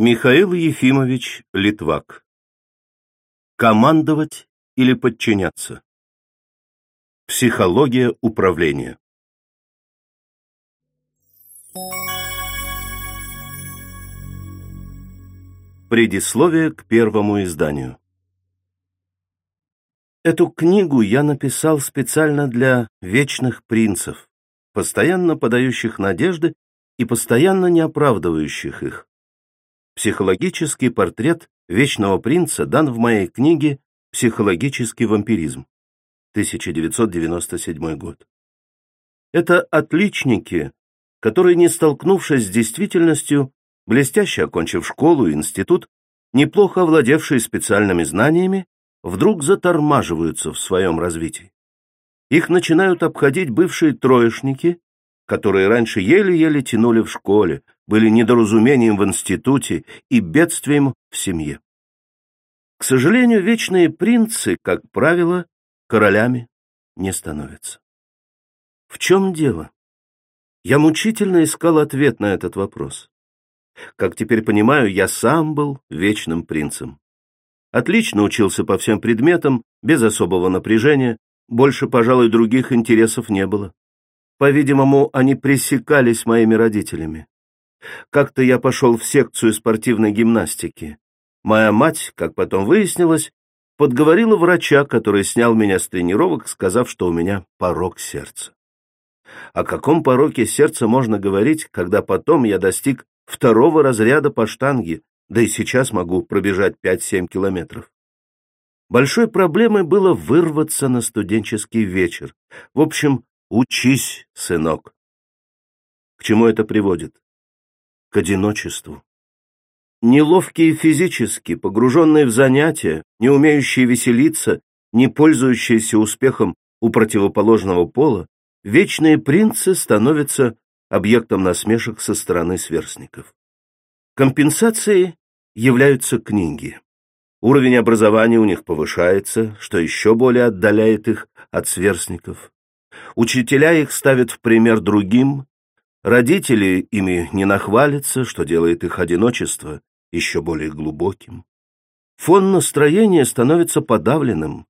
Михаил Ефимович Литвак Командовать или подчиняться? Психология управления Предисловие к первому изданию Эту книгу я написал специально для вечных принцев, постоянно подающих надежды и постоянно не оправдывающих их. Психологический портрет Вечного Принца дан в моей книге «Психологический вампиризм», 1997 год. Это отличники, которые, не столкнувшись с действительностью, блестяще окончив школу и институт, неплохо овладевшие специальными знаниями, вдруг затормаживаются в своем развитии. Их начинают обходить бывшие троечники, которые раньше еле-еле тянули в школе, были недоразумением в институте и бедствием в семье. К сожалению, вечные принцы, как правило, королями не становятся. В чем дело? Я мучительно искал ответ на этот вопрос. Как теперь понимаю, я сам был вечным принцем. Отлично учился по всем предметам, без особого напряжения, больше, пожалуй, других интересов не было. По-видимому, они пресекались моими родителями. Как-то я пошел в секцию спортивной гимнастики. Моя мать, как потом выяснилось, подговорила врача, который снял меня с тренировок, сказав, что у меня порок сердца. О каком пороке сердца можно говорить, когда потом я достиг второго разряда по штанге, да и сейчас могу пробежать 5-7 километров. Большой проблемой было вырваться на студенческий вечер. В общем, учись, сынок. К чему это приводит? К одиночеству. Неловкие физически, погруженные в занятия, не умеющие веселиться, не пользующиеся успехом у противоположного пола, вечные принцы становятся объектом насмешек со стороны сверстников. Компенсацией являются книги. Уровень образования у них повышается, что еще более отдаляет их от сверстников. Учителя их ставят в пример другим, Родители ими не нахвалятся, что делает их одиночество еще более глубоким. Фон настроения становится подавленным.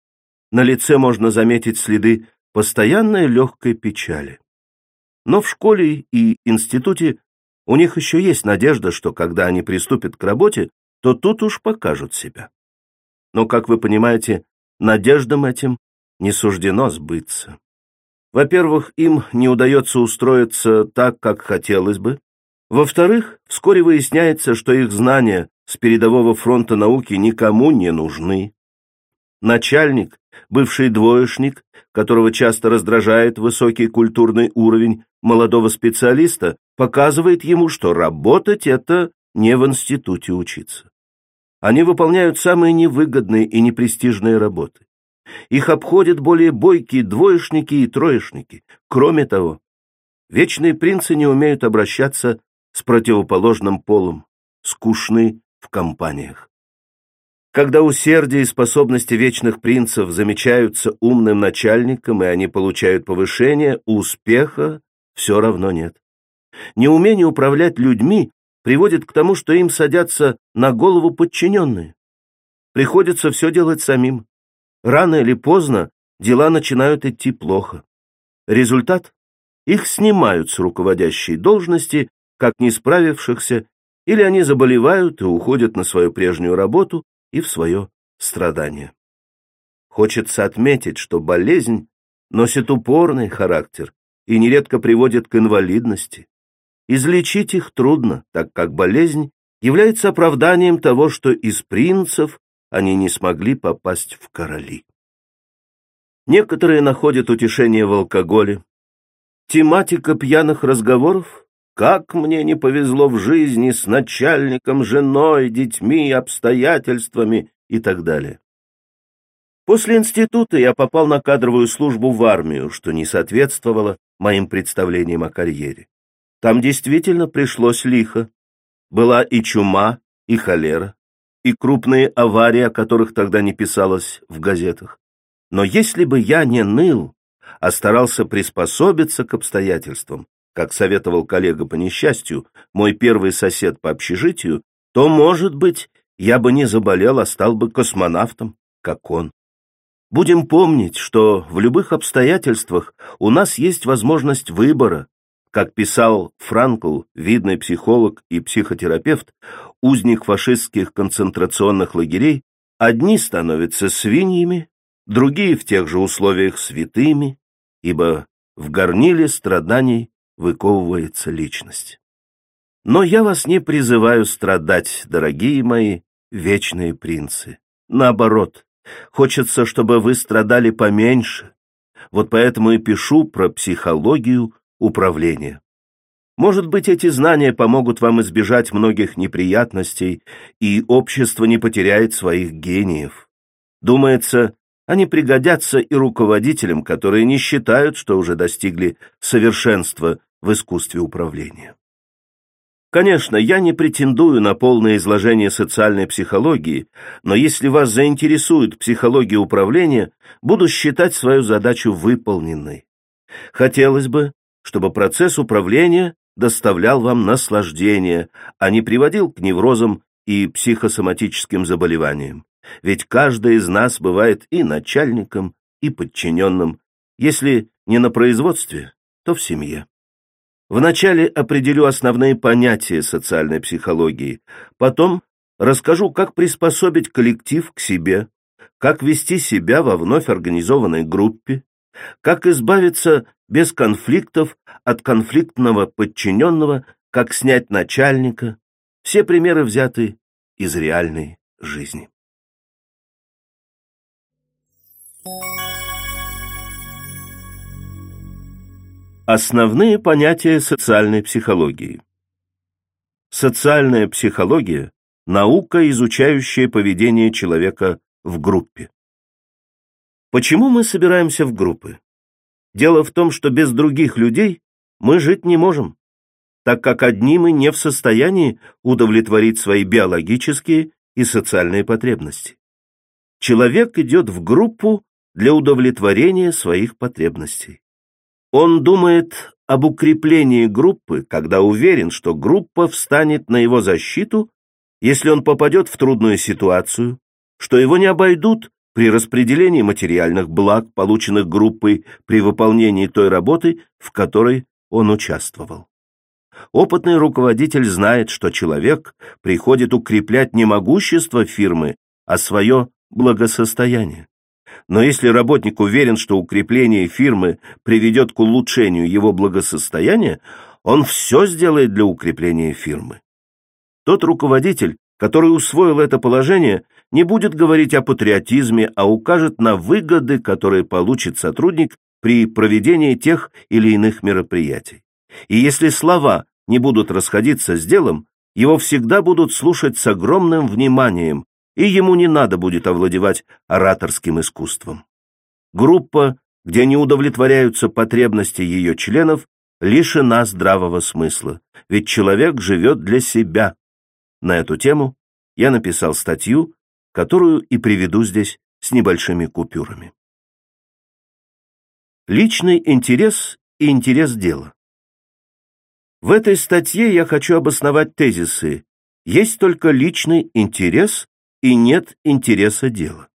На лице можно заметить следы постоянной легкой печали. Но в школе и институте у них еще есть надежда, что когда они приступят к работе, то тут уж покажут себя. Но, как вы понимаете, надеждам этим не суждено сбыться. Во-первых, им не удается устроиться так, как хотелось бы. Во-вторых, вскоре выясняется, что их знания с передового фронта науки никому не нужны. Начальник, бывший двоечник, которого часто раздражает высокий культурный уровень молодого специалиста, показывает ему, что работать это не в институте учиться. Они выполняют самые невыгодные и непрестижные работы. Их обходят более бойкие двоечники и троечники. Кроме того, вечные принцы не умеют обращаться с противоположным полом, скучны в компаниях. Когда усердие и способности вечных принцев замечаются умным начальником, и они получают повышение, успеха все равно нет. Неумение управлять людьми приводит к тому, что им садятся на голову подчиненные. Приходится все делать самим. Рано или поздно дела начинают идти плохо. Результат? Их снимают с руководящей должности, как не справившихся, или они заболевают и уходят на свою прежнюю работу и в свое страдание. Хочется отметить, что болезнь носит упорный характер и нередко приводит к инвалидности. Излечить их трудно, так как болезнь является оправданием того, что из принцев они не смогли попасть в короли. Некоторые находят утешение в алкоголе. Тематика пьяных разговоров как мне не повезло в жизни с начальником, женой, детьми, обстоятельствами и так далее. После института я попал на кадровую службу в армию, что не соответствовало моим представлениям о карьере. Там действительно пришлось лихо. Была и чума, и холера и крупные аварии, о которых тогда не писалось в газетах. Но если бы я не ныл, а старался приспособиться к обстоятельствам, как советовал коллега по несчастью, мой первый сосед по общежитию, то, может быть, я бы не заболел, а стал бы космонавтом, как он. Будем помнить, что в любых обстоятельствах у нас есть возможность выбора. Как писал Франкл, видный психолог и психотерапевт, узник фашистских концентрационных лагерей, одни становятся свиньями, другие в тех же условиях святыми, ибо в горниле страданий выковывается личность. Но я вас не призываю страдать, дорогие мои вечные принцы. Наоборот, хочется, чтобы вы страдали поменьше. Вот поэтому и пишу про психологию управления. Может быть, эти знания помогут вам избежать многих неприятностей, и общество не потеряет своих гениев. Думается, они пригодятся и руководителям, которые не считают, что уже достигли совершенства в искусстве управления. Конечно, я не претендую на полное изложение социальной психологии, но если вас заинтересует психология управления, буду считать свою задачу выполненной. Хотелось бы, чтобы процесс управления доставлял вам наслаждение, а не приводил к неврозам и психосоматическим заболеваниям. Ведь каждый из нас бывает и начальником, и подчиненным, если не на производстве, то в семье. Вначале определю основные понятия социальной психологии, потом расскажу, как приспособить коллектив к себе, как вести себя во вновь организованной группе, как избавиться без конфликтов от конфликтного подчиненного, как снять начальника. Все примеры взяты из реальной жизни. Основные понятия социальной психологии. Социальная психология – наука, изучающая поведение человека в группе. Почему мы собираемся в группы? Дело в том, что без других людей мы жить не можем, так как одни мы не в состоянии удовлетворить свои биологические и социальные потребности. Человек идет в группу для удовлетворения своих потребностей. Он думает об укреплении группы, когда уверен, что группа встанет на его защиту, если он попадет в трудную ситуацию, что его не обойдут при распределении материальных благ, полученных группой при выполнении той работы, в которой он участвовал. Опытный руководитель знает, что человек приходит укреплять не могущество фирмы, а свое благосостояние. Но если работник уверен, что укрепление фирмы приведет к улучшению его благосостояния, он все сделает для укрепления фирмы. Тот руководитель, который усвоил это положение, не будет говорить о патриотизме, а укажет на выгоды, которые получит сотрудник при проведении тех или иных мероприятий. И если слова не будут расходиться с делом, его всегда будут слушать с огромным вниманием, и ему не надо будет овладевать ораторским искусством. Группа, где не удовлетворяются потребности ее членов, лишена здравого смысла, ведь человек живет для себя. На эту тему я написал статью, которую и приведу здесь с небольшими купюрами. Личный интерес и интерес дела. В этой статье я хочу обосновать тезисы «Есть только личный интерес и нет интереса дела.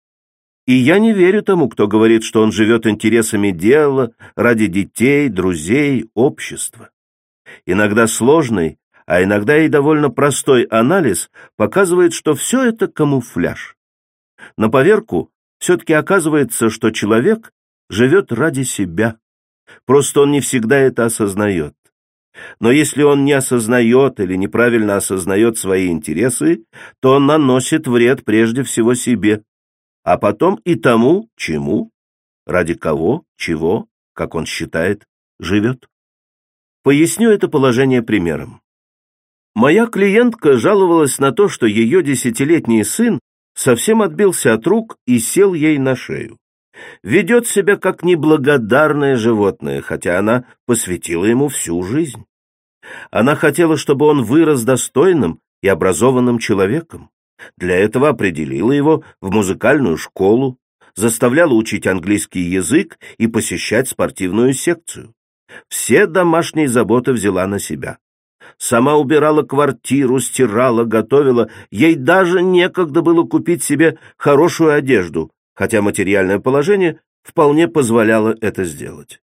И я не верю тому, кто говорит, что он живет интересами дела ради детей, друзей, общества. Иногда сложный, а иногда и довольно простой анализ показывает, что все это камуфляж. На поверку все-таки оказывается, что человек живет ради себя. Просто он не всегда это осознает. Но если он не осознает или неправильно осознает свои интересы, то он наносит вред прежде всего себе, а потом и тому, чему, ради кого, чего, как он считает, живет. Поясню это положение примером. Моя клиентка жаловалась на то, что ее десятилетний сын совсем отбился от рук и сел ей на шею. Ведет себя как неблагодарное животное, хотя она посвятила ему всю жизнь. Она хотела, чтобы он вырос достойным и образованным человеком. Для этого определила его в музыкальную школу, заставляла учить английский язык и посещать спортивную секцию. Все домашние заботы взяла на себя. Сама убирала квартиру, стирала, готовила. Ей даже некогда было купить себе хорошую одежду, хотя материальное положение вполне позволяло это сделать.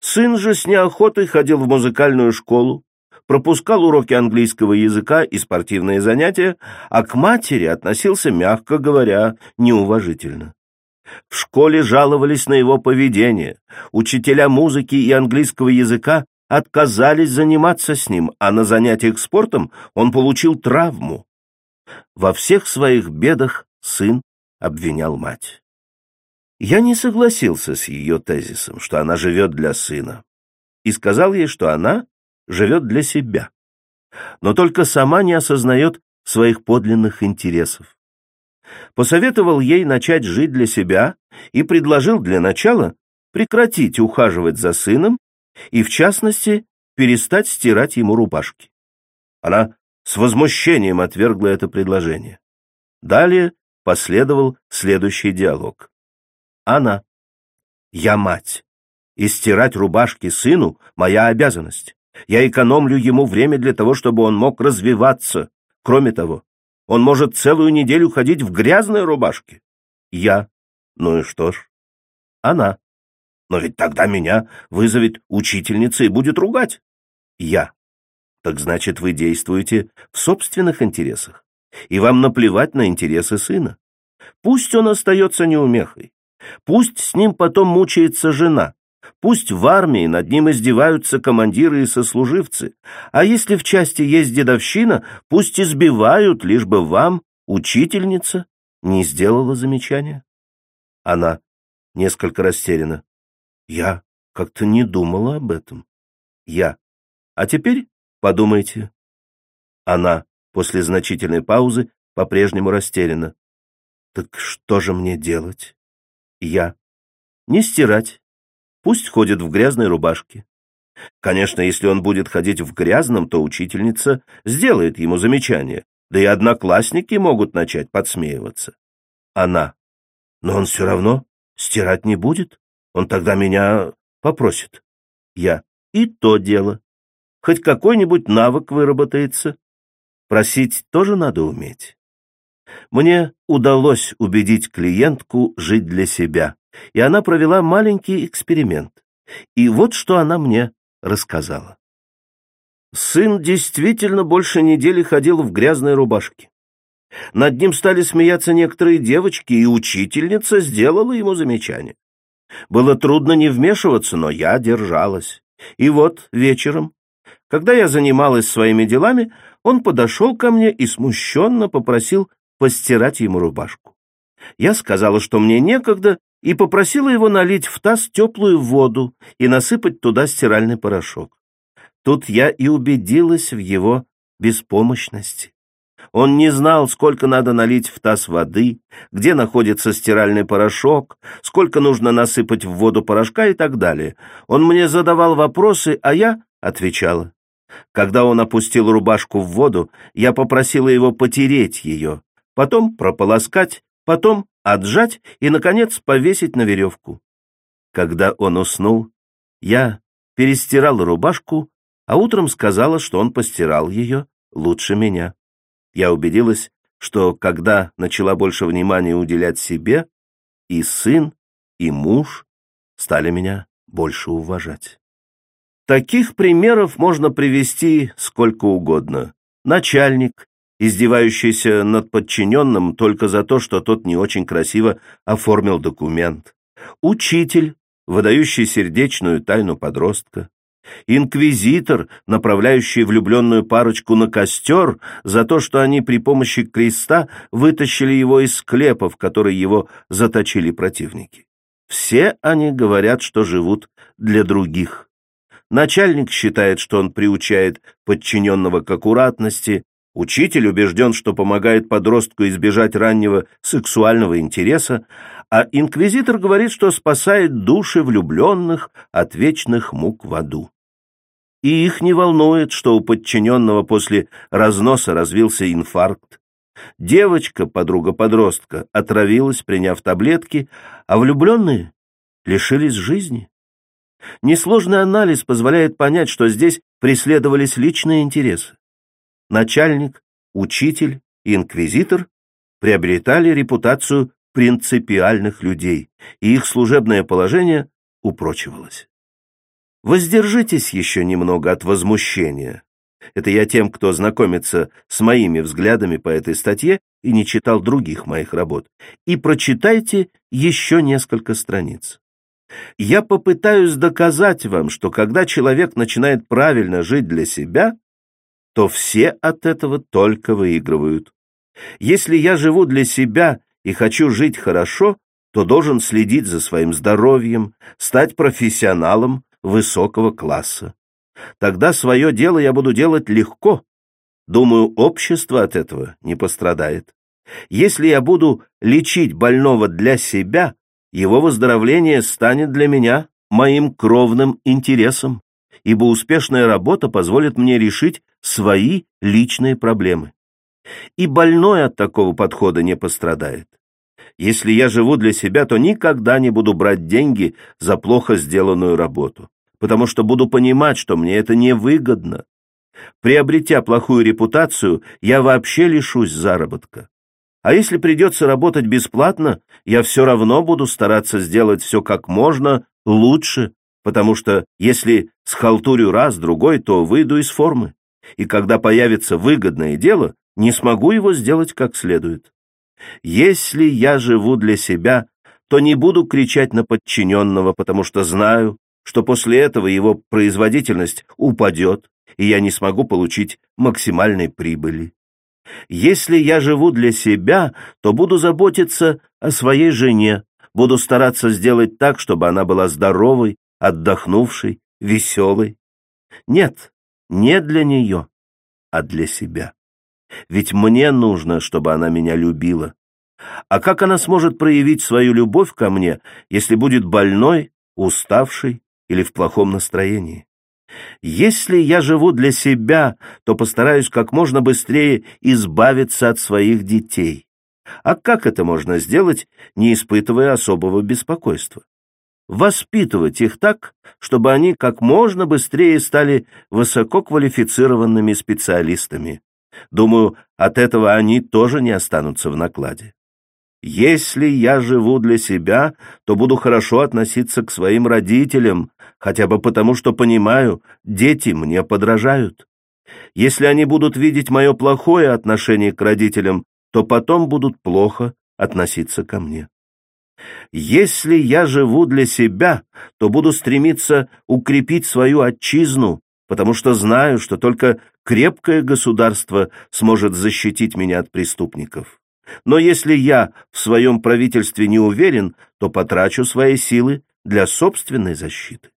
Сын же с неохотой ходил в музыкальную школу, пропускал уроки английского языка и спортивные занятия, а к матери относился, мягко говоря, неуважительно. В школе жаловались на его поведение. Учителя музыки и английского языка отказались заниматься с ним, а на занятиях спортом он получил травму. Во всех своих бедах сын обвинял мать. Я не согласился с ее тезисом, что она живет для сына, и сказал ей, что она живет для себя, но только сама не осознает своих подлинных интересов. Посоветовал ей начать жить для себя и предложил для начала прекратить ухаживать за сыном и, в частности, перестать стирать ему рубашки. Она с возмущением отвергла это предложение. Далее последовал следующий диалог. Она. Я мать, и стирать рубашки сыну — моя обязанность. Я экономлю ему время для того, чтобы он мог развиваться. Кроме того, он может целую неделю ходить в грязной рубашке. Я. Ну и что ж? Она. Но ведь тогда меня вызовет учительница и будет ругать. Я. Так значит, вы действуете в собственных интересах, и вам наплевать на интересы сына. Пусть он остается неумехой. Пусть с ним потом мучается жена. Пусть в армии над ним издеваются командиры и сослуживцы. А если в части есть дедовщина, пусть избивают, лишь бы вам, учительница, не сделала замечания. Она несколько растеряна. Я как-то не думала об этом. Я. А теперь подумайте. Она после значительной паузы по-прежнему растеряна. Так что же мне делать? Я. Не стирать. Пусть ходит в грязной рубашке. Конечно, если он будет ходить в грязном, то учительница сделает ему замечание, да и одноклассники могут начать подсмеиваться. Она. Но он все равно стирать не будет. Он тогда меня попросит. Я. И то дело. Хоть какой-нибудь навык выработается. Просить тоже надо уметь. Мне удалось убедить клиентку жить для себя, и она провела маленький эксперимент. И вот что она мне рассказала. Сын действительно больше недели ходил в грязной рубашке. Над ним стали смеяться некоторые девочки, и учительница сделала ему замечание. Было трудно не вмешиваться, но я держалась. И вот вечером, когда я занималась своими делами, он подошел ко мне и смущенно попросил постирать ему рубашку. Я сказала, что мне некогда, и попросила его налить в таз теплую воду и насыпать туда стиральный порошок. Тут я и убедилась в его беспомощности. Он не знал, сколько надо налить в таз воды, где находится стиральный порошок, сколько нужно насыпать в воду порошка и так далее. Он мне задавал вопросы, а я отвечала. Когда он опустил рубашку в воду, я попросила его потереть ее, потом прополоскать, потом отжать и, наконец, повесить на веревку. Когда он уснул, я перестирала рубашку, а утром сказала, что он постирал ее лучше меня. Я убедилась, что когда начала больше внимания уделять себе, и сын, и муж стали меня больше уважать. Таких примеров можно привести сколько угодно. Начальник, издевающийся над подчиненным только за то, что тот не очень красиво оформил документ, учитель, выдающий сердечную тайну подростка, инквизитор, направляющий влюбленную парочку на костер за то, что они при помощи креста вытащили его из склепа, в который его заточили противники. Все они говорят, что живут для других. Начальник считает, что он приучает подчиненного к аккуратности, Учитель убежден, что помогает подростку избежать раннего сексуального интереса, а инквизитор говорит, что спасает души влюбленных от вечных мук в аду. И их не волнует, что у подчиненного после разноса развился инфаркт. Девочка, подруга подростка, отравилась, приняв таблетки, а влюбленные лишились жизни. Несложный анализ позволяет понять, что здесь преследовались личные интересы. Начальник, учитель и инквизитор приобретали репутацию принципиальных людей, и их служебное положение упрочивалось. Воздержитесь еще немного от возмущения. Это я тем, кто знакомится с моими взглядами по этой статье и не читал других моих работ. И прочитайте еще несколько страниц. Я попытаюсь доказать вам, что когда человек начинает правильно жить для себя, то все от этого только выигрывают. Если я живу для себя и хочу жить хорошо, то должен следить за своим здоровьем, стать профессионалом высокого класса. Тогда свое дело я буду делать легко. Думаю, общество от этого не пострадает. Если я буду лечить больного для себя, его выздоровление станет для меня моим кровным интересом, ибо успешная работа позволит мне решить свои личные проблемы. И больной от такого подхода не пострадает. Если я живу для себя, то никогда не буду брать деньги за плохо сделанную работу, потому что буду понимать, что мне это невыгодно. Приобретя плохую репутацию, я вообще лишусь заработка. А если придется работать бесплатно, я все равно буду стараться сделать все как можно лучше, потому что если схалтурю раз, другой, то выйду из формы. И когда появится выгодное дело, не смогу его сделать как следует. Если я живу для себя, то не буду кричать на подчиненного, потому что знаю, что после этого его производительность упадет, и я не смогу получить максимальной прибыли. Если я живу для себя, то буду заботиться о своей жене, буду стараться сделать так, чтобы она была здоровой, отдохнувшей, веселой. Нет, не для нее, а для себя. Ведь мне нужно, чтобы она меня любила. А как она сможет проявить свою любовь ко мне, если будет больной, уставшей или в плохом настроении? Если я живу для себя, то постараюсь как можно быстрее избавиться от своих детей. А как это можно сделать, не испытывая особого беспокойства? Воспитывать их так, чтобы они как можно быстрее стали высококвалифицированными специалистами. Думаю, от этого они тоже не останутся в накладе. Если я живу для себя, то буду хорошо относиться к своим родителям, хотя бы потому, что понимаю, дети мне подражают. Если они будут видеть мое плохое отношение к родителям, то потом будут плохо относиться ко мне. Если я живу для себя, то буду стремиться укрепить свою отчизну, потому что знаю, что только крепкое государство сможет защитить меня от преступников. Но если я в своем правительстве не уверен, то потрачу свои силы для собственной защиты.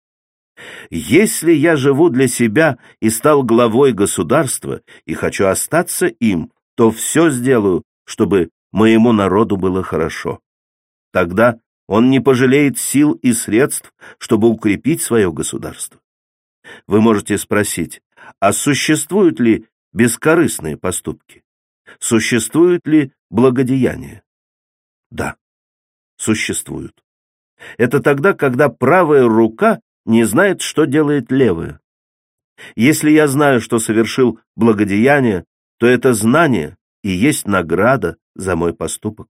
Если я живу для себя и стал главой государства и хочу остаться им, то все сделаю, чтобы моему народу было хорошо. Тогда он не пожалеет сил и средств, чтобы укрепить свое государство. Вы можете спросить, а существуют ли бескорыстные поступки? Существуют ли благодеяния? Да, существуют. Это тогда, когда правая рука не знает, что делает левая. Если я знаю, что совершил благодеяние, то это знание и есть награда за мой поступок.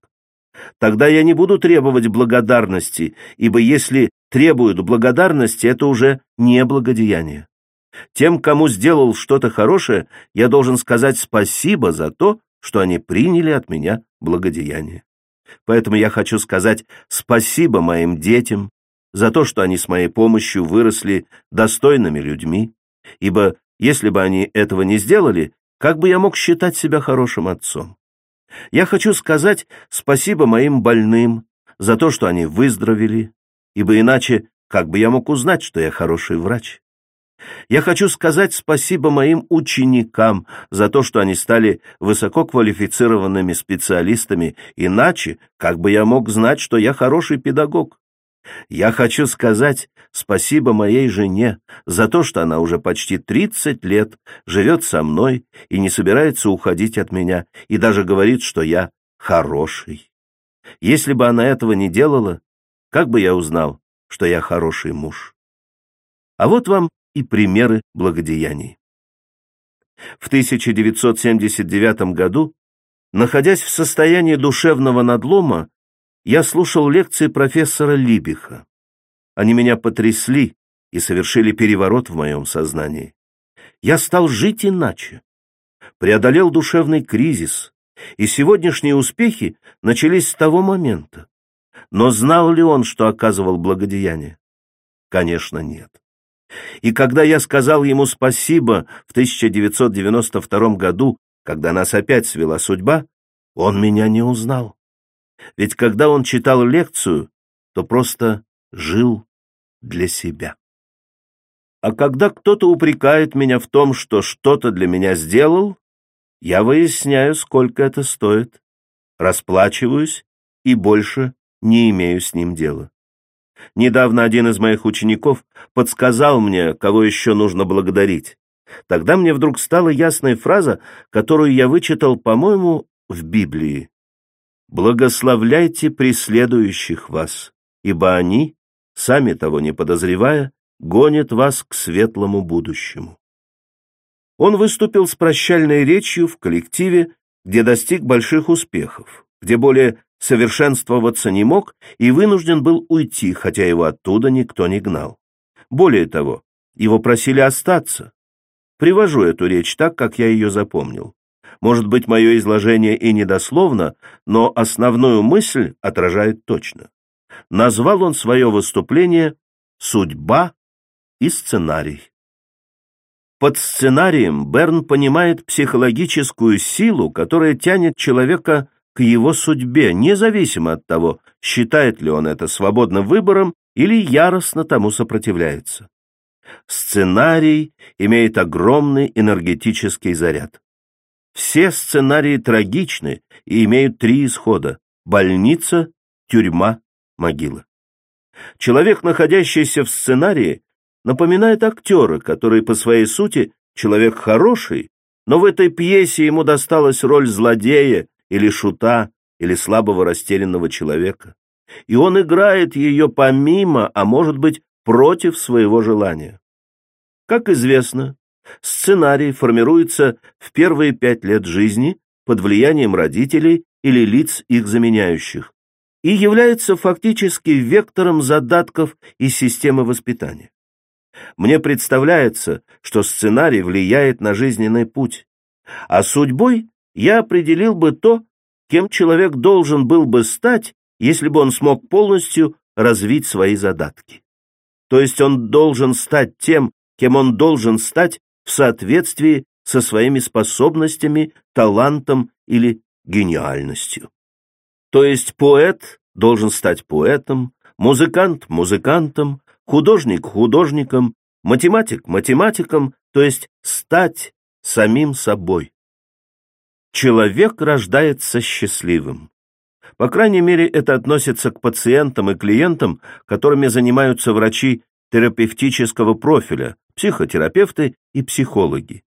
Тогда я не буду требовать благодарности, ибо если требуют благодарности, это уже не благодеяние. Тем, кому сделал что-то хорошее, я должен сказать спасибо за то, что они приняли от меня благодеяние. Поэтому я хочу сказать спасибо моим детям за то, что они с моей помощью выросли достойными людьми, ибо если бы они этого не сделали, как бы я мог считать себя хорошим отцом? Я хочу сказать спасибо моим больным за то, что они выздоровели, ибо иначе как бы я мог узнать, что я хороший врач? Я хочу сказать спасибо моим ученикам за то, что они стали высококвалифицированными специалистами, иначе как бы я мог знать, что я хороший педагог? Я хочу сказать спасибо моей жене за то, что она уже почти 30 лет живет со мной и не собирается уходить от меня, и даже говорит, что я хороший. Если бы она этого не делала, как бы я узнал, что я хороший муж? А вот вам и примеры благодеяний. В 1979 году, находясь в состоянии душевного надлома, я слушал лекции профессора Либиха. Они меня потрясли и совершили переворот в моем сознании. Я стал жить иначе, преодолел душевный кризис, и сегодняшние успехи начались с того момента. Но знал ли он, что оказывал благодеяние? Конечно, нет. И когда я сказал ему спасибо в 1992 году, когда нас опять свела судьба, он меня не узнал. Ведь когда он читал лекцию, то просто жил для себя. А когда кто-то упрекает меня в том, что что-то для меня сделал, я выясняю, сколько это стоит, расплачиваюсь и больше не имею с ним дела. Недавно один из моих учеников подсказал мне, кого еще нужно благодарить. Тогда мне вдруг стала ясная фраза, которую я вычитал, по-моему, в Библии. «Благословляйте преследующих вас, ибо они, сами того не подозревая, гонят вас к светлому будущему». Он выступил с прощальной речью в коллективе, где достиг больших успехов, где более совершенствоваться не мог и вынужден был уйти, хотя его оттуда никто не гнал. Более того, его просили остаться. Привожу эту речь так, как я ее запомнил. Может быть, мое изложение и недословно, но основную мысль отражает точно. Назвал он свое выступление «Судьба и сценарий». Под сценарием Берн понимает психологическую силу, которая тянет человека к его судьбе, независимо от того, считает ли он это свободным выбором или яростно тому сопротивляется. Сценарий имеет огромный энергетический заряд. Все сценарии трагичны и имеют три исхода – больница, тюрьма, могила. Человек, находящийся в сценарии, напоминает актера, который по своей сути человек хороший, но в этой пьесе ему досталась роль злодея или шута, или слабого растерянного человека. И он играет ее помимо, а может быть, против своего желания. Как известно, сценарий формируется в первые пять лет жизни под влиянием родителей или лиц их заменяющих и является фактически вектором задатков и системы воспитания. Мне представляется, что сценарий влияет на жизненный путь, а судьбой я определил бы то, кем человек должен был бы стать, если бы он смог полностью развить свои задатки. То есть он должен стать тем, кем он должен стать в соответствии со своими способностями, талантом или гениальностью. То есть поэт должен стать поэтом, музыкант – музыкантом, художник – художником, математик – математиком, то есть стать самим собой. Человек рождается счастливым. По крайней мере, это относится к пациентам и клиентам, которыми занимаются врачи терапевтического профиля, психотерапевты и психологи.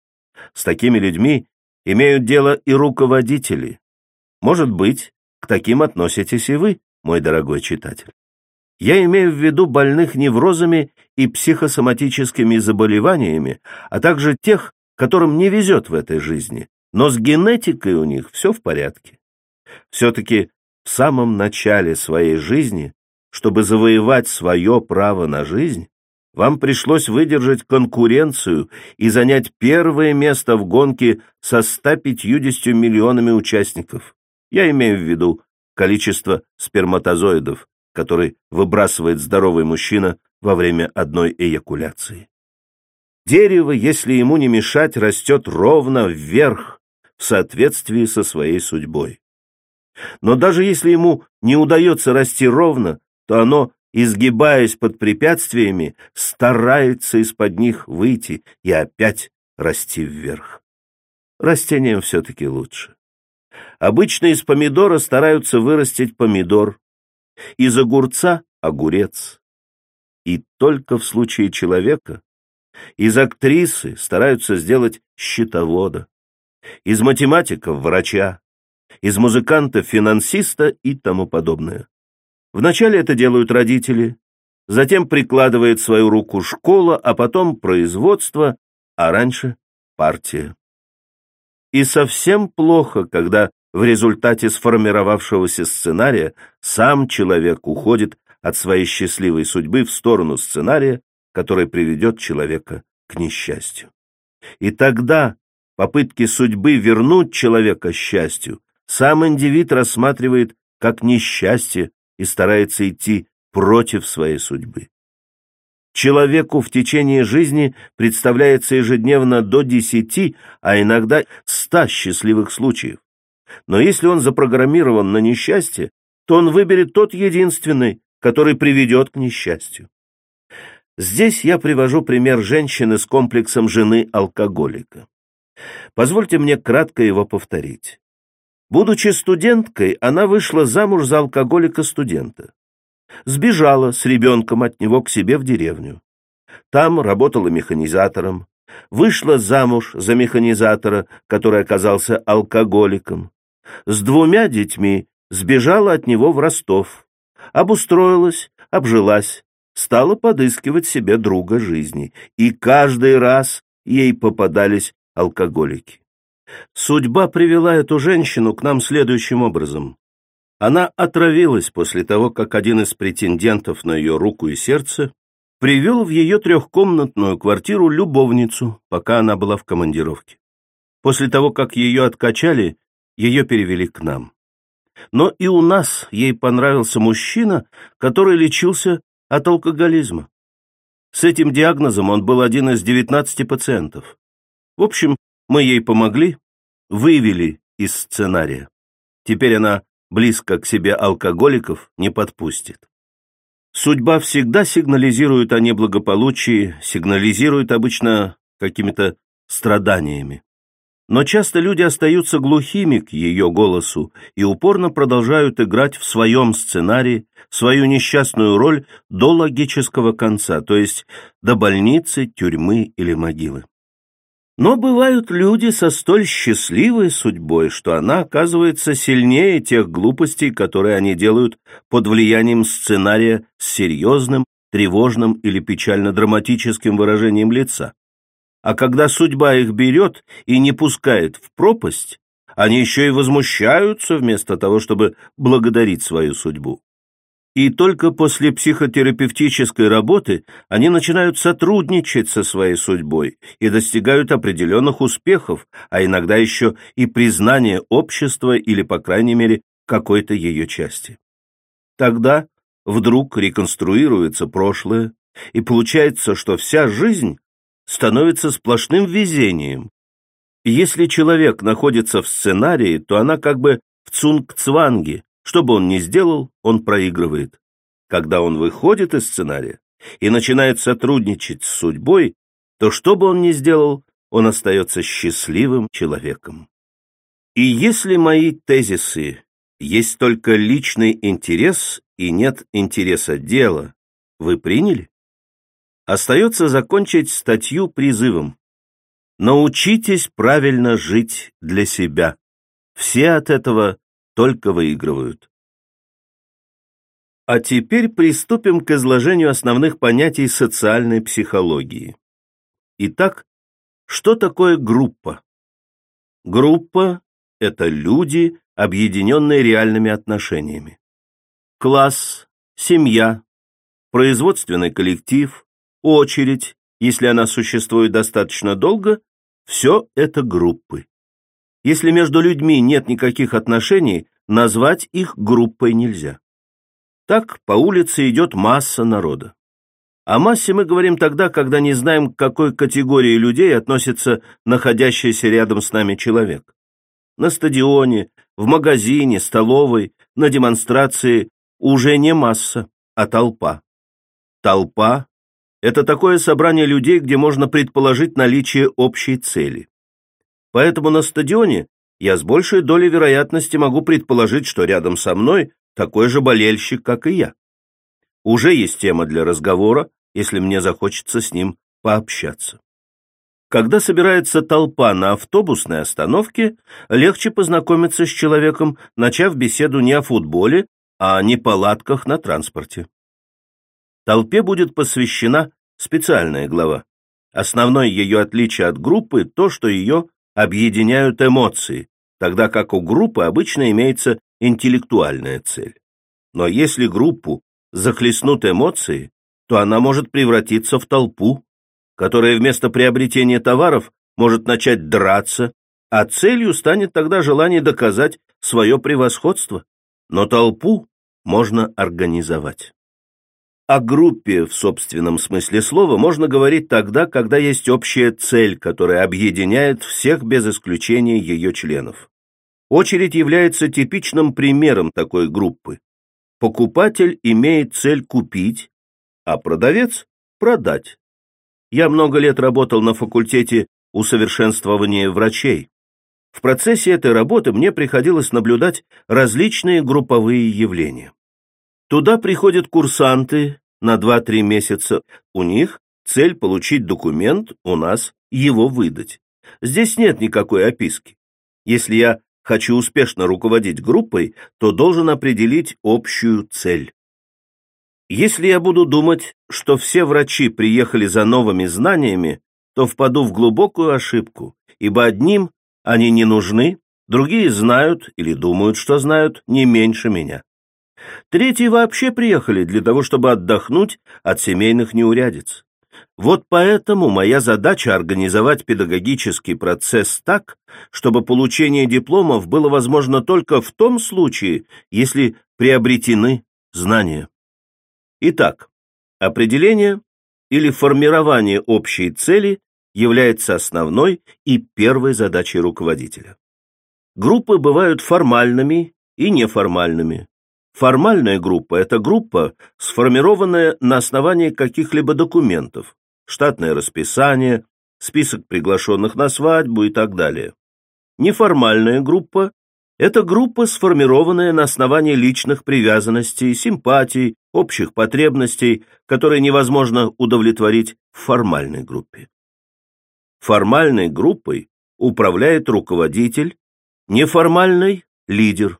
С такими людьми имеют дело и руководители. Может быть, к таким относитесь и вы, мой дорогой читатель. Я имею в виду больных неврозами и психосоматическими заболеваниями, а также тех, которым не везет в этой жизни, но с генетикой у них все в порядке. Все-таки в самом начале своей жизни, чтобы завоевать свое право на жизнь, вам пришлось выдержать конкуренцию и занять первое место в гонке со 150 миллионами участников. Я имею в виду количество сперматозоидов, который выбрасывает здоровый мужчина во время одной эякуляции. Дерево, если ему не мешать, растет ровно вверх, в соответствии со своей судьбой. Но даже если ему не удается расти ровно, то оно изгибаясь под препятствиями, старается из-под них выйти и опять расти вверх. Растениям все-таки лучше. Обычно из помидора стараются вырастить помидор, из огурца — огурец. И только в случае человека из актрисы стараются сделать счетовода, из математиков — врача, из музыканта — финансиста и тому подобное. Вначале это делают родители, затем прикладывает свою руку школа, а потом производство, а раньше партия. И совсем плохо, когда в результате сформировавшегося сценария сам человек уходит от своей счастливой судьбы в сторону сценария, который приведет человека к несчастью. И тогда попытки судьбы вернуть человека счастью сам индивид рассматривает как несчастье и старается идти против своей судьбы. Человеку в течение жизни представляется ежедневно до десяти, а иногда ста счастливых случаев. Но если он запрограммирован на несчастье, то он выберет тот единственный, который приведет к несчастью. Здесь я привожу пример женщины с комплексом жены-алкоголика. Позвольте мне кратко его повторить. Будучи студенткой, она вышла замуж за алкоголика-студента сбежала с ребенком от него к себе в деревню. Там работала механизатором, вышла замуж за механизатора, который оказался алкоголиком. С двумя детьми сбежала от него в Ростов, обустроилась, обжилась, стала подыскивать себе друга жизни, и каждый раз ей попадались алкоголики. Судьба привела эту женщину к нам следующим образом. Она отравилась после того, как один из претендентов на ее руку и сердце привел в ее трехкомнатную квартиру любовницу, пока она была в командировке. После того, как ее откачали, ее перевели к нам. Но и у нас ей понравился мужчина, который лечился от алкоголизма. С этим диагнозом он был один из 19 пациентов. В общем, мы ей помогли, вывели из сценария. Теперь она близко к себе алкоголиков не подпустит. Судьба всегда сигнализирует о неблагополучии, сигнализирует обычно какими-то страданиями. Но часто люди остаются глухими к ее голосу и упорно продолжают играть в своем сценарии свою несчастную роль до логического конца, то есть до больницы, тюрьмы или могилы. Но бывают люди со столь счастливой судьбой, что она оказывается сильнее тех глупостей, которые они делают под влиянием сценария с серьезным, тревожным или печально-драматическим выражением лица. А когда судьба их берет и не пускает в пропасть, они еще и возмущаются вместо того, чтобы благодарить свою судьбу. И только после психотерапевтической работы они начинают сотрудничать со своей судьбой и достигают определенных успехов, а иногда еще и признания общества или, по крайней мере, какой-то ее части. Тогда вдруг реконструируется прошлое, и получается, что вся жизнь становится сплошным везением. Если человек находится в сценарии, то она как бы в цунг-цванге, что бы он ни сделал, он проигрывает. Когда он выходит из сценария и начинает сотрудничать с судьбой, то что бы он ни сделал, он остается счастливым человеком. И если мои тезисы есть только личный интерес и нет интереса дела, вы приняли? Остается закончить статью призывом. Научитесь правильно жить для себя. Все от этого только выигрывают. А теперь приступим к изложению основных понятий социальной психологии. Итак, что такое группа? Группа – это люди, объединенные реальными отношениями. Класс, семья, производственный коллектив, очередь, если она существует достаточно долго, все это группы. Если между людьми нет никаких отношений, назвать их группой нельзя. Так по улице идет масса народа. О массе мы говорим тогда, когда не знаем, к какой категории людей относится находящийся рядом с нами человек. На стадионе, в магазине, столовой, на демонстрации уже не масса, а толпа. Толпа – это такое собрание людей, где можно предположить наличие общей цели. Поэтому на стадионе я с большей долей вероятности могу предположить, что рядом со мной такой же болельщик, как и я. Уже есть тема для разговора, если мне захочется с ним пообщаться. Когда собирается толпа на автобусной остановке, легче познакомиться с человеком, начав беседу не о футболе, а о неполадках на транспорте. Толпе будет посвящена специальная глава. Основное ее отличие от группы – то, что ее объединяют эмоции, тогда как у группы обычно имеется интеллектуальная цель. Но если группу захлестнут эмоции, то она может превратиться в толпу, которая вместо приобретения товаров может начать драться, а целью станет тогда желание доказать свое превосходство. Но толпу можно организовать. О группе в собственном смысле слова можно говорить тогда, когда есть общая цель, которая объединяет всех без исключения ее членов. Очередь является типичным примером такой группы. Покупатель имеет цель купить, а продавец – продать. Я много лет работал на факультете усовершенствования врачей. В процессе этой работы мне приходилось наблюдать различные групповые явления. Туда приходят курсанты на 2-3 месяца. У них цель получить документ, у нас его выдать. Здесь нет никакой описки. Если я хочу успешно руководить группой, то должен определить общую цель. Если я буду думать, что все врачи приехали за новыми знаниями, то впаду в глубокую ошибку, ибо одним они не нужны, другие знают или думают, что знают не меньше меня. Третьи вообще приехали для того, чтобы отдохнуть от семейных неурядиц. Вот поэтому моя задача организовать педагогический процесс так, чтобы получение дипломов было возможно только в том случае, если приобретены знания. Итак, определение или формирование общей цели является основной и первой задачей руководителя. Группы бывают формальными и неформальными. Формальная группа – это группа, сформированная на основании каких-либо документов, штатное расписание, список приглашенных на свадьбу и так далее. Неформальная группа – это группа, сформированная на основании личных привязанностей, симпатий, общих потребностей, которые невозможно удовлетворить в формальной группе. Формальной группой управляет руководитель, неформальной – лидер.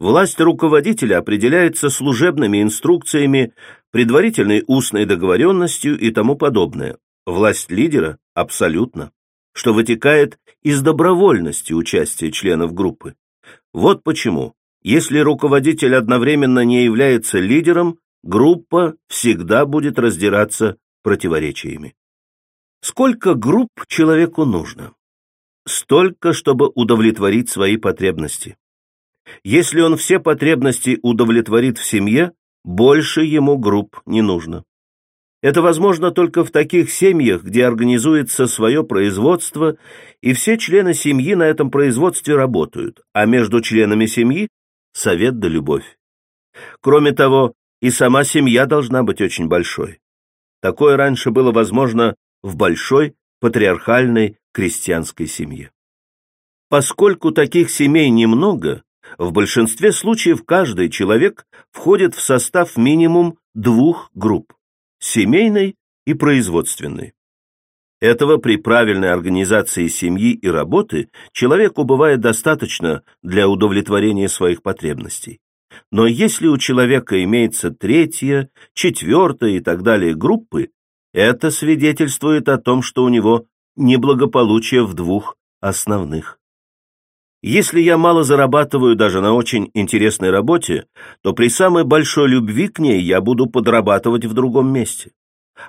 Власть руководителя определяется служебными инструкциями, предварительной устной договоренностью и тому подобное. Власть лидера – абсолютно, что вытекает из добровольности участия членов группы. Вот почему, если руководитель одновременно не является лидером, группа всегда будет раздираться противоречиями. Сколько групп человеку нужно? Столько, чтобы удовлетворить свои потребности. Если он все потребности удовлетворит в семье, больше ему групп не нужно. Это возможно только в таких семьях, где организуется свое производство, и все члены семьи на этом производстве работают, а между членами семьи – совет да любовь. Кроме того, и сама семья должна быть очень большой. Такое раньше было возможно в большой патриархальной крестьянской семье. Поскольку таких семей немного, в большинстве случаев каждый человек входит в состав минимум двух групп – семейной и производственной. Этого при правильной организации семьи и работы человеку бывает достаточно для удовлетворения своих потребностей. Но если у человека имеется третья, четвертая и так далее группы, это свидетельствует о том, что у него неблагополучие в двух основных. Если я мало зарабатываю даже на очень интересной работе, то при самой большой любви к ней я буду подрабатывать в другом месте.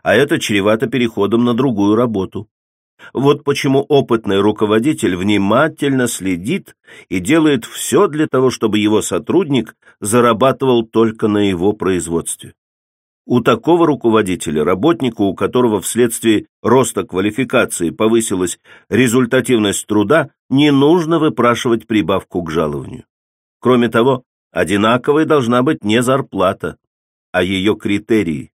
А это чревато переходом на другую работу. Вот почему опытный руководитель внимательно следит и делает все для того, чтобы его сотрудник зарабатывал только на его производстве. У такого руководителя, работнику, у которого вследствие роста квалификации повысилась результативность труда, не нужно выпрашивать прибавку к жалованию. Кроме того, одинаковой должна быть не зарплата, а ее критерии.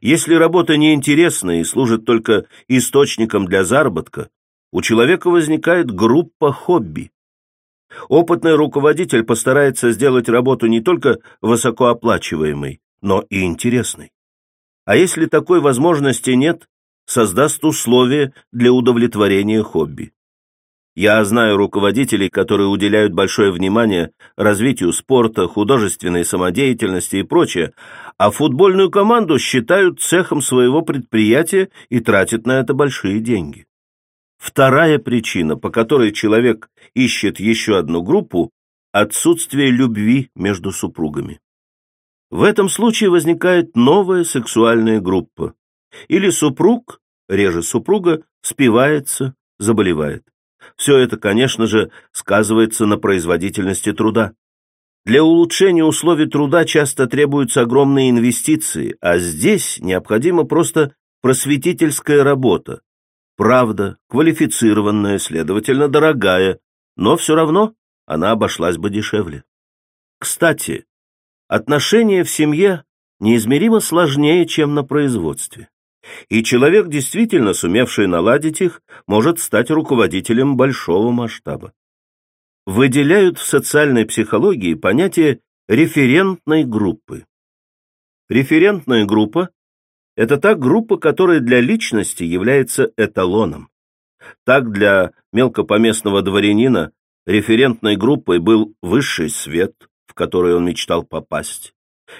Если работа неинтересна и служит только источником для заработка, у человека возникает группа хобби. Опытный руководитель постарается сделать работу не только высокооплачиваемой, но и интересной. А если такой возможности нет, создаст условия для удовлетворения хобби. Я знаю руководителей, которые уделяют большое внимание развитию спорта, художественной самодеятельности и прочее, а футбольную команду считают цехом своего предприятия и тратят на это большие деньги. Вторая причина, по которой человек ищет еще одну группу – отсутствие любви между супругами. В этом случае возникает новая сексуальная группа. Или супруг, реже супруга, спивается, заболевает. Все это, конечно же, сказывается на производительности труда. Для улучшения условий труда часто требуются огромные инвестиции, а здесь необходима просто просветительская работа. Правда, квалифицированная, следовательно, дорогая, но все равно она обошлась бы дешевле. Кстати, отношения в семье неизмеримо сложнее, чем на производстве. И человек, действительно сумевший наладить их, может стать руководителем большого масштаба. Выделяют в социальной психологии понятие референтной группы. Референтная группа – это та группа, которая для личности является эталоном. Так для мелкопоместного дворянина референтной группой был высший свет, в который он мечтал попасть.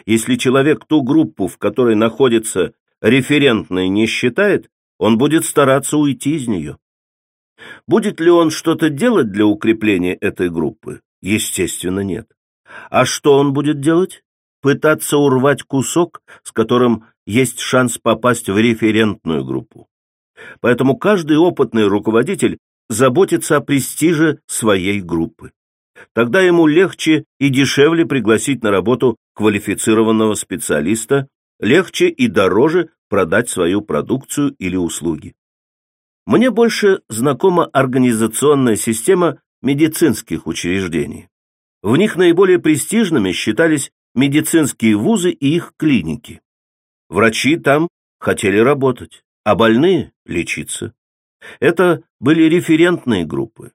Если человек ту группу, в которой находится референтной не считает, он будет стараться уйти из нее. Будет ли он что-то делать для укрепления этой группы? Естественно, нет. А что он будет делать? Пытаться урвать кусок, с которым есть шанс попасть в референтную группу. Поэтому каждый опытный руководитель заботится о престиже своей группы. Тогда ему легче и дешевле пригласить на работу квалифицированного специалиста, легче и дороже продать свою продукцию или услуги. Мне больше знакома организационная система медицинских учреждений. В них наиболее престижными считались медицинские вузы и их клиники. Врачи там хотели работать, а больные – лечиться. Это были референтные группы.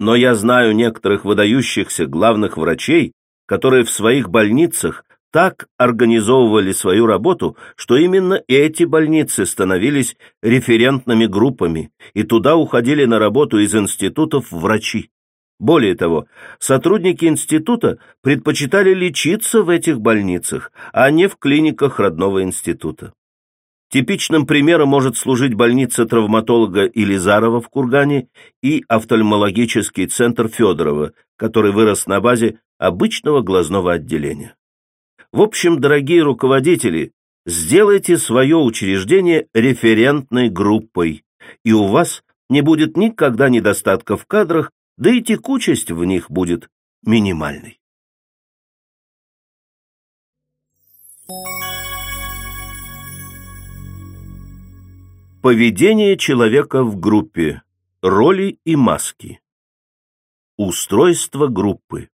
Но я знаю некоторых выдающихся главных врачей, которые в своих больницах так организовывали свою работу, что именно эти больницы становились референтными группами, и туда уходили на работу из институтов врачи. Более того, сотрудники института предпочитали лечиться в этих больницах, а не в клиниках родного института. Типичным примером может служить больница травматолога Илизарова в Кургане и офтальмологический центр Федорова, который вырос на базе обычного глазного отделения. В общем, дорогие руководители, сделайте свое учреждение референтной группой, и у вас не будет никогда недостатка в кадрах, да и текучесть в них будет минимальной. Поведение человека в группе. Роли и маски. Устройство группы.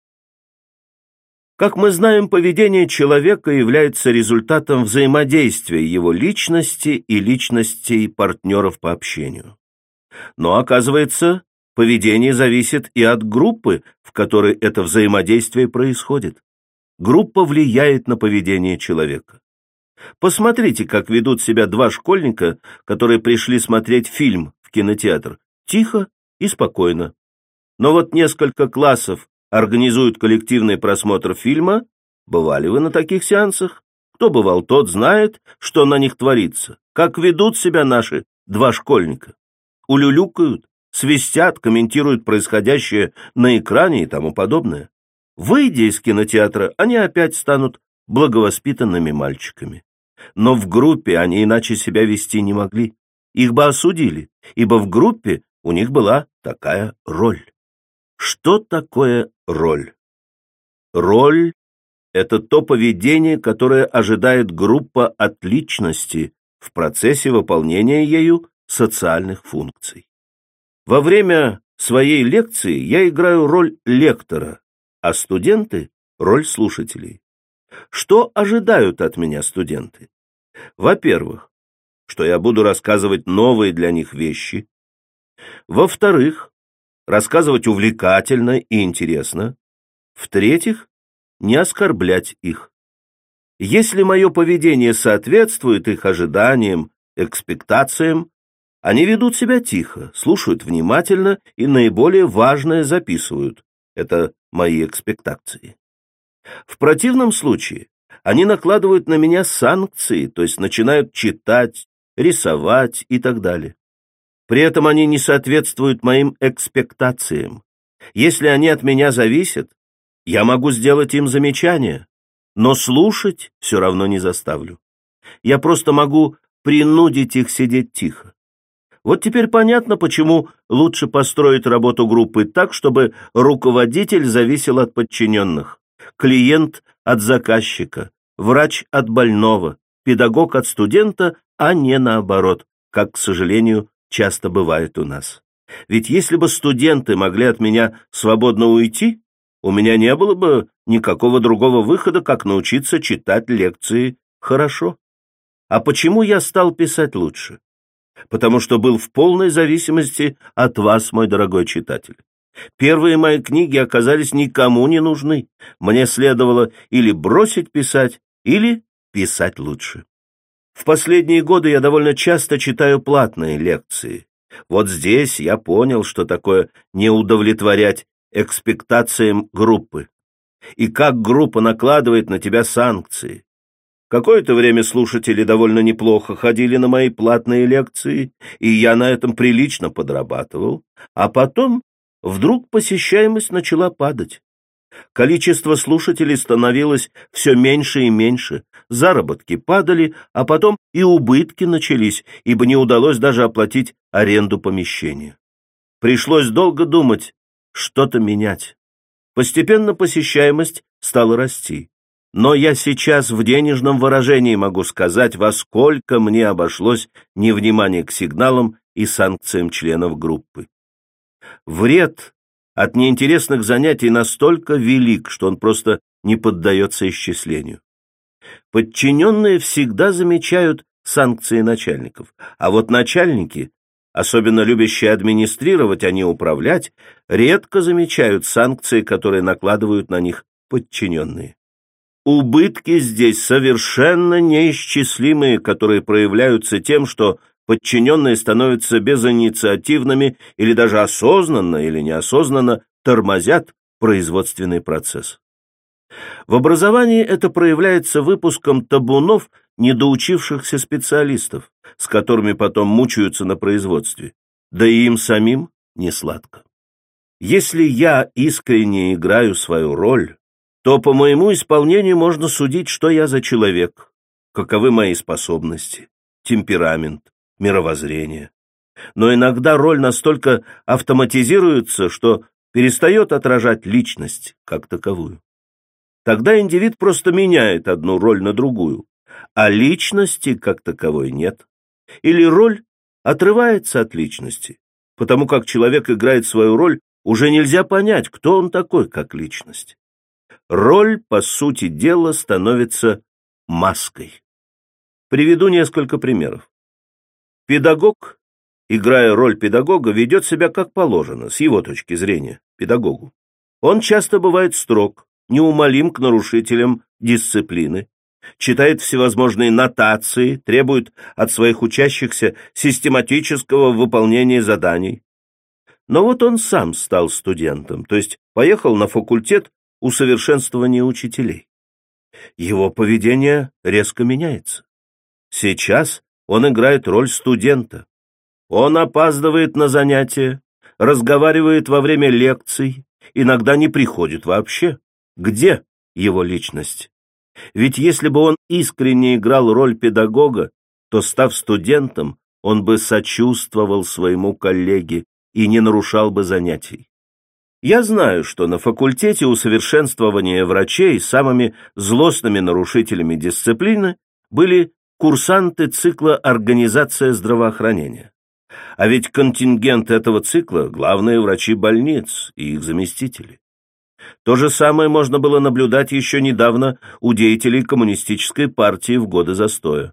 Как мы знаем, поведение человека является результатом взаимодействия его личности и личностей партнеров по общению. Но, оказывается, поведение зависит и от группы, в которой это взаимодействие происходит. Группа влияет на поведение человека. Посмотрите, как ведут себя два школьника, которые пришли смотреть фильм в кинотеатр, тихо и спокойно. Но вот несколько классов организуют коллективный просмотр фильма. Бывали вы на таких сеансах? Кто бывал, тот знает, что на них творится. Как ведут себя наши два школьника. Улюлюкают, свистят, комментируют происходящее на экране и тому подобное. Выйдя из кинотеатра, они опять станут благовоспитанными мальчиками. Но в группе они иначе себя вести не могли. Их бы осудили, ибо в группе у них была такая роль. Что такое роль? Роль – это то поведение, которое ожидает группа от личности в процессе выполнения ею социальных функций. Во время своей лекции я играю роль лектора, а студенты – роль слушателей. Что ожидают от меня студенты? Во-первых, что я буду рассказывать новые для них вещи. Во-вторых, рассказывать увлекательно и интересно. В-третьих, не оскорблять их. Если мое поведение соответствует их ожиданиям, экспектациям, Они ведут себя тихо, слушают внимательно и наиболее важное записывают. Это мои экспектации. В противном случае они накладывают на меня санкции, то есть начинают читать, рисовать и так далее. При этом они не соответствуют моим экспектациям. Если они от меня зависят, я могу сделать им замечание, но слушать все равно не заставлю. Я просто могу принудить их сидеть тихо. Вот теперь понятно, почему лучше построить работу группы так, чтобы руководитель зависел от подчиненных, клиент от заказчика, врач от больного, педагог от студента, а не наоборот, как, к сожалению, часто бывает у нас. Ведь если бы студенты могли от меня свободно уйти, у меня не было бы никакого другого выхода, как научиться читать лекции хорошо. А почему я стал писать лучше? Потому что был в полной зависимости от вас, мой дорогой читатель. Первые мои книги оказались никому не нужны. Мне следовало или бросить писать, или писать лучше. В последние годы я довольно часто читаю платные лекции. Вот здесь я понял, что такое не удовлетворять экспектациям группы. И как группа накладывает на тебя санкции. Какое-то время слушатели довольно неплохо ходили на мои платные лекции, и я на этом прилично подрабатывал. А потом вдруг посещаемость начала падать. Количество слушателей становилось все меньше и меньше, заработки падали, а потом и убытки начались, ибо не удалось даже оплатить аренду помещения. Пришлось долго думать, что-то менять. Постепенно посещаемость стала расти. Но я сейчас в денежном выражении могу сказать, во сколько мне обошлось невнимание к сигналам и санкциям членов группы. Вред от неинтересных занятий настолько велик, что он просто не поддается исчислению. Подчиненные всегда замечают санкции начальников, а вот начальники, особенно любящие администрировать, а не управлять, редко замечают санкции, которые накладывают на них подчиненные. Убытки здесь совершенно неисчислимые, которые проявляются тем, что подчиненные становятся безинициативными или даже осознанно или неосознанно тормозят производственный процесс. В образовании это проявляется выпуском табунов недоучившихся специалистов, с которыми потом мучаются на производстве, да и им самим не сладко. Если я искренне играю свою роль, то по моему исполнению можно судить, что я за человек, каковы мои способности, темперамент, мировоззрение. Но иногда роль настолько автоматизируется, что перестает отражать личность как таковую. Тогда индивид просто меняет одну роль на другую, а личности как таковой нет. Или роль отрывается от личности, потому как человек играет свою роль, уже нельзя понять, кто он такой как личность. Роль, по сути дела, становится маской. Приведу несколько примеров. Педагог, играя роль педагога, ведет себя как положено, с его точки зрения, педагогу. Он часто бывает строг, неумолим к нарушителям дисциплины, читает всевозможные нотации, требует от своих учащихся систематического выполнения заданий. Но вот он сам стал студентом, то есть поехал на факультет усовершенствования учителей. Его поведение резко меняется. Сейчас он играет роль студента. Он опаздывает на занятия, разговаривает во время лекций, иногда не приходит вообще. Где его личность? Ведь если бы он искренне играл роль педагога, то, став студентом, он бы сочувствовал своему коллеге и не нарушал бы занятий. Я знаю, что на факультете усовершенствования врачей самыми злостными нарушителями дисциплины были курсанты цикла «Организация здравоохранения». А ведь контингент этого цикла – главные врачи больниц и их заместители. То же самое можно было наблюдать еще недавно у деятелей коммунистической партии в годы застоя.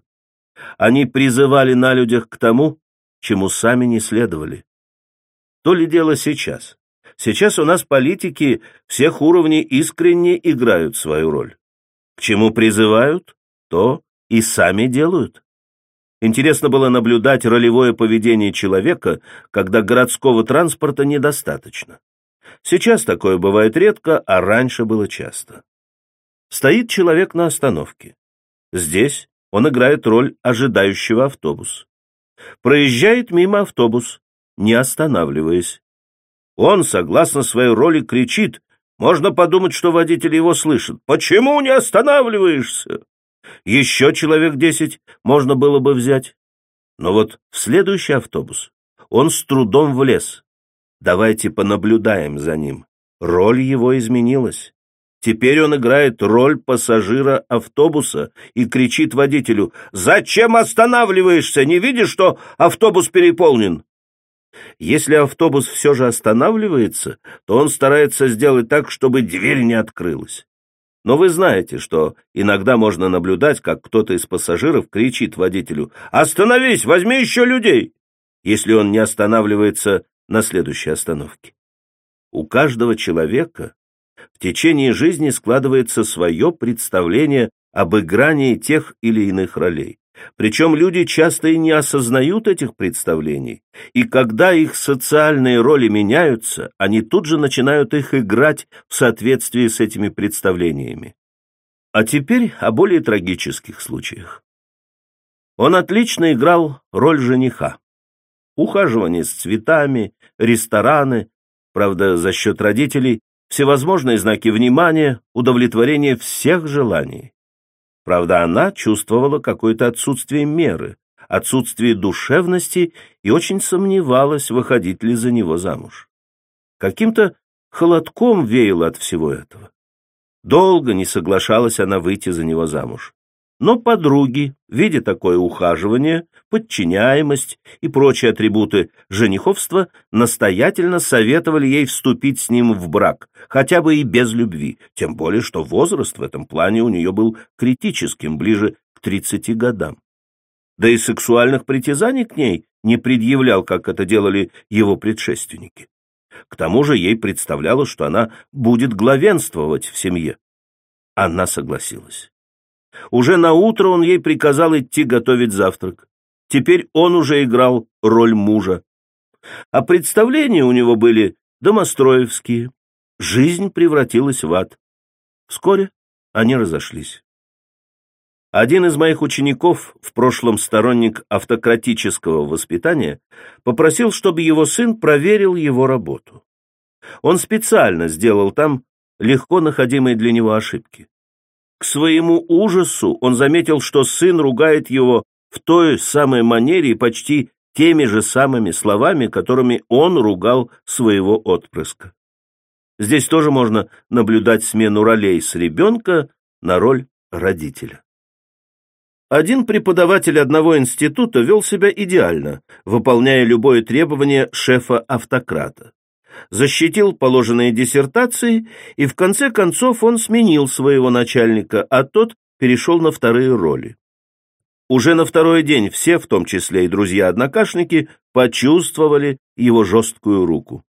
Они призывали на людях к тому, чему сами не следовали. То ли дело сейчас. Сейчас у нас политики всех уровней искренне играют свою роль. К чему призывают, то и сами делают. Интересно было наблюдать ролевое поведение человека, когда городского транспорта недостаточно. Сейчас такое бывает редко, а раньше было часто. Стоит человек на остановке. Здесь он играет роль ожидающего автобус. Проезжает мимо автобус, не останавливаясь. Он, согласно своей роли, кричит. Можно подумать, что водитель его слышит. «Почему не останавливаешься?» Еще человек десять можно было бы взять. Но вот в следующий автобус он с трудом влез. Давайте понаблюдаем за ним. Роль его изменилась. Теперь он играет роль пассажира автобуса и кричит водителю «Зачем останавливаешься? Не видишь, что автобус переполнен?» Если автобус все же останавливается, то он старается сделать так, чтобы дверь не открылась. Но вы знаете, что иногда можно наблюдать, как кто-то из пассажиров кричит водителю «Остановись, возьми еще людей!» если он не останавливается на следующей остановке. У каждого человека в течение жизни складывается свое представление об игрании тех или иных ролей. Причем люди часто и не осознают этих представлений, и когда их социальные роли меняются, они тут же начинают их играть в соответствии с этими представлениями. А теперь о более трагических случаях. Он отлично играл роль жениха. Ухаживание с цветами, рестораны, правда, за счет родителей, всевозможные знаки внимания, удовлетворение всех желаний. Правда, она чувствовала какое-то отсутствие меры, отсутствие душевности и очень сомневалась, выходить ли за него замуж. Каким-то холодком веяло от всего этого. Долго не соглашалась она выйти за него замуж. Но подруги, видя такое ухаживание, подчиняемость и прочие атрибуты жениховства, настоятельно советовали ей вступить с ним в брак, хотя бы и без любви, тем более что возраст в этом плане у нее был критическим, ближе к 30 годам. Да и сексуальных притязаний к ней не предъявлял, как это делали его предшественники. К тому же ей представлялось, что она будет главенствовать в семье. Она согласилась. Уже на утро он ей приказал идти готовить завтрак. Теперь он уже играл роль мужа. А представления у него были домостроевские. Жизнь превратилась в ад. Вскоре они разошлись. Один из моих учеников, в прошлом сторонник автократического воспитания, попросил, чтобы его сын проверил его работу. Он специально сделал там легко находимые для него ошибки. К своему ужасу он заметил, что сын ругает его в той самой манере и почти теми же самыми словами, которыми он ругал своего отпрыска. Здесь тоже можно наблюдать смену ролей с ребенка на роль родителя. Один преподаватель одного института вел себя идеально, выполняя любое требование шефа-автократа защитил положенные диссертации, и в конце концов он сменил своего начальника, а тот перешел на вторые роли. Уже на второй день все, в том числе и друзья-однокашники, почувствовали его жесткую руку.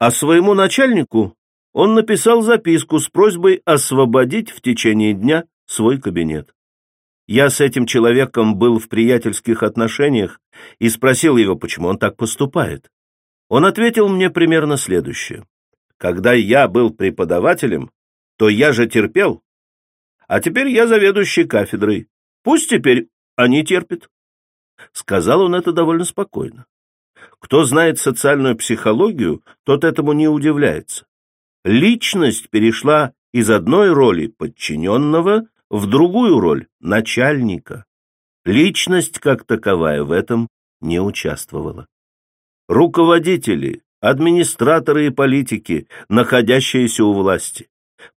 А своему начальнику он написал записку с просьбой освободить в течение дня свой кабинет. Я с этим человеком был в приятельских отношениях и спросил его, почему он так поступает. Он ответил мне примерно следующее. Когда я был преподавателем, то я же терпел, а теперь я заведующий кафедрой. Пусть теперь они терпят. Сказал он это довольно спокойно. Кто знает социальную психологию, тот этому не удивляется. Личность перешла из одной роли подчиненного в другую роль начальника. Личность как таковая в этом не участвовала руководители, администраторы и политики, находящиеся у власти.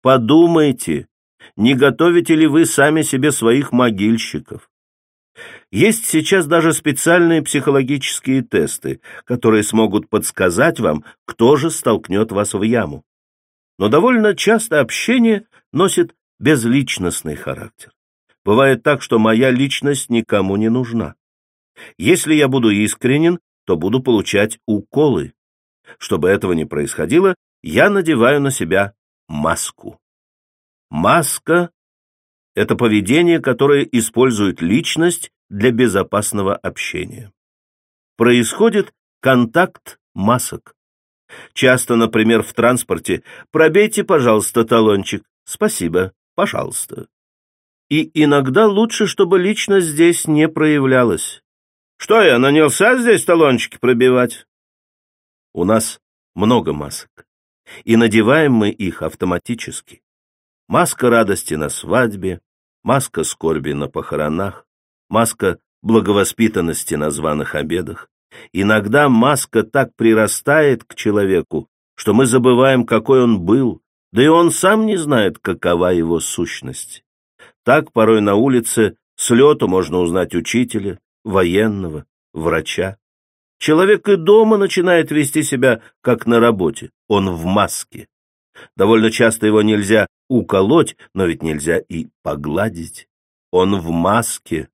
Подумайте, не готовите ли вы сами себе своих могильщиков? Есть сейчас даже специальные психологические тесты, которые смогут подсказать вам, кто же столкнет вас в яму. Но довольно часто общение носит безличностный характер. Бывает так, что моя личность никому не нужна. Если я буду искренен, то буду получать уколы. Чтобы этого не происходило, я надеваю на себя маску. Маска — это поведение, которое использует личность для безопасного общения. Происходит контакт масок. Часто, например, в транспорте «пробейте, пожалуйста, талончик». «Спасибо, пожалуйста». И иногда лучше, чтобы личность здесь не проявлялась. «Что я, нанялся здесь талончики пробивать?» У нас много масок, и надеваем мы их автоматически. Маска радости на свадьбе, маска скорби на похоронах, маска благовоспитанности на званых обедах. Иногда маска так прирастает к человеку, что мы забываем, какой он был, да и он сам не знает, какова его сущность. Так порой на улице с лету можно узнать учителя, военного, врача. Человек и дома начинает вести себя, как на работе. Он в маске. Довольно часто его нельзя уколоть, но ведь нельзя и погладить. Он в маске.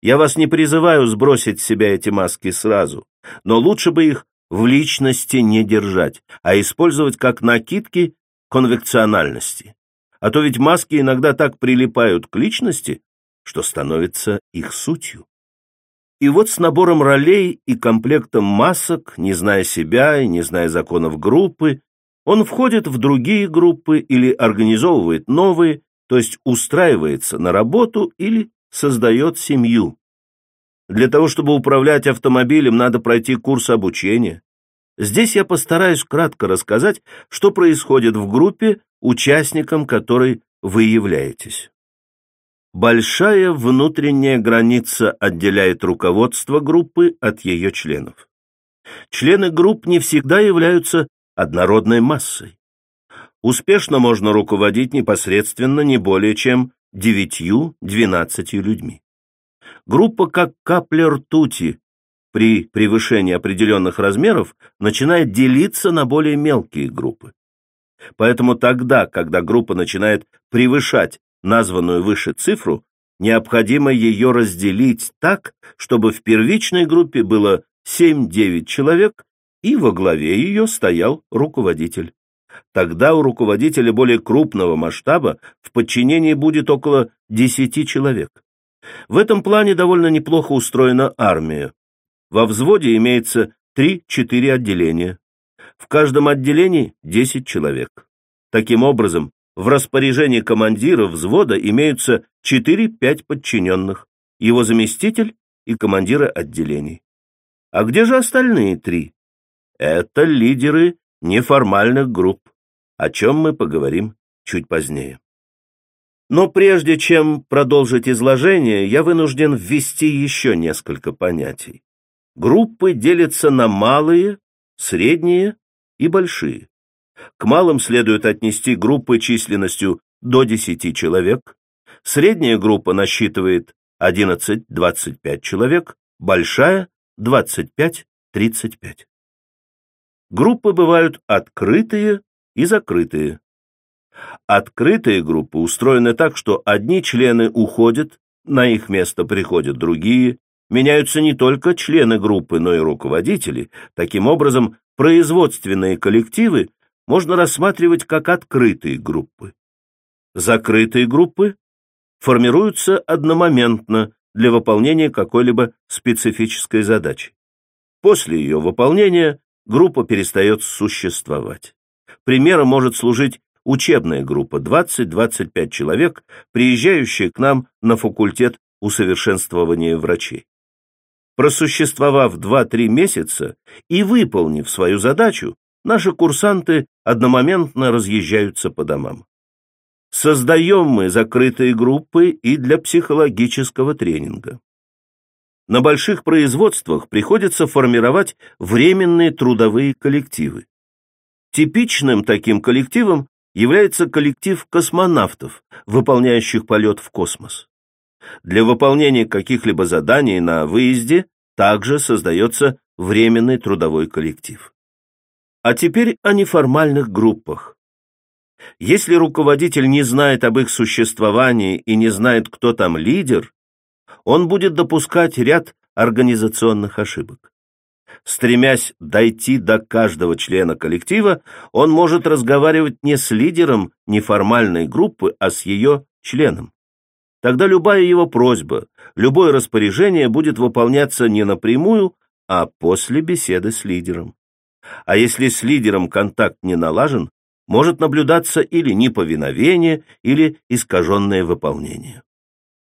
Я вас не призываю сбросить с себя эти маски сразу, но лучше бы их в личности не держать, а использовать как накидки конвекциональности. А то ведь маски иногда так прилипают к личности, что становятся их сутью. И вот с набором ролей и комплектом масок, не зная себя и не зная законов группы, он входит в другие группы или организовывает новые, то есть устраивается на работу или создает семью. Для того, чтобы управлять автомобилем, надо пройти курс обучения. Здесь я постараюсь кратко рассказать, что происходит в группе, участником которой вы являетесь. Большая внутренняя граница отделяет руководство группы от ее членов. Члены групп не всегда являются однородной массой. Успешно можно руководить непосредственно не более чем девятью-двенадцатью людьми. Группа, как капля ртути, при превышении определенных размеров начинает делиться на более мелкие группы. Поэтому тогда, когда группа начинает превышать названную выше цифру, необходимо ее разделить так, чтобы в первичной группе было 7-9 человек, и во главе ее стоял руководитель. Тогда у руководителя более крупного масштаба в подчинении будет около 10 человек. В этом плане довольно неплохо устроена армия. Во взводе имеется 3-4 отделения. В каждом отделении 10 человек. Таким образом, в распоряжении командира взвода имеются 4-5 подчиненных, его заместитель и командиры отделений. А где же остальные три? Это лидеры неформальных групп, о чем мы поговорим чуть позднее. Но прежде чем продолжить изложение, я вынужден ввести еще несколько понятий. Группы делятся на малые, средние и большие. К малым следует отнести группы численностью до 10 человек, средняя группа насчитывает 11-25 человек, большая – 25-35. Группы бывают открытые и закрытые. Открытые группы устроены так, что одни члены уходят, на их место приходят другие, меняются не только члены группы, но и руководители. Таким образом, производственные коллективы можно рассматривать как открытые группы. Закрытые группы формируются одномоментно для выполнения какой-либо специфической задачи. После ее выполнения группа перестает существовать. Примером может служить учебная группа 20-25 человек, приезжающая к нам на факультет усовершенствования врачей. Просуществовав 2-3 месяца и выполнив свою задачу, наши курсанты одномоментно разъезжаются по домам. Создаем мы закрытые группы и для психологического тренинга. На больших производствах приходится формировать временные трудовые коллективы. Типичным таким коллективом является коллектив космонавтов, выполняющих полет в космос. Для выполнения каких-либо заданий на выезде также создается временный трудовой коллектив. А теперь о неформальных группах. Если руководитель не знает об их существовании и не знает, кто там лидер, он будет допускать ряд организационных ошибок. Стремясь дойти до каждого члена коллектива, он может разговаривать не с лидером неформальной группы, а с ее членом. тогда любая его просьба, любое распоряжение будет выполняться не напрямую, а после беседы с лидером. А если с лидером контакт не налажен, может наблюдаться или неповиновение, или искаженное выполнение.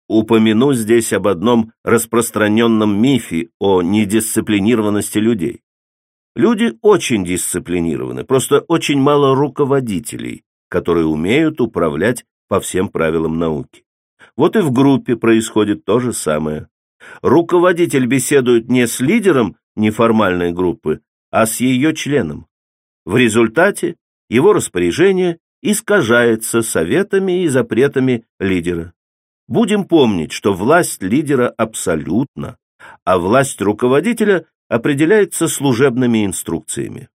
Упомяну здесь об одном распространенном мифе о недисциплинированности людей. Люди очень дисциплинированы, просто очень мало руководителей, которые умеют управлять по всем правилам науки. Вот и в группе происходит то же самое. Руководитель беседует не с лидером неформальной группы, а с ее членом. В результате его распоряжение искажается советами и запретами лидера. Будем помнить, что власть лидера абсолютна, а власть руководителя определяется служебными инструкциями.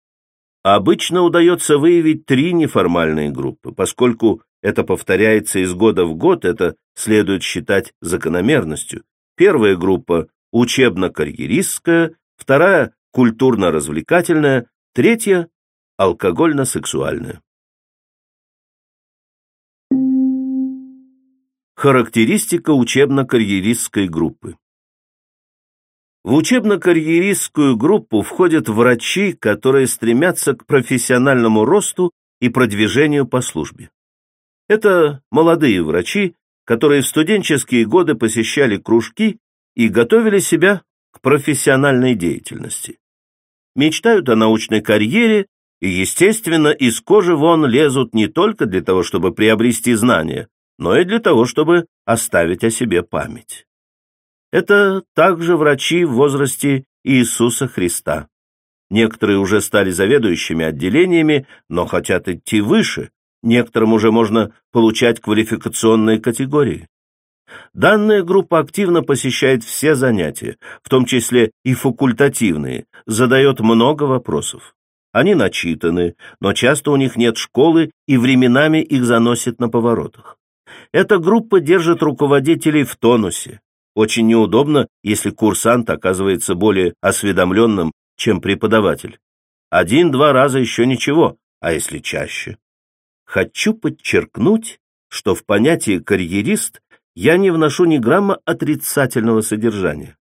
Обычно удается выявить три неформальные группы, поскольку это повторяется из года в год, это следует считать закономерностью. Первая группа – учебно-карьеристская, вторая – культурно-развлекательная, третья – алкогольно-сексуальная. Характеристика учебно-карьеристской группы. В учебно-карьеристскую группу входят врачи, которые стремятся к профессиональному росту и продвижению по службе. Это молодые врачи, которые в студенческие годы посещали кружки и готовили себя к профессиональной деятельности. Мечтают о научной карьере и, естественно, из кожи вон лезут не только для того, чтобы приобрести знания, но и для того, чтобы оставить о себе память. Это также врачи в возрасте Иисуса Христа. Некоторые уже стали заведующими отделениями, но хотят идти выше. Некоторым уже можно получать квалификационные категории. Данная группа активно посещает все занятия, в том числе и факультативные, задает много вопросов. Они начитаны, но часто у них нет школы и временами их заносит на поворотах. Эта группа держит руководителей в тонусе, очень неудобно, если курсант оказывается более осведомленным, чем преподаватель. Один-два раза еще ничего, а если чаще? Хочу подчеркнуть, что в понятие «карьерист» я не вношу ни грамма отрицательного содержания.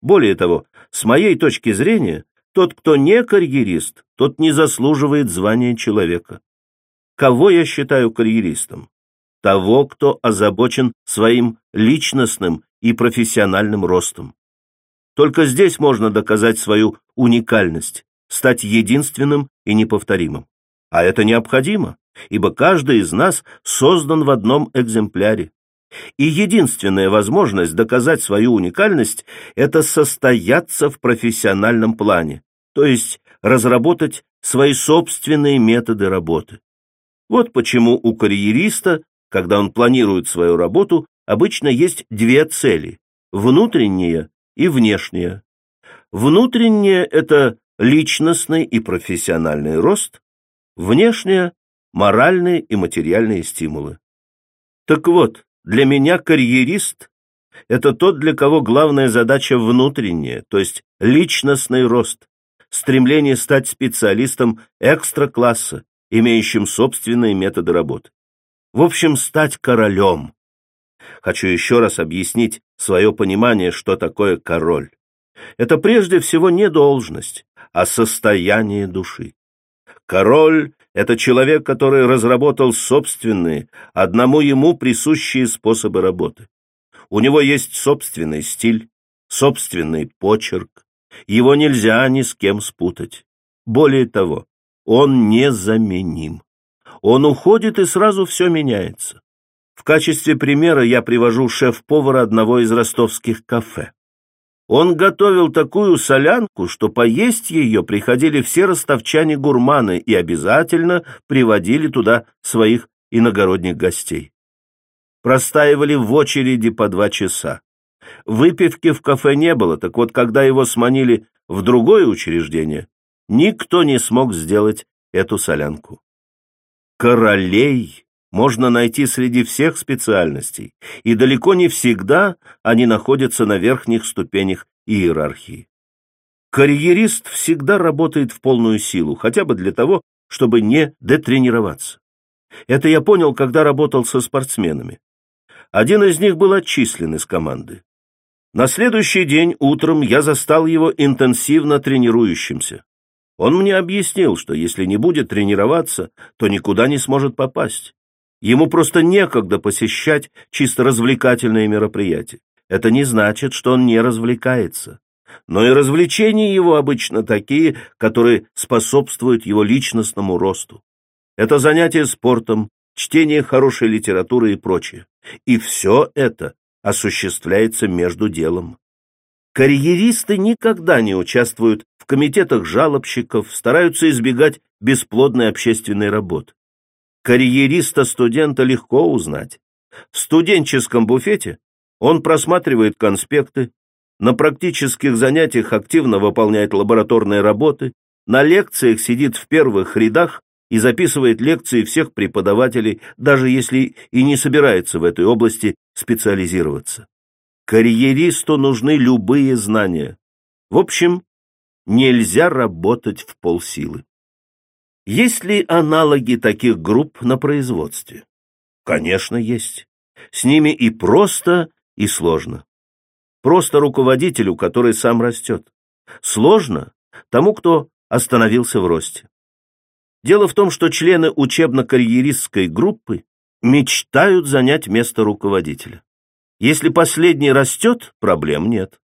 Более того, с моей точки зрения, тот, кто не карьерист, тот не заслуживает звания человека. Кого я считаю карьеристом? Того, кто озабочен своим личностным и профессиональным ростом. Только здесь можно доказать свою уникальность, стать единственным и неповторимым. А это необходимо, ибо каждый из нас создан в одном экземпляре. И единственная возможность доказать свою уникальность – это состояться в профессиональном плане, то есть разработать свои собственные методы работы. Вот почему у карьериста, когда он планирует свою работу, обычно есть две цели – внутренняя и внешняя. Внутренняя – это личностный и профессиональный рост, внешняя – моральные и материальные стимулы. Так вот, для меня карьерист – это тот, для кого главная задача внутренняя, то есть личностный рост, стремление стать специалистом экстра-класса, имеющим собственные методы работы. В общем, стать королем, хочу еще раз объяснить свое понимание, что такое король. Это прежде всего не должность, а состояние души. Король — это человек, который разработал собственные, одному ему присущие способы работы. У него есть собственный стиль, собственный почерк. Его нельзя ни с кем спутать. Более того, он незаменим. Он уходит, и сразу все меняется. В качестве примера я привожу шеф-повара одного из ростовских кафе. Он готовил такую солянку, что поесть ее приходили все ростовчане-гурманы и обязательно приводили туда своих иногородних гостей. Простаивали в очереди по два часа. Выпивки в кафе не было, так вот, когда его сманили в другое учреждение, никто не смог сделать эту солянку. Королей можно найти среди всех специальностей, и далеко не всегда они находятся на верхних ступенях иерархии. Карьерист всегда работает в полную силу, хотя бы для того, чтобы не детренироваться. Это я понял, когда работал со спортсменами. один из них был отчислен из команды. На следующий день утром я застал его интенсивно тренирующимся. Он мне объяснил, что если не будет тренироваться, то никуда не сможет попасть. Ему просто некогда посещать чисто развлекательные мероприятия. Это не значит, что он не развлекается. Но и развлечения его обычно такие, которые способствуют его личностному росту. Это занятие спортом, чтение хорошей литературы и прочее. И все это осуществляется между делом. Карьеристы никогда не участвуют в комитетах жалобщиков, стараются избегать бесплодной общественной работы. Карьериста-студента легко узнать. В студенческом буфете он просматривает конспекты, на практических занятиях активно выполняет лабораторные работы, на лекциях сидит в первых рядах и записывает лекции всех преподавателей, даже если и не собирается в этой области специализироваться. Карьеристу нужны любые знания. В общем, нельзя работать в полсилы. Есть ли аналоги таких групп на производстве? Конечно, есть. С ними и просто, и сложно. Просто руководителю, который сам растет. Сложно тому, кто остановился в росте. Дело в том, что члены учебно-карьеристской группы мечтают занять место руководителя. Если последний растет, проблем нет.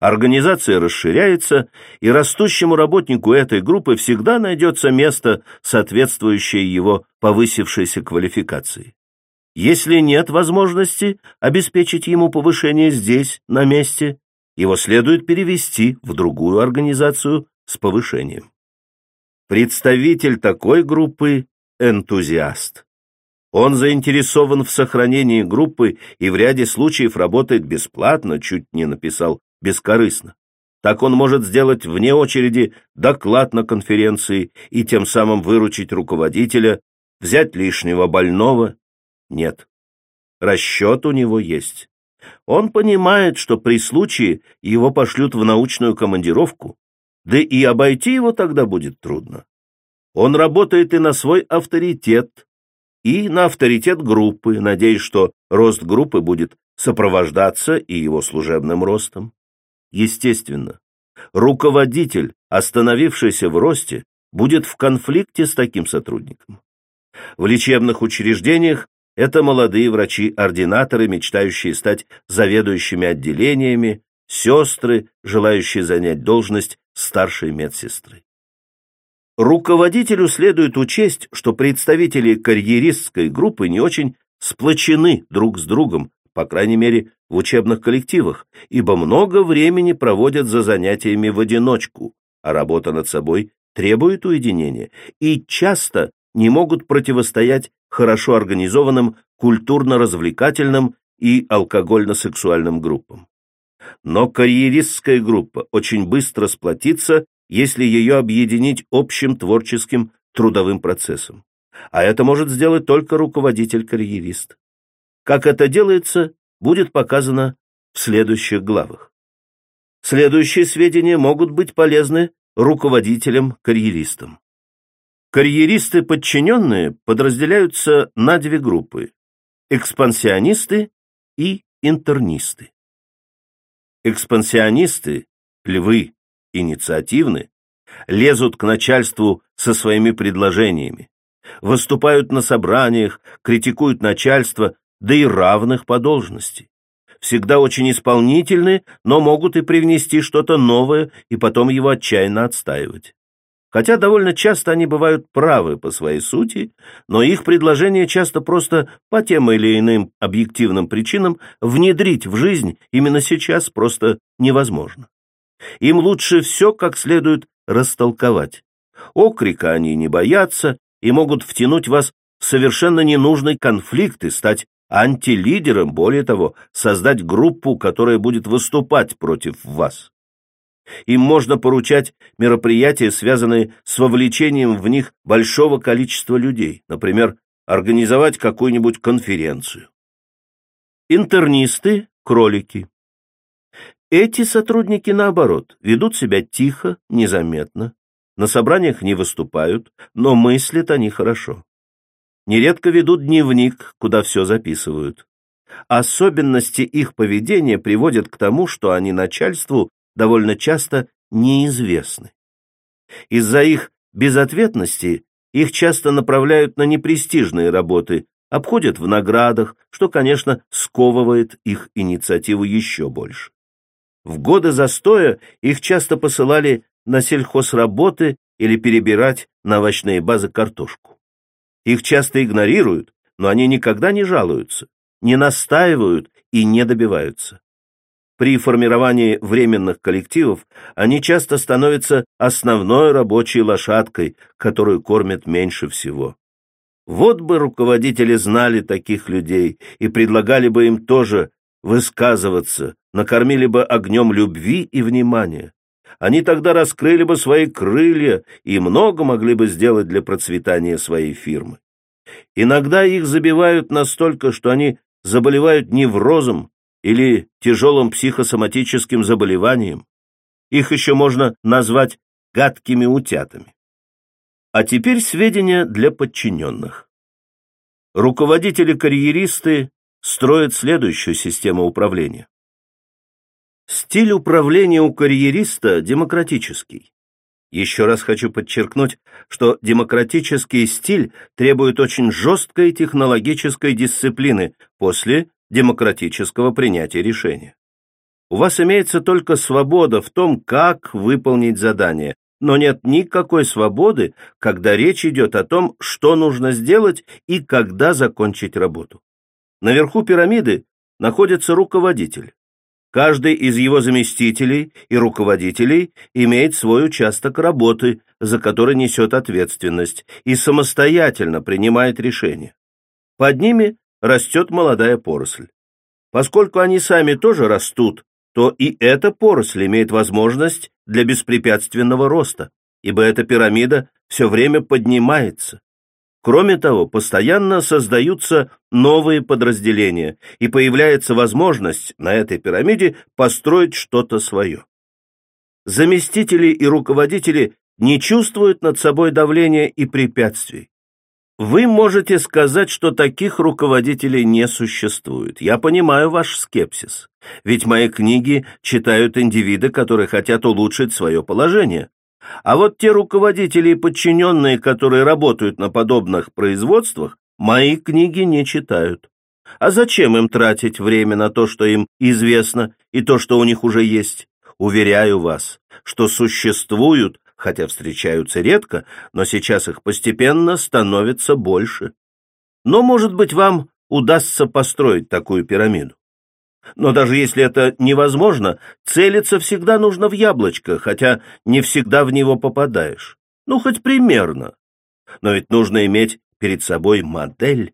Организация расширяется, и растущему работнику этой группы всегда найдется место, соответствующее его повысившейся квалификации. Если нет возможности обеспечить ему повышение здесь, на месте, его следует перевести в другую организацию с повышением. Представитель такой группы – энтузиаст. Он заинтересован в сохранении группы и в ряде случаев работает бесплатно, чуть не написал бескорыстно. Так он может сделать вне очереди доклад на конференции и тем самым выручить руководителя, взять лишнего больного. Нет. Расчет у него есть. Он понимает, что при случае его пошлют в научную командировку, да и обойти его тогда будет трудно. Он работает и на свой авторитет, и на авторитет группы, надеясь, что рост группы будет сопровождаться и его служебным ростом. Естественно, руководитель, остановившийся в росте, будет в конфликте с таким сотрудником. В лечебных учреждениях это молодые врачи-ординаторы, мечтающие стать заведующими отделениями, сестры, желающие занять должность старшей медсестры. Руководителю следует учесть, что представители карьеристской группы не очень сплочены друг с другом, по крайней мере, в учебных коллективах, ибо много времени проводят за занятиями в одиночку, а работа над собой требует уединения, и часто не могут противостоять хорошо организованным культурно-развлекательным и алкогольно-сексуальным группам. Но карьеристская группа очень быстро сплотится, если ее объединить общим творческим трудовым процессом. А это может сделать только руководитель-карьерист. Как это делается, будет показано в следующих главах. Следующие сведения могут быть полезны руководителям-карьеристам. Карьеристы подчиненные подразделяются на две группы – экспансионисты и интернисты. Экспансионисты, львы, инициативны, лезут к начальству со своими предложениями, выступают на собраниях, критикуют начальство, да и равных по должности. Всегда очень исполнительны, но могут и привнести что-то новое и потом его отчаянно отстаивать. Хотя довольно часто они бывают правы по своей сути, но их предложение часто просто по тем или иным объективным причинам внедрить в жизнь именно сейчас просто невозможно. Им лучше все как следует растолковать. Окрика они не боятся и могут втянуть вас в совершенно ненужный конфликт и стать антилидером, более того, создать группу, которая будет выступать против вас. Им можно поручать мероприятия, связанные с вовлечением в них большого количества людей, например, организовать какую-нибудь конференцию. Интернисты – кролики. Эти сотрудники, наоборот, ведут себя тихо, незаметно, на собраниях не выступают, но мыслят они хорошо. Нередко ведут дневник, куда все записывают. особенности их поведения приводят к тому, что они начальству довольно часто неизвестны. Из-за их безответности их часто направляют на непрестижные работы, обходят в наградах, что, конечно, сковывает их инициативу еще больше. В годы застоя их часто посылали на сельхозработы или перебирать на овощные базы картошку. Их часто игнорируют, но они никогда не жалуются, не настаивают и не добиваются. При формировании временных коллективов они часто становятся основной рабочей лошадкой, которую кормят меньше всего. Вот бы руководители знали таких людей и предлагали бы им тоже высказываться, накормили бы огнем любви и внимания. Они тогда раскрыли бы свои крылья и много могли бы сделать для процветания своей фирмы. Иногда их забивают настолько, что они заболевают неврозом или тяжелым психосоматическим заболеванием. Их еще можно назвать гадкими утятами. А теперь сведения для подчиненных. Руководители-карьеристы строят следующую систему управления. Стиль управления у карьериста демократический. Еще раз хочу подчеркнуть, что демократический стиль требует очень жесткой технологической дисциплины после демократического принятия решения. У вас имеется только свобода в том, как выполнить задание, но нет никакой свободы, когда речь идет о том, что нужно сделать и когда закончить работу. Наверху пирамиды находится руководитель. Каждый из его заместителей и руководителей имеет свой участок работы, за который несет ответственность, и самостоятельно принимает решения. Под ними растет молодая поросль. Поскольку они сами тоже растут, то и эта поросль имеет возможность для беспрепятственного роста, ибо эта пирамида все время поднимается. Кроме того, постоянно создаются новые подразделения, и появляется возможность на этой пирамиде построить что-то свое. Заместители и руководители не чувствуют над собой давления и препятствий. Вы можете сказать, что таких руководителей не существует. Я понимаю ваш скепсис. Ведь мои книги читают индивиды, которые хотят улучшить свое положение. А вот те руководители и подчиненные, которые работают на подобных производствах, мои книги не читают. А зачем им тратить время на то, что им известно, и то, что у них уже есть? Уверяю вас, что существуют, хотя встречаются редко, но сейчас их постепенно становится больше. Но, может быть, вам удастся построить такую пирамиду. Но даже если это невозможно, целиться всегда нужно в яблочко, хотя не всегда в него попадаешь. Ну, хоть примерно. Но ведь нужно иметь перед собой модель.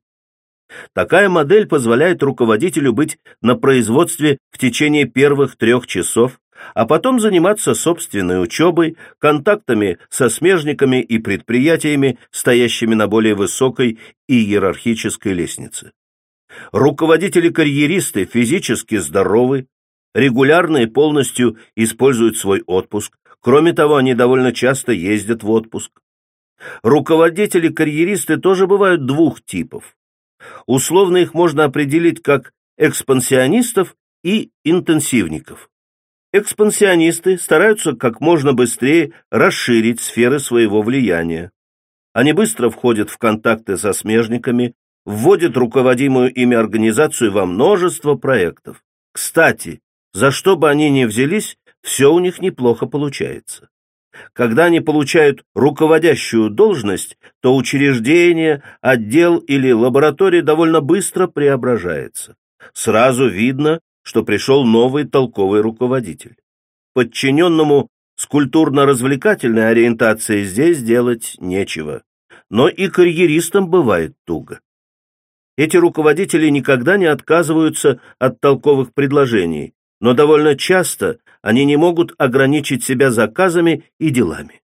Такая модель позволяет руководителю быть на производстве в течение первых трех часов, а потом заниматься собственной учебой, контактами со смежниками и предприятиями, стоящими на более высокой и иерархической лестнице. Руководители-карьеристы физически здоровы, регулярно и полностью используют свой отпуск. Кроме того, они довольно часто ездят в отпуск. Руководители-карьеристы тоже бывают двух типов. Условно их можно определить как экспансионистов и интенсивников. Экспансионисты стараются как можно быстрее расширить сферы своего влияния. Они быстро входят в контакты со смежниками, вводит руководимую ими организацию во множество проектов. Кстати, за что бы они ни взялись, все у них неплохо получается. Когда они получают руководящую должность, то учреждение, отдел или лаборатория довольно быстро преображается. Сразу видно, что пришел новый толковый руководитель. Подчиненному с культурно-развлекательной ориентацией здесь делать нечего. Но и карьеристам бывает туго. Эти руководители никогда не отказываются от толковых предложений, но довольно часто они не могут ограничить себя заказами и делами.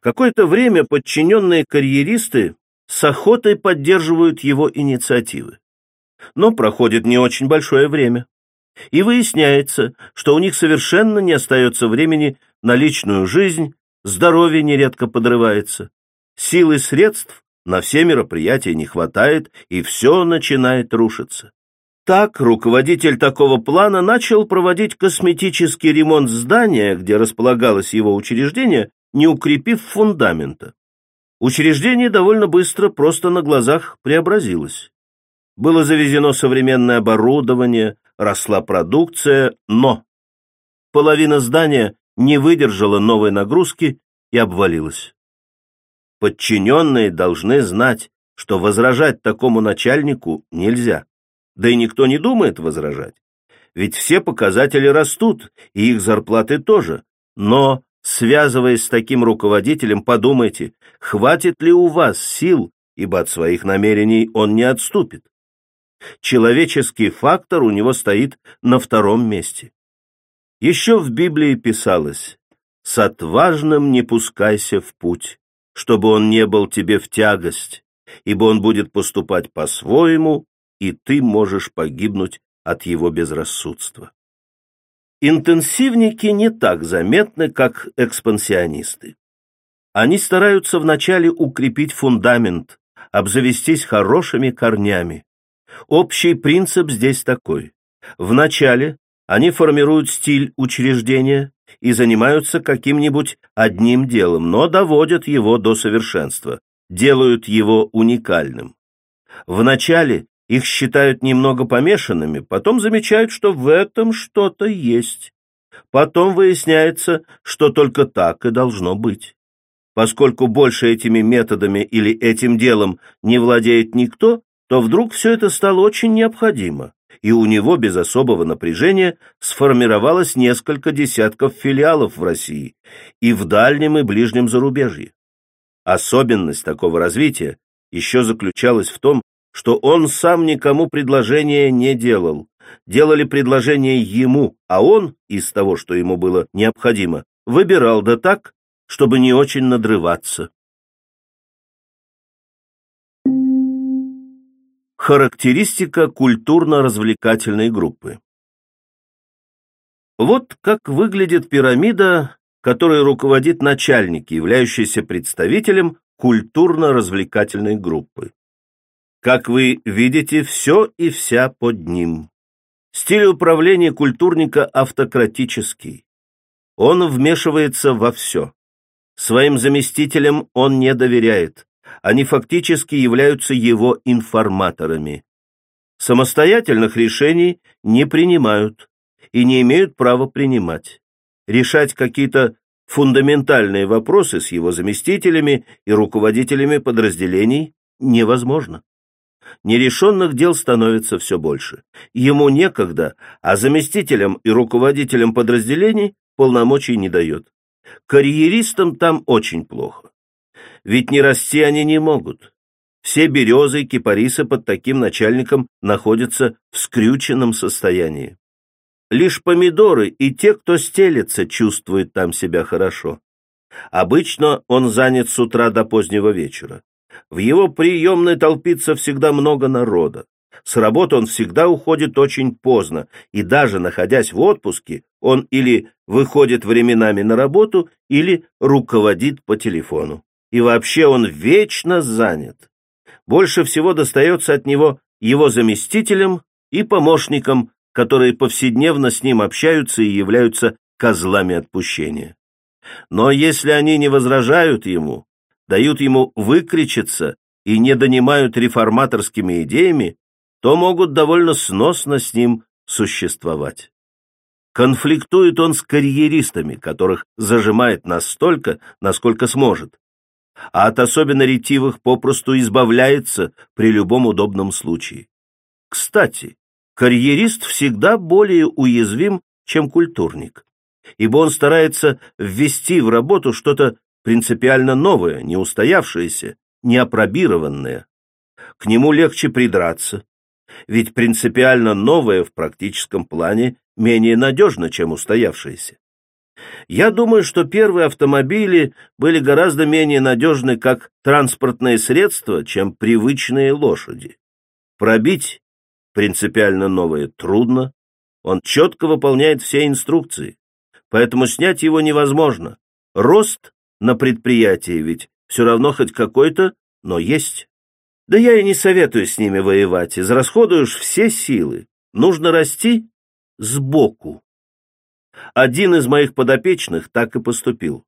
Какое-то время подчиненные карьеристы с охотой поддерживают его инициативы. Но проходит не очень большое время. И выясняется, что у них совершенно не остается времени на личную жизнь, здоровье нередко подрывается. Силы средств на все мероприятия не хватает, и все начинает рушиться. Так руководитель такого плана начал проводить косметический ремонт здания, где располагалось его учреждение, не укрепив фундамента. Учреждение довольно быстро просто на глазах преобразилось. Было завезено современное оборудование, росла продукция, но половина здания не выдержала новой нагрузки и обвалилась. Подчиненные должны знать, что возражать такому начальнику нельзя. Да и никто не думает возражать. Ведь все показатели растут, и их зарплаты тоже. Но, связываясь с таким руководителем, подумайте, хватит ли у вас сил, ибо от своих намерений он не отступит. Человеческий фактор у него стоит на втором месте. Еще в Библии писалось «С отважным не пускайся в путь, чтобы он не был тебе в тягость, ибо он будет поступать по-своему, и ты можешь погибнуть от его безрассудства. Интенсивники не так заметны, как экспансионисты. Они стараются вначале укрепить фундамент, обзавестись хорошими корнями. Общий принцип здесь такой. Вначале они формируют стиль учреждения и занимаются каким-нибудь одним делом, но доводят его до совершенства, делают его уникальным. Вначале их считают немного помешанными, потом замечают, что в этом что-то есть. Потом выясняется, что только так и должно быть. Поскольку больше этими методами или этим делом не владеет никто, то вдруг все это стало очень необходимо, и у него без особого напряжения сформировалось несколько десятков филиалов в России и в дальнем и ближнем зарубежье. Особенность такого развития еще заключалась в том, что он сам никому предложения не делал. Делали предложение ему, а он, из того, что ему было необходимо, выбирал да так, чтобы не очень надрываться. Характеристика культурно-развлекательной группы Вот как выглядит пирамида, которой руководит начальник, являющийся представителем культурно-развлекательной группы. Как вы видите, все и вся под ним. Стиль управления культурника автократический. Он вмешивается во все. Своим заместителям он не доверяет. Они фактически являются его информаторами. Самостоятельных решений не принимают и не имеют права принимать. Решать какие-то фундаментальные вопросы с его заместителями и руководителями подразделений невозможно. Нерешенных дел становится все больше. Ему некогда, а заместителям и руководителям подразделений полномочий не дает. Карьеристам там очень плохо. Ведь не расти они не могут. Все березы и кипарисы под таким начальником находятся в скрюченном состоянии. Лишь помидоры и те, кто стелется, чувствуют там себя хорошо. Обычно он занят с утра до позднего вечера. В его приемной толпится всегда много народа. С работы он всегда уходит очень поздно, и даже находясь в отпуске, он или выходит временами на работу, или руководит по телефону. И вообще он вечно занят. Больше всего достается от него его заместителям и помощникам, которые повседневно с ним общаются и являются козлами отпущения. Но если они не возражают ему, дают ему выкричиться и не донимают реформаторскими идеями, то могут довольно сносно с ним существовать. Конфликтует он с карьеристами, которых зажимает настолько, насколько сможет, а от особенно ретивых попросту избавляется при любом удобном случае. Кстати, карьерист всегда более уязвим, чем культурник, ибо он старается ввести в работу что-то принципиально новое, не устоявшееся, не опробированное. К нему легче придраться, ведь принципиально новое в практическом плане менее надежно, чем устоявшееся. Я думаю, что первые автомобили были гораздо менее надежны как транспортное средство, чем привычные лошади. Пробить принципиально новое трудно, он четко выполняет все инструкции, поэтому снять его невозможно. Рост на предприятии ведь все равно хоть какой-то, но есть. Да я и не советую с ними воевать, израсходуешь все силы. нужно расти сбоку. Один из моих подопечных так и поступил.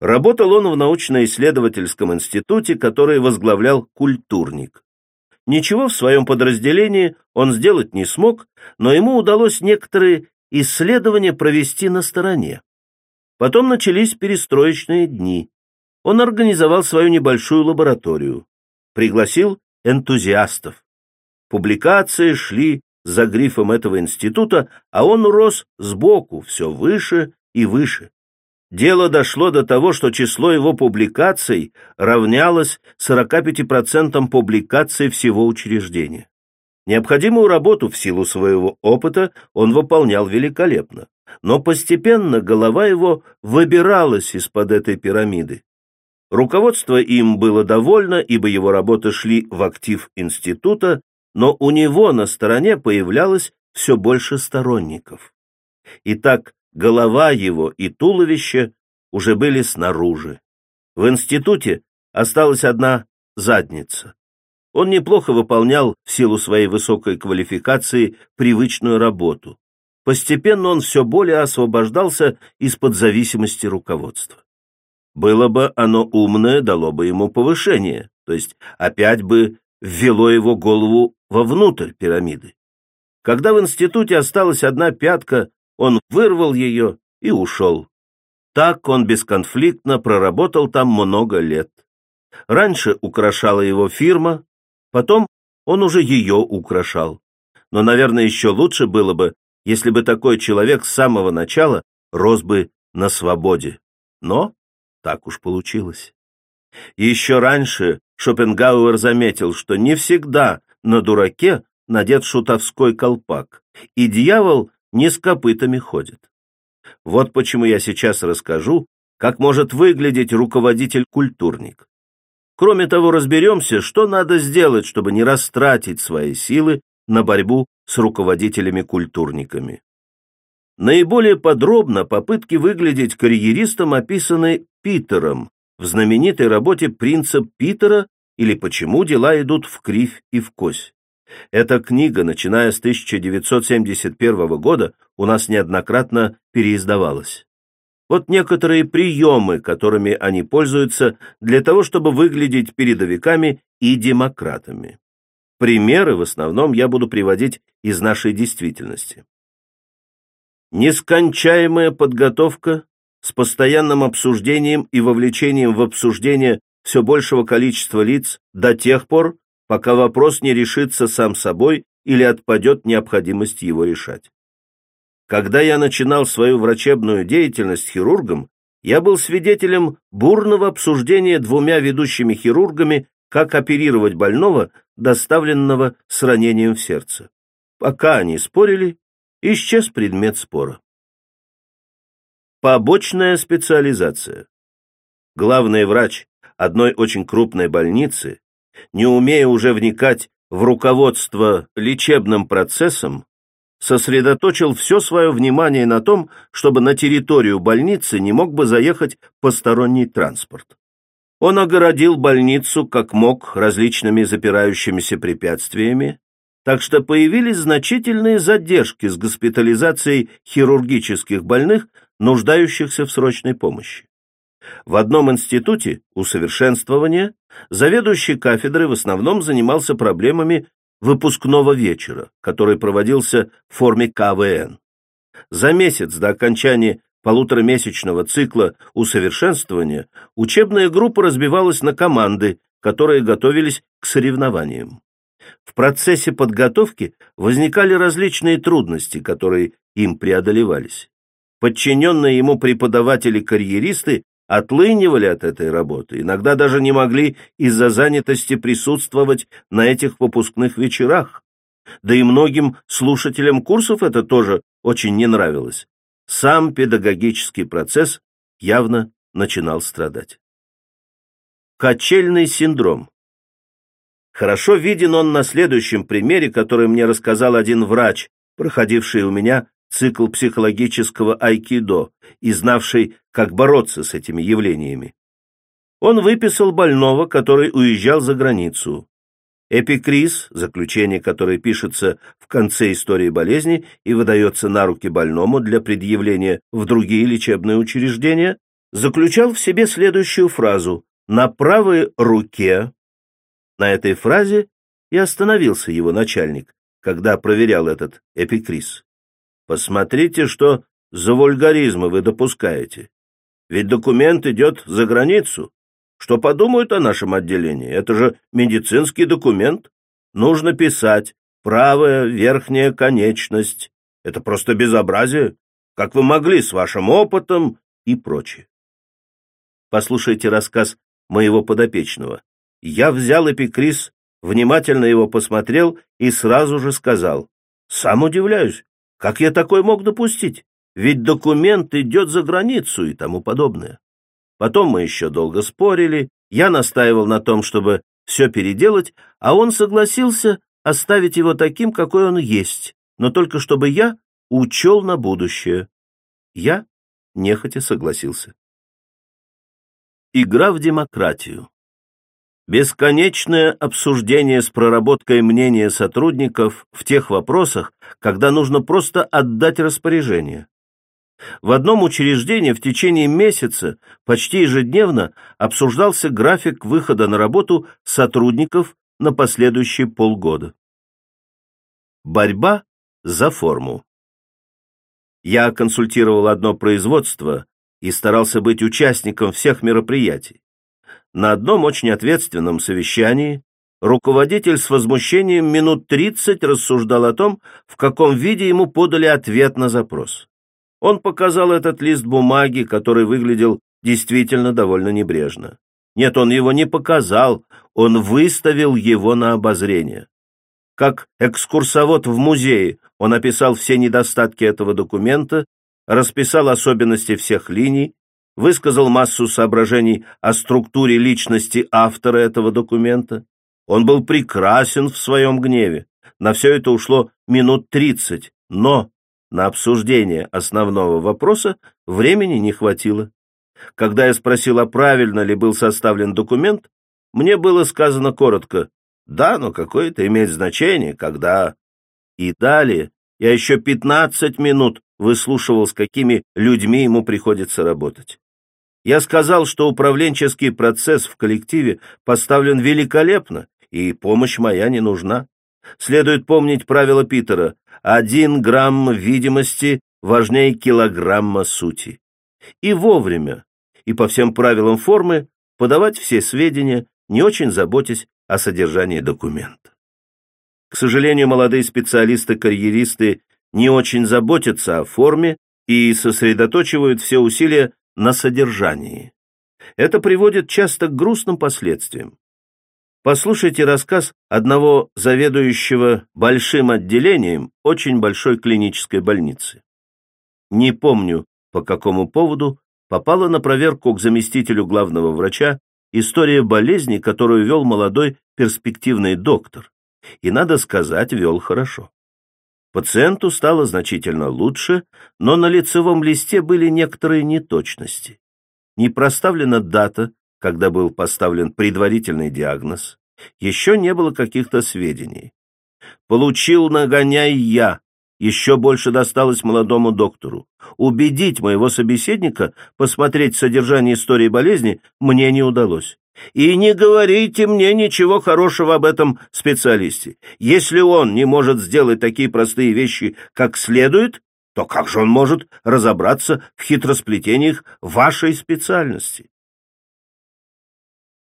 Работал он в научно-исследовательском институте, который возглавлял культурник. Ничего в своем подразделении он сделать не смог, но ему удалось некоторые исследования провести на стороне. Потом начались перестроечные дни. Он организовал свою небольшую лабораторию, пригласил энтузиастов. Публикации шли за грифом этого института, а он рос сбоку, все выше и выше. Дело дошло до того, что число его публикаций равнялось 45% публикаций всего учреждения. Необходимую работу в силу своего опыта он выполнял великолепно, но постепенно голова его выбиралась из-под этой пирамиды. Руководство им было довольно, ибо его работы шли в актив института, но у него на стороне появлялось все больше сторонников. Итак, голова его и туловище уже были снаружи. В институте осталась одна задница. Он неплохо выполнял в силу своей высокой квалификации привычную работу. Постепенно он все более освобождался из-под зависимости руководства. Было бы оно умное, дало бы ему повышение, то есть опять бы ввело его голову вовнутрь пирамиды. Когда в институте осталась одна пятка, он вырвал ее и ушел. Так он бесконфликтно проработал там много лет. Раньше украшала его фирма, потом он уже ее украшал. Но, наверное, еще лучше было бы, если бы такой человек с самого начала рос бы на свободе. Но так уж получилось. Еще раньше Шопенгауэр заметил, что не всегда на дураке надет шутовской колпак, и дьявол не с копытами ходит. Вот почему я сейчас расскажу, как может выглядеть руководитель-культурник. Кроме того, разберемся, что надо сделать, чтобы не растратить свои силы на борьбу с руководителями-культурниками. Наиболее подробно попытки выглядеть карьеристом описаны Питером в знаменитой работе «Принцип Питера» или «Почему дела идут в кривь и в кось». Эта книга, начиная с 1971 года, у нас неоднократно переиздавалась. Вот некоторые приемы, которыми они пользуются для того, чтобы выглядеть передовиками и демократами. Примеры в основном я буду приводить из нашей действительности. Нескончаемая подготовка с постоянным обсуждением и вовлечением в обсуждение все большего количества лиц до тех пор, пока вопрос не решится сам собой или отпадет необходимость его решать. Когда я начинал свою врачебную деятельность хирургом, я был свидетелем бурного обсуждения двумя ведущими хирургами, как оперировать больного, доставленного с ранением в сердце. Пока они спорили, исчез предмет спора. Побочная специализация. Главный врач одной очень крупной больницы, не умея уже вникать в руководство лечебным процессом, сосредоточил все свое внимание на том, чтобы на территорию больницы не мог бы заехать посторонний транспорт. Он огородил больницу как мог различными запирающимися препятствиями, так что появились значительные задержки с госпитализацией хирургических больных, нуждающихся в срочной помощи. В одном институте усовершенствования заведующий кафедры в основном занимался проблемами выпускного вечера, который проводился в форме КВН. За месяц до окончания полуторамесячного цикла усовершенствования учебная группа разбивалась на команды, которые готовились к соревнованиям. В процессе подготовки возникали различные трудности, которые им преодолевались. Подчиненные ему преподаватели-карьеристы отлынивали от этой работы, иногда даже не могли из-за занятости присутствовать на этих выпускных вечерах. Да и многим слушателям курсов это тоже очень не нравилось. Сам педагогический процесс явно начинал страдать. Качельный синдром. Хорошо виден он на следующем примере, который мне рассказал один врач, проходивший у меня цикл психологического айкидо и знавший, как бороться с этими явлениями. Он выписал больного, который уезжал за границу. Эпикриз, заключение которое пишется в конце истории болезни и выдается на руки больному для предъявления в другие лечебные учреждения, заключал в себе следующую фразу «на правой руке». На этой фразе и остановился его начальник, когда проверял этот эпикриз. Посмотрите, что за вульгаризмы вы допускаете. Ведь документ идет за границу. Что подумают о нашем отделении? Это же медицинский документ. Нужно писать «правая верхняя конечность». Это просто безобразие. Как вы могли с вашим опытом и прочее. Послушайте рассказ моего подопечного. Я взял эпикриз, внимательно его посмотрел и сразу же сказал. Сам удивляюсь, как я такой мог допустить? Ведь документ идет за границу и тому подобное. Потом мы еще долго спорили, я настаивал на том, чтобы все переделать, а он согласился оставить его таким, какой он есть, но только чтобы я учел на будущее. Я нехотя согласился. Игра в демократию. Бесконечное обсуждение с проработкой мнения сотрудников в тех вопросах, когда нужно просто отдать распоряжение. В одном учреждении в течение месяца почти ежедневно обсуждался график выхода на работу сотрудников на последующие полгода. Борьба за форму. Я консультировал одно производство и старался быть участником всех мероприятий. На одном очень ответственном совещании руководитель с возмущением минут 30 рассуждал о том, в каком виде ему подали ответ на запрос. Он показал этот лист бумаги, который выглядел действительно довольно небрежно. Нет, он его не показал, он выставил его на обозрение. Как экскурсовод в музее он описал все недостатки этого документа, расписал особенности всех линий, высказал массу соображений о структуре личности автора этого документа. Он был прекрасен в своем гневе. На все это ушло минут тридцать, но на обсуждение основного вопроса времени не хватило. Когда я спросил, а правильно ли был составлен документ, мне было сказано коротко «Да, но какое это имеет значение, когда...» И далее я еще пятнадцать минут выслушивал, с какими людьми ему приходится работать. Я сказал, что управленческий процесс в коллективе поставлен великолепно, и помощь моя не нужна. Следует помнить правило Питера один грамм видимости важнее килограмма сути. И вовремя, и по всем правилам формы подавать все сведения, не очень заботясь о содержании документа. К сожалению, молодые специалисты-карьеристы не очень заботятся о форме и сосредоточивают все усилия на содержании. Это приводит часто к грустным последствиям. Послушайте рассказ одного заведующего большим отделением очень большой клинической больницы. Не помню, по какому поводу попала на проверку к заместителю главного врача история болезни, которую вел молодой перспективный доктор. И, надо сказать, вел хорошо. Пациенту стало значительно лучше, но на лицевом листе были некоторые неточности. Не проставлена дата, когда был поставлен предварительный диагноз, еще не было каких-то сведений. Получил нагоняй я, еще больше досталось молодому доктору. Убедить моего собеседника посмотреть содержание истории болезни мне не удалось. И не говорите мне ничего хорошего об этом специалисте. Если он не может сделать такие простые вещи как следует, то как же он может разобраться в хитросплетениях вашей специальности?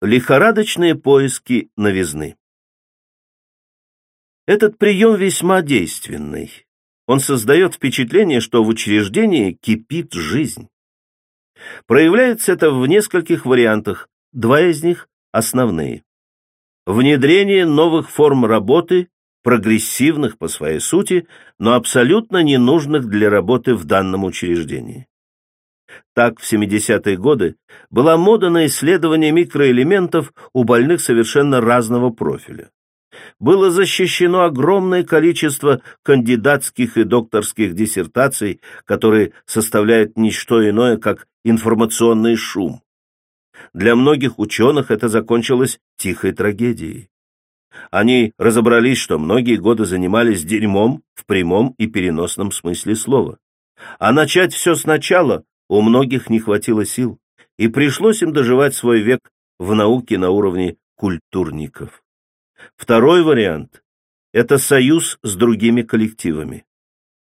Лихорадочные поиски новизны. Этот прием весьма действенный. Он создает впечатление, что в учреждении кипит жизнь. Проявляется это в нескольких вариантах, два из них основные. Внедрение новых форм работы, прогрессивных по своей сути, но абсолютно ненужных для работы в данном учреждении. Так, в 70-е годы была мода на исследование микроэлементов у больных совершенно разного профиля. Было защищено огромное количество кандидатских и докторских диссертаций, которые составляют ничто иное, как информационный шум. Для многих ученых это закончилось тихой трагедией. Они разобрались, что многие годы занимались дерьмом в прямом и переносном смысле слова. А начать все сначала у многих не хватило сил, и пришлось им доживать свой век в науке на уровне культурников. Второй вариант – это союз с другими коллективами.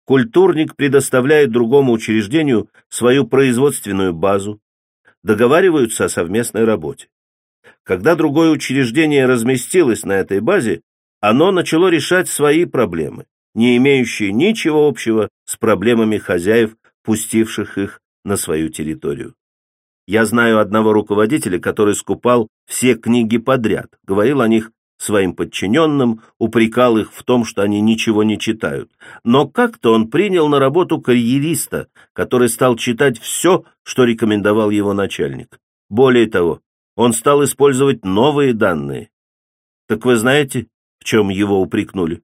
Культурник предоставляет другому учреждению свою производственную базу, договариваются о совместной работе. Когда другое учреждение разместилось на этой базе, оно начало решать свои проблемы, не имеющие ничего общего с проблемами хозяев, пустивших их на свою территорию. Я знаю одного руководителя, который скупал все книги подряд, говорил о них своим подчиненным, упрекал их в том, что они ничего не читают. Но как-то он принял на работу карьериста, который стал читать все, что рекомендовал его начальник. Более того, он стал использовать новые данные. Так вы знаете, в чем его упрекнули?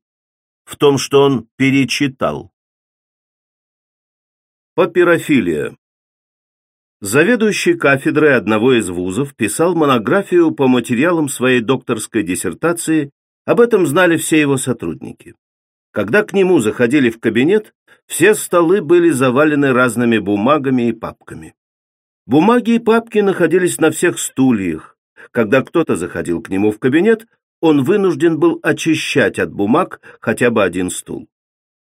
В том, что он перечитал. Папирофилия. Заведующий кафедрой одного из вузов писал монографию по материалам своей докторской диссертации, об этом знали все его сотрудники. Когда к нему заходили в кабинет, все столы были завалены разными бумагами и папками. Бумаги и папки находились на всех стульях. Когда кто-то заходил к нему в кабинет, он вынужден был очищать от бумаг хотя бы один стул.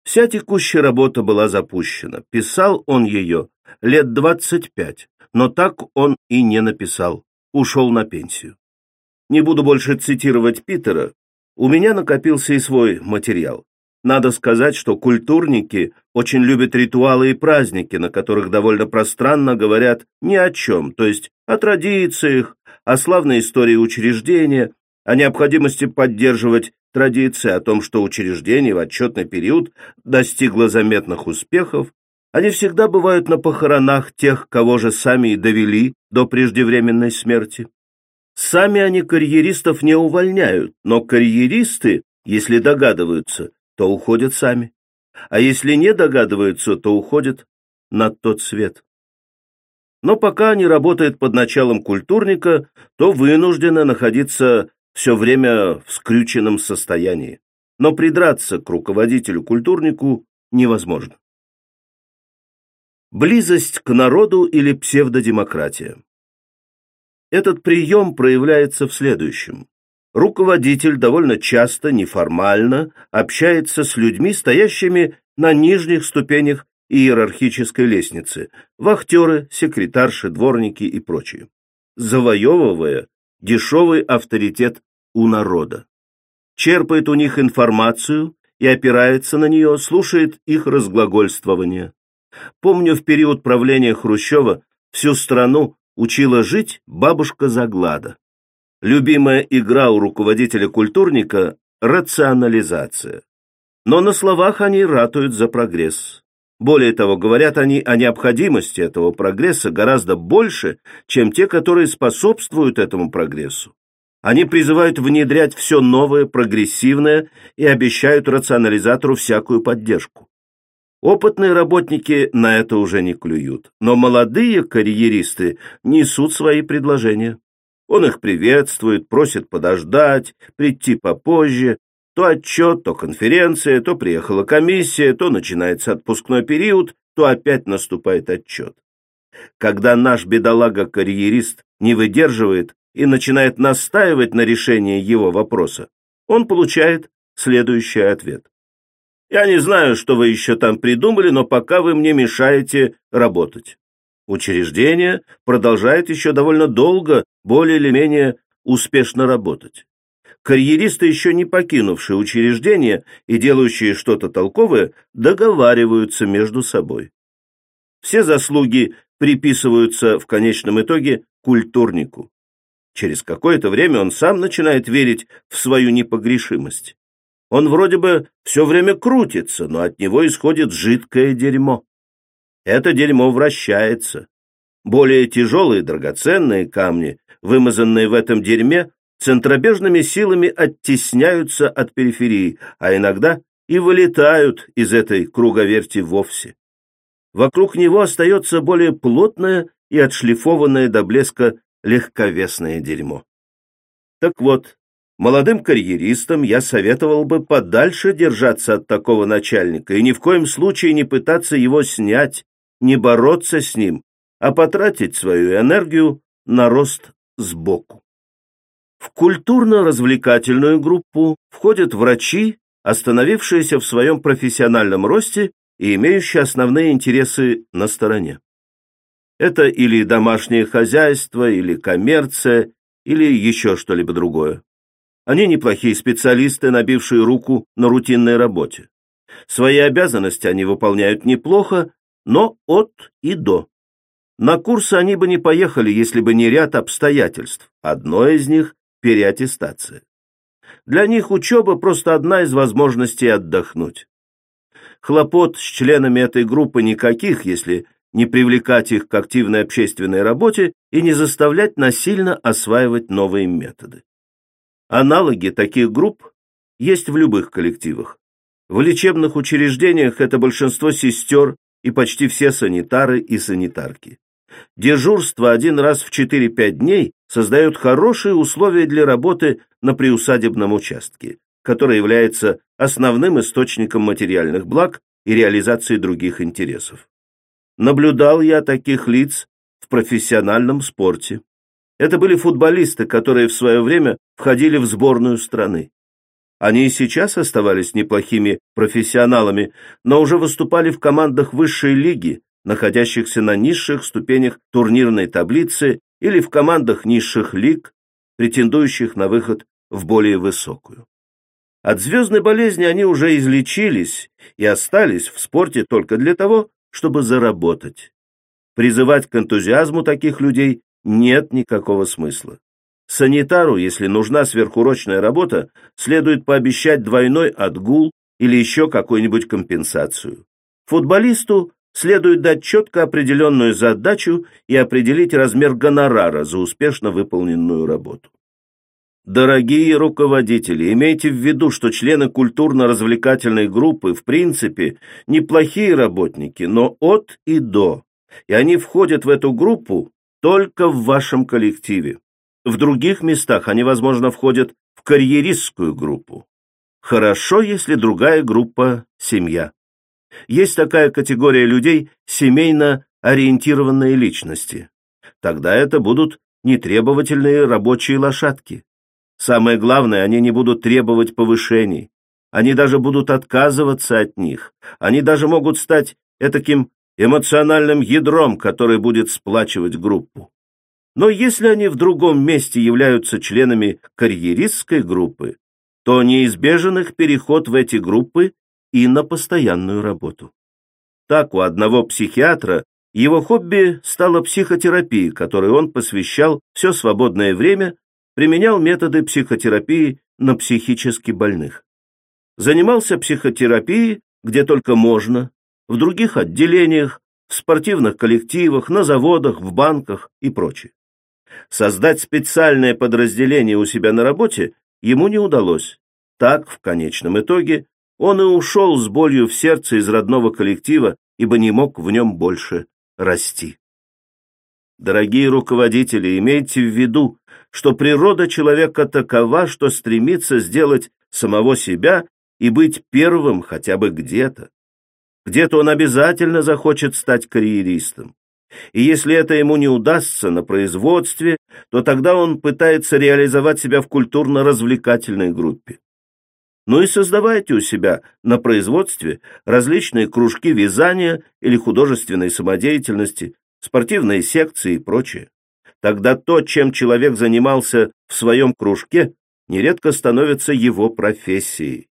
Вся текущая работа была запущена. Писал он ее лет двадцать пять, но так он и не написал, ушел на пенсию. Не буду больше цитировать Питера, у меня накопился и свой материал. Надо сказать, что культурники очень любят ритуалы и праздники, на которых довольно пространно говорят ни о чем, то есть о традициях, о славной истории учреждения, о необходимости поддерживать традиции, о том, что учреждение в отчетный период достигло заметных успехов, они всегда бывают на похоронах тех, кого же сами и довели до преждевременной смерти. Сами они карьеристов не увольняют, но карьеристы, если догадываются, то уходят сами. А если не догадываются, то уходят на тот свет. Но пока они работают под началом культурника, то вынуждены находиться все время в скрюченном состоянии. Но придраться к руководителю-культурнику невозможно. Близость к народу или псевдодемократия. Этот прием проявляется в следующем. Руководитель довольно часто, неформально, общается с людьми, стоящими на нижних ступенях иерархической лестницы, вахтеры, секретарши, дворники и прочие, завоевывая дешевый авторитет у народа. Черпает у них информацию и опирается на нее, слушает их разглагольствование. Помню, в период правления Хрущева всю страну учила жить бабушка Заглада. Любимая игра у руководителя-культурника – рационализация. Но на словах они ратуют за прогресс. Более того, говорят они о необходимости этого прогресса гораздо больше, чем те, которые способствуют этому прогрессу. Они призывают внедрять все новое, прогрессивное и обещают рационализатору всякую поддержку. Опытные работники на это уже не клюют, но молодые карьеристы несут свои предложения. Он их приветствует, просит подождать, прийти попозже. То отчет, то конференция, то приехала комиссия, то начинается отпускной период, то опять наступает отчет. Когда наш бедолага-карьерист не выдерживает и начинает настаивать на решении его вопроса, он получает следующий ответ. Я не знаю, что вы еще там придумали, но пока вы мне мешаете работать. Учреждение продолжает еще довольно долго, более или менее успешно работать. Карьеристы, еще не покинувшие учреждение и делающие что-то толковое, договариваются между собой. Все заслуги приписываются в конечном итоге культурнику. Через какое-то время он сам начинает верить в свою непогрешимость. Он вроде бы все время крутится, но от него исходит жидкое дерьмо. Это дерьмо вращается. Более тяжелые драгоценные камни, вымазанные в этом дерьме, центробежными силами оттесняются от периферии, а иногда и вылетают из этой круговерти вовсе. Вокруг него остается более плотное и отшлифованное до блеска легковесное дерьмо. Так вот, Молодым карьеристам я советовал бы подальше держаться от такого начальника и ни в коем случае не пытаться его снять, не бороться с ним, а потратить свою энергию на рост сбоку. В культурно-развлекательную группу входят врачи, остановившиеся в своем профессиональном росте и имеющие основные интересы на стороне. Это или домашнее хозяйство, или коммерция, или еще что-либо другое. Они неплохие специалисты, набившие руку на рутинной работе. Свои обязанности они выполняют неплохо, но от и до. На курсы они бы не поехали, если бы не ряд обстоятельств. Одно из них – переаттестация. Для них учеба просто одна из возможностей отдохнуть. Хлопот с членами этой группы никаких, если не привлекать их к активной общественной работе и не заставлять насильно осваивать новые методы. Аналоги таких групп есть в любых коллективах. В лечебных учреждениях это большинство сестер и почти все санитары и санитарки. Дежурство один раз в 4-5 дней создает хорошие условия для работы на приусадебном участке, который является основным источником материальных благ и реализации других интересов. Наблюдал я таких лиц в профессиональном спорте. Это были футболисты, которые в свое время входили в сборную страны. Они и сейчас оставались неплохими профессионалами, но уже выступали в командах высшей лиги, находящихся на низших ступенях турнирной таблицы или в командах низших лиг, претендующих на выход в более высокую. От звездной болезни они уже излечились и остались в спорте только для того, чтобы заработать. Призывать к энтузиазму таких людей нет никакого смысла. Санитару, если нужна сверхурочная работа, следует пообещать двойной отгул или еще какую-нибудь компенсацию. Футболисту следует дать четко определенную задачу и определить размер гонорара за успешно выполненную работу. Дорогие руководители, имейте в виду, что члены культурно-развлекательной группы в принципе неплохие работники, но от и до, и они входят в эту группу только в вашем коллективе. В других местах они, возможно, входят в карьеристскую группу. Хорошо, если другая группа – семья. Есть такая категория людей – семейно ориентированные личности. Тогда это будут нетребовательные рабочие лошадки. Самое главное, они не будут требовать повышений. Они даже будут отказываться от них. Они даже могут стать этаким эмоциональным ядром, который будет сплачивать группу. Но если они в другом месте являются членами карьеристской группы, то неизбежен их переход в эти группы и на постоянную работу. Так у одного психиатра его хобби стала психотерапия, которой он посвящал все свободное время, применял методы психотерапии на психически больных. Занимался психотерапией, где только можно, в других отделениях, в спортивных коллективах, на заводах, в банках и прочее. Создать специальное подразделение у себя на работе ему не удалось. Так, в конечном итоге, он и ушел с болью в сердце из родного коллектива, ибо не мог в нем больше расти. Дорогие руководители, имейте в виду, что природа человека такова, что стремится сделать самого себя и быть первым хотя бы где-то. Где-то он обязательно захочет стать карьеристом. И если это ему не удастся на производстве, то тогда он пытается реализовать себя в культурно-развлекательной группе. Ну и создавайте у себя на производстве различные кружки вязания или художественной самодеятельности, спортивные секции и прочее. Тогда то, чем человек занимался в своем кружке, нередко становится его профессией.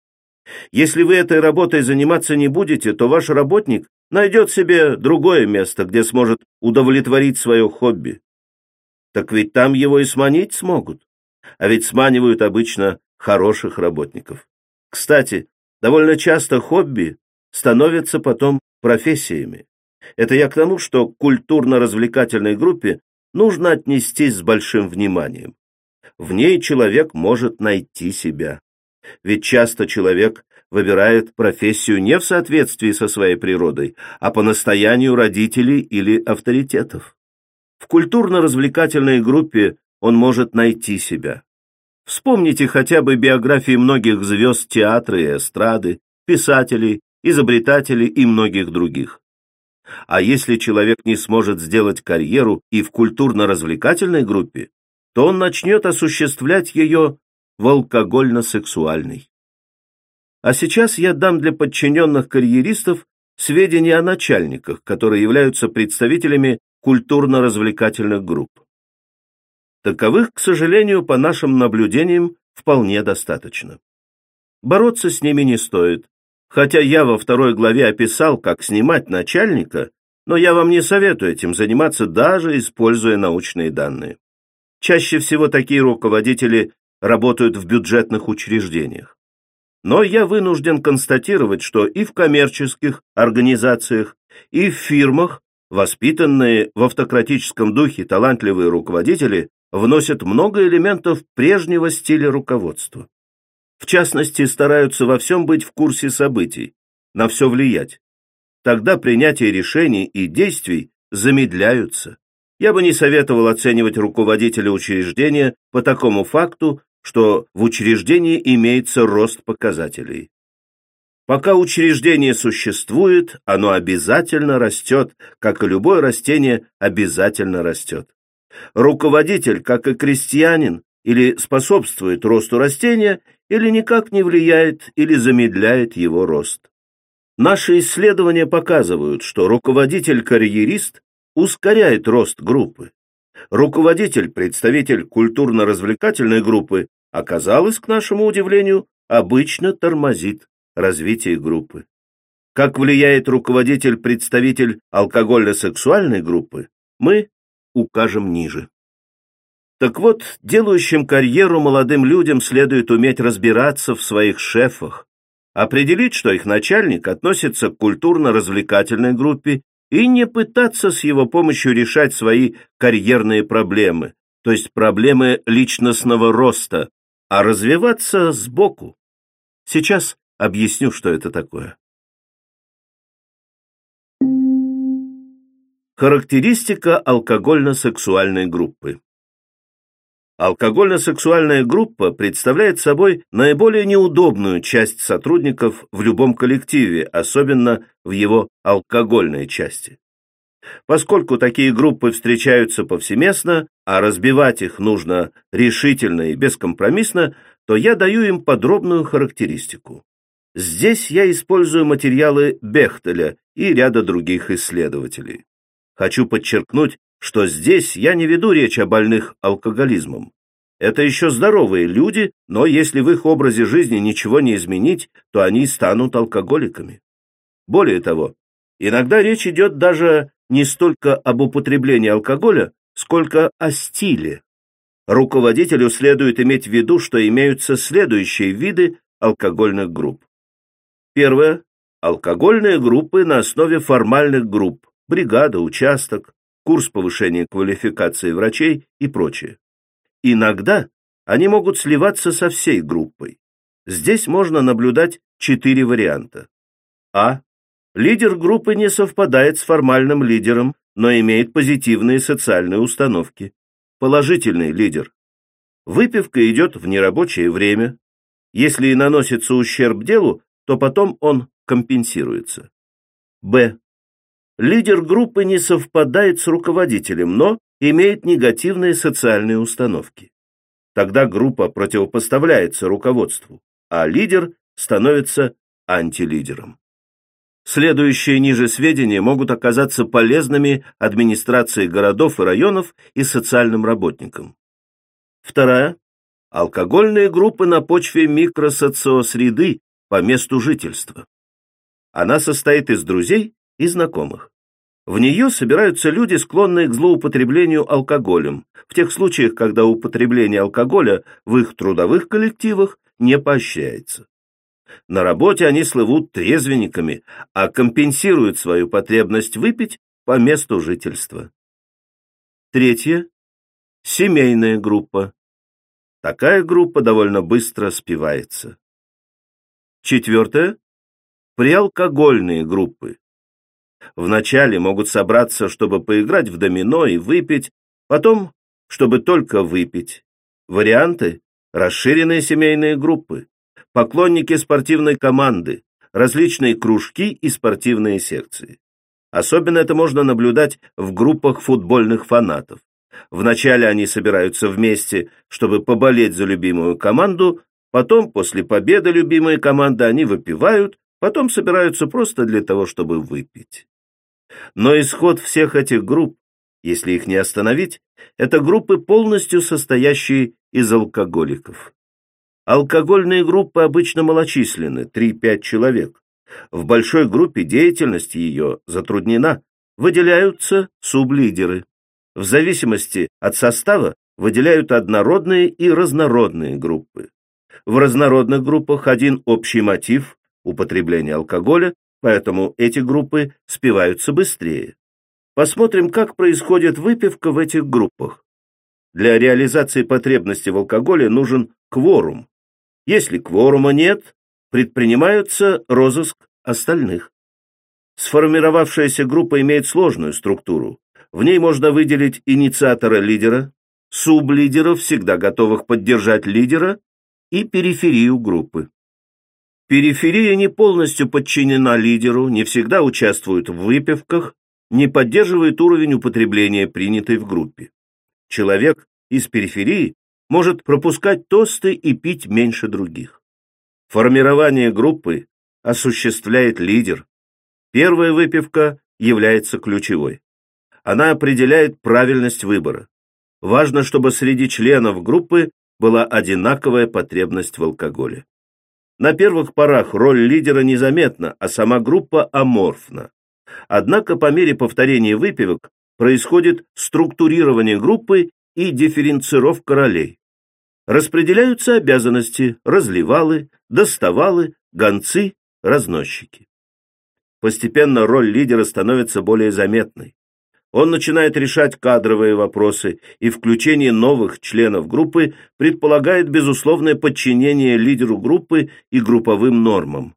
Если вы этой работой заниматься не будете, то ваш работник найдет себе другое место, где сможет удовлетворить свое хобби. Так ведь там его и сманить смогут. А ведь сманивают обычно хороших работников. Кстати, довольно часто хобби становятся потом профессиями. Это я к тому, что к культурно-развлекательной группе нужно отнестись с большим вниманием. В ней человек может найти себя. Ведь часто человек выбирает профессию не в соответствии со своей природой, а по настоянию родителей или авторитетов. В культурно-развлекательной группе он может найти себя. Вспомните хотя бы биографии многих звезд театра и эстрады, писателей, изобретателей и многих других. А если человек не сможет сделать карьеру и в культурно-развлекательной группе, то он начнет осуществлять ее в алкогольно-сексуальной. А сейчас я дам для подчиненных карьеристов сведения о начальниках, которые являются представителями культурно-развлекательных групп. Таковых, к сожалению, по нашим наблюдениям, вполне достаточно. Бороться с ними не стоит, хотя я во второй главе описал, как снимать начальника, но я вам не советую этим заниматься, даже используя научные данные. Чаще всего такие руководители работают в бюджетных учреждениях. Но я вынужден констатировать, что и в коммерческих организациях, и в фирмах воспитанные в автократическом духе талантливые руководители вносят много элементов прежнего стиля руководства. В частности, стараются во всем быть в курсе событий, на все влиять. Тогда принятие решений и действий замедляются. Я бы не советовал оценивать руководителя учреждения по такому факту, что в учреждении имеется рост показателей. Пока учреждение существует, оно обязательно растет, как и любое растение обязательно растет. Руководитель, как и крестьянин, или способствует росту растения, или никак не влияет или замедляет его рост. Наши исследования показывают, что руководитель-карьерист ускоряет рост группы. Руководитель, представитель культурно-развлекательной группы, оказалось, к нашему удивлению, обычно тормозит развитие группы. Как влияет руководитель-представитель алкогольно-сексуальной группы, мы укажем ниже. Так вот, делающим карьеру молодым людям следует уметь разбираться в своих шефах, определить, что их начальник относится к культурно-развлекательной группе и не пытаться с его помощью решать свои карьерные проблемы, то есть проблемы личностного роста, а развиваться сбоку. Сейчас объясню, что это такое. Характеристика алкогольно-сексуальной группы. Алкогольно-сексуальная группа представляет собой наиболее неудобную часть сотрудников в любом коллективе, особенно в его алкогольной части. Поскольку такие группы встречаются повсеместно, а разбивать их нужно решительно и бескомпромиссно, то я даю им подробную характеристику. Здесь я использую материалы Бехтеля и ряда других исследователей. Хочу подчеркнуть, что здесь я не веду речь о больных алкоголизмом. Это еще здоровые люди, но если в их образе жизни ничего не изменить, то они станут алкоголиками. Более того, иногда речь идет даже не столько об употреблении алкоголя, сколько о стиле. Руководителю следует иметь в виду, что имеются следующие виды алкогольных групп. Первое. Алкогольные группы на основе формальных групп бригада, участок, курс повышения квалификации врачей и прочее. Иногда они могут сливаться со всей группой. Здесь можно наблюдать четыре варианта. А. Лидер группы не совпадает с формальным лидером, но имеет позитивные социальные установки. Положительный лидер. Выпивка идет в нерабочее время. Если и наносится ущерб делу, то потом он компенсируется. Б. Лидер группы не совпадает с руководителем, но имеет негативные социальные установки. Тогда группа противопоставляется руководству, а лидер становится антилидером. Следующие ниже сведения могут оказаться полезными администрации городов и районов и социальным работникам. Вторая. Алкогольные группы на почве микросоциосреды по месту жительства. Она состоит из друзей и знакомых. В нее собираются люди, склонные к злоупотреблению алкоголем, в тех случаях, когда употребление алкоголя в их трудовых коллективах не поощряется. На работе они слывут трезвенниками, а компенсируют свою потребность выпить по месту жительства. Третье. Семейная группа. Такая группа довольно быстро спивается. Четвертое. Приалкогольные группы. Вначале могут собраться, чтобы поиграть в домино и выпить, потом, чтобы только выпить. Варианты расширенные семейные группы, поклонники спортивной команды, различные кружки и спортивные секции. Особенно это можно наблюдать в группах футбольных фанатов. Вначале они собираются вместе, чтобы поболеть за любимую команду, потом, после победы любимой команды, они выпивают, потом собираются просто для того, чтобы выпить. Но исход всех этих групп, если их не остановить, это группы, полностью состоящие из алкоголиков. Алкогольные группы обычно малочисленны, 3-5 человек. В большой группе деятельность ее затруднена, выделяются сублидеры. В зависимости от состава выделяют однородные и разнородные группы. В разнородных группах один общий мотив – употребление алкоголя, поэтому эти группы спиваются быстрее. Посмотрим, как происходит выпивка в этих группах. Для реализации потребности в алкоголе нужен кворум. Если кворума нет, предпринимается розыск остальных. Сформировавшаяся группа имеет сложную структуру. В ней можно выделить инициатора-лидера, сублидеров, всегда готовых поддержать лидера, и периферию группы. Периферия не полностью подчинена лидеру, не всегда участвует в выпивках, не поддерживает уровень употребления, принятый в группе. Человек из периферии может пропускать тосты и пить меньше других. Формирование группы осуществляет лидер. Первая выпивка является ключевой. Она определяет правильность выбора. Важно, чтобы среди членов группы была одинаковая потребность в алкоголе. На первых порах роль лидера незаметна, а сама группа аморфна. Однако по мере повторения выпивок происходит структурирование группы и дифференцировка ролей. Распределяются обязанности, разливалы, доставалы, гонцы, разносчики. Постепенно роль лидера становится более заметной. Он начинает решать кадровые вопросы, и включение новых членов группы предполагает безусловное подчинение лидеру группы и групповым нормам.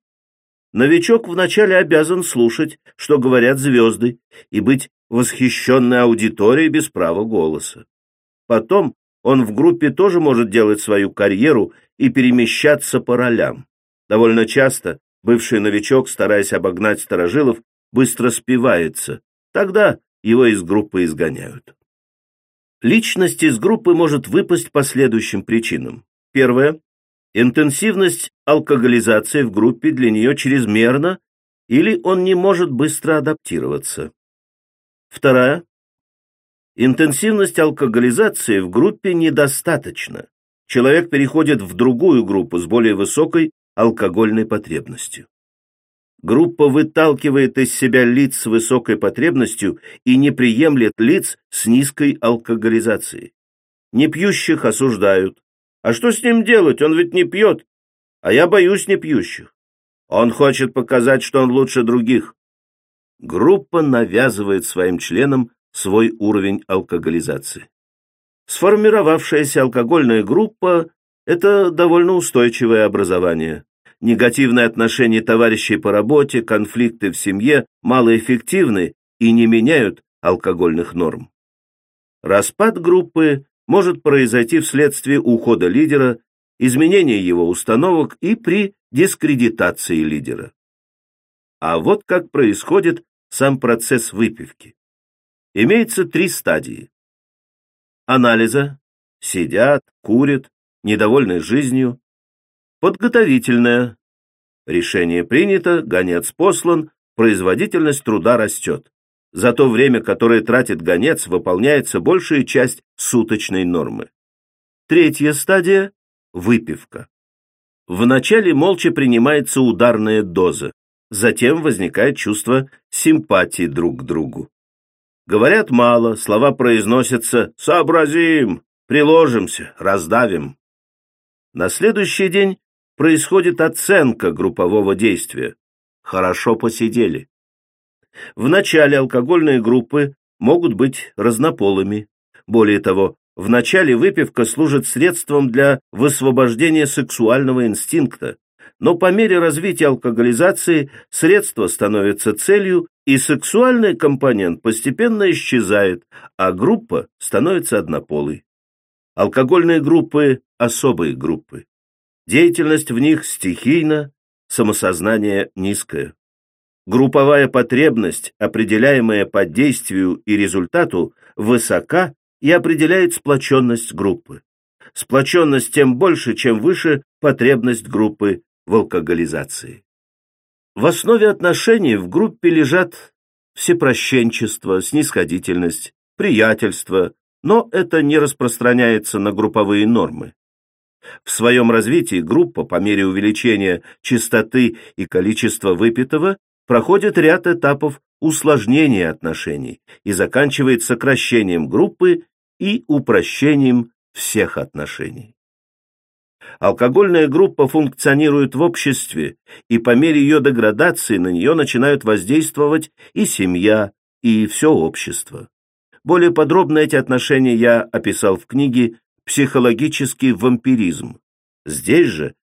Новичок вначале обязан слушать, что говорят звезды, и быть восхищенной аудиторией без права голоса. Потом он в группе тоже может делать свою карьеру и перемещаться по ролям. Довольно часто бывший новичок, стараясь обогнать старожилов, быстро спивается. Тогда его из группы изгоняют. Личность из группы может выпасть по следующим причинам. Первое. Интенсивность алкоголизации в группе для нее чрезмерна или он не может быстро адаптироваться. Вторая. Интенсивность алкоголизации в группе недостаточна. Человек переходит в другую группу с более высокой алкогольной потребностью. Группа выталкивает из себя лиц с высокой потребностью и не приемлет лиц с низкой алкоголизацией. Непьющих осуждают. А что с ним делать? Он ведь не пьет. А я боюсь непьющих. Он хочет показать, что он лучше других. Группа навязывает своим членам свой уровень алкоголизации. Сформировавшаяся алкогольная группа – это довольно устойчивое образование. Негативные отношения товарищей по работе, конфликты в семье малоэффективны и не меняют алкогольных норм. Распад группы может произойти вследствие ухода лидера, изменения его установок и при дискредитации лидера. А вот как происходит сам процесс выпивки. Имеется три стадии. Анализа. Сидят, курят, недовольны жизнью. Подготовительная. Решение принято, гонец послан, производительность труда растет. За то время, которое тратит гонец, выполняется большая часть суточной нормы. Третья стадия – выпивка. Вначале молча принимается ударная доза, затем возникает чувство симпатии друг к другу. Говорят мало, слова произносятся «сообразим», «приложимся», «раздавим». На следующий день происходит оценка группового действия. Хорошо посидели. В начале алкогольные группы могут быть разнополыми. Более того, в начале выпивка служит средством для высвобождения сексуального инстинкта, но по мере развития алкоголизации средство становится целью, и сексуальный компонент постепенно исчезает, а группа становится однополой. Алкогольные группы – особые группы. Деятельность в них стихийна, самосознание низкое. Групповая потребность, определяемая по действию и результату, высока и определяет сплоченность группы. Сплоченность тем больше, чем выше потребность группы в алкоголизации. В основе отношений в группе лежат всепрощенчество, снисходительность, приятельство, но это не распространяется на групповые нормы. В своем развитии группа по мере увеличения частоты и количества выпитого проходит ряд этапов усложнения отношений и заканчивает сокращением группы и упрощением всех отношений. Алкогольная группа функционирует в обществе, и по мере ее деградации на нее начинают воздействовать и семья, и все общество. Более подробно эти отношения я описал в книге «Психологический вампиризм». Здесь же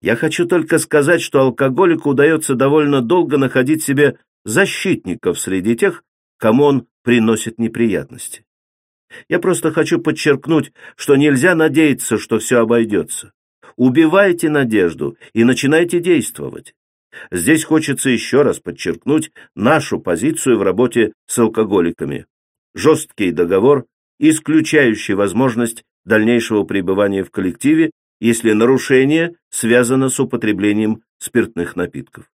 я хочу только сказать, что алкоголику удается довольно долго находить себе защитников среди тех, кому он приносит неприятности. Я просто хочу подчеркнуть, что нельзя надеяться, что все обойдется. Убивайте надежду и начинайте действовать. Здесь хочется еще раз подчеркнуть нашу позицию в работе с алкоголиками. Жесткий договор, исключающий возможность дальнейшего пребывания в коллективе, если нарушение связано с употреблением спиртных напитков.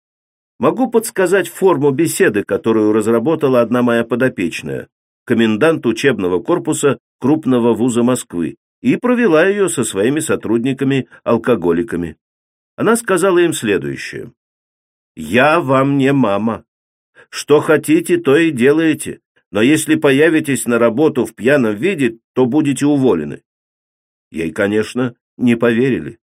Могу подсказать форму беседы, которую разработала одна моя подопечная, комендант учебного корпуса крупного вуза Москвы, и провела ее со своими сотрудниками-алкоголиками. Она сказала им следующее. «Я вам не мама. Что хотите, то и делаете, но если появитесь на работу в пьяном виде, то будете уволены». Ей, конечно, не поверили.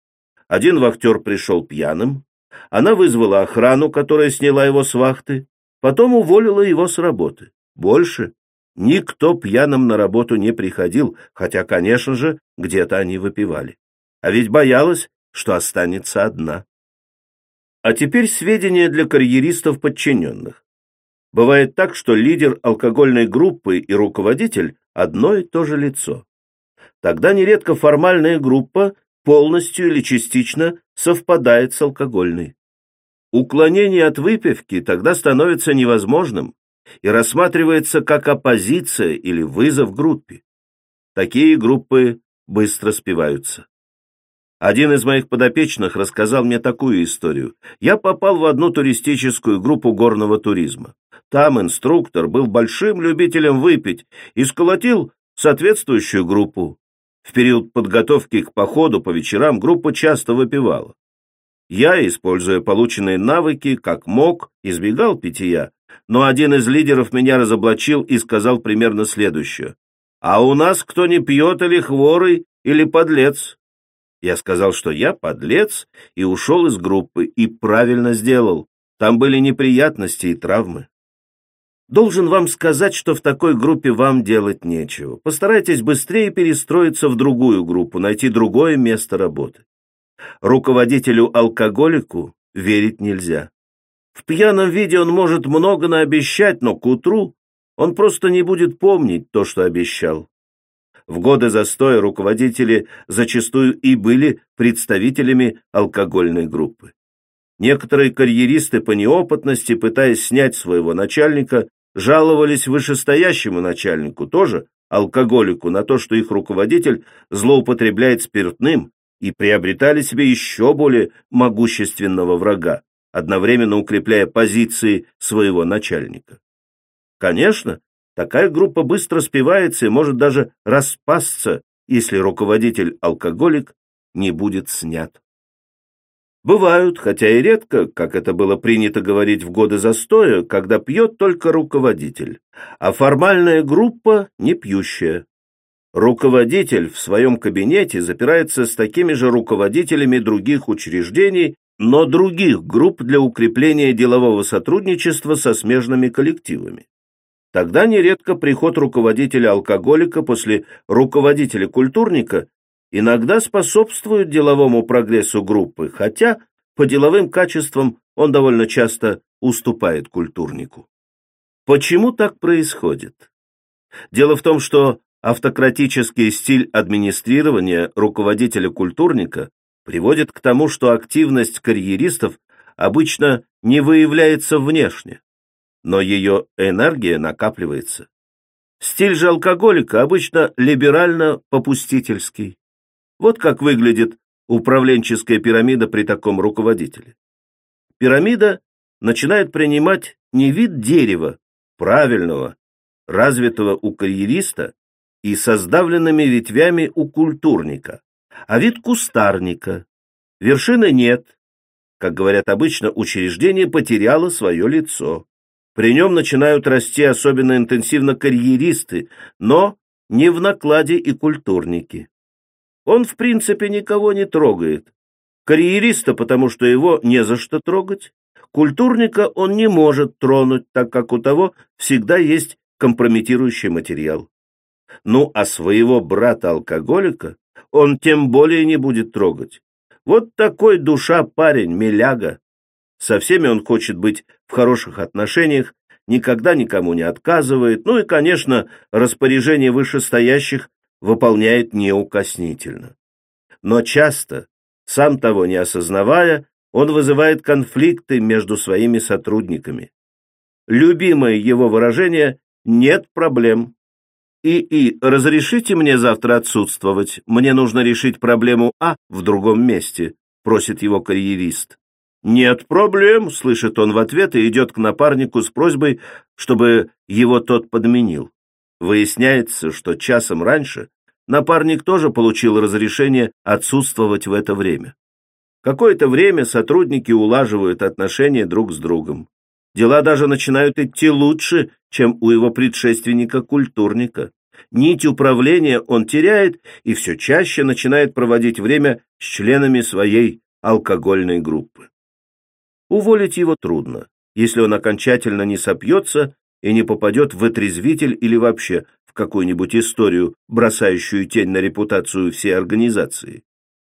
Один вахтер пришел пьяным, она вызвала охрану, которая сняла его с вахты, потом уволила его с работы. Больше никто пьяным на работу не приходил, хотя, конечно же, где-то они выпивали. А ведь боялась, что останется одна. А теперь сведения для карьеристов подчиненных. Бывает так, что лидер алкогольной группы и руководитель – одно и то же лицо. Тогда нередко формальная группа полностью или частично совпадает с алкогольной. Уклонение от выпивки тогда становится невозможным и рассматривается как оппозиция или вызов группе. Такие группы быстро спиваются. Один из моих подопечных рассказал мне такую историю. Я попал в одну туристическую группу горного туризма. Там инструктор был большим любителем выпить и сколотил соответствующую группу. В период подготовки к походу по вечерам группа часто выпивала. Я, используя полученные навыки, как мог, избегал питья, но один из лидеров меня разоблачил и сказал примерно следующее. «А у нас кто не пьет или хворый, или подлец?» Я сказал, что я подлец, и ушел из группы, и правильно сделал. Там были неприятности и травмы. Должен вам сказать, что в такой группе вам делать нечего. Постарайтесь быстрее перестроиться в другую группу, найти другое место работы. Руководителю-алкоголику верить нельзя. В пьяном виде он может много наобещать, но к утру он просто не будет помнить то, что обещал. В годы застоя руководители зачастую и были представителями алкогольной группы. Некоторые карьеристы по неопытности, пытаясь снять своего начальника, жаловались вышестоящему начальнику, тоже алкоголику, на то, что их руководитель злоупотребляет спиртным, и приобретали себе еще более могущественного врага, одновременно укрепляя позиции своего начальника. Конечно, такая группа быстро спивается и может даже распасться, если руководитель-алкоголик не будет снят. Бывают, хотя и редко, как это было принято говорить в годы застоя, когда пьет только руководитель, а формальная группа не пьющая. Руководитель в своем кабинете запирается с такими же руководителями других учреждений, но других групп для укрепления делового сотрудничества со смежными коллективами. Тогда нередко приход руководителя-алкоголика после руководителя-культурника иногда способствует деловому прогрессу группы, хотя по деловым качествам он довольно часто уступает культурнику. Почему так происходит? Дело в том, что Автократический стиль администрирования руководителя-культурника приводит к тому, что активность карьеристов обычно не выявляется внешне, но ее энергия накапливается. Стиль же алкоголика обычно либерально-попустительский. Вот как выглядит управленческая пирамида при таком руководителе. Пирамида начинает принимать не вид дерева, правильного, развитого у карьериста и со сдавленными ветвями у культурника, а вид кустарника. Вершины нет. Как говорят обычно, учреждение потеряло свое лицо. При нем начинают расти особенно интенсивно карьеристы, но не в накладе и культурники. Он, в принципе, никого не трогает. Карьериста, потому что его не за что трогать. Культурника он не может тронуть, так как у того всегда есть компрометирующий материал. Ну, а своего брата-алкоголика он тем более не будет трогать. Вот такой душа парень, миляга. Со всеми он хочет быть в хороших отношениях, никогда никому не отказывает, ну и, конечно, распоряжение вышестоящих выполняет неукоснительно. Но часто, сам того не осознавая, он вызывает конфликты между своими сотрудниками. Любимое его выражение «нет проблем». «И-и, разрешите мне завтра отсутствовать? Мне нужно решить проблему А в другом месте», — просит его карьерист. «Нет проблем», — слышит он в ответ и идет к напарнику с просьбой, чтобы его тот подменил. Выясняется, что часом раньше напарник тоже получил разрешение отсутствовать в это время. Какое-то время сотрудники улаживают отношения друг с другом. Дела даже начинают идти лучше, чем у его предшественника-культурника. Нить управления он теряет и все чаще начинает проводить время с членами своей алкогольной группы. Уволить его трудно, если он окончательно не сопьется и не попадет в отрезвитель или вообще в какую-нибудь историю, бросающую тень на репутацию всей организации.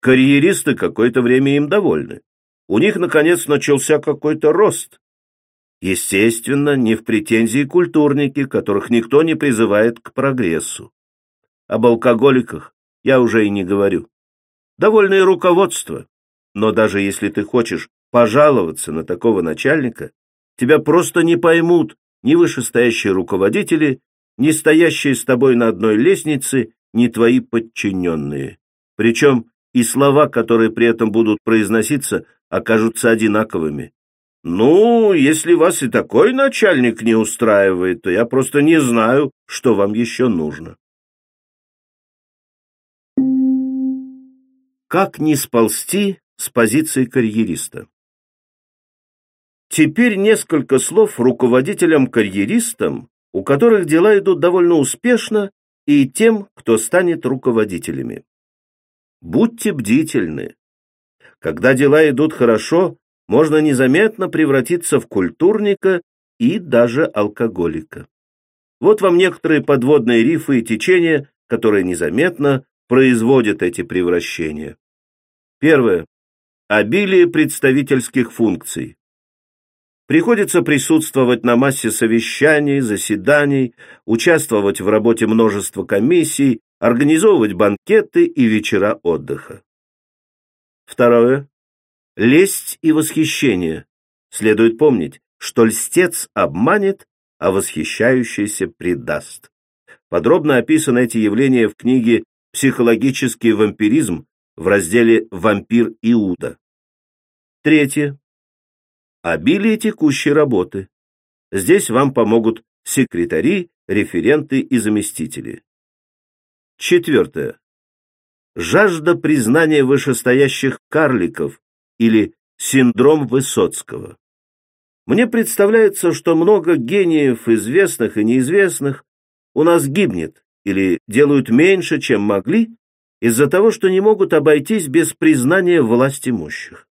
Карьеристы какое-то время им довольны. У них, наконец, начался какой-то рост, Естественно, не в претензии культурники, которых никто не призывает к прогрессу. Об алкоголиках я уже и не говорю. Довольное руководство. Но даже если ты хочешь пожаловаться на такого начальника, тебя просто не поймут ни вышестоящие руководители, ни стоящие с тобой на одной лестнице, ни твои подчиненные. Причем и слова, которые при этом будут произноситься, окажутся одинаковыми. «Ну, если вас и такой начальник не устраивает, то я просто не знаю, что вам еще нужно». Как не сползти с позиции карьериста? Теперь несколько слов руководителям-карьеристам, у которых дела идут довольно успешно, и тем, кто станет руководителями. Будьте бдительны. Когда дела идут хорошо, можно незаметно превратиться в культурника и даже алкоголика. Вот вам некоторые подводные рифы и течения, которые незаметно производят эти превращения. Первое. Обилие представительских функций. Приходится присутствовать на массе совещаний, заседаний, участвовать в работе множества комиссий, организовывать банкеты и вечера отдыха. Второе. Лесть и восхищение. Следует помнить, что льстец обманет, а восхищающийся предаст. Подробно описаны эти явления в книге «Психологический вампиризм» в разделе «Вампир Иуда». Третье. Обилие текущей работы. Здесь вам помогут секретари, референты и заместители. Четвертое. Жажда признания вышестоящих карликов, или синдром Высоцкого. Мне представляется, что много гениев, известных и неизвестных, у нас гибнет или делают меньше, чем могли, из-за того, что не могут обойтись без признания власть имущих.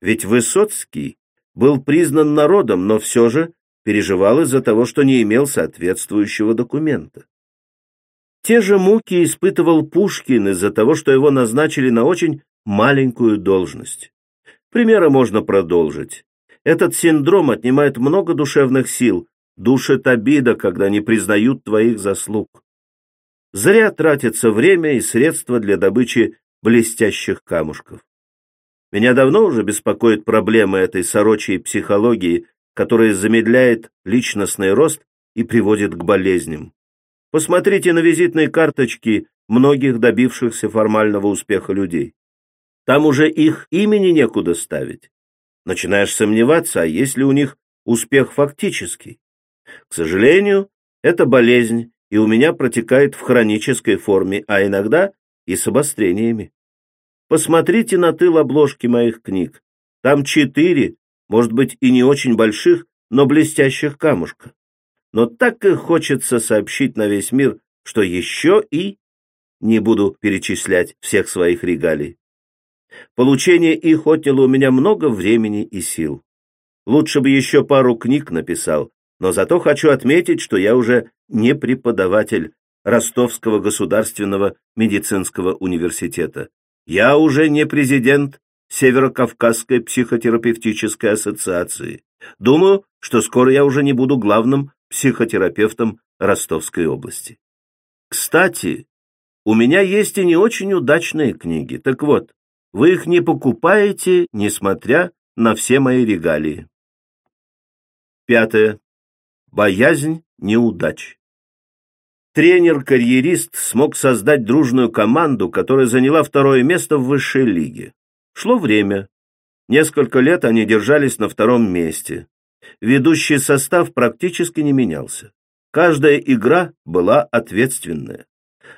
Ведь Высоцкий был признан народом, но все же переживал из-за того, что не имел соответствующего документа. Те же муки испытывал Пушкин из-за того, что его назначили на очень маленькую должность. Примеры можно продолжить. Этот синдром отнимает много душевных сил, душит обида, когда не признают твоих заслуг. зря тратится время и средства для добычи блестящих камушков. Меня давно уже беспокоит проблема этой сорочьей психологии, которая замедляет личностный рост и приводит к болезням. Посмотрите на визитные карточки многих добившихся формального успеха людей. Там уже их имени некуда ставить. Начинаешь сомневаться, а есть ли у них успех фактический. К сожалению, это болезнь, и у меня протекает в хронической форме, а иногда и с обострениями. Посмотрите на тыл обложки моих книг. Там четыре, может быть, и не очень больших, но блестящих камушка. Но так и хочется сообщить на весь мир, что еще и... Не буду перечислять всех своих регалий. Получение их отняло у меня много времени и сил. Лучше бы еще пару книг написал, но зато хочу отметить, что я уже не преподаватель Ростовского государственного медицинского университета. Я уже не президент Северокавказской психотерапевтической ассоциации. Думаю, что скоро я уже не буду главным психотерапевтом Ростовской области. Кстати, у меня есть и не очень удачные книги. Так вот, вы их не покупаете, несмотря на все мои регалии. Пятое. Боязнь неудач. Тренер-карьерист смог создать дружную команду, которая заняла второе место в высшей лиге. Шло время. Несколько лет они держались на втором месте. Ведущий состав практически не менялся. Каждая игра была ответственная.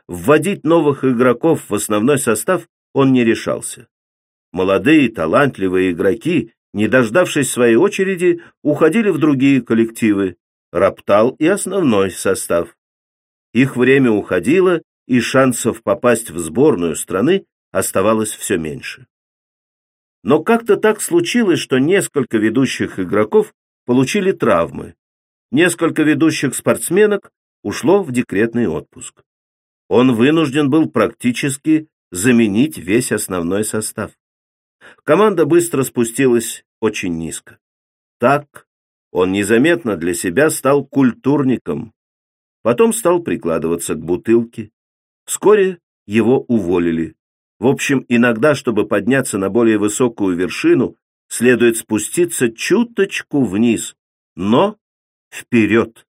Вводить новых игроков в основной состав он не решался. Молодые, талантливые игроки, не дождавшись своей очереди, уходили в другие коллективы. Роптал и основной состав. Их время уходило, и шансов попасть в сборную страны оставалось все меньше. Но как-то так случилось, что несколько ведущих игроков получили травмы. Несколько ведущих спортсменок ушло в декретный отпуск. Он вынужден был практически заменить весь основной состав. Команда быстро спустилась очень низко. Так он незаметно для себя стал культурником, Потом стал прикладываться к бутылке. Вскоре его уволили. В общем, иногда, чтобы подняться на более высокую вершину, следует спуститься чуточку вниз, но вперед.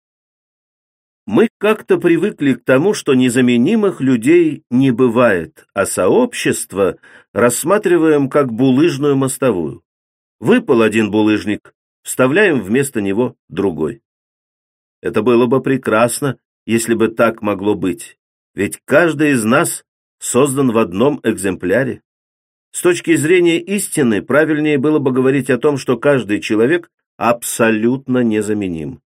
Мы как-то привыкли к тому, что незаменимых людей не бывает, а сообщество рассматриваем как булыжную мостовую. Выпал один булыжник, вставляем вместо него другой. Это было бы прекрасно, если бы так могло быть. Ведь каждый из нас создан в одном экземпляре. С точки зрения истины, правильнее было бы говорить о том, что каждый человек абсолютно незаменим.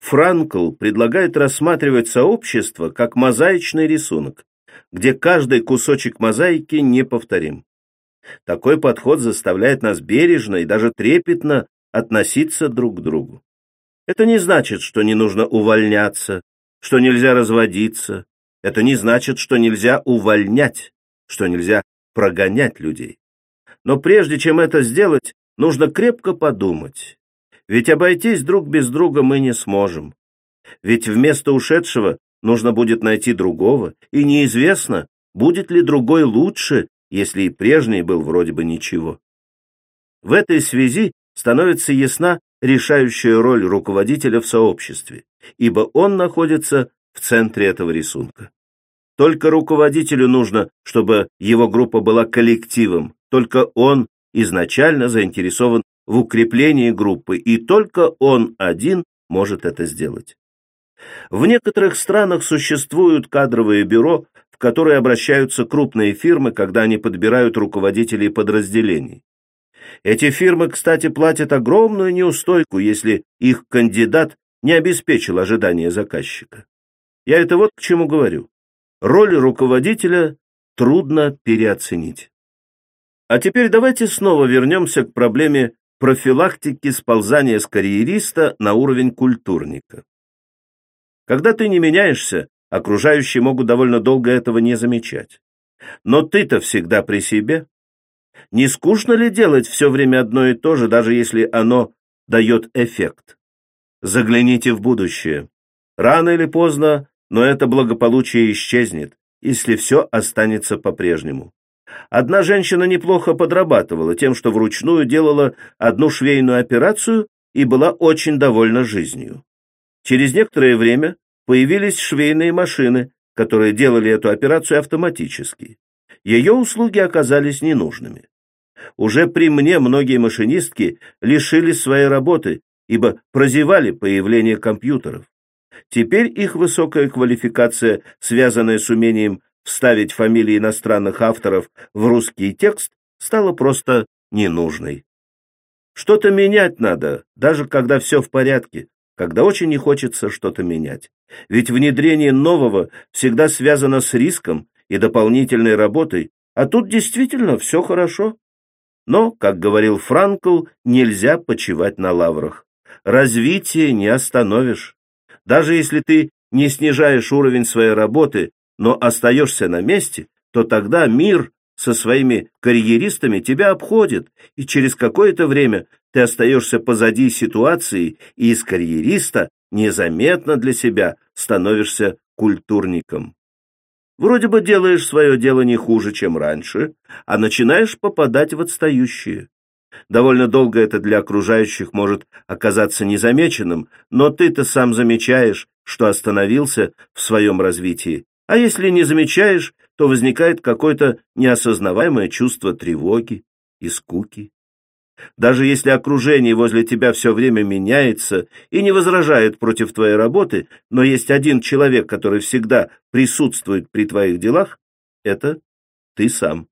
Франкл предлагает рассматривать сообщество как мозаичный рисунок, где каждый кусочек мозаики неповторим. Такой подход заставляет нас бережно и даже трепетно относиться друг к другу. Это не значит, что не нужно увольняться, что нельзя разводиться. Это не значит, что нельзя увольнять, что нельзя прогонять людей. Но прежде чем это сделать, нужно крепко подумать. Ведь обойтись друг без друга мы не сможем. Ведь вместо ушедшего нужно будет найти другого, и неизвестно, будет ли другой лучше, если и прежний был вроде бы ничего. В этой связи становится ясна решающая роль руководителя в сообществе, ибо он находится в центре этого рисунка. Только руководителю нужно, чтобы его группа была коллективом, только он изначально заинтересован в укреплении группы, и только он один может это сделать. В некоторых странах существуют кадровые бюро, в которые обращаются крупные фирмы, когда они подбирают руководителей подразделений. Эти фирмы, кстати, платят огромную неустойку, если их кандидат не обеспечил ожидания заказчика. Я это вот к чему говорю. Роль руководителя трудно переоценить. А теперь давайте снова вернемся к проблеме профилактики сползания с карьериста на уровень культурника. Когда ты не меняешься, окружающие могут довольно долго этого не замечать. Но ты-то всегда при себе. Не скучно ли делать все время одно и то же, даже если оно дает эффект? Загляните в будущее. Рано или поздно Но это благополучие исчезнет, если все останется по-прежнему. Одна женщина неплохо подрабатывала тем, что вручную делала одну швейную операцию и была очень довольна жизнью. Через некоторое время появились швейные машины, которые делали эту операцию автоматически. Ее услуги оказались ненужными. Уже при мне многие машинистки лишились своей работы, ибо прозевали появление компьютеров. Теперь их высокая квалификация, связанная с умением вставить фамилии иностранных авторов в русский текст, стала просто ненужной. Что-то менять надо, даже когда все в порядке, когда очень не хочется что-то менять. Ведь внедрение нового всегда связано с риском и дополнительной работой, а тут действительно все хорошо. Но, как говорил Франкл, нельзя почивать на лаврах. Развитие не остановишь. Даже если ты не снижаешь уровень своей работы, но остаешься на месте, то тогда мир со своими карьеристами тебя обходит, и через какое-то время ты остаешься позади ситуации, и из карьериста незаметно для себя становишься культурником. Вроде бы делаешь свое дело не хуже, чем раньше, а начинаешь попадать в отстающие. Довольно долго это для окружающих может оказаться незамеченным, но ты-то сам замечаешь, что остановился в своем развитии. А если не замечаешь, то возникает какое-то неосознаваемое чувство тревоги и скуки. Даже если окружение возле тебя все время меняется и не возражает против твоей работы, но есть один человек, который всегда присутствует при твоих делах, это ты сам.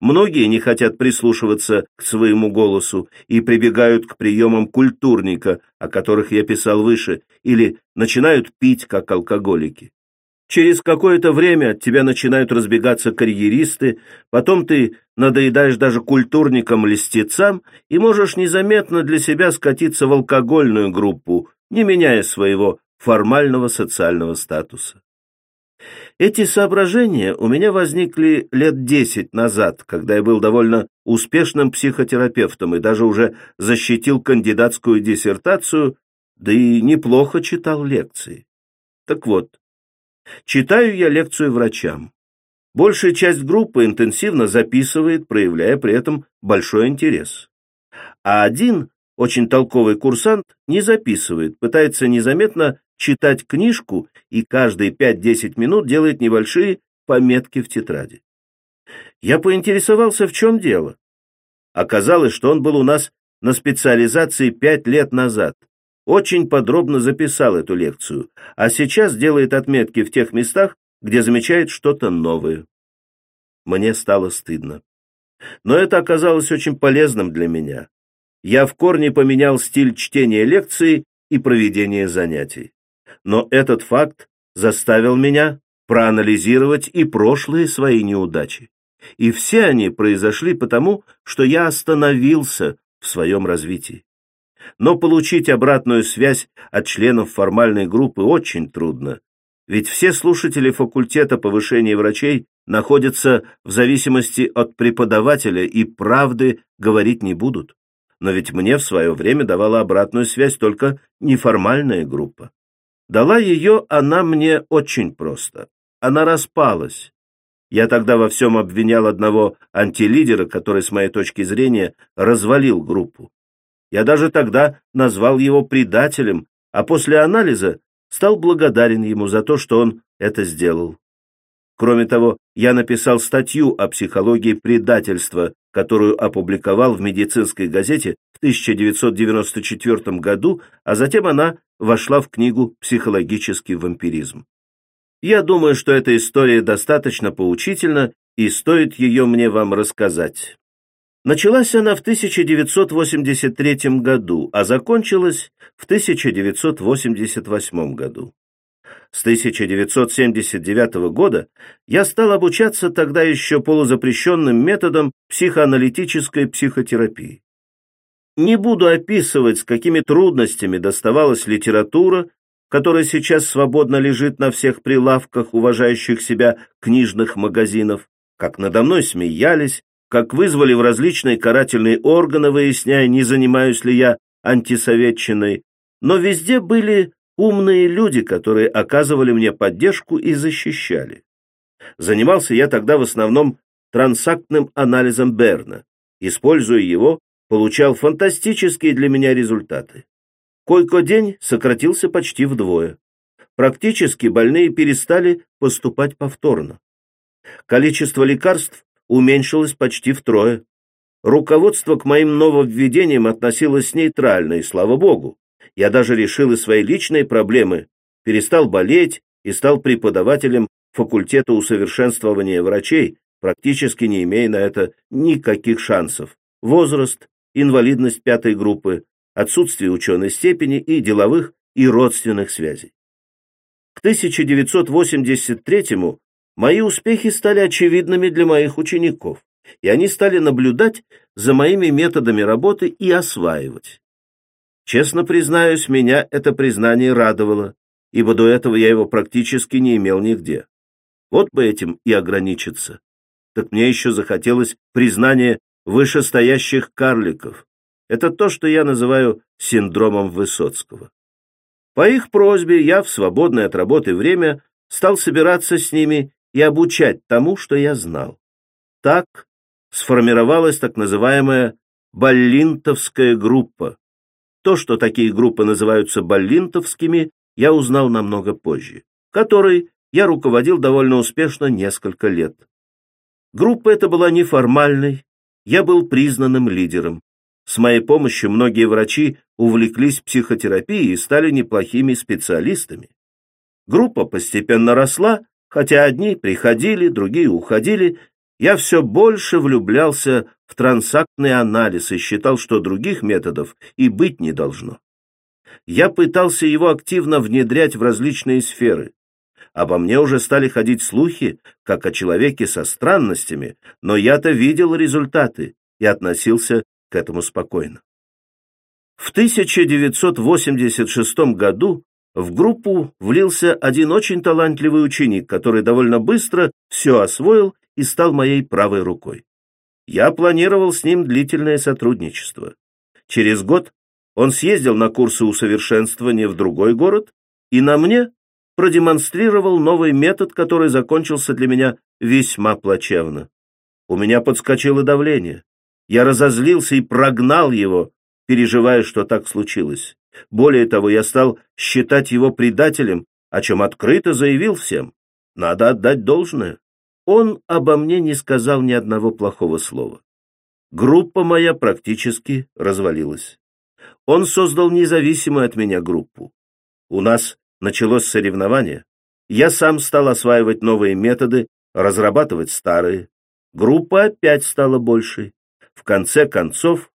Многие не хотят прислушиваться к своему голосу и прибегают к приемам культурника, о которых я писал выше, или начинают пить, как алкоголики. Через какое-то время от тебя начинают разбегаться карьеристы, потом ты надоедаешь даже культурникам-листецам и можешь незаметно для себя скатиться в алкогольную группу, не меняя своего формального социального статуса. Эти соображения у меня возникли лет десять назад, когда я был довольно успешным психотерапевтом и даже уже защитил кандидатскую диссертацию, да и неплохо читал лекции. Так вот, Читаю я лекцию врачам. Большая часть группы интенсивно записывает, проявляя при этом большой интерес. А один, очень толковый курсант, не записывает, пытается незаметно читать книжку и каждые 5-10 минут делает небольшие пометки в тетради. Я поинтересовался, в чем дело. Оказалось, что он был у нас на специализации пять лет назад очень подробно записал эту лекцию, а сейчас делает отметки в тех местах, где замечает что-то новое. Мне стало стыдно. Но это оказалось очень полезным для меня. Я в корне поменял стиль чтения лекции и проведения занятий. Но этот факт заставил меня проанализировать и прошлые свои неудачи. И все они произошли потому, что я остановился в своем развитии но получить обратную связь от членов формальной группы очень трудно, ведь все слушатели факультета повышения врачей находятся в зависимости от преподавателя и правды говорить не будут. Но ведь мне в свое время давала обратную связь только неформальная группа. Дала ее она мне очень просто. Она распалась. Я тогда во всем обвинял одного антилидера, который, с моей точки зрения, развалил группу. Я даже тогда назвал его предателем, а после анализа стал благодарен ему за то, что он это сделал. Кроме того, я написал статью о психологии предательства, которую опубликовал в медицинской газете в 1994 году, а затем она вошла в книгу «Психологический вампиризм». Я думаю, что эта история достаточно поучительна, и стоит ее мне вам рассказать. Началась она в 1983 году, а закончилась в 1988 году. С 1979 года я стал обучаться тогда еще полузапрещенным методом психоаналитической психотерапии. Не буду описывать, с какими трудностями доставалась литература, которая сейчас свободно лежит на всех прилавках уважающих себя книжных магазинов, как надо мной смеялись, как вызвали в различные карательные органы, выясняя, не занимаюсь ли я антисоветчиной, но везде были умные люди, которые оказывали мне поддержку и защищали. Занимался я тогда в основном трансактным анализом Берна. Используя его, получал фантастические для меня результаты. Койко-день сократился почти вдвое. Практически больные перестали поступать повторно. Количество лекарств уменьшилось почти втрое. Руководство к моим нововведениям относилось нейтрально, и слава богу. Я даже решил и свои личные проблемы, перестал болеть и стал преподавателем факультета усовершенствования врачей, практически не имея на это никаких шансов. Возраст, инвалидность пятой группы, отсутствие ученой степени и деловых и родственных связей. К 1983-му мои успехи стали очевидными для моих учеников и они стали наблюдать за моими методами работы и осваивать. Честно признаюсь, меня это признание радовало, ибо до этого я его практически не имел нигде. Вот бы этим и ограничиться. Так мне еще захотелось признания вышестоящих карликов. Это то, что я называю синдромом Высоцкого. По их просьбе я в свободное от работы время стал собираться с ними и обучать тому, что я знал. Так сформировалась так называемая Баллинтовская группа. То, что такие группы называются Баллинтовскими, я узнал намного позже, которой я руководил довольно успешно несколько лет. Группа эта была неформальной, я был признанным лидером. С моей помощью многие врачи увлеклись психотерапией и стали неплохими специалистами. Группа постепенно росла, хотя одни приходили, другие уходили, я все больше влюблялся в трансактный анализ и считал, что других методов и быть не должно. Я пытался его активно внедрять в различные сферы. Обо мне уже стали ходить слухи, как о человеке со странностями, но я-то видел результаты и относился к этому спокойно. В 1986 году в группу влился один очень талантливый ученик, который довольно быстро все освоил и стал моей правой рукой. Я планировал с ним длительное сотрудничество. Через год он съездил на курсы усовершенствования в другой город и на мне продемонстрировал новый метод, который закончился для меня весьма плачевно. У меня подскочило давление. Я разозлился и прогнал его, переживая, что так случилось. Более того, я стал считать его предателем, о чем открыто заявил всем. Надо отдать должное. Он обо мне не сказал ни одного плохого слова. Группа моя практически развалилась. Он создал независимую от меня группу. У нас началось соревнование. Я сам стал осваивать новые методы, разрабатывать старые. Группа опять стала большей. В конце концов,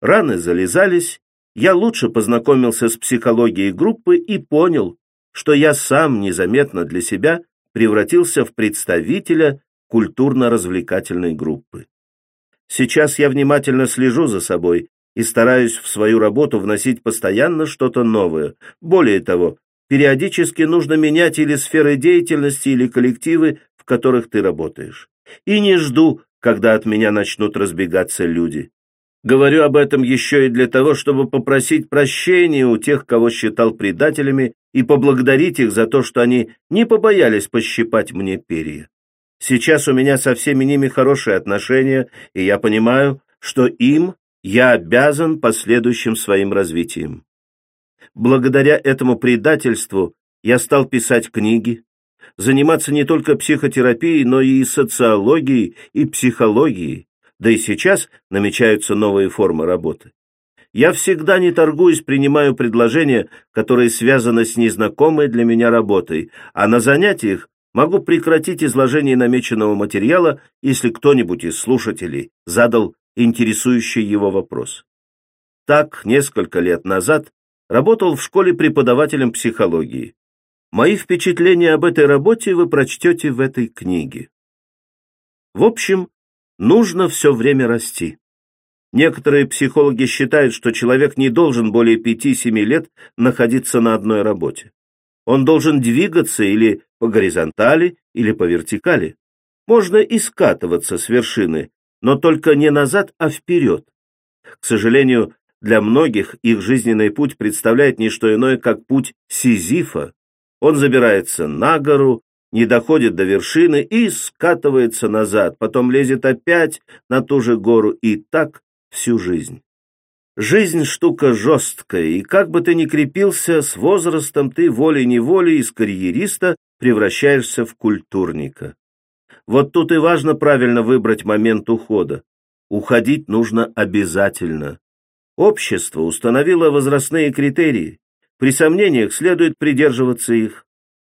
раны залезались, я лучше познакомился с психологией группы и понял, что я сам незаметно для себя превратился в представителя культурно-развлекательной группы. Сейчас я внимательно слежу за собой и стараюсь в свою работу вносить постоянно что-то новое. Более того, периодически нужно менять или сферы деятельности, или коллективы, в которых ты работаешь. И не жду, когда от меня начнут разбегаться люди. Говорю об этом еще и для того, чтобы попросить прощения у тех, кого считал предателями, и поблагодарить их за то, что они не побоялись пощипать мне перья. Сейчас у меня со всеми ними хорошие отношения, и я понимаю, что им я обязан последующим своим развитием. Благодаря этому предательству я стал писать книги, заниматься не только психотерапией, но и социологией и психологией, да и сейчас намечаются новые формы работы. Я всегда не торгуюсь, принимаю предложения, которые связаны с незнакомой для меня работой, а на занятиях могу прекратить изложение намеченного материала, если кто-нибудь из слушателей задал интересующий его вопрос. Так, несколько лет назад работал в школе преподавателем психологии. Мои впечатления об этой работе вы прочтете в этой книге. В общем, Нужно все время расти. Некоторые психологи считают, что человек не должен более 5-7 лет находиться на одной работе. Он должен двигаться или по горизонтали, или по вертикали. Можно и скатываться с вершины, но только не назад, а вперед. К сожалению, для многих их жизненный путь представляет не что иное, как путь Сизифа. Он забирается на гору, не доходит до вершины и скатывается назад, потом лезет опять на ту же гору и так всю жизнь. Жизнь штука жесткая, и как бы ты ни крепился, с возрастом ты волей-неволей из карьериста превращаешься в культурника. Вот тут и важно правильно выбрать момент ухода. Уходить нужно обязательно. Общество установило возрастные критерии. При сомнениях следует придерживаться их.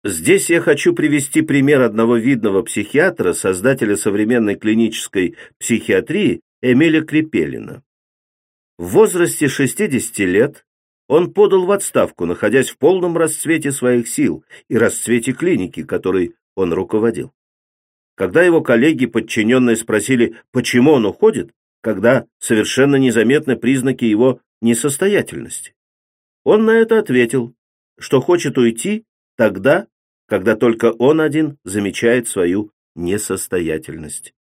Здесь я хочу привести пример одного видного психиатра, создателя современной клинической психиатрии Эмиля Крепелина. В возрасте 60 лет он подал в отставку, находясь в полном расцвете своих сил и расцвете клиники, которой он руководил. Когда его коллеги подчиненные спросили, почему он уходит, когда совершенно незаметны признаки его несостоятельности, он на это ответил, что хочет уйти тогда, когда только он один замечает свою несостоятельность.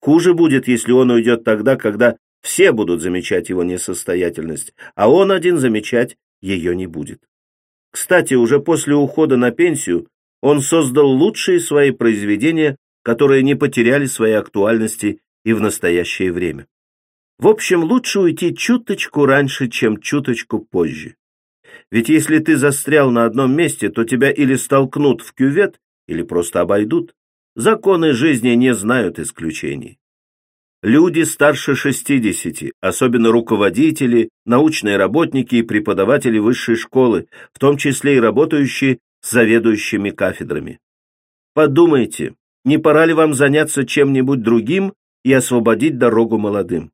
Хуже будет, если он уйдет тогда, когда все будут замечать его несостоятельность, а он один замечать ее не будет. Кстати, уже после ухода на пенсию он создал лучшие свои произведения, которые не потеряли своей актуальности и в настоящее время. В общем, лучше уйти чуточку раньше, чем чуточку позже. Ведь если ты застрял на одном месте, то тебя или столкнут в кювет, или просто обойдут. Законы жизни не знают исключений. Люди старше 60, особенно руководители, научные работники и преподаватели высшей школы, в том числе и работающие с заведующими кафедрами. Подумайте, не пора ли вам заняться чем-нибудь другим и освободить дорогу молодым?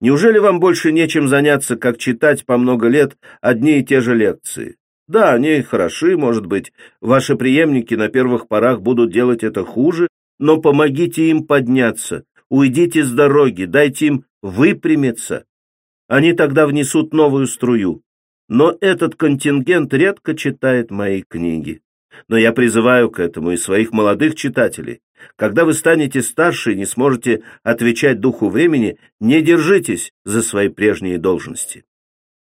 Неужели вам больше нечем заняться, как читать по много лет одни и те же лекции? Да, они хороши, может быть, ваши преемники на первых порах будут делать это хуже, но помогите им подняться, Уйдите с дороги, дайте им выпрямиться. Они тогда внесут новую струю. Но этот контингент редко читает мои книги. Но я призываю к этому и своих молодых читателей. Когда вы станете старше и не сможете отвечать духу времени, не держитесь за свои прежние должности.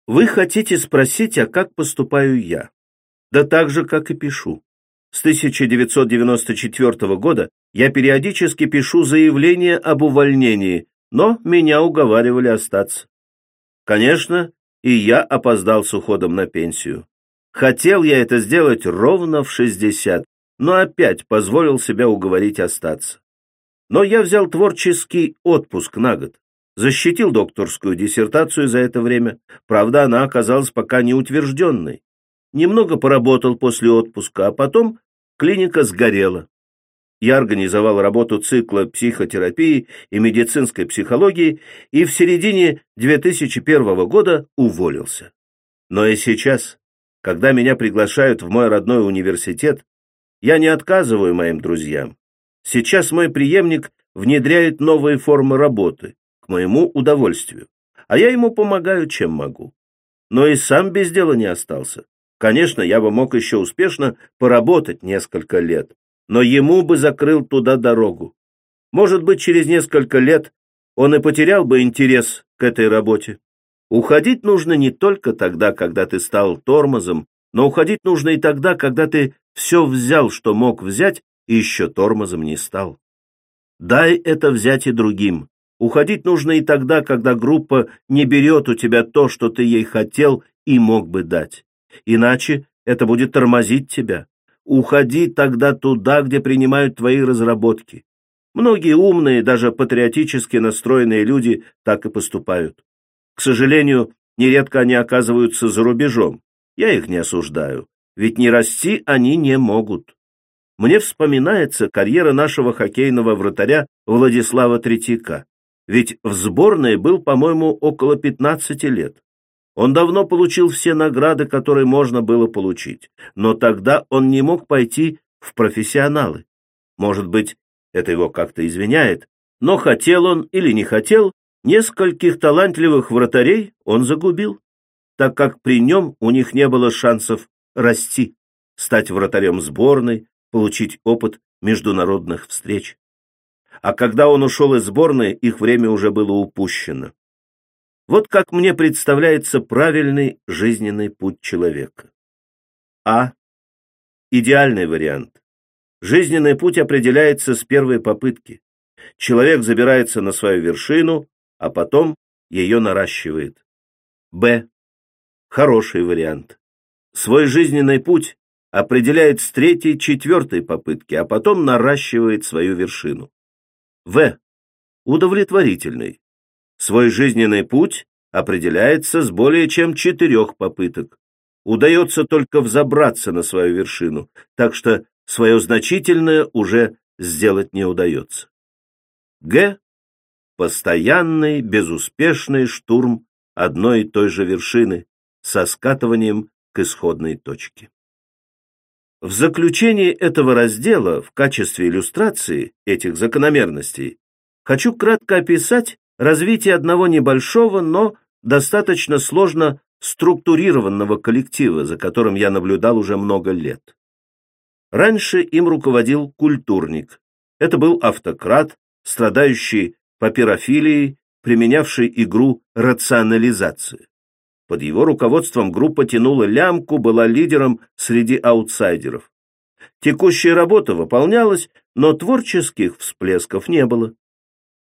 Вы хотите спросить, а как поступаю я? Да так же, как и пишу. С 1994 года я периодически пишу заявление об увольнении, но меня уговаривали остаться. Конечно, и я опоздал с уходом на пенсию. Хотел я это сделать ровно в 60, но опять позволил себя уговорить остаться. Но я взял творческий отпуск на год, защитил докторскую диссертацию за это время, правда, она оказалась пока не утвержденной немного поработал после отпуска, а потом клиника сгорела. Я организовал работу цикла психотерапии и медицинской психологии и в середине 2001 года уволился. Но и сейчас, когда меня приглашают в мой родной университет, я не отказываю моим друзьям. Сейчас мой преемник внедряет новые формы работы, к моему удовольствию, а я ему помогаю, чем могу. Но и сам без дела не остался. Конечно, я бы мог еще успешно поработать несколько лет, но ему бы закрыл туда дорогу. Может быть, через несколько лет он и потерял бы интерес к этой работе. Уходить нужно не только тогда, когда ты стал тормозом, но уходить нужно и тогда, когда ты все взял, что мог взять, и еще тормозом не стал. Дай это взять и другим. Уходить нужно и тогда, когда группа не берет у тебя то, что ты ей хотел и мог бы дать. Иначе это будет тормозить тебя. Уходи тогда туда, где принимают твои разработки. Многие умные, даже патриотически настроенные люди так и поступают. К сожалению, нередко они оказываются за рубежом. Я их не осуждаю, ведь не расти они не могут. Мне вспоминается карьера нашего хоккейного вратаря Владислава Третьяка. Ведь в сборной был, по-моему, около 15 лет. Он давно получил все награды, которые можно было получить, но тогда он не мог пойти в профессионалы. Может быть, это его как-то извиняет, но хотел он или не хотел, нескольких талантливых вратарей он загубил, так как при нем у них не было шансов расти, стать вратарем сборной, получить опыт международных встреч. А когда он ушел из сборной, их время уже было упущено. Вот как мне представляется правильный жизненный путь человека. А. Идеальный вариант. Жизненный путь определяется с первой попытки. Человек забирается на свою вершину, а потом ее наращивает. Б. Хороший вариант. Свой жизненный путь определяет с третьей, четвертой попытки, а потом наращивает свою вершину. В. Удовлетворительный. Свой жизненный путь определяется с более чем четырех попыток. Удается только взобраться на свою вершину, так что свое значительное уже сделать не удается. Г. Постоянный, безуспешный штурм одной и той же вершины со скатыванием к исходной точке. В заключении этого раздела в качестве иллюстрации этих закономерностей хочу кратко описать развитие одного небольшого, но достаточно сложно структурированного коллектива, за которым я наблюдал уже много лет. Раньше им руководил культурник. Это был автократ, страдающий папирофилией, применявший игру рационализации. Под его руководством группа тянула лямку, была лидером среди аутсайдеров. Текущая работа выполнялась, но творческих всплесков не было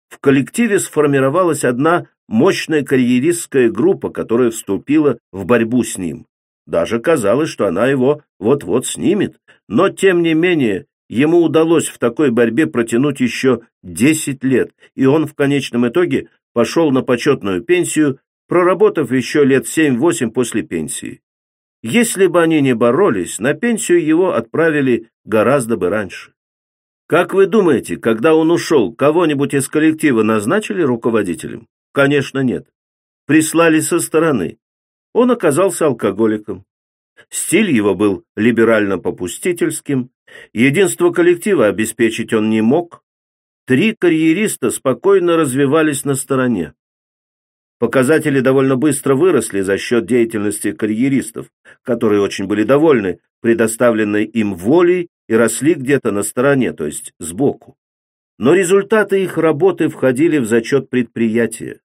в коллективе сформировалась одна мощная карьеристская группа, которая вступила в борьбу с ним. Даже казалось, что она его вот-вот снимет, но, тем не менее, ему удалось в такой борьбе протянуть еще 10 лет, и он в конечном итоге пошел на почетную пенсию, проработав еще лет 7-8 после пенсии. Если бы они не боролись, на пенсию его отправили гораздо бы раньше. Как вы думаете, когда он ушел, кого-нибудь из коллектива назначили руководителем? Конечно, нет. Прислали со стороны. Он оказался алкоголиком. Стиль его был либерально-попустительским. Единство коллектива обеспечить он не мог. Три карьериста спокойно развивались на стороне. Показатели довольно быстро выросли за счет деятельности карьеристов, которые очень были довольны предоставленной им волей и росли где-то на стороне, то есть сбоку. Но результаты их работы входили в зачет предприятия.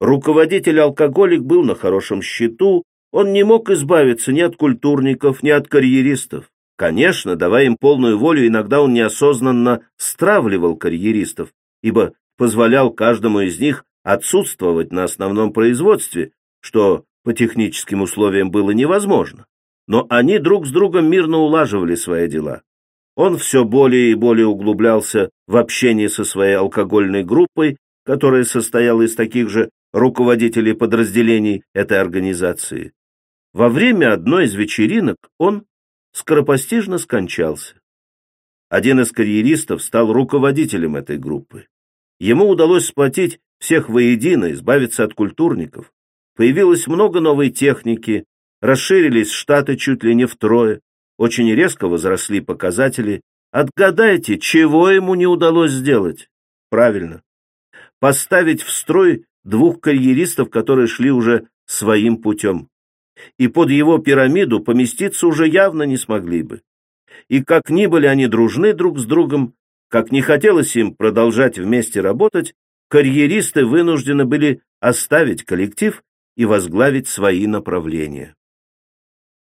Руководитель-алкоголик был на хорошем счету, он не мог избавиться ни от культурников, ни от карьеристов. Конечно, давая им полную волю, иногда он неосознанно стравливал карьеристов, ибо позволял каждому из них отсутствовать на основном производстве, что по техническим условиям было невозможно. Но они друг с другом мирно улаживали свои дела. Он все более и более углублялся в общение со своей алкогольной группой, которая состояла из таких же руководителей подразделений этой организации. Во время одной из вечеринок он скоропостижно скончался. Один из карьеристов стал руководителем этой группы. Ему удалось сплотить всех воедино, избавиться от культурников. Появилось много новой техники, расширились штаты чуть ли не втрое, очень резко возросли показатели. Отгадайте, чего ему не удалось сделать? Правильно. Поставить в строй двух карьеристов, которые шли уже своим путем. И под его пирамиду поместиться уже явно не смогли бы. И как ни были они дружны друг с другом, как не хотелось им продолжать вместе работать, карьеристы вынуждены были оставить коллектив и возглавить свои направления.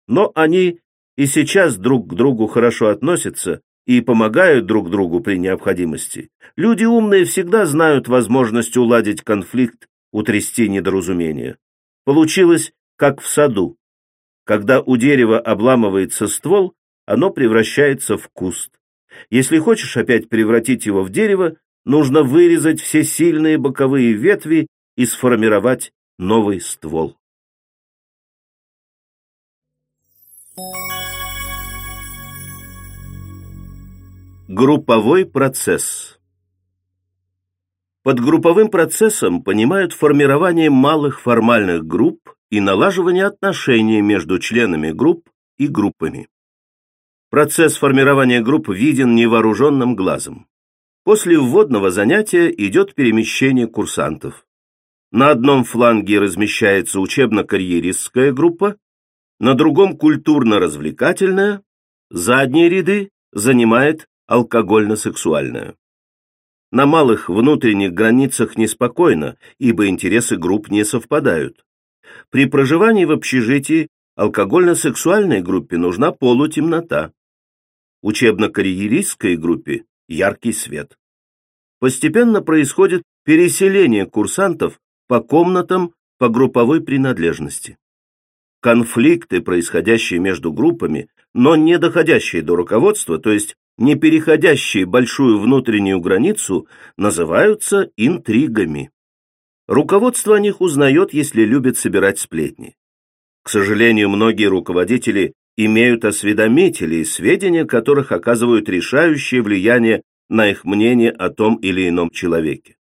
Но они и сейчас друг к другу хорошо относятся и помогают друг другу при необходимости. Люди умные всегда знают возможность уладить конфликт, утрясти недоразумение. Получилось, как в саду. Когда у дерева обламывается ствол, оно превращается в куст. Если хочешь опять превратить его в дерево, нужно вырезать все сильные боковые ветви и сформировать новый ствол. Групповой процесс Под групповым процессом понимают формирование малых формальных групп и налаживание отношений между членами групп и группами. Процесс формирования групп виден невооруженным глазом. После вводного занятия идет перемещение курсантов. На одном фланге размещается учебно-карьеристская группа, на другом культурно-развлекательная, задние ряды занимает алкогольно-сексуальная. на малых внутренних границах неспокойно, ибо интересы групп не совпадают. При проживании в общежитии алкогольно-сексуальной группе нужна полутемнота. Учебно-карьеристской группе – яркий свет. Постепенно происходит переселение курсантов по комнатам по групповой принадлежности. Конфликты, происходящие между группами, но не доходящие до руководства, то есть не переходящие большую внутреннюю границу, называются интригами. Руководство о них узнает, если любит собирать сплетни. К сожалению, многие руководители имеют осведомителей, сведения которых оказывают решающее влияние на их мнение о том или ином человеке.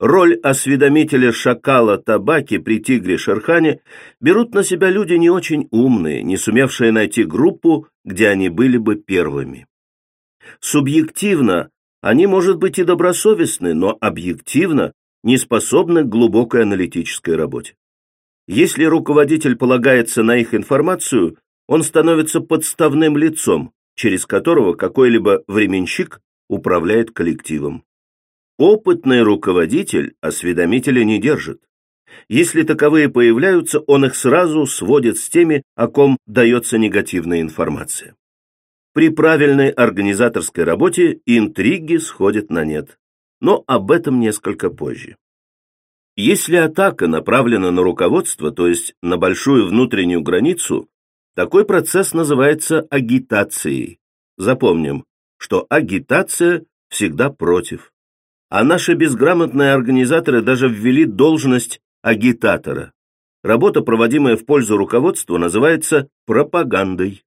Роль осведомителя шакала табаки при тигре Шерхане берут на себя люди не очень умные, не сумевшие найти группу, где они были бы первыми. Субъективно они, может быть, и добросовестны, но объективно не способны к глубокой аналитической работе. Если руководитель полагается на их информацию, он становится подставным лицом, через которого какой-либо временщик управляет коллективом. Опытный руководитель осведомителя не держит. Если таковые появляются, он их сразу сводит с теми, о ком дается негативная информация. При правильной организаторской работе интриги сходят на нет. Но об этом несколько позже. Если атака направлена на руководство, то есть на большую внутреннюю границу, такой процесс называется агитацией. Запомним, что агитация всегда против. А наши безграмотные организаторы даже ввели должность агитатора. Работа, проводимая в пользу руководства, называется пропагандой.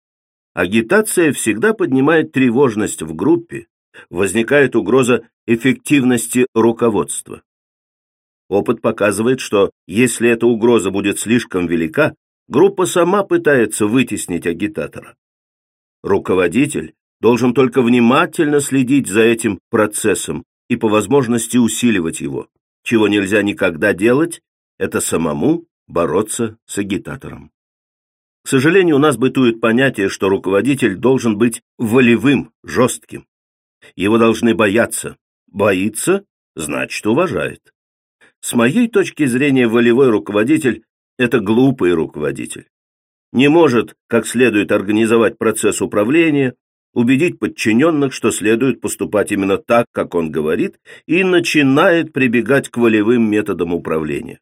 Агитация всегда поднимает тревожность в группе, возникает угроза эффективности руководства. Опыт показывает, что если эта угроза будет слишком велика, группа сама пытается вытеснить агитатора. Руководитель должен только внимательно следить за этим процессом и по возможности усиливать его. Чего нельзя никогда делать, это самому бороться с агитатором. К сожалению, у нас бытует понятие, что руководитель должен быть волевым, жестким. Его должны бояться. Боится – значит, уважает. С моей точки зрения, волевой руководитель – это глупый руководитель. Не может как следует организовать процесс управления, убедить подчиненных, что следует поступать именно так, как он говорит, и начинает прибегать к волевым методам управления.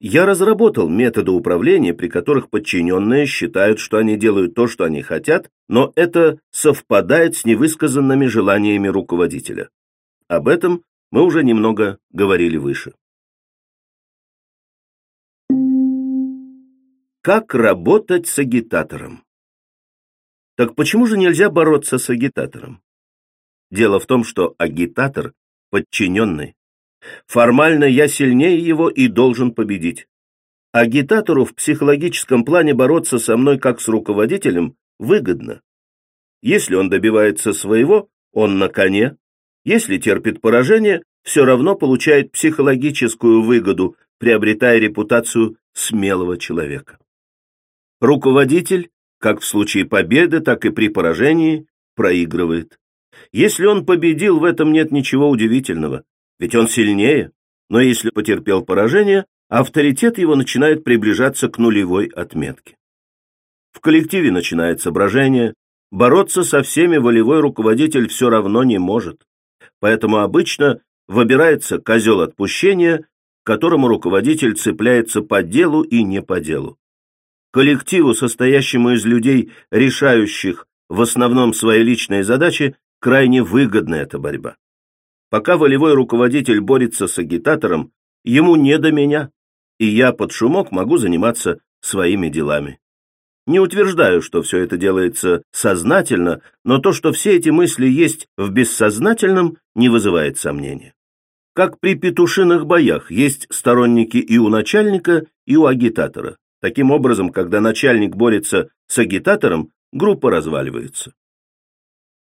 Я разработал методы управления, при которых подчиненные считают, что они делают то, что они хотят, но это совпадает с невысказанными желаниями руководителя. Об этом мы уже немного говорили выше. Как работать с агитатором? Так почему же нельзя бороться с агитатором? Дело в том, что агитатор – подчиненный. Формально я сильнее его и должен победить. Агитатору в психологическом плане бороться со мной как с руководителем выгодно. Если он добивается своего, он на коне. Если терпит поражение, все равно получает психологическую выгоду, приобретая репутацию смелого человека. Руководитель, как в случае победы, так и при поражении, проигрывает. Если он победил, в этом нет ничего удивительного ведь он сильнее, но если потерпел поражение, авторитет его начинает приближаться к нулевой отметке. В коллективе начинается брожение, бороться со всеми волевой руководитель все равно не может, поэтому обычно выбирается козел отпущения, к которому руководитель цепляется по делу и не по делу. Коллективу, состоящему из людей, решающих в основном свои личные задачи, крайне выгодна эта борьба. Пока волевой руководитель борется с агитатором, ему не до меня, и я под шумок могу заниматься своими делами. Не утверждаю, что все это делается сознательно, но то, что все эти мысли есть в бессознательном, не вызывает сомнения. Как при петушиных боях есть сторонники и у начальника, и у агитатора. Таким образом, когда начальник борется с агитатором, группа разваливается.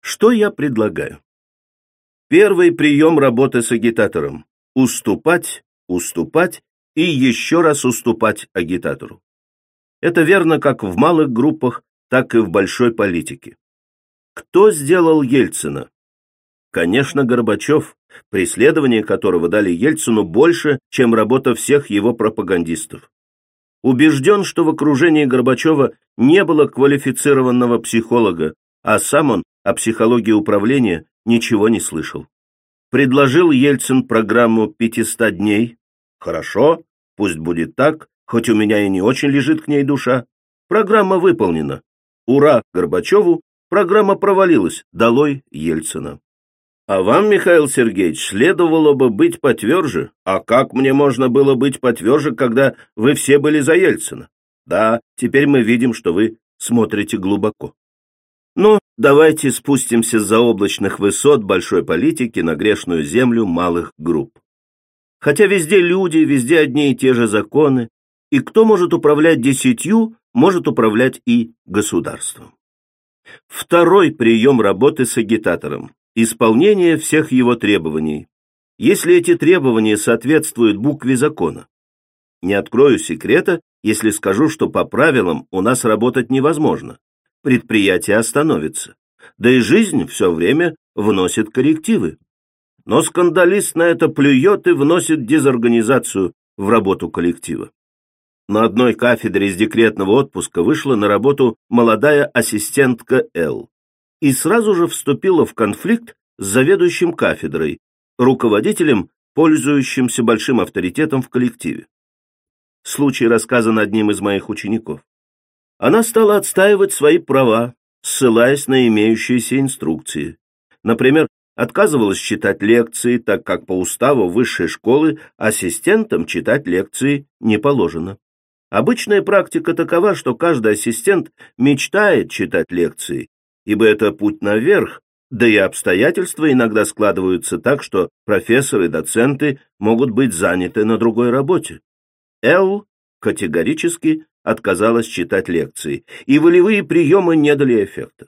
Что я предлагаю? Первый прием работы с агитатором – уступать, уступать и еще раз уступать агитатору. Это верно как в малых группах, так и в большой политике. Кто сделал Ельцина? Конечно, Горбачев, преследование которого дали Ельцину больше, чем работа всех его пропагандистов. Убежден, что в окружении Горбачева не было квалифицированного психолога, а сам он о психологии управления ничего не слышал. Предложил Ельцин программу 500 дней. Хорошо, пусть будет так, хоть у меня и не очень лежит к ней душа. Программа выполнена. Ура Горбачеву, программа провалилась, долой Ельцина. А вам, Михаил Сергеевич, следовало бы быть потверже. А как мне можно было быть потверже, когда вы все были за Ельцина? Да, теперь мы видим, что вы смотрите глубоко. Но ну, давайте спустимся с заоблачных высот большой политики на грешную землю малых групп. Хотя везде люди, везде одни и те же законы, и кто может управлять десятью, может управлять и государством. Второй прием работы с агитатором – исполнение всех его требований, если эти требования соответствуют букве закона. Не открою секрета, если скажу, что по правилам у нас работать невозможно. Предприятие остановится. Да и жизнь все время вносит коррективы. Но скандалист на это плюет и вносит дезорганизацию в работу коллектива на одной кафедре из декретного отпуска вышла на работу молодая ассистентка Л. И сразу же вступила в конфликт с заведующим кафедрой, руководителем, пользующимся большим авторитетом в коллективе. Случай рассказан одним из моих учеников. Она стала отстаивать свои права, ссылаясь на имеющиеся инструкции. Например, отказывалась читать лекции, так как по уставу высшей школы ассистентам читать лекции не положено. Обычная практика такова, что каждый ассистент мечтает читать лекции, ибо это путь наверх, да и обстоятельства иногда складываются так, что профессоры и доценты могут быть заняты на другой работе. Эл категорически отказалась читать лекции, и волевые приемы не дали эффекта.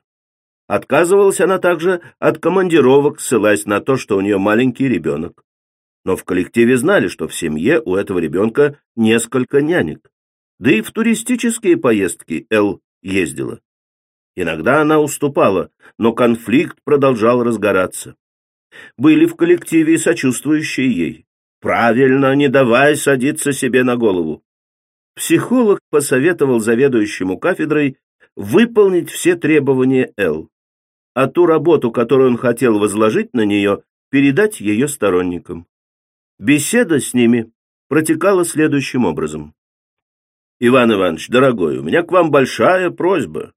Отказывалась она также от командировок, ссылаясь на то, что у нее маленький ребенок. Но в коллективе знали, что в семье у этого ребенка несколько нянек. Да и в туристические поездки Эл ездила. Иногда она уступала, но конфликт продолжал разгораться. Были в коллективе и сочувствующие ей. Правильно, не давай садиться себе на голову. Психолог посоветовал заведующему кафедрой выполнить все требования Эл, а ту работу, которую он хотел возложить на нее, передать ее сторонникам. Беседа с ними протекала следующим образом. Иван Иванович, дорогой, у меня к вам большая просьба.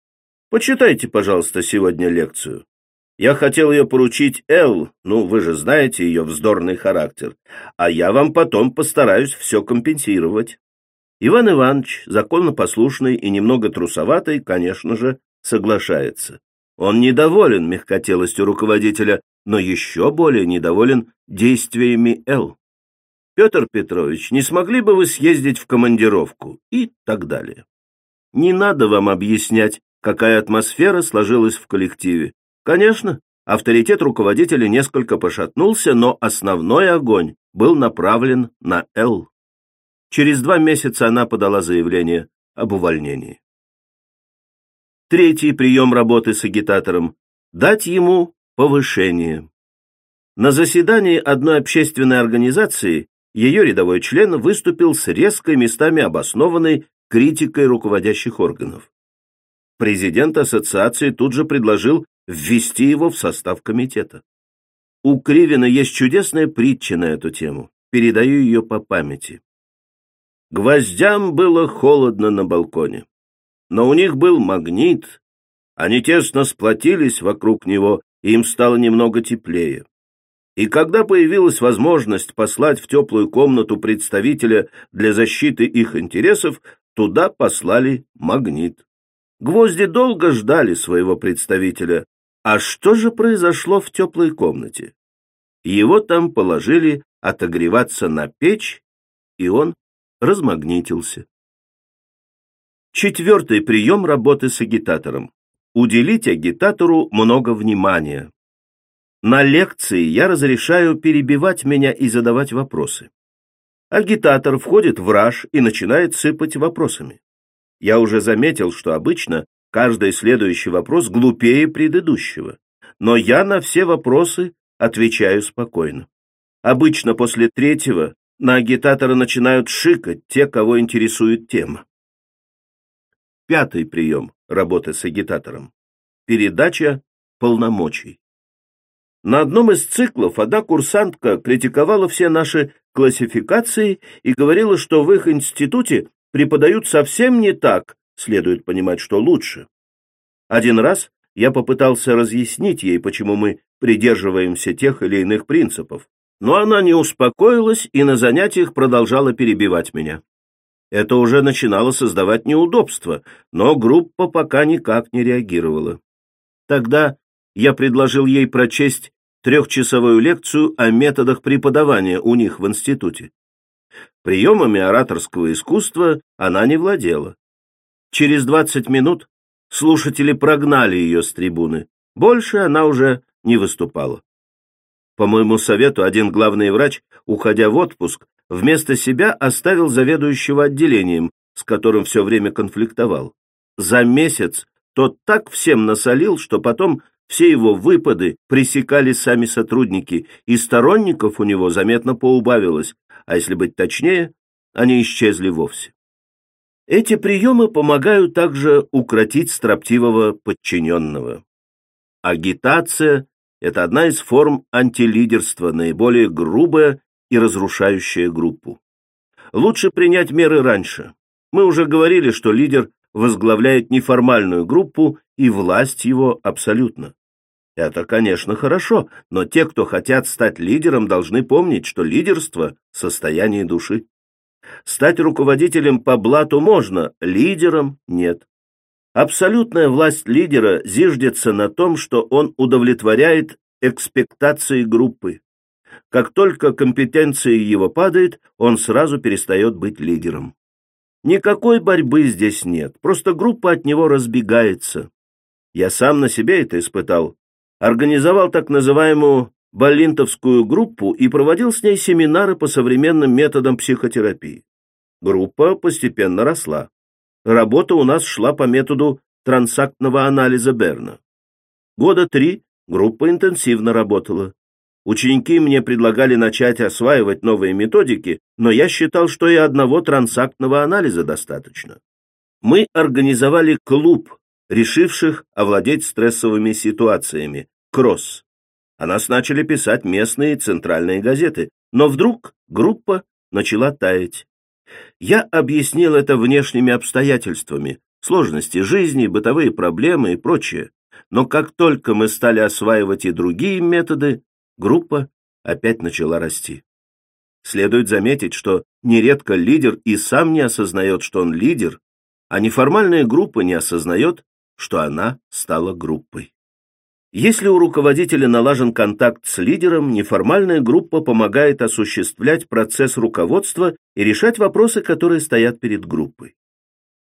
Почитайте, пожалуйста, сегодня лекцию. Я хотел ее поручить Эл, ну, вы же знаете ее вздорный характер, а я вам потом постараюсь все компенсировать. Иван Иванович, законопослушный и немного трусоватый, конечно же, соглашается. Он недоволен мягкотелостью руководителя, но еще более недоволен действиями Эл. Петр Петрович, не смогли бы вы съездить в командировку? И так далее. Не надо вам объяснять, какая атмосфера сложилась в коллективе. Конечно, авторитет руководителя несколько пошатнулся, но основной огонь был направлен на Л. Через два месяца она подала заявление об увольнении. Третий прием работы с агитатором – дать ему повышение. На заседании одной общественной организации ее рядовой член выступил с резкой местами обоснованной критикой руководящих органов. Президент ассоциации тут же предложил ввести его в состав комитета. У Кривина есть чудесная притча на эту тему. Передаю ее по памяти. Гвоздям было холодно на балконе, но у них был магнит. Они тесно сплотились вокруг него, и им стало немного теплее. И когда появилась возможность послать в теплую комнату представителя для защиты их интересов, туда послали магнит. Гвозди долго ждали своего представителя. А что же произошло в теплой комнате? Его там положили отогреваться на печь, и он размагнитился. Четвертый прием работы с агитатором. Уделить агитатору много внимания. На лекции я разрешаю перебивать меня и задавать вопросы. Агитатор входит в раж и начинает сыпать вопросами. Я уже заметил, что обычно каждый следующий вопрос глупее предыдущего, но я на все вопросы отвечаю спокойно. Обычно после третьего на агитатора начинают шикать те, кого интересует тема. Пятый прием работы с агитатором. Передача полномочий. На одном из циклов одна курсантка критиковала все наши классификации и говорила, что в их институте преподают совсем не так, следует понимать, что лучше. Один раз я попытался разъяснить ей, почему мы придерживаемся тех или иных принципов, но она не успокоилась и на занятиях продолжала перебивать меня. Это уже начинало создавать неудобства, но группа пока никак не реагировала. Тогда я предложил ей прочесть трехчасовую лекцию о методах преподавания у них в институте. Приемами ораторского искусства она не владела. Через двадцать минут слушатели прогнали ее с трибуны. Больше она уже не выступала. По моему совету, один главный врач, уходя в отпуск, вместо себя оставил заведующего отделением, с которым все время конфликтовал. За месяц тот так всем насолил, что потом все его выпады пресекали сами сотрудники, и сторонников у него заметно поубавилось, а если быть точнее, они исчезли вовсе. Эти приемы помогают также укротить строптивого подчиненного. Агитация это одна из форм антилидерства, наиболее грубая и разрушающая группу. Лучше принять меры раньше. Мы уже говорили, что лидер возглавляет неформальную группу, и власть его абсолютно. Это, конечно, хорошо, но те, кто хотят стать лидером, должны помнить, что лидерство – состояние души. Стать руководителем по блату можно, лидером – нет. Абсолютная власть лидера зиждется на том, что он удовлетворяет экспектации группы. Как только компетенция его падает, он сразу перестает быть лидером. Никакой борьбы здесь нет, просто группа от него разбегается. Я сам на себе это испытал. Организовал так называемую Баллинтовскую группу и проводил с ней семинары по современным методам психотерапии. Группа постепенно росла. Работа у нас шла по методу трансактного анализа Берна. Года три группа интенсивно работала. Ученики мне предлагали начать осваивать новые методики, но я считал, что и одного трансактного анализа достаточно. Мы организовали клуб, решивших овладеть стрессовыми ситуациями, «Кросс». О нас начали писать местные центральные газеты, но вдруг группа начала таять. Я объяснил это внешними обстоятельствами, сложности жизни, бытовые проблемы и прочее. Но как только мы стали осваивать и другие методы, группа опять начала расти. Следует заметить, что нередко лидер и сам не осознает, что он лидер, а неформальная группа не осознает, что она стала группой. Если у руководителя налажен контакт с лидером, неформальная группа помогает осуществлять процесс руководства и решать вопросы, которые стоят перед группой.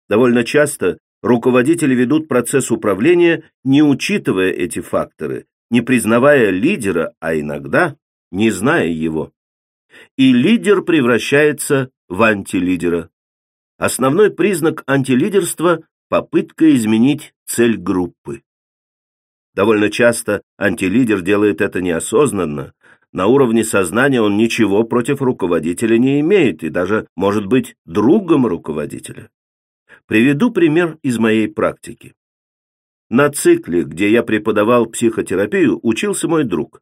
Довольно часто руководители ведут процесс управления, не учитывая эти факторы, не признавая лидера, а иногда не зная его. И лидер превращается в антилидера. Основной признак антилидерства – попытка изменить цель группы. Довольно часто антилидер делает это неосознанно. На уровне сознания он ничего против руководителя не имеет и даже может быть другом руководителя. Приведу пример из моей практики. На цикле, где я преподавал психотерапию, учился мой друг.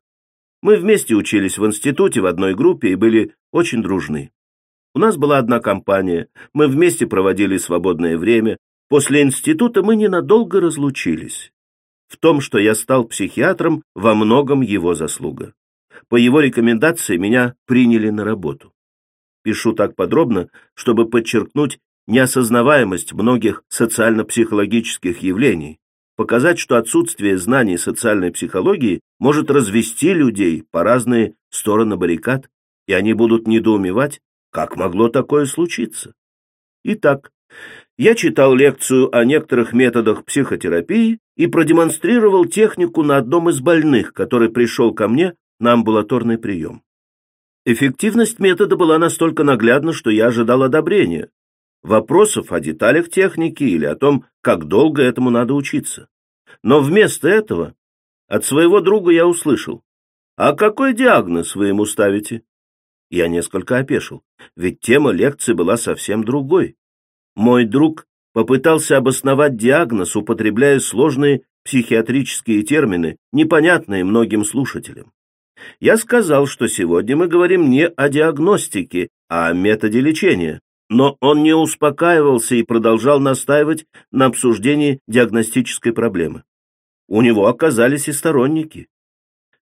Мы вместе учились в институте в одной группе и были очень дружны. У нас была одна компания, мы вместе проводили свободное время. После института мы ненадолго разлучились. В том, что я стал психиатром, во многом его заслуга. По его рекомендации меня приняли на работу. Пишу так подробно, чтобы подчеркнуть неосознаваемость многих социально-психологических явлений, показать, что отсутствие знаний социальной психологии может развести людей по разные стороны баррикад, и они будут недоумевать, как могло такое случиться. Итак, я читал лекцию о некоторых методах психотерапии и продемонстрировал технику на одном из больных, который пришел ко мне на амбулаторный прием. Эффективность метода была настолько наглядна, что я ожидал одобрения. Вопросов о деталях техники или о том, как долго этому надо учиться. Но вместо этого от своего друга я услышал, «А какой диагноз вы ему ставите? Я несколько опешил, ведь тема лекции была совсем другой. Мой друг попытался обосновать диагноз, употребляя сложные психиатрические термины, непонятные многим слушателям. Я сказал, что сегодня мы говорим не о диагностике, а о методе лечения, но он не успокаивался и продолжал настаивать на обсуждении диагностической проблемы. У него оказались и сторонники.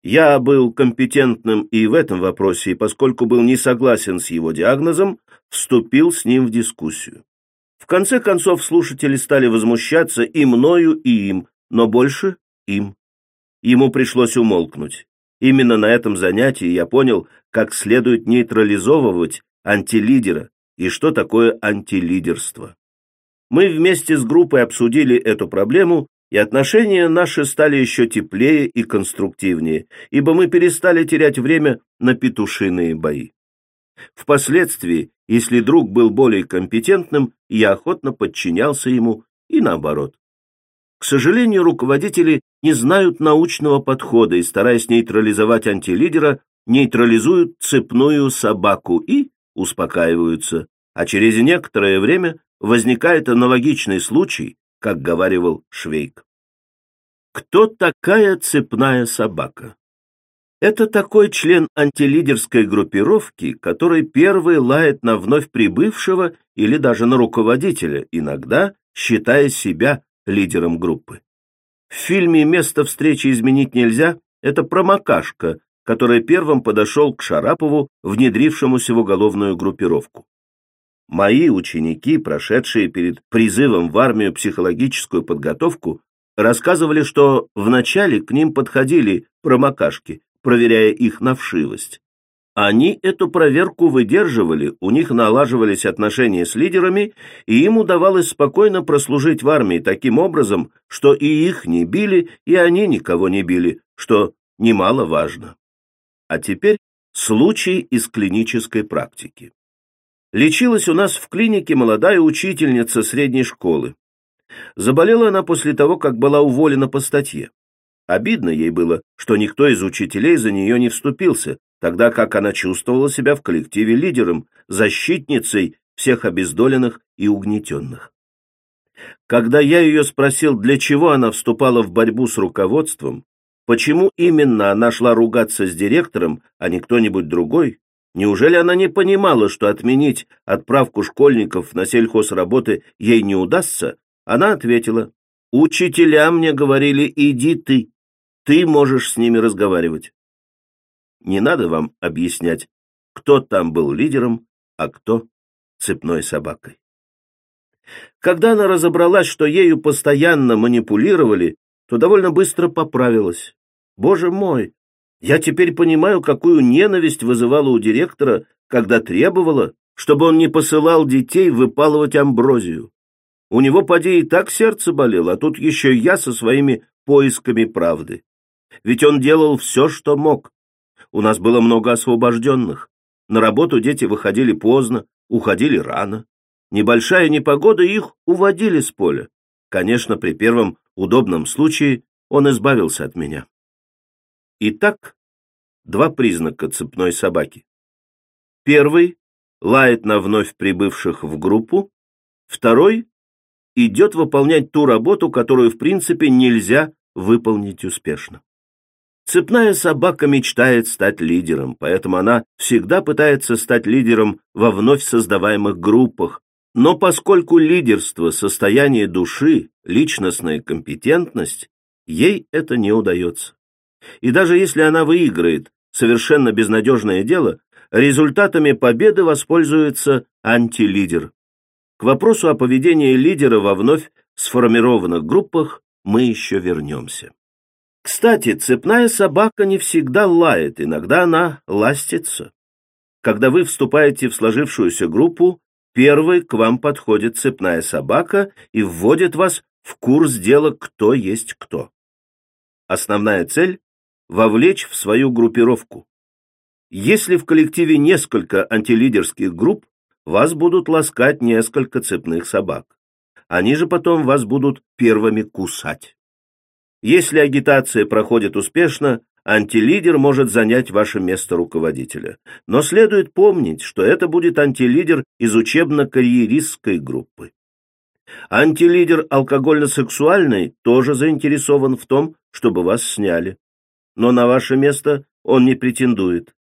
Я был компетентным и в этом вопросе, и поскольку был не согласен с его диагнозом, вступил с ним в дискуссию. В конце концов слушатели стали возмущаться и мною, и им, но больше им. Ему пришлось умолкнуть. Именно на этом занятии я понял, как следует нейтрализовывать антилидера и что такое антилидерство. Мы вместе с группой обсудили эту проблему, и отношения наши стали еще теплее и конструктивнее, ибо мы перестали терять время на петушиные бои. Впоследствии, если друг был более компетентным, я охотно подчинялся ему и наоборот. К сожалению, руководители не знают научного подхода и, стараясь нейтрализовать антилидера, нейтрализуют цепную собаку и успокаиваются, а через некоторое время возникает аналогичный случай, как говаривал Швейк. Кто такая цепная собака? Это такой член антилидерской группировки, который первый лает на вновь прибывшего или даже на руководителя, иногда считая себя лидером группы. В фильме «Место встречи изменить нельзя» это промокашка, который первым подошел к Шарапову, внедрившемуся в уголовную группировку. Мои ученики, прошедшие перед призывом в армию психологическую подготовку, рассказывали, что вначале к ним подходили промокашки, проверяя их на вшивость. Они эту проверку выдерживали, у них налаживались отношения с лидерами, и им удавалось спокойно прослужить в армии таким образом, что и их не били, и они никого не били, что немаловажно. А теперь случай из клинической практики. Лечилась у нас в клинике молодая учительница средней школы. Заболела она после того, как была уволена по статье. Обидно ей было, что никто из учителей за нее не вступился, тогда как она чувствовала себя в коллективе лидером, защитницей всех обездоленных и угнетенных. Когда я ее спросил, для чего она вступала в борьбу с руководством, почему именно она шла ругаться с директором, а не кто-нибудь другой, неужели она не понимала, что отменить отправку школьников на сельхозработы ей не удастся, она ответила, «Учителя мне говорили, иди ты, ты можешь с ними разговаривать». Не надо вам объяснять, кто там был лидером, а кто цепной собакой. Когда она разобралась, что ею постоянно манипулировали, то довольно быстро поправилась. Боже мой, я теперь понимаю, какую ненависть вызывала у директора, когда требовала, чтобы он не посылал детей выпалывать амброзию. У него, поди, и так сердце болело, а тут еще я со своими поисками правды. Ведь он делал все, что мог, у нас было много освобожденных. На работу дети выходили поздно, уходили рано. Небольшая непогода их уводили с поля. Конечно, при первом удобном случае он избавился от меня. Итак, два признака цепной собаки. Первый — лает на вновь прибывших в группу. Второй — идет выполнять ту работу, которую, в принципе, нельзя выполнить успешно. Цепная собака мечтает стать лидером, поэтому она всегда пытается стать лидером во вновь создаваемых группах. Но поскольку лидерство – состояние души, личностная компетентность, ей это не удается. И даже если она выиграет совершенно безнадежное дело, результатами победы воспользуется антилидер. К вопросу о поведении лидера во вновь сформированных группах мы еще вернемся. Кстати, цепная собака не всегда лает, иногда она ластится. Когда вы вступаете в сложившуюся группу, первой к вам подходит цепная собака и вводит вас в курс дела «Кто есть кто». Основная цель – вовлечь в свою группировку. Если в коллективе несколько антилидерских групп, вас будут ласкать несколько цепных собак. Они же потом вас будут первыми кусать. Если агитация проходит успешно, антилидер может занять ваше место руководителя. Но следует помнить, что это будет антилидер из учебно-карьеристской группы. Антилидер алкогольно-сексуальный тоже заинтересован в том, чтобы вас сняли. Но на ваше место он не претендует.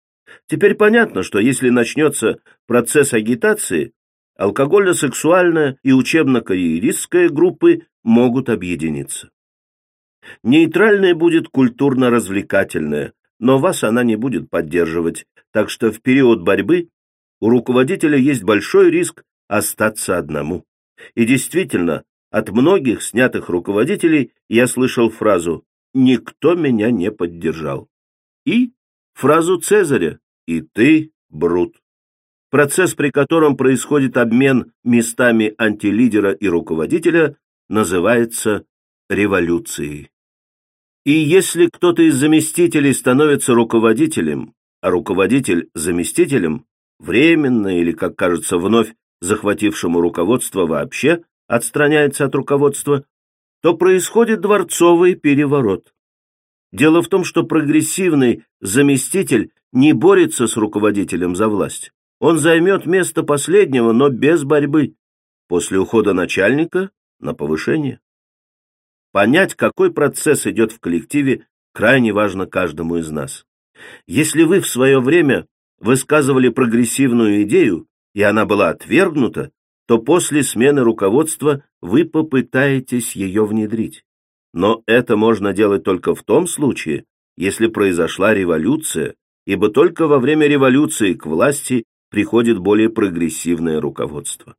Теперь понятно, что если начнется процесс агитации, алкогольно-сексуальная и учебно-карьеристская группы могут объединиться. Нейтральная будет культурно-развлекательная, но вас она не будет поддерживать, так что в период борьбы у руководителя есть большой риск остаться одному. И действительно, от многих снятых руководителей я слышал фразу «никто меня не поддержал» и фразу Цезаря «и ты, Брут». Процесс, при котором происходит обмен местами антилидера и руководителя, называется революцией. И если кто-то из заместителей становится руководителем, а руководитель заместителем, временно или, как кажется, вновь захватившему руководство вообще отстраняется от руководства, то происходит дворцовый переворот. Дело в том, что прогрессивный заместитель не борется с руководителем за власть. Он займет место последнего, но без борьбы. После ухода начальника на повышение. Понять, какой процесс идет в коллективе, крайне важно каждому из нас. Если вы в свое время высказывали прогрессивную идею, и она была отвергнута, то после смены руководства вы попытаетесь ее внедрить. Но это можно делать только в том случае, если произошла революция, ибо только во время революции к власти приходит более прогрессивное руководство.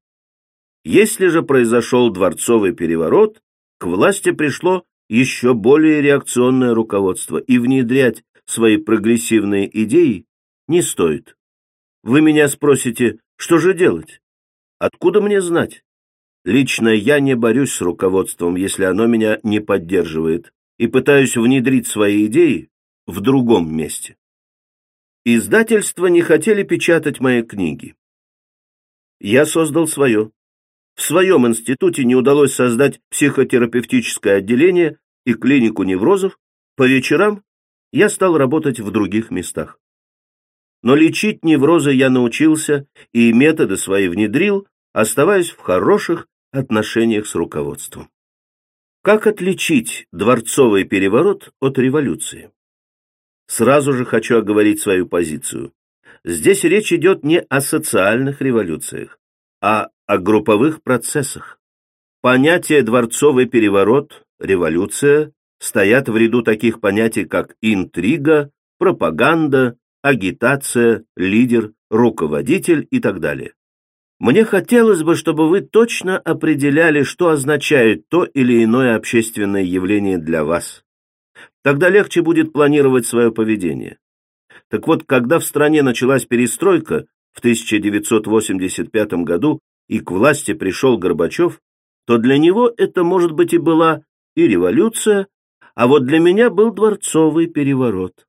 Если же произошел дворцовый переворот, к власти пришло еще более реакционное руководство, и внедрять свои прогрессивные идеи не стоит. Вы меня спросите, что же делать? Откуда мне знать? Лично я не борюсь с руководством, если оно меня не поддерживает, и пытаюсь внедрить свои идеи в другом месте. Издательства не хотели печатать мои книги. Я создал свое. В своем институте не удалось создать психотерапевтическое отделение и клинику неврозов. По вечерам я стал работать в других местах. Но лечить неврозы я научился и методы свои внедрил, оставаясь в хороших отношениях с руководством. Как отличить дворцовый переворот от революции? Сразу же хочу оговорить свою позицию. Здесь речь идет не о социальных революциях, а о групповых процессах. Понятие «дворцовый переворот», «революция» стоят в ряду таких понятий, как интрига, пропаганда, агитация, лидер, руководитель и так далее. Мне хотелось бы, чтобы вы точно определяли, что означает то или иное общественное явление для вас. Тогда легче будет планировать свое поведение. Так вот, когда в стране началась перестройка в 1985 году и к власти пришел Горбачев, то для него это, может быть, и была и революция, а вот для меня был дворцовый переворот.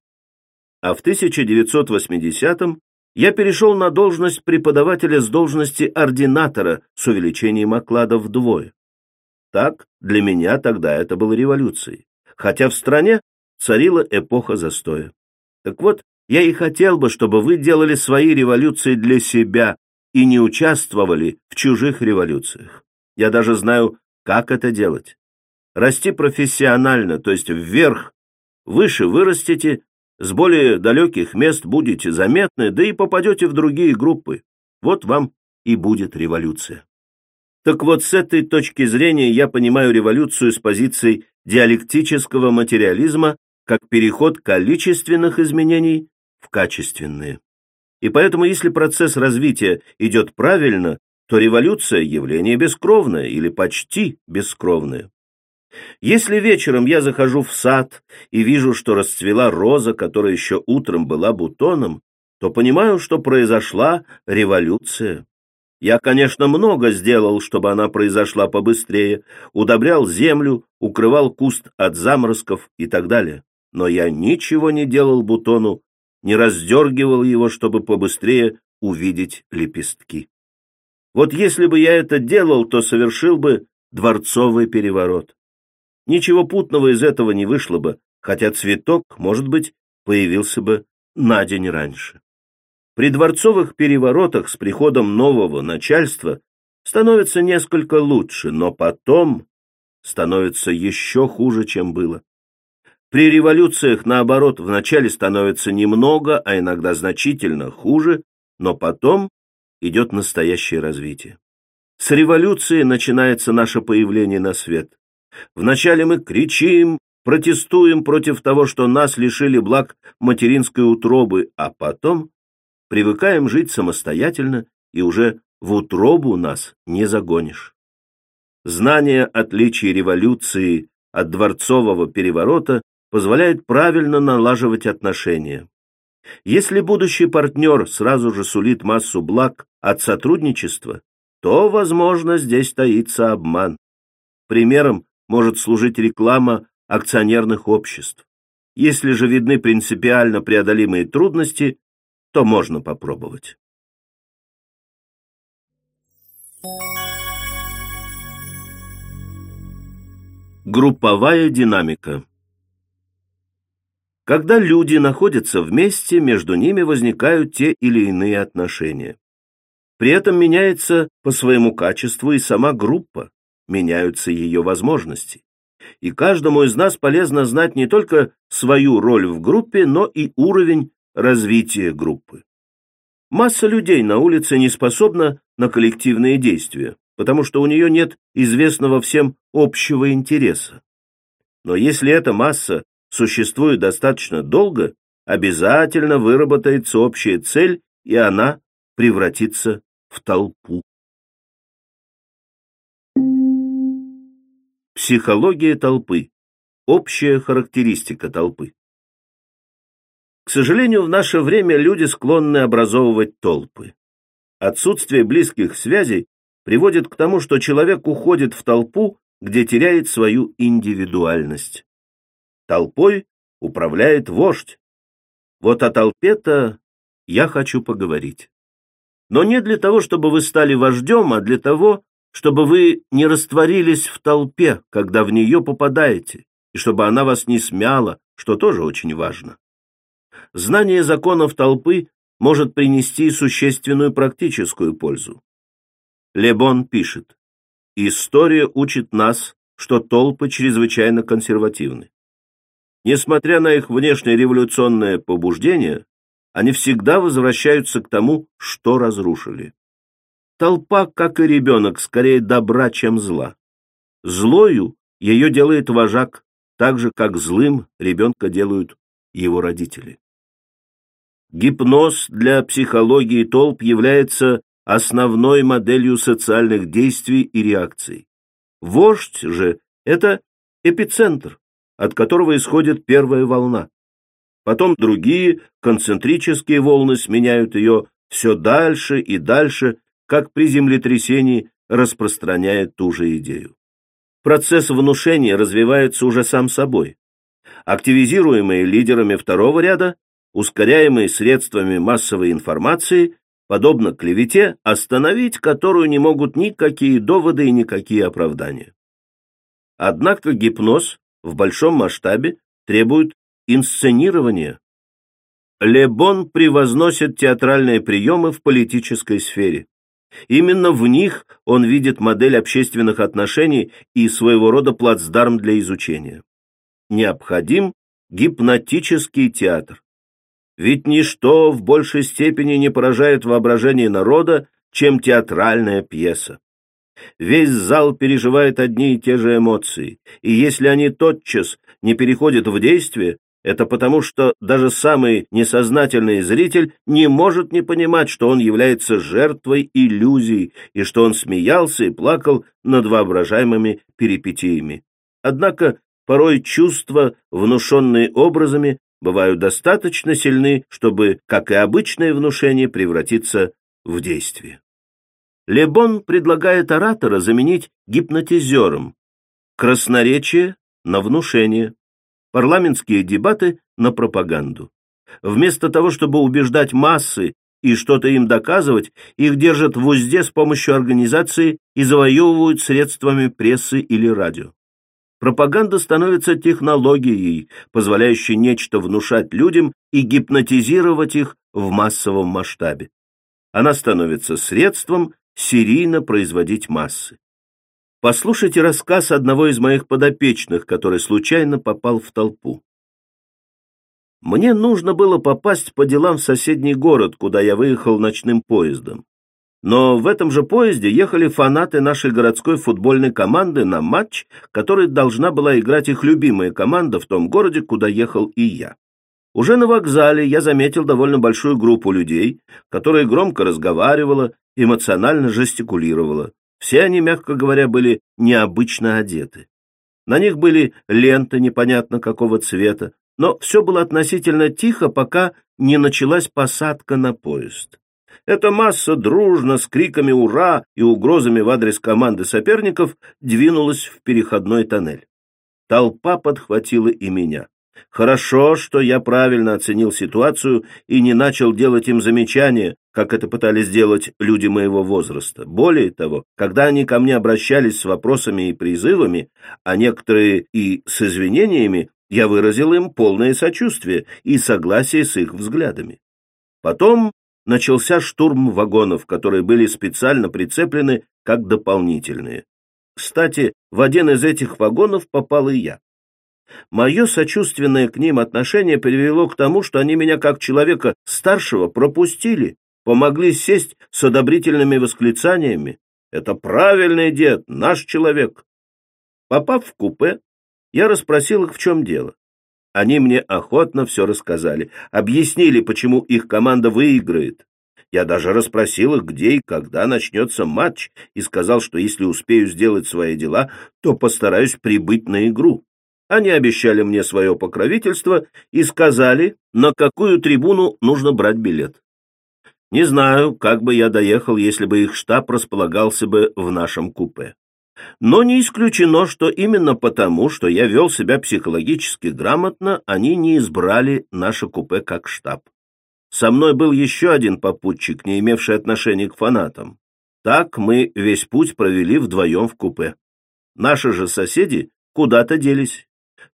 А в 1980-м я перешел на должность преподавателя с должности ординатора с увеличением оклада вдвое. Так, для меня тогда это было революцией, хотя в стране царила эпоха застоя. Так вот, я и хотел бы, чтобы вы делали свои революции для себя и не участвовали в чужих революциях. Я даже знаю, как это делать. Расти профессионально, то есть вверх, выше вырастите, с более далеких мест будете заметны, да и попадете в другие группы. Вот вам и будет революция. Так вот, с этой точки зрения я понимаю революцию с позиции диалектического материализма как переход количественных изменений в качественные. И поэтому, если процесс развития идет правильно, то революция – явление бескровное или почти бескровное. Если вечером я захожу в сад и вижу, что расцвела роза, которая еще утром была бутоном, то понимаю, что произошла революция. Я, конечно, много сделал, чтобы она произошла побыстрее, удобрял землю, укрывал куст от заморозков и так далее но я ничего не делал бутону, не раздергивал его, чтобы побыстрее увидеть лепестки. Вот если бы я это делал, то совершил бы дворцовый переворот. Ничего путного из этого не вышло бы, хотя цветок, может быть, появился бы на день раньше. При дворцовых переворотах с приходом нового начальства становится несколько лучше, но потом становится еще хуже, чем было. При революциях, наоборот, вначале становится немного, а иногда значительно хуже, но потом идет настоящее развитие. С революции начинается наше появление на свет. Вначале мы кричим, протестуем против того, что нас лишили благ материнской утробы, а потом привыкаем жить самостоятельно, и уже в утробу нас не загонишь. Знание отличий революции от дворцового переворота позволяет правильно налаживать отношения. Если будущий партнер сразу же сулит массу благ от сотрудничества, то, возможно, здесь таится обман. Примером может служить реклама акционерных обществ. Если же видны принципиально преодолимые трудности, то можно попробовать. Групповая динамика Когда люди находятся вместе, между ними возникают те или иные отношения. При этом меняется по своему качеству и сама группа, меняются ее возможности. И каждому из нас полезно знать не только свою роль в группе, но и уровень развития группы. Масса людей на улице не способна на коллективные действия, потому что у нее нет известного всем общего интереса. Но если эта масса существует достаточно долго, обязательно выработается общая цель, и она превратится в толпу. Психология толпы. Общая характеристика толпы. К сожалению, в наше время люди склонны образовывать толпы. Отсутствие близких связей приводит к тому, что человек уходит в толпу, где теряет свою индивидуальность. Толпой управляет вождь. Вот о толпе-то я хочу поговорить. Но не для того, чтобы вы стали вождем, а для того, чтобы вы не растворились в толпе, когда в нее попадаете, и чтобы она вас не смяла, что тоже очень важно. Знание законов толпы может принести существенную практическую пользу. Лебон пишет, «История учит нас, что толпы чрезвычайно консервативны. Несмотря на их внешнее революционное побуждение, они всегда возвращаются к тому, что разрушили. Толпа, как и ребенок, скорее добра, чем зла. Злою ее делает вожак, так же, как злым ребенка делают его родители. Гипноз для психологии толп является основной моделью социальных действий и реакций. Вождь же – это эпицентр, от которого исходит первая волна. Потом другие концентрические волны сменяют ее все дальше и дальше, как при землетрясении распространяет ту же идею. Процесс внушения развивается уже сам собой. Активизируемые лидерами второго ряда, ускоряемые средствами массовой информации, подобно клевете, остановить которую не могут никакие доводы и никакие оправдания. Однако гипноз в большом масштабе требует инсценирование. Лебон превозносит театральные приемы в политической сфере. Именно в них он видит модель общественных отношений и своего рода плацдарм для изучения. Необходим гипнотический театр. Ведь ничто в большей степени не поражает воображение народа, чем театральная пьеса. Весь зал переживает одни и те же эмоции, и если они тотчас не переходят в действие, это потому, что даже самый несознательный зритель не может не понимать, что он является жертвой иллюзий и что он смеялся и плакал над воображаемыми перипетиями. Однако порой чувства, внушенные образами, бывают достаточно сильны, чтобы, как и обычное внушение, превратиться в действие. Лебон предлагает оратора заменить гипнотизером, красноречие на внушение, парламентские дебаты на пропаганду. Вместо того, чтобы убеждать массы и что-то им доказывать, их держат в узде с помощью организации и завоевывают средствами прессы или радио. Пропаганда становится технологией, позволяющей нечто внушать людям и гипнотизировать их в массовом масштабе. Она становится средством серийно производить массы. Послушайте рассказ одного из моих подопечных, который случайно попал в толпу. Мне нужно было попасть по делам в соседний город, куда я выехал ночным поездом. Но в этом же поезде ехали фанаты нашей городской футбольной команды на матч, который должна была играть их любимая команда в том городе, куда ехал и я. Уже на вокзале я заметил довольно большую группу людей, которая громко разговаривала, эмоционально жестикулировала. Все они, мягко говоря, были необычно одеты. На них были ленты непонятно какого цвета, но все было относительно тихо, пока не началась посадка на поезд. Эта масса дружно, с криками «Ура!» и угрозами в адрес команды соперников двинулась в переходной тоннель. Толпа подхватила и меня. Хорошо, что я правильно оценил ситуацию и не начал делать им замечания, как это пытались делать люди моего возраста. Более того, когда они ко мне обращались с вопросами и призывами, а некоторые и с извинениями, я выразил им полное сочувствие и согласие с их взглядами. Потом начался штурм вагонов, которые были специально прицеплены как дополнительные. Кстати, в один из этих вагонов попал и я. Мое сочувственное к ним отношение привело к тому, что они меня как человека старшего пропустили, помогли сесть с одобрительными восклицаниями. «Это правильный дед, наш человек!» Попав в купе, я расспросил их, в чем дело. Они мне охотно все рассказали, объяснили, почему их команда выиграет. Я даже расспросил их, где и когда начнется матч, и сказал, что если успею сделать свои дела, то постараюсь прибыть на игру. Они обещали мне свое покровительство и сказали, на какую трибуну нужно брать билет. Не знаю, как бы я доехал, если бы их штаб располагался бы в нашем купе. Но не исключено, что именно потому, что я вел себя психологически грамотно, они не избрали наше купе как штаб. Со мной был еще один попутчик, не имевший отношения к фанатам. Так мы весь путь провели вдвоем в купе. Наши же соседи куда-то делись.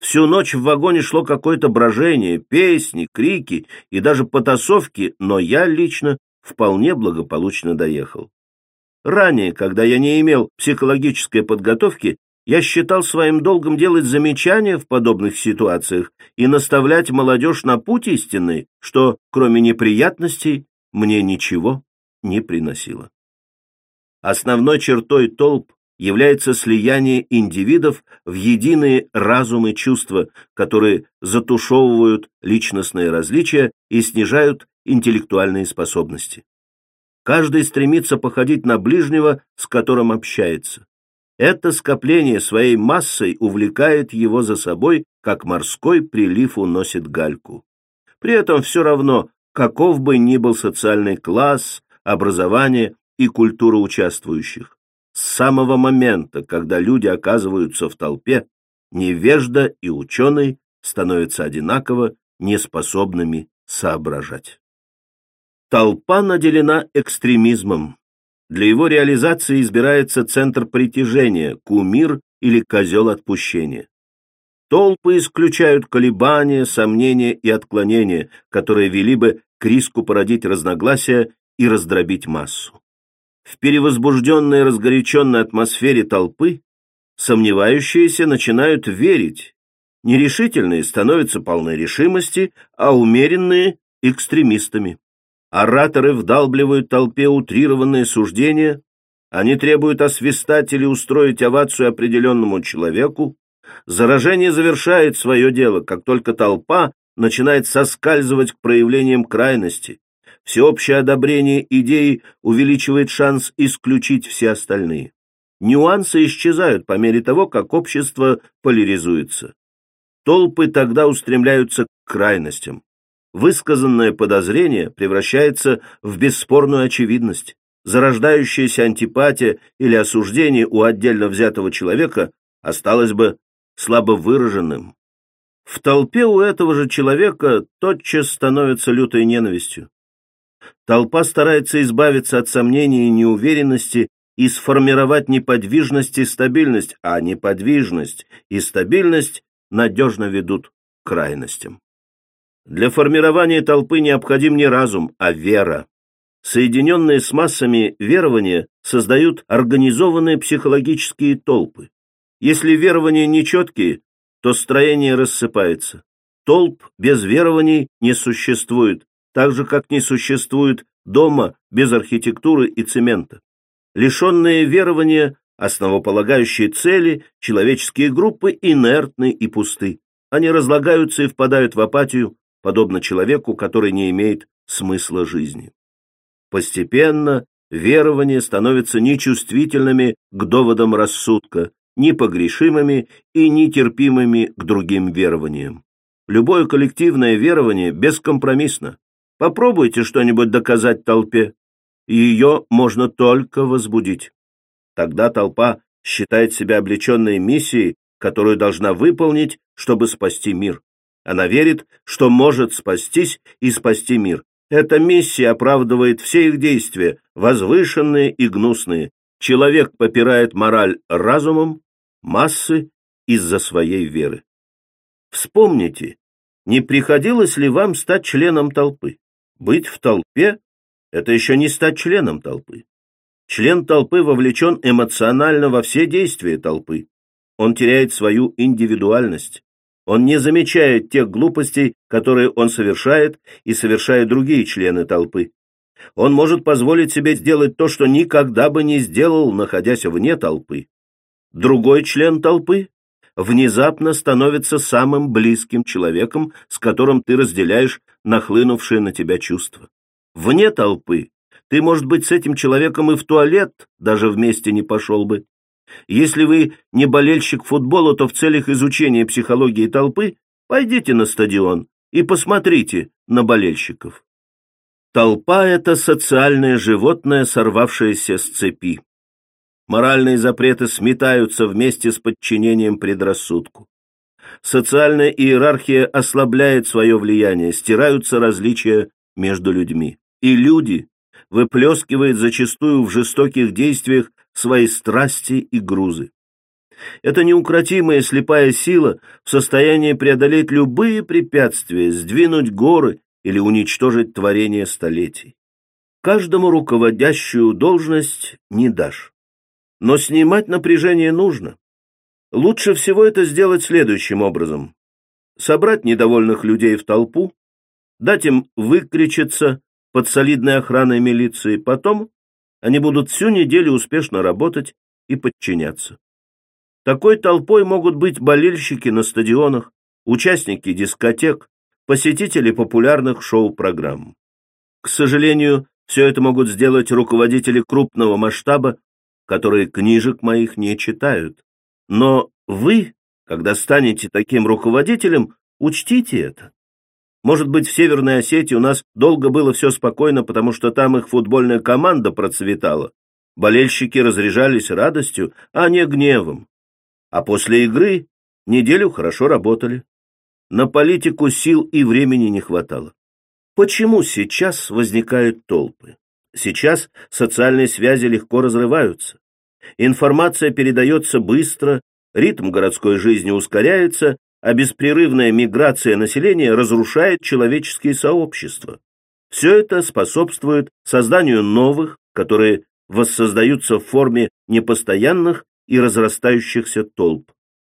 Всю ночь в вагоне шло какое-то брожение, песни, крики и даже потасовки, но я лично вполне благополучно доехал. Ранее, когда я не имел психологической подготовки, я считал своим долгом делать замечания в подобных ситуациях и наставлять молодежь на путь истинный, что, кроме неприятностей, мне ничего не приносило. Основной чертой толп является слияние индивидов в единые разумы чувства, которые затушевывают личностные различия и снижают интеллектуальные способности. Каждый стремится походить на ближнего, с которым общается. Это скопление своей массой увлекает его за собой, как морской прилив уносит гальку. При этом все равно, каков бы ни был социальный класс, образование и культура участвующих. С самого момента, когда люди оказываются в толпе, невежда и ученый становятся одинаково неспособными соображать. Толпа наделена экстремизмом. Для его реализации избирается центр притяжения, кумир или козел отпущения. Толпы исключают колебания, сомнения и отклонения, которые вели бы к риску породить разногласия и раздробить массу. В перевозбужденной разгоряченной атмосфере толпы сомневающиеся начинают верить, нерешительные становятся полны решимости, а умеренные – экстремистами. Ораторы вдалбливают толпе утрированные суждения, они требуют освистать или устроить овацию определенному человеку. Заражение завершает свое дело, как только толпа начинает соскальзывать к проявлениям крайности. Всеобщее одобрение идеи увеличивает шанс исключить все остальные. Нюансы исчезают по мере того, как общество поляризуется. Толпы тогда устремляются к крайностям высказанное подозрение превращается в бесспорную очевидность. Зарождающаяся антипатия или осуждение у отдельно взятого человека осталось бы слабо выраженным. В толпе у этого же человека тотчас становится лютой ненавистью. Толпа старается избавиться от сомнений и неуверенности и сформировать неподвижность и стабильность, а неподвижность и стабильность надежно ведут к крайностям. Для формирования толпы необходим не разум, а вера. Соединенные с массами верования создают организованные психологические толпы. Если верования нечеткие, то строение рассыпается. Толп без верований не существует, так же, как не существует дома без архитектуры и цемента. Лишенные верования, основополагающие цели, человеческие группы инертны и пусты. Они разлагаются и впадают в апатию, подобно человеку, который не имеет смысла жизни. Постепенно верования становятся нечувствительными к доводам рассудка, непогрешимыми и нетерпимыми к другим верованиям. Любое коллективное верование бескомпромиссно. Попробуйте что-нибудь доказать толпе, ее можно только возбудить. Тогда толпа считает себя облеченной миссией, которую должна выполнить, чтобы спасти мир. Она верит, что может спастись и спасти мир. Эта миссия оправдывает все их действия, возвышенные и гнусные. Человек попирает мораль разумом, массы из-за своей веры. Вспомните, не приходилось ли вам стать членом толпы? Быть в толпе – это еще не стать членом толпы. Член толпы вовлечен эмоционально во все действия толпы. Он теряет свою индивидуальность. Он не замечает тех глупостей, которые он совершает и совершают другие члены толпы. Он может позволить себе сделать то, что никогда бы не сделал, находясь вне толпы. Другой член толпы внезапно становится самым близким человеком, с которым ты разделяешь нахлынувшие на тебя чувства. Вне толпы ты, может быть, с этим человеком и в туалет даже вместе не пошел бы. Если вы не болельщик футбола, то в целях изучения психологии толпы пойдите на стадион и посмотрите на болельщиков. Толпа — это социальное животное, сорвавшееся с цепи. Моральные запреты сметаются вместе с подчинением предрассудку. Социальная иерархия ослабляет свое влияние, стираются различия между людьми. И люди выплескивают зачастую в жестоких действиях свои страсти и грузы. Эта неукротимая слепая сила в состоянии преодолеть любые препятствия, сдвинуть горы или уничтожить творение столетий. Каждому руководящую должность не дашь. Но снимать напряжение нужно. Лучше всего это сделать следующим образом. Собрать недовольных людей в толпу, дать им выкричаться под солидной охраной милиции, потом они будут всю неделю успешно работать и подчиняться. Такой толпой могут быть болельщики на стадионах, участники дискотек, посетители популярных шоу-программ. К сожалению, все это могут сделать руководители крупного масштаба, которые книжек моих не читают. Но вы, когда станете таким руководителем, учтите это. Может быть, в Северной Осетии у нас долго было все спокойно, потому что там их футбольная команда процветала. Болельщики разряжались радостью, а не гневом. А после игры неделю хорошо работали. На политику сил и времени не хватало. Почему сейчас возникают толпы? Сейчас социальные связи легко разрываются. Информация передается быстро, ритм городской жизни ускоряется, а беспрерывная миграция населения разрушает человеческие сообщества. Все это способствует созданию новых, которые воссоздаются в форме непостоянных и разрастающихся толп.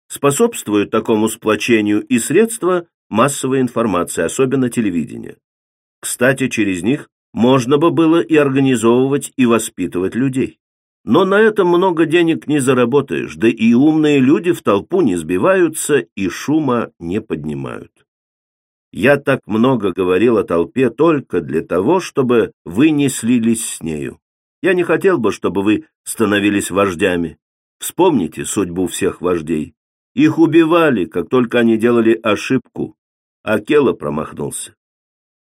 Способствуют такому сплочению и средства массовой информации, особенно телевидение. Кстати, через них можно бы было и организовывать, и воспитывать людей. Но на этом много денег не заработаешь, да и умные люди в толпу не сбиваются и шума не поднимают. Я так много говорил о толпе только для того, чтобы вы не слились с нею. Я не хотел бы, чтобы вы становились вождями. Вспомните судьбу всех вождей. Их убивали, как только они делали ошибку, а Кела промахнулся.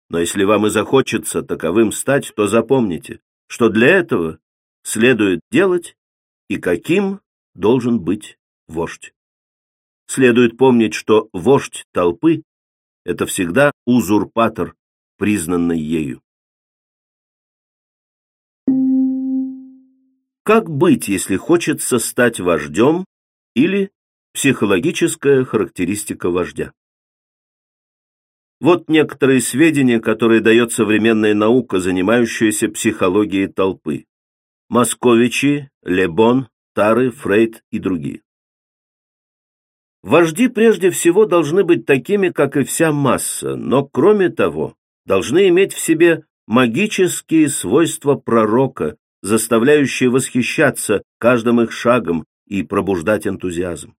Но если вам и захочется таковым стать, то запомните, что для этого следует делать и каким должен быть вождь. Следует помнить, что вождь толпы – это всегда узурпатор, признанный ею. Как быть, если хочется стать вождем или психологическая характеристика вождя? Вот некоторые сведения, которые дает современная наука, занимающаяся психологией толпы. Московичи, Лебон, Тары, Фрейд и другие. Вожди прежде всего должны быть такими, как и вся масса, но кроме того, должны иметь в себе магические свойства пророка, заставляющие восхищаться каждым их шагом и пробуждать энтузиазм.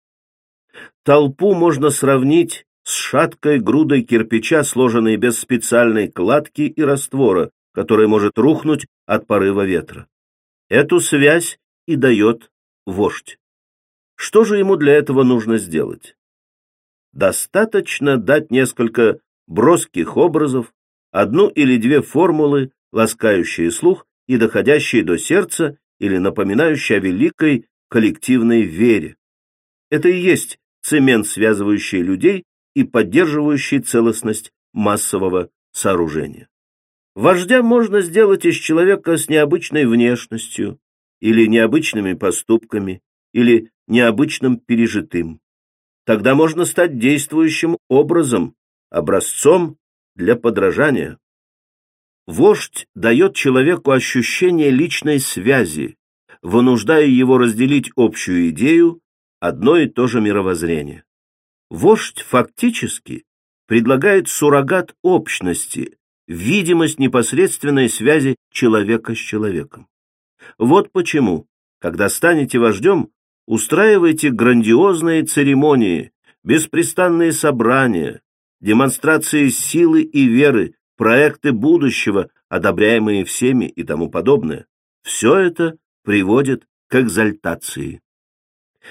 Толпу можно сравнить с шаткой грудой кирпича, сложенной без специальной кладки и раствора, которая может рухнуть от порыва ветра. Эту связь и дает вождь. Что же ему для этого нужно сделать? Достаточно дать несколько броских образов, одну или две формулы, ласкающие слух и доходящие до сердца или напоминающие о великой коллективной вере. Это и есть цемент, связывающий людей и поддерживающий целостность массового сооружения. Вождя можно сделать из человека с необычной внешностью, или необычными поступками, или необычным пережитым. Тогда можно стать действующим образом, образцом для подражания. Вождь дает человеку ощущение личной связи, вынуждая его разделить общую идею, одно и то же мировоззрение. Вождь фактически предлагает суррогат общности, видимость непосредственной связи человека с человеком. Вот почему, когда станете вождем, устраивайте грандиозные церемонии, беспрестанные собрания, демонстрации силы и веры, проекты будущего, одобряемые всеми и тому подобное. Все это приводит к экзальтации.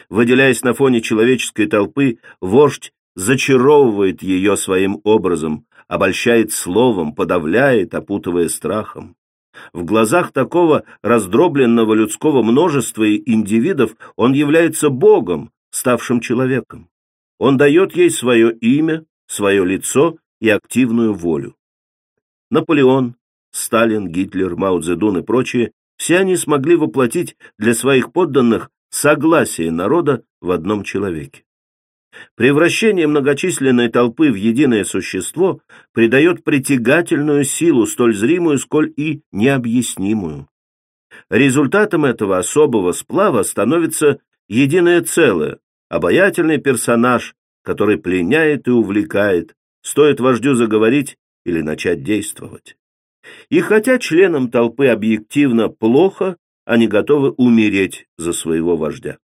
Выделяясь на фоне человеческой толпы, вождь зачаровывает ее своим образом, обольщает словом, подавляет, опутывая страхом. В глазах такого раздробленного людского множества и индивидов он является Богом, ставшим человеком. Он дает ей свое имя, свое лицо и активную волю. Наполеон, Сталин, Гитлер, Мао Цзэдун и прочие, все они смогли воплотить для своих подданных согласие народа в одном человеке. Превращение многочисленной толпы в единое существо придает притягательную силу, столь зримую, сколь и необъяснимую. Результатом этого особого сплава становится единое целое, обаятельный персонаж, который пленяет и увлекает, стоит вождю заговорить или начать действовать. И хотя членам толпы объективно плохо, они готовы умереть за своего вождя.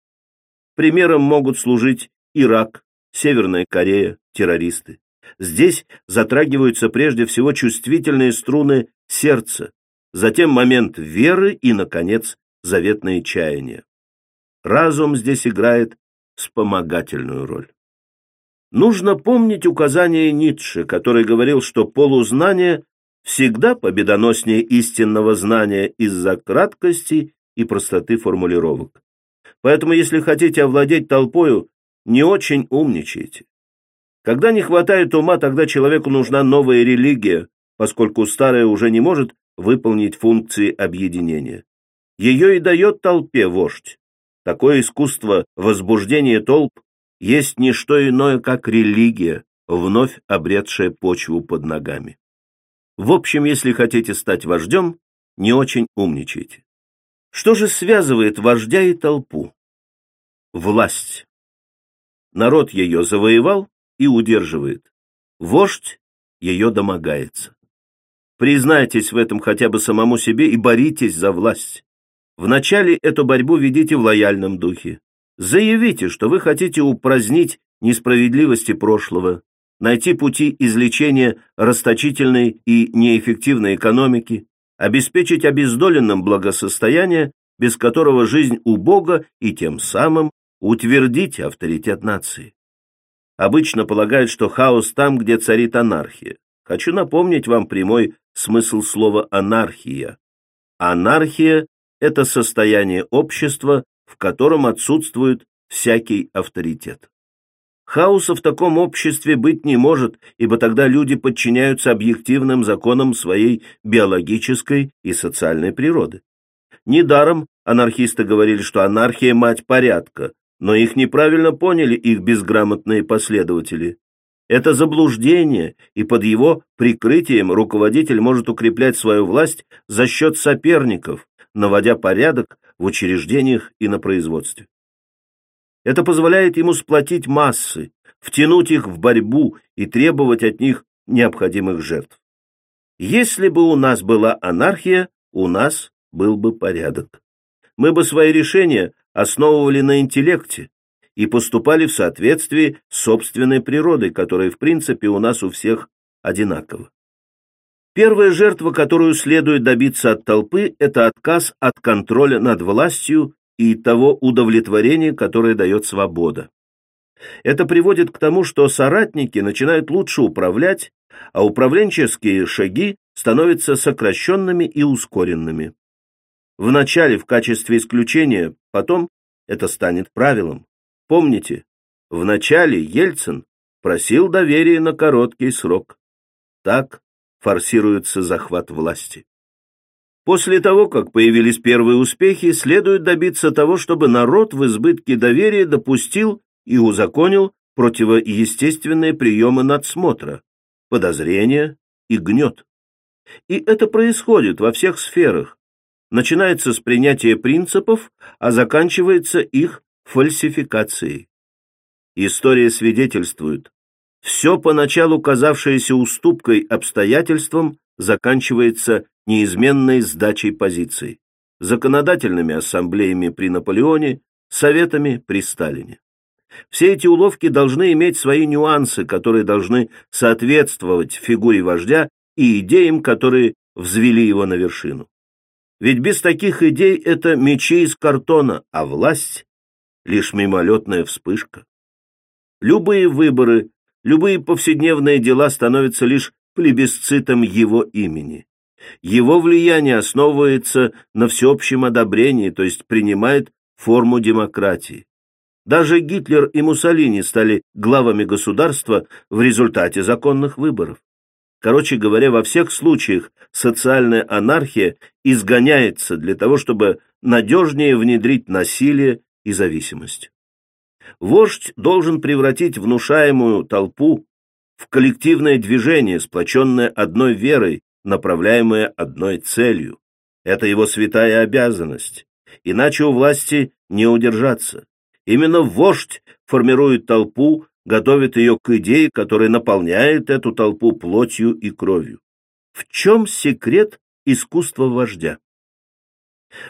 Примером могут служить Ирак, Северная Корея, террористы. Здесь затрагиваются прежде всего чувствительные струны сердца, затем момент веры и, наконец, заветные чаяния. Разум здесь играет вспомогательную роль. Нужно помнить указание Ницше, который говорил, что полузнание всегда победоноснее истинного знания из-за краткости и простоты формулировок. Поэтому, если хотите овладеть толпою, не очень умничайте. Когда не хватает ума, тогда человеку нужна новая религия, поскольку старая уже не может выполнить функции объединения. Ее и дает толпе вождь. Такое искусство возбуждения толп есть не что иное, как религия, вновь обретшая почву под ногами. В общем, если хотите стать вождем, не очень умничайте. Что же связывает вождя и толпу? Власть. Народ ее завоевал и удерживает. Вождь ее домогается. Признайтесь в этом хотя бы самому себе и боритесь за власть. Вначале эту борьбу ведите в лояльном духе. Заявите, что вы хотите упразднить несправедливости прошлого, найти пути излечения расточительной и неэффективной экономики, обеспечить обездоленным благосостояние, без которого жизнь убога и тем самым утвердить авторитет нации. Обычно полагают, что хаос там, где царит анархия. Хочу напомнить вам прямой смысл слова «анархия». Анархия – это состояние общества, в котором отсутствует всякий авторитет. Хаоса в таком обществе быть не может, ибо тогда люди подчиняются объективным законам своей биологической и социальной природы. Недаром анархисты говорили, что анархия – мать порядка, но их неправильно поняли их безграмотные последователи. Это заблуждение, и под его прикрытием руководитель может укреплять свою власть за счет соперников, наводя порядок в учреждениях и на производстве. Это позволяет ему сплотить массы, втянуть их в борьбу и требовать от них необходимых жертв. Если бы у нас была анархия, у нас был бы порядок. Мы бы свои решения основывали на интеллекте и поступали в соответствии с собственной природой, которая, в принципе, у нас у всех одинакова. Первая жертва, которую следует добиться от толпы, это отказ от контроля над властью и того удовлетворения, которое дает свобода. Это приводит к тому, что соратники начинают лучше управлять, а управленческие шаги становятся сокращенными и ускоренными. Вначале в качестве исключения, потом это станет правилом. Помните, вначале Ельцин просил доверия на короткий срок. Так форсируется захват власти. После того, как появились первые успехи, следует добиться того, чтобы народ в избытке доверия допустил и узаконил противоестественные приемы надсмотра, подозрения и гнет. И это происходит во всех сферах. Начинается с принятия принципов, а заканчивается их фальсификацией. История свидетельствует, все поначалу казавшееся уступкой обстоятельствам заканчивается неизменной сдачей позиций, законодательными ассамблеями при Наполеоне, советами при Сталине. Все эти уловки должны иметь свои нюансы, которые должны соответствовать фигуре вождя и идеям, которые взвели его на вершину. Ведь без таких идей это мечи из картона, а власть — лишь мимолетная вспышка. Любые выборы, любые повседневные дела становятся лишь плебисцитом его имени. Его влияние основывается на всеобщем одобрении, то есть принимает форму демократии. Даже Гитлер и Муссолини стали главами государства в результате законных выборов. Короче говоря, во всех случаях социальная анархия изгоняется для того, чтобы надежнее внедрить насилие и зависимость. Вождь должен превратить внушаемую толпу в коллективное движение, сплоченное одной верой, направляемое одной целью. Это его святая обязанность. Иначе у власти не удержаться. Именно вождь формирует толпу, готовит ее к идее, которая наполняет эту толпу плотью и кровью. В чем секрет искусства вождя?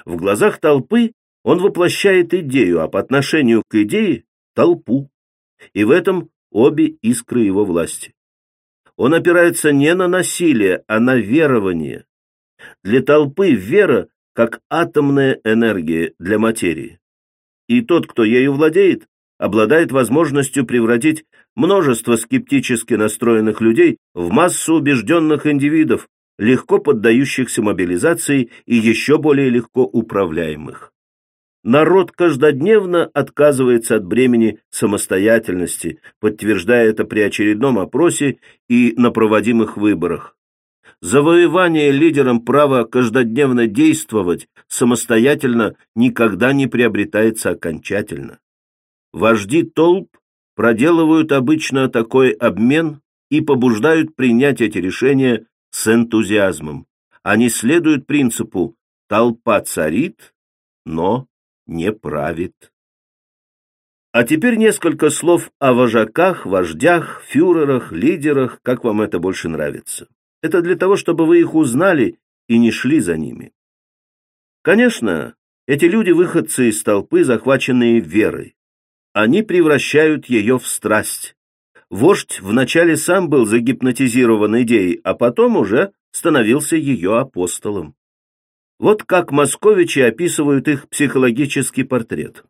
В глазах толпы он воплощает идею, а по отношению к идее – толпу. И в этом обе искры его власти. Он опирается не на насилие, а на верование. Для толпы вера как атомная энергия для материи. И тот, кто ею владеет, обладает возможностью превратить множество скептически настроенных людей в массу убежденных индивидов, легко поддающихся мобилизации и еще более легко управляемых народ каждодневно отказывается от бремени самостоятельности, подтверждая это при очередном опросе и на проводимых выборах. Завоевание лидером права каждодневно действовать самостоятельно никогда не приобретается окончательно. Вожди толп проделывают обычно такой обмен и побуждают принять эти решения с энтузиазмом. Они следуют принципу «толпа царит, но не правит. А теперь несколько слов о вожаках, вождях, фюрерах, лидерах, как вам это больше нравится. Это для того, чтобы вы их узнали и не шли за ними. Конечно, эти люди выходцы из толпы, захваченные верой. Они превращают ее в страсть. Вождь вначале сам был загипнотизирован идеей, а потом уже становился ее апостолом. Вот как московичи описывают их психологический портрет.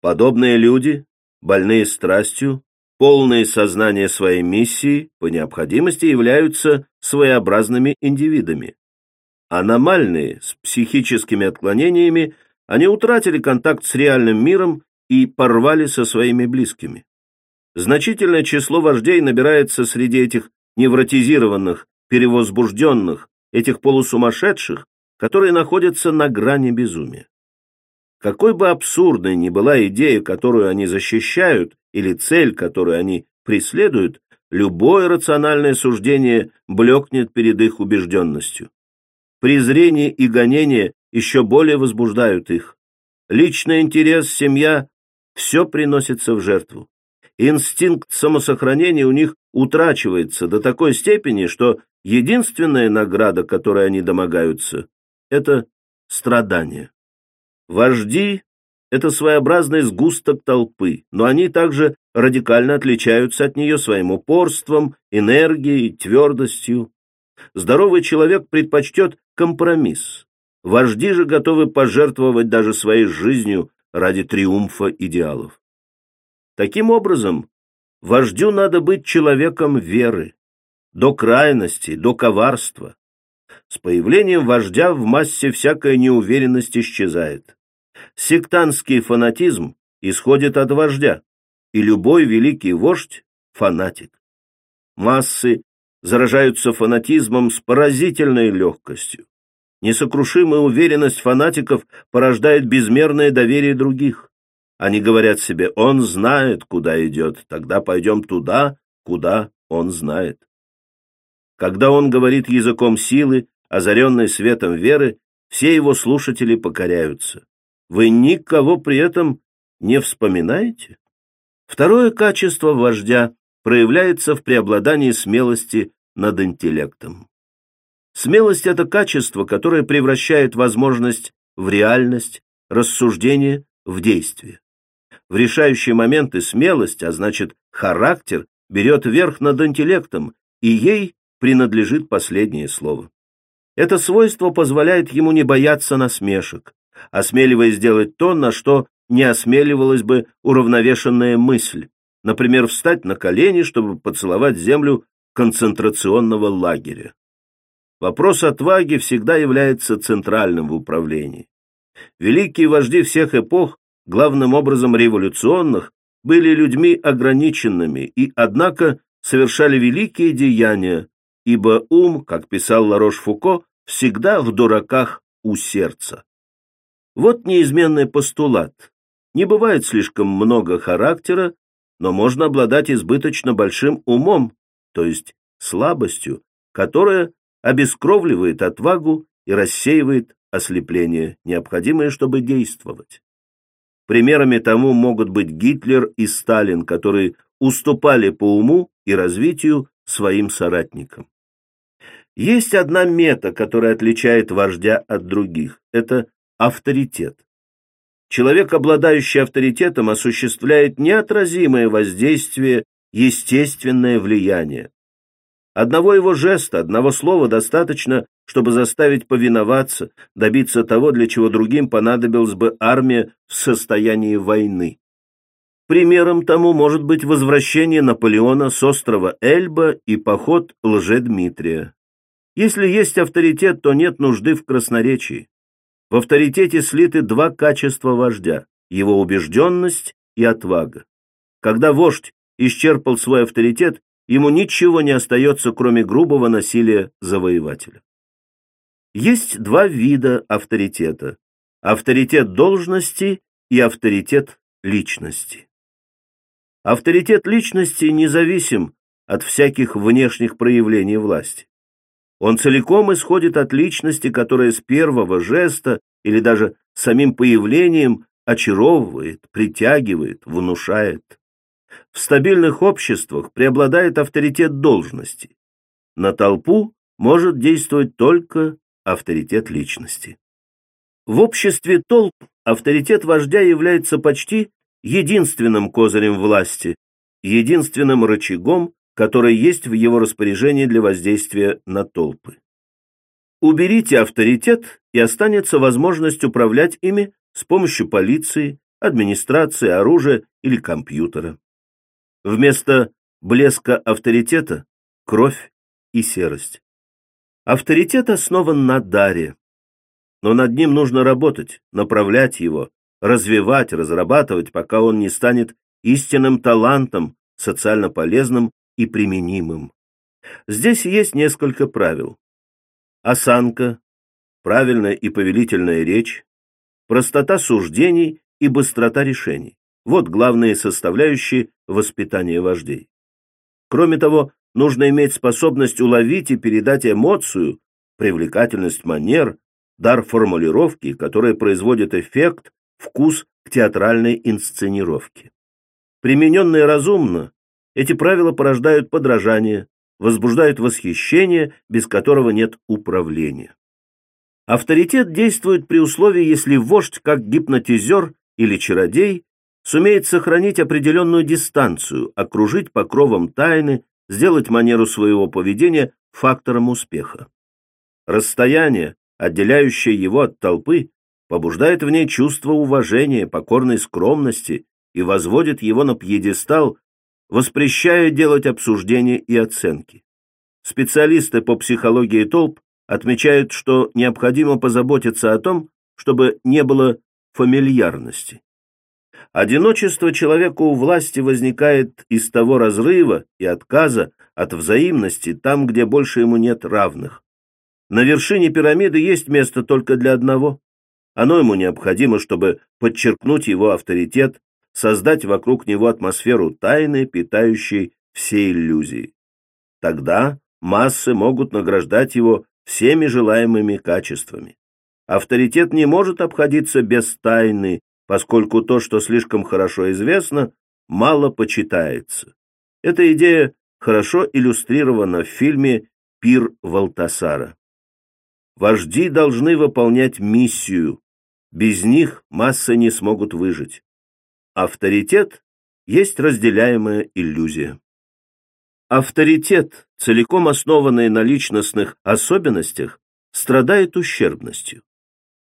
Подобные люди, больные страстью, полные сознания своей миссии, по необходимости являются своеобразными индивидами. Аномальные, с психическими отклонениями, они утратили контакт с реальным миром и порвали со своими близкими. Значительное число вождей набирается среди этих невротизированных, перевозбужденных, этих полусумасшедших, которые находятся на грани безумия. Какой бы абсурдной ни была идея, которую они защищают, или цель, которую они преследуют, любое рациональное суждение блекнет перед их убежденностью. Презрение и гонение еще более возбуждают их. Личный интерес, семья – все приносится в жертву. Инстинкт самосохранения у них утрачивается до такой степени, что единственная награда, которой они домогаются, – это страдание. Вожди – это своеобразный сгусток толпы, но они также радикально отличаются от нее своим упорством, энергией, твердостью. Здоровый человек предпочтет компромисс. Вожди же готовы пожертвовать даже своей жизнью ради триумфа идеалов. Таким образом, вождю надо быть человеком веры, до крайности, до коварства. С появлением вождя в массе всякая неуверенность исчезает. Сектантский фанатизм исходит от вождя, и любой великий вождь – фанатик. Массы заражаются фанатизмом с поразительной легкостью. Несокрушимая уверенность фанатиков порождает безмерное доверие других. Они говорят себе, он знает, куда идет, тогда пойдем туда, куда он знает. Когда он говорит языком силы, озаренной светом веры, все его слушатели покоряются. Вы никого при этом не вспоминаете? Второе качество вождя проявляется в преобладании смелости над интеллектом. Смелость – это качество, которое превращает возможность в реальность, рассуждение в действие. В решающие моменты смелость, а значит характер, берет верх над интеллектом, и ей принадлежит последнее слово. Это свойство позволяет ему не бояться насмешек, осмеливаясь сделать то, на что не осмеливалась бы уравновешенная мысль, например, встать на колени, чтобы поцеловать землю концентрационного лагеря. Вопрос отваги всегда является центральным в управлении. Великие вожди всех эпох, главным образом революционных, были людьми ограниченными и, однако, совершали великие деяния, ибо ум, как писал Ларош-Фуко, всегда в дураках у сердца. Вот неизменный постулат. Не бывает слишком много характера, но можно обладать избыточно большим умом, то есть слабостью, которая обескровливает отвагу и рассеивает ослепление, необходимое, чтобы действовать. Примерами тому могут быть Гитлер и Сталин, которые уступали по уму и развитию своим соратникам. Есть одна мета, которая отличает вождя от других. Это авторитет. Человек, обладающий авторитетом, осуществляет неотразимое воздействие, естественное влияние. Одного его жеста, одного слова достаточно, чтобы заставить повиноваться, добиться того, для чего другим понадобилась бы армия в состоянии войны. Примером тому может быть возвращение Наполеона с острова Эльба и поход Лжедмитрия. Если есть авторитет, то нет нужды в красноречии. В авторитете слиты два качества вождя – его убежденность и отвага. Когда вождь исчерпал свой авторитет, ему ничего не остается, кроме грубого насилия завоевателя. Есть два вида авторитета – авторитет должности и авторитет личности. Авторитет личности независим от всяких внешних проявлений власти. Он целиком исходит от личности, которая с первого жеста или даже самим появлением очаровывает, притягивает, внушает. В стабильных обществах преобладает авторитет должности. На толпу может действовать только авторитет личности. В обществе толп авторитет вождя является почти единственным козырем власти, единственным рычагом, которое есть в его распоряжении для воздействия на толпы. Уберите авторитет, и останется возможность управлять ими с помощью полиции, администрации, оружия или компьютера. Вместо блеска авторитета – кровь и серость. Авторитет основан на даре, но над ним нужно работать, направлять его, развивать, разрабатывать, пока он не станет истинным талантом, социально полезным и применимым. Здесь есть несколько правил. Осанка, правильная и повелительная речь, простота суждений и быстрота решений. Вот главные составляющие воспитания вождей. Кроме того, нужно иметь способность уловить и передать эмоцию, привлекательность манер, дар формулировки, который производит эффект, вкус к театральной инсценировке. Примененные разумно, эти правила порождают подражание, возбуждают восхищение, без которого нет управления. Авторитет действует при условии, если вождь, как гипнотизер или чародей, сумеет сохранить определенную дистанцию, окружить покровом тайны, сделать манеру своего поведения фактором успеха. Расстояние, отделяющее его от толпы, побуждает в ней чувство уважения, покорной скромности и возводит его на пьедестал, воспрещая делать обсуждения и оценки. Специалисты по психологии толп отмечают, что необходимо позаботиться о том, чтобы не было фамильярности. Одиночество человека у власти возникает из того разрыва и отказа от взаимности там, где больше ему нет равных. На вершине пирамиды есть место только для одного. Оно ему необходимо, чтобы подчеркнуть его авторитет, создать вокруг него атмосферу тайны, питающей все иллюзии. Тогда массы могут награждать его всеми желаемыми качествами. Авторитет не может обходиться без тайны, поскольку то, что слишком хорошо известно, мало почитается. Эта идея хорошо иллюстрирована в фильме «Пир Валтасара». Вожди должны выполнять миссию, без них массы не смогут выжить. Авторитет есть разделяемая иллюзия. Авторитет, целиком основанный на личностных особенностях, страдает ущербностью.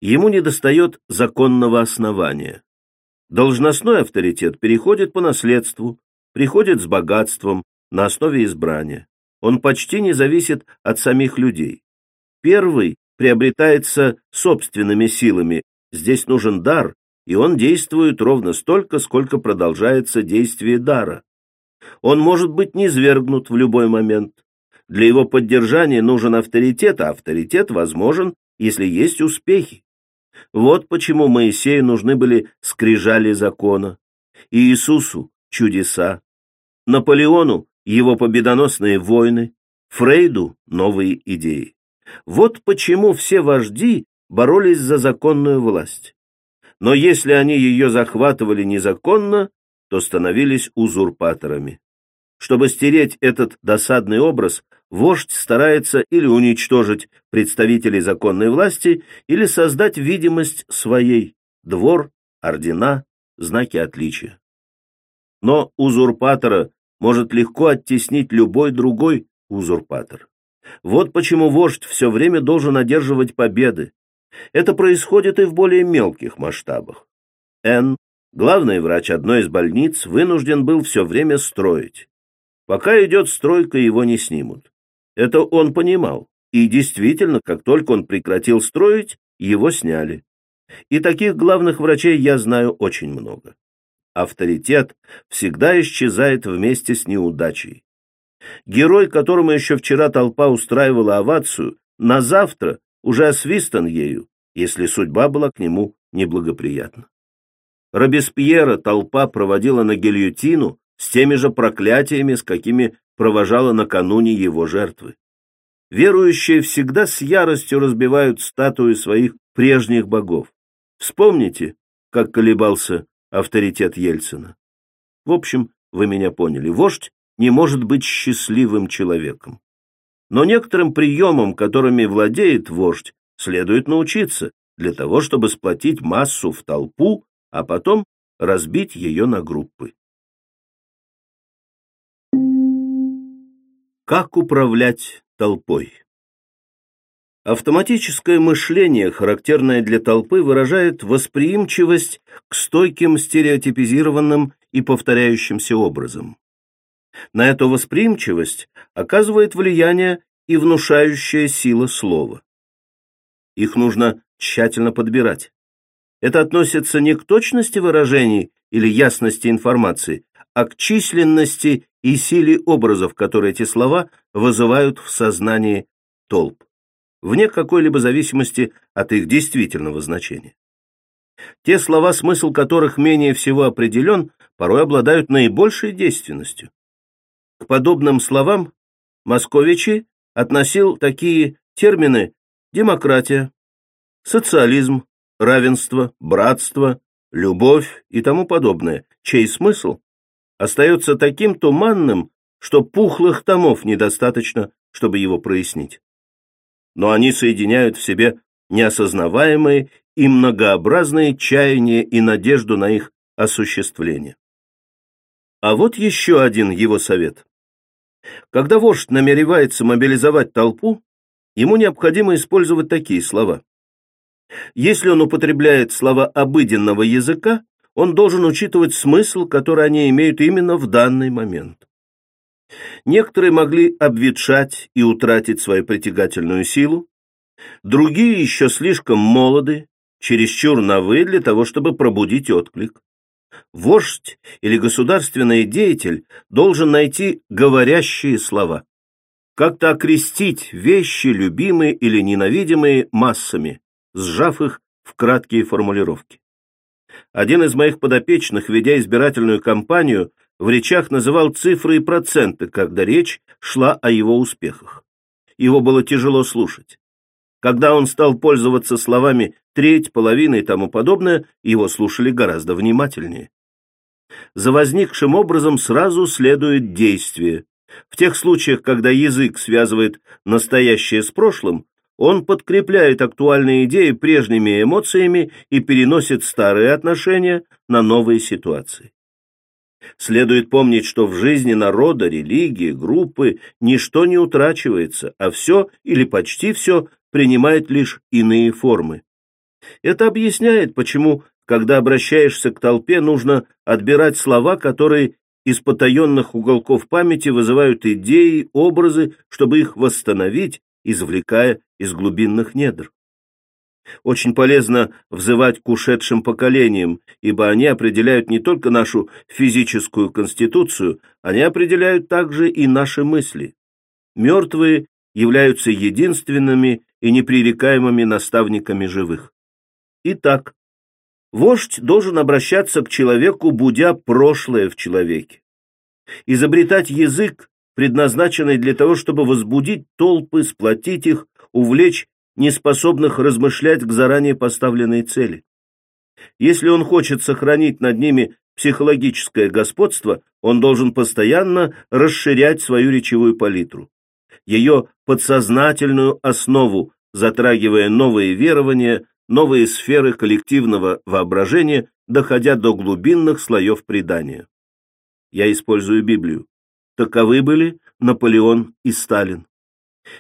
Ему недостает законного основания. Должностной авторитет переходит по наследству, приходит с богатством, на основе избрания. Он почти не зависит от самих людей. Первый приобретается собственными силами, здесь нужен дар, и он действует ровно столько, сколько продолжается действие дара. Он может быть низвергнут в любой момент. Для его поддержания нужен авторитет, а авторитет возможен, если есть успехи. Вот почему Моисею нужны были скрижали закона, Иисусу – чудеса, Наполеону – его победоносные войны, Фрейду – новые идеи. Вот почему все вожди боролись за законную власть. Но если они ее захватывали незаконно, то становились узурпаторами. Чтобы стереть этот досадный образ, вождь старается или уничтожить представителей законной власти, или создать видимость своей, двор, ордена, знаки отличия. Но узурпатора может легко оттеснить любой другой узурпатор. Вот почему вождь все время должен одерживать победы. Это происходит и в более мелких масштабах. Н, главный врач одной из больниц, вынужден был все время строить. Пока идет стройка, его не снимут. Это он понимал. И действительно, как только он прекратил строить, его сняли. И таких главных врачей я знаю очень много. Авторитет всегда исчезает вместе с неудачей. Герой, которому еще вчера толпа устраивала овацию, на завтра уже освистан ею, если судьба была к нему неблагоприятна. Робеспьера толпа проводила на гильотину с теми же проклятиями, с какими провожала накануне его жертвы. Верующие всегда с яростью разбивают статуи своих прежних богов. Вспомните, как колебался авторитет Ельцина. В общем, вы меня поняли, вождь не может быть счастливым человеком. Но некоторым приемам, которыми владеет вождь, следует научиться для того, чтобы сплотить массу в толпу, а потом разбить ее на группы. Как управлять толпой? Автоматическое мышление, характерное для толпы, выражает восприимчивость к стойким стереотипизированным и повторяющимся образам. На эту восприимчивость оказывает влияние и внушающая сила слова. Их нужно тщательно подбирать. Это относится не к точности выражений или ясности информации, а к численности и силе образов, которые эти слова вызывают в сознании толп. вне какой-либо зависимости от их действительного значения. Те слова, смысл которых менее всего определен, порой обладают наибольшей действенностью. К подобным словам Московичи относил такие термины демократия, социализм, равенство, братство, любовь и тому подобное, чей смысл остается таким туманным, что пухлых томов недостаточно, чтобы его прояснить. Но они соединяют в себе неосознаваемые и многообразные чаяния и надежду на их осуществление. А вот еще один его совет. Когда вождь намеревается мобилизовать толпу, ему необходимо использовать такие слова. Если он употребляет слова обыденного языка, он должен учитывать смысл, который они имеют именно в данный момент. Некоторые могли обветшать и утратить свою притягательную силу, другие еще слишком молоды, чересчур новы для того, чтобы пробудить отклик. Вождь или государственный деятель должен найти говорящие слова. Как-то окрестить вещи, любимые или ненавидимые массами, сжав их в краткие формулировки. Один из моих подопечных, ведя избирательную кампанию, в речах называл цифры и проценты, когда речь шла о его успехах. Его было тяжело слушать. Когда он стал пользоваться словами «треть», «половина» и тому подобное, его слушали гораздо внимательнее. За возникшим образом сразу следует действие. В тех случаях, когда язык связывает настоящее с прошлым, он подкрепляет актуальные идеи прежними эмоциями и переносит старые отношения на новые ситуации. Следует помнить, что в жизни народа, религии, группы ничто не утрачивается, а все или почти все принимает лишь иные формы. Это объясняет, почему, когда обращаешься к толпе, нужно отбирать слова, которые из потаенных уголков памяти вызывают идеи, образы, чтобы их восстановить, извлекая из глубинных недр. Очень полезно взывать к ушедшим поколениям, ибо они определяют не только нашу физическую конституцию, они определяют также и наши мысли. Мертвые являются единственными и непререкаемыми наставниками живых. Итак, вождь должен обращаться к человеку, будя прошлое в человеке. Изобретать язык, предназначенный для того, чтобы возбудить толпы, сплотить их, увлечь неспособных размышлять к заранее поставленной цели. Если он хочет сохранить над ними психологическое господство, он должен постоянно расширять свою речевую палитру, ее подсознательную основу, затрагивая новые верования, новые сферы коллективного воображения, доходя до глубинных слоев предания. Я использую Библию. Таковы были Наполеон и Сталин.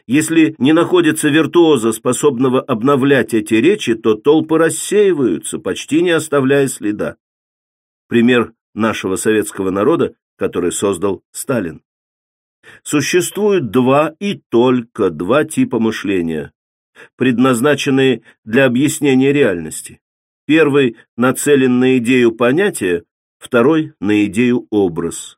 Если не находится виртуоза, способного обновлять эти речи, то толпы рассеиваются, почти не оставляя следа. Пример нашего советского народа, который создал Сталин. Существует два и только два типа мышления, предназначенные для объяснения реальности. Первый нацелен на идею понятия, второй – на идею образ.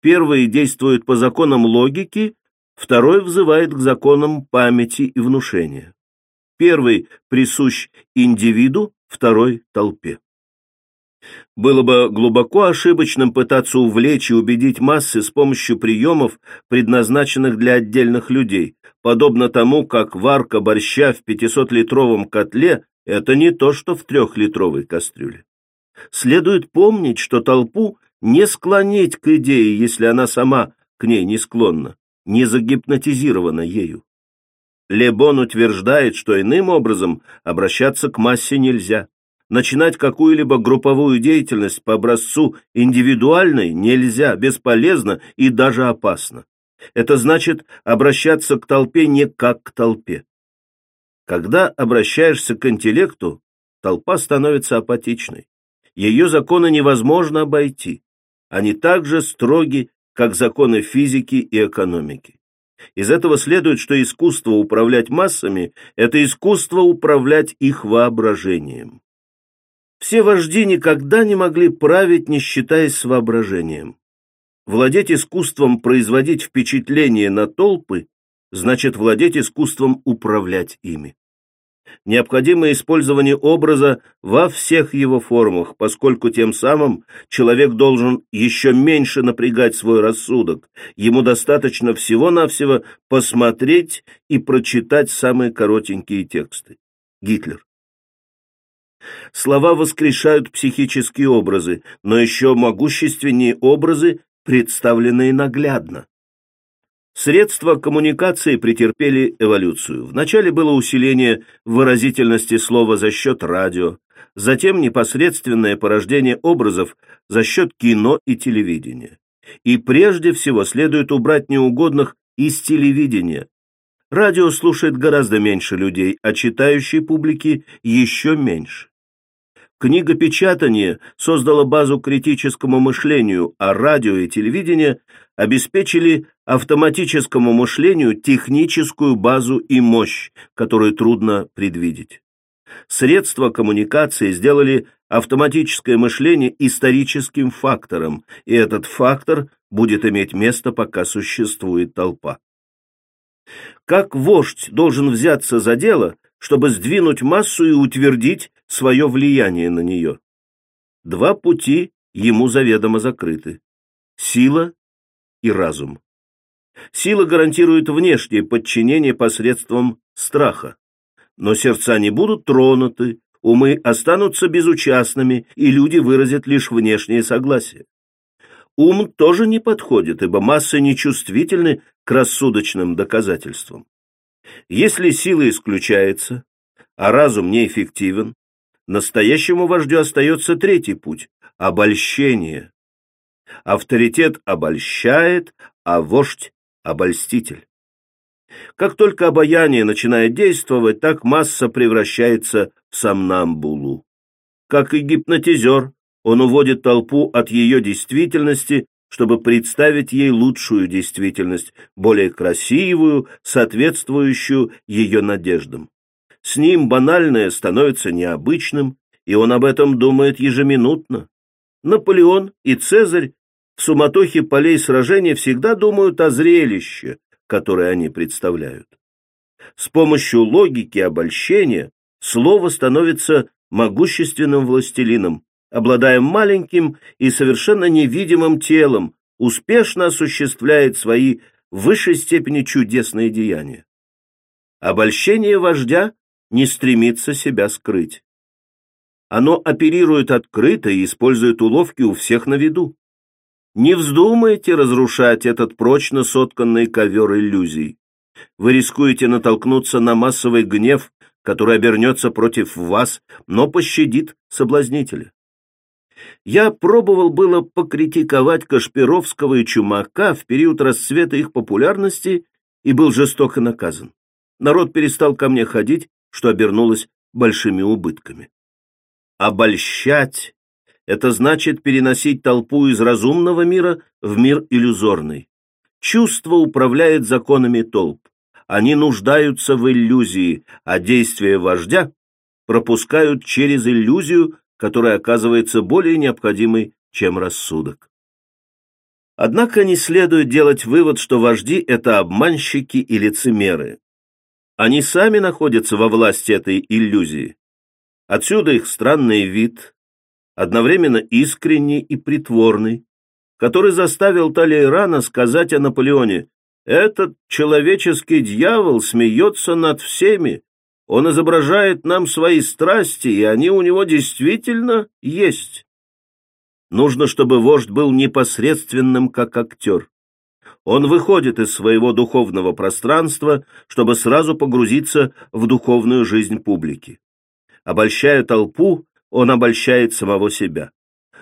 Первый действует по законам логики, Второй взывает к законам памяти и внушения. Первый присущ индивиду, второй – толпе. Было бы глубоко ошибочным пытаться увлечь и убедить массы с помощью приемов, предназначенных для отдельных людей, подобно тому, как варка борща в 500-литровом котле – это не то, что в трехлитровой кастрюле. Следует помнить, что толпу не склонить к идее, если она сама к ней не склонна не загипнотизирована ею. Лебон утверждает, что иным образом обращаться к массе нельзя. Начинать какую-либо групповую деятельность по образцу индивидуальной нельзя, бесполезно и даже опасно. Это значит обращаться к толпе не как к толпе. Когда обращаешься к интеллекту, толпа становится апатичной. Ее законы невозможно обойти. Они также строги как законы физики и экономики. Из этого следует, что искусство управлять массами – это искусство управлять их воображением. Все вожди никогда не могли править, не считаясь с воображением. Владеть искусством производить впечатление на толпы значит владеть искусством управлять ими. Необходимо использование образа во всех его формах, поскольку тем самым человек должен еще меньше напрягать свой рассудок. Ему достаточно всего-навсего посмотреть и прочитать самые коротенькие тексты. Гитлер. Слова воскрешают психические образы, но еще могущественнее образы, представленные наглядно. Средства коммуникации претерпели эволюцию. Вначале было усиление выразительности слова за счет радио, затем непосредственное порождение образов за счет кино и телевидения. И прежде всего следует убрать неугодных из телевидения. Радио слушает гораздо меньше людей, а читающей публики еще меньше. Книгопечатание создало базу критическому мышлению, а радио и телевидение обеспечили автоматическому мышлению техническую базу и мощь, которую трудно предвидеть. Средства коммуникации сделали автоматическое мышление историческим фактором, и этот фактор будет иметь место, пока существует толпа. Как вождь должен взяться за дело, чтобы сдвинуть массу и утвердить свое влияние на нее. Два пути ему заведомо закрыты – сила и разум. Сила гарантирует внешнее подчинение посредством страха, но сердца не будут тронуты, умы останутся безучастными, и люди выразят лишь внешнее согласие. Ум тоже не подходит, ибо массы нечувствительны к рассудочным доказательствам. Если сила исключается, а разум неэффективен, Настоящему вождю остается третий путь – обольщение. Авторитет обольщает, а вождь – обольститель. Как только обаяние начинает действовать, так масса превращается в сомнамбулу. Как и гипнотизер, он уводит толпу от ее действительности, чтобы представить ей лучшую действительность, более красивую, соответствующую ее надеждам. С ним банальное становится необычным, и он об этом думает ежеминутно. Наполеон и Цезарь суматохе полей сражения всегда думают о зрелище, которое они представляют. С помощью логики обольщения слово становится могущественным властелином, обладая маленьким и совершенно невидимым телом, успешно осуществляет свои в высшей степени чудесные деяния. Обольщение вождя не стремится себя скрыть. Оно оперирует открыто и использует уловки у всех на виду. Не вздумайте разрушать этот прочно сотканный ковер иллюзий. Вы рискуете натолкнуться на массовый гнев, который обернется против вас, но пощадит соблазнителя. Я пробовал было покритиковать Кашпировского и Чумака в период расцвета их популярности и был жестоко наказан. Народ перестал ко мне ходить, что обернулось большими убытками. Обольщать — это значит переносить толпу из разумного мира в мир иллюзорный. Чувство управляет законами толп. Они нуждаются в иллюзии, а действия вождя пропускают через иллюзию, которая оказывается более необходимой, чем рассудок. Однако не следует делать вывод, что вожди – это обманщики и лицемеры. Они сами находятся во власти этой иллюзии. Отсюда их странный вид, одновременно искренний и притворный, который заставил Талейрана сказать о Наполеоне «Этот человеческий дьявол смеется над всеми, он изображает нам свои страсти, и они у него действительно есть». Нужно, чтобы вождь был непосредственным, как актер. Он выходит из своего духовного пространства, чтобы сразу погрузиться в духовную жизнь публики. Обольщая толпу, он обольщает самого себя.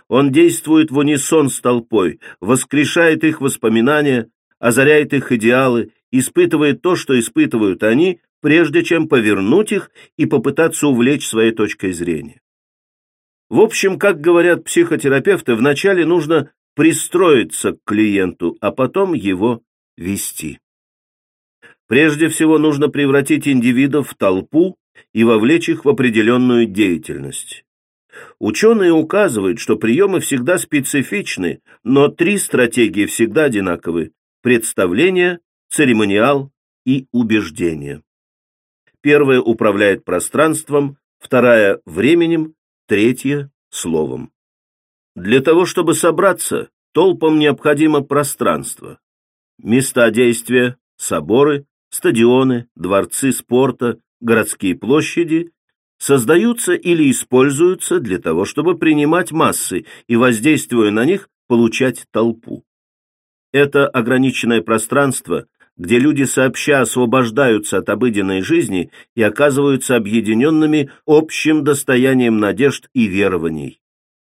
Он действует в унисон с толпой, воскрешает их воспоминания, озаряет их идеалы, испытывает то, что испытывают они, прежде чем повернуть их и попытаться увлечь своей точкой зрения. В общем, как говорят психотерапевты, вначале нужно пристроиться к клиенту, а потом его вести. Прежде всего нужно превратить индивидов в толпу и вовлечь их в определенную деятельность. Ученые указывают, что приемы всегда специфичны, но три стратегии всегда одинаковы – представление, церемониал и убеждения. Первая управляет пространством, вторая – временем, третья – словом. Для того, чтобы собраться, толпам необходимо пространство. Места действия – соборы, стадионы, дворцы спорта, городские площади – создаются или используются для того, чтобы принимать массы и, воздействуя на них, получать толпу. Это ограниченное пространство, где люди сообща освобождаются от обыденной жизни и оказываются объединенными общим достоянием надежд и верований.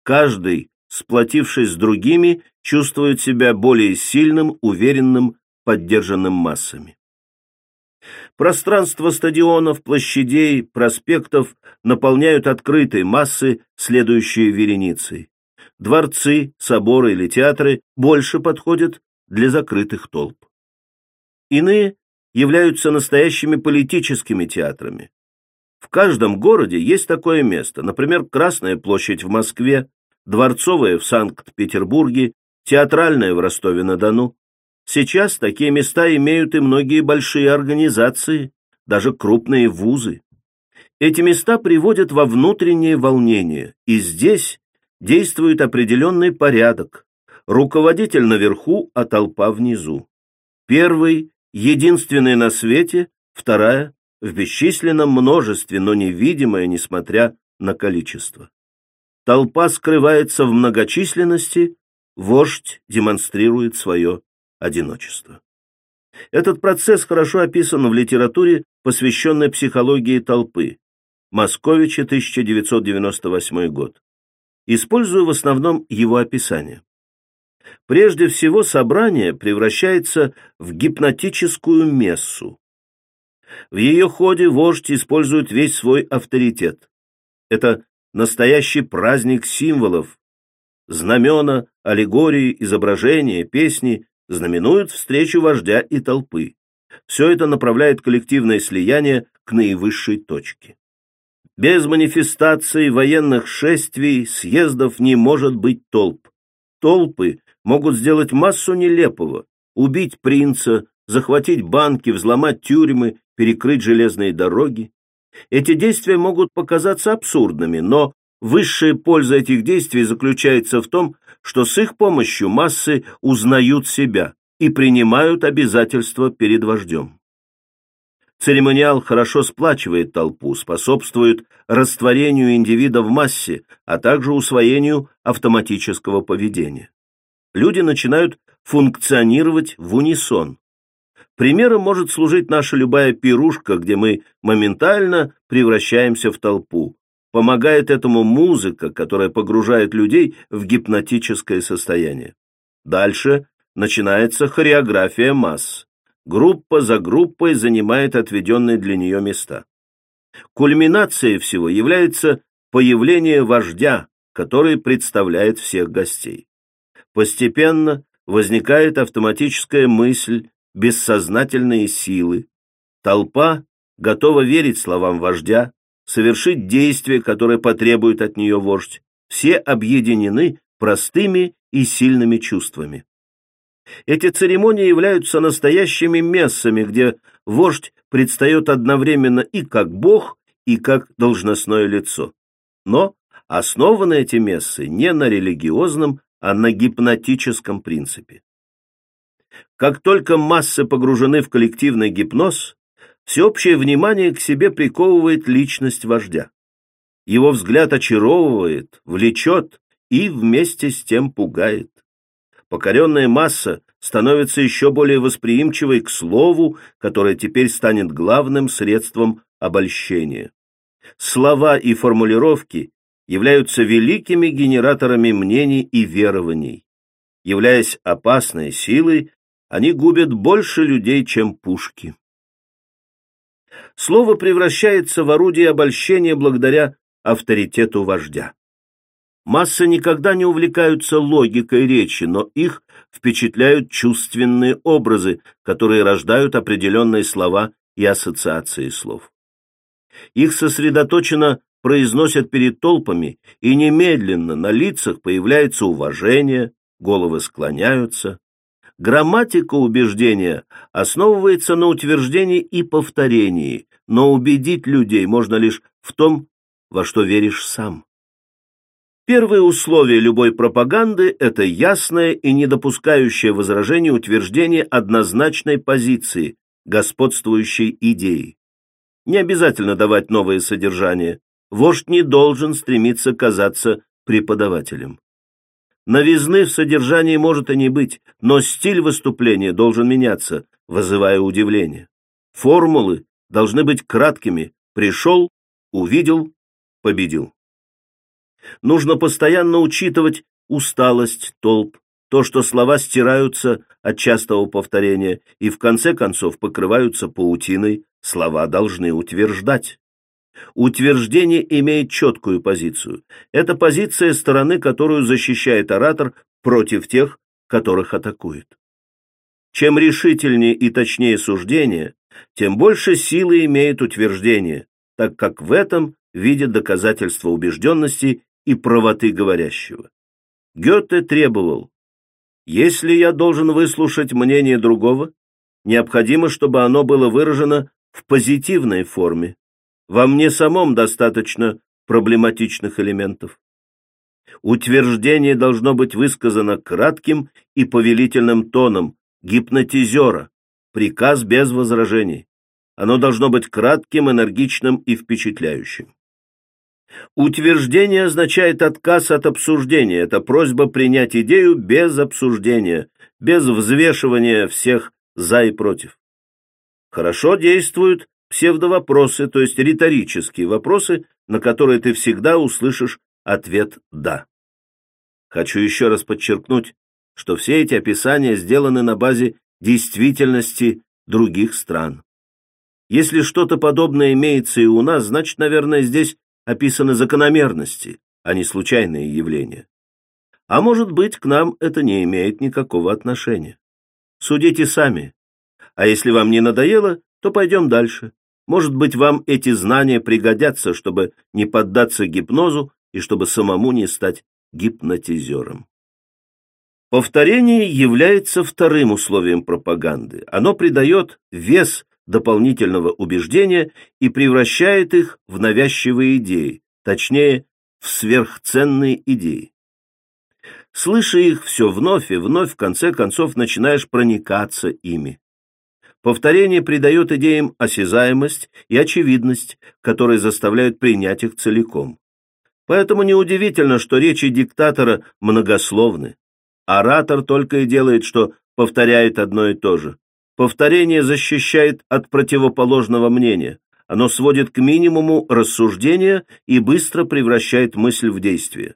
Каждый, сплотившись с другими, чувствует себя более сильным, уверенным, поддержанным массами. Пространство стадионов, площадей, проспектов наполняют открытые массы, следующие вереницей. Дворцы, соборы или театры больше подходят для закрытых толп. Иные являются настоящими политическими театрами. В каждом городе есть такое место, например, Красная площадь в Москве, Дворцовая в Санкт-Петербурге, Театральная в Ростове-на-Дону. Сейчас такие места имеют и многие большие организации, даже крупные вузы. Эти места приводят во внутреннее волнение, и здесь действует определенный порядок, руководитель наверху, а толпа внизу. Первый – единственный на свете, вторая – в бесчисленном множестве, но невидимая, несмотря на количество. Толпа скрывается в многочисленности, вождь демонстрирует свое одиночество. Этот процесс хорошо описан в литературе, посвященной психологии толпы. Московича, 1998 год. Использую в основном его описание. Прежде всего, собрание превращается в гипнотическую мессу. В ее ходе вождь использует весь свой авторитет. Это настоящий праздник символов. Знамена, аллегории, изображения, песни знаменуют встречу вождя и толпы. Все это направляет коллективное слияние к наивысшей точке. Без манифестаций, военных шествий, съездов не может быть толп. Толпы могут сделать массу нелепого, убить принца, захватить банки, взломать тюрьмы, перекрыть железные дороги. Эти действия могут показаться абсурдными, но высшая польза этих действий заключается в том, что с их помощью массы узнают себя и принимают обязательства перед вождем. Церемониал хорошо сплачивает толпу, способствует растворению индивида в массе, а также усвоению автоматического поведения. Люди начинают функционировать в унисон. Примером может служить наша любая пирушка, где мы моментально превращаемся в толпу. Помогает этому музыка, которая погружает людей в гипнотическое состояние. Дальше начинается хореография масс. Группа за группой занимает отведенные для нее места. Кульминацией всего является появление вождя, который представляет всех гостей. Постепенно возникает автоматическая мысль, бессознательные силы. Толпа готова верить словам вождя, совершить действие, которое потребует от нее вождь. Все объединены простыми и сильными чувствами. Эти церемонии являются настоящими мессами, где вождь предстает одновременно и как бог, и как должностное лицо. Но основаны эти мессы не на религиозном, а на гипнотическом принципе. Как только массы погружены в коллективный гипноз, всеобщее внимание к себе приковывает личность вождя. Его взгляд очаровывает, влечет и вместе с тем пугает. Покоренная масса становится еще более восприимчивой к слову, которое теперь станет главным средством обольщения. Слова и формулировки являются великими генераторами мнений и верований. Являясь опасной силой, они губят больше людей, чем пушки. Слово превращается в орудие обольщения благодаря авторитету вождя. Массы никогда не увлекаются логикой речи, но их впечатляют чувственные образы, которые рождают определенные слова и ассоциации слов. Их сосредоточено произносят перед толпами, и немедленно на лицах появляется уважение, головы склоняются. Грамматика убеждения основывается на утверждении и повторении, но убедить людей можно лишь в том, во что веришь сам. Первое условие любой пропаганды – это ясное и не допускающее возражений утверждение однозначной позиции, господствующей идеи. Не обязательно давать новое содержание. Вождь не должен стремиться казаться преподавателем. Новизны в содержании может и не быть, но стиль выступления должен меняться, вызывая удивление. Формулы должны быть краткими «пришел», «увидел», «победил». Нужно постоянно учитывать усталость толп, то, что слова стираются от частого повторения и в конце концов покрываются паутиной, слова должны утверждать. Утверждение имеет четкую позицию. Это позиция стороны, которую защищает оратор против тех, которых атакует. Чем решительнее и точнее суждение, тем больше силы имеет утверждение, так как в этом видит доказательство убежденности и правоты говорящего. Гёте требовал, если я должен выслушать мнение другого, необходимо, чтобы оно было выражено в позитивной форме. Во мне самом достаточно проблематичных элементов. Утверждение должно быть высказано кратким и повелительным тоном гипнотизера, приказ без возражений. Оно должно быть кратким, энергичным и впечатляющим. Утверждение означает отказ от обсуждения, это просьба принять идею без обсуждения, без взвешивания всех за и против. Хорошо действуют псевдовопросы, то есть риторические вопросы, на которые ты всегда услышишь ответ «да». Хочу еще раз подчеркнуть, что все эти описания сделаны на базе действительности других стран. Если что-то подобное имеется и у нас, значит, наверное, здесь описаны закономерности, а не случайные явления. А может быть, к нам это не имеет никакого отношения. Судите сами. А если вам не надоело, то пойдем дальше. Может быть, вам эти знания пригодятся, чтобы не поддаться гипнозу и чтобы самому не стать гипнотизером. Повторение является вторым условием пропаганды. Оно придает вес дополнительного убеждения и превращает их в навязчивые идеи, точнее, в сверхценные идеи. Слыша их все вновь и вновь, в конце концов начинаешь проникаться ими. Повторение придает идеям осязаемость и очевидность, которые заставляют принять их целиком. Поэтому неудивительно, что речи диктатора многословны. Оратор только и делает, что повторяет одно и то же. Повторение защищает от противоположного мнения. Оно сводит к минимуму рассуждения и быстро превращает мысль в действие.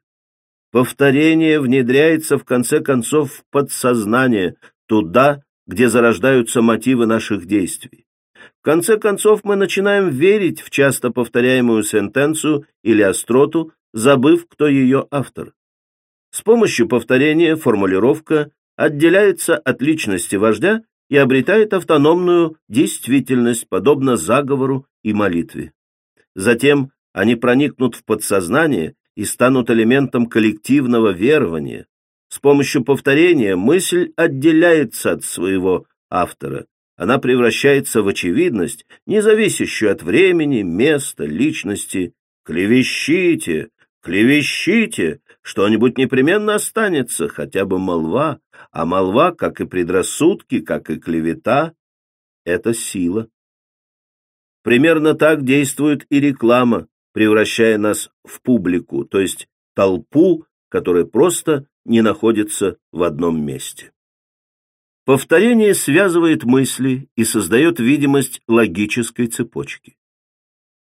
Повторение внедряется в конце концов в подсознание, туда, где зарождаются мотивы наших действий. В конце концов мы начинаем верить в часто повторяемую сентенцию или остроту, забыв, кто ее автор. С помощью повторения формулировка отделяется от личности вождя и обретает автономную действительность, подобно заговору и молитве. Затем они проникнут в подсознание и станут элементом коллективного верования. С помощью повторения мысль отделяется от своего автора. Она превращается в очевидность, не зависящую от времени, места, личности. Клевещите, клевещите, что-нибудь непременно останется, хотя бы молва, а молва, как и предрассудки, как и клевета, это сила. Примерно так действует и реклама, превращая нас в публику, то есть толпу, которая просто не находится в одном месте. Повторение связывает мысли и создает видимость логической цепочки.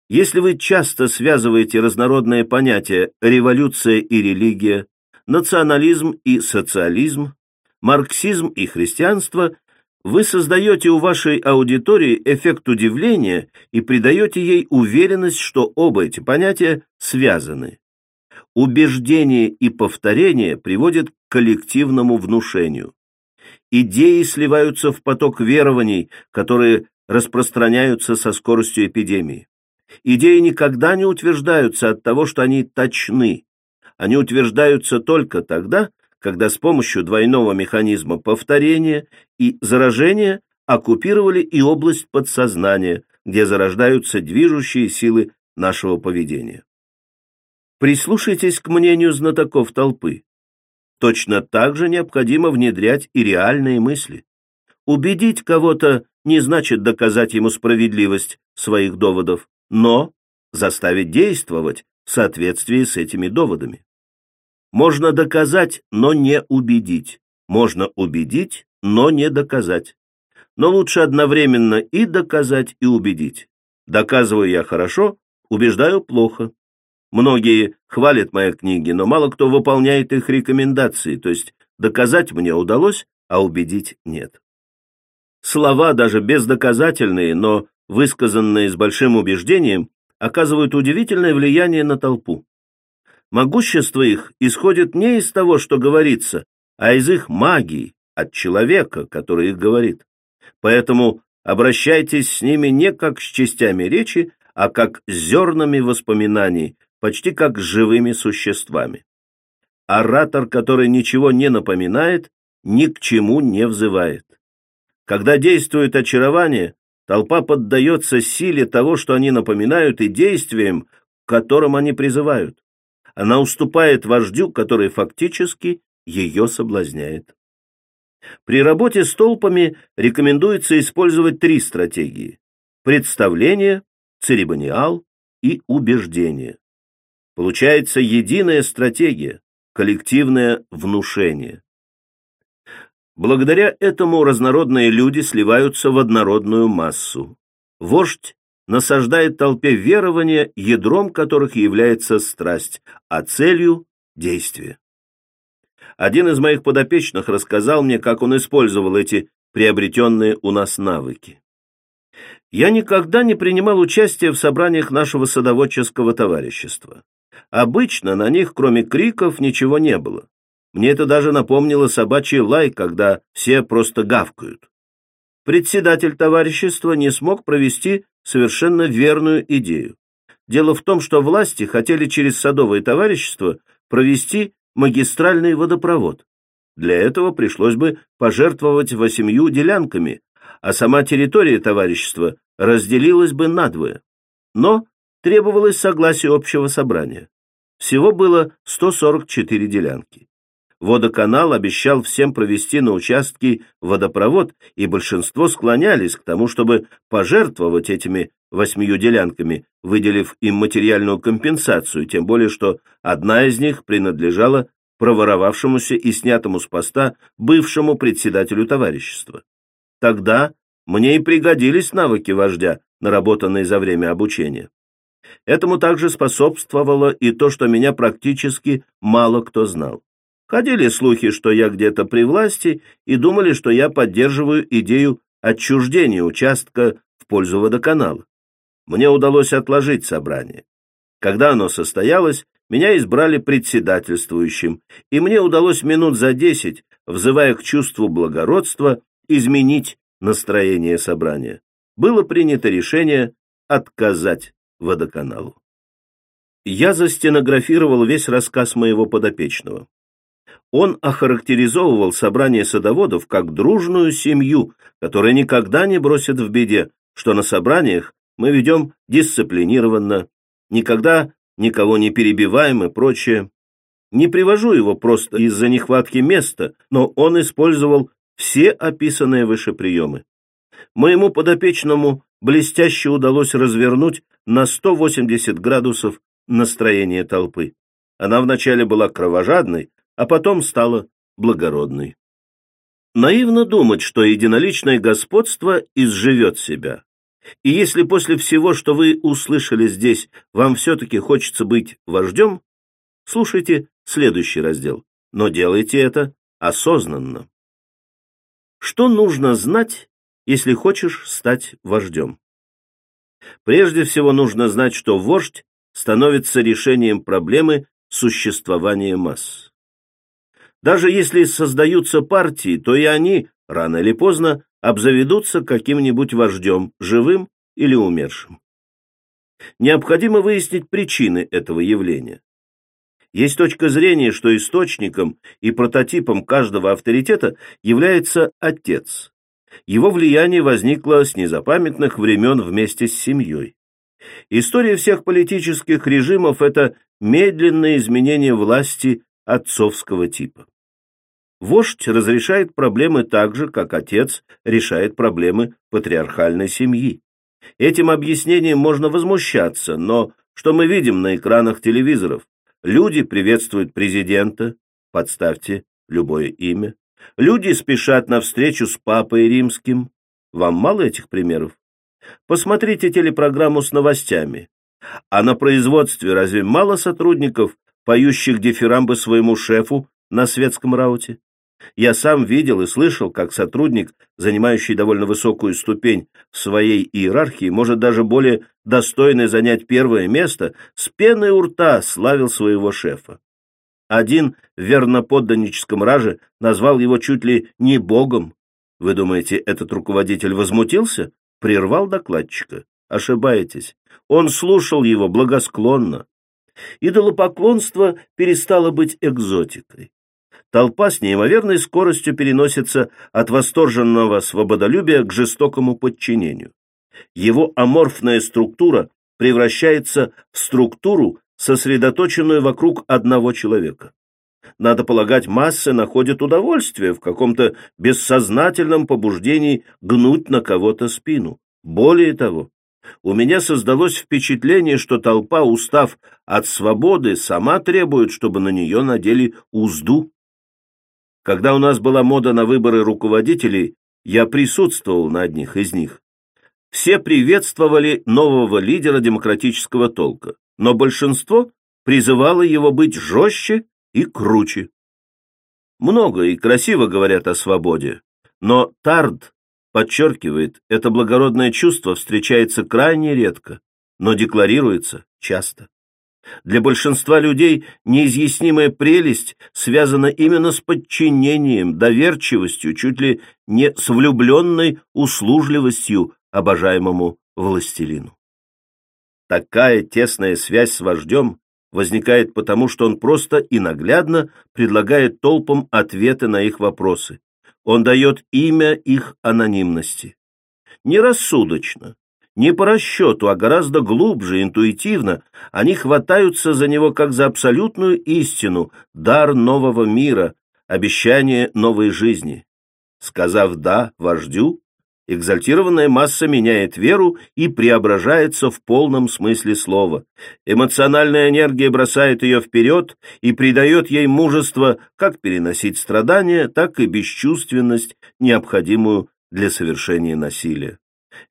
Если вы часто связываете разнородные понятия революция и религия, национализм и социализм, марксизм и христианство, вы создаете у вашей аудитории эффект удивления и придаете ей уверенность, что оба эти понятия связаны. Убеждение и повторение приводят к коллективному внушению. Идеи сливаются в поток верований, которые распространяются со скоростью эпидемии. Идеи никогда не утверждаются от того, что они точны. Они утверждаются только тогда, когда с помощью двойного механизма повторения и заражения оккупировали и область подсознания, где зарождаются движущие силы нашего поведения. Прислушайтесь к мнению знатоков толпы. Точно так же необходимо внедрять и реальные мысли. Убедить кого-то не значит доказать ему справедливость своих доводов, но заставить действовать в соответствии с этими доводами. Можно доказать, но не убедить. Можно убедить, но не доказать. Но лучше одновременно и доказать, и убедить. Доказываю я хорошо, убеждаю плохо. Многие хвалят мои книги, но мало кто выполняет их рекомендации, то есть доказать мне удалось, а убедить нет. Слова, даже бездоказательные, но высказанные с большим убеждением, оказывают удивительное влияние на толпу. Могущество их исходит не из того, что говорится, а из их магии, от человека, который их говорит. Поэтому обращайтесь с ними не как с частями речи, а как с зернами воспоминаний, почти как с живыми существами. Оратор, который ничего не напоминает, ни к чему не взывает. Когда действует очарование, толпа поддается силе того, что они напоминают, и действиям, к которым они призывают. Она уступает вождю, который фактически ее соблазняет. При работе с толпами рекомендуется использовать три стратегии – представление, церемониал и убеждение. Получается единая стратегия, коллективное внушение. Благодаря этому разнородные люди сливаются в однородную массу. Вождь насаждает толпе верования, ядром которых является страсть, а целью – действие. Один из моих подопечных рассказал мне, как он использовал эти приобретенные у нас навыки. Я никогда не принимал участия в собраниях нашего садоводческого товарищества. Обычно на них, кроме криков, ничего не было. Мне это даже напомнило собачий лай, когда все просто гавкают. Председатель товарищества не смог провести совершенно верную идею. Дело в том, что власти хотели через садовое товарищество провести магистральный водопровод. Для этого пришлось бы пожертвовать восемью делянками, а сама территория товарищества разделилась бы надвое. Но требовалось согласие общего собрания. Всего было 144 делянки. Водоканал обещал всем провести на участке водопровод, и большинство склонялись к тому, чтобы пожертвовать этими восьмию делянками, выделив им материальную компенсацию, тем более что одна из них принадлежала проворовавшемуся и снятому с поста бывшему председателю товарищества. Тогда мне и пригодились навыки вождя, наработанные за время обучения. Этому также способствовало и то, что меня практически мало кто знал. Ходили слухи, что я где-то при власти, и думали, что я поддерживаю идею отчуждения участка в пользу водоканала. Мне удалось отложить собрание. Когда оно состоялось, меня избрали председательствующим, и мне удалось минут за десять, взывая к чувству благородства, изменить настроение собрания. Было принято решение отказать водоканалу. Я застенографировал весь рассказ моего подопечного. Он охарактеризовывал собрание садоводов как дружную семью, которая никогда не бросит в беде, что на собраниях мы ведем дисциплинированно, никогда никого не перебиваем и прочее. Не привожу его просто из-за нехватки места, но он использовал все описанные выше приемы. Моему подопечному блестяще удалось развернуть на 180 градусов настроение толпы. Она вначале была кровожадной, а потом стала благородной. Наивно думать, что единоличное господство изживет себя. И если после всего, что вы услышали здесь, вам все-таки хочется быть вождем, слушайте следующий раздел, но делайте это осознанно. Что нужно знать, если хочешь стать вождем? Прежде всего нужно знать, что вождь становится решением проблемы существования масс. Даже если создаются партии, то и они, рано или поздно, обзаведутся каким-нибудь вождем, живым или умершим. Необходимо выяснить причины этого явления. Есть точка зрения, что источником и прототипом каждого авторитета является отец. Его влияние возникло с незапамятных времен вместе с семьей. История всех политических режимов – это медленное изменение власти отцовского типа. Вождь разрешает проблемы так же, как отец решает проблемы патриархальной семьи. Этим объяснением можно возмущаться, но что мы видим на экранах телевизоров? Люди приветствуют президента, подставьте любое имя. Люди спешат на встречу с папой римским. Вам мало этих примеров? Посмотрите телепрограмму с новостями. А на производстве разве мало сотрудников, поющих дифирамбы своему шефу на светском рауте? Я сам видел и слышал, как сотрудник, занимающий довольно высокую ступень в своей иерархии, может даже более достойный занять первое место, с пеной у рта славил своего шефа. Один в верноподданническом раже назвал его чуть ли не богом. Вы думаете, этот руководитель возмутился? Прервал докладчика. Ошибаетесь. Он слушал его благосклонно. Идолопоклонство перестало быть экзотикой толпа с неимоверной скоростью переносится от восторженного свободолюбия к жестокому подчинению. Его аморфная структура превращается в структуру, сосредоточенную вокруг одного человека. Надо полагать, массы находят удовольствие в каком-то бессознательном побуждении гнуть на кого-то спину. Более того, у меня создалось впечатление, что толпа, устав от свободы, сама требует, чтобы на нее надели узду. Когда у нас была мода на выборы руководителей, я присутствовал на одних из них. Все приветствовали нового лидера демократического толка, но большинство призывало его быть жестче и круче. Много и красиво говорят о свободе, но Тард подчеркивает, это благородное чувство встречается крайне редко, но декларируется часто. Для большинства людей неизъяснимая прелесть связана именно с подчинением, доверчивостью, чуть ли не с влюбленной услужливостью обожаемому властелину. Такая тесная связь с вождем возникает потому, что он просто и наглядно предлагает толпам ответы на их вопросы. Он дает имя их анонимности. Нерассудочно, не по расчету, а гораздо глубже, интуитивно, они хватаются за него как за абсолютную истину, дар нового мира, обещание новой жизни. Сказав «да» вождю, экзальтированная масса меняет веру и преображается в полном смысле слова. Эмоциональная энергия бросает ее вперед и придает ей мужество как переносить страдания, так и бесчувственность, необходимую для совершения насилия.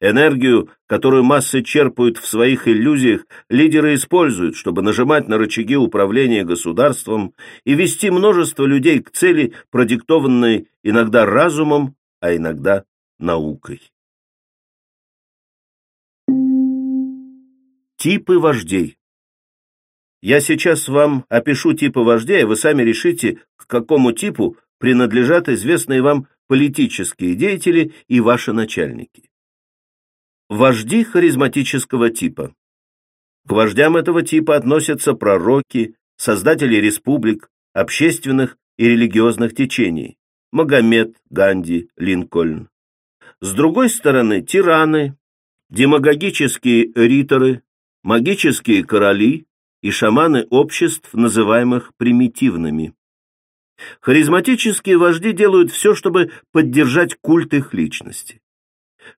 Энергию, которую массы черпают в своих иллюзиях, лидеры используют, чтобы нажимать на рычаги управления государством и вести множество людей к цели, продиктованной иногда разумом, а иногда наукой. Типы вождей Я сейчас вам опишу типы вождей, а вы сами решите, к какому типу принадлежат известные вам политические деятели и ваши начальники. Вожди харизматического типа. К вождям этого типа относятся пророки, создатели республик, общественных и религиозных течений, Магомед, Ганди, Линкольн. С другой стороны, тираны, демагогические риторы, магические короли и шаманы обществ, называемых примитивными. Харизматические вожди делают все, чтобы поддержать культ их личности.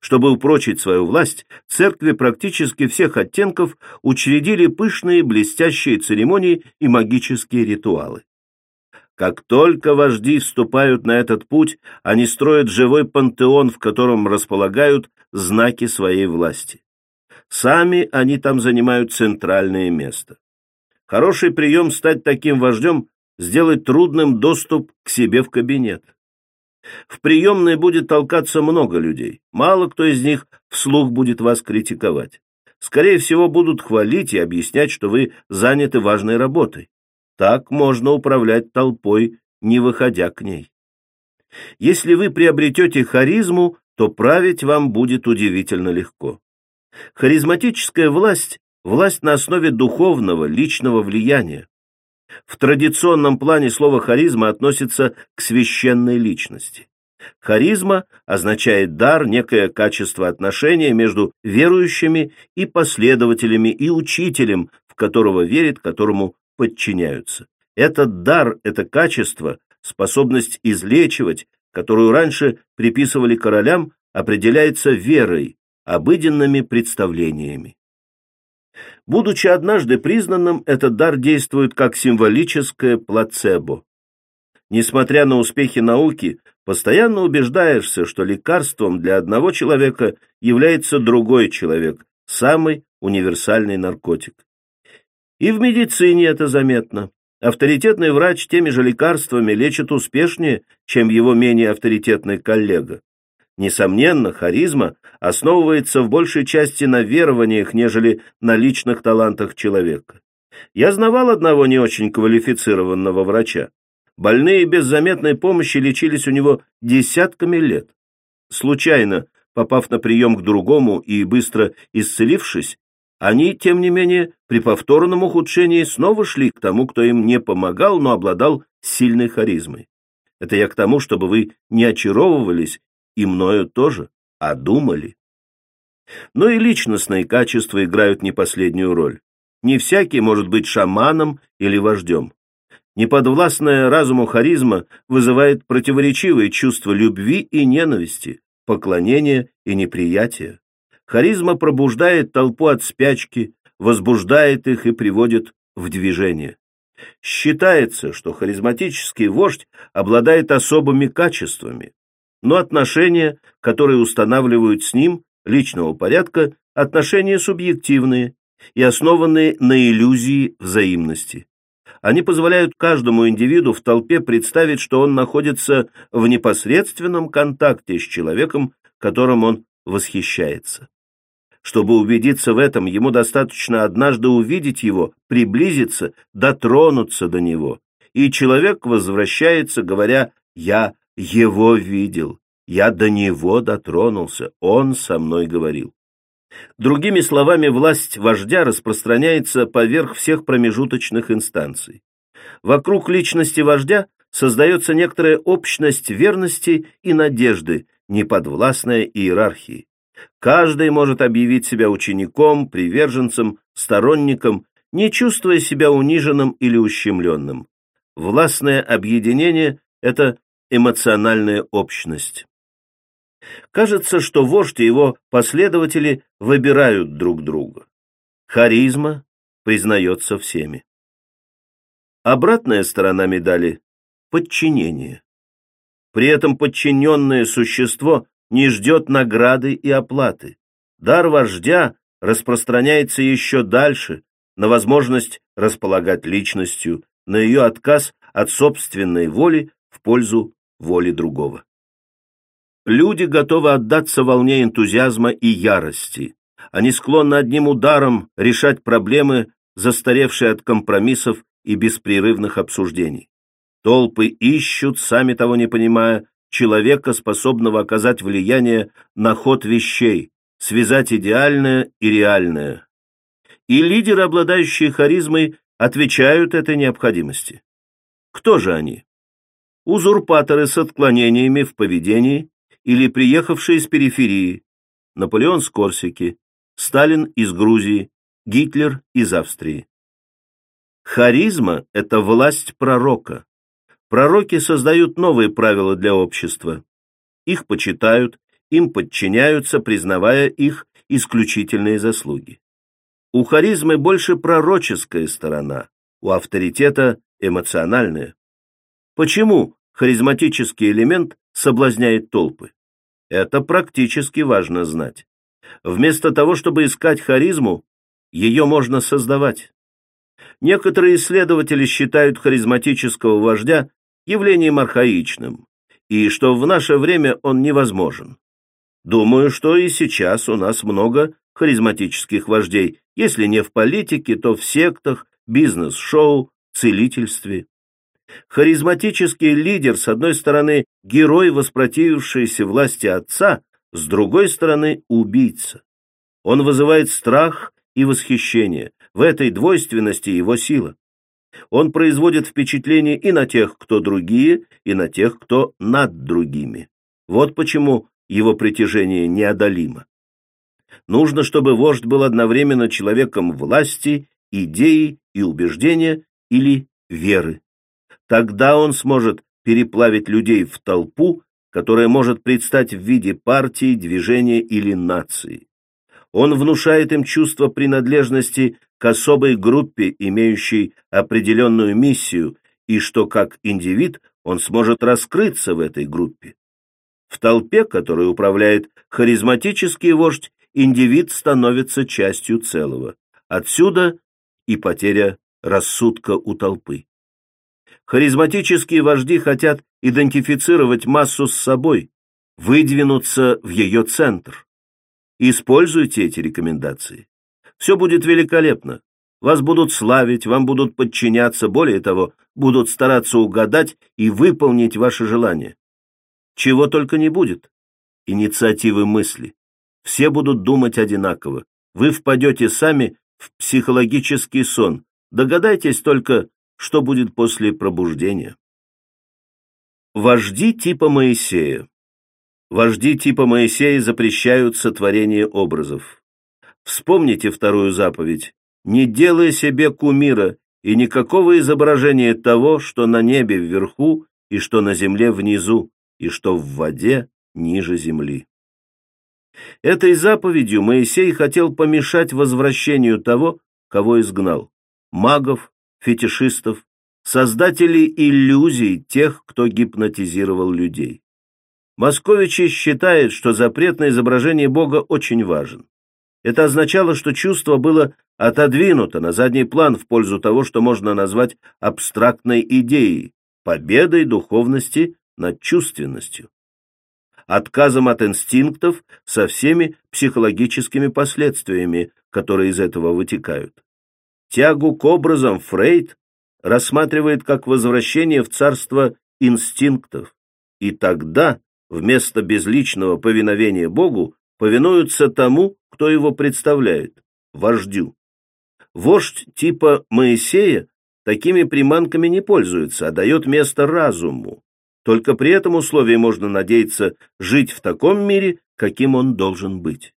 Чтобы упрочить свою власть, церкви практически всех оттенков учредили пышные блестящие церемонии и магические ритуалы. Как только вожди вступают на этот путь, они строят живой пантеон, в котором располагают знаки своей власти. Сами они там занимают центральное место. Хороший прием стать таким вождем – сделать трудным доступ к себе в кабинет. В приемной будет толкаться много людей. Мало кто из них вслух будет вас критиковать. Скорее всего, будут хвалить и объяснять, что вы заняты важной работой. Так можно управлять толпой, не выходя к ней. Если вы приобретете харизму, то править вам будет удивительно легко. Харизматическая власть – власть на основе духовного, личного влияния. В традиционном плане слово «харизма» относится к священной личности. Харизма означает дар, некое качество отношения между верующими и последователями и учителем, в которого верят, которому подчиняются. Этот дар, это качество, способность излечивать, которую раньше приписывали королям, определяется верой, обыденными представлениями. Будучи однажды признанным, этот дар действует как символическое плацебо. Несмотря на успехи науки, постоянно убеждаешься, что лекарством для одного человека является другой человек, самый универсальный наркотик. И в медицине это заметно. Авторитетный врач теми же лекарствами лечит успешнее, чем его менее авторитетный коллега. Несомненно, харизма основывается в большей части на верованиях, нежели на личных талантах человека. Я знавал одного не очень квалифицированного врача. Больные без заметной помощи лечились у него десятками лет. Случайно, попав на прием к другому и быстро исцелившись, они, тем не менее, при повторном ухудшении снова шли к тому, кто им не помогал, но обладал сильной харизмой. Это я к тому, чтобы вы не очаровывались и мною тоже, а думали. Но и личностные качества играют не последнюю роль. Не всякий может быть шаманом или вождем. Неподвластная разуму харизма вызывает противоречивые чувства любви и ненависти, поклонения и неприятия. Харизма пробуждает толпу от спячки, возбуждает их и приводит в движение. Считается, что харизматический вождь обладает особыми качествами, но отношения, которые устанавливают с ним, личного порядка, отношения субъективные и основанные на иллюзии взаимности. Они позволяют каждому индивиду в толпе представить, что он находится в непосредственном контакте с человеком, которым он восхищается. Чтобы убедиться в этом, ему достаточно однажды увидеть его, приблизиться, дотронуться до него. И человек возвращается, говоря «я его видел. Я до него дотронулся. Он со мной говорил. Другими словами, власть вождя распространяется поверх всех промежуточных инстанций. Вокруг личности вождя создается некоторая общность верности и надежды, неподвластная иерархии. Каждый может объявить себя учеником, приверженцем, сторонником, не чувствуя себя униженным или ущемленным. Властное объединение – это эмоциональная общность. Кажется, что вождь и его последователи выбирают друг друга. Харизма признается всеми. Обратная сторона медали – подчинение. При этом подчиненное существо не ждет награды и оплаты. Дар вождя распространяется еще дальше, на возможность располагать личностью, на ее отказ от собственной воли в пользу воли другого. Люди готовы отдаться волне энтузиазма и ярости. Они склонны одним ударом решать проблемы, застаревшие от компромиссов и беспрерывных обсуждений. Толпы ищут, сами того не понимая, человека, способного оказать влияние на ход вещей, связать идеальное и реальное. И лидеры, обладающие харизмой, отвечают этой необходимости. Кто же они? узурпаторы с отклонениями в поведении или приехавшие из периферии, Наполеон с Корсики, Сталин из Грузии, Гитлер из Австрии. Харизма – это власть пророка. Пророки создают новые правила для общества. Их почитают, им подчиняются, признавая их исключительные заслуги. У харизмы больше пророческая сторона, у авторитета – эмоциональная. Почему харизматический элемент соблазняет толпы? Это практически важно знать. Вместо того, чтобы искать харизму, ее можно создавать. Некоторые исследователи считают харизматического вождя явлением архаичным, и что в наше время он невозможен. Думаю, что и сейчас у нас много харизматических вождей, если не в политике, то в сектах, бизнес-шоу, целительстве. Харизматический лидер, с одной стороны, герой, воспротивившийся власти отца, с другой стороны, убийца. Он вызывает страх и восхищение. В этой двойственности его сила. Он производит впечатление и на тех, кто другие, и на тех, кто над другими. Вот почему его притяжение неодолимо. Нужно, чтобы вождь был одновременно человеком власти, идеи и убеждения или веры. Тогда он сможет переплавить людей в толпу, которая может предстать в виде партии, движения или нации. Он внушает им чувство принадлежности к особой группе, имеющей определенную миссию, и что как индивид он сможет раскрыться в этой группе. В толпе, которой управляет харизматический вождь, индивид становится частью целого. Отсюда и потеря рассудка у толпы. Харизматические вожди хотят идентифицировать массу с собой, выдвинуться в ее центр. Используйте эти рекомендации. Все будет великолепно. Вас будут славить, вам будут подчиняться, более того, будут стараться угадать и выполнить ваши желания. Чего только не будет. Инициативы мысли. Все будут думать одинаково. Вы впадете сами в психологический сон. Догадайтесь только, что будет после пробуждения. Вожди типа Моисея. Вожди типа Моисея запрещают сотворение образов. Вспомните вторую заповедь. Не делай себе кумира и никакого изображения того, что на небе вверху и что на земле внизу, и что в воде ниже земли. Этой заповедью Моисей хотел помешать возвращению того, кого изгнал – магов, фетишистов, создателей иллюзий тех, кто гипнотизировал людей. Московичи считает, что запрет на изображение Бога очень важен. Это означало, что чувство было отодвинуто на задний план в пользу того, что можно назвать абстрактной идеей, победой духовности над чувственностью. Отказом от инстинктов со всеми психологическими последствиями, которые из этого вытекают. Тягу к образам Фрейд рассматривает как возвращение в царство инстинктов, и тогда вместо безличного повиновения Богу повинуются тому, кто его представляет, вождю. Вождь типа Моисея такими приманками не пользуется, а дает место разуму. Только при этом условии можно надеяться жить в таком мире, каким он должен быть.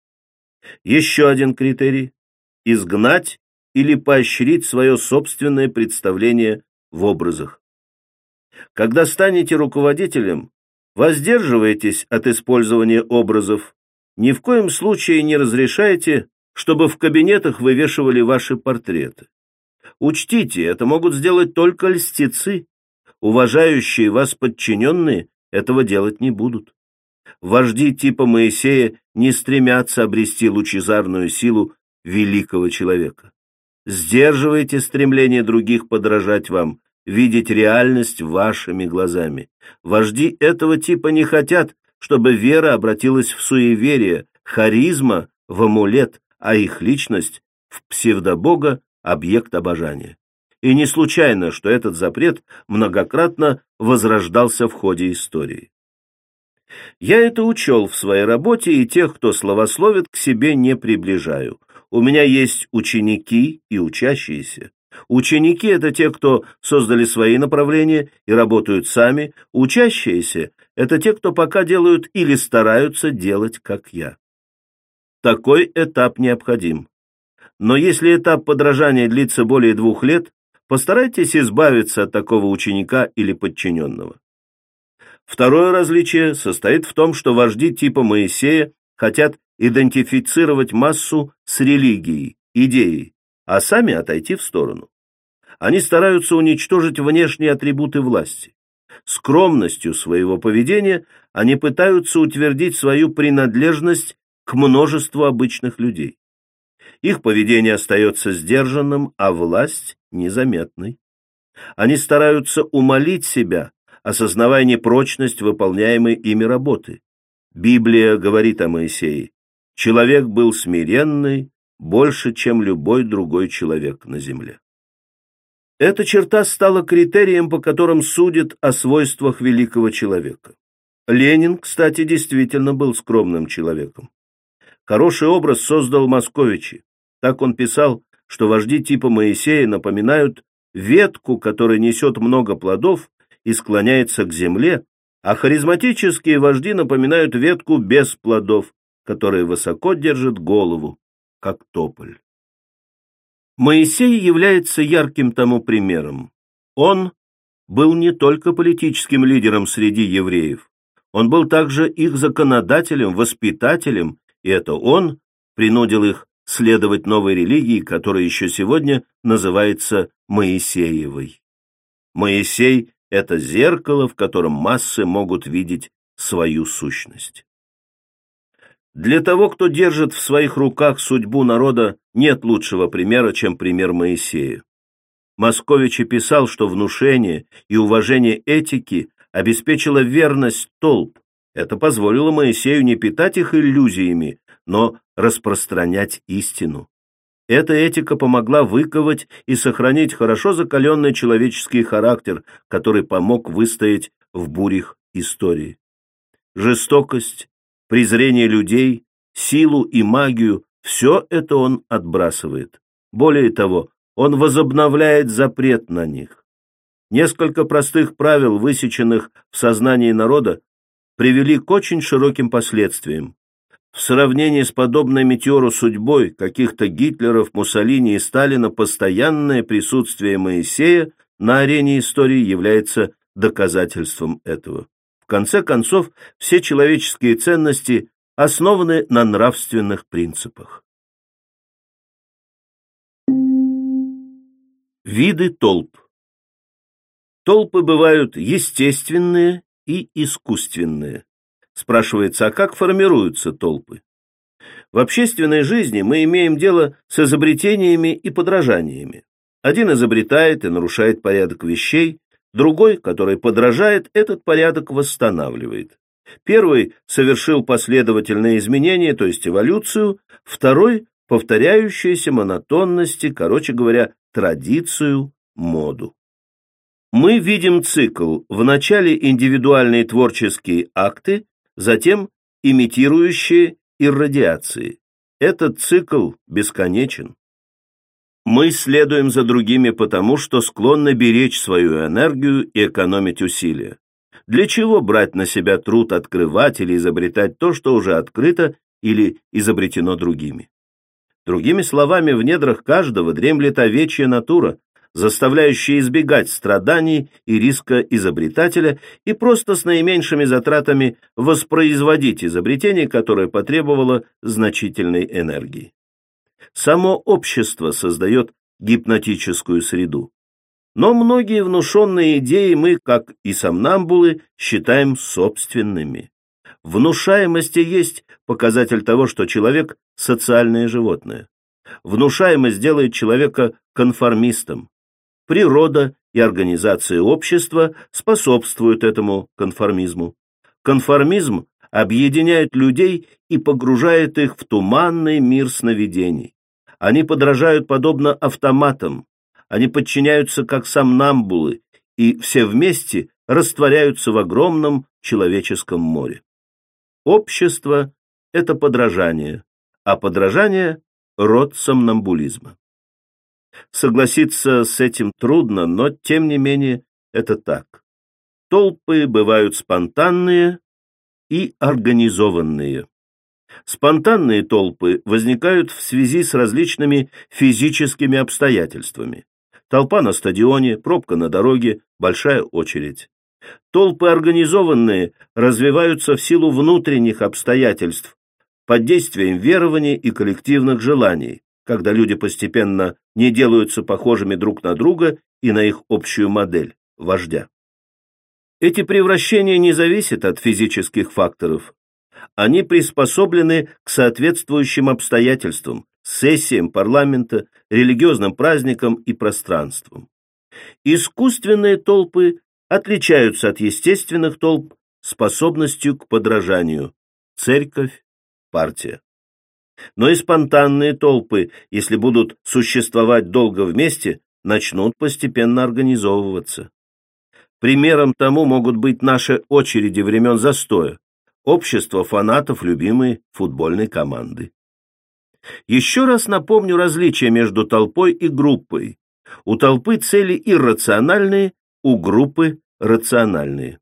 Еще один критерий – изгнать или поощрить свое собственное представление в образах. Когда станете руководителем, Воздерживайтесь от использования образов. Ни в коем случае не разрешайте, чтобы в кабинетах вывешивали ваши портреты. Учтите, это могут сделать только льстецы. Уважающие вас подчиненные этого делать не будут. Вожди типа Моисея не стремятся обрести лучезарную силу великого человека. Сдерживайте стремление других подражать вам, видеть реальность вашими глазами. Вожди этого типа не хотят, чтобы вера обратилась в суеверие, харизма в амулет, а их личность в псевдобога, объект обожания. И не случайно, что этот запрет многократно возрождался в ходе истории. Я это учел в своей работе, и тех, кто словословит, к себе не приближаю. У меня есть ученики и учащиеся. Ученики – это те, кто создали свои направления и работают сами. Учащиеся – это те, кто пока делают или стараются делать, как я. Такой этап необходим. Но если этап подражания длится более двух лет, постарайтесь избавиться от такого ученика или подчиненного. Второе различие состоит в том, что вожди типа Моисея хотят идентифицировать массу с религией, идеей, а сами отойти в сторону. Они стараются уничтожить внешние атрибуты власти. Скромностью своего поведения они пытаются утвердить свою принадлежность к множеству обычных людей. Их поведение остается сдержанным, а власть – незаметной. Они стараются умолить себя, осознавая непрочность выполняемой ими работы. Библия говорит о Моисее. Человек был смиренный, больше, чем любой другой человек на земле. Эта черта стала критерием, по которым судят о свойствах великого человека. Ленин, кстати, действительно был скромным человеком. Хороший образ создал Московичи. Так он писал, что вожди типа Моисея напоминают ветку, которая несет много плодов и склоняется к земле, а харизматические вожди напоминают ветку без плодов, которая высоко держит голову, как тополь. Моисей является ярким тому примером. Он был не только политическим лидером среди евреев, он был также их законодателем, воспитателем, и это он принудил их следовать новой религии, которая еще сегодня называется Моисеевой. Моисей – это зеркало, в котором массы могут видеть свою сущность. Для того, кто держит в своих руках судьбу народа, нет лучшего примера, чем пример Моисея. Москович писал, что внушение и уважение этики обеспечило верность толп. Это позволило Моисею не питать их иллюзиями, но распространять истину. Эта этика помогла выковать и сохранить хорошо закаленный человеческий характер, который помог выстоять в бурях истории. Жестокость, презрение людей, силу и магию – все это он отбрасывает. Более того, он возобновляет запрет на них. Несколько простых правил, высеченных в сознании народа, привели к очень широким последствиям. В сравнении с подобной метеору судьбой каких-то Гитлеров, Муссолини и Сталина постоянное присутствие Моисея на арене истории является доказательством этого. Конце концов, все человеческие ценности основаны на нравственных принципах. Виды толп Толпы бывают естественные и искусственные. Спрашивается, а как формируются толпы? В общественной жизни мы имеем дело с изобретениями и подражаниями. Один изобретает и нарушает порядок вещей, другой, который подражает, этот порядок восстанавливает. Первый совершил последовательные изменения, то есть эволюцию, второй – повторяющиеся монотонности, короче говоря, традицию, моду. Мы видим цикл, в начале индивидуальные творческие акты, затем имитирующие иррадиации. Этот цикл бесконечен. Мы следуем за другими потому, что склонны беречь свою энергию и экономить усилия. Для чего брать на себя труд открывать или изобретать то, что уже открыто или изобретено другими? Другими словами, в недрах каждого дремлет овечья натура, заставляющие избегать страданий и риска изобретателя и просто с наименьшими затратами воспроизводить изобретение, которое потребовало значительной энергии. Само общество создает гипнотическую среду. Но многие внушенные идеи мы, как и сомнамбулы, считаем собственными. Внушаемость есть показатель того, что человек – социальное животное. Внушаемость делает человека конформистом, Природа и организация общества способствуют этому конформизму. Конформизм объединяет людей и погружает их в туманный мир сновидений. Они подражают подобно автоматам, они подчиняются как сомнамбулы, и все вместе растворяются в огромном человеческом море. Общество – это подражание, а подражание – род сомнамбулизма. Согласиться с этим трудно, но тем не менее это так. Толпы бывают спонтанные и организованные. Спонтанные толпы возникают в связи с различными физическими обстоятельствами. Толпа на стадионе, пробка на дороге, большая очередь. Толпы организованные развиваются в силу внутренних обстоятельств, под действием верований и коллективных желаний, когда люди постепенно не делаются похожими друг на друга и на их общую модель – вождя. Эти превращения не зависят от физических факторов. Они приспособлены к соответствующим обстоятельствам, сессиям парламента, религиозным праздникам и пространствам. Искусственные толпы отличаются от естественных толп способностью к подражанию. Церковь, партия. Но и спонтанные толпы, если будут существовать долго вместе, начнут постепенно организовываться. Примером тому могут быть наши очереди времен застоя, общество фанатов любимой футбольной команды. Еще раз напомню различие между толпой и группой. У толпы цели иррациональные, у группы рациональные.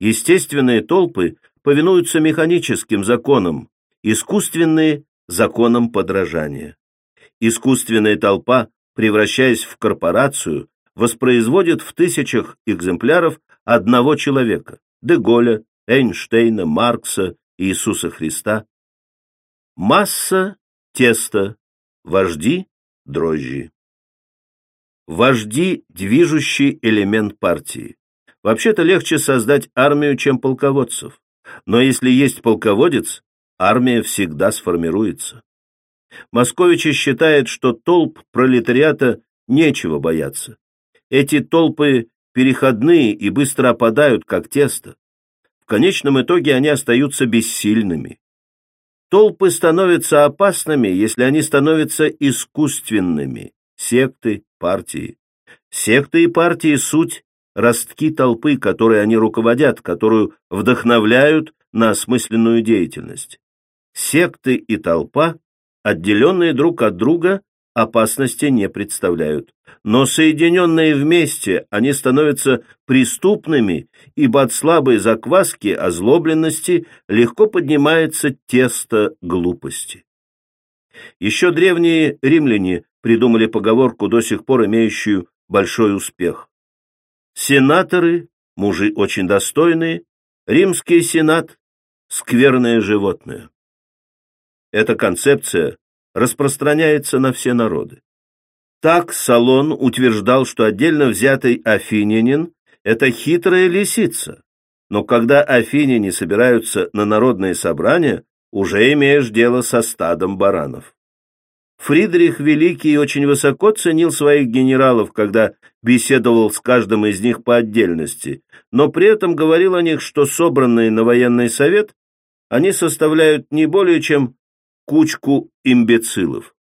Естественные толпы повинуются механическим законам, искусственные – законам подражания. Искусственная толпа, превращаясь в корпорацию, воспроизводит в тысячах экземпляров одного человека – Деголя, Эйнштейна, Маркса, Иисуса Христа. Масса – тесто, вожди – дрожжи. Вожди – движущий элемент партии. Вообще-то легче создать армию, чем полководцев. Но если есть полководец, армия всегда сформируется. Московичи считает, что толп пролетариата нечего бояться. Эти толпы переходные и быстро опадают, как тесто. В конечном итоге они остаются бессильными. Толпы становятся опасными, если они становятся искусственными. Секты, партии. Секты и партии – суть ростки толпы, которой они руководят, которую вдохновляют на осмысленную деятельность. Секты и толпа, отделенные друг от друга, опасности не представляют. Но соединенные вместе, они становятся преступными, ибо от слабой закваски, озлобленности легко поднимается тесто глупости. Еще древние римляне придумали поговорку, до сих пор имеющую большой успех. Сенаторы, мужи очень достойные, римский сенат – скверное животное. Эта концепция распространяется на все народы. Так Салон утверждал, что отдельно взятый афинянин – это хитрая лисица, но когда афиняне собираются на народные собрания, уже имеешь дело со стадом баранов. Фридрих Великий очень высоко ценил своих генералов, когда беседовал с каждым из них по отдельности, но при этом говорил о них, что собранные на военный совет они составляют не более чем кучку имбецилов.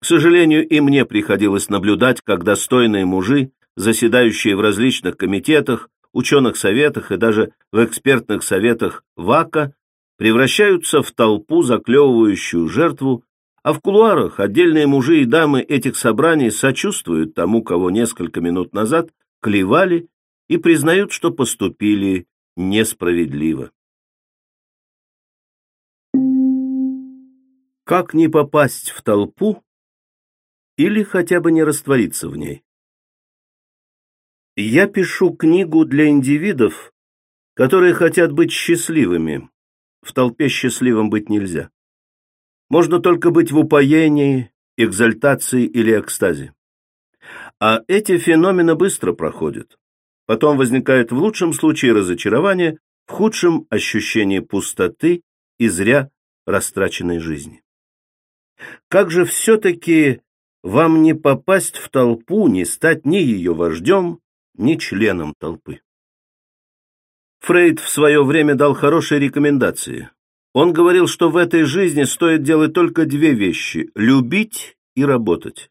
К сожалению, и мне приходилось наблюдать, как достойные мужи, заседающие в различных комитетах, ученых советах и даже в экспертных советах ВАКа, превращаются в толпу, заклевывающую жертву а в кулуарах отдельные мужи и дамы этих собраний сочувствуют тому, кого несколько минут назад клевали и признают, что поступили несправедливо. Как не попасть в толпу или хотя бы не раствориться в ней? Я пишу книгу для индивидов, которые хотят быть счастливыми. В толпе счастливым быть нельзя. Можно только быть в упоении, экзальтации или экстазе. А эти феномены быстро проходят. Потом возникает в лучшем случае разочарование, в худшем ощущение пустоты и зря растраченной жизни. Как же все-таки вам не попасть в толпу, не стать ни ее вождем, ни членом толпы? Фрейд в свое время дал хорошие рекомендации. Он говорил, что в этой жизни стоит делать только две вещи – любить и работать.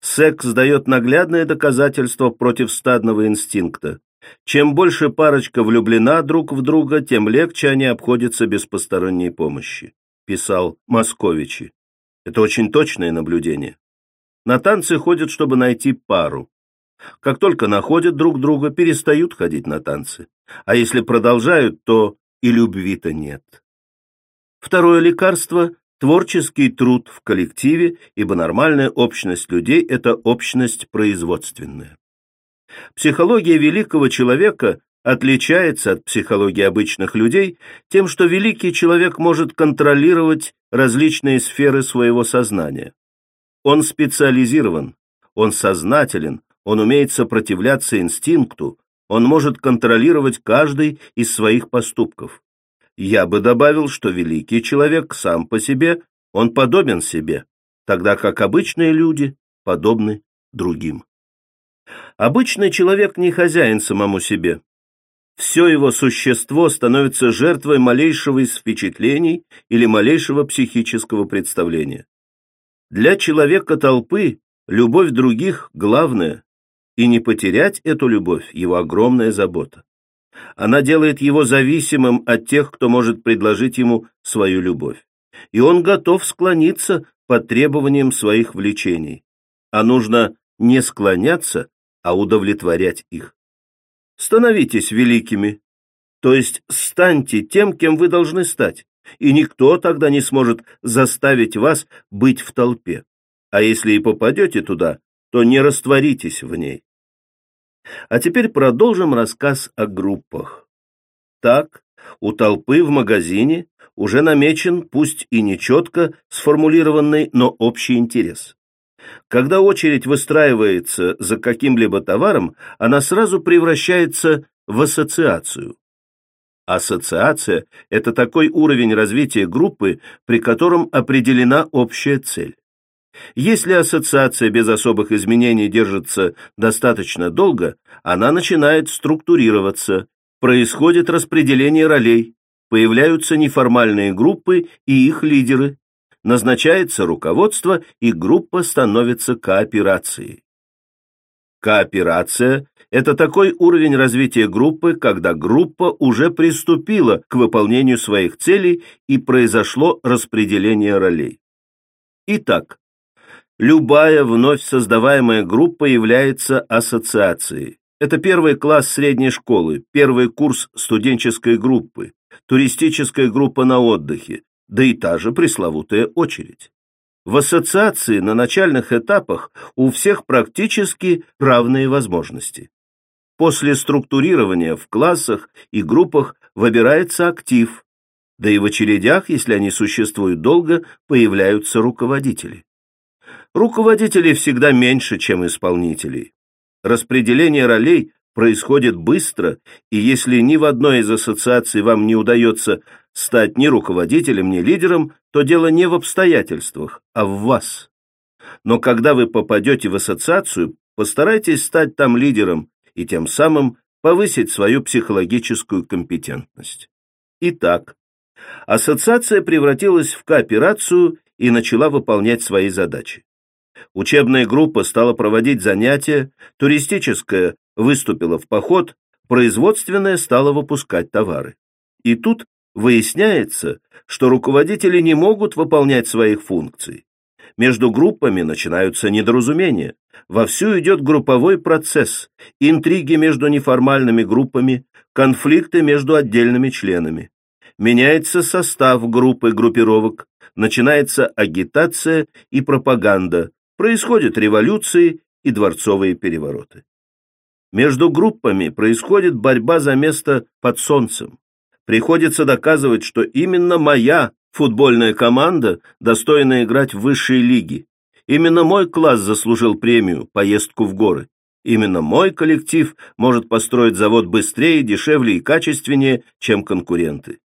Секс дает наглядное доказательство против стадного инстинкта. Чем больше парочка влюблена друг в друга, тем легче они обходятся без посторонней помощи, писал Московичи. Это очень точное наблюдение. На танцы ходят, чтобы найти пару. Как только находят друг друга, перестают ходить на танцы. А если продолжают, то и любви-то нет. Второе лекарство – творческий труд в коллективе, ибо нормальная общность людей – это общность производственная. Психология великого человека отличается от психологии обычных людей тем, что великий человек может контролировать различные сферы своего сознания. Он специализирован, он сознателен, он умеет сопротивляться инстинкту, он может контролировать каждый из своих поступков. Я бы добавил, что великий человек сам по себе, он подобен себе, тогда как обычные люди подобны другим. Обычный человек не хозяин самому себе. Все его существо становится жертвой малейшего из впечатлений или малейшего психического представления. Для человека толпы любовь других главное, и не потерять эту любовь – его огромная забота. Она делает его зависимым от тех, кто может предложить ему свою любовь. И он готов склониться под требованием своих влечений. А нужно не склоняться, а удовлетворять их. Становитесь великими, то есть станьте тем, кем вы должны стать, и никто тогда не сможет заставить вас быть в толпе. А если и попадете туда, то не растворитесь в ней. А теперь продолжим рассказ о группах. Так, у толпы в магазине уже намечен, пусть и нечетко сформулированный, но общий интерес. Когда очередь выстраивается за каким-либо товаром, она сразу превращается в ассоциацию. Ассоциация – это такой уровень развития группы, при котором определена общая цель. Если ассоциация без особых изменений держится достаточно долго, она начинает структурироваться, происходит распределение ролей, появляются неформальные группы и их лидеры, назначается руководство, и группа становится кооперацией. Кооперация – это такой уровень развития группы, когда группа уже приступила к выполнению своих целей и произошло распределение ролей. Итак, любая вновь создаваемая группа является ассоциацией. Это первый класс средней школы, первый курс студенческой группы, туристическая группа на отдыхе, да и та же пресловутая очередь. В ассоциации на начальных этапах у всех практически равные возможности. После структурирования в классах и группах выбирается актив, да и в очередях, если они существуют долго, появляются руководители. Руководителей всегда меньше, чем исполнителей. Распределение ролей происходит быстро, и если ни в одной из ассоциаций вам не удается стать ни руководителем, ни лидером, то дело не в обстоятельствах, а в вас. Но когда вы попадете в ассоциацию, постарайтесь стать там лидером и тем самым повысить свою психологическую компетентность. Итак, ассоциация превратилась в кооперацию и начала выполнять свои задачи. Учебная группа стала проводить занятия, туристическая выступила в поход, производственная стала выпускать товары. И тут выясняется, что руководители не могут выполнять своих функций. Между группами начинаются недоразумения. Вовсю идет групповой процесс, интриги между неформальными группами, конфликты между отдельными членами. Меняется состав группы группировок, начинается агитация и пропаганда, происходят революции и дворцовые перевороты. Между группами происходит борьба за место под солнцем. Приходится доказывать, что именно моя футбольная команда достойна играть в высшей лиге. Именно мой класс заслужил премию «Поездку в горы». Именно мой коллектив может построить завод быстрее, дешевле и качественнее, чем конкуренты.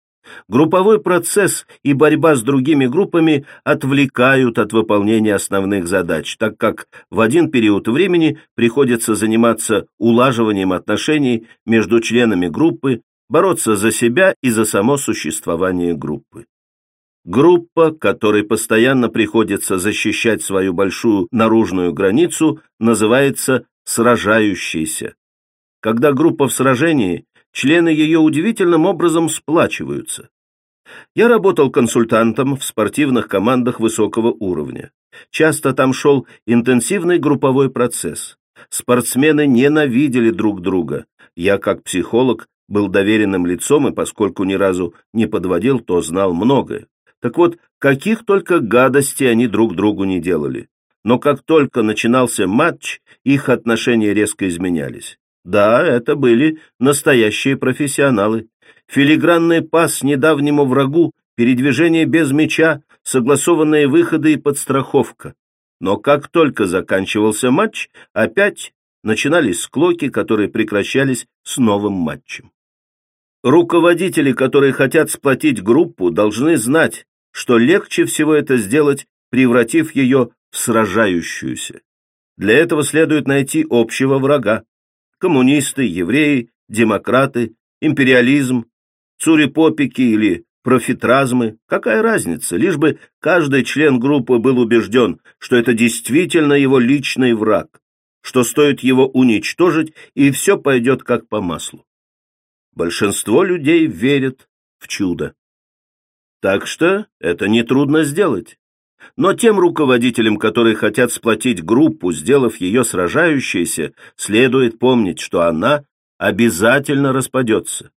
Групповой процесс и борьба с другими группами отвлекают от выполнения основных задач, так как в один период времени приходится заниматься улаживанием отношений между членами группы, бороться за себя и за само существование группы. Группа, которой постоянно приходится защищать свою большую наружную границу, называется сражающейся. Когда группа в сражении, члены ее удивительным образом сплачиваются. Я работал консультантом в спортивных командах высокого уровня. Часто там шел интенсивный групповой процесс. Спортсмены ненавидели друг друга. Я, как психолог, был доверенным лицом и, поскольку ни разу не подводил, то знал многое. Так вот, каких только гадостей они друг другу не делали. Но как только начинался матч, их отношения резко изменялись. Да, это были настоящие профессионалы. Филигранный пас недавнему врагу, передвижение без мяча, согласованные выходы и подстраховка. Но как только заканчивался матч, опять начинались склоки, которые прекращались с новым матчем. Руководители, которые хотят сплотить группу, должны знать, что легче всего это сделать, превратив ее в сражающуюся. Для этого следует найти общего врага коммунисты, евреи, демократы, империализм, цурипопики или профитразмы, какая разница, лишь бы каждый член группы был убежден, что это действительно его личный враг, что стоит его уничтожить, и все пойдет как по маслу. Большинство людей верят в чудо. Так что это нетрудно сделать. Но тем руководителям, которые хотят сплотить группу, сделав ее сражающейся, следует помнить, что она обязательно распадется.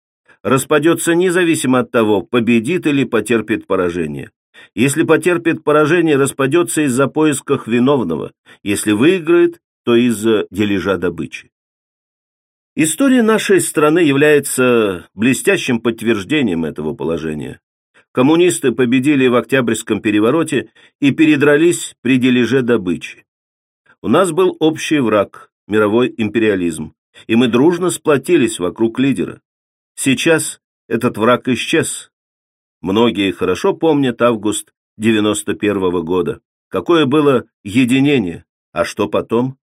Распадется независимо от того, победит или потерпит поражение. Если потерпит поражение, распадется из-за поисков виновного. Если выиграет, то из-за дележа добычи. История нашей страны является блестящим подтверждением этого положения. Коммунисты победили в Октябрьском перевороте и передрались при дележе добычи. У нас был общий враг – мировой империализм, и мы дружно сплотились вокруг лидера. Сейчас этот враг исчез. Многие хорошо помнят август 91 -го года. Какое было единение, а что потом?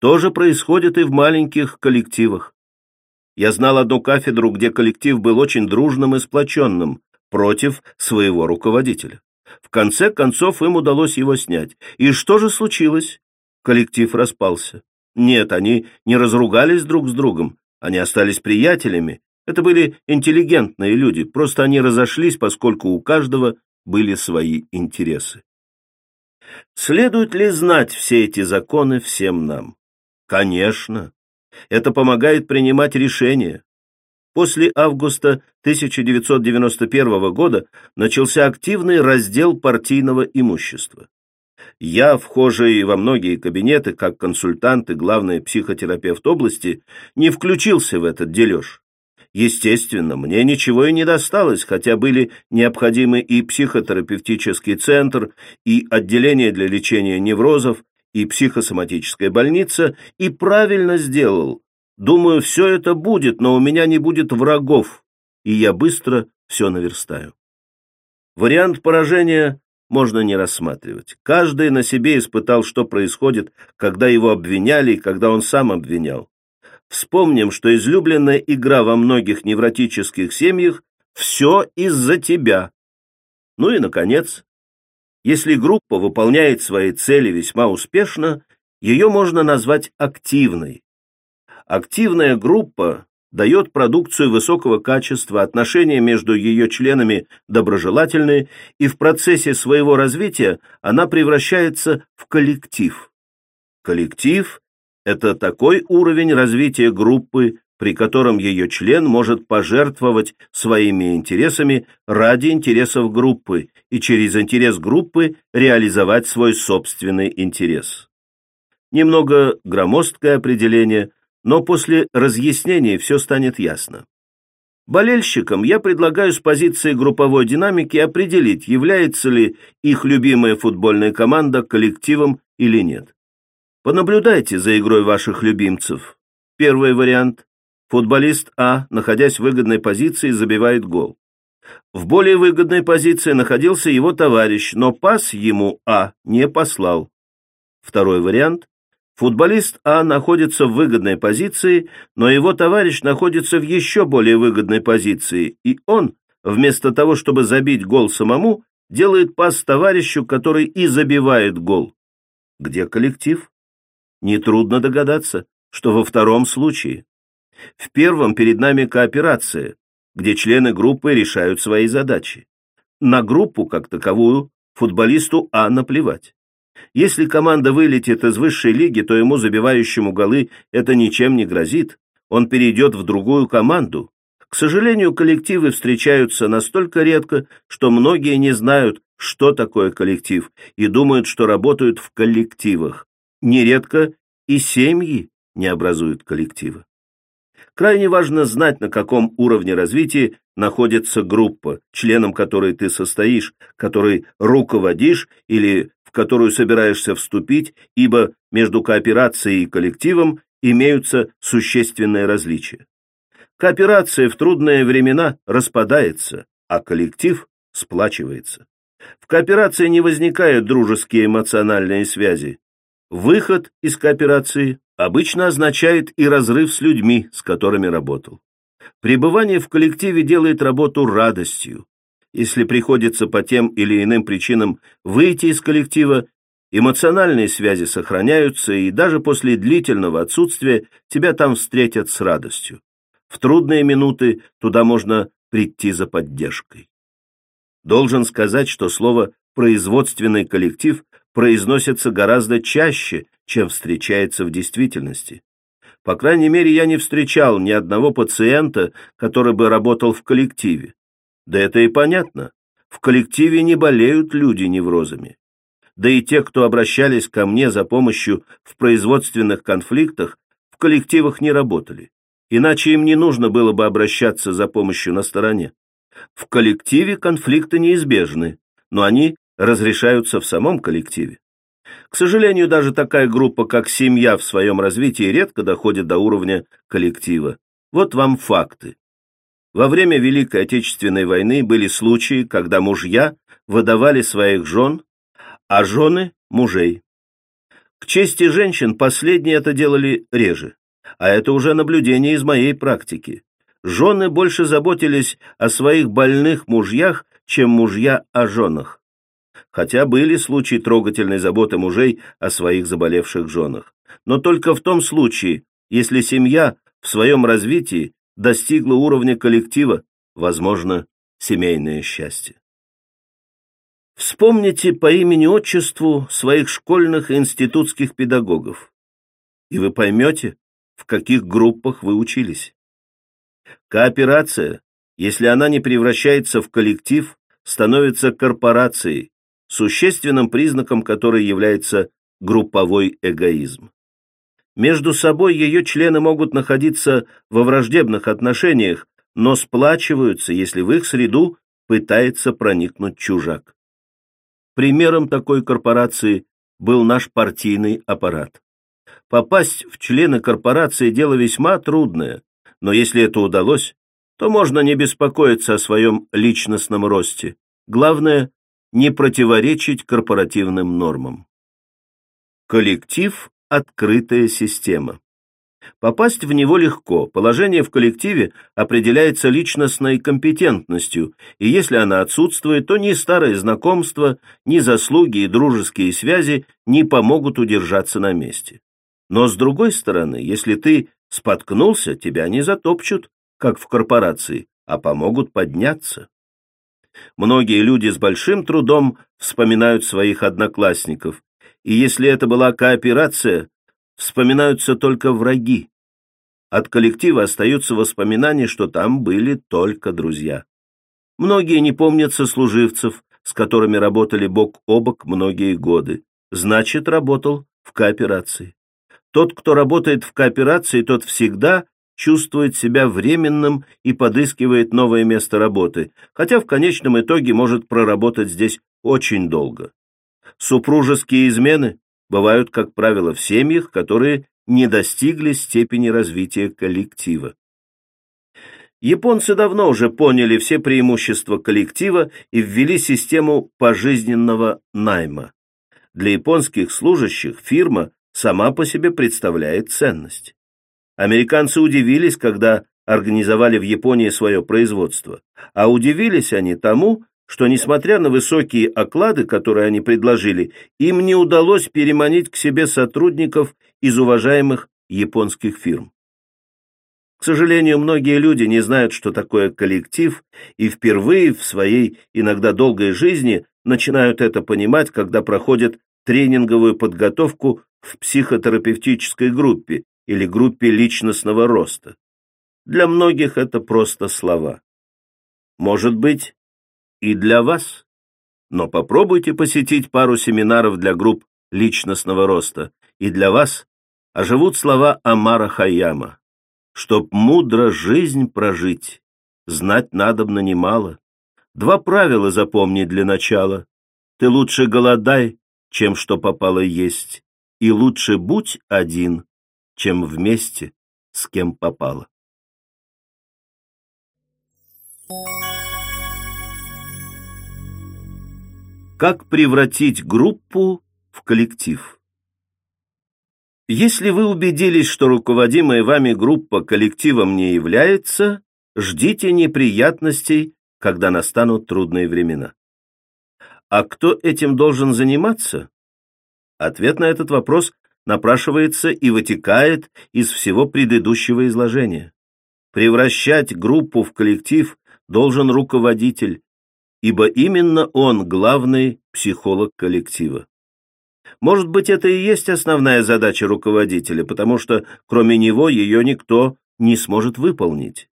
То же происходит и в маленьких коллективах. Я знал одну кафедру, где коллектив был очень дружным и сплоченным против своего руководителя. В конце концов им удалось его снять. И что же случилось? Коллектив распался. Нет, они не разругались друг с другом, они остались приятелями. Это были интеллигентные люди, просто они разошлись, поскольку у каждого были свои интересы. Следует ли знать все эти законы всем нам? Конечно. Это помогает принимать решения. После августа 1991 года начался активный раздел партийного имущества. Я, вхожий во многие кабинеты как консультант и главный психотерапевт области, не включился в этот дележ. Естественно, мне ничего и не досталось, хотя были необходимы и психотерапевтический центр, и отделение для лечения неврозов, и психосоматическая больница, и правильно сделал. Думаю, все это будет, но у меня не будет врагов, и я быстро все наверстаю. Вариант поражения можно не рассматривать. Каждый на себе испытал, что происходит, когда его обвиняли и когда он сам обвинял. Вспомним, что излюбленная игра во многих невротических семьях «все из-за тебя». Ну и, наконец, если группа выполняет свои цели весьма успешно, ее можно назвать активной. Активная группа дает продукцию высокого качества, отношения между ее членами доброжелательные, и в процессе своего развития она превращается в коллектив. Коллектив – это такой уровень развития группы, при котором ее член может пожертвовать своими интересами ради интересов группы и через интерес группы реализовать свой собственный интерес. Немного громоздкое определение, но после разъяснения все станет ясно. Болельщикам я предлагаю с позиции групповой динамики определить, является ли их любимая футбольная команда коллективом или нет. Понаблюдайте за игрой ваших любимцев. Первый вариант. Футболист А, находясь в выгодной позиции, забивает гол. В более выгодной позиции находился его товарищ, но пас ему А не послал. Второй вариант. Футболист А находится в выгодной позиции, но его товарищ находится в еще более выгодной позиции, и он, вместо того, чтобы забить гол самому, делает пас товарищу, который и забивает гол. Где коллектив? Нетрудно догадаться, что во втором случае. В первом перед нами кооперация, где члены группы решают свои задачи. На группу, как таковую, футболисту А наплевать. Если команда вылетит из высшей лиги, то ему, забивающему голы, это ничем не грозит. Он перейдет в другую команду. К сожалению, коллективы встречаются настолько редко, что многие не знают, что такое коллектив, и думают, что работают в коллективах. Нередко и семьи не образуют коллективы. Крайне важно знать, на каком уровне развития находится группа, членом которой ты состоишь, которой руководишь или в которую собираешься вступить, ибо между кооперацией и коллективом имеются существенные различия. Кооперация в трудные времена распадается, а коллектив сплачивается. В кооперации не возникают дружеские эмоциональные связи. Выход из кооперации обычно означает и разрыв с людьми, с которыми работал. Пребывание в коллективе делает работу радостью. Если приходится по тем или иным причинам выйти из коллектива, эмоциональные связи сохраняются, и даже после длительного отсутствия тебя там встретят с радостью. В трудные минуты туда можно прийти за поддержкой. Должен сказать, что слово производственный коллектив произносится гораздо чаще, чем встречается в действительности. По крайней мере, я не встречал ни одного пациента, который бы работал в коллективе. Да это и понятно. В коллективе не болеют люди неврозами. Да и те, кто обращались ко мне за помощью в производственных конфликтах, в коллективах не работали. Иначе им не нужно было бы обращаться за помощью на стороне. В коллективе конфликты неизбежны, но они разрешаются в самом коллективе. К сожалению, даже такая группа, как семья в своем развитии, редко доходит до уровня коллектива. Вот вам факты. Во время Великой Отечественной войны были случаи, когда мужья выдавали своих жен, а жены – мужей. К чести женщин последние это делали реже, а это уже наблюдение из моей практики. Жены больше заботились о своих больных мужьях, чем мужья о женах. Хотя были случаи трогательной заботы мужей о своих заболевших женах. Но только в том случае, если семья в своем развитии достигла уровня коллектива, возможно, семейное счастье. Вспомните по имени-отчеству своих школьных и институтских педагогов, и вы поймете, в каких группах вы учились. Кооперация, если она не превращается в коллектив, становится корпорацией, существенным признаком которой является групповой эгоизм. Между собой ее члены могут находиться во враждебных отношениях, но сплачиваются, если в их среду пытается проникнуть чужак. Примером такой корпорации был наш партийный аппарат. Попасть в члены корпорации – дело весьма трудное, но если это удалось, то можно не беспокоиться о своем личностном росте. Главное – не противоречить корпоративным нормам. Коллектив – открытая система. Попасть в него легко, положение в коллективе определяется личностной компетентностью, и если она отсутствует, то ни старые знакомства, ни заслуги и дружеские связи не помогут удержаться на месте. Но с другой стороны, если ты споткнулся, тебя не затопчут, как в корпорации, а помогут подняться. Многие люди с большим трудом вспоминают своих одноклассников, и если это была кооперация, вспоминаются только враги. От коллектива остаются воспоминания, что там были только друзья. Многие не помнят сослуживцев, с которыми работали бок о бок многие годы. Значит, работал в кооперации. Тот, кто работает в кооперации, тот всегда чувствует себя временным и подыскивает новое место работы, хотя в конечном итоге может проработать здесь очень долго. Супружеские измены бывают, как правило, в семьях, которые не достигли степени развития коллектива. Японцы давно уже поняли все преимущества коллектива и ввели систему пожизненного найма. Для японских служащих фирма сама по себе представляет ценность. Американцы удивились, когда организовали в Японии свое производство, а удивились они тому, что, несмотря на высокие оклады, которые они предложили, им не удалось переманить к себе сотрудников из уважаемых японских фирм. К сожалению, многие люди не знают, что такое коллектив, и впервые в своей иногда долгой жизни начинают это понимать, когда проходят тренинговую подготовку в психотерапевтической группе или группе личностного роста. Для многих это просто слова. Может быть, и для вас. Но попробуйте посетить пару семинаров для групп личностного роста, и для вас оживут слова Амара Хаяма. Чтоб мудро жизнь прожить, знать надобно немало. Два правила запомни для начала. Ты лучше голодай, чем что попало есть, и лучше будь один, чем вместе с кем попало. Как превратить группу в коллектив? Если вы убедились, что руководимая вами группа коллективом не является, ждите неприятностей, когда настанут трудные времена. А кто этим должен заниматься? Ответ на этот вопрос напрашивается и вытекает из всего предыдущего изложения. Превращать группу в коллектив должен руководитель, ибо именно он главный психолог коллектива. Может быть, это и есть основная задача руководителя, потому что кроме него ее никто не сможет выполнить.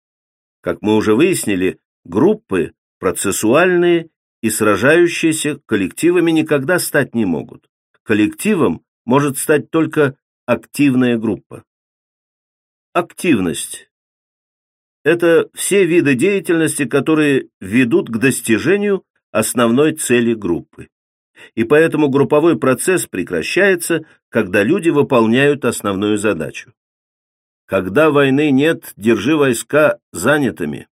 Как мы уже выяснили, группы процессуальные и сражающиеся коллективами никогда стать не могут. Коллективом может стать только активная группа. Активность – это все виды деятельности, которые ведут к достижению основной цели группы. И поэтому групповой процесс прекращается, когда люди выполняют основную задачу. Когда войны нет, держи войска занятыми.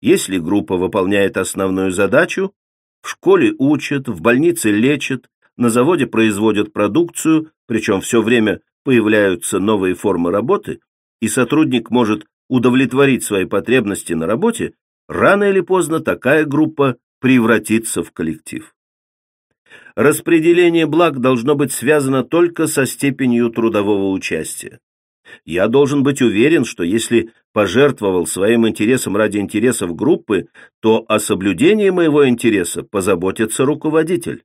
Если группа выполняет основную задачу, в школе учат, в больнице лечат, на заводе производят продукцию, причем все время появляются новые формы работы, и сотрудник может удовлетворить свои потребности на работе, рано или поздно такая группа превратится в коллектив. Распределение благ должно быть связано только со степенью трудового участия. Я должен быть уверен, что если пожертвовал своим интересом ради интересов группы, то о соблюдении моего интереса позаботится руководитель.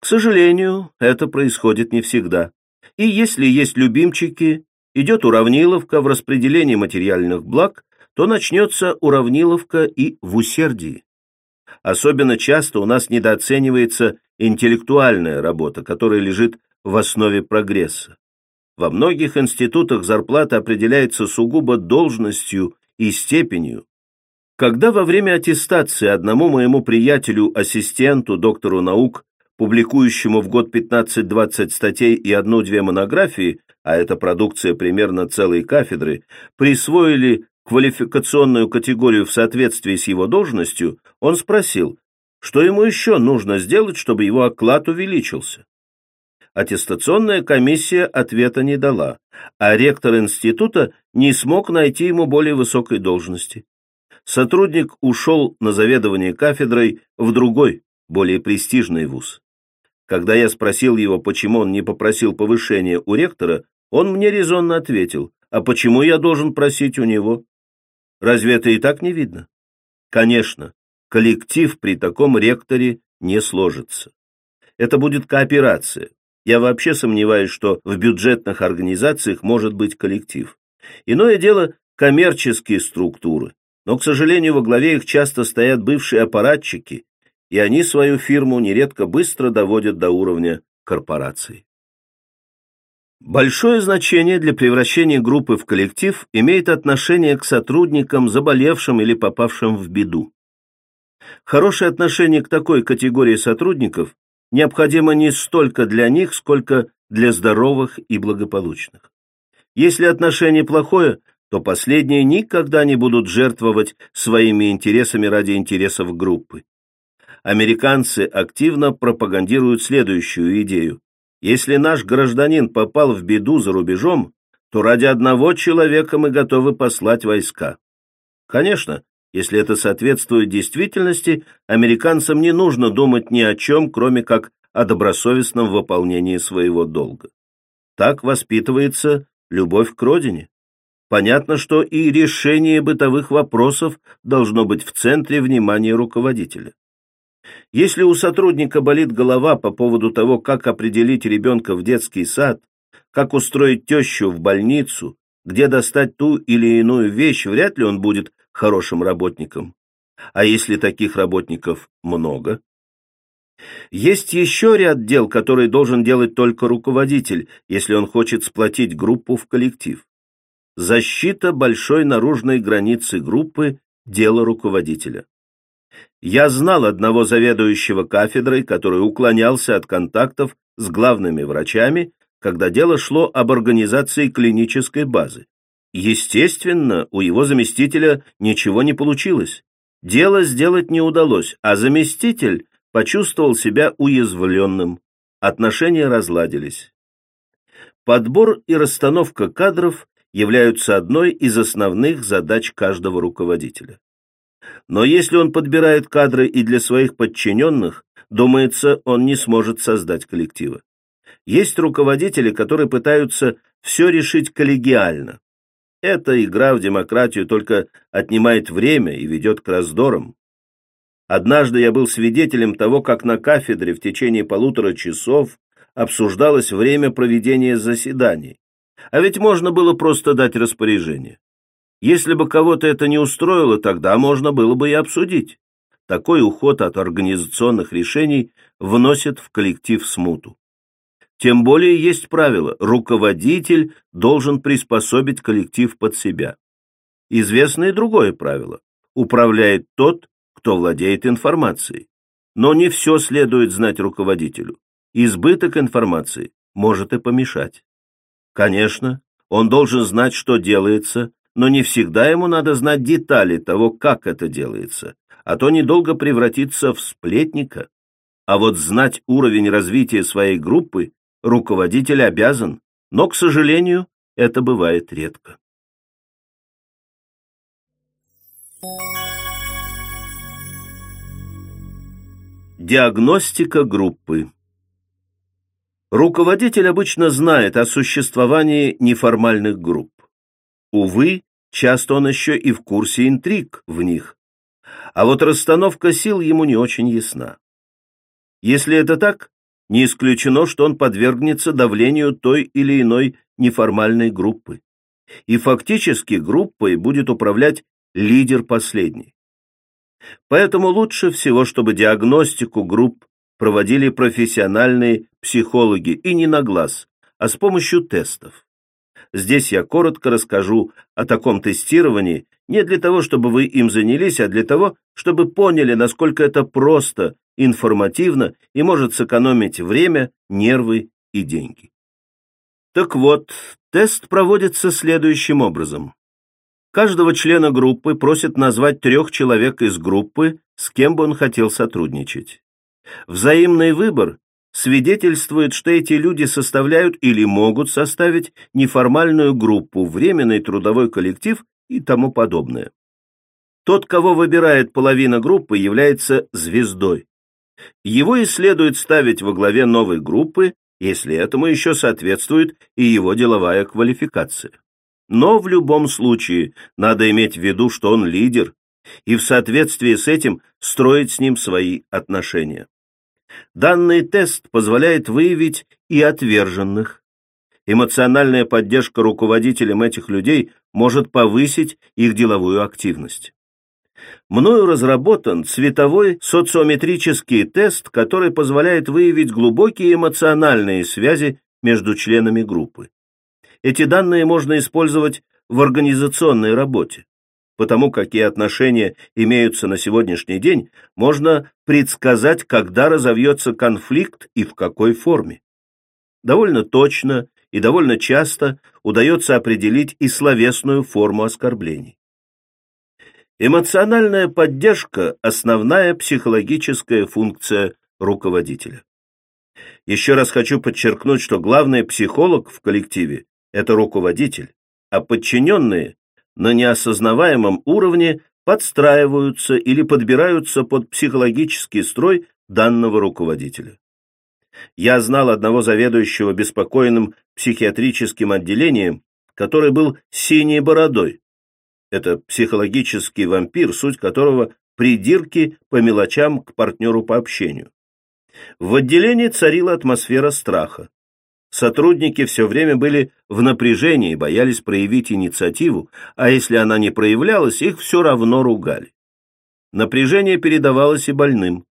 К сожалению, это происходит не всегда. И если есть любимчики, идет уравниловка в распределении материальных благ, то начнется уравниловка и в усердии. Особенно часто у нас недооценивается интеллектуальная работа, которая лежит в основе прогресса. Во многих институтах зарплата определяется сугубо должностью и степенью. Когда во время аттестации одному моему приятелю, ассистенту, доктору наук, публикующему в год 15-20 статей и одну-две монографии, а это продукция примерно целой кафедры, присвоили квалификационную категорию в соответствии с его должностью, он спросил, что ему еще нужно сделать, чтобы его оклад увеличился. Аттестационная комиссия ответа не дала, а ректор института не смог найти ему более высокой должности. Сотрудник ушел на заведование кафедрой в другой, более престижный вуз. Когда я спросил его, почему он не попросил повышения у ректора, он мне резонно ответил, а почему я должен просить у него? Разве это и так не видно? Конечно, коллектив при таком ректоре не сложится. Это будет кооперация, я вообще сомневаюсь, что в бюджетных организациях может быть коллектив. Иное дело – коммерческие структуры, но, к сожалению, во главе их часто стоят бывшие аппаратчики, и они свою фирму нередко быстро доводят до уровня корпорации. Большое значение для превращения группы в коллектив имеет отношение к сотрудникам, заболевшим или попавшим в беду. Хорошее отношение к такой категории сотрудников необходимо не столько для них, сколько для здоровых и благополучных. Если отношение плохое, то последние никогда не будут жертвовать своими интересами ради интересов группы. Американцы активно пропагандируют следующую идею. Если наш гражданин попал в беду за рубежом, то ради одного человека мы готовы послать войска. Конечно, если это соответствует действительности, американцам не нужно думать ни о чем, кроме как о добросовестном выполнении своего долга. Так воспитывается любовь к родине. Понятно, что и решение бытовых вопросов должно быть в центре внимания руководителя. Если у сотрудника болит голова по поводу того, как определить ребенка в детский сад, как устроить тещу в больницу, где достать ту или иную вещь, вряд ли он будет хорошим работником. А если таких работников много? Есть еще ряд дел, которые должен делать только руководитель, если он хочет сплотить группу в коллектив. Защита большой наружной границы группы – дело руководителя. Я знал одного заведующего кафедрой, который уклонялся от контактов с главными врачами, когда дело шло об организации клинической базы. Естественно, у его заместителя ничего не получилось. Дело сделать не удалось, а заместитель почувствовал себя уязвленным. Отношения разладились. Подбор и расстановка кадров являются одной из основных задач каждого руководителя. Но если он подбирает кадры и для своих подчиненных, думается, он не сможет создать коллектива. Есть руководители, которые пытаются все решить коллегиально, эта игра в демократию только отнимает время и ведет к раздорам. Однажды я был свидетелем того, как на кафедре в течение полутора часов обсуждалось время проведения заседаний. А ведь можно было просто дать распоряжение. Если бы кого-то это не устроило, тогда можно было бы и обсудить. Такой уход от организационных решений вносит в коллектив смуту. Тем более есть правило – руководитель должен приспособить коллектив под себя. Известно и другое правило – управляет тот, кто владеет информацией. Но не все следует знать руководителю. Избыток информации может и помешать. Конечно, он должен знать, что делается, но не всегда ему надо знать детали того, как это делается, а то недолго превратиться в сплетника. А вот знать уровень развития своей группы руководитель обязан, но, к сожалению, это бывает редко. Диагностика группы Руководитель обычно знает о существовании неформальных групп. Увы, часто он еще и в курсе интриг в них. А вот расстановка сил ему не очень ясна. Если это так, не исключено, что он подвергнется давлению той или иной неформальной группы. И фактически группой будет управлять лидер последней. Поэтому лучше всего, чтобы диагностику групп проводили профессиональные психологи и не на глаз, а с помощью тестов. Здесь я коротко расскажу о таком тестировании не для того, чтобы вы им занялись, а для того, чтобы поняли, насколько это просто, информативно и может сэкономить время, нервы и деньги. Так вот, тест проводится следующим образом. Каждого члена группы просят назвать трех человек из группы, с кем бы он хотел сотрудничать. Взаимный выбор свидетельствует, что эти люди составляют или могут составить неформальную группу, временный трудовой коллектив и тому подобное. Тот, кого выбирает половина группы, является звездой. Его и следует ставить во главе новой группы, если этому еще соответствует и его деловая квалификация. Но в любом случае надо иметь в виду, что он лидер, и в соответствии с этим строить с ним свои отношения. Данный тест позволяет выявить и отверженных. Эмоциональная поддержка руководителям этих людей может повысить их деловую активность. Мною разработан цветовой социометрический тест, который позволяет выявить глубокие эмоциональные связи между членами группы. Эти данные можно использовать в организационной работе. Потому какие отношения имеются на сегодняшний день, можно предсказать, когда разовьется конфликт и в какой форме. Довольно точно и довольно часто удается определить и словесную форму оскорблений. Эмоциональная поддержка – основная психологическая функция руководителя. Еще раз хочу подчеркнуть, что главный психолог в коллективе – это руководитель, а подчиненные на неосознаваемом уровне подстраиваются или подбираются под психологический строй данного руководителя. Я знал одного заведующего беспокойным психиатрическим отделением, который был синей бородой. Это психологический вампир, суть которого придирки по мелочам к партнеру по общению. В отделении царила атмосфера страха. Сотрудники все время были в напряжении, боялись проявить инициативу, а если она не проявлялась, их все равно ругали. Напряжение передавалось и больным.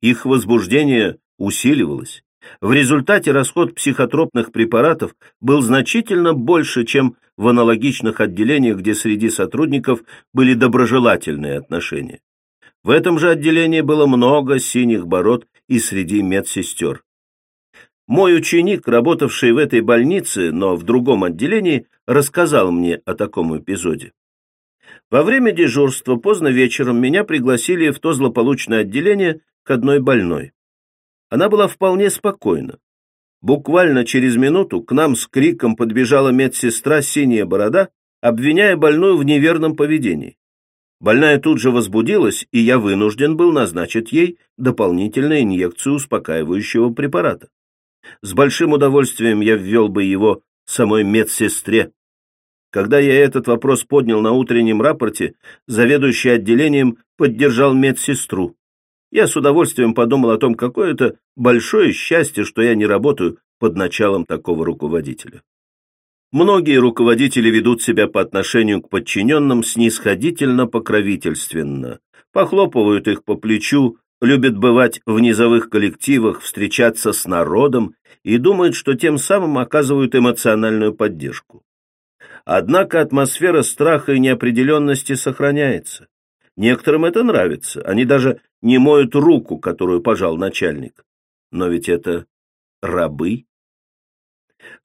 Их возбуждение усиливалось. В результате расход психотропных препаратов был значительно больше, чем в аналогичных отделениях, где среди сотрудников были доброжелательные отношения. В этом же отделении было много синих бород и среди медсестер. Мой ученик, работавший в этой больнице, но в другом отделении, рассказал мне о таком эпизоде. Во время дежурства поздно вечером меня пригласили в то злополучное отделение к одной больной. Она была вполне спокойна. Буквально через минуту к нам с криком подбежала медсестра «Синяя борода», обвиняя больную в неверном поведении. Больная тут же возбудилась, и я вынужден был назначить ей дополнительную инъекцию успокаивающего препарата. С большим удовольствием я ввел бы его самой медсестре. Когда я этот вопрос поднял на утреннем рапорте, заведующий отделением поддержал медсестру. Я с удовольствием подумал о том, какое это большое счастье, что я не работаю под началом такого руководителя. Многие руководители ведут себя по отношению к подчиненным снисходительно-покровительственно, похлопывают их по плечу, любят бывать в низовых коллективах, встречаться с народом и думают, что тем самым оказывают эмоциональную поддержку. Однако атмосфера страха и неопределенности сохраняется. Некоторым это нравится, они даже не моют руку, которую пожал начальник. Но ведь это рабы.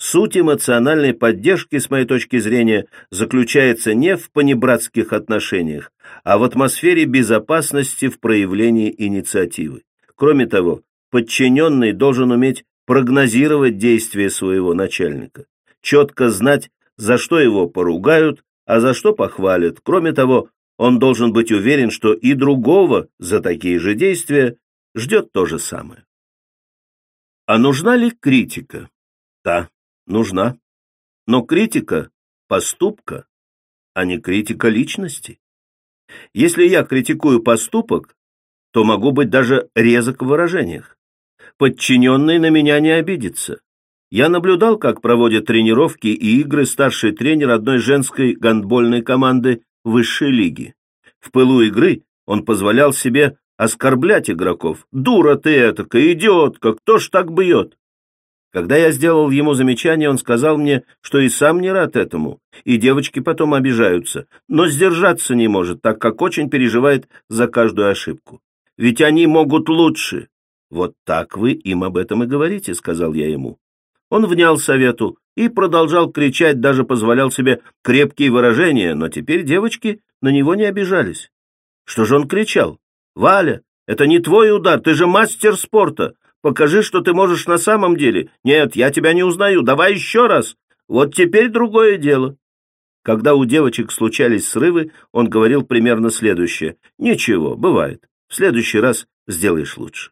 Суть эмоциональной поддержки, с моей точки зрения, заключается не в понебратских отношениях, а в атмосфере безопасности в проявлении инициативы. Кроме того, подчиненный должен уметь прогнозировать действия своего начальника, четко знать, за что его поругают, а за что похвалят. Кроме того, он должен быть уверен, что и другого за такие же действия ждет то же самое. А нужна ли критика? Да, нужна. Но критика поступка, а не критика личности. Если я критикую поступок, то могу быть даже резок в выражениях. Подчиненный на меня не обидится. Я наблюдал, как проводят тренировки и игры старший тренер одной женской гандбольной команды высшей лиги. В пылу игры он позволял себе оскорблять игроков. «Дура ты этакая, идиотка, кто ж так бьет?» Когда я сделал ему замечание, он сказал мне, что и сам не рад этому, и девочки потом обижаются, но сдержаться не может, так как очень переживает за каждую ошибку. Ведь они могут лучше. Вот так вы им об этом и говорите, сказал я ему. Он внял совету и продолжал кричать, даже позволял себе крепкие выражения, но теперь девочки на него не обижались. Что же он кричал? «Валя, это не твой удар, ты же мастер спорта. Покажи, что ты можешь на самом деле. Нет, я тебя не узнаю. Давай еще раз. Вот теперь другое дело. Когда у девочек случались срывы, он говорил примерно следующее. Ничего, бывает. В следующий раз сделаешь лучше.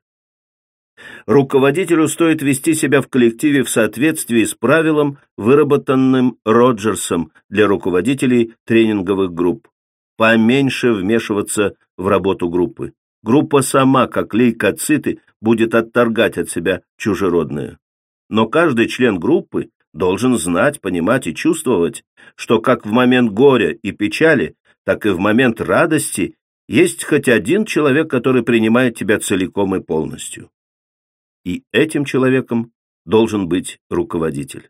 Руководителю стоит вести себя в коллективе в соответствии с правилом, выработанным Роджерсом для руководителей тренинговых групп. Поменьше вмешиваться в работу группы. Группа сама, как лейкоциты, будет отторгать от себя чужеродное. Но каждый член группы должен знать, понимать и чувствовать, что как в момент горя и печали, так и в момент радости есть хоть один человек, который принимает тебя целиком и полностью. И этим человеком должен быть руководитель.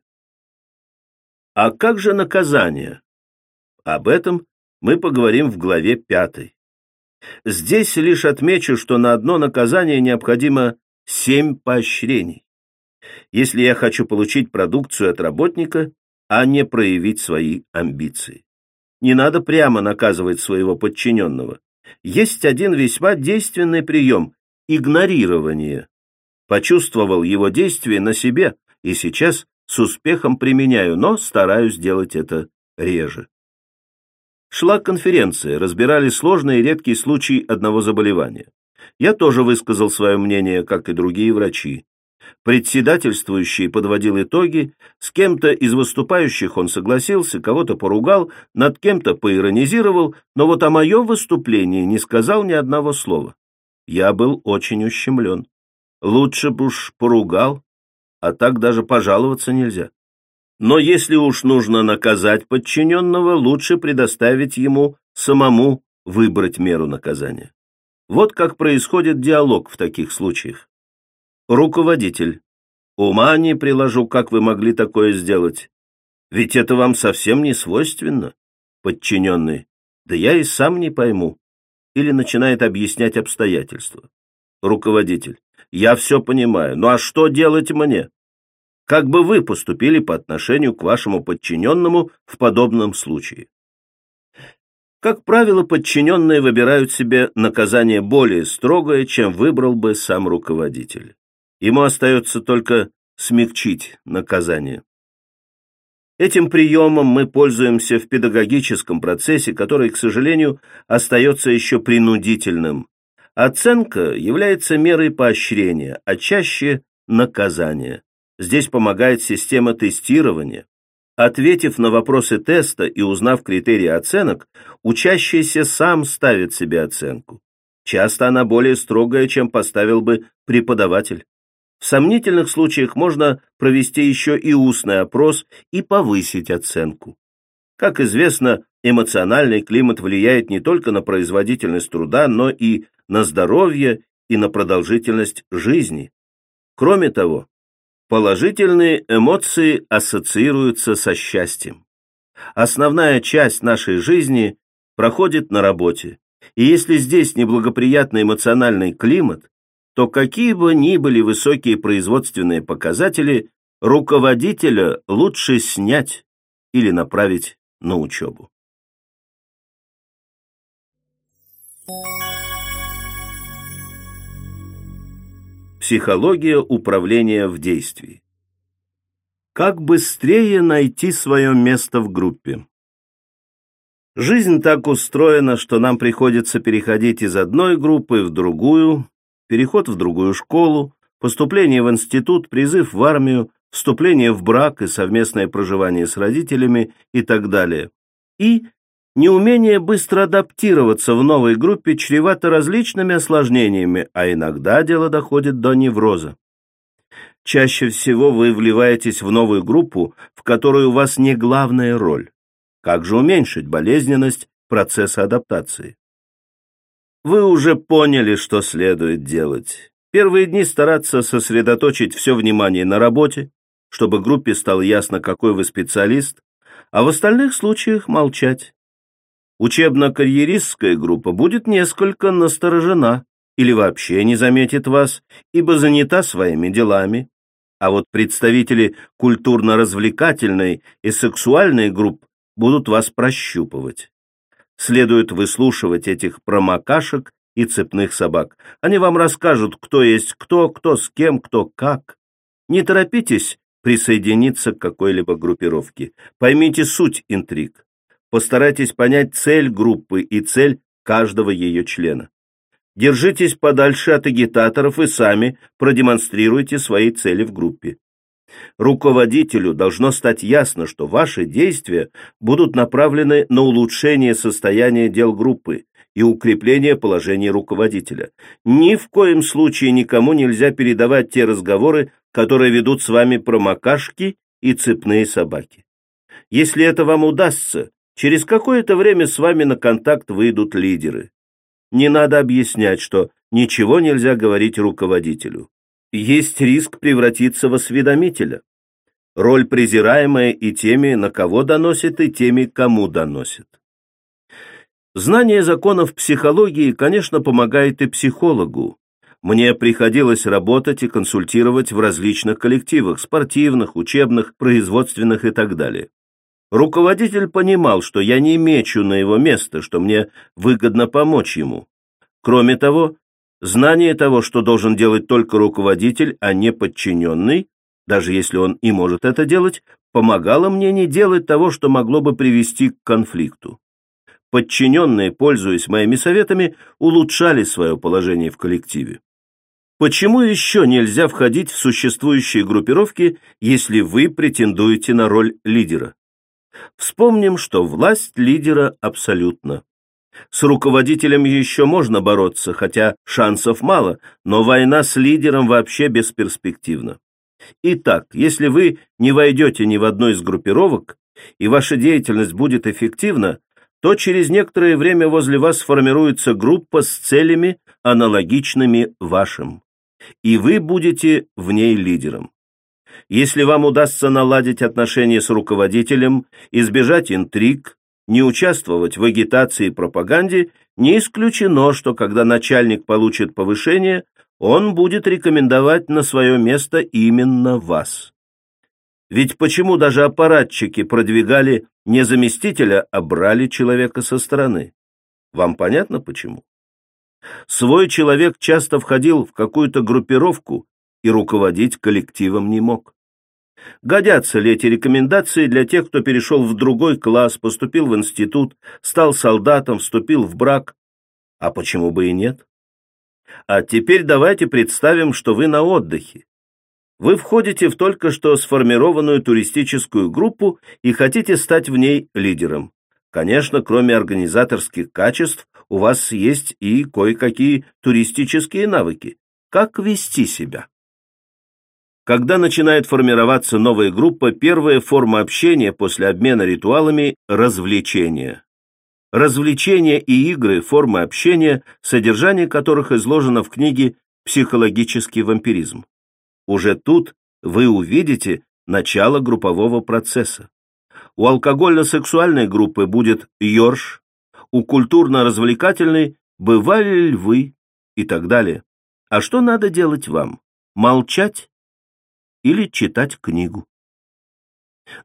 А как же наказание? Об этом мы поговорим в главе пятой. Здесь лишь отмечу, что на одно наказание необходимо семь поощрений. Если я хочу получить продукцию от работника, а не проявить свои амбиции. Не надо прямо наказывать своего подчиненного. Есть один весьма действенный прием – игнорирование. Почувствовал его действие на себе и сейчас с успехом применяю, но стараюсь делать это реже. Шла конференция, разбирали сложные и редкие случаи одного заболевания. Я тоже высказал свое мнение, как и другие врачи. Председательствующий подводил итоги, с кем-то из выступающих он согласился, кого-то поругал, над кем-то поиронизировал, но вот о моем выступлении не сказал ни одного слова. Я был очень ущемлен. Лучше бы уж поругал, а так даже пожаловаться нельзя. Но если уж нужно наказать подчиненного, лучше предоставить ему самому выбрать меру наказания. Вот как происходит диалог в таких случаях. Руководитель. Ума не приложу, как вы могли такое сделать. Ведь это вам совсем не свойственно. Подчиненный. Да я и сам не пойму. Или начинает объяснять обстоятельства. Руководитель. Я все понимаю. Ну а что делать мне? Как бы вы поступили по отношению к вашему подчиненному в подобном случае? Как правило, подчиненные выбирают себе наказание более строгое, чем выбрал бы сам руководитель. Ему остается только смягчить наказание. Этим приемом мы пользуемся в педагогическом процессе, который, к сожалению, остается еще принудительным. Оценка является мерой поощрения, а чаще наказания. Здесь помогает система тестирования. Ответив на вопросы теста и узнав критерии оценок, учащийся сам ставит себе оценку. Часто она более строгая, чем поставил бы преподаватель. В сомнительных случаях можно провести еще и устный опрос и повысить оценку. Как известно, эмоциональный климат влияет не только на производительность труда, но и на здоровье и на продолжительность жизни. Кроме того, положительные эмоции ассоциируются со счастьем. Основная часть нашей жизни проходит на работе, и если здесь неблагоприятный эмоциональный климат, то какие бы ни были высокие производственные показатели, руководителя лучше снять или направить на учебу. Психология управления в действии. Как быстрее найти свое место в группе? Жизнь так устроена, что нам приходится переходить из одной группы в другую, переход в другую школу, поступление в институт, призыв в армию, вступление в брак и совместное проживание с родителями и так далее. И неумение быстро адаптироваться в новой группе чревато различными осложнениями, а иногда дело доходит до невроза. Чаще всего вы вливаетесь в новую группу, в которой у вас не главная роль. Как же уменьшить болезненность процесса адаптации? Вы уже поняли, что следует делать. Первые дни стараться сосредоточить все внимание на работе, чтобы группе стало ясно, какой вы специалист, а в остальных случаях молчать. Учебно-карьеристская группа будет несколько насторожена или вообще не заметит вас, ибо занята своими делами. А вот представители культурно-развлекательной и сексуальной групп будут вас прощупывать. Следует выслушивать этих промокашек и цепных собак. Они вам расскажут, кто есть кто, кто с кем, кто как. Не торопитесь присоединиться к какой-либо группировке. Поймите суть интриг. Постарайтесь понять цель группы и цель каждого ее члена. Держитесь подальше от агитаторов и сами продемонстрируйте свои цели в группе. Руководителю должно стать ясно, что ваши действия будут направлены на улучшение состояния дел группы и укрепление положения руководителя. Ни в коем случае никому нельзя передавать те разговоры, которые ведут с вами промокашки и цепные собаки. Если это вам удастся, через какое-то время с вами на контакт выйдут лидеры. Не надо объяснять, что ничего нельзя говорить руководителю есть риск превратиться в осведомителя. Роль презираемая и теми, на кого доносит, и теми, кому доносит. Знание законов психологии, конечно, помогает и психологу. Мне приходилось работать и консультировать в различных коллективах, спортивных, учебных, производственных и так далее. Руководитель понимал, что я не мечу на его место, что мне выгодно помочь ему. Кроме того, Знание того, что должен делать только руководитель, а не подчиненный, даже если он и может это делать, помогало мне не делать того, что могло бы привести к конфликту. Подчиненные, пользуясь моими советами, улучшали свое положение в коллективе. Почему еще нельзя входить в существующие группировки, если вы претендуете на роль лидера? Вспомним, что власть лидера абсолютна. С руководителем еще можно бороться, хотя шансов мало, но война с лидером вообще бесперспективна. Итак, если вы не войдете ни в одну из группировок, и ваша деятельность будет эффективна, то через некоторое время возле вас сформируется группа с целями, аналогичными вашим, и вы будете в ней лидером. Если вам удастся наладить отношения с руководителем, избежать интриг, не участвовать в агитации и пропаганде, не исключено, что когда начальник получит повышение, он будет рекомендовать на свое место именно вас. Ведь почему даже аппаратчики продвигали не заместителя, а брали человека со стороны? Вам понятно почему? Свой человек часто входил в какую-то группировку и руководить коллективом не мог. Годятся ли эти рекомендации для тех, кто перешел в другой класс, поступил в институт, стал солдатом, вступил в брак? А почему бы и нет? А теперь давайте представим, что вы на отдыхе. Вы входите в только что сформированную туристическую группу и хотите стать в ней лидером. Конечно, кроме организаторских качеств, у вас есть и кое-какие туристические навыки. Как вести себя? Когда начинает формироваться новая группа, первая форма общения после обмена ритуалами – развлечения. Развлечения и игры – формы общения, содержание которых изложено в книге «Психологический вампиризм». Уже тут вы увидите начало группового процесса. У алкогольно-сексуальной группы будет ёрш, у культурно-развлекательной «бывали ли вы» и так далее. А что надо делать вам? Молчать или читать книгу?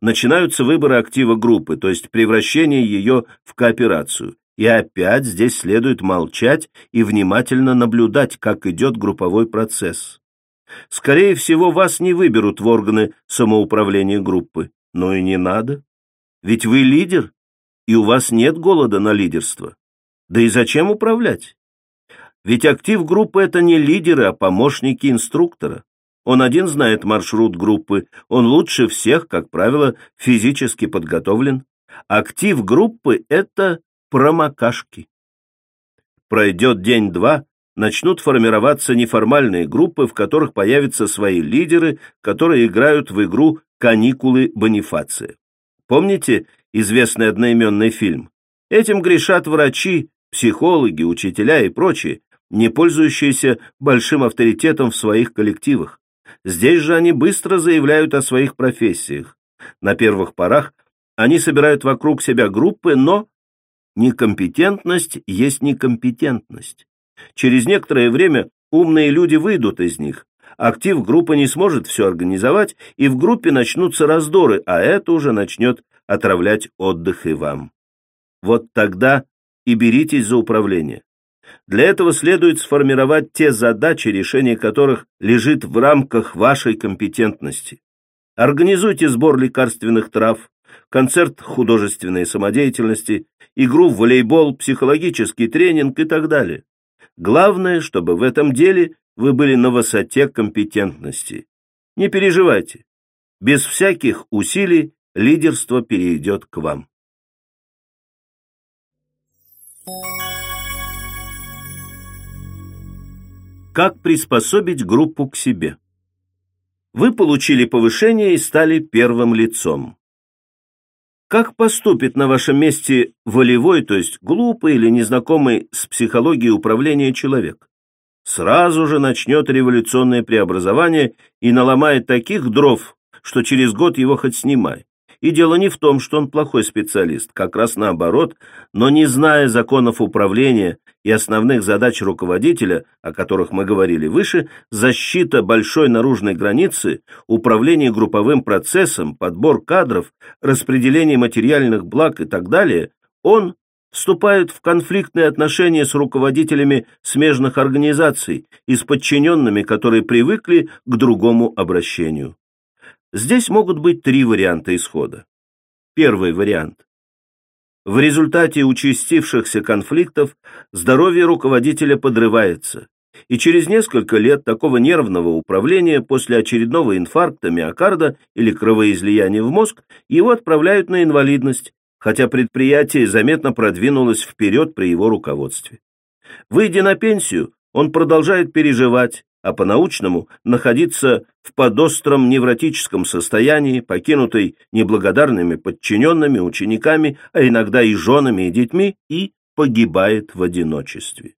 Начинаются выборы актива группы, то есть превращение ее в кооперацию. И опять здесь следует молчать и внимательно наблюдать, как идет групповой процесс. Скорее всего, вас не выберут в органы самоуправления группы. Но и не надо. Ведь вы лидер, и у вас нет голода на лидерство. Да и зачем управлять? Ведь актив группы — это не лидеры, а помощники инструктора. Он один знает маршрут группы, он лучше всех, как правило, физически подготовлен. Актив группы — это промокашки. Пройдет день-два, начнут формироваться неформальные группы, в которых появятся свои лидеры, которые играют в игру «Каникулы Бонифация». Помните известный одноименный фильм? Этим грешат врачи, психологи, учителя и прочие, не пользующиеся большим авторитетом в своих коллективах. Здесь же они быстро заявляют о своих профессиях. На первых порах они собирают вокруг себя группы, но некомпетентность есть некомпетентность. Через некоторое время умные люди выйдут из них. Актив группы не сможет все организовать, и в группе начнутся раздоры, а это уже начнет отравлять отдых и вам. Вот тогда и беритесь за управление. Для этого следует сформировать те задачи, решение которых лежит в рамках вашей компетентности. Организуйте сбор лекарственных трав, концерт художественной самодеятельности, игру в волейбол, психологический тренинг и так далее. Главное, чтобы в этом деле вы были на высоте компетентности. Не переживайте. Без всяких усилий лидерство перейдет к вам. Как приспособить группу к себе? Вы получили повышение и стали первым лицом. Как поступит на вашем месте волевой, то есть глупый или незнакомый с психологией управления человек? Сразу же начнет революционное преобразование и наломает таких дров, что через год его хоть снимай. И дело не в том, что он плохой специалист, как раз наоборот, но не зная законов управления и основных задач руководителя, о которых мы говорили выше, защита большой наружной границы, управление групповым процессом, подбор кадров, распределение материальных благ и так далее, он вступает в конфликтные отношения с руководителями смежных организаций и с подчиненными, которые привыкли к другому обращению. Здесь могут быть три варианта исхода. Первый вариант. В результате участившихся конфликтов здоровье руководителя подрывается, и через несколько лет такого нервного управления после очередного инфаркта миокарда или кровоизлияния в мозг его отправляют на инвалидность, хотя предприятие заметно продвинулось вперед при его руководстве. Выйдя на пенсию, он продолжает переживать, а по-научному находиться в подостром невротическом состоянии, покинутой неблагодарными подчиненными, учениками, а иногда и женами и детьми, и погибает в одиночестве.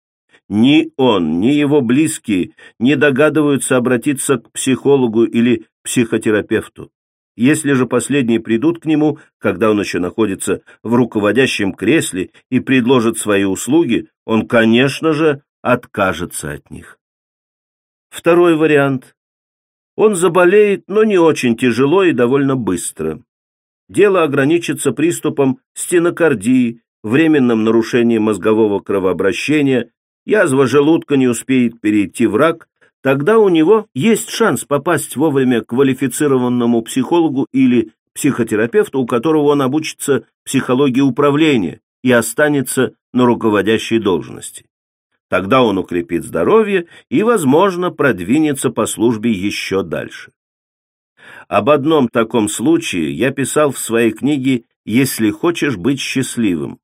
Ни он, ни его близкие не догадываются обратиться к психологу или психотерапевту. Если же последние придут к нему, когда он еще находится в руководящем кресле и предложат свои услуги, он, конечно же, откажется от них. Второй вариант. Он заболеет, но не очень тяжело и довольно быстро. Дело ограничится приступом стенокардии, временным нарушением мозгового кровообращения, язва желудка не успеет перейти в рак, тогда у него есть шанс попасть вовремя к квалифицированному психологу или психотерапевту, у которого он обучится психологии управления и останется на руководящей должности. Тогда он укрепит здоровье и, возможно, продвинется по службе еще дальше. Об одном таком случае я писал в своей книге «Если хочешь быть счастливым».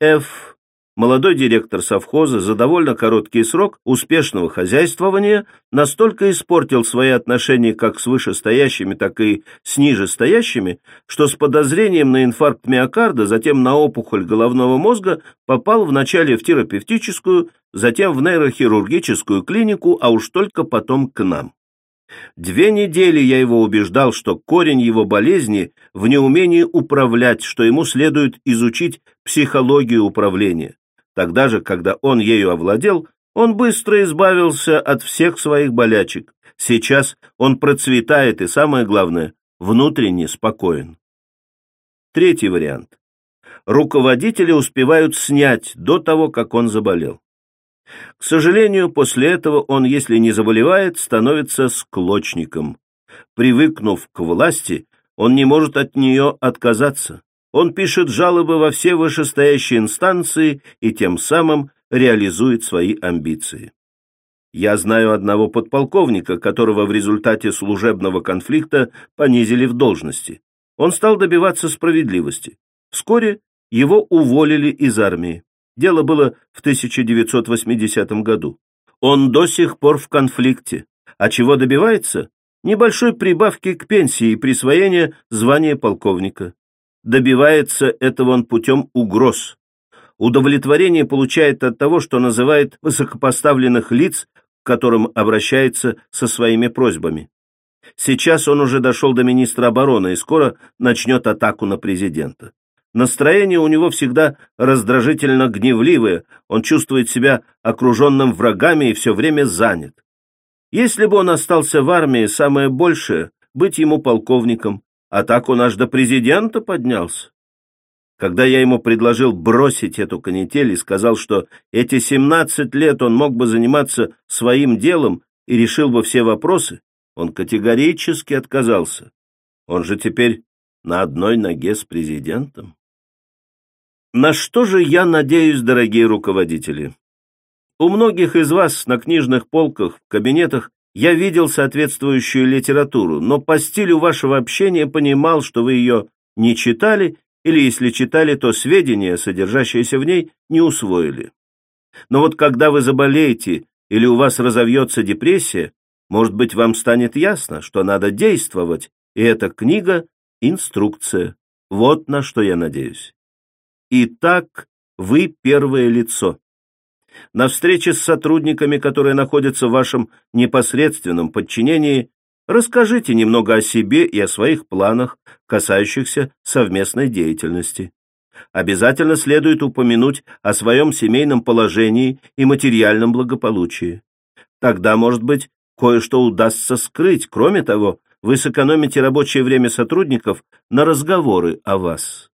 Ф. Молодой директор совхоза за довольно короткий срок успешного хозяйствования настолько испортил свои отношения как с вышестоящими, так и с нижестоящими, что с подозрением на инфаркт миокарда, затем на опухоль головного мозга попал вначале в терапевтическую, затем в нейрохирургическую клинику, а уж только потом к нам. Две недели я его убеждал, что корень его болезни в неумении управлять, что ему следует изучить психологию управления. Тогда же, когда он ею овладел, он быстро избавился от всех своих болячек. Сейчас он процветает и, самое главное, внутренне спокоен. Третий вариант. Руководители успевают снять до того, как он заболел. К сожалению, после этого он, если не заболевает, становится склочником. Привыкнув к власти, он не может от нее отказаться. Он пишет жалобы во все вышестоящие инстанции и тем самым реализует свои амбиции. Я знаю одного подполковника, которого в результате служебного конфликта понизили в должности. Он стал добиваться справедливости. Вскоре его уволили из армии. Дело было в 1980 году. Он до сих пор в конфликте. А чего добивается? Небольшой прибавки к пенсии и присвоения звания полковника. Добивается этого он путем угроз. Удовлетворение получает от того, что называет высокопоставленных лиц, к которым обращается со своими просьбами. Сейчас он уже дошел до министра обороны и скоро начнет атаку на президента. Настроение у него всегда раздражительно гневливое, он чувствует себя окруженным врагами и все время занят. Если бы он остался в армии, самое большее — быть ему полковником, а так он аж до президента поднялся. Когда я ему предложил бросить эту канитель и сказал, что эти 17 лет он мог бы заниматься своим делом и решил бы все вопросы, он категорически отказался. Он же теперь на одной ноге с президентом. На что же я надеюсь, дорогие руководители? У многих из вас на книжных полках, в кабинетах я видел соответствующую литературу, но по стилю вашего общения понимал, что вы ее не читали, или если читали, то сведения, содержащиеся в ней, не усвоили. Но вот когда вы заболеете или у вас разовьется депрессия, может быть, вам станет ясно, что надо действовать, и эта книга — инструкция. Вот на что я надеюсь. Итак, вы первое лицо. На встрече с сотрудниками, которые находятся в вашем непосредственном подчинении, расскажите немного о себе и о своих планах, касающихся совместной деятельности. Обязательно следует упомянуть о своем семейном положении и материальном благополучии. Тогда, может быть, кое-что удастся скрыть. Кроме того, вы сэкономите рабочее время сотрудников на разговоры о вас.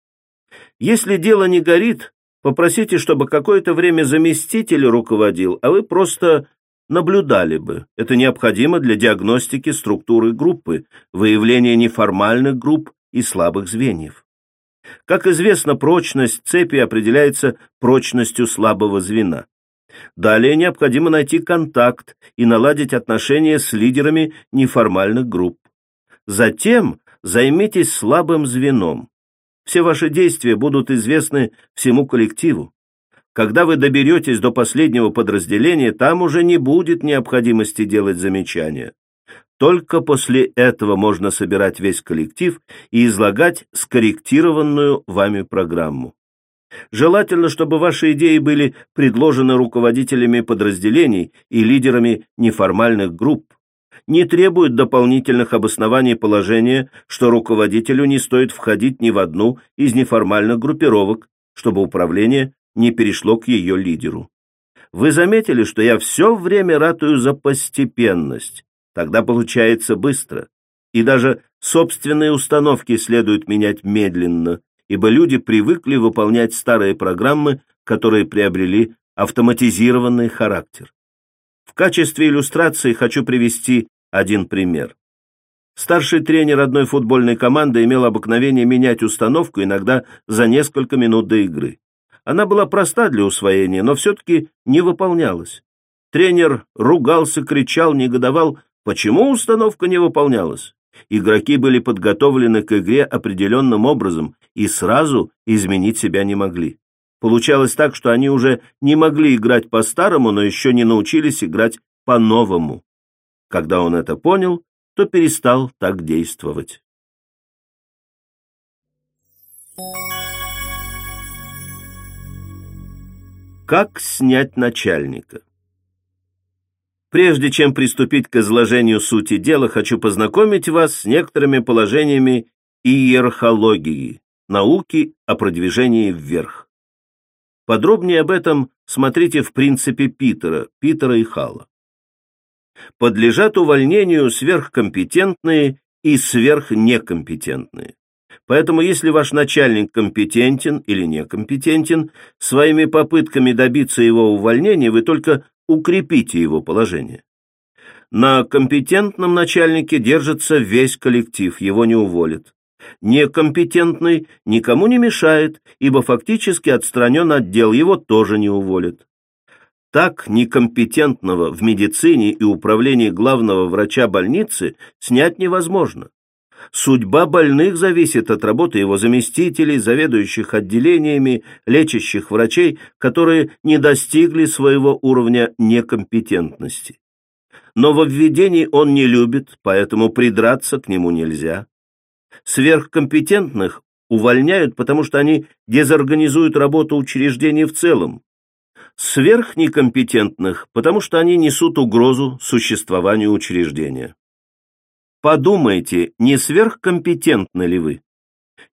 Если дело не горит, попросите, чтобы какое-то время заместитель руководил, а вы просто наблюдали бы. Это необходимо для диагностики структуры группы, выявления неформальных групп и слабых звеньев. Как известно, прочность цепи определяется прочностью слабого звена. Далее необходимо найти контакт и наладить отношения с лидерами неформальных групп. Затем займитесь слабым звеном. Все ваши действия будут известны всему коллективу. Когда вы доберетесь до последнего подразделения, там уже не будет необходимости делать замечания. Только после этого можно собирать весь коллектив и излагать скорректированную вами программу. Желательно, чтобы ваши идеи были предложены руководителями подразделений и лидерами неформальных групп не требует дополнительных обоснований положения, что руководителю не стоит входить ни в одну из неформальных группировок, чтобы управление не перешло к ее лидеру. Вы заметили, что я все время ратую за постепенность. Тогда получается быстро. И даже собственные установки следует менять медленно, ибо люди привыкли выполнять старые программы, которые приобрели автоматизированный характер. В качестве иллюстрации хочу привести один пример. Старший тренер одной футбольной команды имел обыкновение менять установку иногда за несколько минут до игры. Она была проста для усвоения, но все-таки не выполнялась. Тренер ругался, кричал, негодовал, почему установка не выполнялась. Игроки были подготовлены к игре определенным образом и сразу изменить себя не могли. Получалось так, что они уже не могли играть по-старому, но еще не научились играть по-новому. Когда он это понял, то перестал так действовать. Как снять начальника? Прежде чем приступить к изложению сути дела, хочу познакомить вас с некоторыми положениями иерархологии, науки о продвижении вверх. Подробнее об этом смотрите в принципе Питера, Питера и Хала. Подлежат увольнению сверхкомпетентные и сверхнекомпетентные. Поэтому если ваш начальник компетентен или некомпетентен, своими попытками добиться его увольнения вы только укрепите его положение. На компетентном начальнике держится весь коллектив, его не уволят. Некомпетентный никому не мешает, ибо фактически отстранен отдел, его тоже не уволят. Так некомпетентного в медицине и управлении главного врача больницы снять невозможно. Судьба больных зависит от работы его заместителей, заведующих отделениями, лечащих врачей, которые не достигли своего уровня некомпетентности. Но в введении он не любит, поэтому придраться к нему нельзя. Сверхкомпетентных увольняют, потому что они дезорганизуют работу учреждений в целом. Сверхнекомпетентных, потому что они несут угрозу существованию учреждения. Подумайте, не сверхкомпетентны ли вы?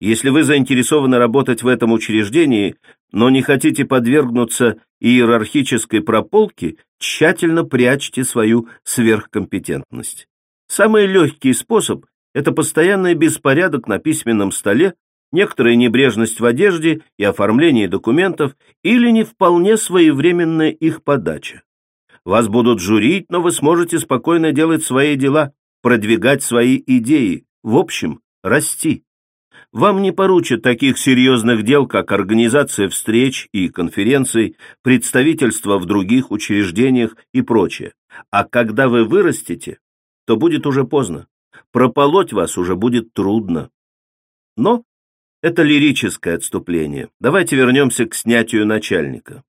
Если вы заинтересованы работать в этом учреждении, но не хотите подвергнуться иерархической прополке, тщательно прячьте свою сверхкомпетентность. Самый легкий способ – это постоянный беспорядок на письменном столе, некоторая небрежность в одежде и оформлении документов или не вполне своевременная их подача. Вас будут журить, но вы сможете спокойно делать свои дела продвигать свои идеи, в общем, расти. Вам не поручат таких серьезных дел, как организация встреч и конференций, представительство в других учреждениях и прочее. А когда вы вырастете, то будет уже поздно. Прополоть вас уже будет трудно. Но это лирическое отступление. Давайте вернемся к снятию начальника.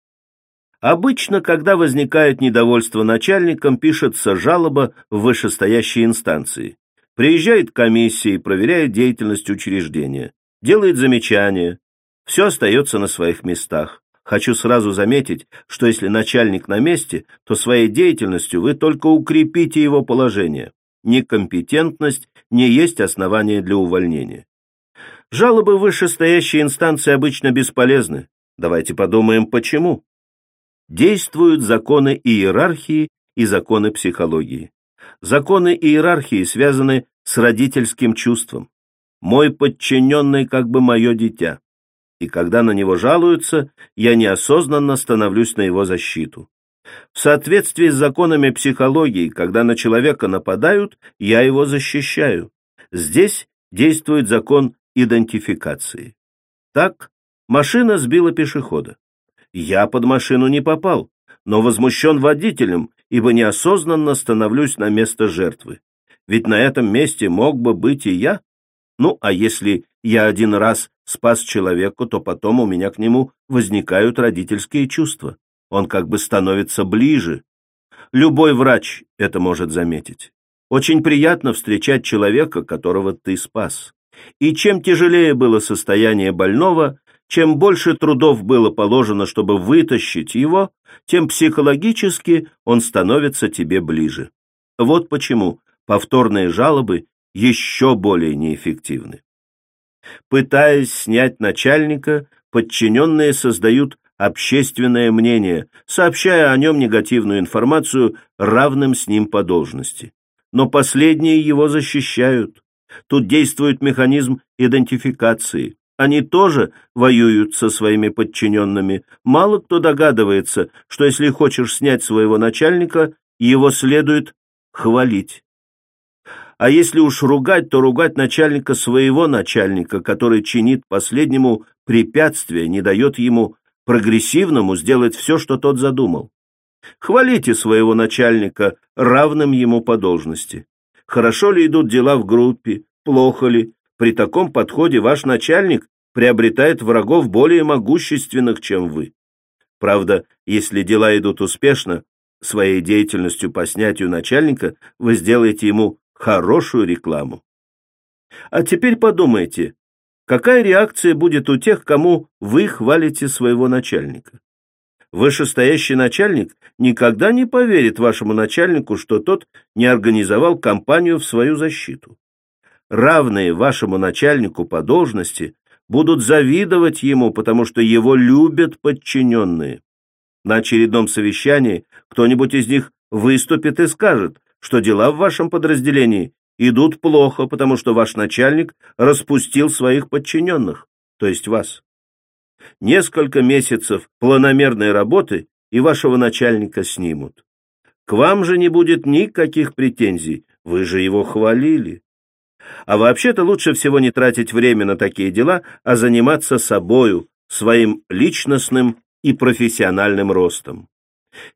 Обычно, когда возникает недовольство начальником, пишется жалоба в вышестоящей инстанции. Приезжает комиссия и проверяет деятельность учреждения, делает замечания. Все остается на своих местах. Хочу сразу заметить, что если начальник на месте, то своей деятельностью вы только укрепите его положение. Некомпетентность не есть основание для увольнения. Жалобы вышестоящей инстанции обычно бесполезны. Давайте подумаем, почему действуют законы иерархии и законы психологии. Законы иерархии связаны с родительским чувством. Мой подчиненный как бы мое дитя. И когда на него жалуются, я неосознанно становлюсь на его защиту. В соответствии с законами психологии, когда на человека нападают, я его защищаю. Здесь действует закон идентификации. Так, машина сбила пешехода. Я под машину не попал, но возмущен водителем, ибо неосознанно становлюсь на место жертвы. Ведь на этом месте мог бы быть и я. Ну, а если я один раз спас человеку, то потом у меня к нему возникают родительские чувства. Он как бы становится ближе. Любой врач это может заметить. Очень приятно встречать человека, которого ты спас. И чем тяжелее было состояние больного, чем больше трудов было положено, чтобы вытащить его, тем психологически он становится тебе ближе. Вот почему повторные жалобы еще более неэффективны. Пытаясь снять начальника, подчиненные создают общественное мнение, сообщая о нем негативную информацию равным с ним по должности. Но последние его защищают. Тут действует механизм идентификации. Они тоже воюют со своими подчиненными. Мало кто догадывается, что если хочешь снять своего начальника, его следует хвалить. А если уж ругать, то ругать начальника своего начальника, который чинит последнему препятствие, не дает ему прогрессивному сделать все, что тот задумал. Хвалите своего начальника равным ему по должности. Хорошо ли идут дела в группе, плохо ли. При таком подходе ваш начальник приобретает врагов более могущественных, чем вы. Правда, если дела идут успешно, своей деятельностью по снятию начальника вы сделаете ему хорошую рекламу. А теперь подумайте, какая реакция будет у тех, кому вы хвалите своего начальника? Вышестоящий начальник никогда не поверит вашему начальнику, что тот не организовал кампанию в свою защиту. Равные вашему начальнику по должности будут завидовать ему, потому что его любят подчиненные. На очередном совещании кто-нибудь из них выступит и скажет, что дела в вашем подразделении идут плохо, потому что ваш начальник распустил своих подчиненных, то есть вас. Несколько месяцев планомерной работы и вашего начальника снимут. К вам же не будет никаких претензий, вы же его хвалили. А вообще-то лучше всего не тратить время на такие дела, а заниматься собою, своим личностным и профессиональным ростом.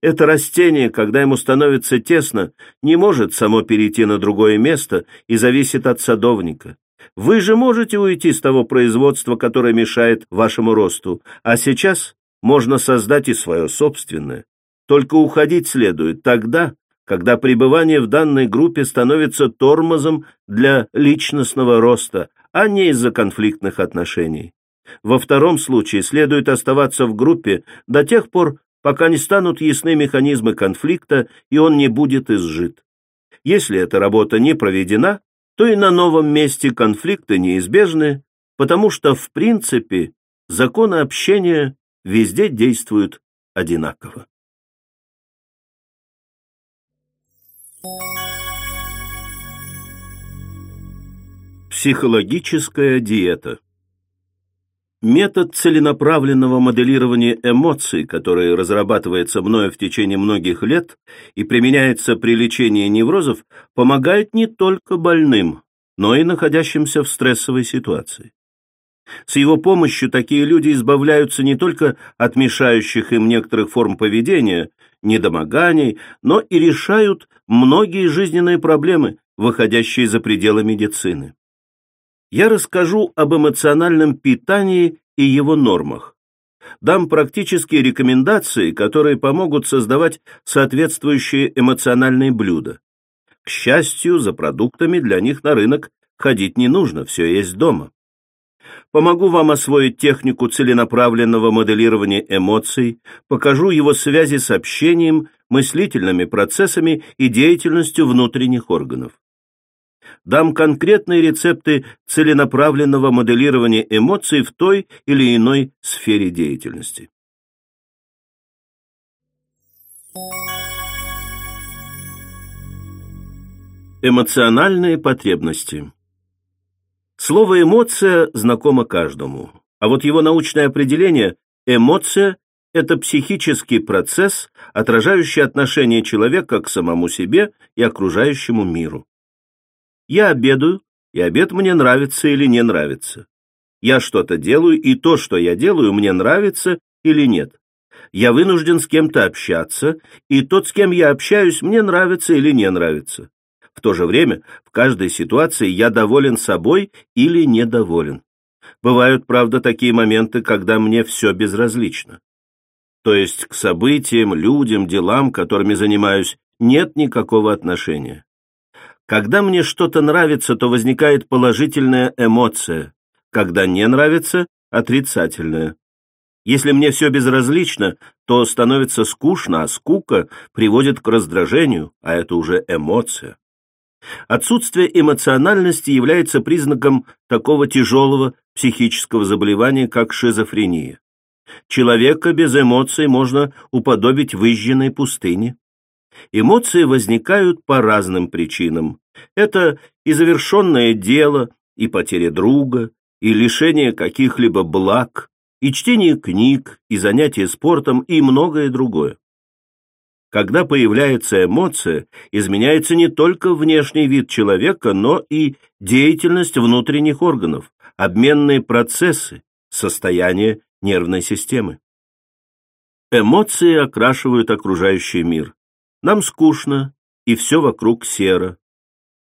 Это растение, когда ему становится тесно, не может само перейти на другое место и зависит от садовника. Вы же можете уйти с того производства, которое мешает вашему росту, а сейчас можно создать и свое собственное. Только уходить следует тогда, когда пребывание в данной группе становится тормозом для личностного роста, а не из-за конфликтных отношений. Во втором случае следует оставаться в группе до тех пор, пока не станут ясны механизмы конфликта и он не будет изжит. Если эта работа не проведена, то и на новом месте конфликты неизбежны, потому что, в принципе, законы общения везде действуют одинаково. Психологическая диета Метод целенаправленного моделирования эмоций, который разрабатывается мною в течение многих лет и применяется при лечении неврозов, помогает не только больным, но и находящимся в стрессовой ситуации. С его помощью такие люди избавляются не только от мешающих им некоторых форм поведения, недомоганий, но и решают многие жизненные проблемы, выходящие за пределы медицины я расскажу об эмоциональном питании и его нормах. Дам практические рекомендации, которые помогут создавать соответствующие эмоциональные блюда. К счастью, за продуктами для них на рынок ходить не нужно, все есть дома. Помогу вам освоить технику целенаправленного моделирования эмоций, покажу его связи с общением, мыслительными процессами и деятельностью внутренних органов дам конкретные рецепты целенаправленного моделирования эмоций в той или иной сфере деятельности. Эмоциональные потребности Слово «эмоция» знакомо каждому, а вот его научное определение «эмоция» — это психический процесс, отражающий отношение человека к самому себе и окружающему миру. Я обедаю, и обед мне нравится или не нравится. Я что-то делаю, и то, что я делаю, мне нравится или нет. Я вынужден с кем-то общаться, и тот, с кем я общаюсь, мне нравится или не нравится. В то же время в каждой ситуации я доволен собой или недоволен. Бывают, правда, такие моменты, когда мне все безразлично. То есть к событиям, людям, делам, которыми занимаюсь, нет никакого отношения. Когда мне что-то нравится, то возникает положительная эмоция. Когда не нравится – отрицательная. Если мне все безразлично, то становится скучно, а скука приводит к раздражению, а это уже эмоция. Отсутствие эмоциональности является признаком такого тяжелого психического заболевания, как шизофрения. Человека без эмоций можно уподобить выжженной пустыне. Эмоции возникают по разным причинам. Это и завершенное дело, и потеря друга, и лишение каких-либо благ, и чтение книг, и занятие спортом, и многое другое. Когда появляется эмоция, изменяется не только внешний вид человека, но и деятельность внутренних органов, обменные процессы, состояние нервной системы. Эмоции окрашивают окружающий мир. Нам скучно, и все вокруг серо.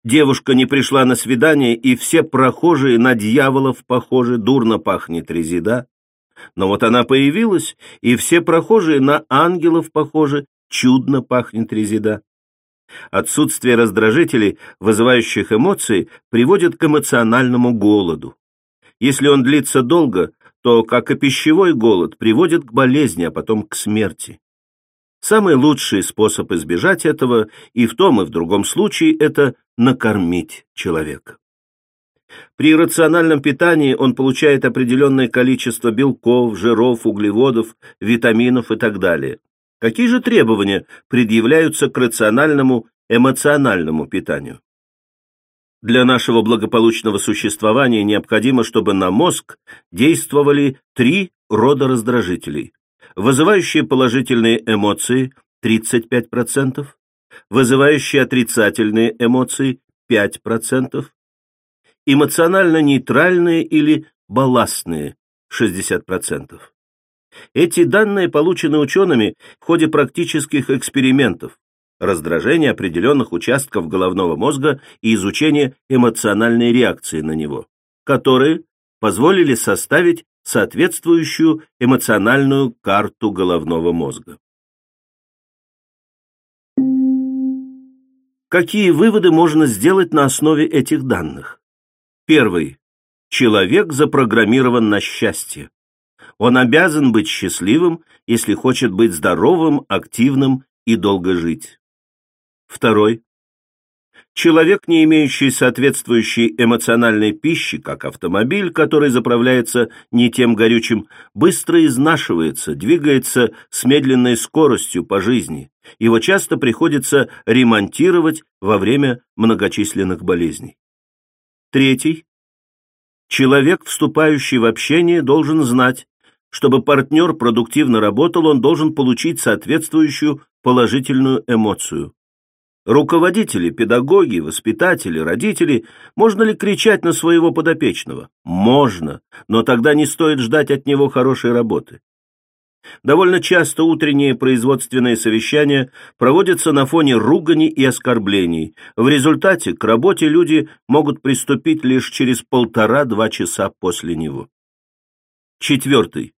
Девушка не пришла на свидание, и все прохожие на дьяволов похожи, дурно пахнет резида. Но вот она появилась, и все прохожие на ангелов похожи, чудно пахнет резида. Отсутствие раздражителей, вызывающих эмоции, приводит к эмоциональному голоду. Если он длится долго, то, как и пищевой голод, приводит к болезни, а потом к смерти. Самый лучший способ избежать этого и в том и в другом случае – это накормить человека. При рациональном питании он получает определенное количество белков, жиров, углеводов, витаминов и так далее. Какие же требования предъявляются к рациональному эмоциональному питанию? Для нашего благополучного существования необходимо, чтобы на мозг действовали три рода раздражителей, вызывающие положительные эмоции 35%, вызывающие отрицательные эмоции 5%, эмоционально нейтральные или балластные 60%. Эти данные получены учеными в ходе практических экспериментов, раздражение определенных участков головного мозга и изучение эмоциональной реакции на него, которые позволили составить соответствующую эмоциональную карту головного мозга. Какие выводы можно сделать на основе этих данных? Первый. Человек запрограммирован на счастье. Он обязан быть счастливым, если хочет быть здоровым, активным и долго жить. Второй. Человек, не имеющий соответствующей эмоциональной пищи, как автомобиль, который заправляется не тем горючим, быстро изнашивается, двигается с медленной скоростью по жизни. Его часто приходится ремонтировать во время многочисленных болезней. Третий. Человек, вступающий в общение, должен знать, чтобы партнер продуктивно работал, он должен получить соответствующую положительную эмоцию. Руководители, педагоги, воспитатели, родители, можно ли кричать на своего подопечного? Можно, но тогда не стоит ждать от него хорошей работы. Довольно часто утренние производственные совещания проводятся на фоне ругани и оскорблений. В результате к работе люди могут приступить лишь через полтора-два часа после него. Четвертый.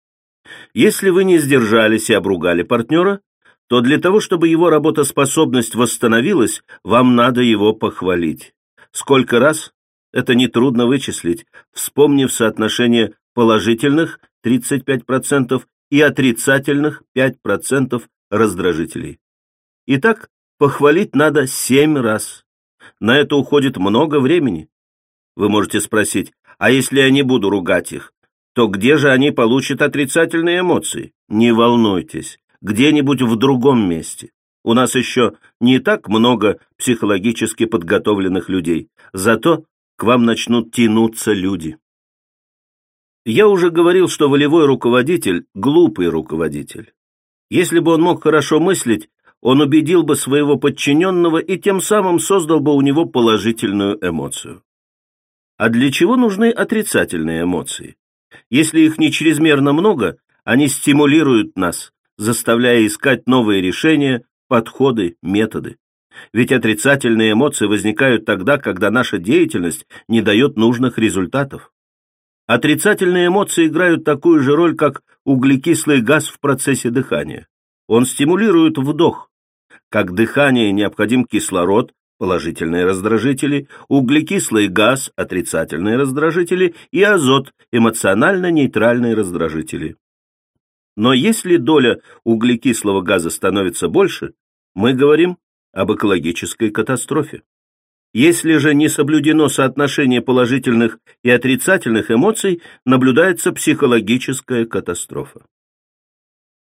Если вы не сдержались и обругали партнера, то для того, чтобы его работоспособность восстановилась, вам надо его похвалить. Сколько раз? Это нетрудно вычислить, вспомнив соотношение положительных 35% и отрицательных 5% раздражителей. Итак, похвалить надо 7 раз. На это уходит много времени. Вы можете спросить, а если я не буду ругать их, то где же они получат отрицательные эмоции? Не волнуйтесь, где-нибудь в другом месте. У нас еще не так много психологически подготовленных людей, зато к вам начнут тянуться люди. Я уже говорил, что волевой руководитель – глупый руководитель. Если бы он мог хорошо мыслить, он убедил бы своего подчиненного и тем самым создал бы у него положительную эмоцию. А для чего нужны отрицательные эмоции? Если их не чрезмерно много, они стимулируют нас, заставляя искать новые решения, подходы, методы. Ведь отрицательные эмоции возникают тогда, когда наша деятельность не дает нужных результатов. Отрицательные эмоции играют такую же роль, как углекислый газ в процессе дыхания. Он стимулирует вдох. Как дыхание необходим кислород, положительные раздражители, углекислый газ, отрицательные раздражители и азот, эмоционально-нейтральные раздражители. Но если доля углекислого газа становится больше, мы говорим об экологической катастрофе. Если же не соблюдено соотношение положительных и отрицательных эмоций, наблюдается психологическая катастрофа.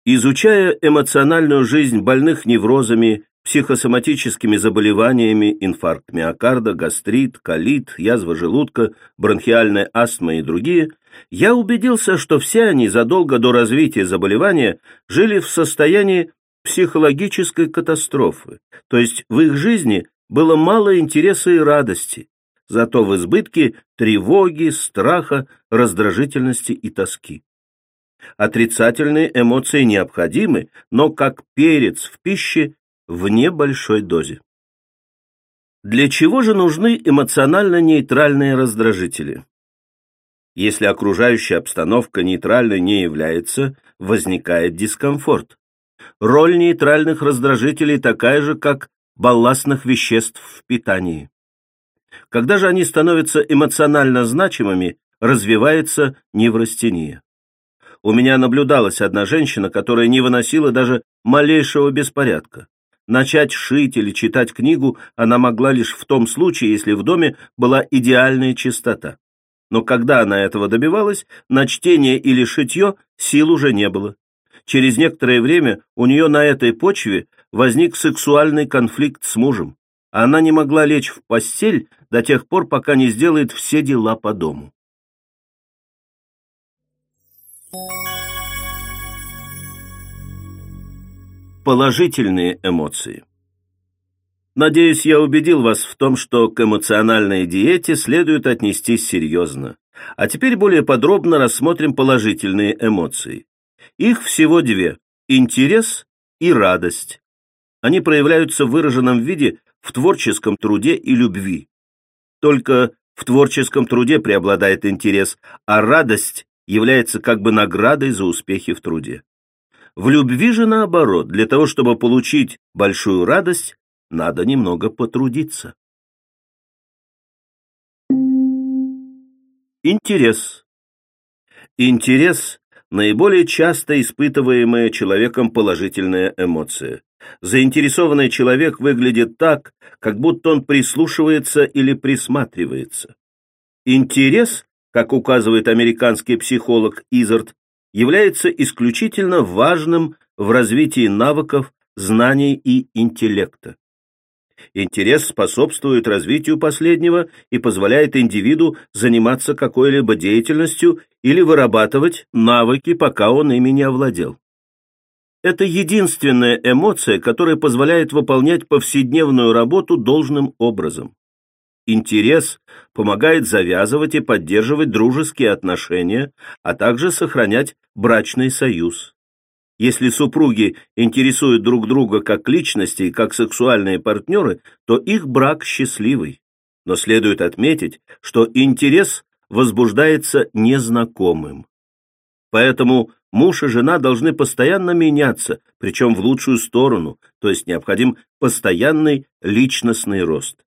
Изучая эмоциональную жизнь больных неврозами, психосоматическими заболеваниями, инфаркт миокарда, гастрит, колит, язва желудка, бронхиальная астма и другие, я убедился, что все они задолго до развития заболевания жили в состоянии психологической катастрофы, то есть в их жизни было мало интереса и радости, зато в избытке тревоги, страха, раздражительности и тоски. Отрицательные эмоции необходимы, но как перец в пище в небольшой дозе. Для чего же нужны эмоционально-нейтральные раздражители? Если окружающая обстановка нейтральной не является, возникает дискомфорт. Роль нейтральных раздражителей такая же, как балластных веществ в питании. Когда же они становятся эмоционально значимыми, развивается неврастения. У меня наблюдалась одна женщина, которая не выносила даже малейшего беспорядка. Начать шить или читать книгу она могла лишь в том случае, если в доме была идеальная чистота. Но когда она этого добивалась, на чтение или шитье сил уже не было. Через некоторое время у нее на этой почве возник сексуальный конфликт с мужем. Она не могла лечь в постель до тех пор, пока не сделает все дела по дому. Положительные эмоции Надеюсь, я убедил вас в том, что к эмоциональной диете следует отнестись серьезно. А теперь более подробно рассмотрим положительные эмоции. Их всего две – интерес и радость. Они проявляются в выраженном виде в творческом труде и любви. Только в творческом труде преобладает интерес, а радость является как бы наградой за успехи в труде. В любви же наоборот, для того, чтобы получить большую радость, надо немного потрудиться. Интерес. Интерес – наиболее часто испытываемая человеком положительная эмоция. Заинтересованный человек выглядит так, как будто он прислушивается или присматривается. Интерес, как указывает американский психолог Изард, является исключительно важным в развитии навыков, знаний и интеллекта. Интерес способствует развитию последнего и позволяет индивиду заниматься какой-либо деятельностью или вырабатывать навыки, пока он ими не овладел. Это единственная эмоция, которая позволяет выполнять повседневную работу должным образом. Интерес помогает завязывать и поддерживать дружеские отношения, а также сохранять брачный союз. Если супруги интересуют друг друга как личности и как сексуальные партнеры, то их брак счастливый. Но следует отметить, что интерес возбуждается незнакомым. Поэтому муж и жена должны постоянно меняться, причем в лучшую сторону, то есть необходим постоянный личностный рост.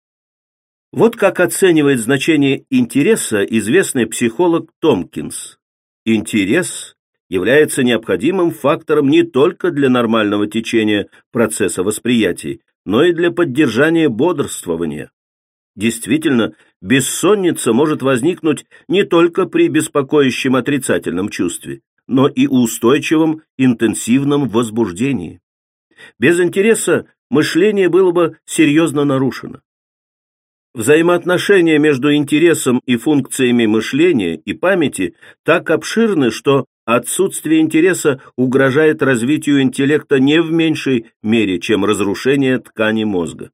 Вот как оценивает значение интереса известный психолог Томкинс. Интерес является необходимым фактором не только для нормального течения процесса восприятия, но и для поддержания бодрствования. Действительно, бессонница может возникнуть не только при беспокоящем отрицательном чувстве, но и устойчивом интенсивном возбуждении. Без интереса мышление было бы серьезно нарушено. Взаимоотношения между интересом и функциями мышления и памяти так обширны, что Отсутствие интереса угрожает развитию интеллекта не в меньшей мере, чем разрушение ткани мозга.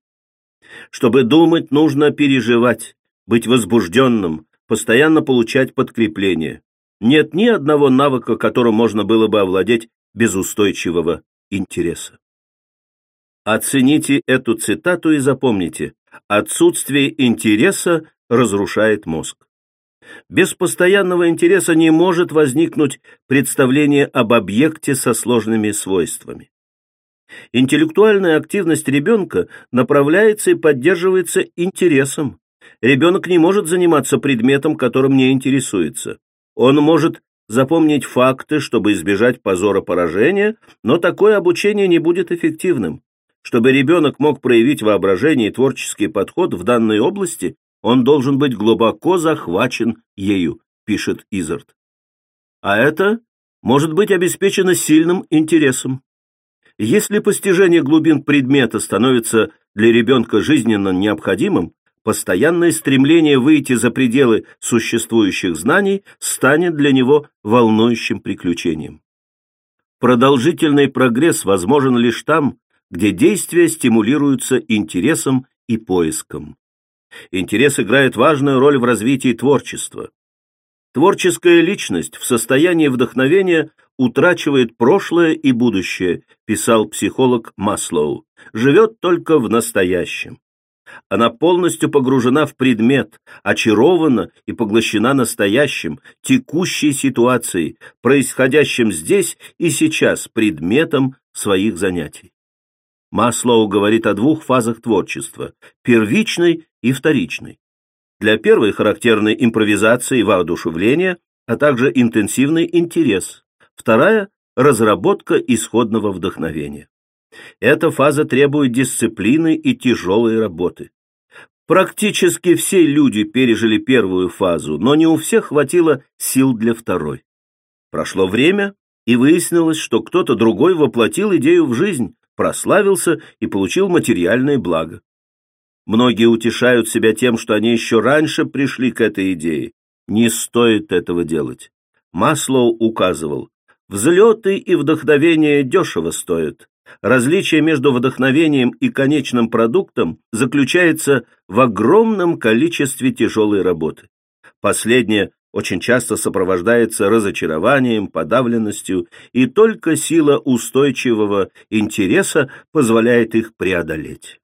Чтобы думать, нужно переживать, быть возбужденным, постоянно получать подкрепление. Нет ни одного навыка, которым можно было бы овладеть без устойчивого интереса. Оцените эту цитату и запомните, отсутствие интереса разрушает мозг. Без постоянного интереса не может возникнуть представление об объекте со сложными свойствами. Интеллектуальная активность ребенка направляется и поддерживается интересом. Ребенок не может заниматься предметом, которым не интересуется. Он может запомнить факты, чтобы избежать позора поражения, но такое обучение не будет эффективным. Чтобы ребенок мог проявить воображение и творческий подход в данной области, он должен быть глубоко захвачен ею, пишет Изард. А это может быть обеспечено сильным интересом. Если постижение глубин предмета становится для ребенка жизненно необходимым, постоянное стремление выйти за пределы существующих знаний станет для него волнующим приключением. Продолжительный прогресс возможен лишь там, где действия стимулируются интересом и поиском. Интерес играет важную роль в развитии творчества. Творческая личность в состоянии вдохновения утрачивает прошлое и будущее, писал психолог Маслоу, живет только в настоящем. Она полностью погружена в предмет, очарована и поглощена настоящим, текущей ситуацией, происходящим здесь и сейчас предметом своих занятий. Маслоу говорит о двух фазах творчества – первичной и вторичной. Для первой характерны импровизация и воодушевление, а также интенсивный интерес. Вторая – разработка исходного вдохновения. Эта фаза требует дисциплины и тяжелой работы. Практически все люди пережили первую фазу, но не у всех хватило сил для второй. Прошло время, и выяснилось, что кто-то другой воплотил идею в жизнь, прославился и получил материальное благо. Многие утешают себя тем, что они еще раньше пришли к этой идее. Не стоит этого делать. Маслоу указывал, взлеты и вдохновение дешево стоят. Различие между вдохновением и конечным продуктом заключается в огромном количестве тяжелой работы. Последнее очень часто сопровождается разочарованием, подавленностью, и только сила устойчивого интереса позволяет их преодолеть.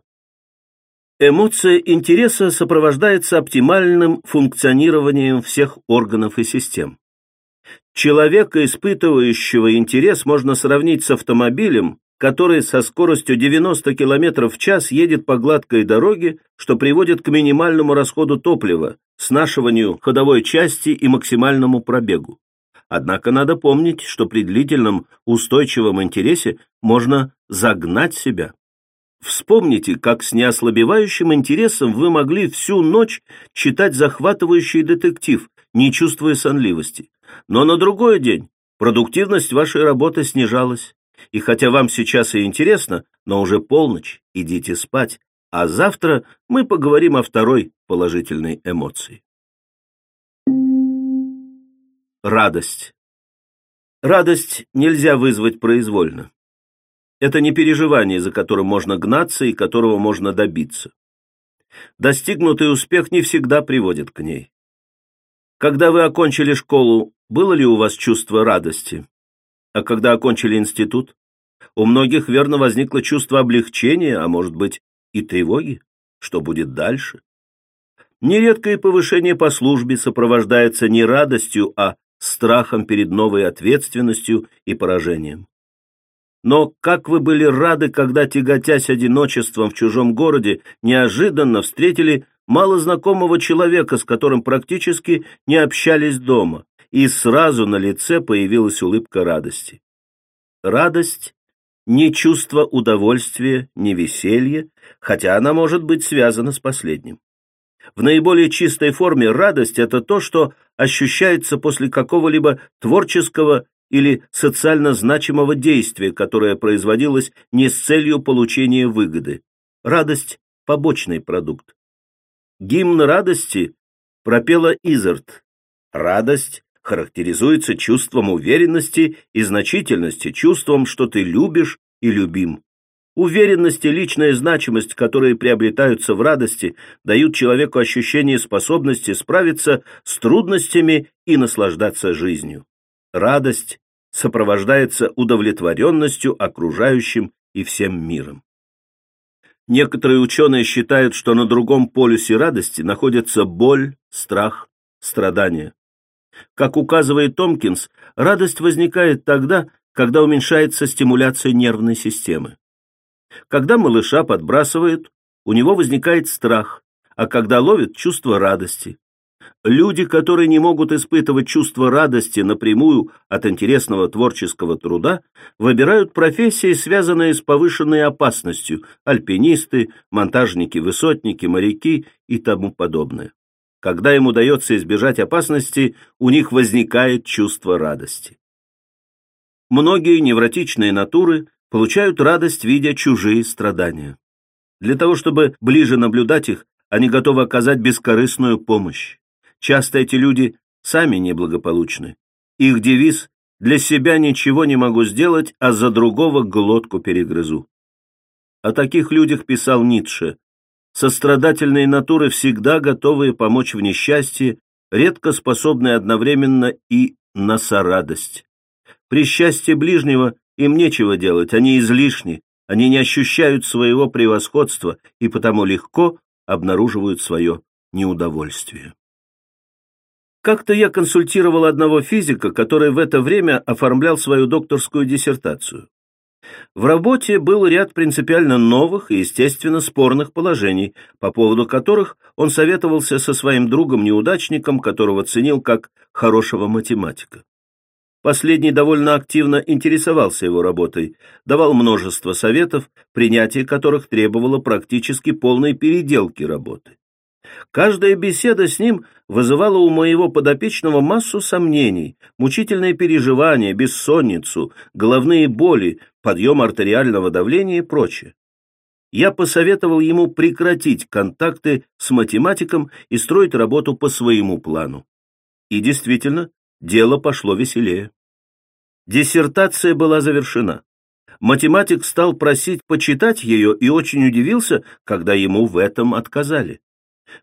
Эмоция интереса сопровождается оптимальным функционированием всех органов и систем. Человека, испытывающего интерес, можно сравнить с автомобилем, который со скоростью 90 км в час едет по гладкой дороге, что приводит к минимальному расходу топлива, снашиванию ходовой части и максимальному пробегу. Однако надо помнить, что при длительном устойчивом интересе можно загнать себя. Вспомните, как с неослабевающим интересом вы могли всю ночь читать захватывающий детектив, не чувствуя сонливости. Но на другой день продуктивность вашей работы снижалась, и хотя вам сейчас и интересно, но уже полночь, идите спать, а завтра мы поговорим о второй положительной эмоции. Радость. Радость нельзя вызвать произвольно. Это не переживание, за которым можно гнаться и которого можно добиться. Достигнутый успех не всегда приводит к ней. Когда вы окончили школу, было ли у вас чувство радости? А когда окончили институт, у многих верно возникло чувство облегчения, а может быть и тревоги. Что будет дальше? Нередко и повышение по службе сопровождается не радостью, а страхом перед новой ответственностью и поражением. Но как вы были рады, когда, тяготясь одиночеством в чужом городе, неожиданно встретили малознакомого человека, с которым практически не общались дома, и сразу на лице появилась улыбка радости. Радость — не чувство удовольствия, не веселье, хотя она может быть связана с последним. В наиболее чистой форме радость — это то, что ощущается после какого-либо творческого или социально значимого действия, которое производилось не с целью получения выгоды. Радость — побочный продукт. Гимн радости пропела Изарт. Радость характеризуется чувством уверенности и значительности, чувством, что ты любишь и любим. Уверенность и личная значимость, которые приобретаются в радости, дают человеку ощущение способности справиться с трудностями и наслаждаться жизнью. Радость сопровождается удовлетворенностью окружающим и всем миром. Некоторые ученые считают, что на другом полюсе радости находятся боль, страх, страдания. Как указывает Томпкинс, радость возникает тогда, когда уменьшается стимуляция нервной системы. Когда малыша подбрасывают, у него возникает страх, а когда ловит чувство радости. Люди, которые не могут испытывать чувство радости напрямую от интересного творческого труда, выбирают профессии, связанные с повышенной опасностью – альпинисты, монтажники-высотники, моряки и тому подобное. Когда им удается избежать опасности, у них возникает чувство радости. Многие невротичные натуры получают радость, видя чужие страдания. Для того, чтобы ближе наблюдать их, они готовы оказать бескорыстную помощь. Часто эти люди сами неблагополучны. Их девиз «для себя ничего не могу сделать, а за другого глотку перегрызу». О таких людях писал Ницше сострадательные натуры, всегда готовые помочь в несчастье, редко способные одновременно и на сорадость. При счастье ближнего им нечего делать, они излишни, они не ощущают своего превосходства и потому легко обнаруживают свое неудовольствие. Как-то я консультировал одного физика, который в это время оформлял свою докторскую диссертацию. В работе был ряд принципиально новых и, естественно, спорных положений, по поводу которых он советовался со своим другом-неудачником, которого ценил как хорошего математика. Последний довольно активно интересовался его работой, давал множество советов, принятие которых требовало практически полной переделки работы. Каждая беседа с ним вызывала у моего подопечного массу сомнений, мучительные переживания, бессонницу, головные боли, подъем артериального давления и прочее. Я посоветовал ему прекратить контакты с математиком и строить работу по своему плану. И действительно, дело пошло веселее. Диссертация была завершена. Математик стал просить почитать ее и очень удивился, когда ему в этом отказали.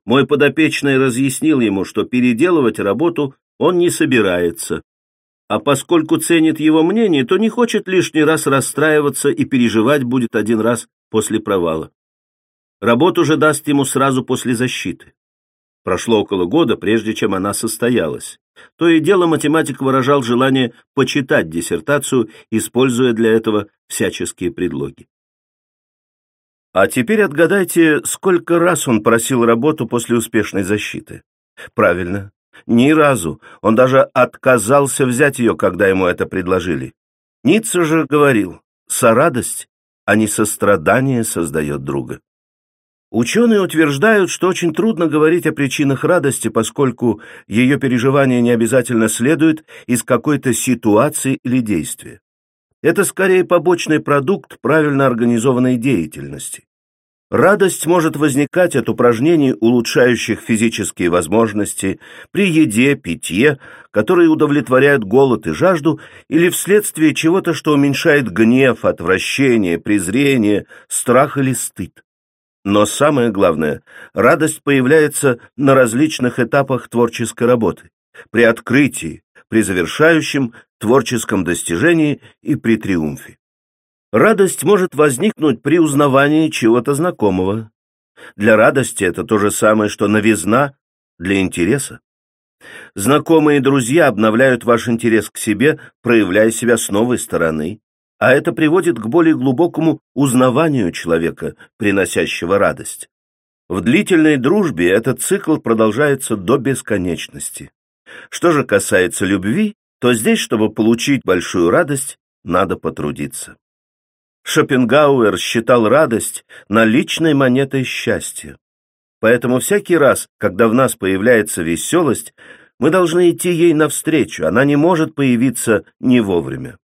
Мой подопечный разъяснил ему, что переделывать работу он не собирается, а поскольку ценит его мнение, то не хочет лишний раз расстраиваться и переживать будет один раз после провала. Работу же даст ему сразу после защиты. Прошло около года, прежде чем она состоялась. То и дело математик выражал желание почитать диссертацию, используя для этого всяческие предлоги. А теперь отгадайте, сколько раз он просил работу после успешной защиты. Правильно, ни разу. Он даже отказался взять ее, когда ему это предложили. Ницше же говорил, сорадость, а не сострадание создает друга. Ученые утверждают, что очень трудно говорить о причинах радости, поскольку ее переживание не обязательно следует из какой-то ситуации или действия. Это скорее побочный продукт правильно организованной деятельности. Радость может возникать от упражнений, улучшающих физические возможности, при еде, питье, которые удовлетворяют голод и жажду, или вследствие чего-то, что уменьшает гнев, отвращение, презрение, страх или стыд. Но самое главное, радость появляется на различных этапах творческой работы, при открытии, при завершающем творческом достижении и при триумфе. Радость может возникнуть при узнавании чего-то знакомого. Для радости это то же самое, что новизна для интереса. Знакомые друзья обновляют ваш интерес к себе, проявляя себя с новой стороны, а это приводит к более глубокому узнаванию человека, приносящего радость. В длительной дружбе этот цикл продолжается до бесконечности. Что же касается любви, то здесь, чтобы получить большую радость, надо потрудиться. Шопенгауэр считал радость наличной монетой счастья. Поэтому всякий раз, когда в нас появляется веселость, мы должны идти ей навстречу, она не может появиться не вовремя.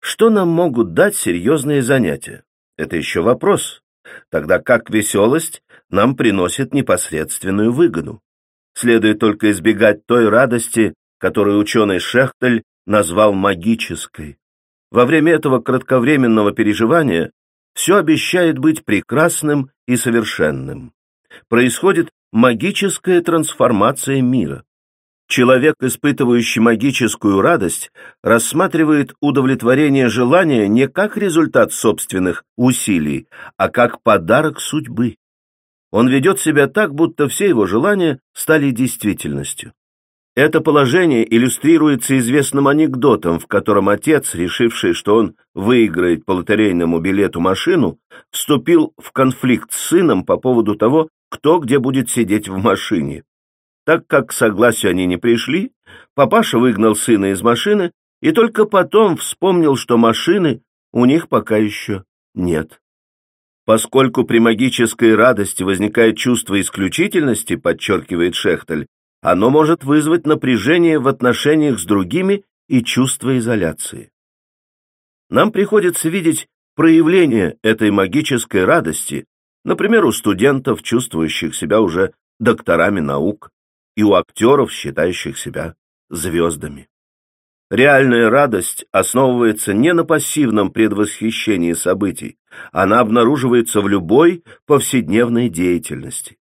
Что нам могут дать серьезные занятия? Это еще вопрос. Тогда как веселость нам приносит непосредственную выгоду. Следует только избегать той радости, которую ученый Шехтель назвал магической. Во время этого кратковременного переживания все обещает быть прекрасным и совершенным. Происходит магическая трансформация мира. Человек, испытывающий магическую радость, рассматривает удовлетворение желания не как результат собственных усилий, а как подарок судьбы. Он ведет себя так, будто все его желания стали действительностью. Это положение иллюстрируется известным анекдотом, в котором отец, решивший, что он выиграет по лотерейному билету машину, вступил в конфликт с сыном по поводу того, кто где будет сидеть в машине. Так как к согласию они не пришли, папаша выгнал сына из машины и только потом вспомнил, что машины у них пока еще нет. Поскольку при магической радости возникает чувство исключительности, подчеркивает Шехтель, оно может вызвать напряжение в отношениях с другими и чувство изоляции. Нам приходится видеть проявление этой магической радости, например, у студентов, чувствующих себя уже докторами наук, и у актеров, считающих себя звездами. Реальная радость основывается не на пассивном предвосхищении событий, она обнаруживается в любой повседневной деятельности.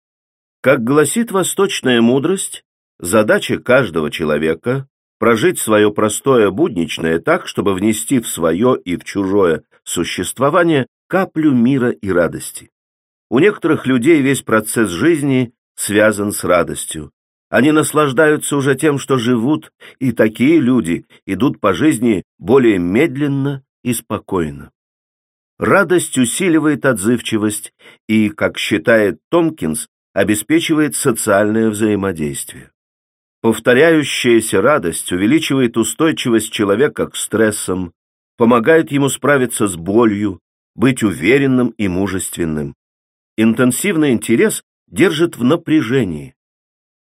Как гласит восточная мудрость, задача каждого человека – прожить свое простое будничное так, чтобы внести в свое и в чужое существование каплю мира и радости. У некоторых людей весь процесс жизни связан с радостью. Они наслаждаются уже тем, что живут, и такие люди идут по жизни более медленно и спокойно. Радость усиливает отзывчивость и, как считает Томкинс, обеспечивает социальное взаимодействие. Повторяющаяся радость увеличивает устойчивость человека к стрессам, помогает ему справиться с болью, быть уверенным и мужественным. Интенсивный интерес держит в напряжении.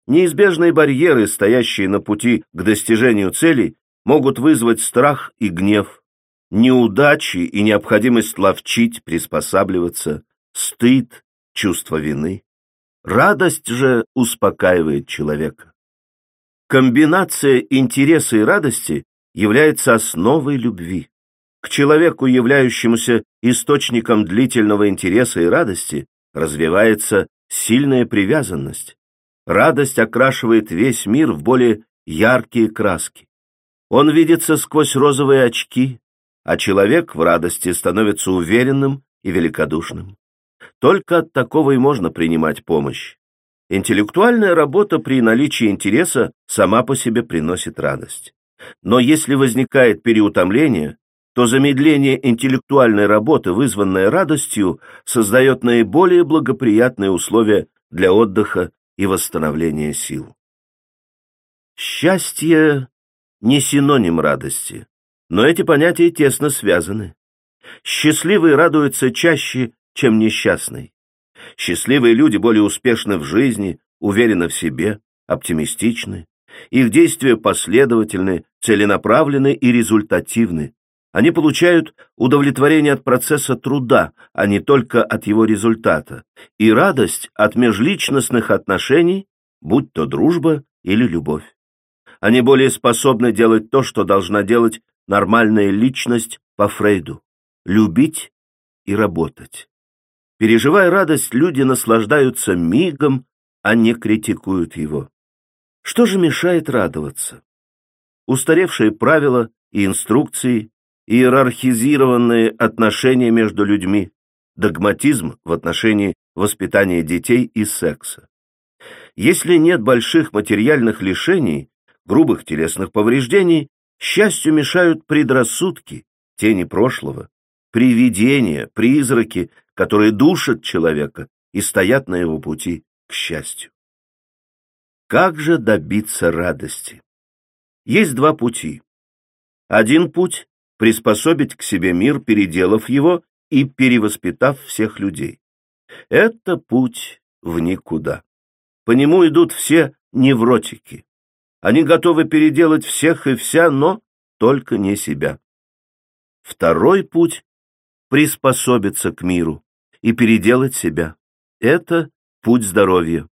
Неизбежные барьеры, стоящие на пути к достижению целей, могут вызвать страх и гнев, неудачи и необходимость ловчить, приспосабливаться, стыд, чувство вины. Радость же успокаивает человека. Комбинация интереса и радости является основой любви. К человеку, являющемуся источником длительного интереса и радости, развивается сильная привязанность. Радость окрашивает весь мир в более яркие краски. Он видится сквозь розовые очки, а человек в радости становится уверенным и великодушным. Только от такого и можно принимать помощь. Интеллектуальная работа при наличии интереса сама по себе приносит радость. Но если возникает переутомление, то замедление интеллектуальной работы, вызванное радостью, создает наиболее благоприятные условия для отдыха и восстановления сил. Счастье не синоним радости, но эти понятия тесно связаны. Счастливый радуется чаще, чем несчастный. Счастливые люди более успешны в жизни, уверены в себе, оптимистичны. Их действия последовательны, целенаправлены и результативны. Они получают удовлетворение от процесса труда, а не только от его результата, и радость от межличностных отношений, будь то дружба или любовь. Они более способны делать то, что должна делать нормальная личность по Фрейду – любить и работать. Переживая радость, люди наслаждаются мигом, а не критикуют его. Что же мешает радоваться? Устаревшие правила и инструкции, иерархизированные отношения между людьми, догматизм в отношении воспитания детей и секса. Если нет больших материальных лишений, грубых телесных повреждений, счастью мешают предрассудки, тени прошлого, привидения, призраки, которые душат человека и стоят на его пути к счастью. Как же добиться радости? Есть два пути. Один путь — приспособить к себе мир, переделав его и перевоспитав всех людей. Это путь в никуда. По нему идут все невротики. Они готовы переделать всех и вся, но только не себя. Второй путь приспособиться к миру и переделать себя. Это путь здоровья.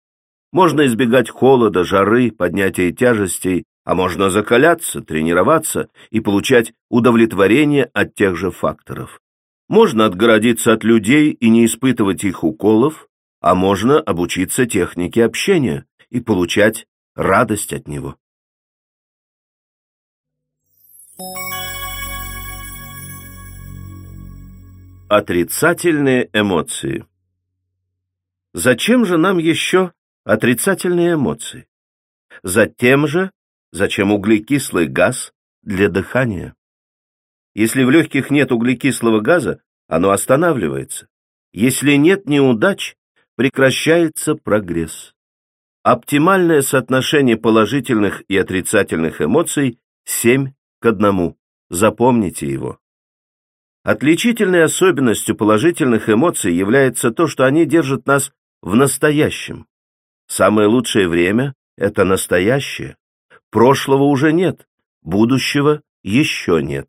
Можно избегать холода, жары, поднятия тяжестей, а можно закаляться, тренироваться и получать удовлетворение от тех же факторов. Можно отгородиться от людей и не испытывать их уколов, а можно обучиться технике общения и получать радость от него. Отрицательные эмоции. Зачем же нам еще отрицательные эмоции? Затем же, зачем углекислый газ для дыхания? Если в легких нет углекислого газа, оно останавливается. Если нет неудач, прекращается прогресс. Оптимальное соотношение положительных и отрицательных эмоций 7 к 1. Запомните его. Отличительной особенностью положительных эмоций является то, что они держат нас в настоящем. Самое лучшее время — это настоящее. Прошлого уже нет, будущего еще нет.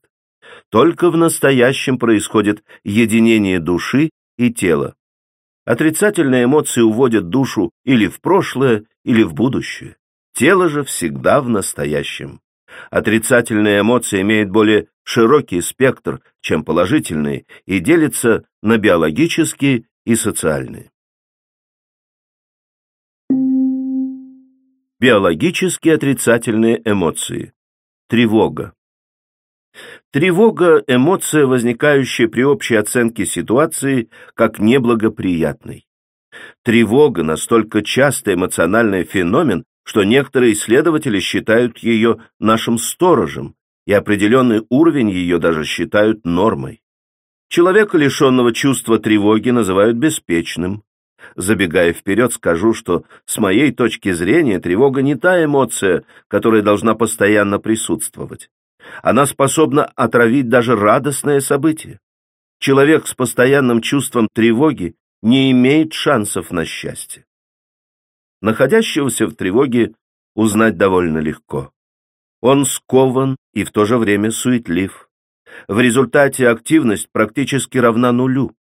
Только в настоящем происходит единение души и тела. Отрицательные эмоции уводят душу или в прошлое, или в будущее. Тело же всегда в настоящем. Отрицательные эмоции имеют более широкий спектр, чем положительные, и делятся на биологические и социальные. Биологически отрицательные эмоции. Тревога. Тревога – эмоция, возникающая при общей оценке ситуации как неблагоприятной. Тревога настолько частый эмоциональный феномен, что некоторые исследователи считают ее нашим сторожем, и определенный уровень ее даже считают нормой. Человека, лишенного чувства тревоги, называют беспечным. Забегая вперед, скажу, что с моей точки зрения тревога не та эмоция, которая должна постоянно присутствовать. Она способна отравить даже радостное событие. Человек с постоянным чувством тревоги не имеет шансов на счастье. Находящегося в тревоге узнать довольно легко. Он скован и в то же время суетлив. В результате активность практически равна нулю.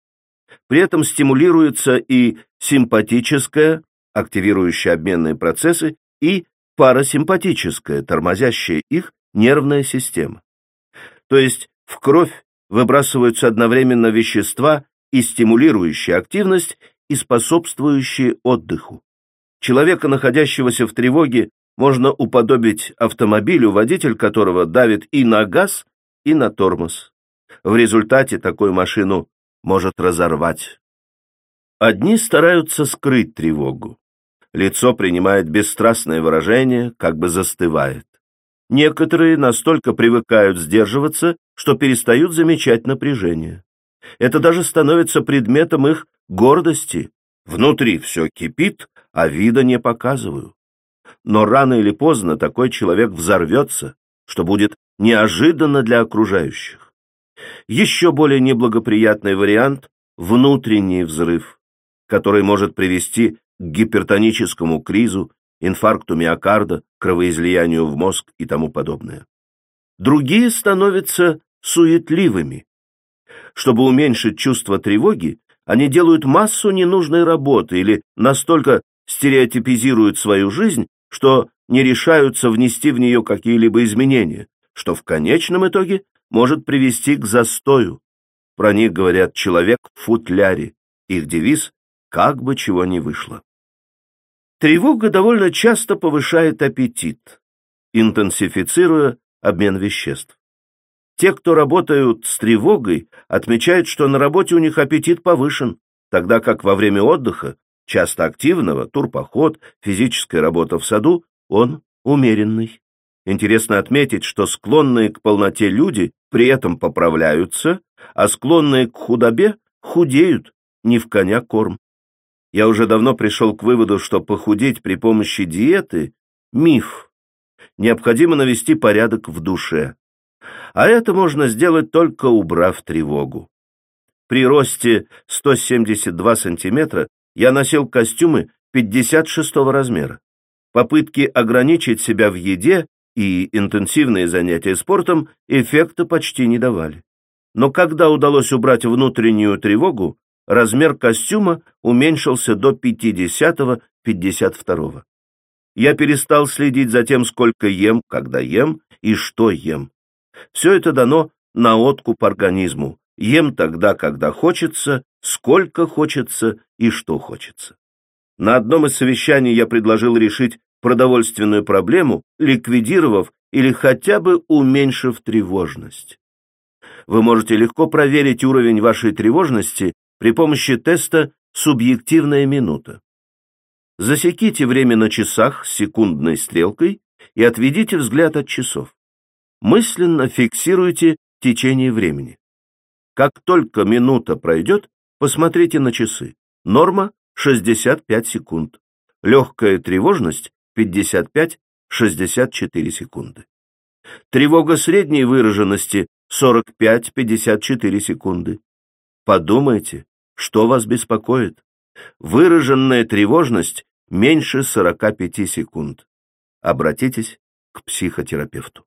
При этом стимулируется и симпатическая, активирующая обменные процессы, и парасимпатическая, тормозящая их, нервная система. То есть в кровь выбрасываются одновременно вещества и стимулирующие активность, и способствующие отдыху. Человека, находящегося в тревоге, можно уподобить автомобилю, водитель которого давит и на газ, и на тормоз. В результате такую машину может разорвать. Одни стараются скрыть тревогу. Лицо принимает бесстрастное выражение, как бы застывает. Некоторые настолько привыкают сдерживаться, что перестают замечать напряжение. Это даже становится предметом их гордости. Внутри все кипит, а вида не показываю. Но рано или поздно такой человек взорвется, что будет неожиданно для окружающих. Еще более неблагоприятный вариант – внутренний взрыв, который может привести к гипертоническому кризу, инфаркту миокарда, кровоизлиянию в мозг и тому подобное. Другие становятся суетливыми. Чтобы уменьшить чувство тревоги, они делают массу ненужной работы или настолько стереотипизируют свою жизнь, что не решаются внести в нее какие-либо изменения, что в конечном итоге может привести к застою. Про них говорят «человек в футляре». Их девиз «как бы чего ни вышло». Тревога довольно часто повышает аппетит, интенсифицируя обмен веществ. Те, кто работают с тревогой, отмечают, что на работе у них аппетит повышен, тогда как во время отдыха, часто активного, турпоход, физическая работа в саду, он умеренный. Интересно отметить, что склонные к полноте люди при этом поправляются, а склонные к худобе худеют, не в коня корм. Я уже давно пришел к выводу, что похудеть при помощи диеты – миф. Необходимо навести порядок в душе. А это можно сделать только убрав тревогу. При росте 172 сантиметра я носил костюмы 56 размера. Попытки ограничить себя в еде и интенсивные занятия спортом эффекта почти не давали. Но когда удалось убрать внутреннюю тревогу, размер костюма уменьшился до 50-52. Я перестал следить за тем, сколько ем, когда ем и что ем. Все это дано на откуп организму. Ем тогда, когда хочется, сколько хочется и что хочется. На одном из совещаний я предложил решить продовольственную проблему, ликвидировав или хотя бы уменьшив тревожность. Вы можете легко проверить уровень вашей тревожности при помощи теста «Субъективная минута». Засеките время на часах с секундной стрелкой и отведите взгляд от часов. Мысленно фиксируйте течение времени. Как только минута пройдет, посмотрите на часы. Норма 65 секунд. Легкая тревожность 55-64 секунды. Тревога средней выраженности 45-54 секунды. Подумайте, что вас беспокоит. Выраженная тревожность меньше 45 секунд. Обратитесь к психотерапевту.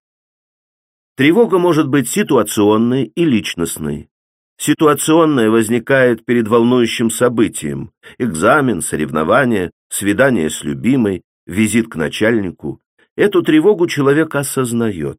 Тревога может быть ситуационной и личностной. Ситуационная возникает перед волнующим событием – экзамен, соревнование, свидание с любимой, визит к начальнику, эту тревогу человек осознает.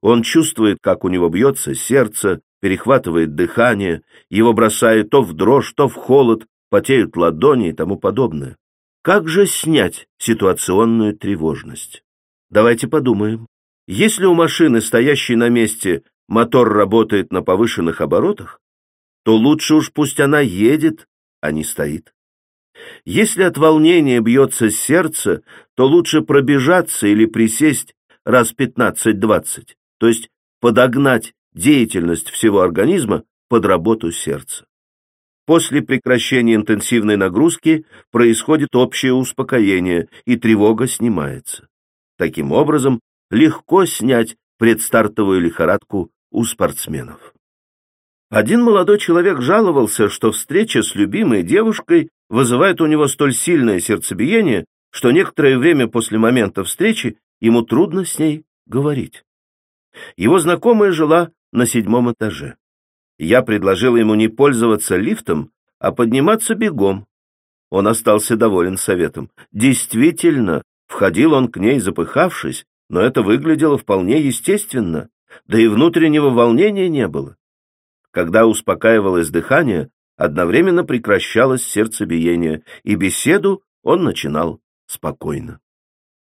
Он чувствует, как у него бьется сердце, перехватывает дыхание, его бросает то в дрожь, то в холод, потеют ладони и тому подобное. Как же снять ситуационную тревожность? Давайте подумаем. Если у машины, стоящей на месте, мотор работает на повышенных оборотах, то лучше уж пусть она едет, а не стоит. Если от волнения бьется сердце, то лучше пробежаться или присесть раз 15-20, то есть подогнать деятельность всего организма под работу сердца. После прекращения интенсивной нагрузки происходит общее успокоение, и тревога снимается. Таким образом, легко снять предстартовую лихорадку у спортсменов. Один молодой человек жаловался, что встреча с любимой девушкой вызывает у него столь сильное сердцебиение, что некоторое время после момента встречи ему трудно с ней говорить. Его знакомая жила на седьмом этаже. Я предложил ему не пользоваться лифтом, а подниматься бегом. Он остался доволен советом. Действительно, входил он к ней запыхавшись, но это выглядело вполне естественно, да и внутреннего волнения не было. Когда успокаивалось дыхание, одновременно прекращалось сердцебиение, и беседу он начинал спокойно.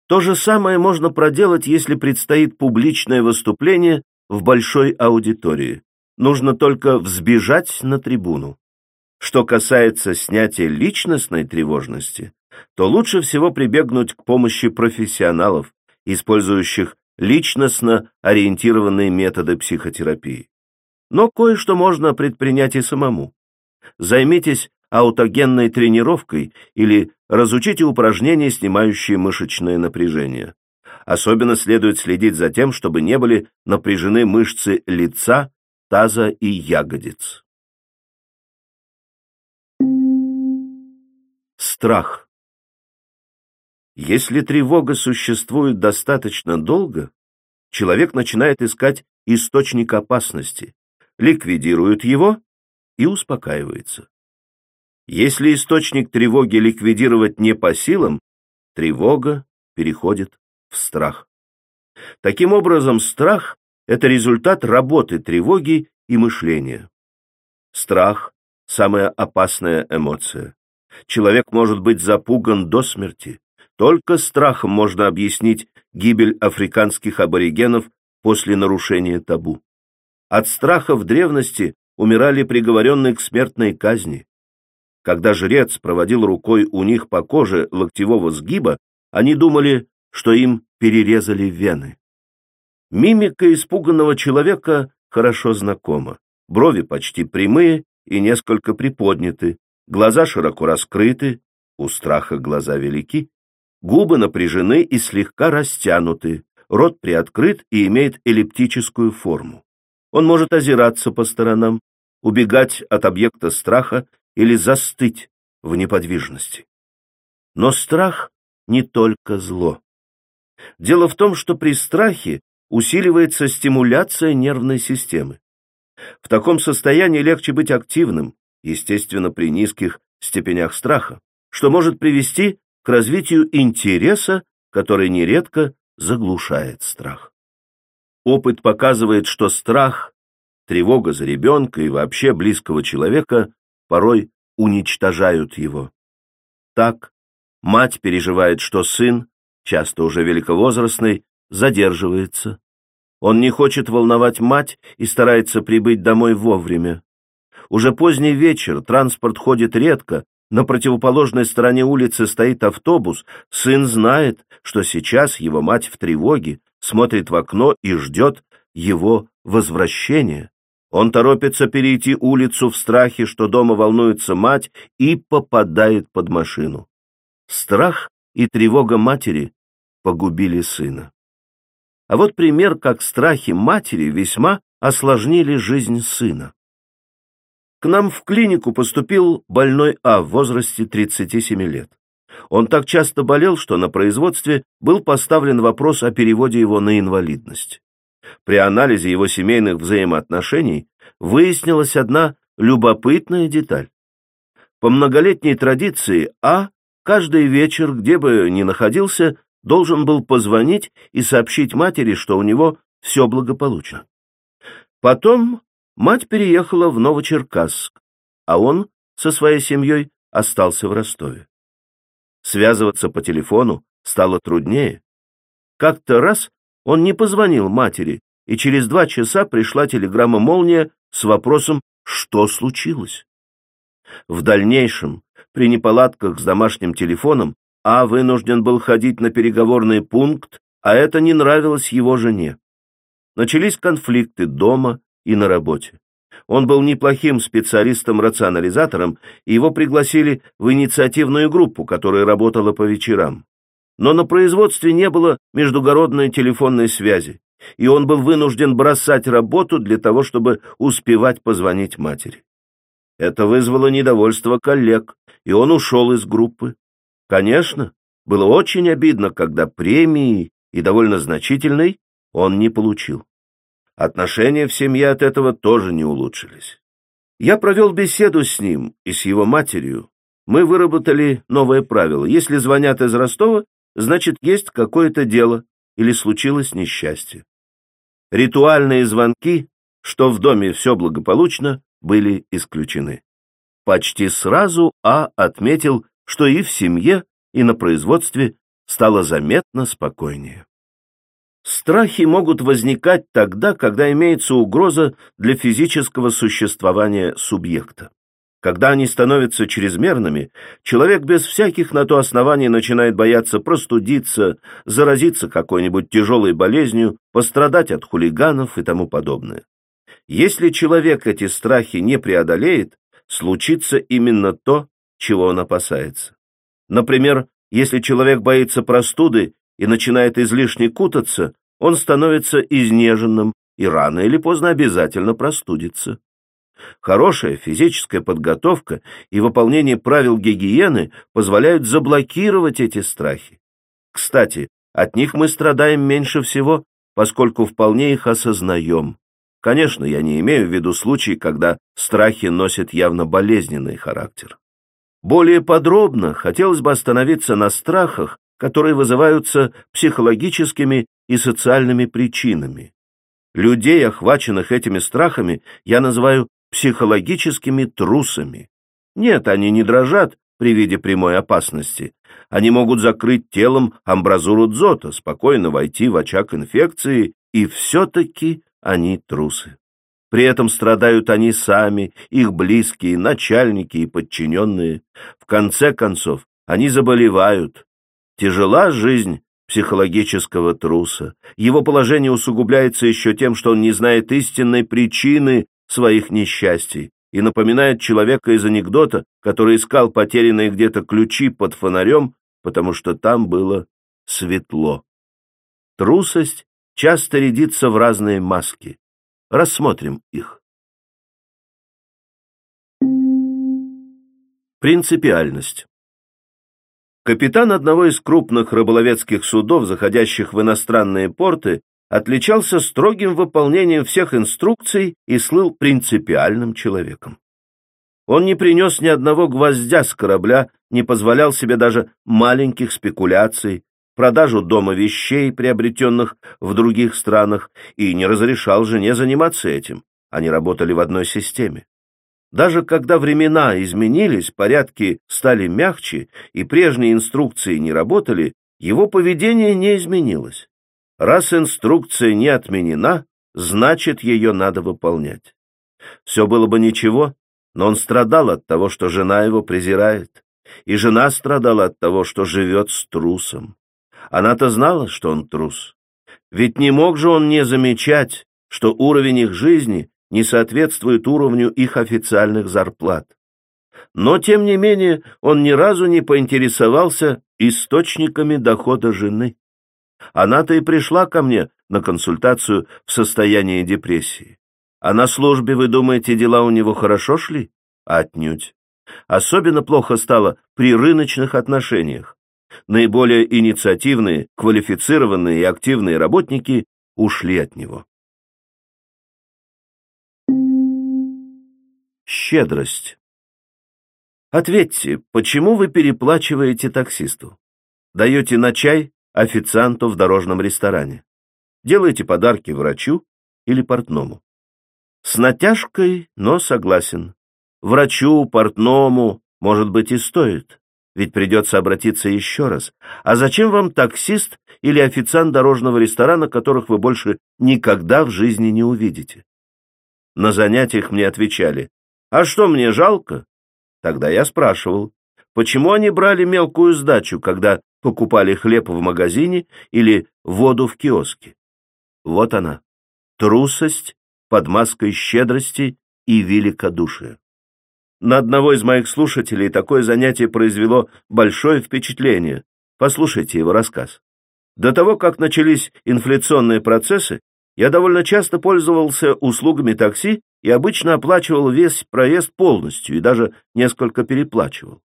То же самое можно проделать, если предстоит публичное выступление в большой аудитории. Нужно только взбежать на трибуну. Что касается снятия личностной тревожности, то лучше всего прибегнуть к помощи профессионалов, использующих личностно ориентированные методы психотерапии. Но кое-что можно предпринять и самому. Займитесь аутогенной тренировкой или разучите упражнения, снимающие мышечное напряжение. Особенно следует следить за тем, чтобы не были напряжены мышцы лица, таза и ягодиц. Страх. Если тревога существует достаточно долго, человек начинает искать источник опасности, ликвидирует его и успокаивается. Если источник тревоги ликвидировать не по силам, тревога переходит в страх. Таким образом, страх – это результат работы тревоги и мышления. Страх – самая опасная эмоция. Человек может быть запуган до смерти, только страхом можно объяснить гибель африканских аборигенов после нарушения табу. От страха в древности умирали приговоренные к смертной казни. Когда жрец проводил рукой у них по коже локтевого сгиба, они думали, что им перерезали вены. Мимика испуганного человека хорошо знакома. Брови почти прямые и несколько приподняты, глаза широко раскрыты, у страха глаза велики, Губы напряжены и слегка растянуты, рот приоткрыт и имеет эллиптическую форму. Он может озираться по сторонам, убегать от объекта страха или застыть в неподвижности. Но страх не только зло. Дело в том, что при страхе усиливается стимуляция нервной системы. В таком состоянии легче быть активным, естественно, при низких степенях страха, что может привести к развитию интереса, который нередко заглушает страх. Опыт показывает, что страх, тревога за ребенка и вообще близкого человека порой уничтожают его. Так, мать переживает, что сын, часто уже великовозрастный, задерживается. Он не хочет волновать мать и старается прибыть домой вовремя. Уже поздний вечер, транспорт ходит редко, на противоположной стороне улицы стоит автобус. Сын знает, что сейчас его мать в тревоге, смотрит в окно и ждет его возвращения. Он торопится перейти улицу в страхе, что дома волнуется мать, и попадает под машину. Страх и тревога матери погубили сына. А вот пример, как страхи матери весьма осложнили жизнь сына. К нам в клинику поступил больной А в возрасте 37 лет. Он так часто болел, что на производстве был поставлен вопрос о переводе его на инвалидность. При анализе его семейных взаимоотношений выяснилась одна любопытная деталь. По многолетней традиции А каждый вечер, где бы ни находился, должен был позвонить и сообщить матери, что у него все благополучно. Потом Мать переехала в Новочеркасск, а он со своей семьей остался в Ростове. Связываться по телефону стало труднее. Как-то раз он не позвонил матери, и через два часа пришла телеграмма «Молния» с вопросом «Что случилось?». В дальнейшем при неполадках с домашним телефоном А вынужден был ходить на переговорный пункт, а это не нравилось его жене. Начались конфликты дома и на работе. Он был неплохим специалистом-рационализатором, и его пригласили в инициативную группу, которая работала по вечерам. Но на производстве не было междугородной телефонной связи, и он был вынужден бросать работу для того, чтобы успевать позвонить матери. Это вызвало недовольство коллег, и он ушел из группы. Конечно, было очень обидно, когда премии, и довольно значительной, он не получил. Отношения в семье от этого тоже не улучшились. Я провел беседу с ним и с его матерью. Мы выработали новое правило. Если звонят из Ростова, значит, есть какое-то дело или случилось несчастье. Ритуальные звонки, что в доме все благополучно, были исключены. Почти сразу А отметил, что и в семье, и на производстве стало заметно спокойнее. Страхи могут возникать тогда, когда имеется угроза для физического существования субъекта. Когда они становятся чрезмерными, человек без всяких на то оснований начинает бояться простудиться, заразиться какой-нибудь тяжелой болезнью, пострадать от хулиганов и тому подобное. Если человек эти страхи не преодолеет, случится именно то, чего он опасается. Например, если человек боится простуды и начинает излишне кутаться, он становится изнеженным и рано или поздно обязательно простудится. Хорошая физическая подготовка и выполнение правил гигиены позволяют заблокировать эти страхи. Кстати, от них мы страдаем меньше всего, поскольку вполне их осознаем. Конечно, я не имею в виду случаи, когда страхи носят явно болезненный характер. Более подробно хотелось бы остановиться на страхах, которые вызываются психологическими и социальными причинами. Людей, охваченных этими страхами, я называю психологическими трусами. Нет, они не дрожат при виде прямой опасности. Они могут закрыть телом амбразуру дзота, спокойно войти в очаг инфекции, и все-таки они трусы. При этом страдают они сами, их близкие, начальники и подчиненные. В конце концов, они заболевают. Тяжела жизнь психологического труса. Его положение усугубляется еще тем, что он не знает истинной причины своих несчастий и напоминает человека из анекдота, который искал потерянные где-то ключи под фонарем, потому что там было светло. Трусость часто рядится в разные маски. Рассмотрим их. Принципиальность. Капитан одного из крупных рыболовецких судов, заходящих в иностранные порты, отличался строгим выполнением всех инструкций и слыл принципиальным человеком. Он не принес ни одного гвоздя с корабля, не позволял себе даже маленьких спекуляций, продажу дома вещей, приобретенных в других странах, и не разрешал жене заниматься этим. Они работали в одной системе. Даже когда времена изменились, порядки стали мягче, и прежние инструкции не работали, его поведение не изменилось. Раз инструкция не отменена, значит, ее надо выполнять. Все было бы ничего, но он страдал от того, что жена его презирает, и жена страдала от того, что живет с трусом. Она-то знала, что он трус. Ведь не мог же он не замечать, что уровень их жизни не соответствует уровню их официальных зарплат. Но, тем не менее, он ни разу не поинтересовался источниками дохода жены. Она-то и пришла ко мне на консультацию в состоянии депрессии. А на службе, вы думаете, дела у него хорошо шли? Отнюдь. Особенно плохо стало при рыночных отношениях. Наиболее инициативные, квалифицированные и активные работники ушли от него. Щедрость. Ответьте, почему вы переплачиваете таксисту? Даете на чай официанту в дорожном ресторане. Делаете подарки врачу или портному. С натяжкой, но согласен. Врачу, портному, может быть, и стоит. Ведь придется обратиться еще раз. А зачем вам таксист или официант дорожного ресторана, которых вы больше никогда в жизни не увидите? На занятиях мне отвечали, а что мне жалко? Тогда я спрашивал, почему они брали мелкую сдачу, когда покупали хлеб в магазине или воду в киоске. Вот она, трусость под маской щедрости и великодушия. На одного из моих слушателей такое занятие произвело большое впечатление. Послушайте его рассказ. До того, как начались инфляционные процессы, я довольно часто пользовался услугами такси и обычно оплачивал весь проезд полностью и даже несколько переплачивал.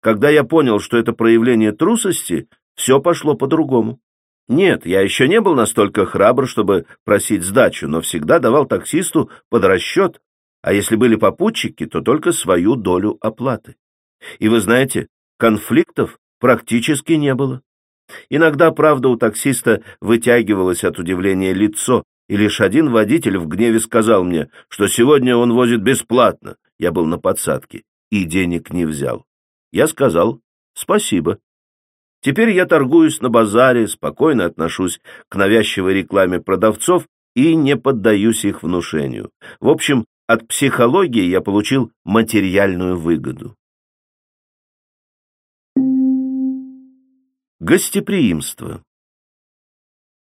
Когда я понял, что это проявление трусости, все пошло по-другому. Нет, я еще не был настолько храбр, чтобы просить сдачу, но всегда давал таксисту под расчет, а если были попутчики, то только свою долю оплаты. И вы знаете, конфликтов практически не было. Иногда, правда, у таксиста вытягивалось от удивления лицо, и лишь один водитель в гневе сказал мне, что сегодня он возит бесплатно, я был на подсадке, и денег не взял. Я сказал «спасибо». Теперь я торгуюсь на базаре, спокойно отношусь к навязчивой рекламе продавцов и не поддаюсь их внушению. В общем, от психологии я получил материальную выгоду. Гостеприимство.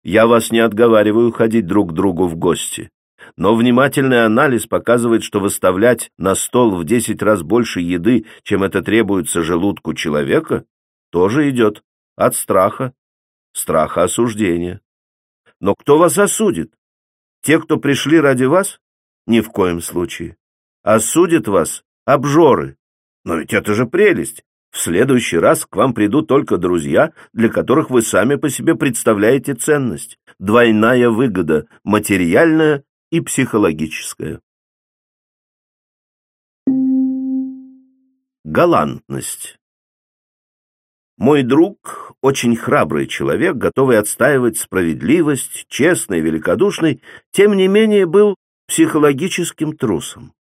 Я вас не отговариваю ходить друг к другу в гости, но внимательный анализ показывает, что выставлять на стол в десять раз больше еды, чем это требуется желудку человека, тоже идет от страха, страха осуждения. Но кто вас осудит? Те, кто пришли ради вас? Ни в коем случае. Осудят вас обжоры. Но ведь это же прелесть. В следующий раз к вам придут только друзья, для которых вы сами по себе представляете ценность. Двойная выгода – материальная и психологическая. Галантность. Мой друг – очень храбрый человек, готовый отстаивать справедливость, честный, великодушный, тем не менее был психологическим трусом.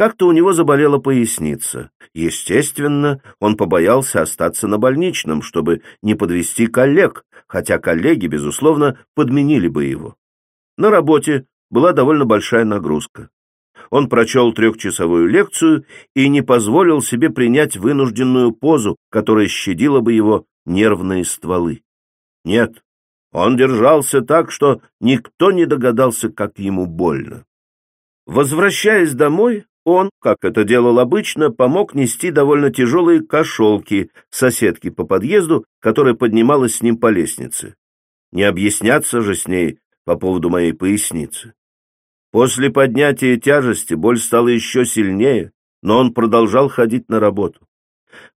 Как-то у него заболела поясница. Естественно, он побоялся остаться на больничном, чтобы не подвести коллег, хотя коллеги, безусловно, подменили бы его. На работе была довольно большая нагрузка. Он прочел трехчасовую лекцию и не позволил себе принять вынужденную позу, которая щадила бы его нервные стволы. Нет, он держался так, что никто не догадался, как ему больно. Возвращаясь домой, он, как это делал обычно, помог нести довольно тяжелые кошелки соседке по подъезду, которая поднималась с ним по лестнице. Не объясняться же с ней по поводу моей поясницы. После поднятия тяжести боль стала еще сильнее, но он продолжал ходить на работу.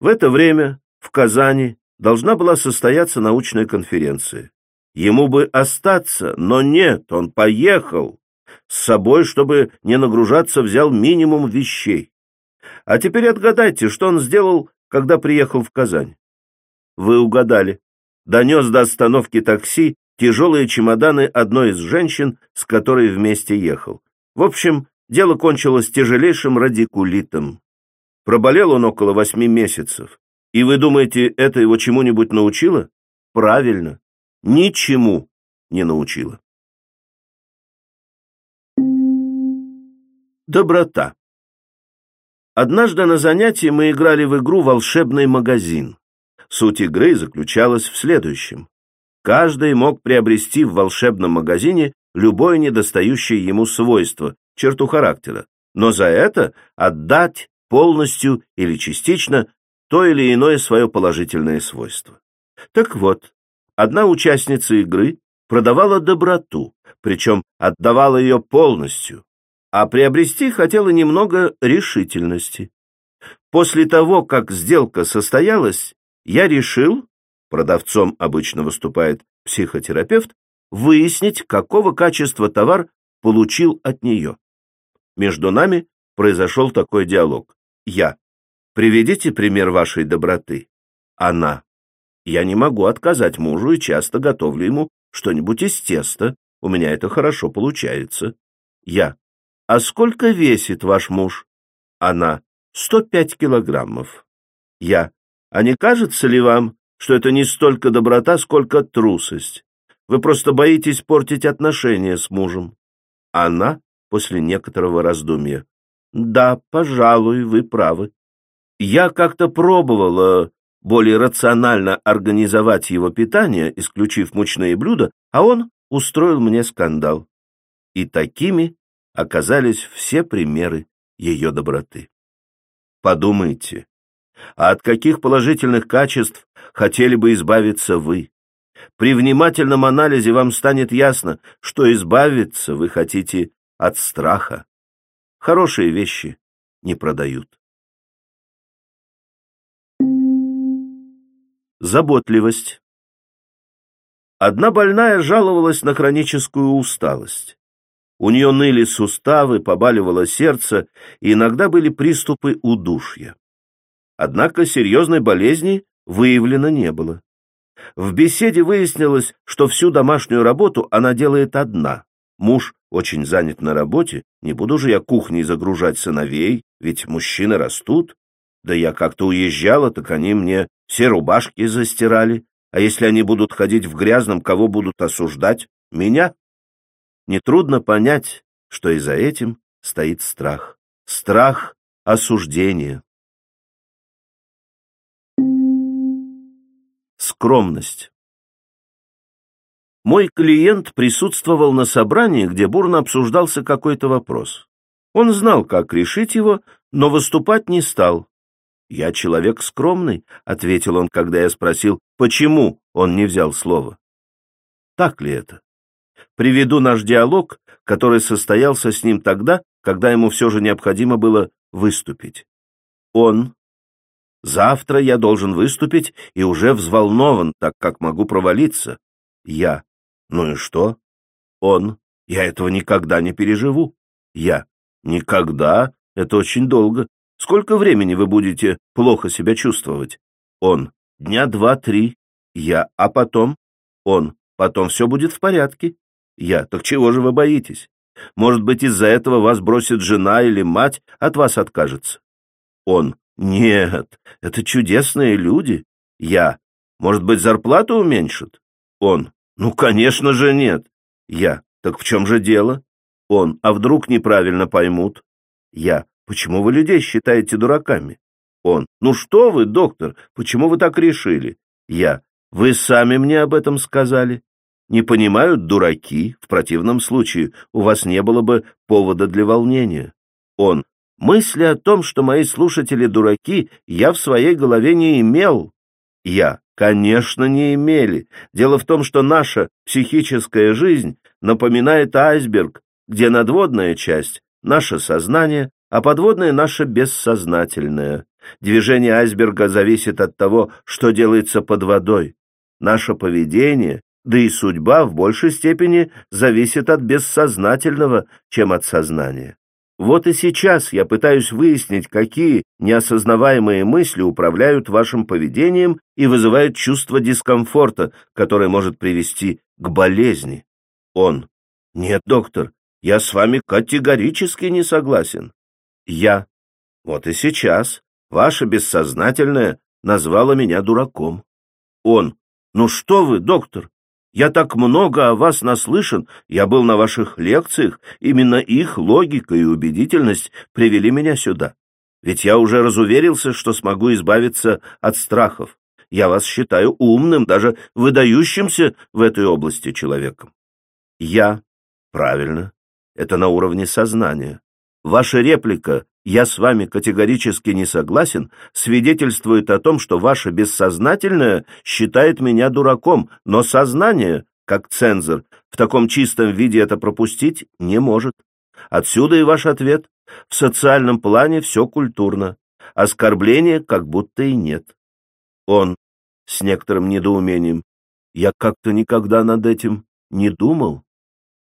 В это время в Казани должна была состояться научная конференция. Ему бы остаться, но нет, он поехал. С собой, чтобы не нагружаться, взял минимум вещей. А теперь отгадайте, что он сделал, когда приехал в Казань. Вы угадали. Донес до остановки такси тяжелые чемоданы одной из женщин, с которой вместе ехал. В общем, дело кончилось тяжелейшим радикулитом. Проболел он около восьми месяцев. И вы думаете, это его чему-нибудь научило? Правильно, ничему не научило. Доброта. Однажды на занятии мы играли в игру «Волшебный магазин». Суть игры заключалась в следующем. Каждый мог приобрести в волшебном магазине любое недостающее ему свойство, черту характера, но за это отдать полностью или частично то или иное свое положительное свойство. Так вот, одна участница игры продавала доброту, причем отдавала ее полностью, а приобрести хотела немного решительности. После того, как сделка состоялась, я решил, продавцом обычно выступает психотерапевт, выяснить, какого качества товар получил от нее. Между нами произошел такой диалог. Я. Приведите пример вашей доброты. Она. Я не могу отказать мужу и часто готовлю ему что-нибудь из теста. У меня это хорошо получается. Я. А сколько весит ваш муж? Она. Сто пять килограммов. Я. А не кажется ли вам, что это не столько доброта, сколько трусость. Вы просто боитесь портить отношения с мужем. Она после некоторого раздумья. Да, пожалуй, вы правы. Я как-то пробовала более рационально организовать его питание, исключив мучные блюда, а он устроил мне скандал. И такими оказались все примеры ее доброты. Подумайте, а от каких положительных качеств хотели бы избавиться вы? При внимательном анализе вам станет ясно, что избавиться вы хотите от страха. Хорошие вещи не продают. Заботливость. Одна больная жаловалась на хроническую усталость. У нее ныли суставы, побаливало сердце, и иногда были приступы удушья. Однако серьезной болезни выявлено не было. В беседе выяснилось, что всю домашнюю работу она делает одна. Муж очень занят на работе, не буду же я кухней загружать сыновей, ведь мужчины растут. Да я как-то уезжала, так они мне все рубашки застирали. А если они будут ходить в грязном, кого будут осуждать? Меня? Нетрудно понять, что и за этим стоит страх. Страх осуждения. Скромность. Мой клиент присутствовал на собрании, где бурно обсуждался какой-то вопрос. Он знал, как решить его, но выступать не стал. «Я человек скромный», — ответил он, когда я спросил, почему он не взял слово. Так ли это? Приведу наш диалог, который состоялся с ним тогда, когда ему все же необходимо было выступить. Он Завтра я должен выступить и уже взволнован, так как могу провалиться. Я. Ну и что? Он. Я этого никогда не переживу. Я. Никогда? Это очень долго. Сколько времени вы будете плохо себя чувствовать? Он. Дня два-три. Я. А потом? Он. Потом все будет в порядке. Я. Так чего же вы боитесь? Может быть, из-за этого вас бросит жена или мать, от вас откажется? Он. Нет, это чудесные люди. Я. Может быть, зарплату уменьшат? Он. Ну, конечно же, нет. Я. Так в чем же дело? Он. А вдруг неправильно поймут? Я. Почему вы людей считаете дураками? Он. Ну что вы, доктор, почему вы так решили? Я. Вы сами мне об этом сказали. Не понимают дураки, в противном случае у вас не было бы повода для волнения. Он. Мысли о том, что мои слушатели дураки, я в своей голове не имел. Я, конечно, не имели. Дело в том, что наша психическая жизнь напоминает айсберг, где надводная часть — наше сознание, а подводная — наше бессознательное. Движение айсберга зависит от того, что делается под водой. Наше поведение, да и судьба в большей степени зависит от бессознательного, чем от сознания. Вот и сейчас я пытаюсь выяснить, какие неосознаваемые мысли управляют вашим поведением и вызывают чувство дискомфорта, которое может привести к болезни. Он. Нет, доктор, я с вами категорически не согласен. Я. Вот и сейчас. Ваше бессознательное назвало меня дураком. Он. Ну что вы, доктор, я так много о вас наслышан, я был на ваших лекциях, именно их логика и убедительность привели меня сюда. Ведь я уже разуверился, что смогу избавиться от страхов. Я вас считаю умным, даже выдающимся в этой области человеком. Я. Правильно. Это на уровне сознания. Ваша реплика «я с вами категорически не согласен» свидетельствует о том, что ваше бессознательное считает меня дураком, но сознание, как цензор, в таком чистом виде это пропустить не может. Отсюда и ваш ответ. В социальном плане все культурно. Оскорбления как будто и нет. Он с некоторым недоумением. Я как-то никогда над этим не думал.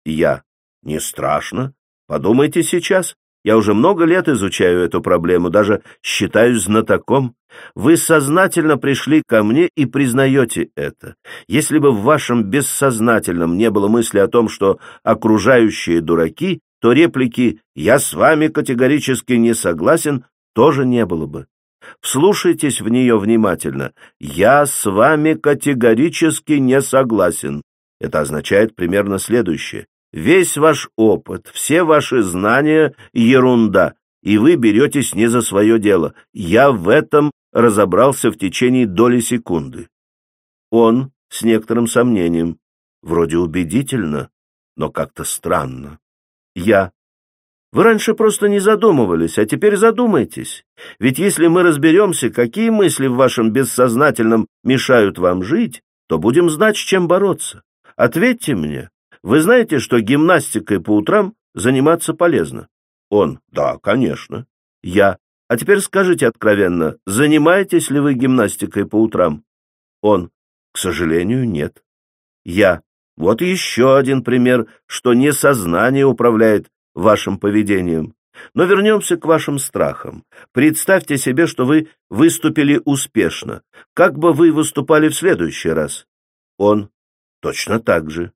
Я. Не страшно. Подумайте сейчас. Я уже много лет изучаю эту проблему, даже считаюсь знатоком. Вы сознательно пришли ко мне и признаете это. Если бы в вашем бессознательном не было мысли о том, что окружающие дураки, то реплики «я с вами категорически не согласен» тоже не было бы. Вслушайтесь в нее внимательно. «Я с вами категорически не согласен». Это означает примерно следующее. Весь ваш опыт, все ваши знания — ерунда. и вы беретесь не за свое дело. Я в этом разобрался в течение доли секунды. Он с некоторым сомнением. Вроде убедительно, но как-то странно. Я. Вы раньше просто не задумывались, а теперь задумайтесь. Ведь если мы разберемся, какие мысли в вашем бессознательном мешают вам жить, то будем знать, с чем бороться. Ответьте мне, вы знаете, что гимнастикой по утрам заниматься полезно? Он. Да, конечно. Я. А теперь скажите откровенно, занимаетесь ли вы гимнастикой по утрам? Он. К сожалению, нет. Я. Вот еще один пример, что не сознание управляет вашим поведением. Но вернемся к вашим страхам. Представьте себе, что вы выступили успешно. Как бы вы выступали в следующий раз? Он. Точно так же.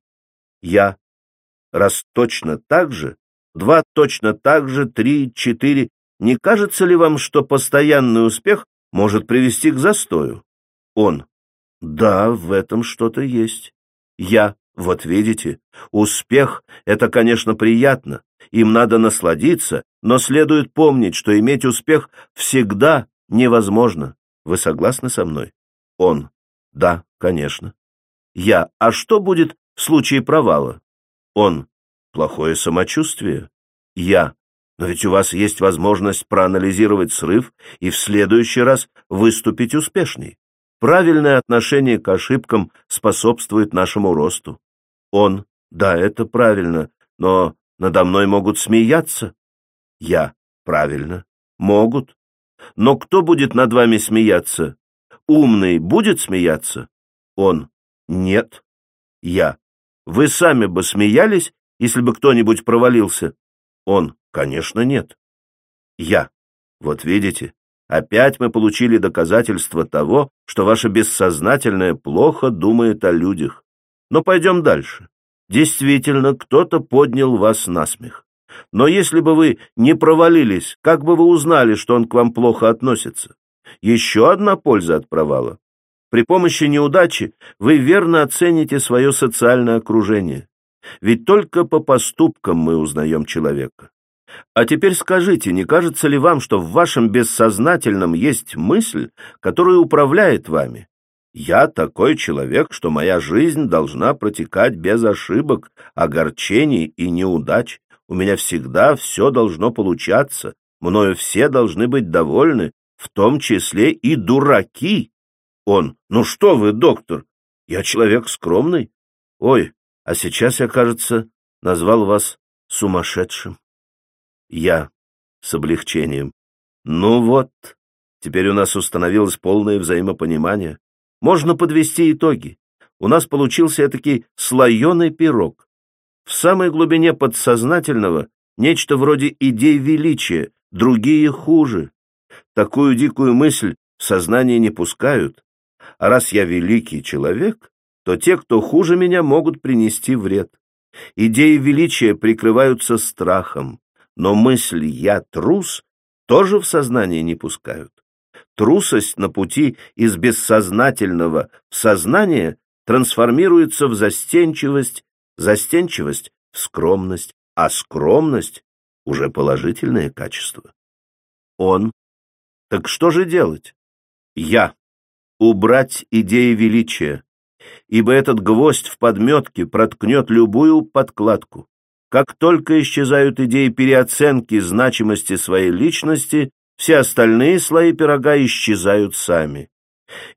Я. Раз точно так же, два точно так же, три, четыре. Не кажется ли вам, что постоянный успех может привести к застою? Он. Да, в этом что-то есть. Я. Вот видите, успех — это, конечно, приятно, им надо насладиться, но следует помнить, что иметь успех всегда невозможно. Вы согласны со мной? Он. Да, конечно. Я. А что будет в случае провала? Он. Плохое самочувствие. Я. Но ведь у вас есть возможность проанализировать срыв и в следующий раз выступить успешней. Правильное отношение к ошибкам способствует нашему росту. Он. Да, это правильно, но надо мной могут смеяться. Я. Правильно. Могут. Но кто будет над вами смеяться? Умный будет смеяться? Он. Нет. Я. Вы сами бы смеялись, если бы кто-нибудь провалился? Он. Конечно, нет. Я. Вот видите, опять мы получили доказательство того, что ваше бессознательное плохо думает о людях. Но пойдем дальше. Действительно, кто-то поднял вас на смех. Но если бы вы не провалились, как бы вы узнали, что он к вам плохо относится? Еще одна польза от провала. При помощи неудачи вы верно оцените свое социальное окружение. Ведь только по поступкам мы узнаем человека. А теперь скажите, не кажется ли вам, что в вашем бессознательном есть мысль, которая управляет вами? Я такой человек, что моя жизнь должна протекать без ошибок, огорчений и неудач. У меня всегда все должно получаться, мною все должны быть довольны, в том числе и дураки. Он, ну что вы, доктор, я человек скромный. Ой, а сейчас я, кажется, назвал вас сумасшедшим. Я с облегчением. Ну вот, теперь у нас установилось полное взаимопонимание. Можно подвести итоги. У нас получился этакий слоеный пирог. В самой глубине подсознательного нечто вроде идей величия, другие хуже. Такую дикую мысль в сознание не пускают. А раз я великий человек, то те, кто хуже меня, могут принести вред. Идеи величия прикрываются страхом, но мысль «я трус» тоже в сознание не пускают. Трусость на пути из бессознательного в сознание трансформируется в застенчивость, застенчивость в скромность, а скромность — уже положительное качество. Он. Так что же делать? Я. Убрать идеи величия, ибо этот гвоздь в подметке проткнет любую подкладку. Как только исчезают идеи переоценки значимости своей личности, все остальные слои пирога исчезают сами.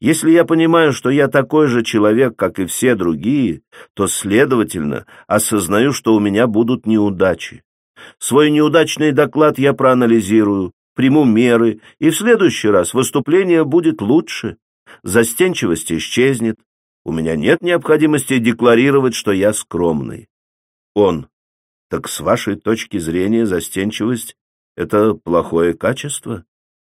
Если я понимаю, что я такой же человек, как и все другие, то, следовательно, осознаю, что у меня будут неудачи. Свой неудачный доклад я проанализирую, приму меры, и в следующий раз выступление будет лучше. Застенчивость исчезнет. У меня нет необходимости декларировать, что я скромный. Он. Так с вашей точки зрения застенчивость это плохое качество?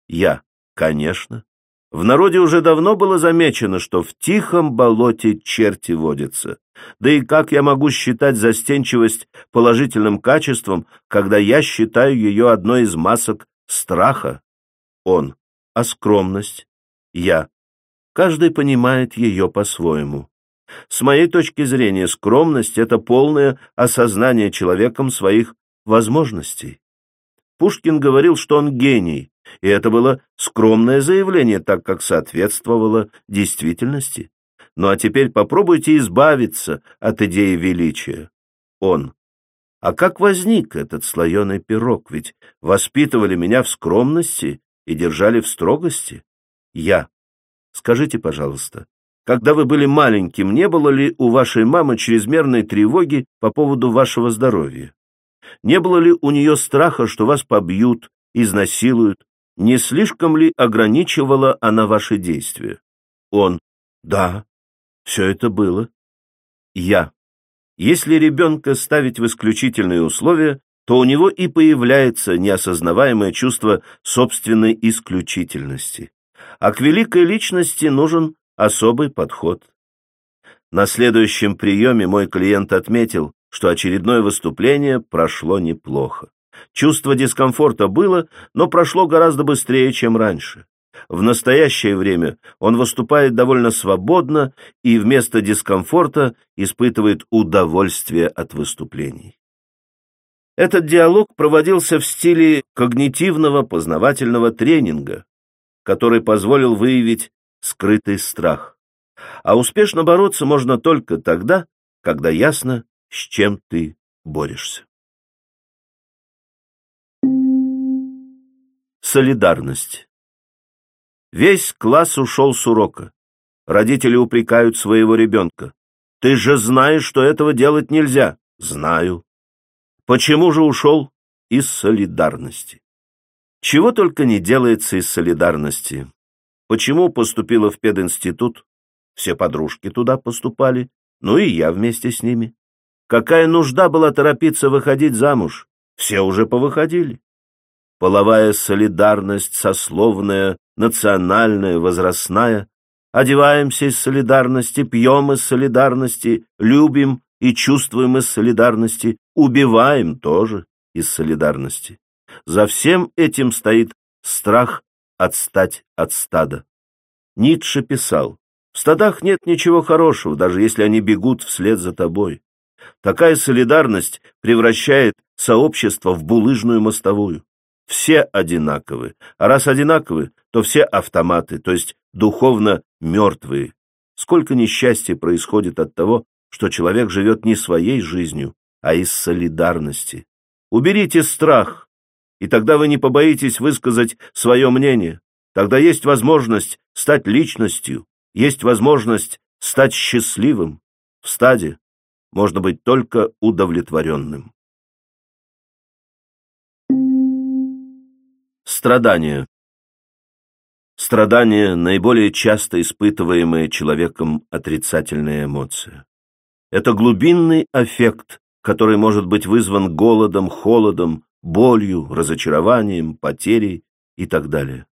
Я. Конечно. В народе уже давно было замечено, что в тихом болоте черти водятся. Да и как я могу считать застенчивость положительным качеством, когда я считаю ее одной из масок страха? Он. А скромность? Я. Каждый понимает ее по-своему. С моей точки зрения, скромность — это полное осознание человеком своих возможностей. Пушкин говорил, что он гений, и это было скромное заявление, так как соответствовало действительности. Ну а теперь попробуйте избавиться от идеи величия. Он. А как возник этот слоеный пирог? Ведь воспитывали меня в скромности и держали в строгости. Я. Скажите, пожалуйста, когда вы были маленьким, не было ли у вашей мамы чрезмерной тревоги по поводу вашего здоровья? Не было ли у нее страха, что вас побьют, изнасилуют? Не слишком ли ограничивала она ваши действия? Он. Да, все это было. Я. Если ребенка ставить в исключительные условия, то у него и появляется неосознаваемое чувство собственной исключительности. А к великой личности нужен особый подход. На следующем приеме мой клиент отметил, что очередное выступление прошло неплохо. Чувство дискомфорта было, но прошло гораздо быстрее, чем раньше. В настоящее время он выступает довольно свободно и вместо дискомфорта испытывает удовольствие от выступлений. Этот диалог проводился в стиле когнитивного познавательного тренинга, который позволил выявить скрытый страх. А успешно бороться можно только тогда, когда ясно, с чем ты борешься. Солидарность Весь класс ушел с урока. Родители упрекают своего ребенка. «Ты же знаешь, что этого делать нельзя». «Знаю». Почему же ушел? Из солидарности. Чего только не делается из солидарности. Почему поступила в пединститут? Все подружки туда поступали, ну и я вместе с ними. Какая нужда была торопиться выходить замуж? Все уже повыходили. Половая солидарность, сословная, национальная, возрастная. Одеваемся из солидарности, пьем из солидарности, любим и чувствуем из солидарности, убиваем тоже из солидарности. За всем этим стоит страх отстать от стада. Ницше писал, в стадах нет ничего хорошего, даже если они бегут вслед за тобой. Такая солидарность превращает сообщество в булыжную мостовую. Все одинаковы, а раз одинаковы, то все автоматы, то есть духовно мертвые. Сколько несчастья происходит от того, что человек живет не своей жизнью, а из солидарности. Уберите страх, и тогда вы не побоитесь высказать свое мнение. Тогда есть возможность стать личностью, есть возможность стать счастливым. В стаде можно быть только удовлетворенным. Страдания Страдание – наиболее часто испытываемая человеком отрицательная эмоция. Это глубинный аффект, который может быть вызван голодом, холодом, болью, разочарованием, потерей и так далее.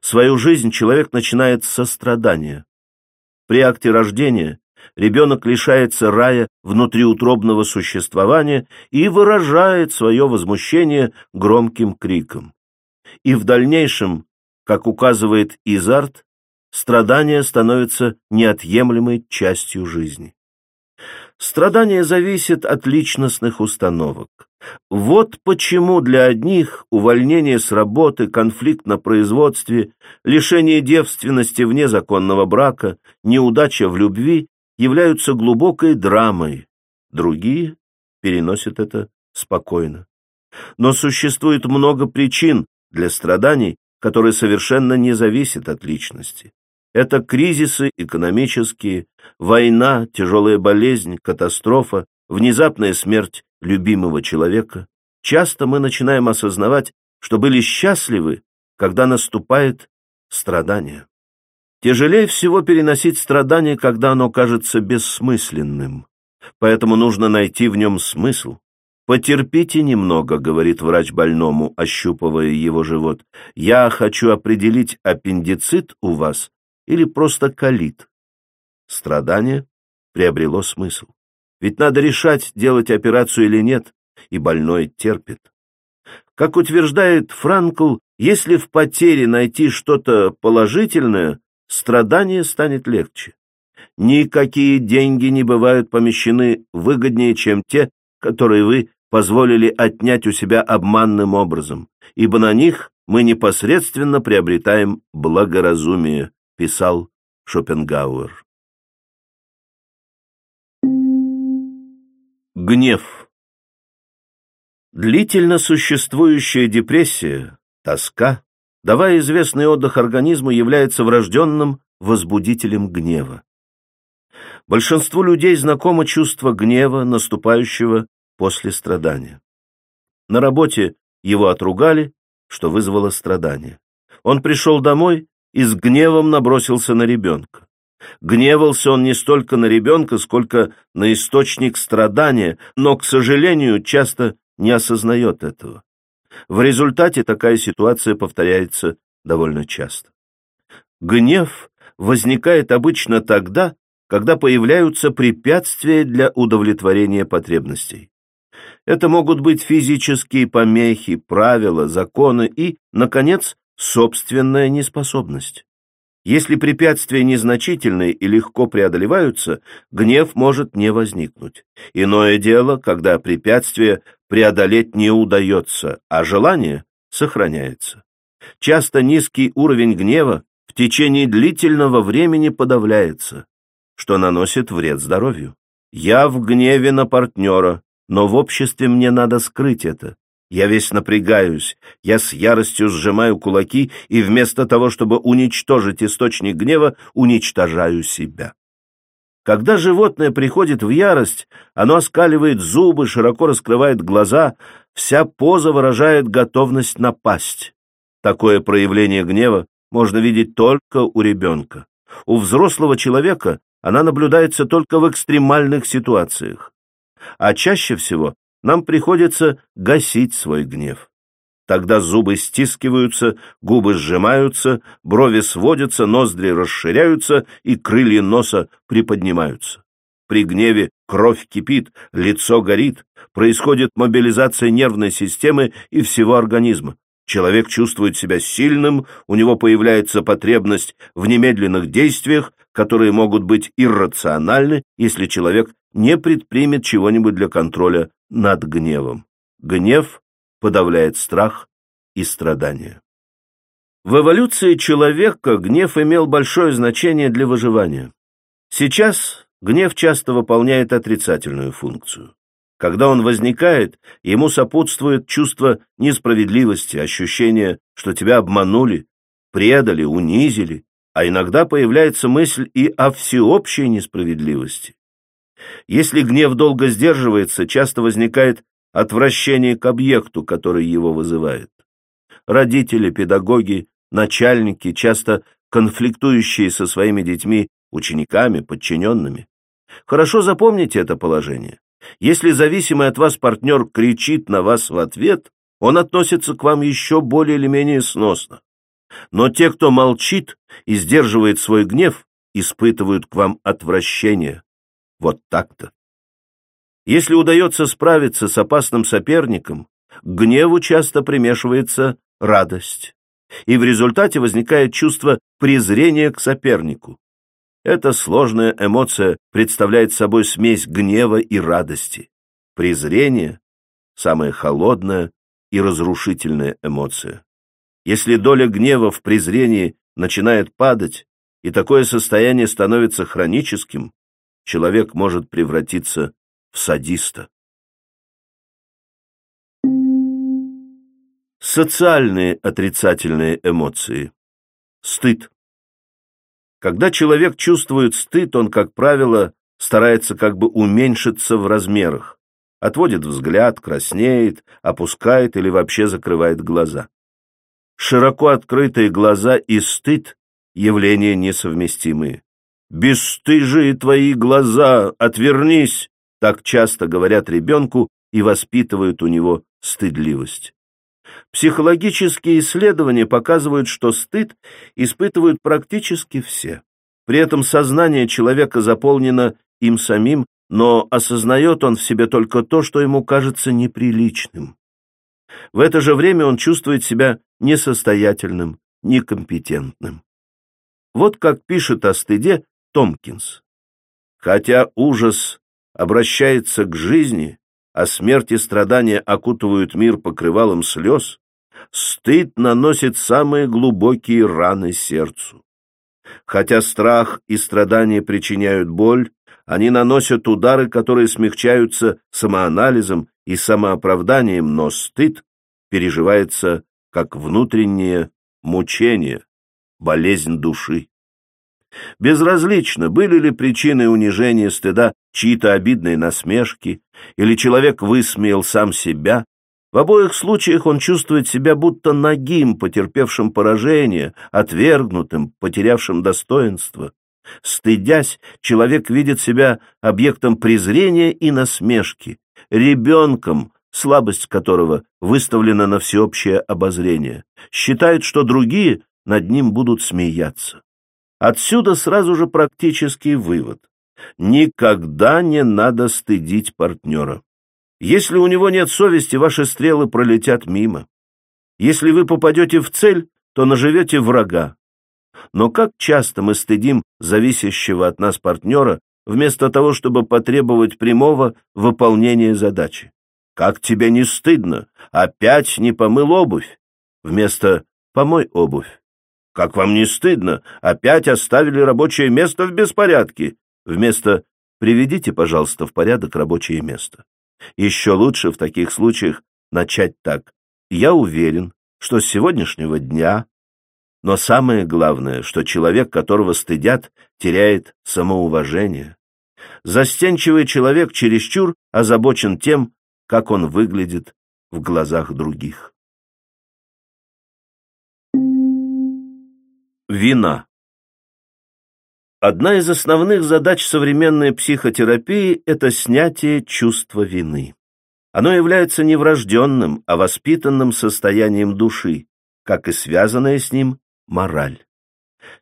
Свою жизнь человек начинает со страдания. При акте рождения ребенок лишается рая внутриутробного существования и выражает свое возмущение громким криком. И в дальнейшем как указывает Изарт, страдание становится неотъемлемой частью жизни. Страдание зависит от личностных установок. Вот почему для одних увольнение с работы, конфликт на производстве, лишение девственности вне законного брака, неудача в любви являются глубокой драмой, другие переносят это спокойно. Но существует много причин для страданий, который совершенно не зависит от личности. Это кризисы экономические, война, тяжелая болезнь, катастрофа, внезапная смерть любимого человека. Часто мы начинаем осознавать, что были счастливы, когда наступает страдание. Тяжелее всего переносить страдание, когда оно кажется бессмысленным. Поэтому нужно найти в нем смысл. «Потерпите немного», — говорит врач больному, ощупывая его живот. «Я хочу определить, аппендицит у вас или просто колит». Страдание приобрело смысл. Ведь надо решать, делать операцию или нет, и больной терпит. Как утверждает Франкл, если в потере найти что-то положительное, страдание станет легче. Никакие деньги не бывают помещены выгоднее, чем те, которые вы позволили отнять у себя обманным образом, ибо на них мы непосредственно приобретаем благоразумие, писал Шопенгауэр. Гнев Длительно существующая депрессия, тоска, давая известный отдых организму, является врожденным возбудителем гнева. Большинству людей знакомо чувство гнева, наступающего после страдания. На работе его отругали, что вызвало страдание. Он пришел домой и с гневом набросился на ребенка. Гневался он не столько на ребенка, сколько на источник страдания, но, к сожалению, часто не осознает этого. В результате такая ситуация повторяется довольно часто. Гнев возникает обычно тогда, когда появляются препятствия для удовлетворения потребностей. Это могут быть физические помехи, правила, законы и, наконец, собственная неспособность. Если препятствия незначительные и легко преодолеваются, гнев может не возникнуть. Иное дело, когда препятствие преодолеть не удается, а желание сохраняется. Часто низкий уровень гнева в течение длительного времени подавляется, что наносит вред здоровью. Я в гневе на партнера, но в обществе мне надо скрыть это. Я весь напрягаюсь, я с яростью сжимаю кулаки и вместо того, чтобы уничтожить источник гнева, уничтожаю себя. Когда животное приходит в ярость, оно оскаливает зубы, широко раскрывает глаза, вся поза выражает готовность напасть. Такое проявление гнева можно видеть только у ребенка. У взрослого человека она наблюдается только в экстремальных ситуациях. А чаще всего нам приходится гасить свой гнев. Тогда зубы стискиваются, губы сжимаются, брови сводятся, ноздри расширяются и крылья носа приподнимаются. При гневе кровь кипит, лицо горит, происходит мобилизация нервной системы и всего организма. Человек чувствует себя сильным, у него появляется потребность в немедленных действиях, которые могут быть иррациональны, если человек не предпримет чего-нибудь для контроля над гневом. Гнев подавляет страх и страдания. В эволюции человека гнев имел большое значение для выживания. Сейчас гнев часто выполняет отрицательную функцию. Когда он возникает, ему сопутствует чувство несправедливости, ощущение, что тебя обманули, предали, унизили, а иногда появляется мысль и о всеобщей несправедливости. Если гнев долго сдерживается, часто возникает отвращение к объекту, который его вызывает. Родители, педагоги, начальники, часто конфликтующие со своими детьми, учениками, подчиненными. Хорошо запомните это положение. Если зависимый от вас партнер кричит на вас в ответ, он относится к вам еще более или менее сносно. Но те, кто молчит и сдерживает свой гнев, испытывают к вам отвращение, вот так-то. Если удается справиться с опасным соперником, к гневу часто примешивается радость, и в результате возникает чувство презрения к сопернику. Эта сложная эмоция представляет собой смесь гнева и радости. Презрение – самая холодная и разрушительная эмоция. Если доля гнева в презрении начинает падать, и такое состояние становится хроническим, человек может превратиться в садиста. Социальные отрицательные эмоции. Стыд. Когда человек чувствует стыд, он, как правило, старается как бы уменьшиться в размерах, отводит взгляд, краснеет, опускает или вообще закрывает глаза. Широко открытые глаза и стыд – явления несовместимые. «Бесстыжие твои глаза! Отвернись!» Так часто говорят ребенку и воспитывают у него стыдливость. Психологические исследования показывают, что стыд испытывают практически все. При этом сознание человека заполнено им самим, но осознает он в себе только то, что ему кажется неприличным. В это же время он чувствует себя несостоятельным, некомпетентным. Вот как пишет о стыде Томпкинс. Хотя ужас обращается к жизни, а смерть и страдания окутывают мир покрывалом слез, стыд наносит самые глубокие раны сердцу. Хотя страх и страдания причиняют боль, они наносят удары, которые смягчаются самоанализом и самооправданием, но стыд переживается как внутреннее мучение, болезнь души. Безразлично, были ли причиной унижения стыда чьи-то обидные насмешки, или человек высмеял сам себя, в обоих случаях он чувствует себя будто нагим, потерпевшим поражение, отвергнутым, потерявшим достоинство. Стыдясь, человек видит себя объектом презрения и насмешки, ребенком, слабость которого выставлена на всеобщее обозрение, считает, что другие над ним будут смеяться. Отсюда сразу же практический вывод. Никогда не надо стыдить партнера. Если у него нет совести, ваши стрелы пролетят мимо. Если вы попадете в цель, то наживете врага. Но как часто мы стыдим зависящего от нас партнера, вместо того, чтобы потребовать прямого выполнения задачи? Как тебе не стыдно? Опять не помыл обувь? Вместо «помой обувь». Как вам не стыдно? Опять оставили рабочее место в беспорядке? Вместо «приведите, пожалуйста, в порядок рабочее место». Еще лучше в таких случаях начать так. Я уверен, что с сегодняшнего дня... Но самое главное, что человек, которого стыдят, теряет самоуважение. Застенчивый человек чересчур озабочен тем, как он выглядит в глазах других. Вина Одна из основных задач современной психотерапии – это снятие чувства вины. Оно является не врожденным, а воспитанным состоянием души, как и связанная с ним мораль.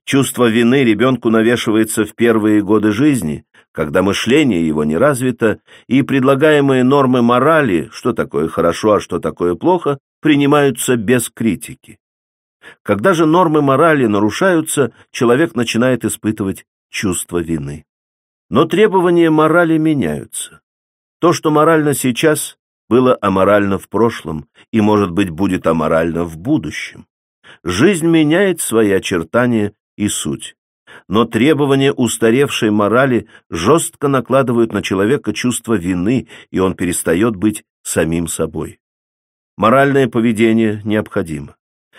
Чувство вины ребенку навешивается в первые годы жизни, когда мышление его не развито, и предлагаемые нормы морали, что такое хорошо, а что такое плохо, принимаются без критики. Когда же нормы морали нарушаются, человек начинает испытывать чувство вины. Но требования морали меняются. То, что морально сейчас, было аморально в прошлом и, может быть, будет аморально в будущем. Жизнь меняет свои очертания и суть. Но требования устаревшей морали жестко накладывают на человека чувство вины, и он перестает быть самим собой. Моральное поведение необходимо.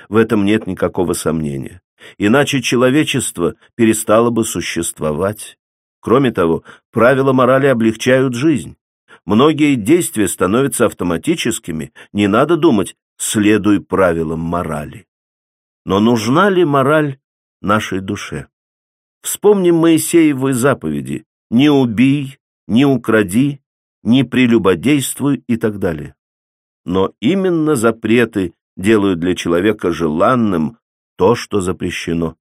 В этом нет никакого сомнения. Иначе человечество перестало бы существовать. Кроме того, правила морали облегчают жизнь. Многие действия становятся автоматическими, не надо думать «следуй правилам морали». Но нужна ли мораль нашей душе? Вспомним Моисеевы заповеди «не убий», «не укради», «не прелюбодействуй» и так далее. Но именно запреты делают для человека желанным то, что запрещено.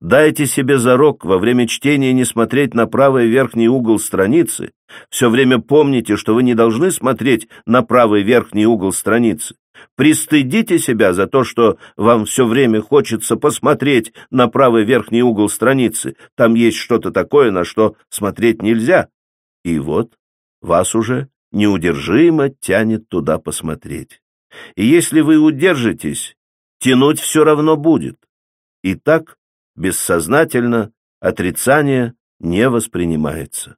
Дайте себе зарок во время чтения не смотреть на правый верхний угол страницы. Все время помните, что вы не должны смотреть на правый верхний угол страницы. Пристыдите себя за то, что вам все время хочется посмотреть на правый верхний угол страницы. Там есть что-то такое, на что смотреть нельзя. И вот вас уже неудержимо тянет туда посмотреть. И если вы удержитесь, тянуть все равно будет. И так, бессознательно, отрицание не воспринимается.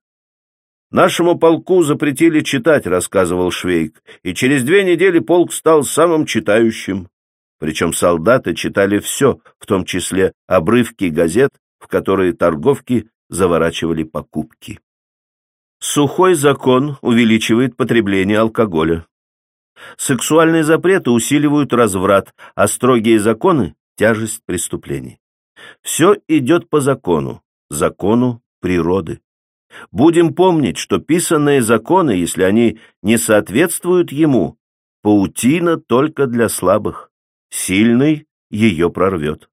«Нашему полку запретили читать», — рассказывал Швейк, и через две недели полк стал самым читающим. Причем солдаты читали все, в том числе обрывки газет, в которые торговки заворачивали покупки. Сухой закон увеличивает потребление алкоголя. Сексуальные запреты усиливают разврат, а строгие законы – тяжесть преступлений. Все идет по закону, закону природы. Будем помнить, что писанные законы, если они не соответствуют ему, паутина только для слабых. Сильный ее прорвет.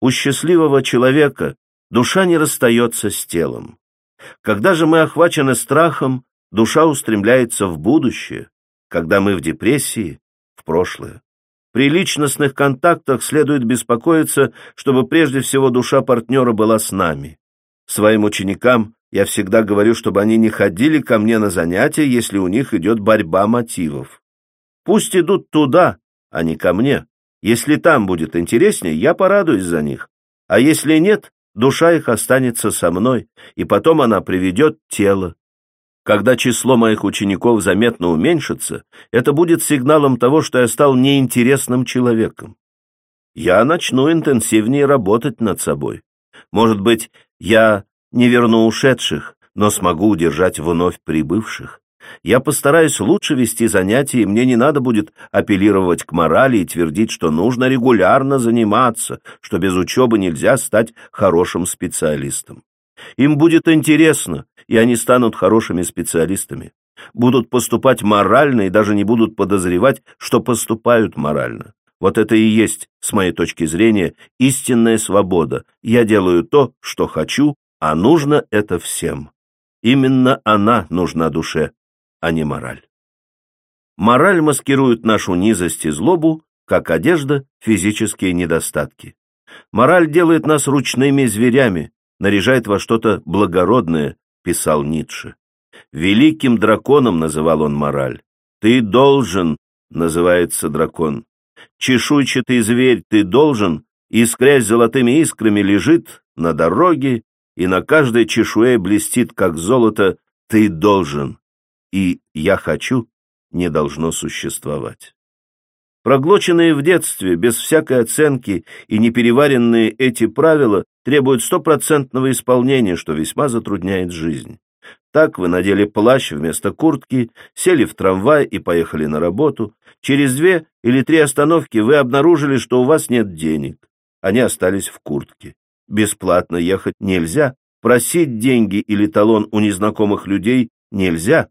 У счастливого человека душа не расстается с телом. Когда же мы охвачены страхом, душа устремляется в будущее, когда мы в депрессии, в прошлое. При личностных контактах следует беспокоиться, чтобы прежде всего душа партнера была с нами. Своим ученикам Я всегда говорю, чтобы они не ходили ко мне на занятия, если у них идет борьба мотивов. Пусть идут туда, а не ко мне. Если там будет интереснее, я порадуюсь за них. А если нет, душа их останется со мной, и потом она приведет тело. Когда число моих учеников заметно уменьшится, это будет сигналом того, что я стал неинтересным человеком. Я начну интенсивнее работать над собой. Может быть, я не верну ушедших, но смогу удержать вновь прибывших. Я постараюсь лучше вести занятия, и мне не надо будет апеллировать к морали и твердить, что нужно регулярно заниматься, что без учебы нельзя стать хорошим специалистом. Им будет интересно, и они станут хорошими специалистами. Будут поступать морально и даже не будут подозревать, что поступают морально. Вот это и есть, с моей точки зрения, истинная свобода. Я делаю то, что хочу, а нужно это всем. Именно она нужна душе, а не мораль. Мораль маскирует нашу низость и злобу, как одежда — физические недостатки. Мораль делает нас ручными зверями, наряжает во что-то благородное, писал Ницше. Великим драконом называл он мораль. «Ты должен», — называется дракон. Чешуйчатый зверь «ты должен», искрясь золотыми искрами, лежит на дороге и на каждой чешуе блестит, как золото, ты должен, и я хочу не должно существовать. Проглоченные в детстве, без всякой оценки и непереваренные эти правила требуют стопроцентного исполнения, что весьма затрудняет жизнь. Так вы надели плащ вместо куртки, сели в трамвай и поехали на работу. Через две или три остановки вы обнаружили, что у вас нет денег. Они остались в куртке. Бесплатно ехать нельзя, просить деньги или талон у незнакомых людей нельзя,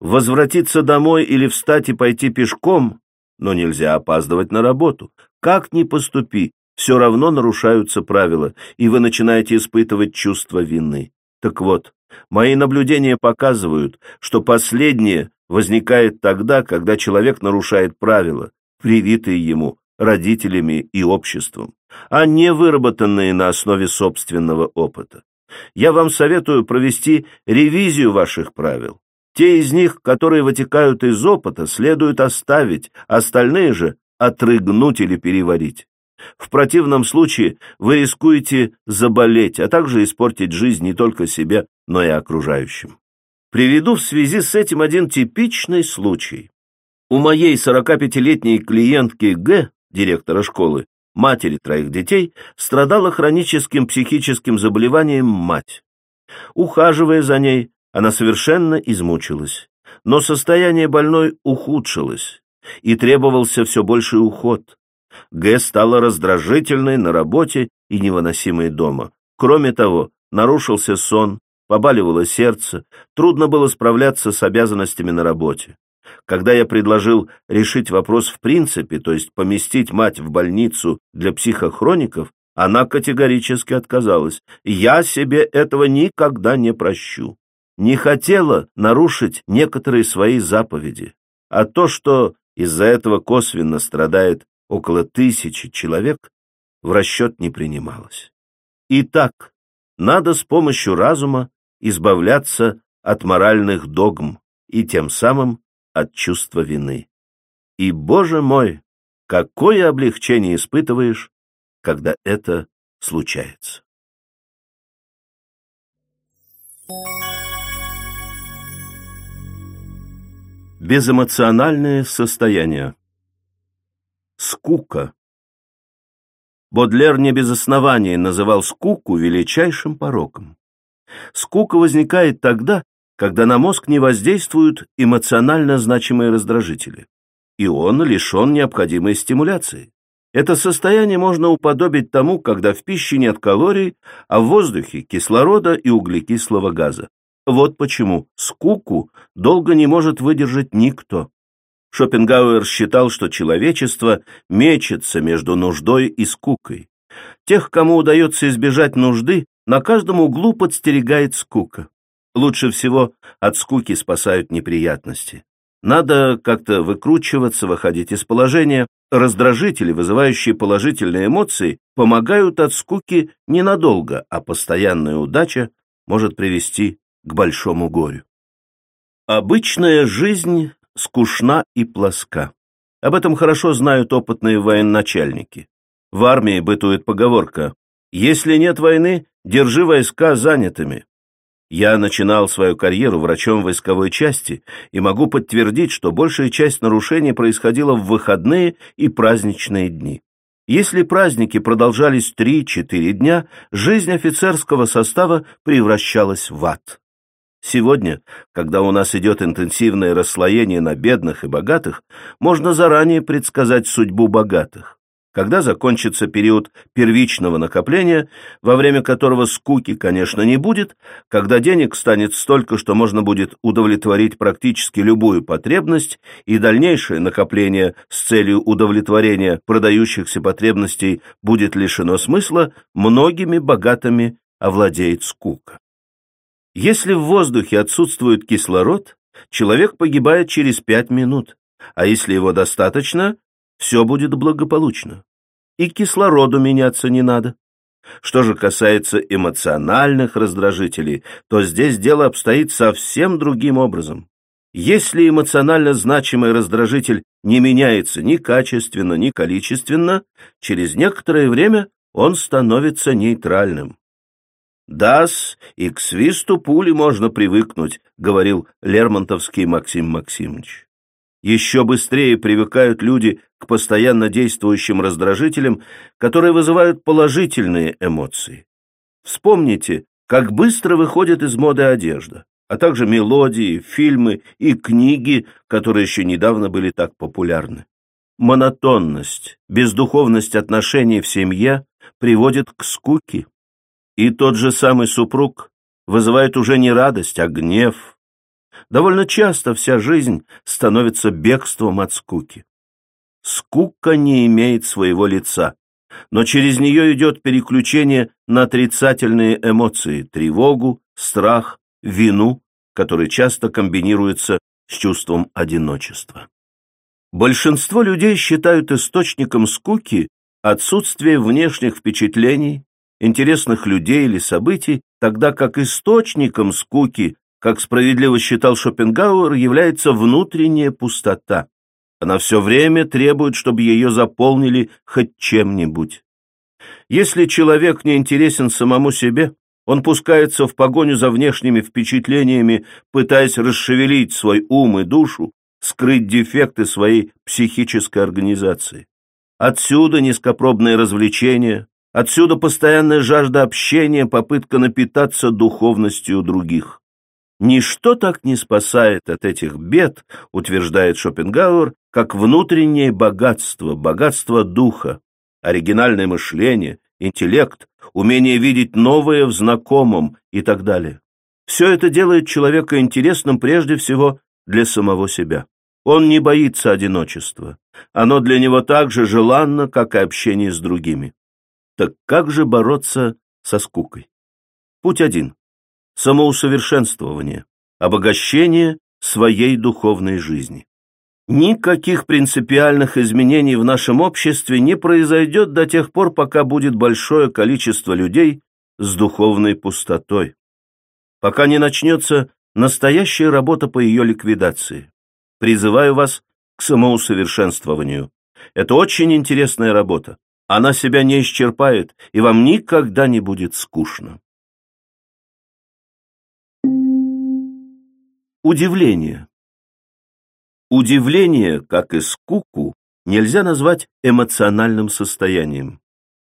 возвратиться домой или встать и пойти пешком, но нельзя опаздывать на работу. Как ни поступи, все равно нарушаются правила, и вы начинаете испытывать чувство вины. Так вот, мои наблюдения показывают, что последнее возникает тогда, когда человек нарушает правила, привитые ему родителями и обществом а не выработанные на основе собственного опыта. Я вам советую провести ревизию ваших правил. Те из них, которые вытекают из опыта, следует оставить, остальные же отрыгнуть или переварить. В противном случае вы рискуете заболеть, а также испортить жизнь не только себе, но и окружающим. Приведу в связи с этим один типичный случай. У моей 45-летней клиентки Г, директора школы, матери троих детей, страдала хроническим психическим заболеванием мать. Ухаживая за ней, она совершенно измучилась, но состояние больной ухудшилось, и требовался все больший уход. Г стала раздражительной на работе и невыносимой дома. Кроме того, нарушился сон, побаливало сердце, трудно было справляться с обязанностями на работе. Когда я предложил решить вопрос в принципе, то есть поместить мать в больницу для психохроников, она категорически отказалась. Я себе этого никогда не прощу. Не хотела нарушить некоторые свои заповеди. А то, что из-за этого косвенно страдает около тысячи человек, в расчет не принималось. Итак, надо с помощью разума избавляться от моральных догм и тем самым от чувства вины. И, Боже мой, какое облегчение испытываешь, когда это случается. Безэмоциональное состояние. Скука. Бодлер не без основания называл скуку величайшим пороком. Скука возникает тогда, когда на мозг не воздействуют эмоционально значимые раздражители, и он лишен необходимой стимуляции. Это состояние можно уподобить тому, когда в пище нет калорий, а в воздухе кислорода и углекислого газа. Вот почему скуку долго не может выдержать никто. Шопенгауэр считал, что человечество мечется между нуждой и скукой. Тех, кому удается избежать нужды, на каждом углу подстерегает скука. Лучше всего от скуки спасают неприятности. Надо как-то выкручиваться, выходить из положения. Раздражители, вызывающие положительные эмоции, помогают от скуки ненадолго, а постоянная удача может привести к большому горю. Обычная жизнь скучна и плоска. Об этом хорошо знают опытные военачальники. В армии бытует поговорка «Если нет войны, держи войска занятыми». Я начинал свою карьеру врачом войсковой части и могу подтвердить, что большая часть нарушений происходила в выходные и праздничные дни. Если праздники продолжались 3-4 дня, жизнь офицерского состава превращалась в ад. Сегодня, когда у нас идет интенсивное расслоение на бедных и богатых, можно заранее предсказать судьбу богатых. Когда закончится период первичного накопления, во время которого скуки, конечно, не будет, когда денег станет столько, что можно будет удовлетворить практически любую потребность, и дальнейшее накопление с целью удовлетворения продающихся потребностей будет лишено смысла, многими богатыми овладеет скука. Если в воздухе отсутствует кислород, человек погибает через пять минут, а если его достаточно, все будет благополучно. И кислороду меняться не надо. Что же касается эмоциональных раздражителей, то здесь дело обстоит совсем другим образом. Если эмоционально значимый раздражитель не меняется ни качественно, ни количественно, через некоторое время он становится нейтральным. «Дас, и к свисту пули можно привыкнуть», — говорил Лермонтовский Максим Максимович. Еще быстрее привыкают люди к постоянно действующим раздражителям, которые вызывают положительные эмоции. Вспомните, как быстро выходит из моды одежда, а также мелодии, фильмы и книги, которые еще недавно были так популярны. Монотонность, бездуховность отношений в семье приводит к скуке. И тот же самый супруг вызывает уже не радость, а гнев. Довольно часто вся жизнь становится бегством от скуки. Скука не имеет своего лица, но через нее идет переключение на отрицательные эмоции, тревогу, страх, вину, которые часто комбинируются с чувством одиночества. Большинство людей считают источником скуки отсутствие внешних впечатлений, интересных людей или событий, тогда как источником скуки, как справедливо считал Шопенгауэр, является внутренняя пустота. Она все время требует, чтобы ее заполнили хоть чем-нибудь. Если человек не интересен самому себе, он пускается в погоню за внешними впечатлениями, пытаясь расшевелить свой ум и душу, скрыть дефекты своей психической организации. Отсюда низкопробные развлечения, Отсюда постоянная жажда общения, попытка напитаться духовностью других. Ничто так не спасает от этих бед, утверждает Шопенгауэр, как внутреннее богатство, богатство духа, оригинальное мышление, интеллект, умение видеть новое в знакомом и так далее. Все это делает человека интересным прежде всего для самого себя. Он не боится одиночества. Оно для него так же желанно, как и общение с другими. Так как же бороться со скукой? Путь один. Самоусовершенствование, обогащение своей духовной жизни. Никаких принципиальных изменений в нашем обществе не произойдет до тех пор, пока будет большое количество людей с духовной пустотой. Пока не начнется настоящая работа по ее ликвидации. Призываю вас к самоусовершенствованию. Это очень интересная работа. Она себя не исчерпает, и вам никогда не будет скучно. Удивление. Удивление, как и скуку, нельзя назвать эмоциональным состоянием.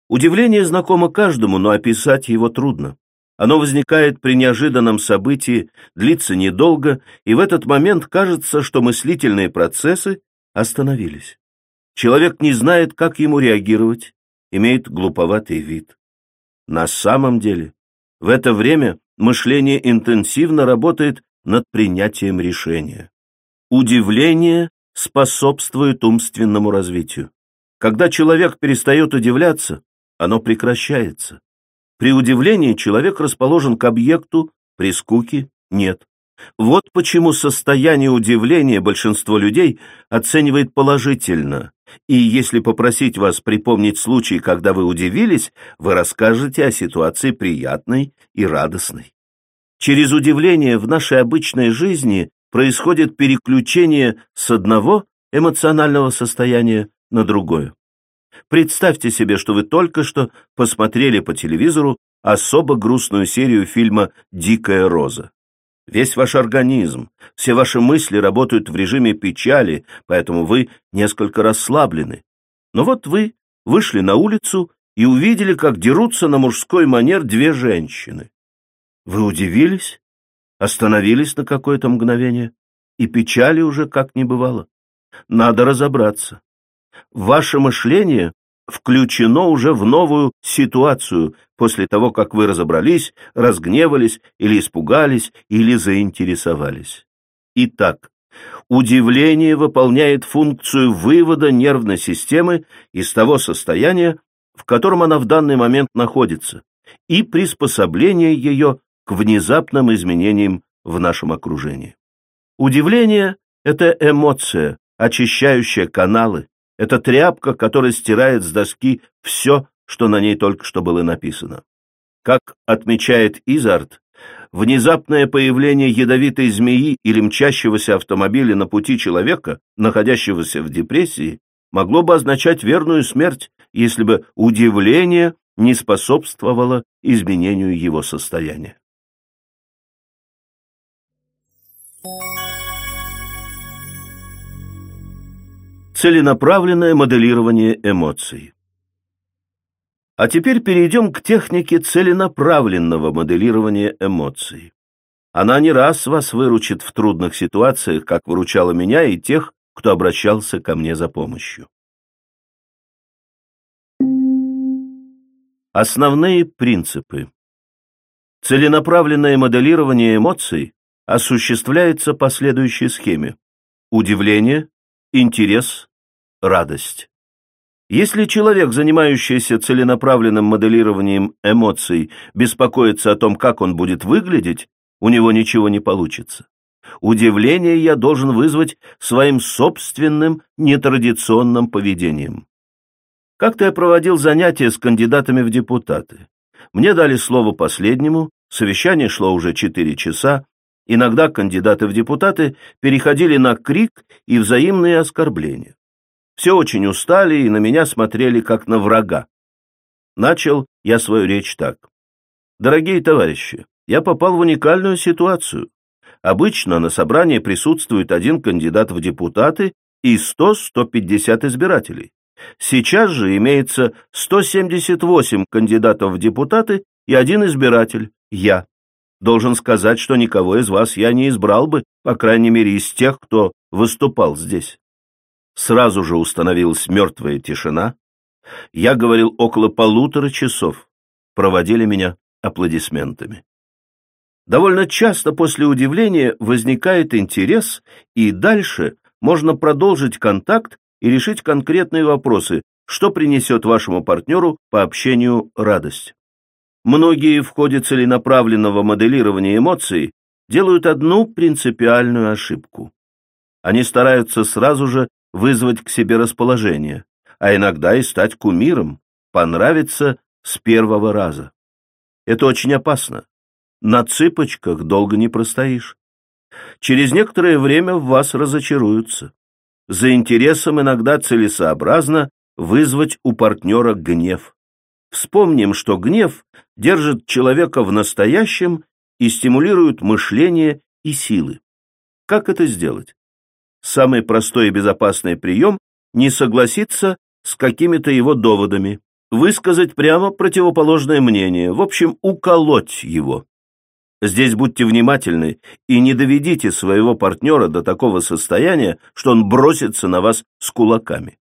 Удивление знакомо каждому, но описать его трудно. Оно возникает при неожиданном событии, длится недолго, и в этот момент кажется, что мыслительные процессы остановились. Человек не знает, как ему реагировать, имеет глуповатый вид. На самом деле, в это время мышление интенсивно работает над принятием решения. Удивление способствует умственному развитию. Когда человек перестает удивляться, оно прекращается. При удивлении человек расположен к объекту, при скуке – нет. Вот почему состояние удивления большинство людей оценивает положительно, и если попросить вас припомнить случай, когда вы удивились, вы расскажете о ситуации приятной и радостной. Через удивление в нашей обычной жизни происходит переключение с одного эмоционального состояния на другое. Представьте себе, что вы только что посмотрели по телевизору особо грустную серию фильма «Дикая роза». Весь ваш организм, все ваши мысли работают в режиме печали, поэтому вы несколько расслаблены. Но вот вы вышли на улицу и увидели, как дерутся на мужской манер две женщины. Вы удивились, остановились на какое-то мгновение, и печали уже как не бывало. Надо разобраться. Ваше мышление включено уже в новую ситуацию после того, как вы разобрались, разгневались или испугались или заинтересовались. Итак, удивление выполняет функцию вывода нервной системы из того состояния, в котором она в данный момент находится, и приспособление ее к внезапным изменениям в нашем окружении. Удивление – это эмоция, очищающая каналы, это тряпка, которая стирает с доски все, что на ней только что было написано. Как отмечает Изард, внезапное появление ядовитой змеи или мчащегося автомобиля на пути человека, находящегося в депрессии, могло бы означать верную смерть, если бы удивление не способствовало изменению его состояния. Целенаправленное моделирование эмоций. А теперь перейдем к технике целенаправленного моделирования эмоций. Она не раз вас выручит в трудных ситуациях, как выручала меня и тех, кто обращался ко мне за помощью. Основные принципы. Целенаправленное моделирование эмоций осуществляется по следующей схеме. Удивление, интерес, радость. Если человек, занимающийся целенаправленным моделированием эмоций, беспокоится о том, как он будет выглядеть, у него ничего не получится. Удивление я должен вызвать своим собственным нетрадиционным поведением. Как-то я проводил занятия с кандидатами в депутаты. Мне дали слово последнему, совещание шло уже четыре часа, иногда кандидаты в депутаты переходили на крик и взаимные оскорбления. Все очень устали и на меня смотрели как на врага. Начал я свою речь так. Дорогие товарищи, я попал в уникальную ситуацию. Обычно на собрании присутствует один кандидат в депутаты и 100-150 избирателей. Сейчас же имеется 178 кандидатов в депутаты и один избиратель – я. Должен сказать, что никого из вас я не избрал бы, по крайней мере, из тех, кто выступал здесь. Сразу же установилась мертвая тишина. Я говорил около полутора часов. Проводили меня аплодисментами. Довольно часто после удивления возникает интерес, и дальше можно продолжить контакт и решить конкретные вопросы, что принесет вашему партнеру по общению радость. Многие в ходе целенаправленного моделирования эмоций делают одну принципиальную ошибку. Они стараются сразу же вызвать к себе расположение, а иногда и стать кумиром, понравиться с первого раза. Это очень опасно. На цыпочках долго не простоишь. Через некоторое время в вас разочаруются. За интересом иногда целесообразно вызвать у партнера гнев. Вспомним, что гнев держит человека в настоящем и стимулирует мышление и силы. Как это сделать? Самый простой и безопасный прием – не согласиться с какими-то его доводами, высказать прямо противоположное мнение, в общем, уколоть его. Здесь будьте внимательны и не доведите своего партнера до такого состояния, что он бросится на вас с кулаками.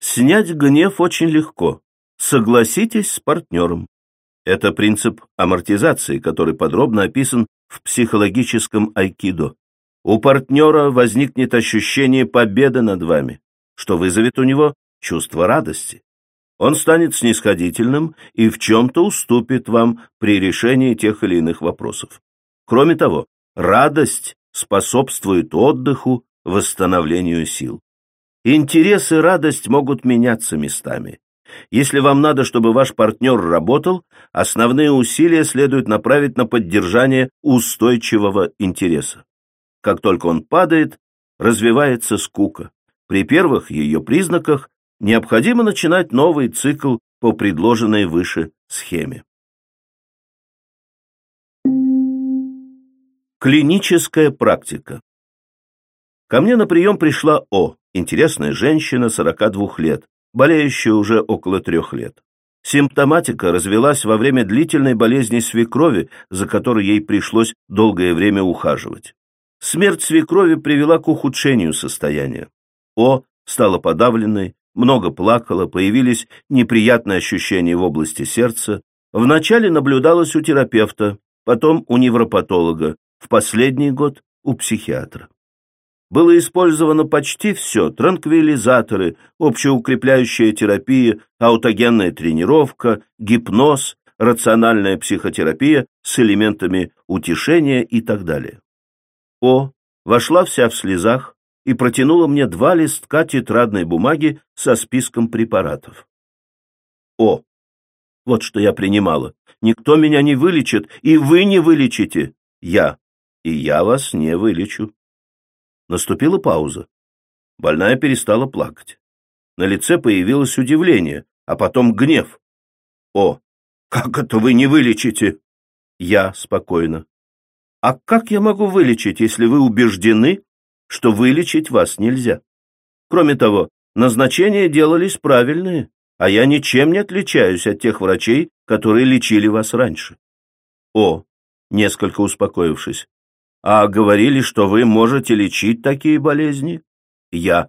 Снять гнев очень легко. Согласитесь с партнером. Это принцип амортизации, который подробно описан в психологическом айкидо. У партнера возникнет ощущение победы над вами, что вызовет у него чувство радости. Он станет снисходительным и в чем-то уступит вам при решении тех или иных вопросов. Кроме того, радость способствует отдыху, восстановлению сил. Интерес и радость могут меняться местами. Если вам надо, чтобы ваш партнер работал, основные усилия следует направить на поддержание устойчивого интереса. Как только он падает, развивается скука. При первых ее признаках необходимо начинать новый цикл по предложенной выше схеме. Клиническая практика. Ко мне на прием пришла О, интересная женщина 42 лет, болеющая уже около трех лет. Симптоматика развелась во время длительной болезни свекрови, за которой ей пришлось долгое время ухаживать. Смерть свекрови привела к ухудшению состояния. О стала подавленной, много плакала, появились неприятные ощущения в области сердца. Вначале наблюдалась у терапевта, потом у невропатолога, в последний год у психиатра. Было использовано почти все – транквилизаторы, общеукрепляющая терапия, аутогенная тренировка, гипноз, рациональная психотерапия с элементами утешения и так далее. О вошла вся в слезах и протянула мне два листка тетрадной бумаги со списком препаратов. О, вот что я принимала. Никто меня не вылечит, и вы не вылечите. Я. И я вас не вылечу. Наступила пауза. Больная перестала плакать. На лице появилось удивление, а потом гнев. О, как это вы не вылечите? Я спокойно. А как я могу вылечить, если вы убеждены, что вылечить вас нельзя? Кроме того, назначения делались правильные, а я ничем не отличаюсь от тех врачей, которые лечили вас раньше. О, несколько успокоившись. А говорили, что вы можете лечить такие болезни? Я.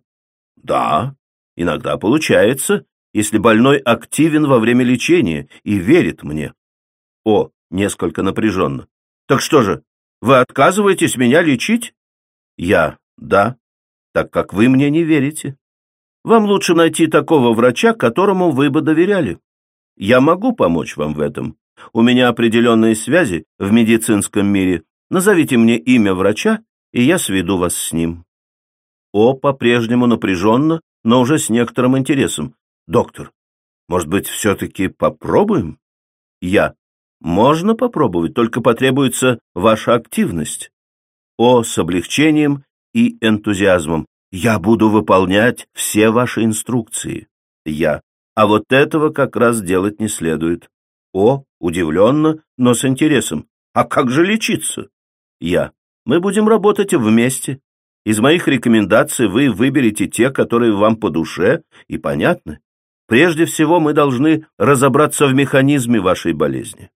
Да, иногда получается, если больной активен во время лечения и верит мне. О, несколько напряженно. Так что же, вы отказываетесь меня лечить? Я. Да, так как вы мне не верите. Вам лучше найти такого врача, которому вы бы доверяли. Я могу помочь вам в этом. У меня определенные связи в медицинском мире. Назовите мне имя врача, и я сведу вас с ним. О, по-прежнему напряженно, но уже с некоторым интересом. Доктор, может быть, все-таки попробуем? Я. Можно попробовать, только потребуется ваша активность. О, с облегчением и энтузиазмом. Я буду выполнять все ваши инструкции. Я. А вот этого как раз делать не следует. О, удивленно, но с интересом. А как же лечиться? Я. Мы будем работать вместе. Из моих рекомендаций вы выберете те, которые вам по душе и понятны. Прежде всего мы должны разобраться в механизме вашей болезни.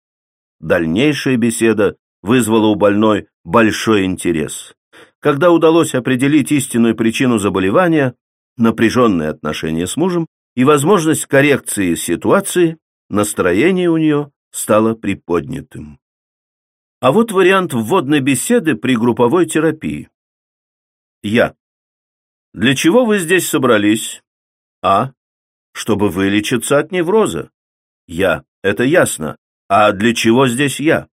Дальнейшая беседа вызвала у больной большой интерес. Когда удалось определить истинную причину заболевания, напряженные отношения с мужем и возможность коррекции ситуации, настроение у нее стало приподнятым. А вот вариант вводной беседы при групповой терапии. Я. Для чего вы здесь собрались? А. Чтобы вылечиться от невроза. Я. Это ясно. А для чего здесь я?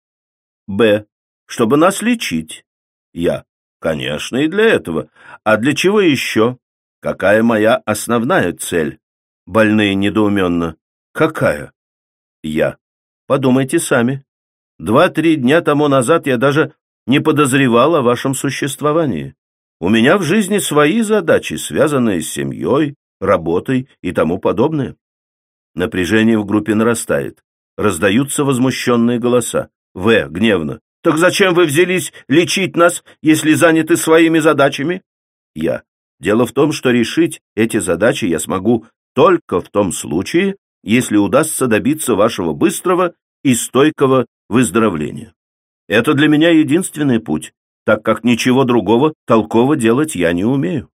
Б. Чтобы нас лечить. Я. Конечно, и для этого. А для чего еще? Какая моя основная цель? Больные недоуменно. Какая? Я. Подумайте сами. Два-три дня тому назад я даже не подозревал о вашем существовании. У меня в жизни свои задачи, связанные с семьей, работой и тому подобное. Напряжение в группе нарастает. Раздаются возмущенные голоса. В. Гневно. «Так зачем вы взялись лечить нас, если заняты своими задачами?» Я. Дело в том, что решить эти задачи я смогу только в том случае, если удастся добиться вашего быстрого и стойкого выздоровления. Это для меня единственный путь, так как ничего другого толково делать я не умею.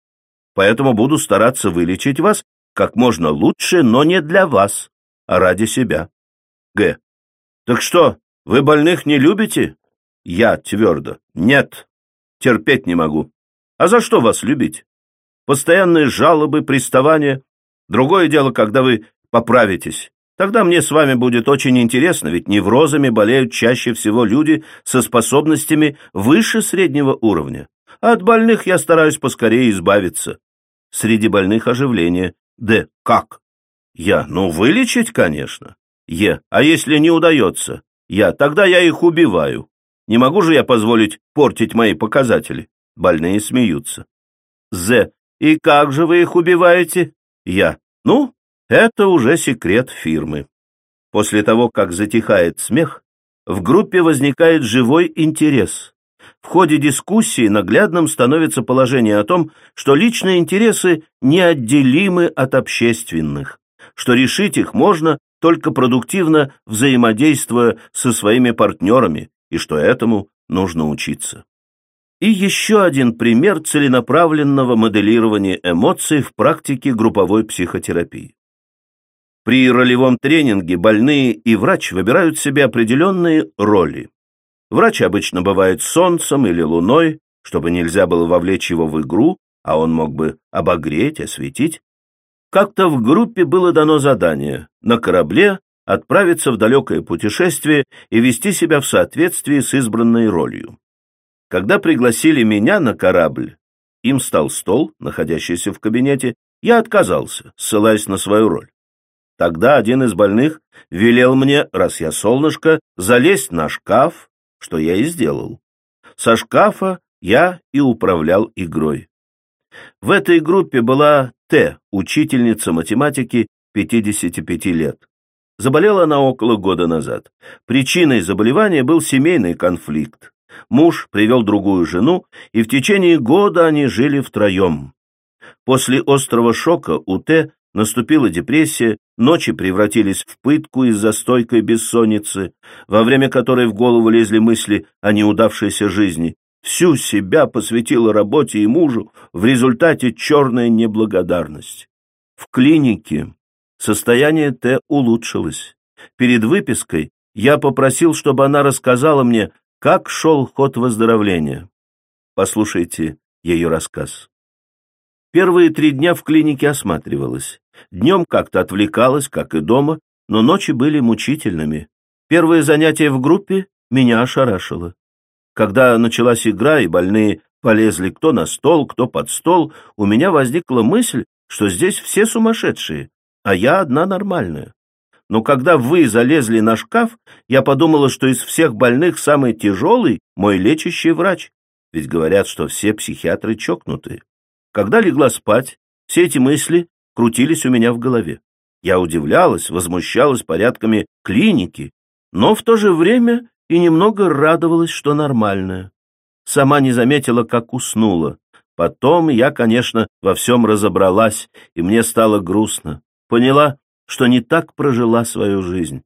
Поэтому буду стараться вылечить вас как можно лучше, но не для вас, а ради себя. Г. Так что, вы больных не любите? Я твердо. Нет. Терпеть не могу. А за что вас любить? Постоянные жалобы, приставания. Другое дело, когда вы поправитесь. Тогда мне с вами будет очень интересно, ведь неврозами болеют чаще всего люди со способностями выше среднего уровня. А от больных я стараюсь поскорее избавиться. Среди больных оживление. Д. Как? Я. Ну, вылечить, конечно. Е. А если не удается? Я. Тогда я их убиваю. Не могу же я позволить портить мои показатели. Больные смеются. З. И как же вы их убиваете? Я. Ну, это уже секрет фирмы. После того, как затихает смех, в группе возникает живой интерес. В ходе дискуссии наглядным становится положение о том, что личные интересы неотделимы от общественных, что решить их можно только продуктивно взаимодействуя со своими партнерами, и что этому нужно учиться. И еще один пример целенаправленного моделирования эмоций в практике групповой психотерапии. При ролевом тренинге больные и врач выбирают себе определенные роли. Врач обычно бывает солнцем или луной, чтобы нельзя было вовлечь его в игру, а он мог бы обогреть, осветить. Как-то в группе было дано задание на корабле отправиться в далекое путешествие и вести себя в соответствии с избранной ролью. Когда пригласили меня на корабль, им стал стол, находящийся в кабинете, я отказался, ссылаясь на свою роль. Тогда один из больных велел мне, раз я солнышко, залезть на шкаф, что я и сделал. Со шкафа я и управлял игрой. В этой группе была Т, учительница математики 55 лет. Заболела она около года назад. Причиной заболевания был семейный конфликт. Муж привел другую жену, и в течение года они жили втроем. После острого шока у Т наступила депрессия, ночи превратились в пытку из-за стойкой бессонницы, во время которой в голову лезли мысли о неудавшейся жизни. Всю себя посвятила работе и мужу, в результате черная неблагодарность. В клинике Состояние Т улучшилось. Перед выпиской я попросил, чтобы она рассказала мне, как шел ход выздоровления. Послушайте ее рассказ. Первые три дня в клинике осматривалась. Днем как-то отвлекалась, как и дома, но ночи были мучительными. Первое занятие в группе меня ошарашило. Когда началась игра и больные полезли кто на стол, кто под стол, у меня возникла мысль, что здесь все сумасшедшие, а я одна нормальная. Но когда вы залезли на шкаф, я подумала, что из всех больных самый тяжелый — мой лечащий врач. Ведь говорят, что все психиатры чокнутые. Когда легла спать, все эти мысли крутились у меня в голове. Я удивлялась, возмущалась порядками клиники, но в то же время и немного радовалась, что нормальная. Сама не заметила, как уснула. Потом я, конечно, во всем разобралась, и мне стало грустно поняла, что не так прожила свою жизнь.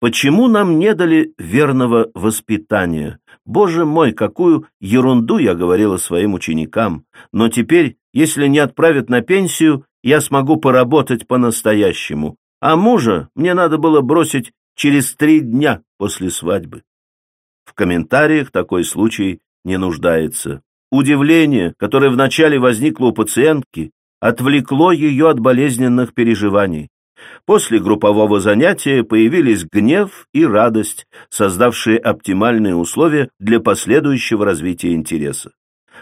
Почему нам не дали верного воспитания? Боже мой, какую ерунду я говорила своим ученикам. Но теперь, если не отправят на пенсию, я смогу поработать по-настоящему. А мужа мне надо было бросить через три дня после свадьбы. В комментариях такой случай не нуждается. Удивление, которое вначале возникло у пациентки, отвлекло ее от болезненных переживаний. После группового занятия появились гнев и радость, создавшие оптимальные условия для последующего развития интереса.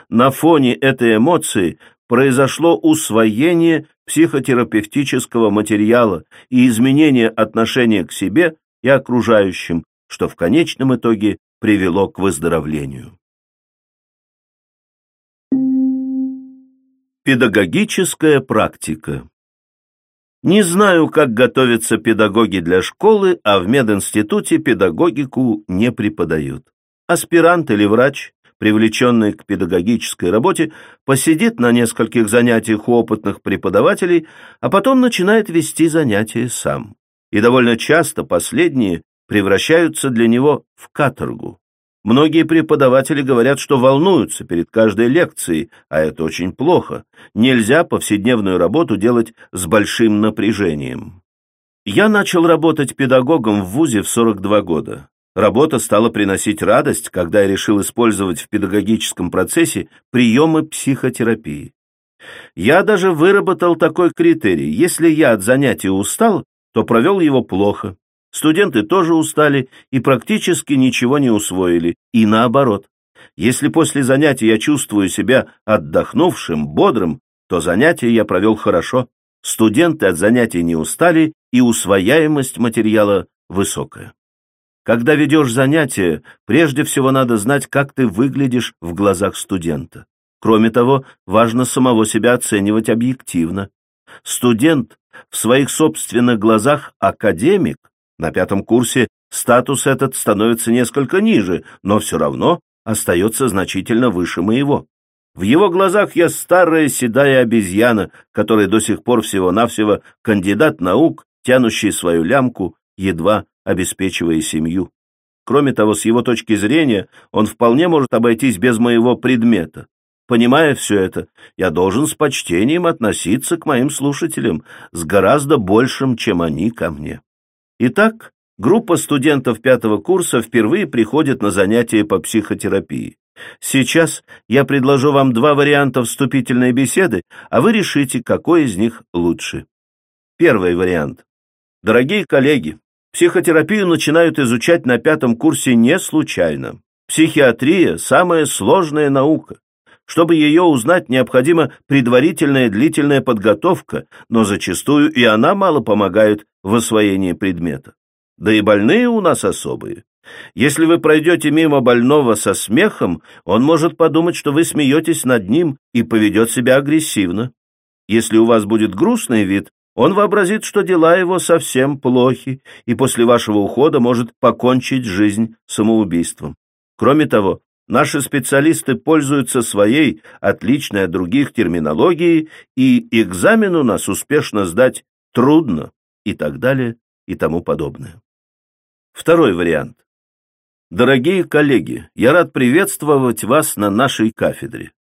На фоне этой эмоции произошло усвоение психотерапевтического материала и изменение отношения к себе и окружающим, что в конечном итоге привело к выздоровлению. Педагогическая практика Не знаю, как готовятся педагоги для школы, а в мединституте педагогику не преподают. Аспирант или врач, привлеченный к педагогической работе, посидит на нескольких занятиях у опытных преподавателей, а потом начинает вести занятия сам. И довольно часто последние превращаются для него в каторгу. Многие преподаватели говорят, что волнуются перед каждой лекцией, а это очень плохо. Нельзя повседневную работу делать с большим напряжением. Я начал работать педагогом в ВУЗе в 42 года. Работа стала приносить радость, когда я решил использовать в педагогическом процессе приемы психотерапии. Я даже выработал такой критерий. Если я от занятия устал, то провел его плохо. Студенты тоже устали и практически ничего не усвоили, и наоборот. Если после занятия я чувствую себя отдохнувшим, бодрым, то занятие я провел хорошо. студенты от занятий не устали и усвояемость материала высокая. Когда ведешь занятия, прежде всего надо знать, как ты выглядишь в глазах студента. Кроме того, важно самого себя оценивать объективно. Студент в своих собственных глазах академик. На пятом курсе статус этот становится несколько ниже, но все равно остается значительно выше моего. В его глазах я старая седая обезьяна, который до сих пор всего-навсего кандидат наук, тянущий свою лямку, едва обеспечивая семью. Кроме того, с его точки зрения, он вполне может обойтись без моего предмета. Понимая все это, я должен с почтением относиться к моим слушателям, с гораздо большим, чем они ко мне. Итак, группа студентов пятого курса впервые приходит на занятия по психотерапии. Сейчас я предложу вам два варианта вступительной беседы, а вы решите, какой из них лучше. Первый вариант. Дорогие коллеги, психотерапию начинают изучать на пятом курсе не случайно. Психиатрия – самая сложная наука. Чтобы ее узнать, необходима предварительная длительная подготовка, но зачастую и она мало помогает в освоении предмета. Да и больные у нас особые. Если вы пройдете мимо больного со смехом, он может подумать, что вы смеетесь над ним и поведет себя агрессивно. Если у вас будет грустный вид, он вообразит, что дела его совсем плохи, и после вашего ухода может покончить жизнь самоубийством. Кроме того, наши специалисты пользуются своей, отличной от других терминологией, и экзамен у нас успешно сдать трудно, и так далее, и тому подобное. Второй вариант. Дорогие коллеги, я рад приветствовать вас на нашей кафедре.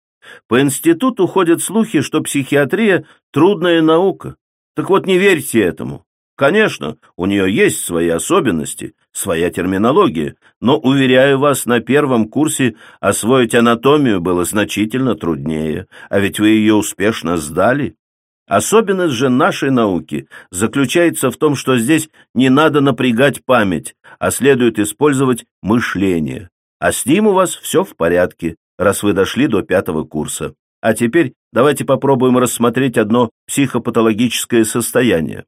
По институту ходят слухи, что психиатрия – трудная наука. Так вот, не верьте этому. Конечно, у нее есть свои особенности, своя терминология, но, уверяю вас, на первом курсе освоить анатомию было значительно труднее, а ведь вы ее успешно сдали. Особенность же нашей науки заключается в том, что здесь не надо напрягать память, а следует использовать мышление. А с ним у вас все в порядке, раз вы дошли до пятого курса. А теперь давайте попробуем рассмотреть одно психопатологическое состояние.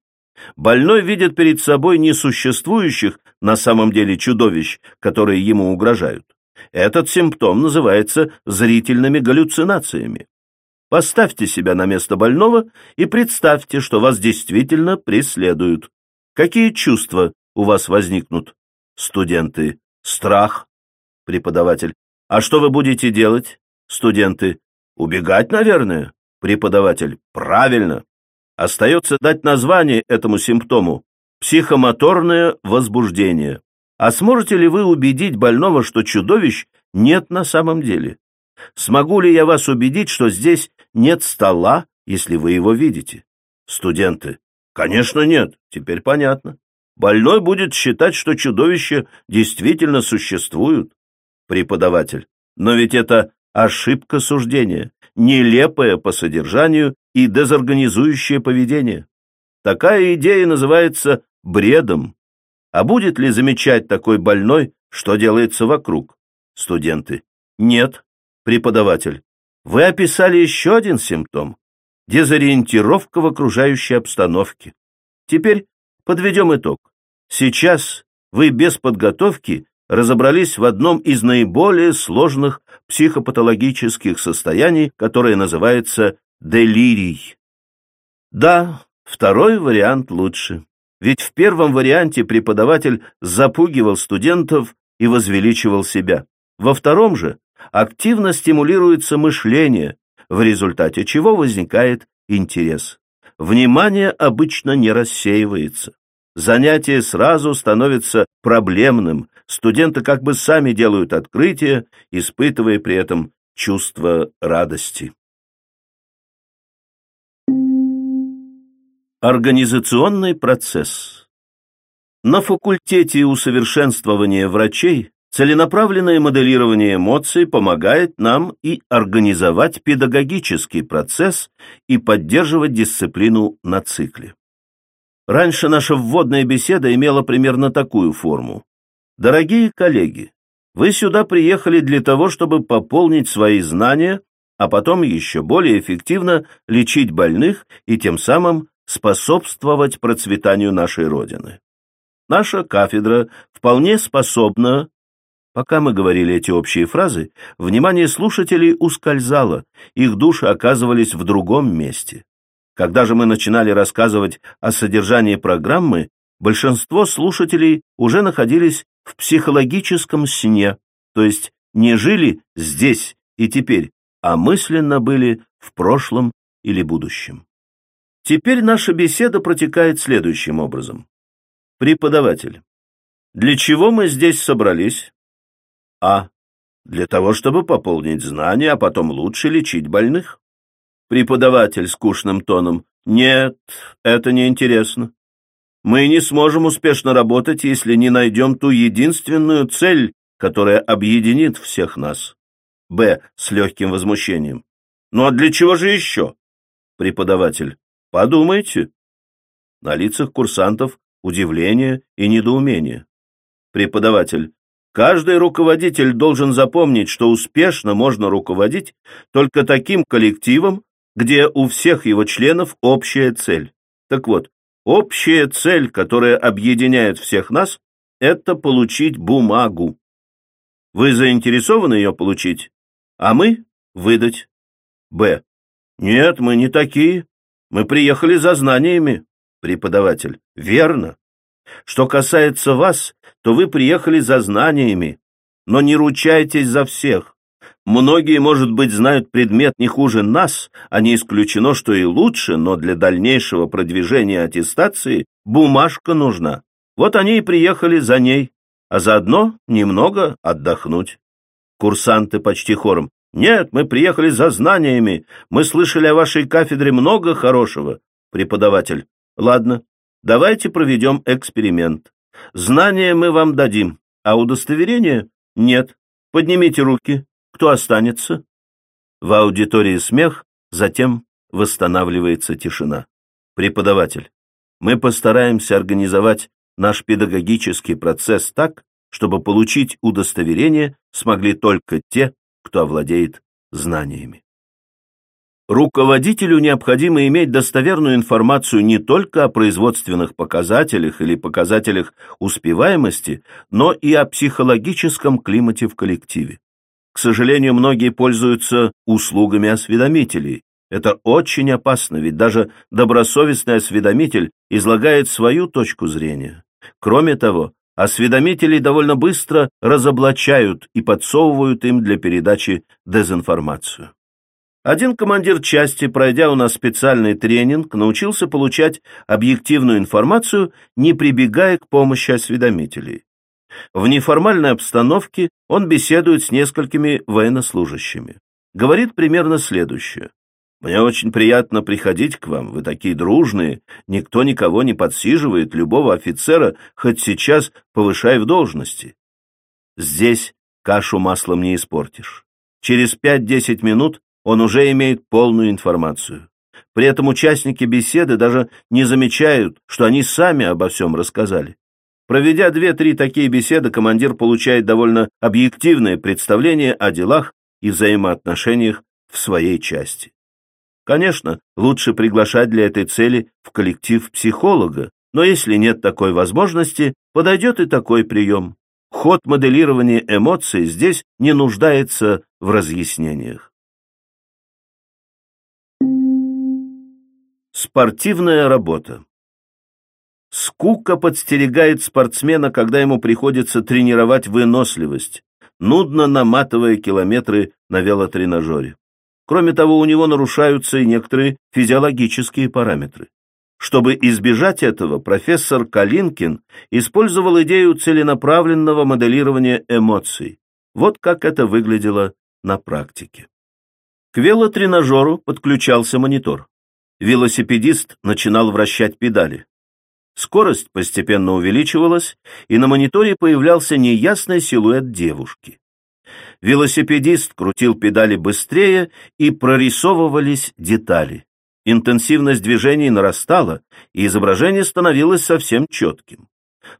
Больной видит перед собой несуществующих на самом деле чудовищ, которые ему угрожают. Этот симптом называется зрительными галлюцинациями. Поставьте себя на место больного и представьте, что вас действительно преследуют. Какие чувства у вас возникнут? Студенты. Страх. Преподаватель. А что вы будете делать? Студенты. Убегать, наверное. Преподаватель. Правильно. Остается дать название этому симптому. Психомоторное возбуждение. А сможете ли вы убедить больного, что чудовищ нет на самом деле? Смогу ли я вас убедить, что здесь нет стола, если вы его видите? Студенты. Конечно, нет. Теперь понятно. Больной будет считать, что чудовища действительно существуют. Преподаватель. Но ведь это ошибка суждения, нелепое по содержанию и дезорганизующее поведение. Такая идея называется бредом. А будет ли замечать такой больной, что делается вокруг? Студенты. Нет. Преподаватель. Вы описали еще один симптом – дезориентировка в окружающей обстановке. Теперь подведем итог. Сейчас вы без подготовки разобрались в одном из наиболее сложных психопатологических состояний, которое называется делирий. Да, второй вариант лучше. Ведь в первом варианте преподаватель запугивал студентов и возвеличивал себя. Во втором же активно стимулируется мышление, в результате чего возникает интерес. Внимание обычно не рассеивается. Занятие сразу становится проблемным, студенты как бы сами делают открытия, испытывая при этом чувство радости. Организационный процесс На факультете усовершенствования врачей Целенаправленное моделирование эмоций помогает нам и организовать педагогический процесс и поддерживать дисциплину на цикле. Раньше наша вводная беседа имела примерно такую форму. Дорогие коллеги, вы сюда приехали для того, чтобы пополнить свои знания, а потом еще более эффективно лечить больных и тем самым способствовать процветанию нашей Родины. Наша кафедра вполне способна Пока мы говорили эти общие фразы, внимание слушателей ускользало, их души оказывались в другом месте. Когда же мы начинали рассказывать о содержании программы, большинство слушателей уже находились в психологическом сне, то есть не жили здесь и теперь, а мысленно были в прошлом или будущем. Теперь наша беседа протекает следующим образом. Преподаватель. Для чего мы здесь собрались? А. Для того, чтобы пополнить знания, а потом лучше лечить больных. Преподаватель скучным тоном. Нет, это не интересно. Мы не сможем успешно работать, если не найдем ту единственную цель, которая объединит всех нас. Б. С легким возмущением. Ну а для чего же еще? Преподаватель. Подумайте. На лицах курсантов удивление и недоумение. Преподаватель. Каждый руководитель должен запомнить, что успешно можно руководить только таким коллективом, где у всех его членов общая цель. Так вот, общая цель, которая объединяет всех нас, это получить бумагу. Вы заинтересованы ее получить, а мы — выдать. Б. Нет, мы не такие. Мы приехали за знаниями. Преподаватель. Верно. Что касается вас, то вы приехали за знаниями, но не ручайтесь за всех. Многие, может быть, знают предмет не хуже нас, а не исключено, что и лучше, но для дальнейшего продвижения аттестации бумажка нужна. Вот они и приехали за ней, а заодно немного отдохнуть. Курсанты почти хором. «Нет, мы приехали за знаниями. Мы слышали о вашей кафедре много хорошего». Преподаватель. «Ладно, Давайте проведем эксперимент. Знания мы вам дадим, а удостоверения нет. Поднимите руки. Кто останется? В аудитории смех, затем восстанавливается тишина. Преподаватель. Мы постараемся организовать наш педагогический процесс так, чтобы получить удостоверение смогли только те, кто овладеет знаниями. Руководителю необходимо иметь достоверную информацию не только о производственных показателях или показателях успеваемости, но и о психологическом климате в коллективе. К сожалению, многие пользуются услугами осведомителей. Это очень опасно, ведь даже добросовестный осведомитель излагает свою точку зрения. Кроме того, осведомителей довольно быстро разоблачают и подсовывают им для передачи дезинформацию. Один командир части, пройдя у нас специальный тренинг, научился получать объективную информацию, не прибегая к помощи осведомителей. В неформальной обстановке он беседует с несколькими военнослужащими. Говорит примерно следующее. «Мне очень приятно приходить к вам, вы такие дружные, никто никого не подсиживает, любого офицера хоть сейчас повышай в должности». Здесь кашу маслом не испортишь. Через пять-десять минут он уже имеет полную информацию. При этом участники беседы даже не замечают, что они сами обо всем рассказали. Проведя две-три такие беседы, командир получает довольно объективное представление о делах и взаимоотношениях в своей части. Конечно, лучше приглашать для этой цели в коллектив психолога, но если нет такой возможности, подойдет и такой прием. Ход моделирования эмоций здесь не нуждается в разъяснениях. Спортивная работа. Скука подстерегает спортсмена, когда ему приходится тренировать выносливость, нудно наматывая километры на велотренажере. Кроме того, у него нарушаются и некоторые физиологические параметры. Чтобы избежать этого, профессор Калинкин использовал идею целенаправленного моделирования эмоций. Вот как это выглядело на практике. К велотренажеру подключался монитор велосипедист начинал вращать педали. Скорость постепенно увеличивалась, и на мониторе появлялся неясный силуэт девушки. Велосипедист крутил педали быстрее, и прорисовывались детали. Интенсивность движений нарастала, и изображение становилось совсем четким.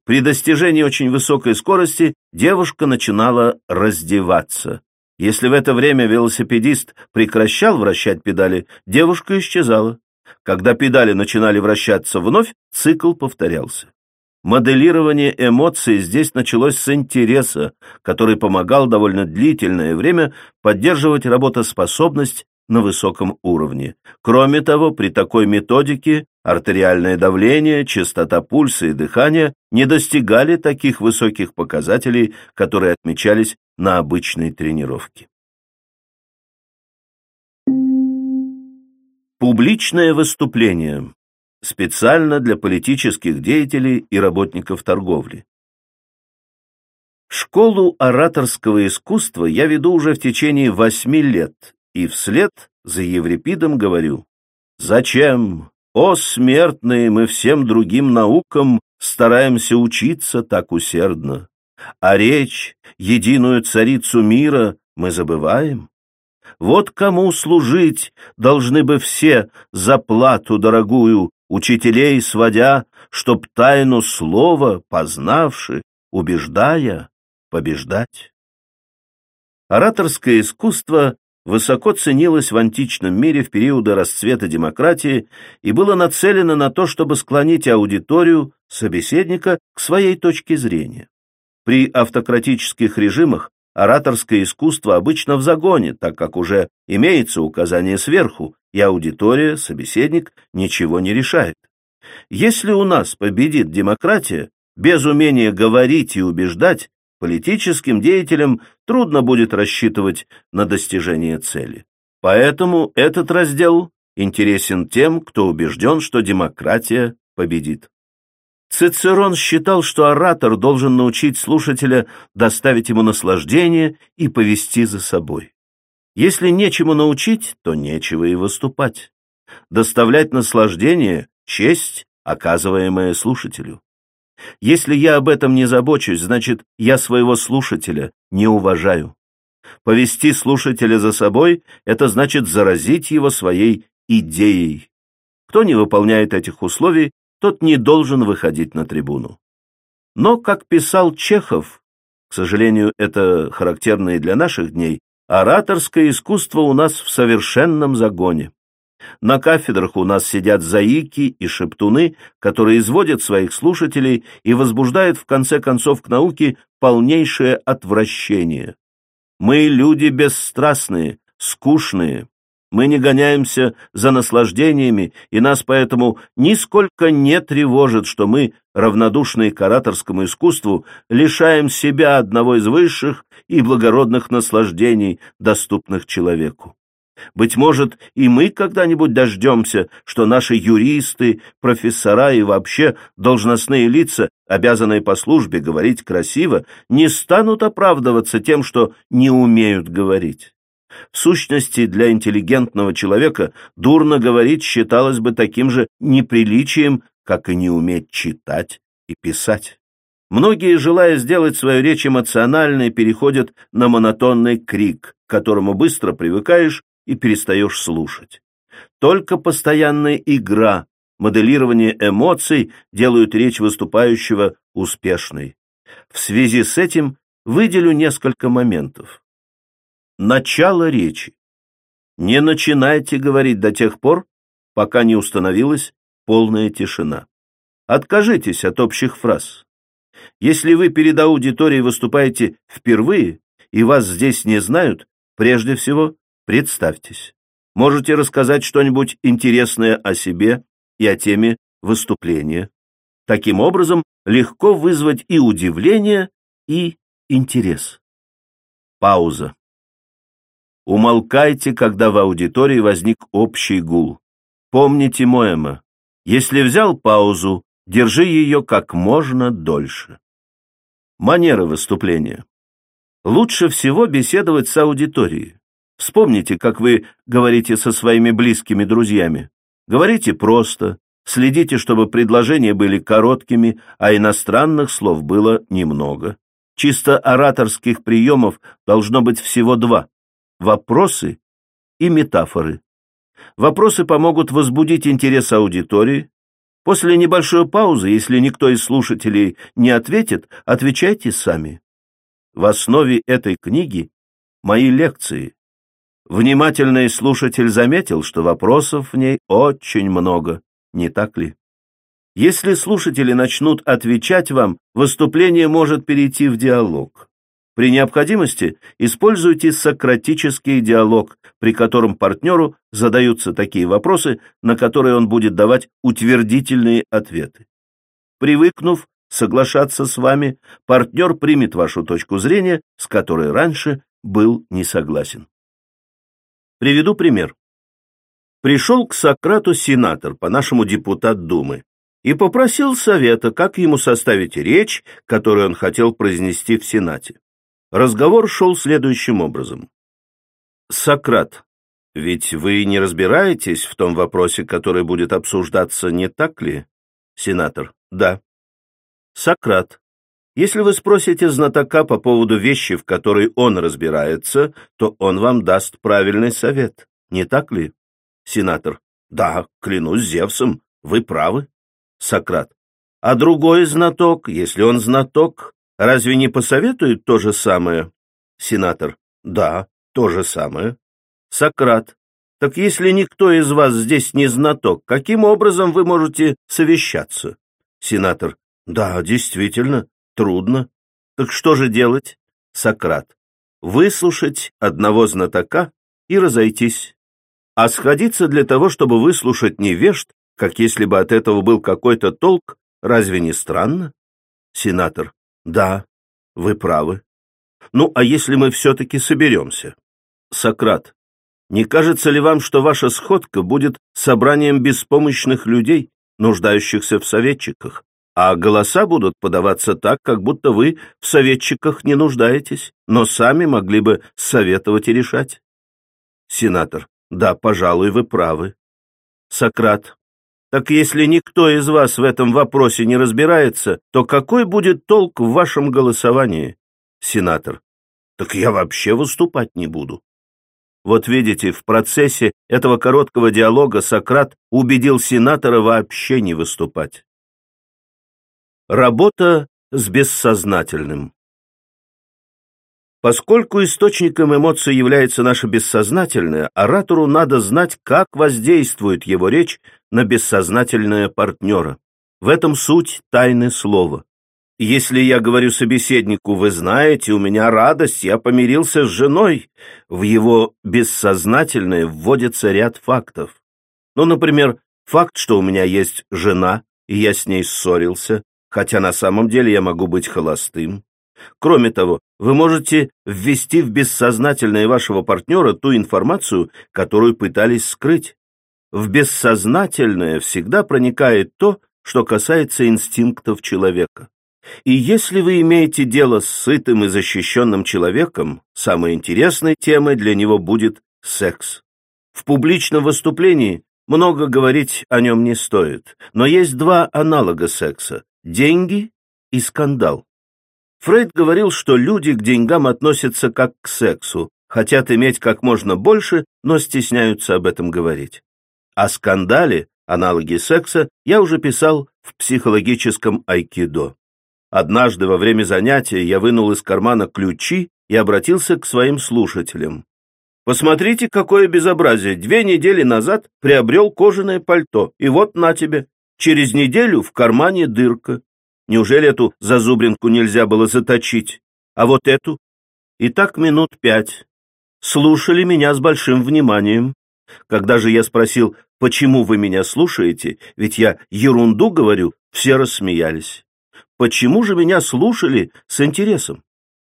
При достижении очень высокой скорости девушка начинала раздеваться. Если в это время велосипедист прекращал вращать педали, девушка исчезала. Когда педали начинали вращаться вновь, цикл повторялся. Моделирование эмоций здесь началось с интереса, который помогал довольно длительное время поддерживать работоспособность на высоком уровне. Кроме того, при такой методике артериальное давление, частота пульса и дыхания не достигали таких высоких показателей, которые отмечались на обычной тренировке. Публичное выступление специально для политических деятелей и работников торговли. Школу ораторского искусства я веду уже в течение восьми лет, и вслед за Еврипидом говорю, «Зачем, о смертные, мы всем другим наукам стараемся учиться так усердно, а речь, единую царицу мира, мы забываем? Вот кому служить должны бы все за плату дорогую, учителей сводя, чтоб тайну слова, познавши, убеждая, побеждать. Ораторское искусство высоко ценилось в античном мире в периоды расцвета демократии и было нацелено на то, чтобы склонить аудиторию, собеседника, к своей точке зрения. При автократических режимах ораторское искусство обычно в загоне, так как уже имеется указание сверху, и аудитория, собеседник, ничего не решает. Если у нас победит демократия, без умения говорить и убеждать, политическим деятелям трудно будет рассчитывать на достижение цели. Поэтому этот раздел интересен тем, кто убежден, что демократия победит. Цицерон считал, что оратор должен научить слушателя доставить ему наслаждение и повести за собой. Если нечему научить, то нечего и выступать. Доставлять наслаждение — честь, оказываемая слушателю. Если я об этом не забочусь, значит, я своего слушателя не уважаю. Повести слушателя за собой — это значит заразить его своей идеей. Кто не выполняет этих условий, тот не должен выходить на трибуну. Но, как писал Чехов, к сожалению, это характерно и для наших дней, ораторское искусство у нас в совершенном загоне. На кафедрах у нас сидят заики и шептуны, которые изводят своих слушателей и возбуждают в конце концов к науке полнейшее отвращение. Мы люди бесстрастные, скучные, мы не гоняемся за наслаждениями, и нас поэтому нисколько не тревожит, что мы, равнодушные к ораторскому искусству, лишаем себя одного из высших и благородных наслаждений, доступных человеку. Быть может, и мы когда-нибудь дождемся, что наши юристы, профессора и вообще должностные лица, обязанные по службе говорить красиво, не станут оправдываться тем, что не умеют говорить. В сущности, для интеллигентного человека дурно говорить считалось бы таким же неприличием, как и не уметь читать и писать. Многие, желая сделать свою речь эмоциональной, переходят на монотонный крик, к которому быстро привыкаешь и перестаешь слушать. Только постоянная игра, моделирование эмоций делают речь выступающего успешной. В связи с этим выделю несколько моментов. Начало речи. Не начинайте говорить до тех пор, пока не установилась полная тишина. Откажитесь от общих фраз. Если вы перед аудиторией выступаете впервые и вас здесь не знают, прежде всего представьтесь. Можете рассказать что-нибудь интересное о себе и о теме выступления. Таким образом, легко вызвать и удивление, и интерес. Пауза. Умолкайте, когда в аудитории возник общий гул. Помните Моэма. Если взял паузу, держи ее как можно дольше. Манера выступления. Лучше всего беседовать с аудиторией. Вспомните, как вы говорите со своими близкими друзьями. Говорите просто, следите, чтобы предложения были короткими, а иностранных слов было немного. Чисто ораторских приемов должно быть всего два вопросы и метафоры. Вопросы помогут возбудить интерес аудитории. После небольшой паузы, если никто из слушателей не ответит, отвечайте сами. В основе этой книги мои лекции. Внимательный слушатель заметил, что вопросов в ней очень много, не так ли? Если слушатели начнут отвечать вам, выступление может перейти в диалог. При необходимости используйте сократический диалог, при котором партнеру задаются такие вопросы, на которые он будет давать утвердительные ответы. Привыкнув соглашаться с вами, партнер примет вашу точку зрения, с которой раньше был не согласен. Приведу пример. Пришел к Сократу сенатор, по-нашему депутат Думы и попросил совета, как ему составить речь, которую он хотел произнести в Сенате. Разговор шел следующим образом. «Сократ, ведь вы не разбираетесь в том вопросе, который будет обсуждаться, не так ли?» Сенатор. «Да». Сократ. Если вы спросите знатока по поводу вещи, в которой он разбирается, то он вам даст правильный совет, не так ли? Сенатор. Да, клянусь Зевсом, вы правы. Сократ. А другой знаток, если он знаток, разве не посоветует то же самое? Сенатор. Да, то же самое. Сократ. Так если никто из вас здесь не знаток, каким образом вы можете совещаться? Сенатор. Да, действительно, трудно. Так что же делать? Сократ. Выслушать одного знатока и разойтись. А сходиться для того, чтобы выслушать невежд, как если бы от этого был какой-то толк, разве не странно? Сенатор. Да, вы правы. Ну, а если мы все-таки соберемся? Сократ. Не кажется ли вам, что ваша сходка будет собранием беспомощных людей, нуждающихся в советчиках, а голоса будут подаваться так, как будто вы в советчиках не нуждаетесь, но сами могли бы советовать и решать? Сенатор. Да, пожалуй, вы правы. Сократ. Так если никто из вас в этом вопросе не разбирается, то какой будет толк в вашем голосовании? Сенатор. Так я вообще выступать не буду. Вот видите, в процессе этого короткого диалога Сократ убедил сенатора вообще не выступать. Работа с бессознательным. Поскольку источником эмоций является наше бессознательное, оратору надо знать, как воздействует его речь на бессознательное партнера. В этом суть тайны слова. Если я говорю собеседнику, вы знаете, у меня радость, я помирился с женой, в его бессознательное вводится ряд фактов. Ну, например, факт, что у меня есть жена, и я с ней ссорился, хотя на самом деле я могу быть холостым. Кроме того, вы можете ввести в бессознательное вашего партнера ту информацию, которую пытались скрыть. В бессознательное всегда проникает то, что касается инстинктов человека. И если вы имеете дело с сытым и защищенным человеком, самой интересной темой для него будет секс. В публичном выступлении много говорить о нем не стоит, но есть два аналога секса – деньги и скандал. Фрейд говорил, что люди к деньгам относятся как к сексу, хотят иметь как можно больше, но стесняются об этом говорить. О скандале, аналоги секса, я уже писал в психологическом айкидо. Однажды во время занятия я вынул из кармана ключи и обратился к своим слушателям. «Посмотрите, какое безобразие! Две недели назад приобрел кожаное пальто, и вот на тебе. Через неделю в кармане дырка. Неужели эту зазубринку нельзя было заточить? А вот эту? И так минут пять. Слушали меня с большим вниманием. Когда же я спросил, почему вы меня слушаете, ведь я ерунду говорю, все рассмеялись. Почему же меня слушали с интересом?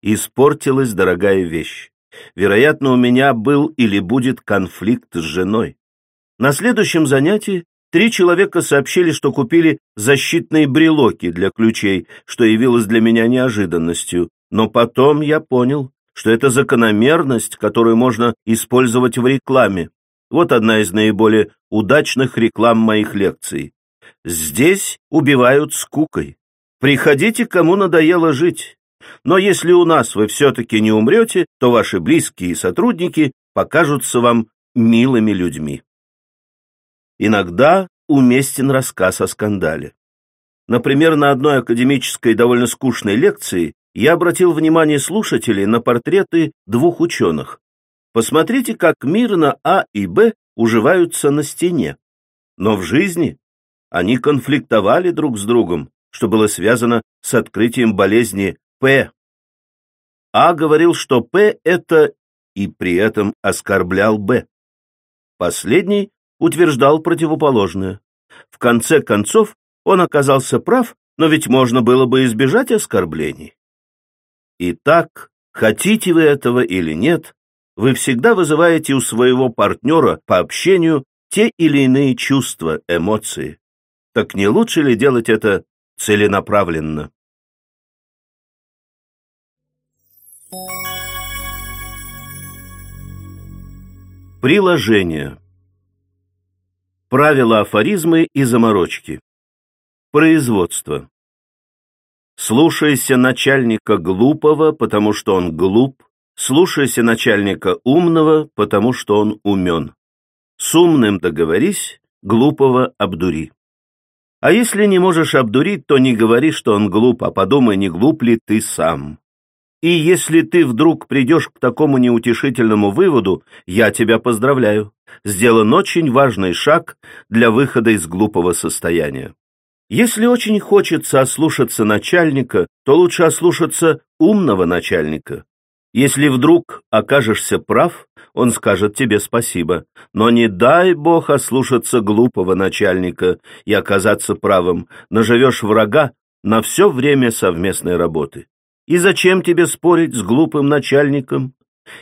Испортилась дорогая вещь. Вероятно, у меня был или будет конфликт с женой. На следующем занятии Три человека сообщили, что купили защитные брелоки для ключей, что явилось для меня неожиданностью. Но потом я понял, что это закономерность, которую можно использовать в рекламе. Вот одна из наиболее удачных реклам моих лекций. Здесь убивают скукой. Приходите, кому надоело жить. Но если у нас вы все-таки не умрете, то ваши близкие и сотрудники покажутся вам милыми людьми. Иногда уместен рассказ о скандале. Например, на одной академической довольно скучной лекции я обратил внимание слушателей на портреты двух ученых. Посмотрите, как мирно А и Б уживаются на стене. Но в жизни они конфликтовали друг с другом, что было связано с открытием болезни П. А говорил, что П — это, и при этом оскорблял Б. Последний утверждал противоположное. В конце концов, он оказался прав, но ведь можно было бы избежать оскорблений. Итак, хотите вы этого или нет, вы всегда вызываете у своего партнера по общению те или иные чувства, эмоции. Так не лучше ли делать это целенаправленно? Приложение Правила, афоризмы и заморочки. Производство. Слушайся начальника глупого, потому что он глуп. Слушайся начальника умного, потому что он умен. С умным договорись, глупого обдури. А если не можешь обдурить, то не говори, что он глуп, а подумай, не глуп ли ты сам. И если ты вдруг придешь к такому неутешительному выводу, я тебя поздравляю. Сделан очень важный шаг для выхода из глупого состояния. Если очень хочется ослушаться начальника, то лучше ослушаться умного начальника. Если вдруг окажешься прав, он скажет тебе спасибо. Но не дай бог ослушаться глупого начальника и оказаться правым. Наживешь врага на все время совместной работы. И зачем тебе спорить с глупым начальником?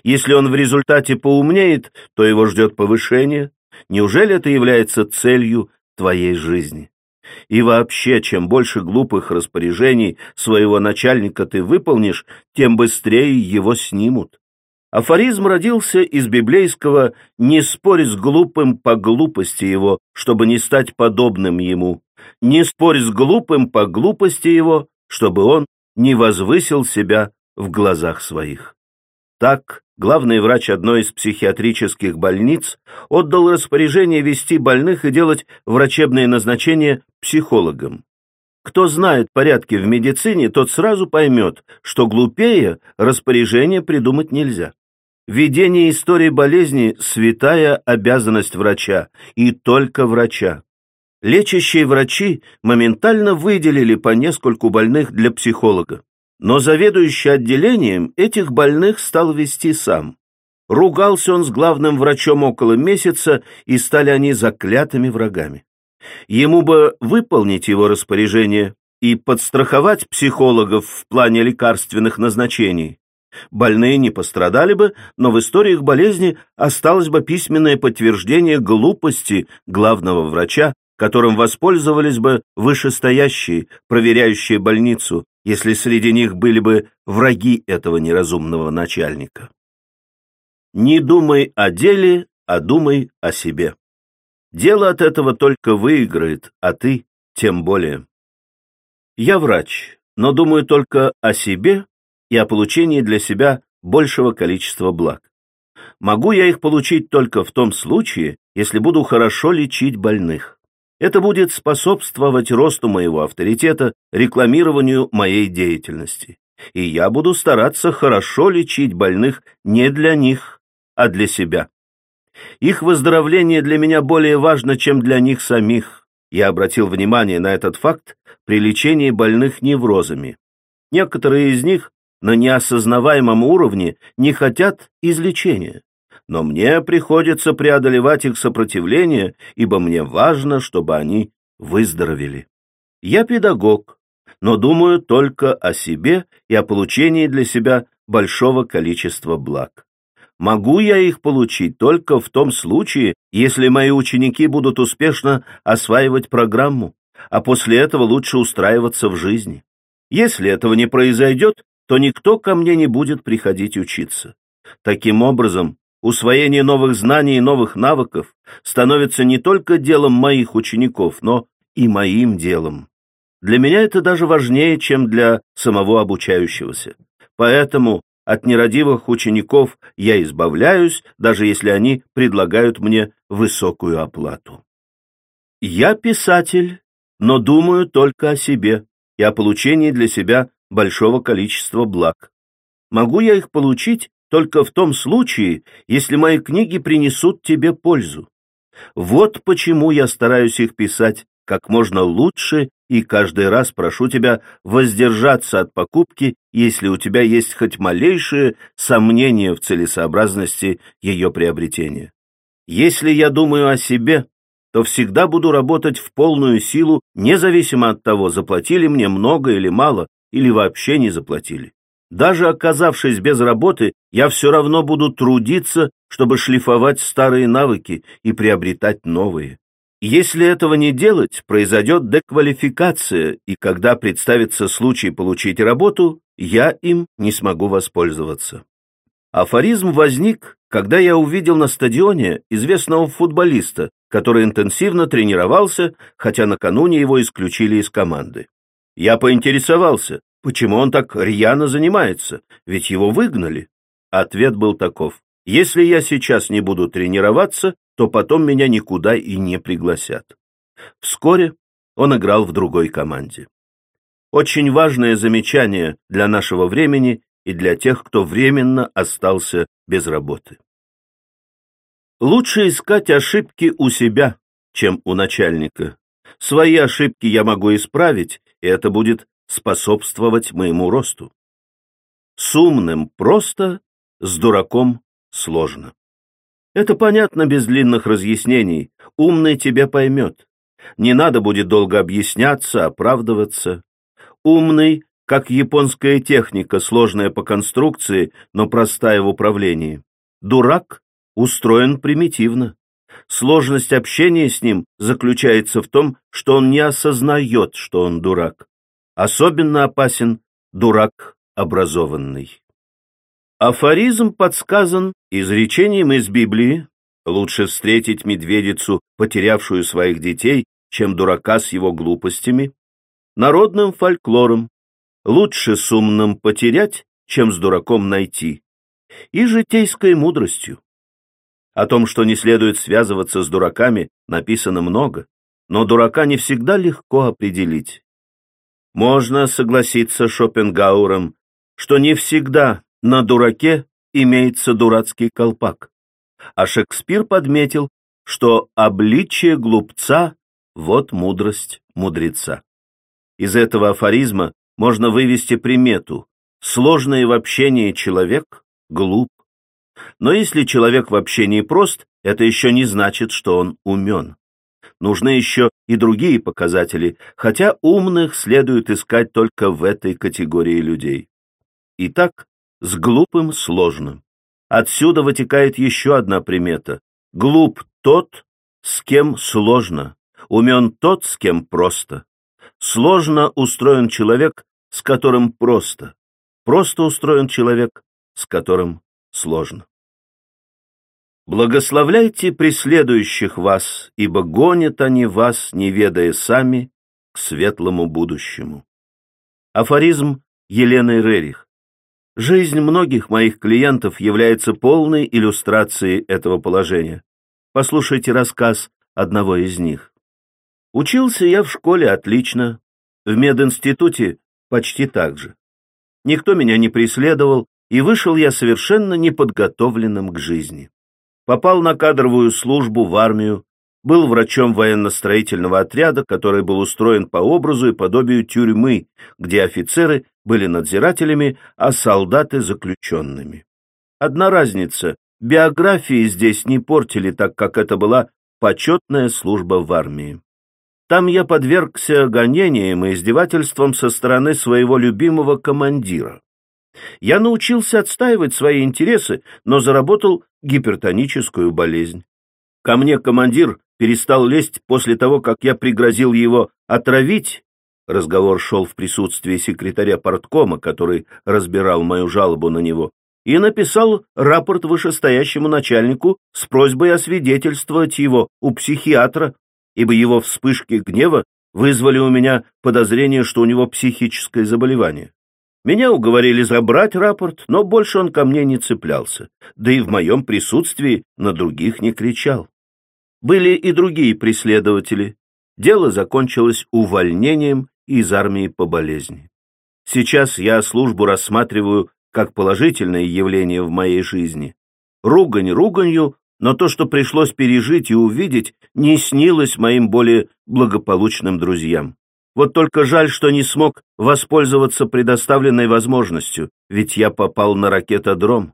Если он в результате поумнеет, то его ждет повышение. Неужели это является целью твоей жизни? И вообще, чем больше глупых распоряжений своего начальника ты выполнишь, тем быстрее его снимут. Афоризм родился из библейского «не спорь с глупым по глупости его, чтобы не стать подобным ему, не спорь с глупым по глупости его, чтобы он не возвысил себя в глазах своих. Так, главный врач одной из психиатрических больниц отдал распоряжение вести больных и делать врачебные назначения психологам. Кто знает порядки в медицине, тот сразу поймет, что глупее распоряжение придумать нельзя. Ведение истории болезни – святая обязанность врача, и только врача. Лечащие врачи моментально выделили по нескольку больных для психолога. Но заведующий отделением этих больных стал вести сам. Ругался он с главным врачом около месяца, и стали они заклятыми врагами. Ему бы выполнить его распоряжение и подстраховать психологов в плане лекарственных назначений. Больные не пострадали бы, но в историях болезни осталось бы письменное подтверждение глупости главного врача которым воспользовались бы вышестоящие, проверяющие больницу, если среди них были бы враги этого неразумного начальника. Не думай о деле, а думай о себе. Дело от этого только выиграет, а ты тем более. Я врач, но думаю только о себе и о получении для себя большего количества благ. Могу я их получить только в том случае, если буду хорошо лечить больных. Это будет способствовать росту моего авторитета, рекламированию моей деятельности. И я буду стараться хорошо лечить больных не для них, а для себя. Их выздоровление для меня более важно, чем для них самих. Я обратил внимание на этот факт при лечении больных неврозами. Некоторые из них на неосознаваемом уровне не хотят излечения но мне приходится преодолевать их сопротивление, ибо мне важно, чтобы они выздоровели. Я педагог, но думаю только о себе и о получении для себя большого количества благ. Могу я их получить только в том случае, если мои ученики будут успешно осваивать программу, а после этого лучше устраиваться в жизни. Если этого не произойдет, то никто ко мне не будет приходить учиться. Таким образом, Усвоение новых знаний и новых навыков становится не только делом моих учеников, но и моим делом. Для меня это даже важнее, чем для самого обучающегося. Поэтому от нерадивых учеников я избавляюсь, даже если они предлагают мне высокую оплату. Я писатель, но думаю только о себе и о получении для себя большого количества благ. Могу я их получить только в том случае, если мои книги принесут тебе пользу. Вот почему я стараюсь их писать как можно лучше и каждый раз прошу тебя воздержаться от покупки, если у тебя есть хоть малейшее сомнение в целесообразности ее приобретения. Если я думаю о себе, то всегда буду работать в полную силу, независимо от того, заплатили мне много или мало, или вообще не заплатили. Даже оказавшись без работы, я все равно буду трудиться, чтобы шлифовать старые навыки и приобретать новые. Если этого не делать, произойдет деквалификация, и когда представится случай получить работу, я им не смогу воспользоваться. Афоризм возник, когда я увидел на стадионе известного футболиста, который интенсивно тренировался, хотя накануне его исключили из команды. Я поинтересовался, почему он так рьяно занимается, ведь его выгнали. Ответ был таков. Если я сейчас не буду тренироваться, то потом меня никуда и не пригласят. Вскоре он играл в другой команде. Очень важное замечание для нашего времени и для тех, кто временно остался без работы. Лучше искать ошибки у себя, чем у начальника. Свои ошибки я могу исправить, и это будет способствовать моему росту. С умным просто, с дураком сложно. Это понятно без длинных разъяснений. Умный тебя поймет. Не надо будет долго объясняться, оправдываться. Умный, как японская техника, сложная по конструкции, но простая в управлении. Дурак устроен примитивно. Сложность общения с ним заключается в том, что он не осознает, что он дурак. Особенно опасен дурак образованный. Афоризм подсказан изречением из Библии «Лучше встретить медведицу, потерявшую своих детей, чем дурака с его глупостями», народным фольклором «Лучше с умным потерять, чем с дураком найти», и житейской мудростью. О том, что не следует связываться с дураками, написано много, но дурака не всегда легко определить. Можно согласиться с Шопенгауэром, что не всегда на дураке имеется дурацкий колпак. А Шекспир подметил, что обличие глупца — вот мудрость мудреца. Из этого афоризма можно вывести примету «сложный в общении человек глуп». Но если человек в общении прост, это еще не значит, что он умен. Нужны еще и другие показатели, хотя умных следует искать только в этой категории людей. Итак, с глупым сложно. Отсюда вытекает еще одна примета. Глуп тот, с кем сложно, умен тот, с кем просто. Сложно устроен человек, с которым просто. Просто устроен человек, с которым сложно. Благословляйте преследующих вас, ибо гонят они вас, не ведая сами, к светлому будущему. Афоризм Елены Рерих. Жизнь многих моих клиентов является полной иллюстрацией этого положения. Послушайте рассказ одного из них. Учился я в школе отлично, в мединституте почти так же. Никто меня не преследовал, и вышел я совершенно неподготовленным к жизни. Попал на кадровую службу в армию, был врачом военно-строительного отряда, который был устроен по образу и подобию тюрьмы, где офицеры были надзирателями, а солдаты — заключенными. Одна разница — биографии здесь не портили, так как это была почетная служба в армии. Там я подвергся гонениям и издевательствам со стороны своего любимого командира. Я научился отстаивать свои интересы, но заработал гипертоническую болезнь. Ко мне командир перестал лезть после того, как я пригрозил его отравить. Разговор шел в присутствии секретаря порткома, который разбирал мою жалобу на него, и написал рапорт вышестоящему начальнику с просьбой освидетельствовать его у психиатра, ибо его вспышки гнева вызвали у меня подозрение, что у него психическое заболевание. Меня уговорили забрать рапорт, но больше он ко мне не цеплялся, да и в моем присутствии на других не кричал. Были и другие преследователи. Дело закончилось увольнением из армии по болезни. Сейчас я службу рассматриваю как положительное явление в моей жизни. Ругань руганью, но то, что пришлось пережить и увидеть, не снилось моим более благополучным друзьям. Вот только жаль, что не смог воспользоваться предоставленной возможностью, ведь я попал на ракетодром.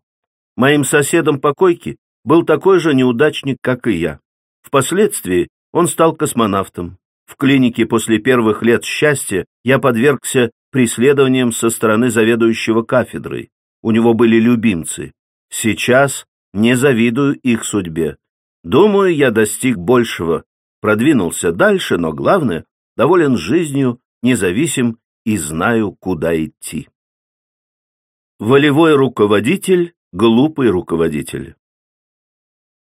Моим соседом по койке был такой же неудачник, как и я. Впоследствии он стал космонавтом. В клинике после первых лет счастья я подвергся преследованиям со стороны заведующего кафедрой. У него были любимцы. Сейчас не завидую их судьбе. Думаю, я достиг большего, продвинулся дальше, но главное, доволен жизнью, независим и знаю, куда идти. Волевой руководитель, глупый руководитель.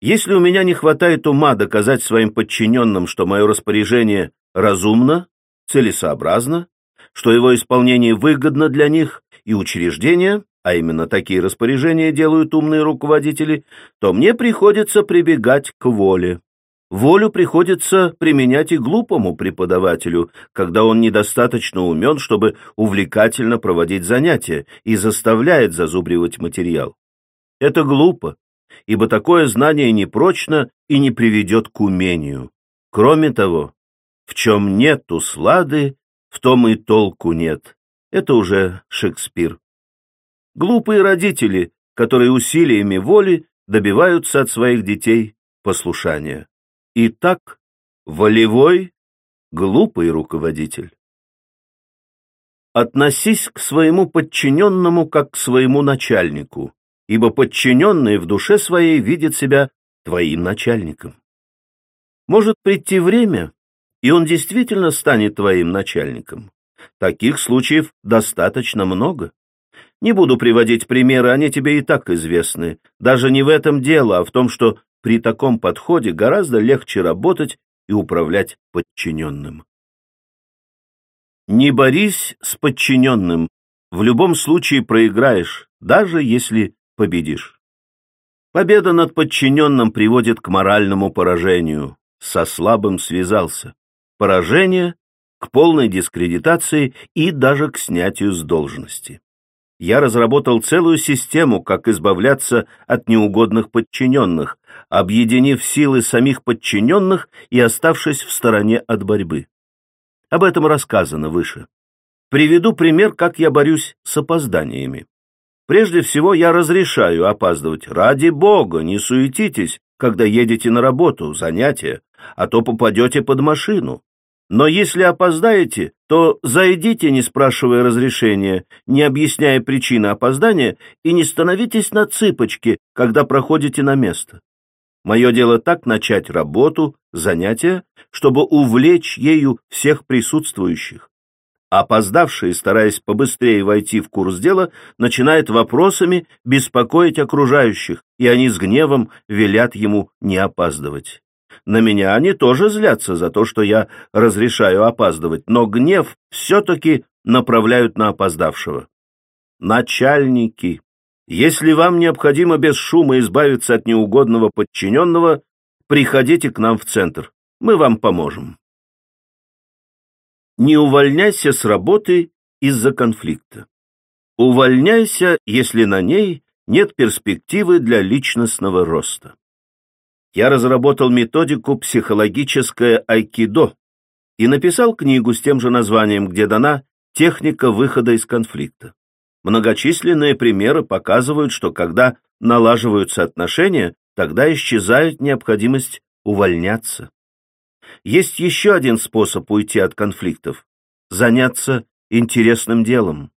Если у меня не хватает ума доказать своим подчиненным, что мое распоряжение разумно, целесообразно, что его исполнение выгодно для них и учреждения, а именно такие распоряжения делают умные руководители, то мне приходится прибегать к воле. Волю приходится применять и глупому преподавателю, когда он недостаточно умен, чтобы увлекательно проводить занятия и заставляет зазубривать материал. Это глупо, ибо такое знание непрочно и не приведет к умению. Кроме того, в чем нет услады, в том и толку нет. Это уже Шекспир. Глупые родители, которые усилиями воли добиваются от своих детей послушания. Итак, волевой, глупый руководитель. Относись к своему подчиненному как к своему начальнику ибо подчиненный в душе своей видит себя твоим начальником. Может прийти время, и он действительно станет твоим начальником. Таких случаев достаточно много. Не буду приводить примеры, они тебе и так известны. Даже не в этом дело, а в том, что при таком подходе гораздо легче работать и управлять подчиненным. Не борись с подчиненным, в любом случае проиграешь, даже если победишь. Победа над подчиненным приводит к моральному поражению. Со слабым связался. Поражение к полной дискредитации и даже к снятию с должности. Я разработал целую систему, как избавляться от неугодных подчиненных, объединив силы самих подчиненных и оставшись в стороне от борьбы. Об этом рассказано выше. Приведу пример, как я борюсь с опозданиями. Прежде всего, я разрешаю опаздывать. Ради бога, не суетитесь, когда едете на работу, занятия, а то попадете под машину. Но если опоздаете, то зайдите, не спрашивая разрешения, не объясняя причины опоздания, и не становитесь на цыпочки, когда проходите на место. Мое дело так начать работу, занятия, чтобы увлечь ею всех присутствующих. Опоздавший, стараясь побыстрее войти в курс дела, начинает вопросами беспокоить окружающих, и они с гневом велят ему не опаздывать. На меня они тоже злятся за то, что я разрешаю опаздывать, но гнев все-таки направляют на опоздавшего. Начальники, если вам необходимо без шума избавиться от неугодного подчиненного, приходите к нам в центр, мы вам поможем. Не увольняйся с работы из-за конфликта. Увольняйся, если на ней нет перспективы для личностного роста. Я разработал методику психологическое айкидо и написал книгу с тем же названием, где дана техника выхода из конфликта. Многочисленные примеры показывают, что когда налаживаются отношения, тогда исчезает необходимость увольняться. Есть еще один способ уйти от конфликтов – заняться интересным делом.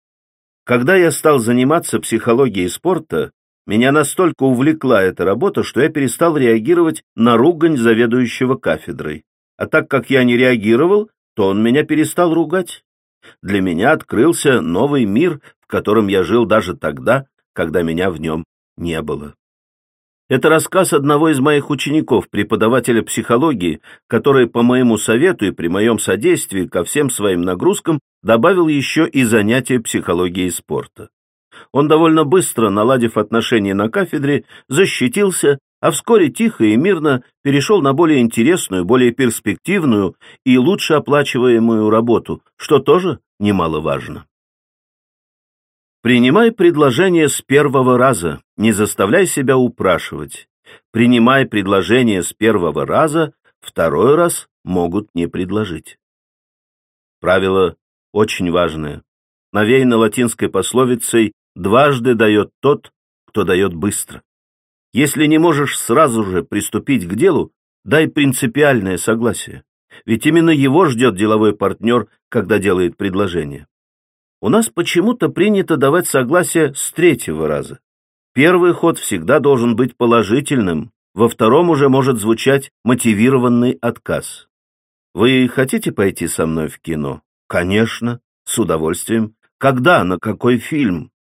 Когда я стал заниматься психологией спорта, меня настолько увлекла эта работа, что я перестал реагировать на ругань заведующего кафедрой. А так как я не реагировал, то он меня перестал ругать. Для меня открылся новый мир, в котором я жил даже тогда, когда меня в нем не было. Это рассказ одного из моих учеников, преподавателя психологии, который по моему совету и при моем содействии ко всем своим нагрузкам добавил еще и занятия психологии спорта. Он довольно быстро, наладив отношения на кафедре, защитился, а вскоре тихо и мирно перешел на более интересную, более перспективную и лучше оплачиваемую работу, что тоже немаловажно. Принимай предложение с первого раза, не заставляй себя упрашивать. Принимай предложение с первого раза, второй раз могут не предложить. Правило очень важное. Навеяно латинской пословицей «дважды дает тот, кто дает быстро». Если не можешь сразу же приступить к делу, дай принципиальное согласие. Ведь именно его ждет деловой партнер, когда делает предложение. У нас почему-то принято давать согласие с третьего раза. Первый ход всегда должен быть положительным, во втором уже может звучать мотивированный отказ. Вы хотите пойти со мной в кино? Конечно, с удовольствием. Когда, на какой фильм?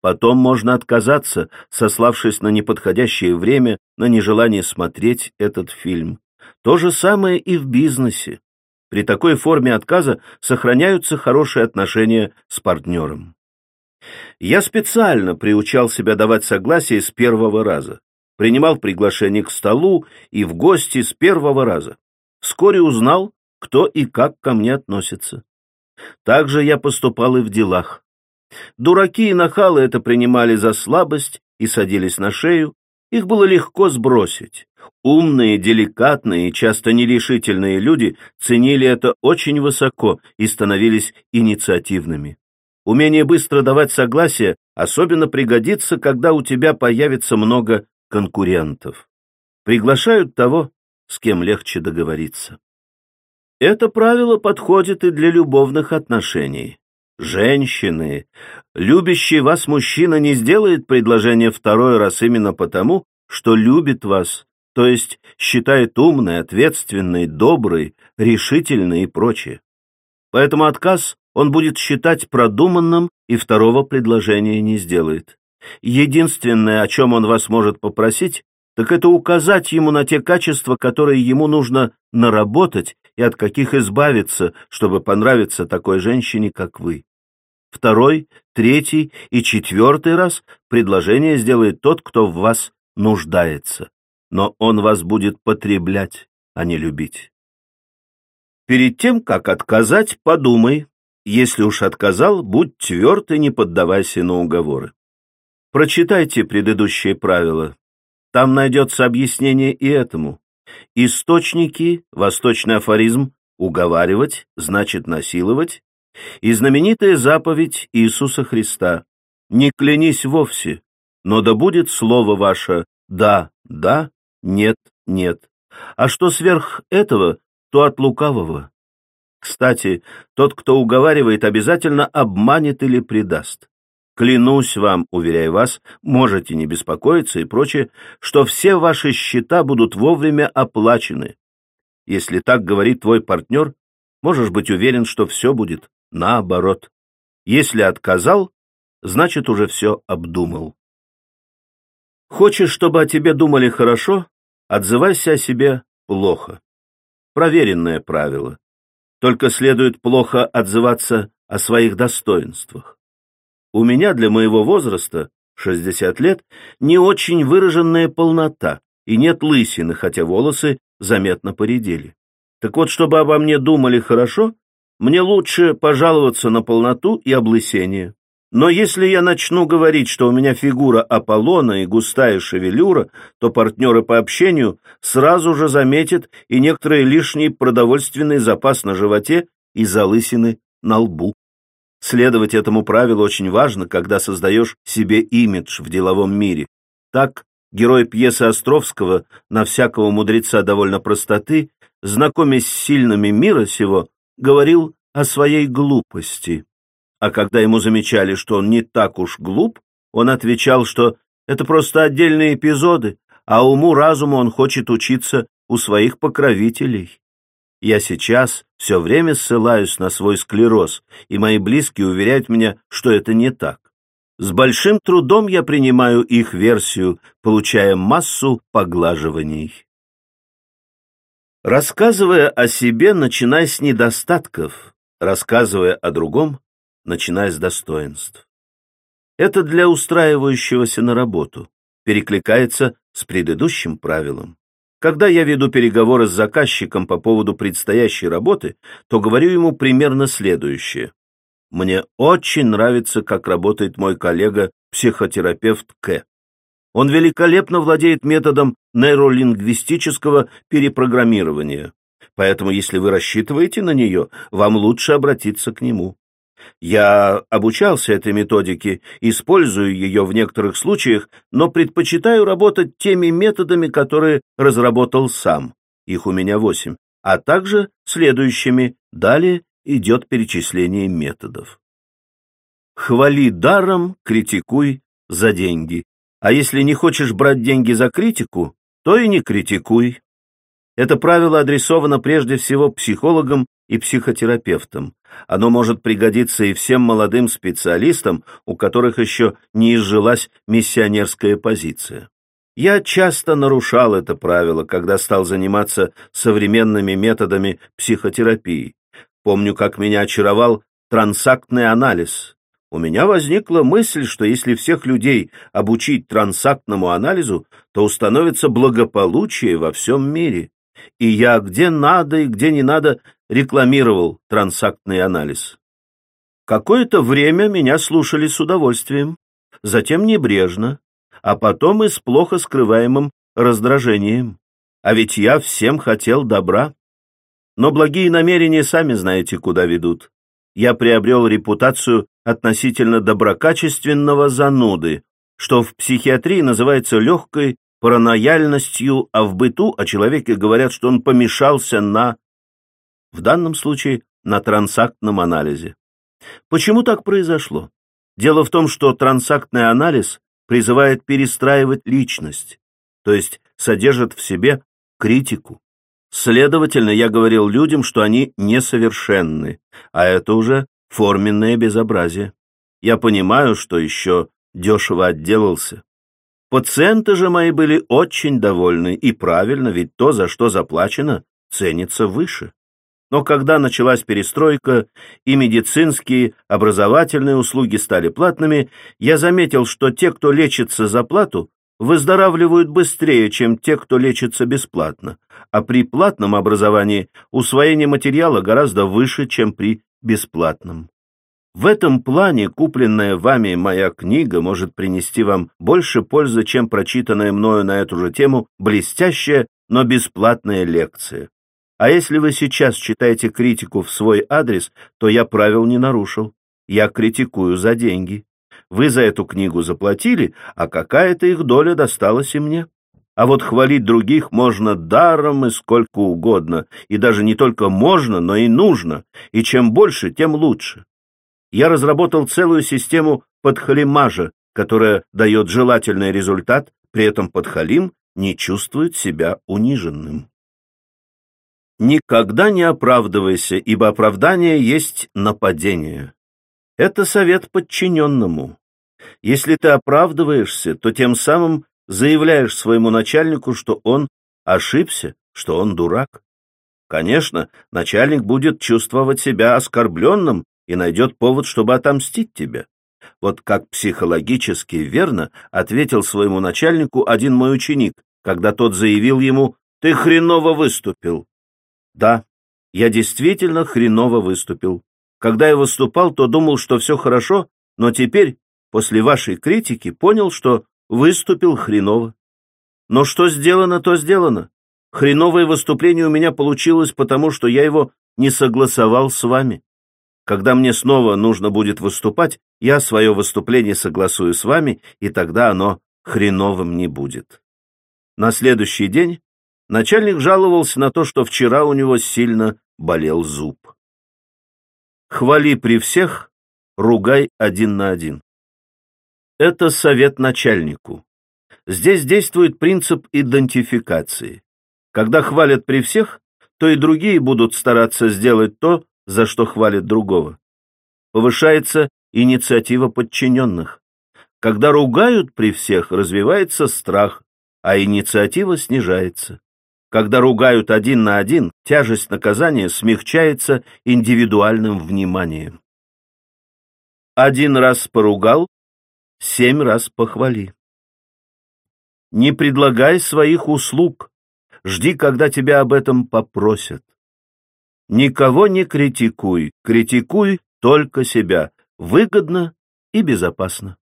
Потом можно отказаться, сославшись на неподходящее время, на нежелание смотреть этот фильм. То же самое и в бизнесе. При такой форме отказа сохраняются хорошие отношения с партнером. Я специально приучал себя давать согласие с первого раза. Принимал приглашение к столу и в гости с первого раза. Вскоре узнал, кто и как ко мне относится. Так же я поступал и в делах. Дураки и нахалы это принимали за слабость и садились на шею, их было легко сбросить. Умные, деликатные и часто нерешительные люди ценили это очень высоко и становились инициативными. Умение быстро давать согласие особенно пригодится, когда у тебя появится много конкурентов. Приглашают того, с кем легче договориться. Это правило подходит и для любовных отношений. Женщины, любящий вас мужчина не сделает предложение второй раз именно потому, что любит вас, то есть считает умной, ответственной, доброй, решительной и прочее. Поэтому отказ он будет считать продуманным и второго предложения не сделает. Единственное, о чем он вас может попросить, так это указать ему на те качества, которые ему нужно наработать и от каких избавиться, чтобы понравиться такой женщине, как вы. Второй, третий и четвертый раз предложение сделает тот, кто в вас нуждается, но он вас будет потреблять, а не любить. Перед тем, как отказать, подумай. Если уж отказал, будь тверд и не поддавайся на уговоры. Прочитайте предыдущие правила. Там найдется объяснение и этому. Источники, восточный афоризм «уговаривать» значит насиловать, и знаменитая заповедь Иисуса Христа «Не клянись вовсе, но да будет слово ваше «да, да, нет, нет». А что сверх этого, то от лукавого. Кстати, тот, кто уговаривает, обязательно обманет или предаст. Клянусь вам, уверяю вас, можете не беспокоиться и прочее, что все ваши счета будут вовремя оплачены. Если так говорит твой партнер, можешь быть уверен, что все будет наоборот. Если отказал, значит уже все обдумал. Хочешь, чтобы о тебе думали хорошо, отзывайся о себе плохо. Проверенное правило. Только следует плохо отзываться о своих достоинствах. У меня для моего возраста, 60 лет, не очень выраженная полнота, и нет лысины, хотя волосы заметно поредели. Так вот, чтобы обо мне думали хорошо, мне лучше пожаловаться на полноту и облысение. Но если я начну говорить, что у меня фигура Аполлона и густая шевелюра, то партнеры по общению сразу же заметят и некоторый лишний продовольственный запас на животе и залысины на лбу. Следовать этому правилу очень важно, когда создаешь себе имидж в деловом мире. Так, герой пьесы Островского «На всякого мудреца довольно простоты», знакомясь с сильными мира сего, говорил о своей глупости. А когда ему замечали, что он не так уж глуп, он отвечал, что это просто отдельные эпизоды, а уму-разуму он хочет учиться у своих покровителей. Я сейчас все время ссылаюсь на свой склероз, и мои близкие уверяют меня, что это не так. С большим трудом я принимаю их версию, получая массу поглаживаний. Рассказывая о себе, начиная с недостатков, рассказывая о другом, начиная с достоинств. Это для устраивающегося на работу, перекликается с предыдущим правилом. Когда я веду переговоры с заказчиком по поводу предстоящей работы, то говорю ему примерно следующее. Мне очень нравится, как работает мой коллега-психотерапевт К. Он великолепно владеет методом нейролингвистического перепрограммирования. Поэтому, если вы рассчитываете на нее, вам лучше обратиться к нему. Я обучался этой методике, использую ее в некоторых случаях, но предпочитаю работать теми методами, которые разработал сам. Их у меня восемь. А также следующими. Далее идет перечисление методов. Хвали даром, критикуй за деньги. А если не хочешь брать деньги за критику, то и не критикуй. Это правило адресовано прежде всего психологам и психотерапевтам. Оно может пригодиться и всем молодым специалистам, у которых еще не изжилась миссионерская позиция. Я часто нарушал это правило, когда стал заниматься современными методами психотерапии. Помню, как меня очаровал трансактный анализ. У меня возникла мысль, что если всех людей обучить трансактному анализу, то установится благополучие во всем мире. И я где надо и где не надо рекламировал трансактный анализ. Какое-то время меня слушали с удовольствием, затем небрежно, а потом и с плохо скрываемым раздражением. А ведь я всем хотел добра. Но благие намерения сами знаете, куда ведут. Я приобрел репутацию относительно доброкачественного зануды, что в психиатрии называется легкой паранояльностью, а в быту о человеке говорят, что он помешался на... В данном случае на трансактном анализе. Почему так произошло? Дело в том, что трансактный анализ призывает перестраивать личность, то есть содержит в себе критику. Следовательно, я говорил людям, что они несовершенны, а это уже форменное безобразие. Я понимаю, что еще дешево отделался. Пациенты же мои были очень довольны, и правильно, ведь то, за что заплачено, ценится выше. Но когда началась перестройка и медицинские образовательные услуги стали платными, я заметил, что те, кто лечится за плату, выздоравливают быстрее, чем те, кто лечится бесплатно, а при платном образовании усвоение материала гораздо выше, чем при бесплатном. В этом плане купленная вами моя книга может принести вам больше пользы, чем прочитанная мною на эту же тему блестящая, но бесплатная лекция. А если вы сейчас читаете критику в свой адрес, то я правил не нарушил. Я критикую за деньги. Вы за эту книгу заплатили, а какая-то их доля досталась и мне. А вот хвалить других можно даром и сколько угодно, и даже не только можно, но и нужно, и чем больше, тем лучше. Я разработал целую систему подхалимажа, которая дает желательный результат, при этом подхалим не чувствует себя униженным. Никогда не оправдывайся, ибо оправдание есть нападение. Это совет подчиненному. Если ты оправдываешься, то тем самым заявляешь своему начальнику, что он ошибся, что он дурак. Конечно, начальник будет чувствовать себя оскорбленным и найдет повод, чтобы отомстить тебе. Вот как психологически верно ответил своему начальнику один мой ученик, когда тот заявил ему «Ты хреново выступил». Да, я действительно хреново выступил. Когда я выступал, то думал, что все хорошо, но теперь после вашей критики понял, что выступил хреново. Но что сделано, то сделано. Хреновое выступление у меня получилось, потому что я его не согласовал с вами. Когда мне снова нужно будет выступать, я свое выступление согласую с вами, и тогда оно хреновым не будет. На следующий день начальник жаловался на то, что вчера у него сильно болел зуб. Хвали при всех, ругай один на один. Это совет начальнику. Здесь действует принцип идентификации. Когда хвалят при всех, то и другие будут стараться сделать то, за что хвалят другого. Повышается инициатива подчиненных. Когда ругают при всех, развивается страх, а инициатива снижается. Когда ругают один на один, тяжесть наказания смягчается индивидуальным вниманием. Один раз поругал, семь раз похвали. Не предлагай своих услуг, жди, когда тебя об этом попросят. Никого не критикуй, критикуй только себя, выгодно и безопасно.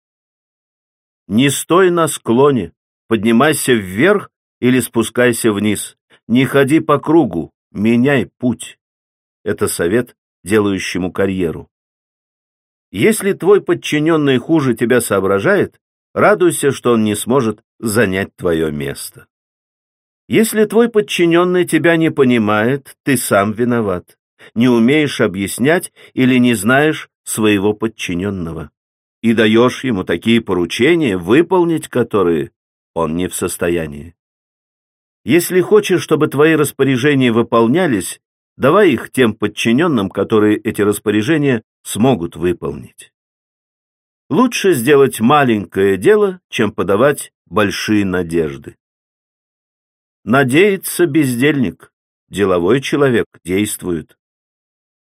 Не стой на склоне, поднимайся вверх или спускайся вниз. Не ходи по кругу, меняй путь. Это совет, делающему карьеру. Если твой подчиненный хуже тебя соображает, радуйся, что он не сможет занять твое место. Если твой подчиненный тебя не понимает, ты сам виноват. Не умеешь объяснять или не знаешь своего подчиненного. И даешь ему такие поручения, выполнить которые он не в состоянии. Если хочешь, чтобы твои распоряжения выполнялись, давай их тем подчиненным, которые эти распоряжения смогут выполнить. Лучше сделать маленькое дело, чем подавать большие надежды. Надеется бездельник, деловой человек действует.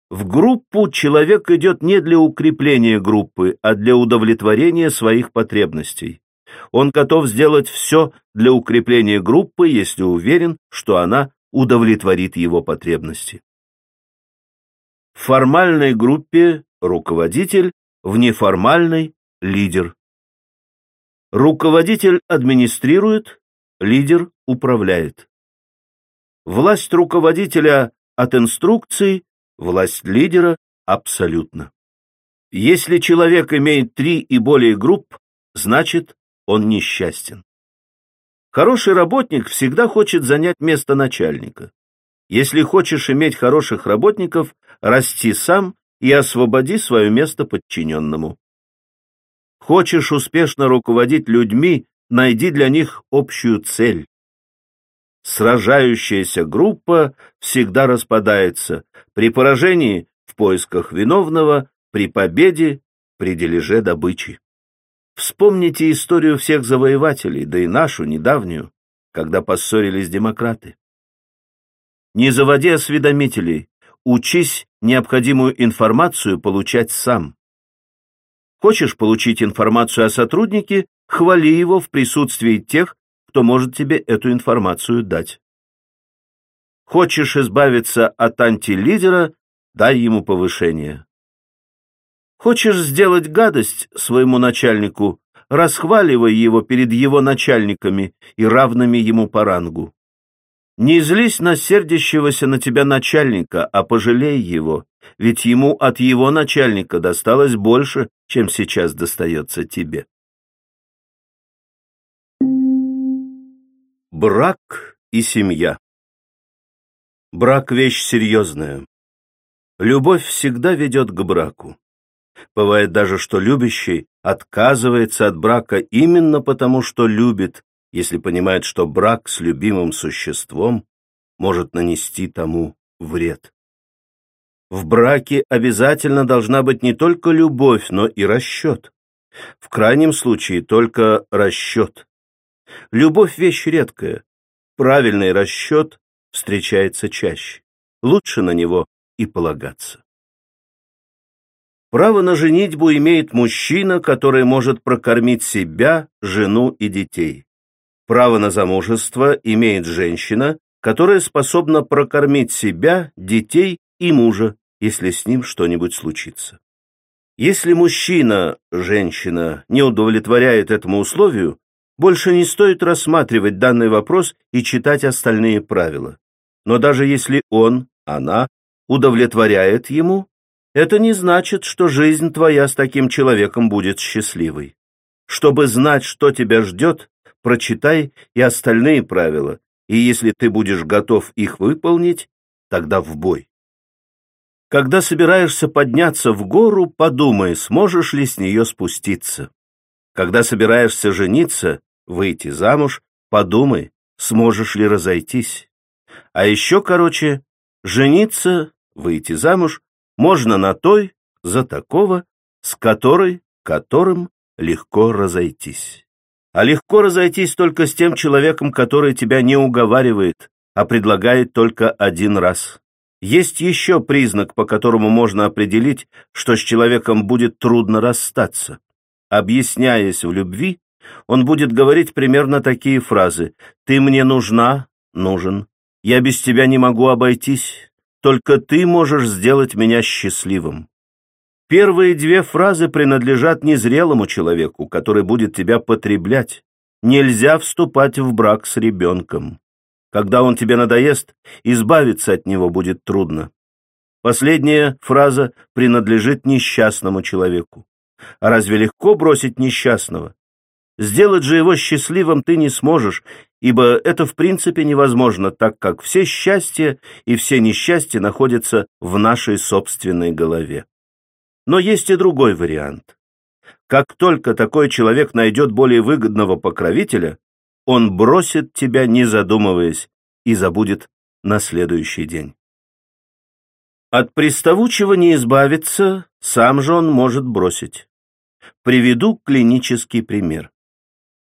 В группу человек идет не для укрепления группы, а для удовлетворения своих потребностей. Он готов сделать все для укрепления группы, если уверен, что она удовлетворит его потребности. В формальной группе руководитель, в неформальной – лидер. Руководитель администрирует, лидер управляет. Власть руководителя от инструкций, власть лидера абсолютно. Если человек имеет три и более групп, значит, он несчастен. Хороший работник всегда хочет занять место начальника. Если хочешь иметь хороших работников, расти сам и освободи свое место подчиненному. Хочешь успешно руководить людьми, найди для них общую цель. Сражающаяся группа всегда распадается при поражении в поисках виновного, при победе, при дележе добычи. Вспомните историю всех завоевателей, да и нашу, недавнюю, когда поссорились демократы. Не заводи осведомителей, учись необходимую информацию получать сам. Хочешь получить информацию о сотруднике, хвали его в присутствии тех, кто может тебе эту информацию дать. Хочешь избавиться от антилидера, дай ему повышение. Хочешь сделать гадость своему начальнику, расхваливай его перед его начальниками и равными ему по рангу. Не злись на сердящегося на тебя начальника, а пожалей его, ведь ему от его начальника досталось больше, чем сейчас достается тебе. Брак и семья Брак — вещь серьезная. Любовь всегда ведет к браку. Бывает даже, что любящий отказывается от брака именно потому, что любит, если понимает, что брак с любимым существом может нанести тому вред. В браке обязательно должна быть не только любовь, но и расчет. В крайнем случае только расчет. Любовь – вещь редкая. Правильный расчет встречается чаще. Лучше на него и полагаться. Право на женитьбу имеет мужчина, который может прокормить себя, жену и детей. Право на замужество имеет женщина, которая способна прокормить себя, детей и мужа, если с ним что-нибудь случится. Если мужчина, женщина не удовлетворяет этому условию, больше не стоит рассматривать данный вопрос и читать остальные правила. Но даже если он, она, удовлетворяет ему, это не значит, что жизнь твоя с таким человеком будет счастливой. Чтобы знать, что тебя ждет, прочитай и остальные правила, и если ты будешь готов их выполнить, тогда в бой. Когда собираешься подняться в гору, подумай, сможешь ли с нее спуститься. Когда собираешься жениться, выйти замуж, подумай, сможешь ли разойтись. А еще, короче, жениться, выйти замуж можно на той, за такого, с которой, которым легко разойтись. А легко разойтись только с тем человеком, который тебя не уговаривает, а предлагает только один раз. Есть еще признак, по которому можно определить, что с человеком будет трудно расстаться. Объясняясь в любви, он будет говорить примерно такие фразы «Ты мне нужна, нужен», «Я без тебя не могу обойтись», только ты можешь сделать меня счастливым. Первые две фразы принадлежат незрелому человеку, который будет тебя потреблять. Нельзя вступать в брак с ребенком. Когда он тебе надоест, избавиться от него будет трудно. Последняя фраза принадлежит несчастному человеку. А разве легко бросить несчастного? Сделать же его счастливым ты не сможешь, ибо это в принципе невозможно, так как все счастья и все несчастья находятся в нашей собственной голове. Но есть и другой вариант. Как только такой человек найдет более выгодного покровителя, он бросит тебя, не задумываясь, и забудет на следующий день. От приставучего не избавиться, сам же он может бросить. Приведу клинический пример.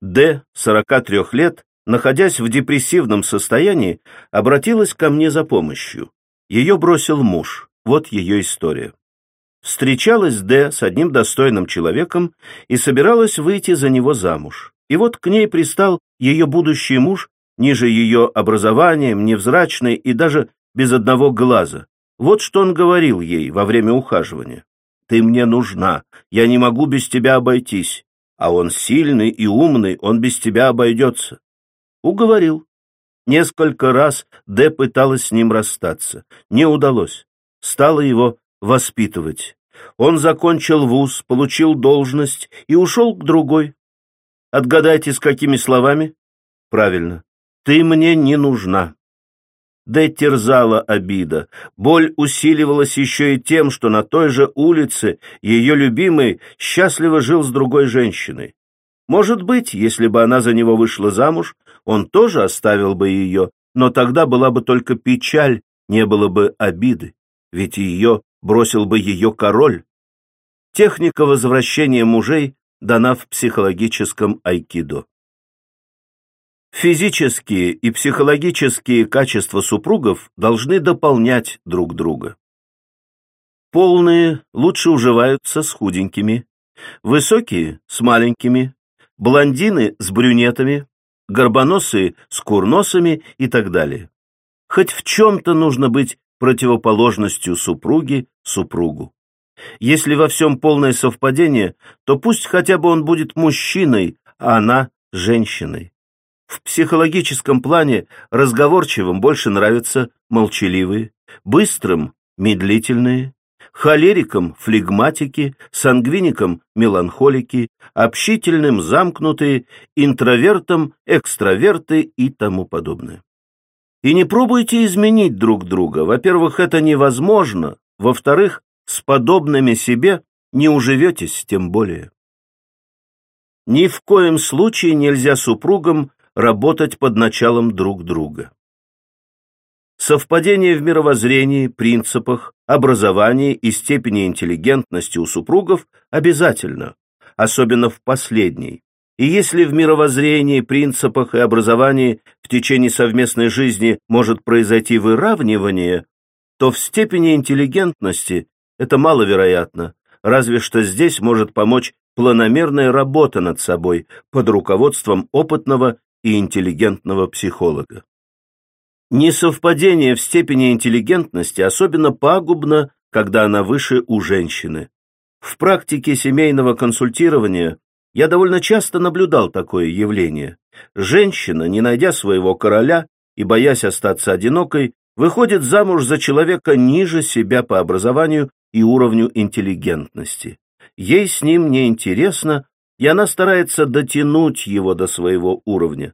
Д, 43 лет, находясь в депрессивном состоянии, обратилась ко мне за помощью. Ее бросил муж. Вот ее история. Встречалась Д с одним достойным человеком и собиралась выйти за него замуж. И вот к ней пристал ее будущий муж, ниже ее образованием, невзрачный и даже без одного глаза. Вот что он говорил ей во время ухаживания. «Ты мне нужна, я не могу без тебя обойтись, а он сильный и умный, он без тебя обойдется». Уговорил. Несколько раз Д пыталась с ним расстаться. Не удалось. Стала его воспитывать. Он закончил вуз, получил должность и ушел к другой. Отгадайте, с какими словами? Правильно. Ты мне не нужна. Да терзала обида. Боль усиливалась еще и тем, что на той же улице ее любимый счастливо жил с другой женщиной. Может быть, если бы она за него вышла замуж, он тоже оставил бы ее, но тогда была бы только печаль, не было бы обиды, ведь ее бросил бы ее король. Техника возвращения мужей дана в психологическом айкидо. Физические и психологические качества супругов должны дополнять друг друга. Полные лучше уживаются с худенькими, высокие – с маленькими, блондины – с брюнетами, горбоносые – с курносами и так далее. Хоть в чем-то нужно быть противоположностью супруги супругу. Если во всем полное совпадение, то пусть хотя бы он будет мужчиной, а она – женщиной. В психологическом плане разговорчивым больше нравятся молчаливые, быстрым – медлительные, холерикам – флегматики, сангвиникам – меланхолики, общительным – замкнутые, интровертам – экстраверты и тому подобное. И не пробуйте изменить друг друга. Во-первых, это невозможно. Во-вторых, с подобными себе не уживетесь тем более. Ни в коем случае нельзя супругам работать под началом друг друга. Совпадение в мировоззрении, принципах, образовании и степени интеллигентности у супругов обязательно, особенно в последней. И если в мировоззрении, принципах и образовании в течение совместной жизни может произойти выравнивание, то в степени интеллигентности это маловероятно, разве что здесь может помочь планомерная работа над собой под руководством опытного и интеллигентного психолога. Несовпадение в степени интеллигентности особенно пагубно, когда она выше у женщины. В практике семейного консультирования я довольно часто наблюдал такое явление. Женщина, не найдя своего короля и боясь остаться одинокой, выходит замуж за человека ниже себя по образованию и уровню интеллигентности. Ей с ним не интересно, и она старается дотянуть его до своего уровня.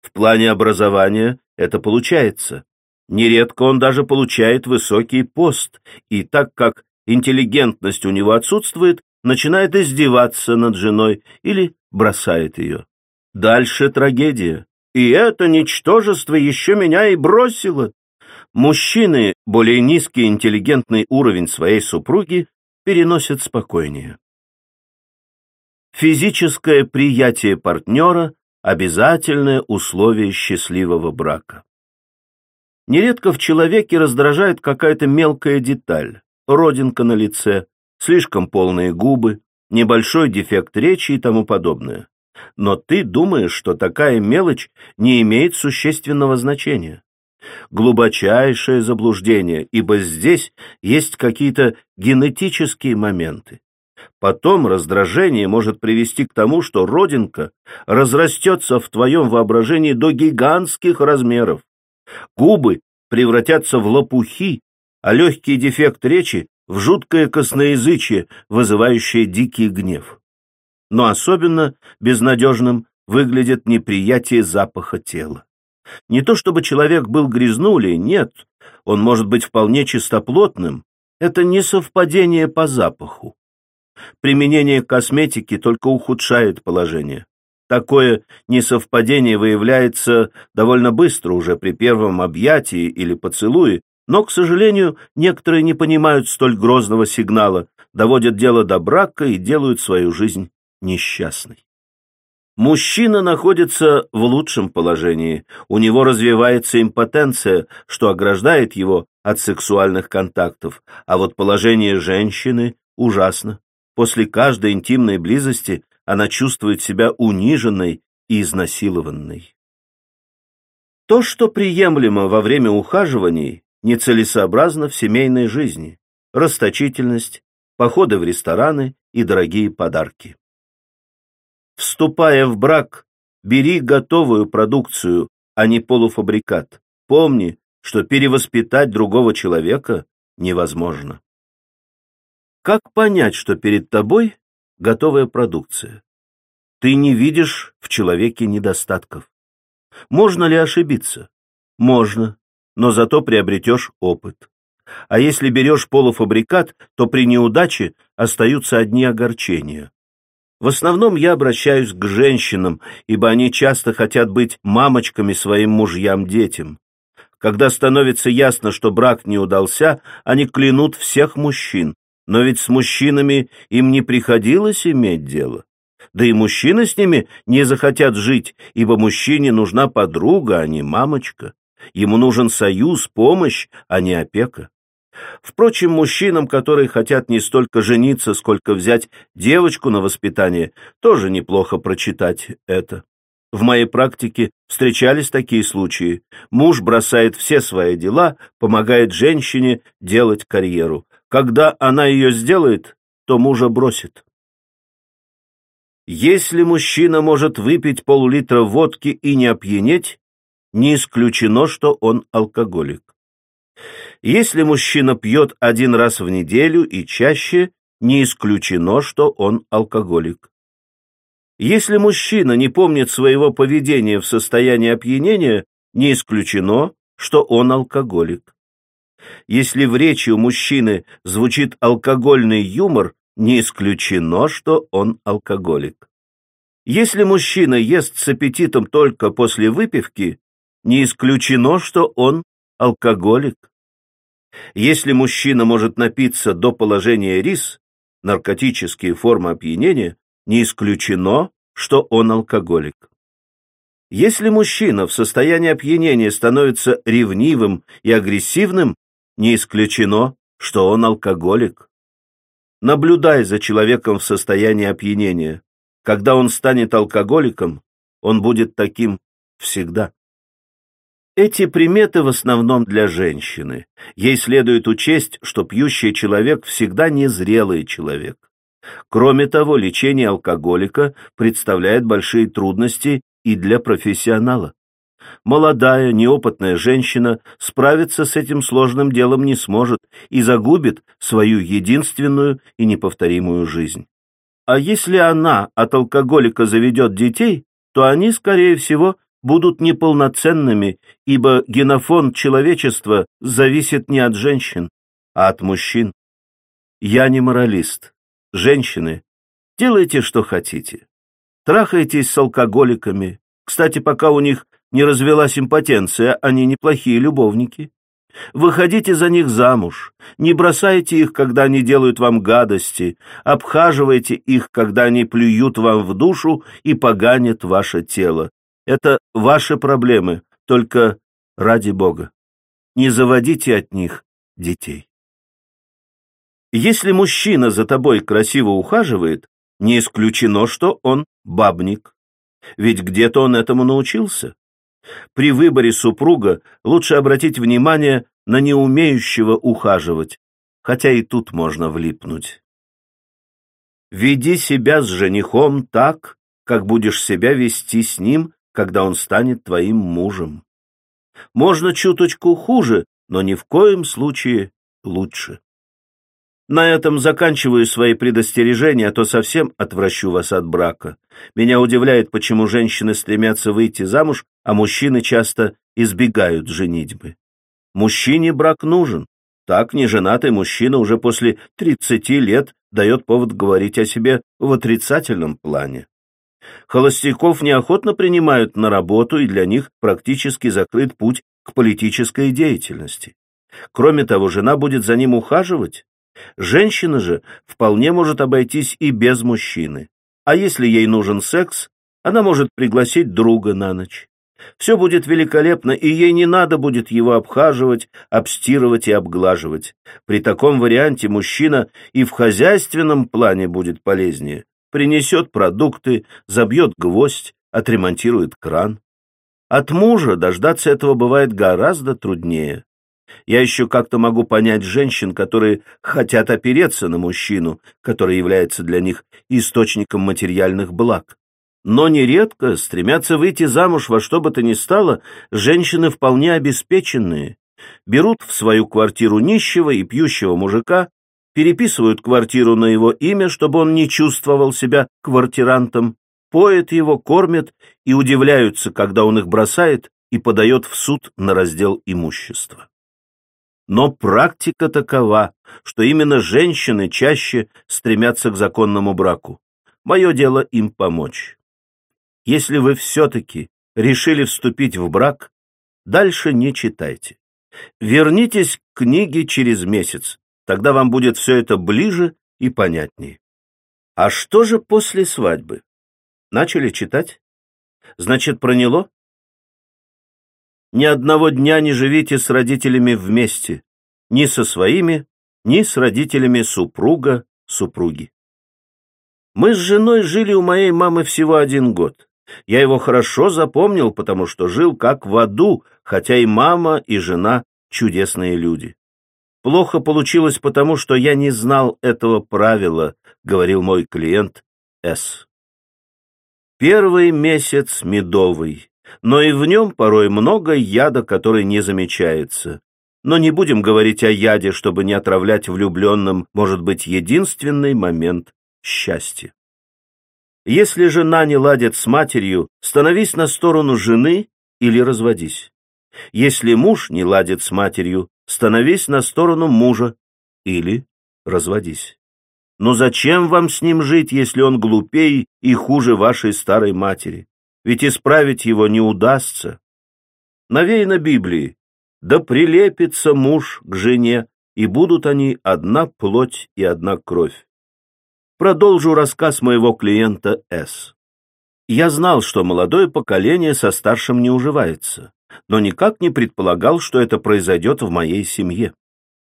В плане образования это получается. Нередко он даже получает высокий пост, и так как интеллигентность у него отсутствует, начинает издеваться над женой или бросает ее. Дальше трагедия. И это ничтожество еще меня и бросило. Мужчины более низкий интеллигентный уровень своей супруги переносят спокойнее. Физическое приятие партнера – обязательное условие счастливого брака. Нередко в человеке раздражает какая-то мелкая деталь, родинка на лице, слишком полные губы, небольшой дефект речи и тому подобное. Но ты думаешь, что такая мелочь не имеет существенного значения. Глубочайшее заблуждение, ибо здесь есть какие-то генетические моменты. Потом раздражение может привести к тому, что родинка разрастется в твоем воображении до гигантских размеров. Губы превратятся в лопухи, а легкий дефект речи в жуткое косноязычие, вызывающее дикий гнев. Но особенно безнадежным выглядит неприятие запаха тела. Не то чтобы человек был грязнулей, нет, он может быть вполне чистоплотным, это не совпадение по запаху. Применение косметики только ухудшает положение. Такое несовпадение выявляется довольно быстро уже при первом объятии или поцелуе, но, к сожалению, некоторые не понимают столь грозного сигнала, доводят дело до брака и делают свою жизнь несчастной. Мужчина находится в лучшем положении, у него развивается импотенция, что ограждает его от сексуальных контактов, а вот положение женщины ужасно. После каждой интимной близости она чувствует себя униженной и изнасилованной. То, что приемлемо во время ухаживаний, нецелесообразно в семейной жизни. Расточительность, походы в рестораны и дорогие подарки. Вступая в брак, бери готовую продукцию, а не полуфабрикат. Помни, что перевоспитать другого человека невозможно. Как понять, что перед тобой готовая продукция? Ты не видишь в человеке недостатков. Можно ли ошибиться? Можно, но зато приобретешь опыт. А если берешь полуфабрикат, то при неудаче остаются одни огорчения. В основном я обращаюсь к женщинам, ибо они часто хотят быть мамочками своим мужьям-детям. Когда становится ясно, что брак не удался, они клянут всех мужчин, но ведь с мужчинами им не приходилось иметь дело. Да и мужчины с ними не захотят жить, ибо мужчине нужна подруга, а не мамочка. Ему нужен союз, помощь, а не опека. Впрочем, мужчинам, которые хотят не столько жениться, сколько взять девочку на воспитание, тоже неплохо прочитать это. В моей практике встречались такие случаи. Муж бросает все свои дела, помогает женщине делать карьеру. Когда она ее сделает, то мужа бросит. Если мужчина может выпить пол-литра водки и не опьянеть, не исключено, что он алкоголик. Если мужчина пьет один раз в неделю и чаще, не исключено, что он алкоголик. Если мужчина не помнит своего поведения в состоянии опьянения, не исключено, что он алкоголик. Если в речи у мужчины звучит алкогольный юмор, не исключено, что он алкоголик. Если мужчина ест с аппетитом только после выпивки, не исключено, что он алкоголик. Если мужчина может напиться до положения рис, наркотические формы опьянения, не исключено, что он алкоголик. Если мужчина в состоянии опьянения становится ревнивым и агрессивным, не исключено, что он алкоголик. Наблюдай за человеком в состоянии опьянения. Когда он станет алкоголиком, он будет таким всегда. Эти приметы в основном для женщины. Ей следует учесть, что пьющий человек всегда незрелый человек. Кроме того, лечение алкоголика представляет большие трудности и для профессионала. Молодая, неопытная женщина справиться с этим сложным делом не сможет и загубит свою единственную и неповторимую жизнь. А если она от алкоголика заведет детей, то они, скорее всего, будут неполноценными, ибо генофонд человечества зависит не от женщин, а от мужчин. Я не моралист. Женщины, делайте, что хотите. Трахайтесь с алкоголиками. Кстати, пока у них не развелась импотенция, они неплохие любовники. Выходите за них замуж, не бросайте их, когда они делают вам гадости, обхаживайте их, когда они плюют вам в душу и поганят ваше тело. Это ваши проблемы, только ради Бога. Не заводите от них детей. Если мужчина за тобой красиво ухаживает, не исключено, что он бабник. Ведь где-то он этому научился. При выборе супруга лучше обратить внимание на неумеющего ухаживать, хотя и тут можно влипнуть. Веди себя с женихом так, как будешь себя вести с ним, когда он станет твоим мужем. Можно чуточку хуже, но ни в коем случае лучше. На этом заканчиваю свои предостережения, а то совсем отвращу вас от брака. Меня удивляет, почему женщины стремятся выйти замуж, а мужчины часто избегают женитьбы. Мужчине брак нужен. Так неженатый мужчина уже после 30 лет дает повод говорить о себе в отрицательном плане. Холостяков неохотно принимают на работу, и для них практически закрыт путь к политической деятельности. Кроме того, жена будет за ним ухаживать, Женщина же вполне может обойтись и без мужчины. А если ей нужен секс, она может пригласить друга на ночь. Все будет великолепно, и ей не надо будет его обхаживать, обстирывать и обглаживать. При таком варианте мужчина и в хозяйственном плане будет полезнее. Принесет продукты, забьет гвоздь, отремонтирует кран. От мужа дождаться этого бывает гораздо труднее. Я еще как-то могу понять женщин, которые хотят опереться на мужчину, который является для них источником материальных благ. Но нередко стремятся выйти замуж во что бы то ни стало женщины вполне обеспеченные. Берут в свою квартиру нищего и пьющего мужика, переписывают квартиру на его имя, чтобы он не чувствовал себя квартирантом, поят его, кормят и удивляются, когда он их бросает и подает в суд на раздел имущества. Но практика такова, что именно женщины чаще стремятся к законному браку. Мое дело им помочь. Если вы все-таки решили вступить в брак, дальше не читайте. Вернитесь к книге через месяц, тогда вам будет все это ближе и понятнее. А что же после свадьбы? Начали читать? Значит, проняло? Ни одного дня не живите с родителями вместе, ни со своими, ни с родителями супруга, супруги. Мы с женой жили у моей мамы всего один год. Я его хорошо запомнил, потому что жил как в аду, хотя и мама, и жена чудесные люди. Плохо получилось потому, что я не знал этого правила, говорил мой клиент С. Первый месяц медовый но и в нем порой много яда, который не замечается. Но не будем говорить о яде, чтобы не отравлять влюбленным, может быть, единственный момент счастья. Если жена не ладит с матерью, становись на сторону жены или разводись. Если муж не ладит с матерью, становись на сторону мужа или разводись. Но зачем вам с ним жить, если он глупей и хуже вашей старой матери? Ведь исправить его не удастся. Навеяно Библии, да прилепится муж к жене, и будут они одна плоть и одна кровь. Продолжу рассказ моего клиента С. Я знал, что молодое поколение со старшим не уживается, но никак не предполагал, что это произойдет в моей семье.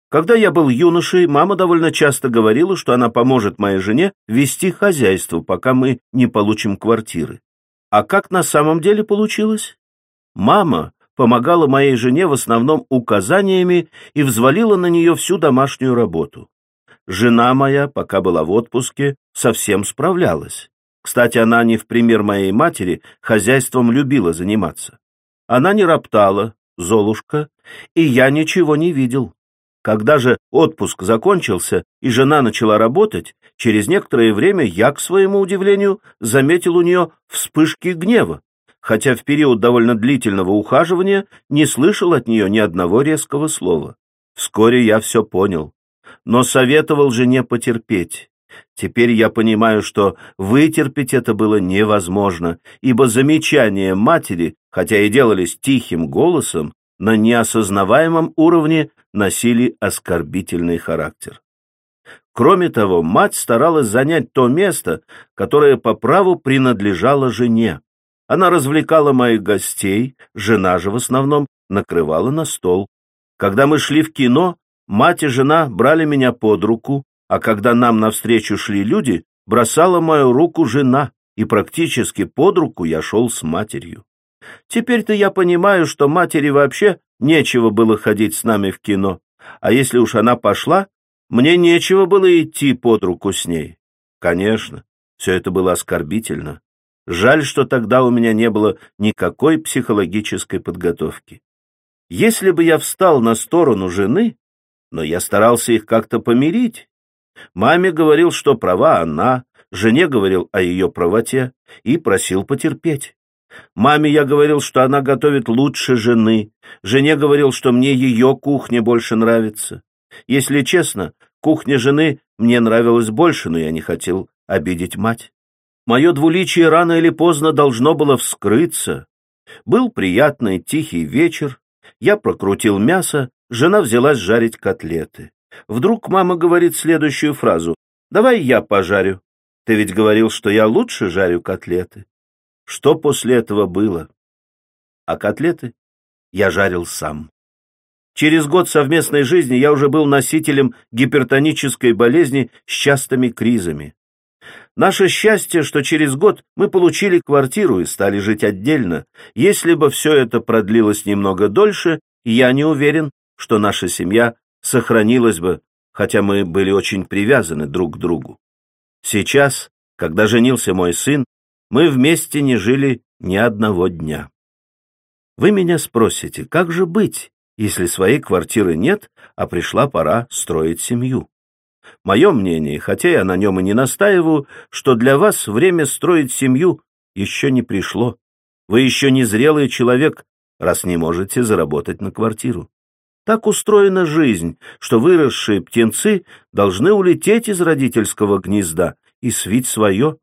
Когда я был юношей, мама довольно часто говорила, что она поможет моей жене вести хозяйство, пока мы не получим квартиры. А как на самом деле получилось? Мама помогала моей жене в основном указаниями и взвалила на нее всю домашнюю работу. Жена моя, пока была в отпуске, совсем справлялась. Кстати, она не в пример моей матери хозяйством любила заниматься. Она не роптала, Золушка, и я ничего не видел. Когда же отпуск закончился и жена начала работать, через некоторое время я, к своему удивлению, заметил у нее вспышки гнева, хотя в период довольно длительного ухаживания не слышал от нее ни одного резкого слова. Вскоре я все понял, но советовал жене потерпеть. Теперь я понимаю, что вытерпеть это было невозможно, ибо замечания матери, хотя и делались тихим голосом, на неосознаваемом уровне носили оскорбительный характер. Кроме того, мать старалась занять то место, которое по праву принадлежало жене. Она развлекала моих гостей, жена же в основном накрывала на стол. Когда мы шли в кино, мать и жена брали меня под руку, а когда нам навстречу шли люди, бросала мою руку жена, и практически под руку я шел с матерью. Теперь-то я понимаю, что матери вообще нечего было ходить с нами в кино. А если уж она пошла, мне нечего было идти под руку с ней. Конечно, все это было оскорбительно. Жаль, что тогда у меня не было никакой психологической подготовки. Если бы я встал на сторону жены, но я старался их как-то помирить. Маме говорил, что права она, жене говорил о ее правоте и просил потерпеть. Маме я говорил, что она готовит лучше жены, жене говорил, что мне ее кухня больше нравится. Если честно, кухня жены мне нравилась больше, но я не хотел обидеть мать. Мое двуличие рано или поздно должно было вскрыться. Был приятный тихий вечер, я прокрутил мясо, жена взялась жарить котлеты. Вдруг мама говорит следующую фразу. «Давай я пожарю. Ты ведь говорил, что я лучше жарю котлеты». Что после этого было? А котлеты я жарил сам. Через год совместной жизни я уже был носителем гипертонической болезни с частыми кризами. Наше счастье, что через год мы получили квартиру и стали жить отдельно. Если бы все это продлилось немного дольше, я не уверен, что наша семья сохранилась бы, хотя мы были очень привязаны друг к другу. Сейчас, когда женился мой сын, мы вместе не жили ни одного дня. Вы меня спросите, как же быть, если своей квартиры нет, а пришла пора строить семью? Мое мнение, хотя я на нем и не настаиваю, что для вас время строить семью еще не пришло. Вы еще не зрелый человек, раз не можете заработать на квартиру. Так устроена жизнь, что выросшие птенцы должны улететь из родительского гнезда и свить свое.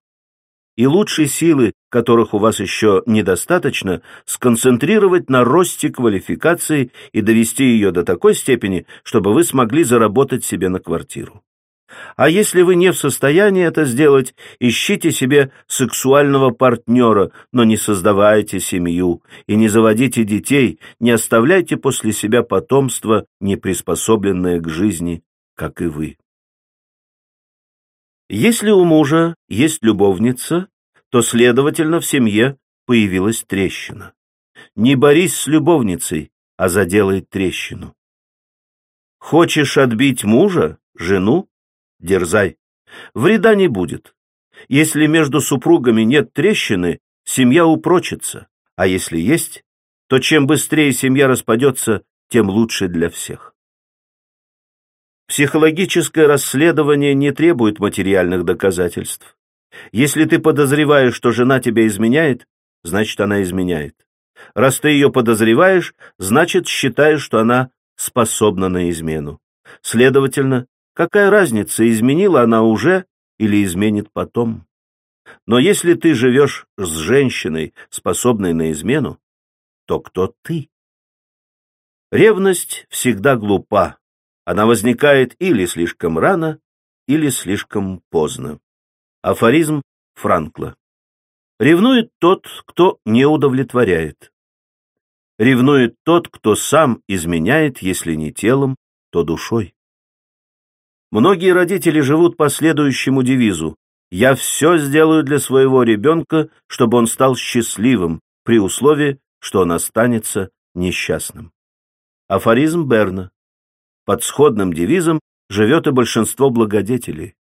И лучшие силы, которых у вас еще недостаточно, сконцентрировать на росте квалификации и довести ее до такой степени, чтобы вы смогли заработать себе на квартиру. А если вы не в состоянии это сделать, ищите себе сексуального партнера, но не создавайте семью и не заводите детей, не оставляйте после себя потомство, не приспособленное к жизни, как и вы. Если у мужа есть любовница, то, следовательно, в семье появилась трещина. Не борись с любовницей, а заделай трещину. Хочешь отбить мужа, жену? дерзай. Вреда не будет. Если между супругами нет трещины, семья упрочится, а если есть, то чем быстрее семья распадется, тем лучше для всех. Психологическое расследование не требует материальных доказательств. Если ты подозреваешь, что жена тебя изменяет, значит, она изменяет. Раз ты ее подозреваешь, значит, считаешь, что она способна на измену. Следовательно, Какая разница, изменила она уже или изменит потом? Но если ты живешь с женщиной, способной на измену, то кто ты? Ревность всегда глупа. Она возникает или слишком рано, или слишком поздно. Афоризм Франкла. Ревнует тот, кто не удовлетворяет. Ревнует тот, кто сам изменяет, если не телом, то душой. Многие родители живут по следующему девизу «Я все сделаю для своего ребенка, чтобы он стал счастливым, при условии, что он останется несчастным». Афоризм Берна. Под сходным девизом живет и большинство благодетелей.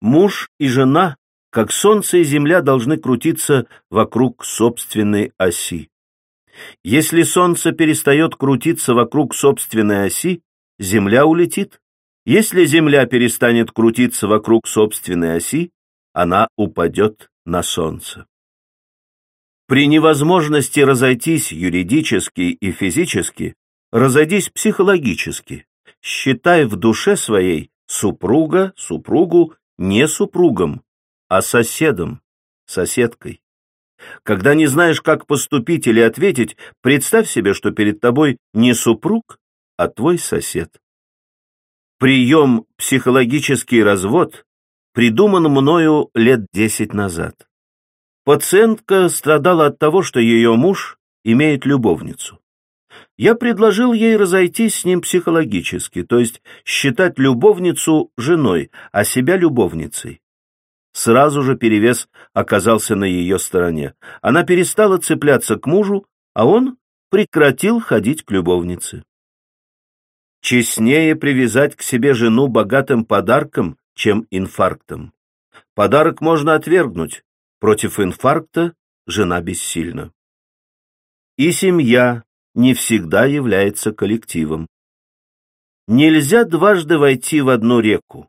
Муж и жена, как солнце и земля, должны крутиться вокруг собственной оси. Если солнце перестает крутиться вокруг собственной оси, земля улетит. Если Земля перестанет крутиться вокруг собственной оси, она упадет на Солнце. При невозможности разойтись юридически и физически, разойдись психологически, считай в душе своей супруга, супругу не супругом, а соседом, соседкой. Когда не знаешь, как поступить или ответить, представь себе, что перед тобой не супруг, а твой сосед. Прием «психологический развод» придуман мною лет десять назад. Пациентка страдала от того, что ее муж имеет любовницу. Я предложил ей разойтись с ним психологически, то есть считать любовницу женой, а себя любовницей. сразу же перевес оказался на ее стороне. Она перестала цепляться к мужу, а он прекратил ходить к любовнице. Честнее привязать к себе жену богатым подарком, чем инфарктом. Подарок можно отвергнуть, против инфаркта жена бессильна. И семья не всегда является коллективом. Нельзя дважды войти в одну реку,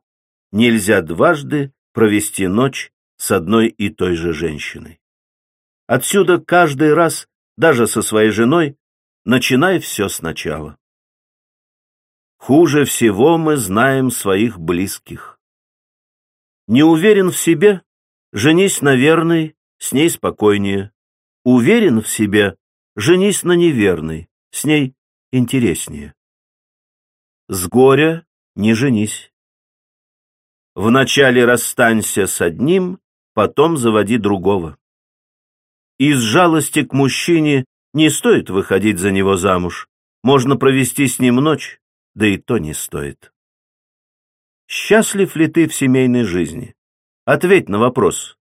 нельзя дважды провести ночь с одной и той же женщиной. Отсюда каждый раз, даже со своей женой, начинай все сначала. Хуже всего мы знаем своих близких. Не уверен в себе, женись на верной, с ней спокойнее. Уверен в себе, женись на неверной, с ней интереснее. С горя не женись. Вначале расстанься с одним, потом заводи другого. Из жалости к мужчине не стоит выходить за него замуж. Можно провести с ним ночь, да и то не стоит. Счастлив ли ты в семейной жизни? Ответь на вопрос.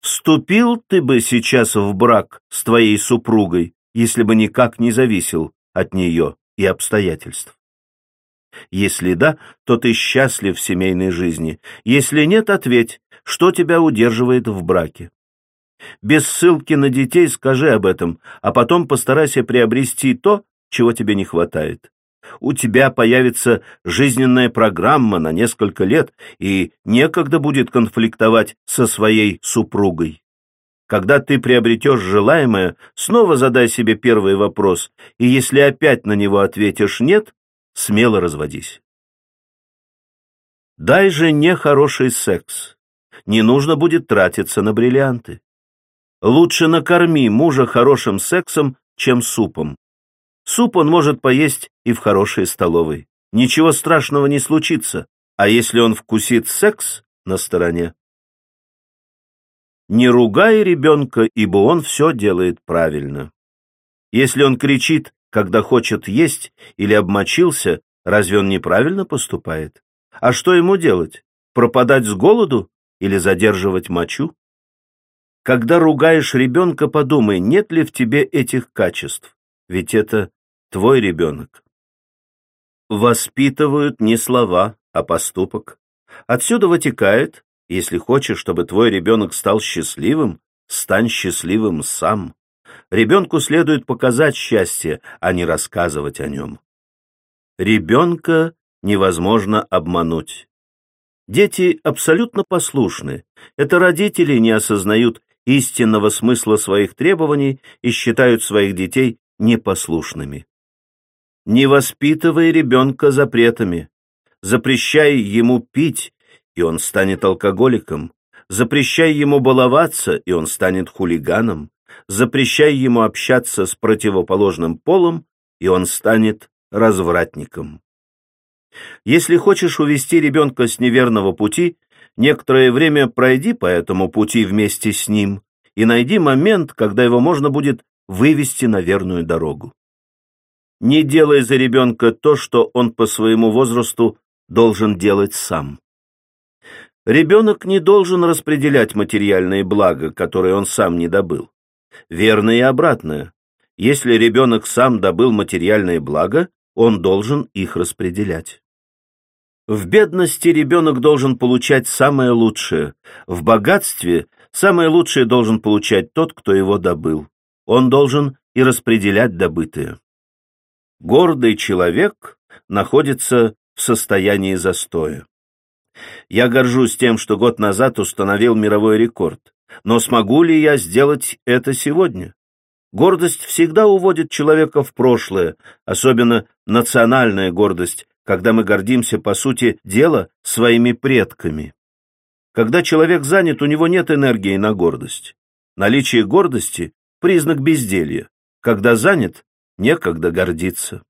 Вступил ты бы сейчас в брак с твоей супругой, если бы никак не зависел от нее и обстоятельств? Если да, то ты счастлив в семейной жизни. Если нет, ответь, что тебя удерживает в браке. Без ссылки на детей скажи об этом, а потом постарайся приобрести то, чего тебе не хватает. У тебя появится жизненная программа на несколько лет, и некогда будет конфликтовать со своей супругой. Когда ты приобретешь желаемое, снова задай себе первый вопрос, и если опять на него ответишь «нет», смело разводись. Дай жене хороший секс. Не нужно будет тратиться на бриллианты. Лучше накорми мужа хорошим сексом, чем супом. Суп он может поесть и в хорошей столовой. Ничего страшного не случится, а если он вкусит секс на стороне? Не ругай ребенка, ибо он все делает правильно. Если он кричит когда хочет есть или обмочился, разве он неправильно поступает? А что ему делать? Пропадать с голоду или задерживать мочу? Когда ругаешь ребенка, подумай, нет ли в тебе этих качеств, ведь это твой ребенок. Воспитывают не слова, а поступок. Отсюда вытекает, если хочешь, чтобы твой ребенок стал счастливым, стань счастливым сам. Ребенку следует показать счастье, а не рассказывать о нем. Ребенка невозможно обмануть. Дети абсолютно послушны. Это родители не осознают истинного смысла своих требований и считают своих детей непослушными. Не воспитывай ребенка запретами. Запрещай ему пить, и он станет алкоголиком. Запрещай ему баловаться, и он станет хулиганом запрещай ему общаться с противоположным полом, и он станет развратником. Если хочешь увести ребенка с неверного пути, некоторое время пройди по этому пути вместе с ним и найди момент, когда его можно будет вывести на верную дорогу. Не делай за ребенка то, что он по своему возрасту должен делать сам. Ребенок не должен распределять материальные блага, которые он сам не добыл. Верно и обратное. Если ребенок сам добыл материальные блага, он должен их распределять. В бедности ребенок должен получать самое лучшее, в богатстве самое лучшее должен получать тот, кто его добыл. Он должен и распределять добытое. Гордый человек находится в состоянии застоя. Я горжусь тем, что год назад установил мировой рекорд. Но смогу ли я сделать это сегодня? Гордость всегда уводит человека в прошлое, особенно национальная гордость, когда мы гордимся, по сути дела, своими предками. Когда человек занят, у него нет энергии на гордость. Наличие гордости – признак безделья. Когда занят, некогда гордиться.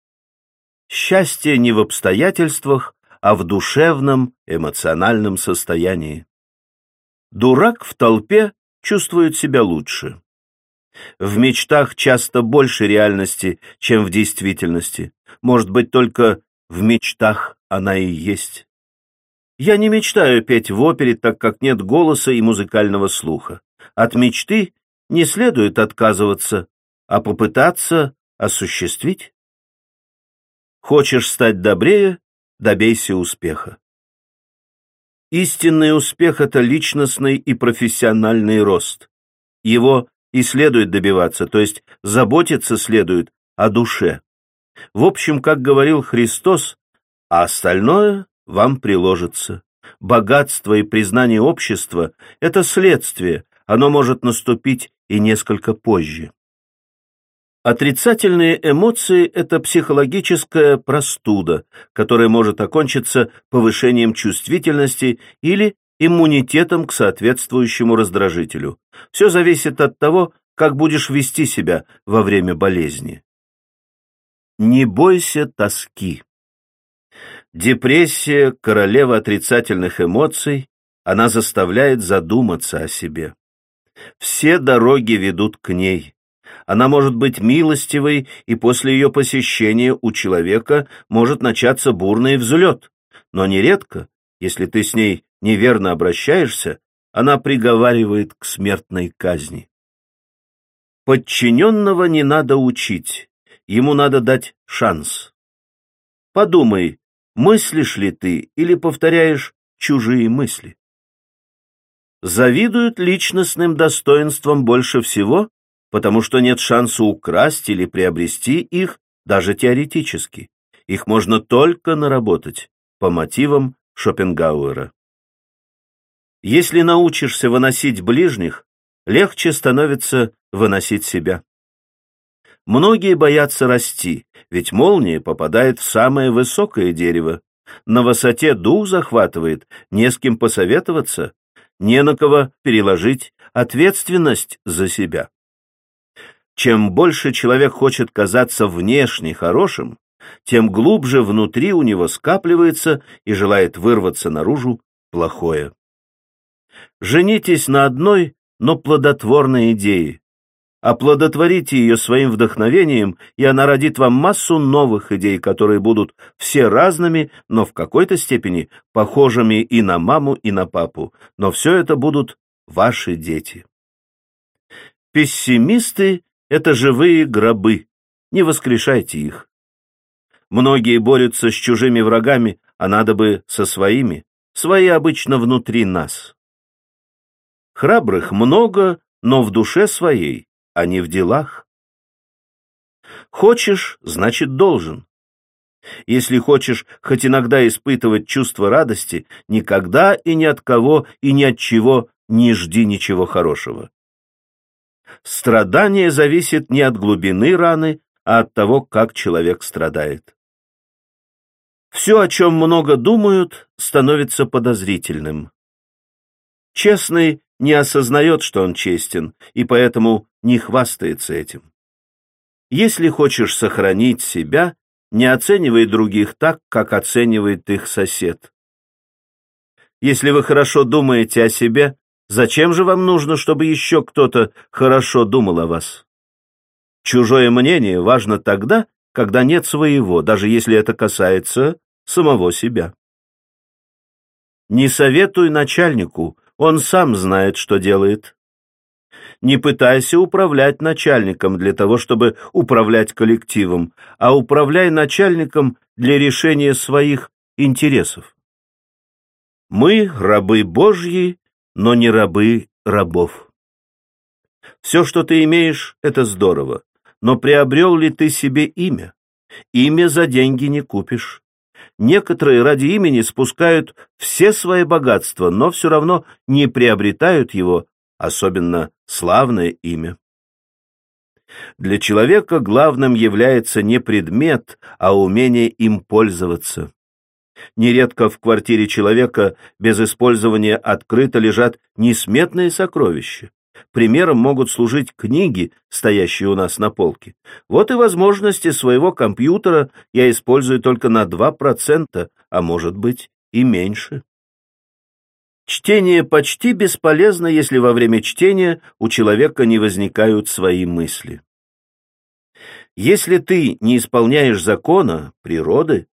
Счастье не в обстоятельствах, а в душевном, эмоциональном состоянии. Дурак в толпе чувствует себя лучше. В мечтах часто больше реальности, чем в действительности. Может быть, только в мечтах она и есть. Я не мечтаю петь в опере, так как нет голоса и музыкального слуха. От мечты не следует отказываться, а попытаться осуществить. Хочешь стать добрее — добейся успеха. Истинный успех — это личностный и профессиональный рост. Его и следует добиваться, то есть заботиться следует о душе. В общем, как говорил Христос, а остальное вам приложится. Богатство и признание общества – это следствие, оно может наступить и несколько позже. Отрицательные эмоции – это психологическая простуда, которая может окончиться повышением чувствительности или иммунитетом к соответствующему раздражителю. Все зависит от того, как будешь вести себя во время болезни. Не бойся тоски. Депрессия – королева отрицательных эмоций, она заставляет задуматься о себе. Все дороги ведут к ней. Она может быть милостивой, и после ее посещения у человека может начаться бурный взлет. Но нередко, если ты с ней неверно обращаешься, она приговаривает к смертной казни. Подчиненного не надо учить, ему надо дать шанс. Подумай, мыслишь ли ты или повторяешь чужие мысли. Завидуют личностным достоинствам больше всего, потому что нет шанса украсть или приобрести их даже теоретически. Их можно только наработать по мотивам Шопенгауэра. Если научишься выносить ближних, легче становится выносить себя. Многие боятся расти, ведь молния попадает в самое высокое дерево. На высоте дух захватывает, не с кем посоветоваться, не на кого переложить ответственность за себя. Чем больше человек хочет казаться внешне хорошим, тем глубже внутри у него скапливается и желает вырваться наружу плохое. Женитесь на одной, но плодотворной идее, Оплодотворите ее своим вдохновением, и она родит вам массу новых идей, которые будут все разными, но в какой-то степени похожими и на маму, и на папу. Но все это будут ваши дети. Пессимисты — это живые гробы. Не воскрешайте их. Многие борются с чужими врагами, а надо бы со своими. Свои обычно внутри нас. Храбрых много, но в душе своей а не в делах. Хочешь, значит должен. Если хочешь хоть иногда испытывать чувство радости, никогда и ни от кого и ни от чего не жди ничего хорошего. Страдание зависит не от глубины раны, а от того, как человек страдает. Все, о чем много думают, становится подозрительным. Честный не осознает, что он честен, и поэтому не хвастается этим. Если хочешь сохранить себя, не оценивай других так, как оценивает их сосед. Если вы хорошо думаете о себе, зачем же вам нужно, чтобы еще кто-то хорошо думал о вас? Чужое мнение важно тогда, когда нет своего, даже если это касается самого себя. Не советуй начальнику, он сам знает, что делает. Не пытайся управлять начальником для того, чтобы управлять коллективом, а управляй начальником для решения своих интересов. Мы рабы Божьи, но не рабы рабов. Все, что ты имеешь, это здорово, но приобрел ли ты себе имя? Имя за деньги не купишь. Некоторые ради имени спускают все свои богатства, но все равно не приобретают его, особенно славное имя. Для человека главным является не предмет, а умение им пользоваться. Нередко в квартире человека без использования открыто лежат несметные сокровища. Примером могут служить книги, стоящие у нас на полке. Вот и возможности своего компьютера я использую только на 2%, а может быть и меньше. Чтение почти бесполезно, если во время чтения у человека не возникают свои мысли. Если ты не исполняешь закона, природы,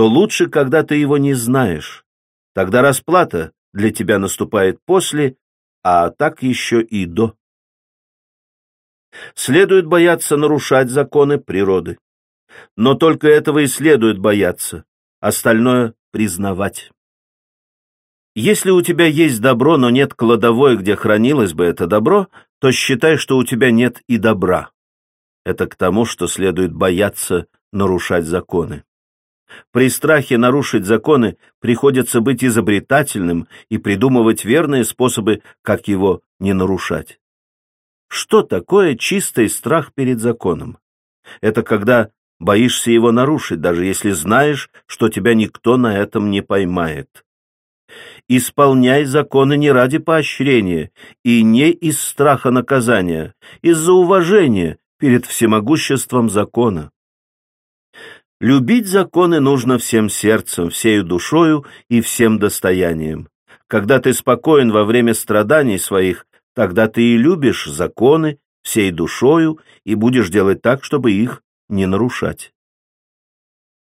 то лучше, когда ты его не знаешь. Тогда расплата для тебя наступает после, а так еще и до. Следует бояться нарушать законы природы. Но только этого и следует бояться, остальное признавать. Если у тебя есть добро, но нет кладовой, где хранилось бы это добро, то считай, что у тебя нет и добра. Это к тому, что следует бояться нарушать законы. При страхе нарушить законы приходится быть изобретательным и придумывать верные способы, как его не нарушать. Что такое чистый страх перед законом? Это когда боишься его нарушить, даже если знаешь, что тебя никто на этом не поймает. Исполняй законы не ради поощрения и не из страха наказания, из-за уважения перед всемогуществом закона. Любить законы нужно всем сердцем, всею душою и всем достоянием. Когда ты спокоен во время страданий своих, тогда ты и любишь законы всей душою и будешь делать так, чтобы их не нарушать.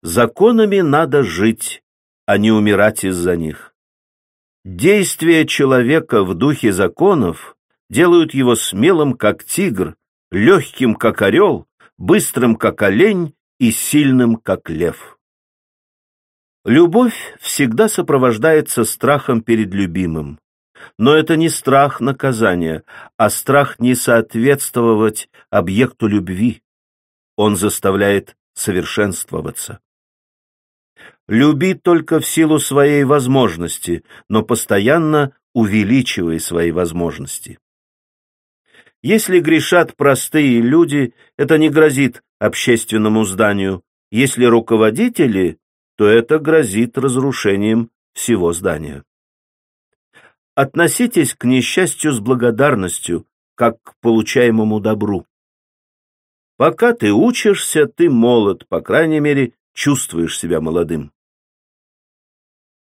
Законами надо жить, а не умирать из-за них. Действия человека в духе законов делают его смелым, как тигр, легким, как орел, быстрым, как олень и сильным, как лев. Любовь всегда сопровождается страхом перед любимым. Но это не страх наказания, а страх не соответствовать объекту любви. Он заставляет совершенствоваться. Люби только в силу своей возможности, но постоянно увеличивай свои возможности. Если грешат простые люди, это не грозит общественному зданию. Если руководители, то это грозит разрушением всего здания. Относитесь к несчастью с благодарностью, как к получаемому добру. Пока ты учишься, ты молод, по крайней мере, чувствуешь себя молодым.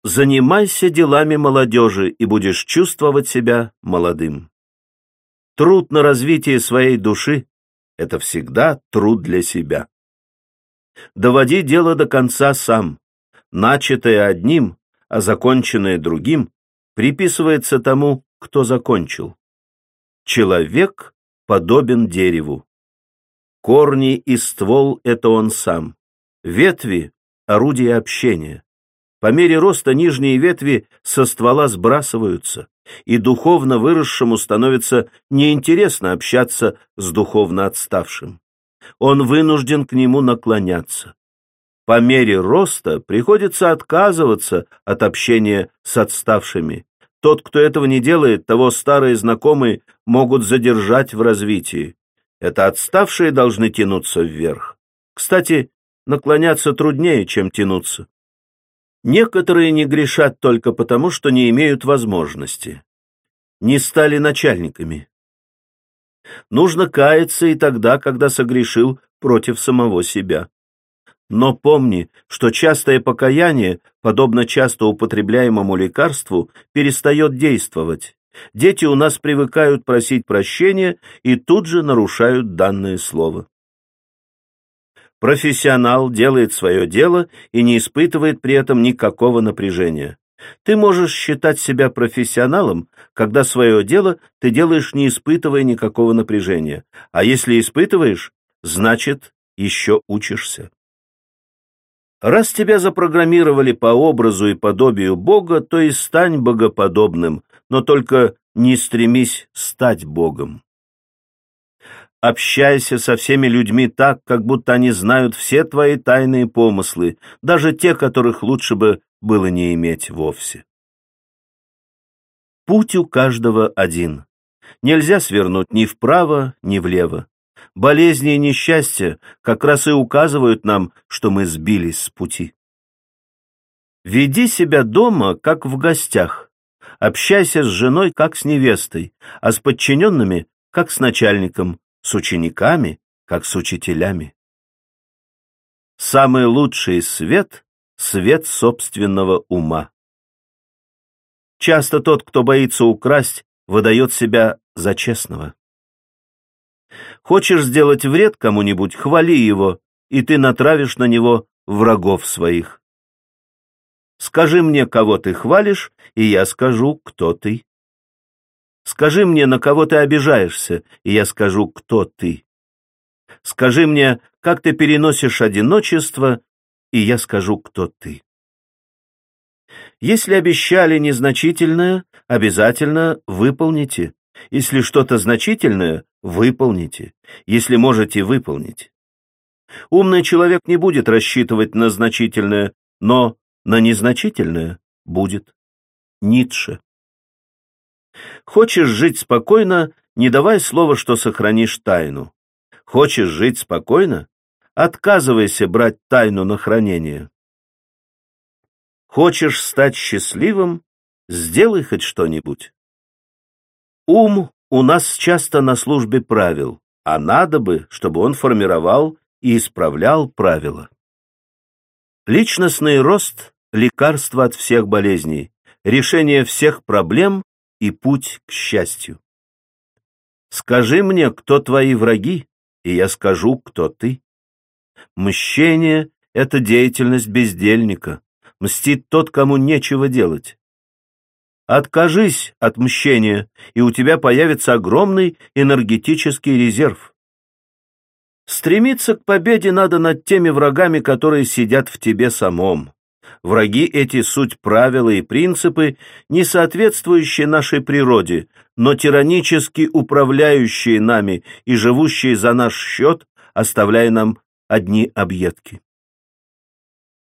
Занимайся делами молодежи и будешь чувствовать себя молодым. Труд на развитие своей души — это всегда труд для себя. Доводи дело до конца сам. Начатое одним, а законченное другим приписывается тому, кто закончил. Человек подобен дереву. Корни и ствол — это он сам. Ветви — орудие общения. По мере роста нижние ветви со ствола сбрасываются, и духовно выросшему становится неинтересно общаться с духовно отставшим. Он вынужден к нему наклоняться. По мере роста приходится отказываться от общения с отставшими. Тот, кто этого не делает, того старые знакомые могут задержать в развитии. Это отставшие должны тянуться вверх. Кстати, наклоняться труднее, чем тянуться. Некоторые не грешат только потому, что не имеют возможности. Не стали начальниками. Нужно каяться и тогда, когда согрешил против самого себя. Но помни, что частое покаяние, подобно часто употребляемому лекарству, перестает действовать. Дети у нас привыкают просить прощения и тут же нарушают данное слово. Профессионал делает свое дело и не испытывает при этом никакого напряжения. Ты можешь считать себя профессионалом, когда свое дело ты делаешь, не испытывая никакого напряжения. А если испытываешь, значит, еще учишься. Раз тебя запрограммировали по образу и подобию Бога, то и стань богоподобным, но только не стремись стать Богом. Общайся со всеми людьми так, как будто они знают все твои тайные помыслы, даже те, которых лучше бы было не иметь вовсе. Путь у каждого один. Нельзя свернуть ни вправо, ни влево. Болезни и несчастья как раз и указывают нам, что мы сбились с пути. Веди себя дома, как в гостях. Общайся с женой, как с невестой, а с подчиненными, как с начальником, с учениками, как с учителями. Самый лучший свет — свет собственного ума. Часто тот, кто боится украсть, выдает себя за честного. Хочешь сделать вред кому-нибудь, хвали его, и ты натравишь на него врагов своих. Скажи мне, кого ты хвалишь, и я скажу, кто ты. Скажи мне, на кого ты обижаешься, и я скажу, кто ты. Скажи мне, как ты переносишь одиночество, и я скажу, кто ты. Если обещали незначительное, обязательно выполните. Если что-то значительное, выполните. Если можете, выполнить. Умный человек не будет рассчитывать на значительное, но на незначительное будет. Ницше. Хочешь жить спокойно, не давай слова, что сохранишь тайну. Хочешь жить спокойно? Отказывайся брать тайну на хранение. Хочешь стать счастливым? Сделай хоть что-нибудь. Ум у нас часто на службе правил, а надо бы, чтобы он формировал и исправлял правила. Личностный рост – лекарство от всех болезней, решение всех проблем и путь к счастью. Скажи мне, кто твои враги, и я скажу, кто ты. Мщение — это деятельность бездельника, мстит тот, кому нечего делать. Откажись от мщения, и у тебя появится огромный энергетический резерв. Стремиться к победе надо над теми врагами, которые сидят в тебе самом. Враги эти суть правила и принципы, не соответствующие нашей природе, но тиранически управляющие нами и живущие за наш счет, оставляя нам одни объедки.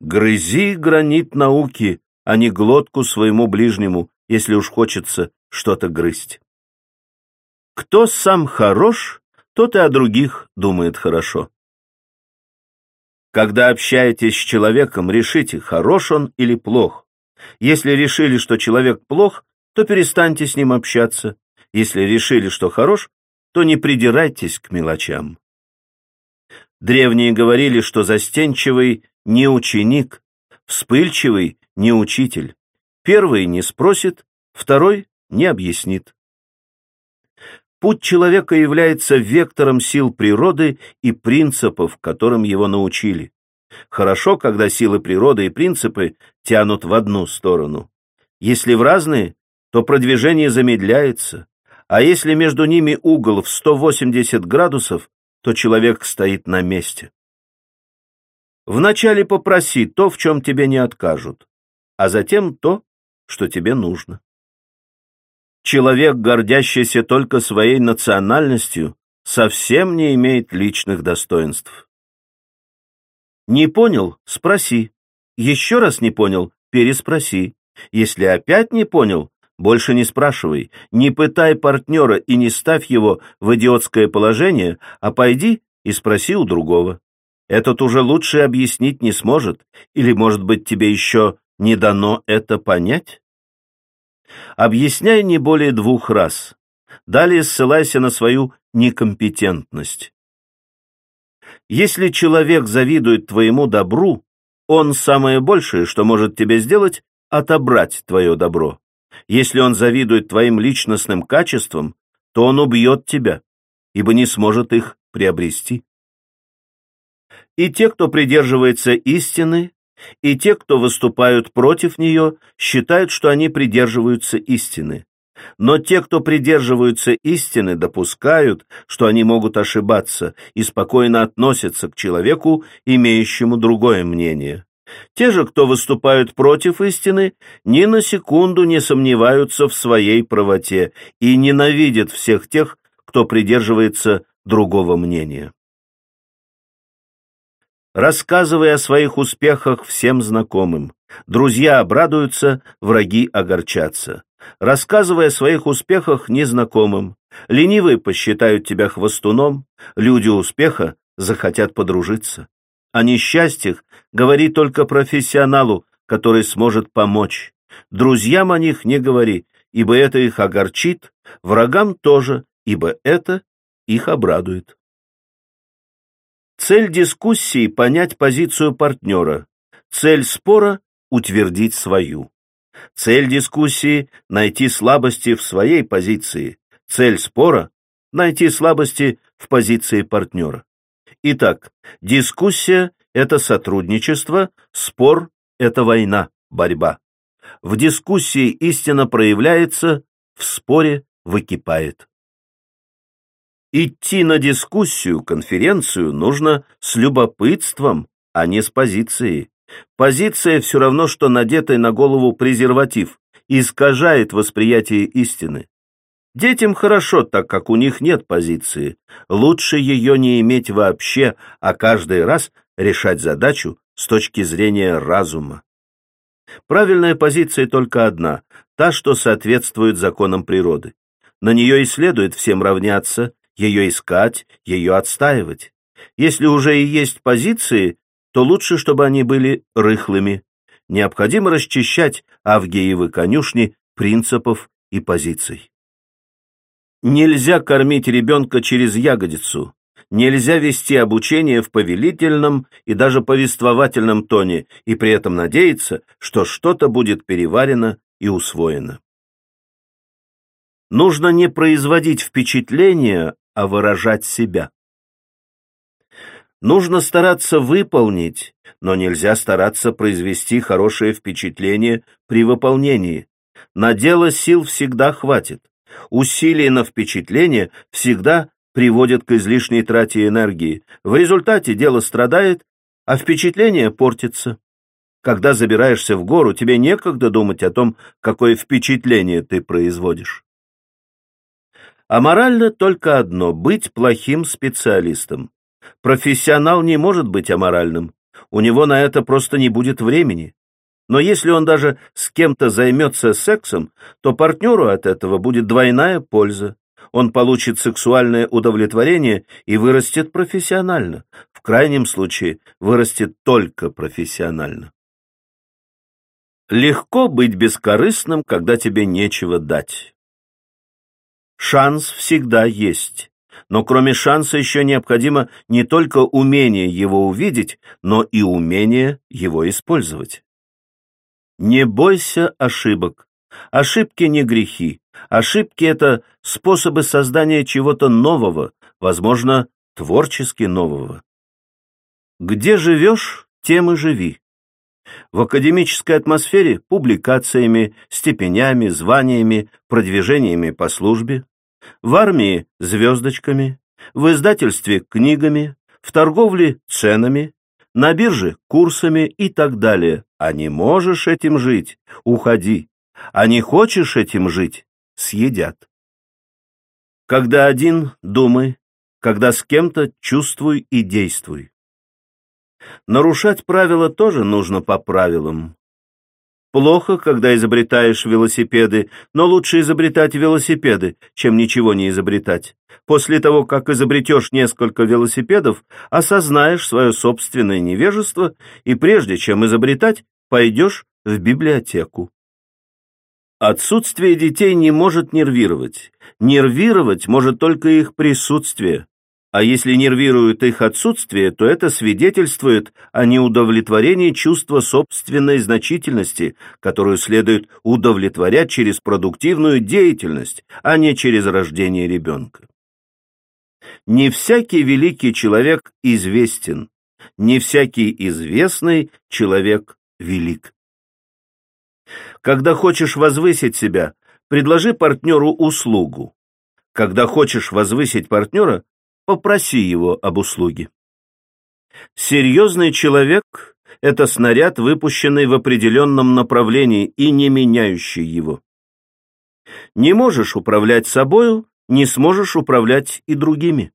Грызи гранит науки, а не глотку своему ближнему, если уж хочется что-то грызть. Кто сам хорош, тот и о других думает хорошо. Когда общаетесь с человеком, решите, хорош он или плох. Если решили, что человек плох, то перестаньте с ним общаться. Если решили, что хорош, то не придирайтесь к мелочам. Древние говорили, что застенчивый не ученик, вспыльчивый не учитель. Первый не спросит, второй не объяснит. Путь человека является вектором сил природы и принципов, которым его научили. Хорошо, когда силы природы и принципы тянут в одну сторону. Если в разные, то продвижение замедляется, а если между ними угол в 180 градусов, то человек стоит на месте. Вначале попроси то, в чем тебе не откажут, а затем то, что тебе нужно. Человек, гордящийся только своей национальностью, совсем не имеет личных достоинств. Не понял – спроси. Еще раз не понял – переспроси. Если опять не понял, больше не спрашивай, не пытай партнера и не ставь его в идиотское положение, а пойди и спроси у другого. Этот уже лучше объяснить не сможет, или, может быть, тебе еще не дано это понять? Объясняй не более двух раз. Далее ссылайся на свою некомпетентность. Если человек завидует твоему добру, он самое большее, что может тебе сделать, отобрать твое добро. Если он завидует твоим личностным качествам, то он убьет тебя, ибо не сможет их приобрести. И те, кто придерживается истины, и те, кто выступают против нее, считают, что они придерживаются истины. Но те, кто придерживаются истины, допускают, что они могут ошибаться и спокойно относятся к человеку, имеющему другое мнение. Те же, кто выступают против истины, ни на секунду не сомневаются в своей правоте и ненавидят всех тех, кто придерживается другого мнения. Рассказывая о своих успехах всем знакомым. Друзья обрадуются, враги огорчатся. Рассказывая о своих успехах незнакомым. Ленивые посчитают тебя хвостуном, люди успеха захотят подружиться. О несчастьях говори только профессионалу, который сможет помочь. Друзьям о них не говори, ибо это их огорчит, врагам тоже, ибо это их обрадует. Цель дискуссии – понять позицию партнера. Цель спора – утвердить свою. Цель дискуссии – найти слабости в своей позиции. Цель спора – найти слабости в позиции партнера. Итак, дискуссия – это сотрудничество, спор – это война. борьба. В дискуссии истина проявляется, в споре выкипает. Идти на дискуссию, конференцию нужно с любопытством, а не с позицией. Позиция все равно, что надетый на голову презерватив, искажает восприятие истины. Детям хорошо, так как у них нет позиции. Лучше ее не иметь вообще, а каждый раз решать задачу с точки зрения разума. Правильная позиция только одна, та, что соответствует законам природы. На нее и следует всем равняться, ее искать, ее отстаивать. Если уже и есть позиции, то лучше, чтобы они были рыхлыми. Необходимо расчищать Авгиевы конюшни принципов и позиций. Нельзя кормить ребенка через ягодицу, нельзя вести обучение в повелительном и даже повествовательном тоне и при этом надеяться, что что-то будет переварено и усвоено. Нужно не производить впечатление, а выражать себя. Нужно стараться выполнить, но нельзя стараться произвести хорошее впечатление при выполнении. На дело сил всегда хватит. Усилия на впечатление всегда приводят к излишней трате энергии. В результате дело страдает, а впечатление портится. Когда забираешься в гору, тебе некогда думать о том, какое впечатление ты производишь. А морально только одно — быть плохим специалистом. Профессионал не может быть аморальным. У него на это просто не будет времени. Но если он даже с кем-то займется сексом, то партнеру от этого будет двойная польза. Он получит сексуальное удовлетворение и вырастет профессионально. В крайнем случае вырастет только профессионально. Легко быть бескорыстным, когда тебе нечего дать. Шанс всегда есть. Но кроме шанса еще необходимо не только умение его увидеть, но и умение его использовать. Не бойся ошибок. Ошибки не грехи. Ошибки — это способы создания чего-то нового, возможно, творчески нового. Где живешь, тем и живи. В академической атмосфере публикациями, степенями, званиями, продвижениями по службе, в армии – звездочками, в издательстве – книгами, в торговле – ценами, на бирже – курсами и так далее. А не можешь этим жить – уходи. А не хочешь этим жить – съедят. Когда один – думай, когда с кем-то – чувствуй и действуй. Нарушать правила тоже нужно по правилам. Плохо, когда изобретаешь велосипеды, но лучше изобретать велосипеды, чем ничего не изобретать. После того, как изобретешь несколько велосипедов, осознаешь свое собственное невежество и прежде чем изобретать, пойдешь в библиотеку. Отсутствие детей не может нервировать. Нервировать может только их присутствие. А если нервирует их отсутствие, то это свидетельствует о неудовлетворении чувства собственной значительности, которую следует удовлетворять через продуктивную деятельность, а не через рождение ребенка. Не всякий великий человек известен, не всякий известный человек велик. Когда хочешь возвысить себя, предложи партнеру услугу. Когда хочешь возвысить партнера, попроси его об услуге. Серьезный человек — это снаряд, выпущенный в определенном направлении и не меняющий его. Не можешь управлять собою, не сможешь управлять и другими.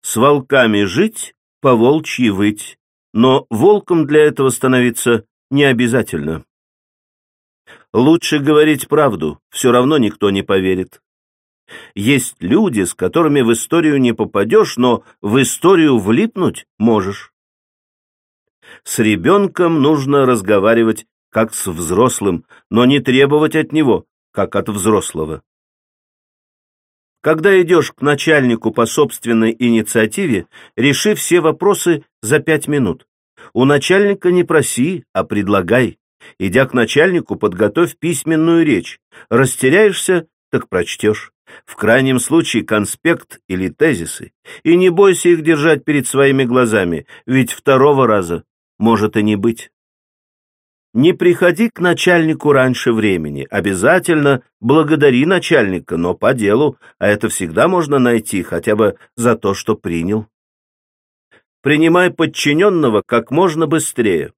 С волками жить, по волчьи выть, но волком для этого становиться не обязательно. Лучше говорить правду, все равно никто не поверит. Есть люди, с которыми в историю не попадешь, но в историю влипнуть можешь. С ребенком нужно разговаривать как с взрослым, но не требовать от него, как от взрослого. Когда идешь к начальнику по собственной инициативе, реши все вопросы за пять минут. У начальника не проси, а предлагай. Идя к начальнику, подготовь письменную речь. Растеряешься, так прочтешь. В крайнем случае конспект или тезисы. И не бойся их держать перед своими глазами, ведь второго раза может и не быть. Не приходи к начальнику раньше времени. Обязательно благодари начальника, но по делу, а это всегда можно найти хотя бы за то, что принял. Принимай подчиненного как можно быстрее.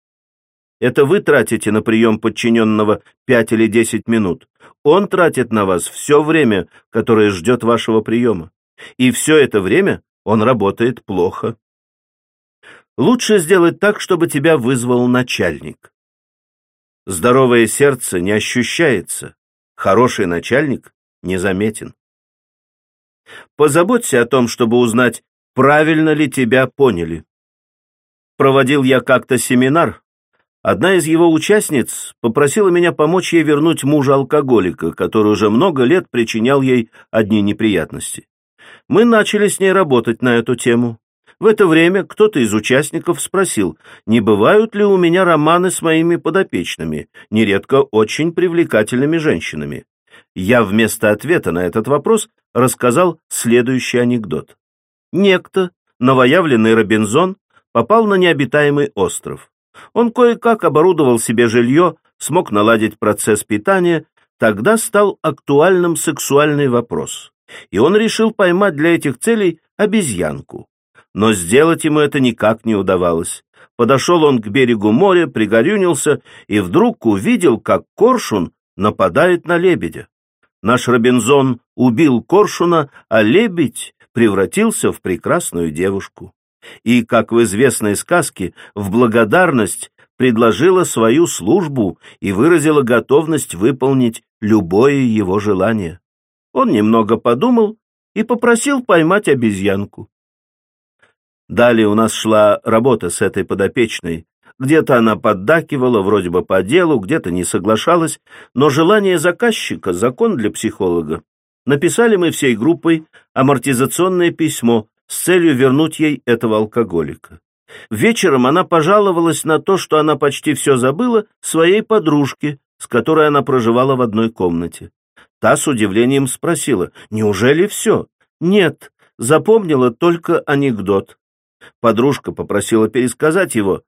Это вы тратите на прием подчиненного пять или десять минут. Он тратит на вас все время, которое ждет вашего приема. И все это время он работает плохо. Лучше сделать так, чтобы тебя вызвал начальник. Здоровое сердце не ощущается, хороший начальник незаметен. Позаботься о том, чтобы узнать, правильно ли тебя поняли. Проводил я как-то семинар. Одна из его участниц попросила меня помочь ей вернуть мужа-алкоголика, который уже много лет причинял ей одни неприятности. Мы начали с ней работать на эту тему. В это время кто-то из участников спросил, не бывают ли у меня романы с моими подопечными, нередко очень привлекательными женщинами. Я вместо ответа на этот вопрос рассказал следующий анекдот. Некто, новоявленный Робинзон, попал на необитаемый остров. Он кое-как оборудовал себе жилье, смог наладить процесс питания, тогда стал актуальным сексуальный вопрос. И он решил поймать для этих целей обезьянку но сделать ему это никак не удавалось. Подошел он к берегу моря, пригорюнился и вдруг увидел, как коршун нападает на лебедя. Наш Робинзон убил коршуна, а лебедь превратился в прекрасную девушку. И, как в известной сказке, в благодарность предложила свою службу и выразила готовность выполнить любое его желание. Он немного подумал и попросил поймать обезьянку. Далее у нас шла работа с этой подопечной. Где-то она поддакивала, вроде бы по делу, где-то не соглашалась, но желание заказчика — закон для психолога. Написали мы всей группой амортизационное письмо с целью вернуть ей этого алкоголика. Вечером она пожаловалась на то, что она почти все забыла своей подружке, с которой она проживала в одной комнате. Та с удивлением спросила, «Неужели все?» «Нет, запомнила только анекдот». Подружка попросила пересказать его.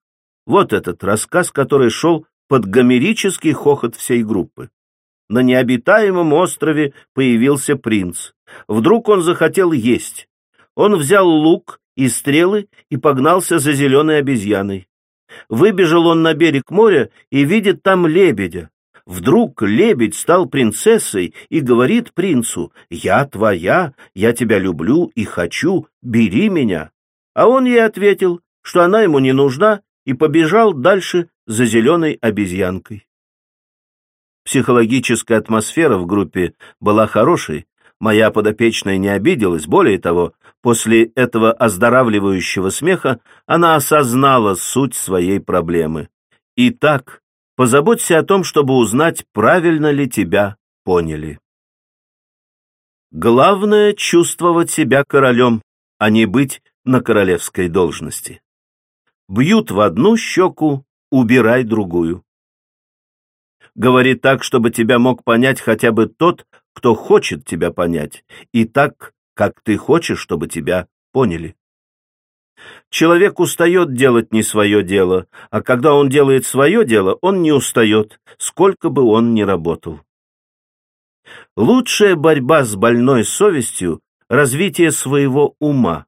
Вот этот рассказ, который шел под гомерический хохот всей группы. На необитаемом острове появился принц. Вдруг он захотел есть. Он взял лук и стрелы и погнался за зеленой обезьяной. Выбежал он на берег моря и видит там лебедя. Вдруг лебедь стал принцессой и говорит принцу, «Я твоя, я тебя люблю и хочу, бери меня». А он ей ответил, что она ему не нужна, и побежал дальше за зеленой обезьянкой. Психологическая атмосфера в группе была хорошей, моя подопечная не обиделась, более того, после этого оздоравливающего смеха она осознала суть своей проблемы. Итак, позаботься о том, чтобы узнать, правильно ли тебя поняли. Главное — чувствовать себя королем, а не быть на королевской должности. Бьют в одну щеку, убирай другую. Говори так, чтобы тебя мог понять хотя бы тот, кто хочет тебя понять, и так, как ты хочешь, чтобы тебя поняли. Человек устает делать не свое дело, а когда он делает свое дело, он не устает, сколько бы он ни работал. Лучшая борьба с больной совестью — развитие своего ума,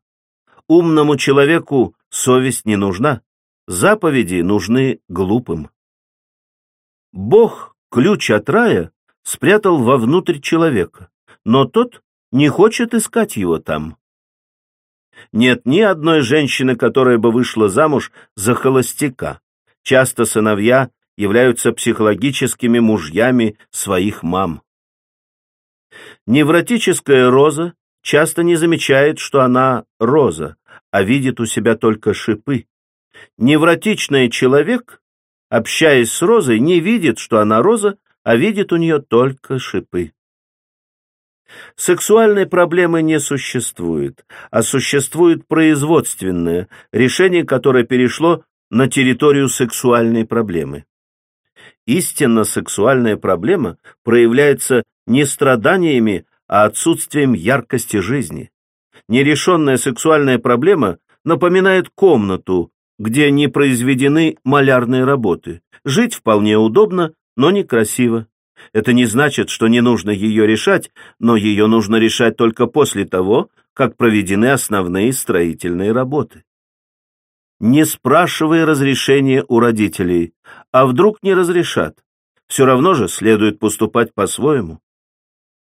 Умному человеку совесть не нужна, заповеди нужны глупым. Бог ключ от рая спрятал вовнутрь человека, но тот не хочет искать его там. Нет ни одной женщины, которая бы вышла замуж за холостяка. Часто сыновья являются психологическими мужьями своих мам. Невротическая роза часто не замечает, что она роза, а видит у себя только шипы. Невротичный человек, общаясь с розой, не видит, что она роза, а видит у нее только шипы. Сексуальной проблемы не существует, а существует производственное, решение которое перешло на территорию сексуальной проблемы. Истинно сексуальная проблема проявляется не страданиями, а отсутствием яркости жизни. Нерешенная сексуальная проблема напоминает комнату, где не произведены малярные работы. Жить вполне удобно, но некрасиво. Это не значит, что не нужно ее решать, но ее нужно решать только после того, как проведены основные строительные работы. Не спрашивай разрешения у родителей, а вдруг не разрешат. Все равно же следует поступать по-своему.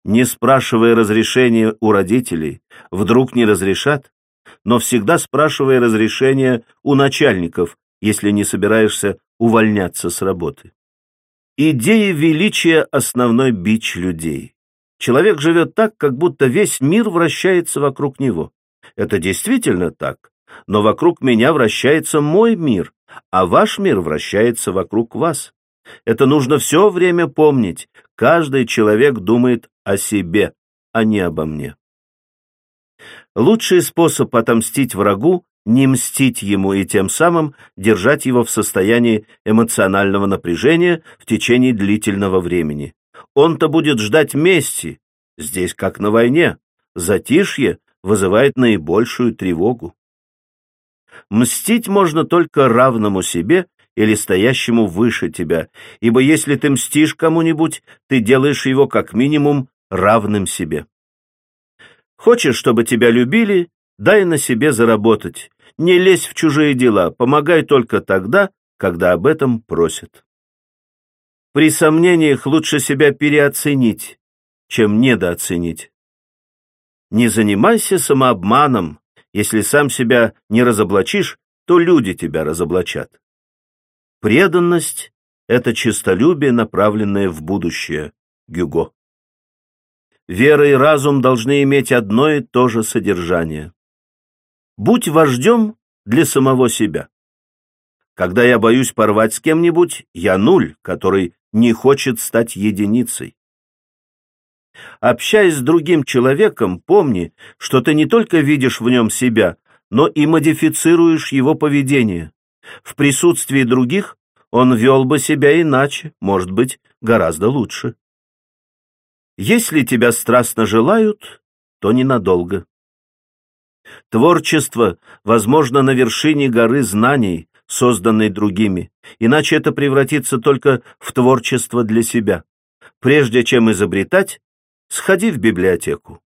Не спрашивая разрешения у родителей, вдруг не разрешат, но всегда спрашивая разрешения у начальников, если не собираешься увольняться с работы. Идея величия – основной бич людей. Человек живет так, как будто весь мир вращается вокруг него. Это действительно так, но вокруг меня вращается мой мир, а ваш мир вращается вокруг вас. Это нужно все время помнить. Каждый человек думает о себе, а не обо мне. Лучший способ отомстить врагу – не мстить ему и тем самым держать его в состоянии эмоционального напряжения в течение длительного времени. Он-то будет ждать мести. Здесь как на войне. Затишье вызывает наибольшую тревогу. Мстить можно только равному себе или стоящему выше тебя, ибо если ты мстишь кому-нибудь, ты делаешь его как минимум равным себе. Хочешь, чтобы тебя любили, дай на себе заработать. Не лезь в чужие дела, помогай только тогда, когда об этом просят. При сомнениях лучше себя переоценить, чем недооценить. Не занимайся самообманом. Если сам себя не разоблачишь, то люди тебя разоблачат. Преданность — это честолюбие, направленное в будущее. Гюго. Вера и разум должны иметь одно и то же содержание. Будь вождем для самого себя. Когда я боюсь порвать с кем-нибудь, я нуль, который не хочет стать единицей. Общаясь с другим человеком, помни, что ты не только видишь в нем себя, но и модифицируешь его поведение. В присутствии других он вел бы себя иначе, может быть, гораздо лучше. Если тебя страстно желают, то ненадолго. Творчество возможно на вершине горы знаний, созданной другими, иначе это превратится только в творчество для себя. Прежде чем изобретать, сходи в библиотеку.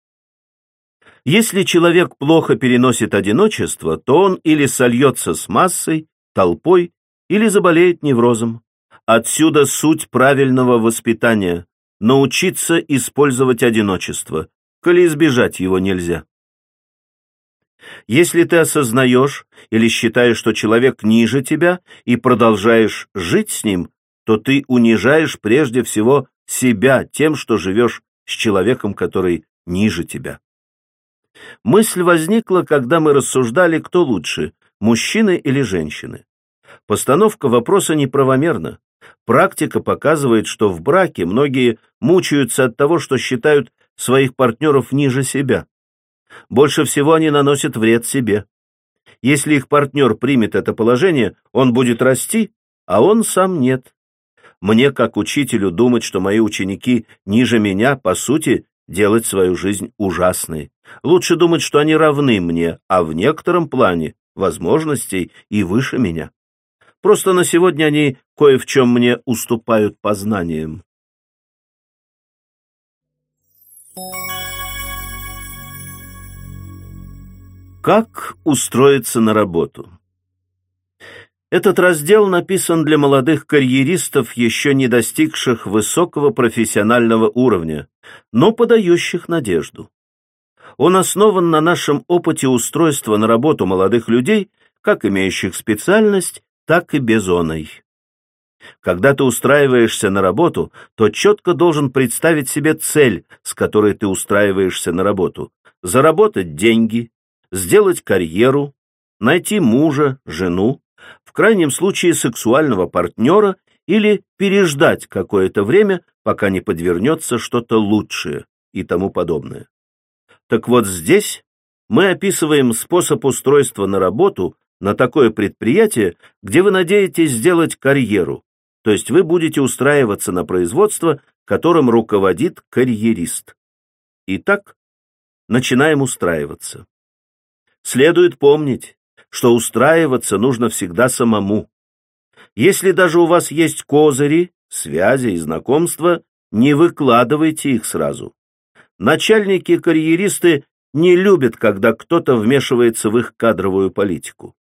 Если человек плохо переносит одиночество, то он или сольется с массой, толпой, или заболеет неврозом. Отсюда суть правильного воспитания – научиться использовать одиночество, коли избежать его нельзя. Если ты осознаешь или считаешь, что человек ниже тебя и продолжаешь жить с ним, то ты унижаешь прежде всего себя тем, что живешь с человеком, который ниже тебя. Мысль возникла, когда мы рассуждали, кто лучше, мужчины или женщины. Постановка вопроса неправомерна. Практика показывает, что в браке многие мучаются от того, что считают своих партнеров ниже себя. Больше всего они наносят вред себе. Если их партнер примет это положение, он будет расти, а он сам нет. Мне, как учителю, думать, что мои ученики ниже меня, по сути, делать свою жизнь ужасной. Лучше думать, что они равны мне, а в некотором плане возможностей и выше меня. Просто на сегодня они кое в чем мне уступают по знаниям. Как устроиться на работу? Этот раздел написан для молодых карьеристов, еще не достигших высокого профессионального уровня, но подающих надежду. Он основан на нашем опыте устройства на работу молодых людей, как имеющих специальность, так и безоной. Когда ты устраиваешься на работу, то четко должен представить себе цель, с которой ты устраиваешься на работу. Заработать деньги, сделать карьеру, найти мужа, жену, в крайнем случае сексуального партнера или переждать какое-то время, пока не подвернется что-то лучшее и тому подобное. Так вот здесь мы описываем способ устройства на работу на такое предприятие, где вы надеетесь сделать карьеру, то есть вы будете устраиваться на производство, которым руководит карьерист. Итак, начинаем устраиваться. Следует помнить, что устраиваться нужно всегда самому. Если даже у вас есть козыри, связи и знакомства, не выкладывайте их сразу. Начальники-карьеристы не любят, когда кто-то вмешивается в их кадровую политику.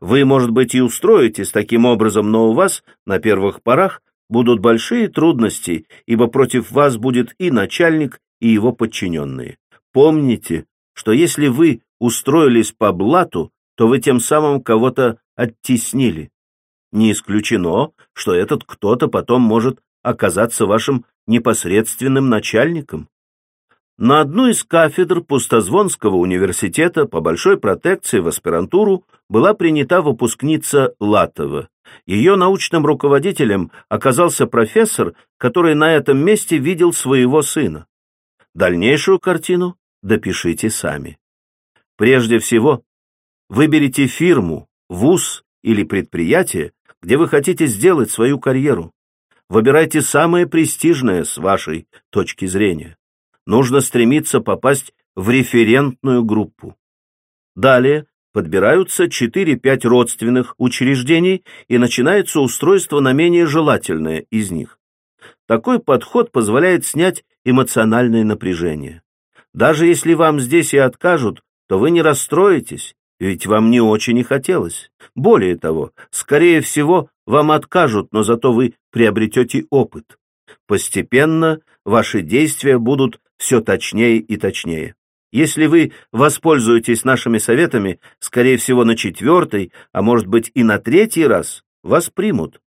Вы, может быть, и устроитесь таким образом, но у вас на первых порах будут большие трудности, ибо против вас будет и начальник, и его подчиненные. Помните, что если вы устроились по блату, то вы тем самым кого-то оттеснили. Не исключено, что этот кто-то потом может оказаться вашим непосредственным начальником. На одну из кафедр Пустозвонского университета по большой протекции в аспирантуру была принята выпускница Латова. Ее научным руководителем оказался профессор, который на этом месте видел своего сына. Дальнейшую картину допишите сами. Прежде всего, выберите фирму, вуз или предприятие, где вы хотите сделать свою карьеру. Выбирайте самое престижное с вашей точки зрения. Нужно стремиться попасть в референтную группу. Далее подбираются 4-5 родственных учреждений и начинается устройство на менее желательное из них. Такой подход позволяет снять эмоциональное напряжение. Даже если вам здесь и откажут, то вы не расстроитесь, ведь вам не очень и хотелось. Более того, скорее всего, вам откажут, но зато вы приобретете опыт. Постепенно ваши действия будут все точнее и точнее. Если вы воспользуетесь нашими советами, скорее всего, на четвертый, а может быть и на третий раз, вас примут.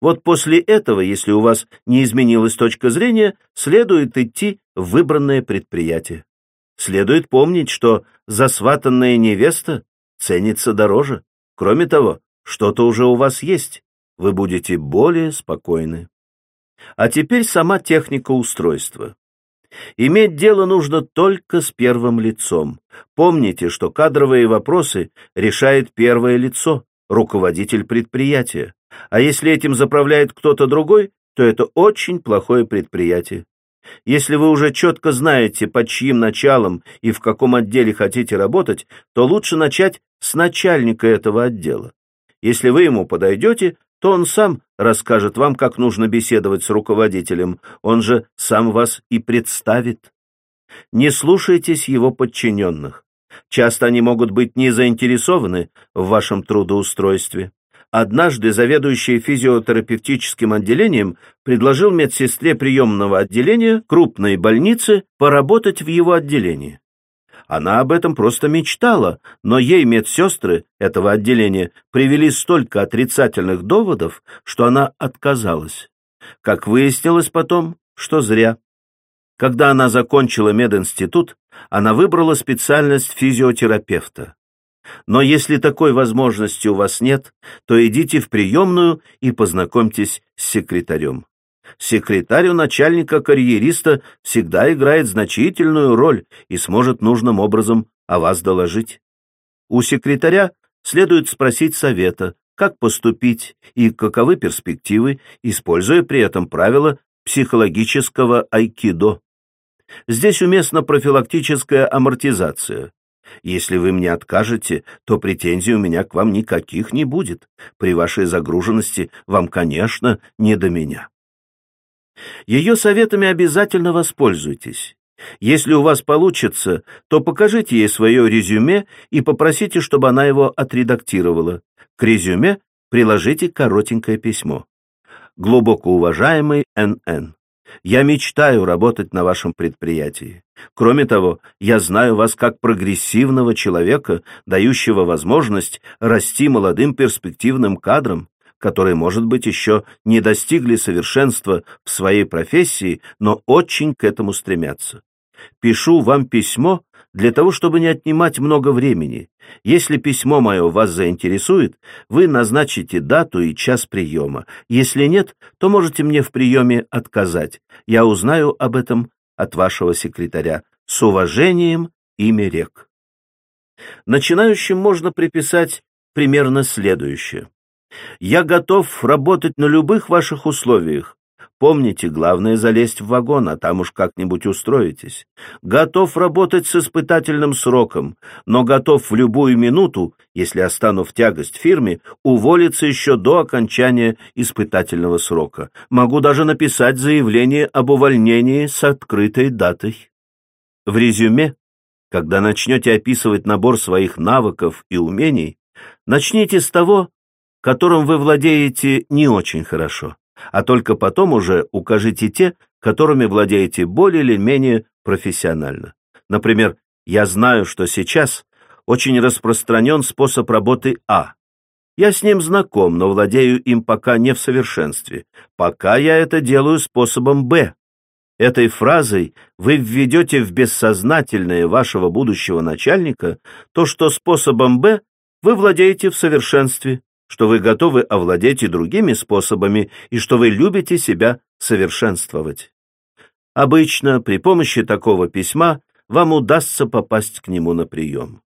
Вот после этого, если у вас не изменилась точка зрения, следует идти в выбранное предприятие. Следует помнить, что засватанная невеста ценится дороже. Кроме того, что-то уже у вас есть, вы будете более спокойны. А теперь сама техника устройства. Иметь дело нужно только с первым лицом. Помните, что кадровые вопросы решает первое лицо, руководитель предприятия. А если этим заправляет кто-то другой, то это очень плохое предприятие. Если вы уже четко знаете, под чьим началом и в каком отделе хотите работать, то лучше начать с начальника этого отдела. Если вы ему подойдете, то он сам расскажет вам, как нужно беседовать с руководителем, он же сам вас и представит. Не слушайтесь его подчиненных. Часто они могут быть не заинтересованы в вашем трудоустройстве. Однажды заведующий физиотерапевтическим отделением предложил медсестре приемного отделения крупной больницы поработать в его отделении. Она об этом просто мечтала, но ей медсестры этого отделения привели столько отрицательных доводов, что она отказалась. Как выяснилось потом, что зря. Когда она закончила мединститут, она выбрала специальность физиотерапевта. Но если такой возможности у вас нет, то идите в приемную и познакомьтесь с секретарем. Секретарь у начальника-карьериста всегда играет значительную роль и сможет нужным образом о вас доложить. У секретаря следует спросить совета, как поступить и каковы перспективы, используя при этом правила психологического айкидо. Здесь уместна профилактическая амортизация. Если вы мне откажете, то претензий у меня к вам никаких не будет. При вашей загруженности вам, конечно, не до меня. Ее советами обязательно воспользуйтесь. Если у вас получится, то покажите ей свое резюме и попросите, чтобы она его отредактировала. К резюме приложите коротенькое письмо. Глубоко уважаемый НН. Я мечтаю работать на вашем предприятии. Кроме того, я знаю вас как прогрессивного человека, дающего возможность расти молодым перспективным кадрам, которые, может быть, еще не достигли совершенства в своей профессии, но очень к этому стремятся. Пишу вам письмо для того, чтобы не отнимать много времени. Если письмо мое вас заинтересует, вы назначите дату и час приема. Если нет, то можете мне в приеме отказать. Я узнаю об этом от вашего секретаря. С уважением, имя рек. Начинающим можно приписать примерно следующее. Я готов работать на любых ваших условиях. Помните, главное залезть в вагон, а там уж как-нибудь устроитесь. Готов работать с испытательным сроком, но готов в любую минуту, если остану в тягость фирме, уволиться еще до окончания испытательного срока. Могу даже написать заявление об увольнении с открытой датой. В резюме, когда начнете описывать набор своих навыков и умений, начните с того, которым вы владеете не очень хорошо а только потом уже укажите те, которыми владеете более или менее профессионально. Например, я знаю, что сейчас очень распространен способ работы А. Я с ним знаком, но владею им пока не в совершенстве. Пока я это делаю способом Б. Этой фразой вы введете в бессознательное вашего будущего начальника то, что способом Б вы владеете в совершенстве, что вы готовы овладеть и другими способами, и что вы любите себя совершенствовать. Обычно при помощи такого письма вам удастся попасть к нему на прием.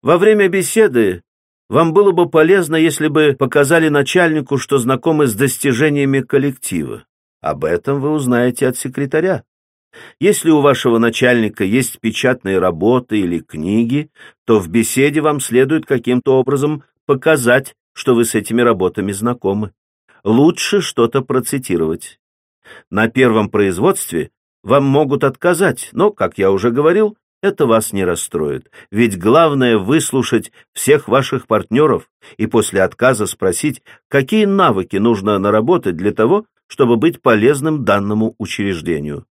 Во время беседы вам было бы полезно, если бы показали начальнику, что знакомы с достижениями коллектива. Об этом вы узнаете от секретаря. Если у вашего начальника есть печатные работы или книги, то в беседе вам следует каким-то образом показать, что вы с этими работами знакомы. Лучше что-то процитировать. На первом производстве вам могут отказать, но, как я уже говорил, это вас не расстроит. Ведь главное выслушать всех ваших партнеров и после отказа спросить, какие навыки нужно наработать для того, чтобы быть полезным данному учреждению.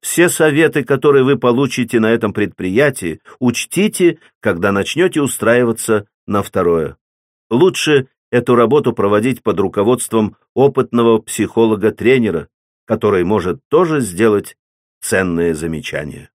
Все советы, которые вы получите на этом предприятии, учтите, когда начнете устраиваться на второе. Лучше эту работу проводить под руководством опытного психолога-тренера, который может тоже сделать ценные замечания.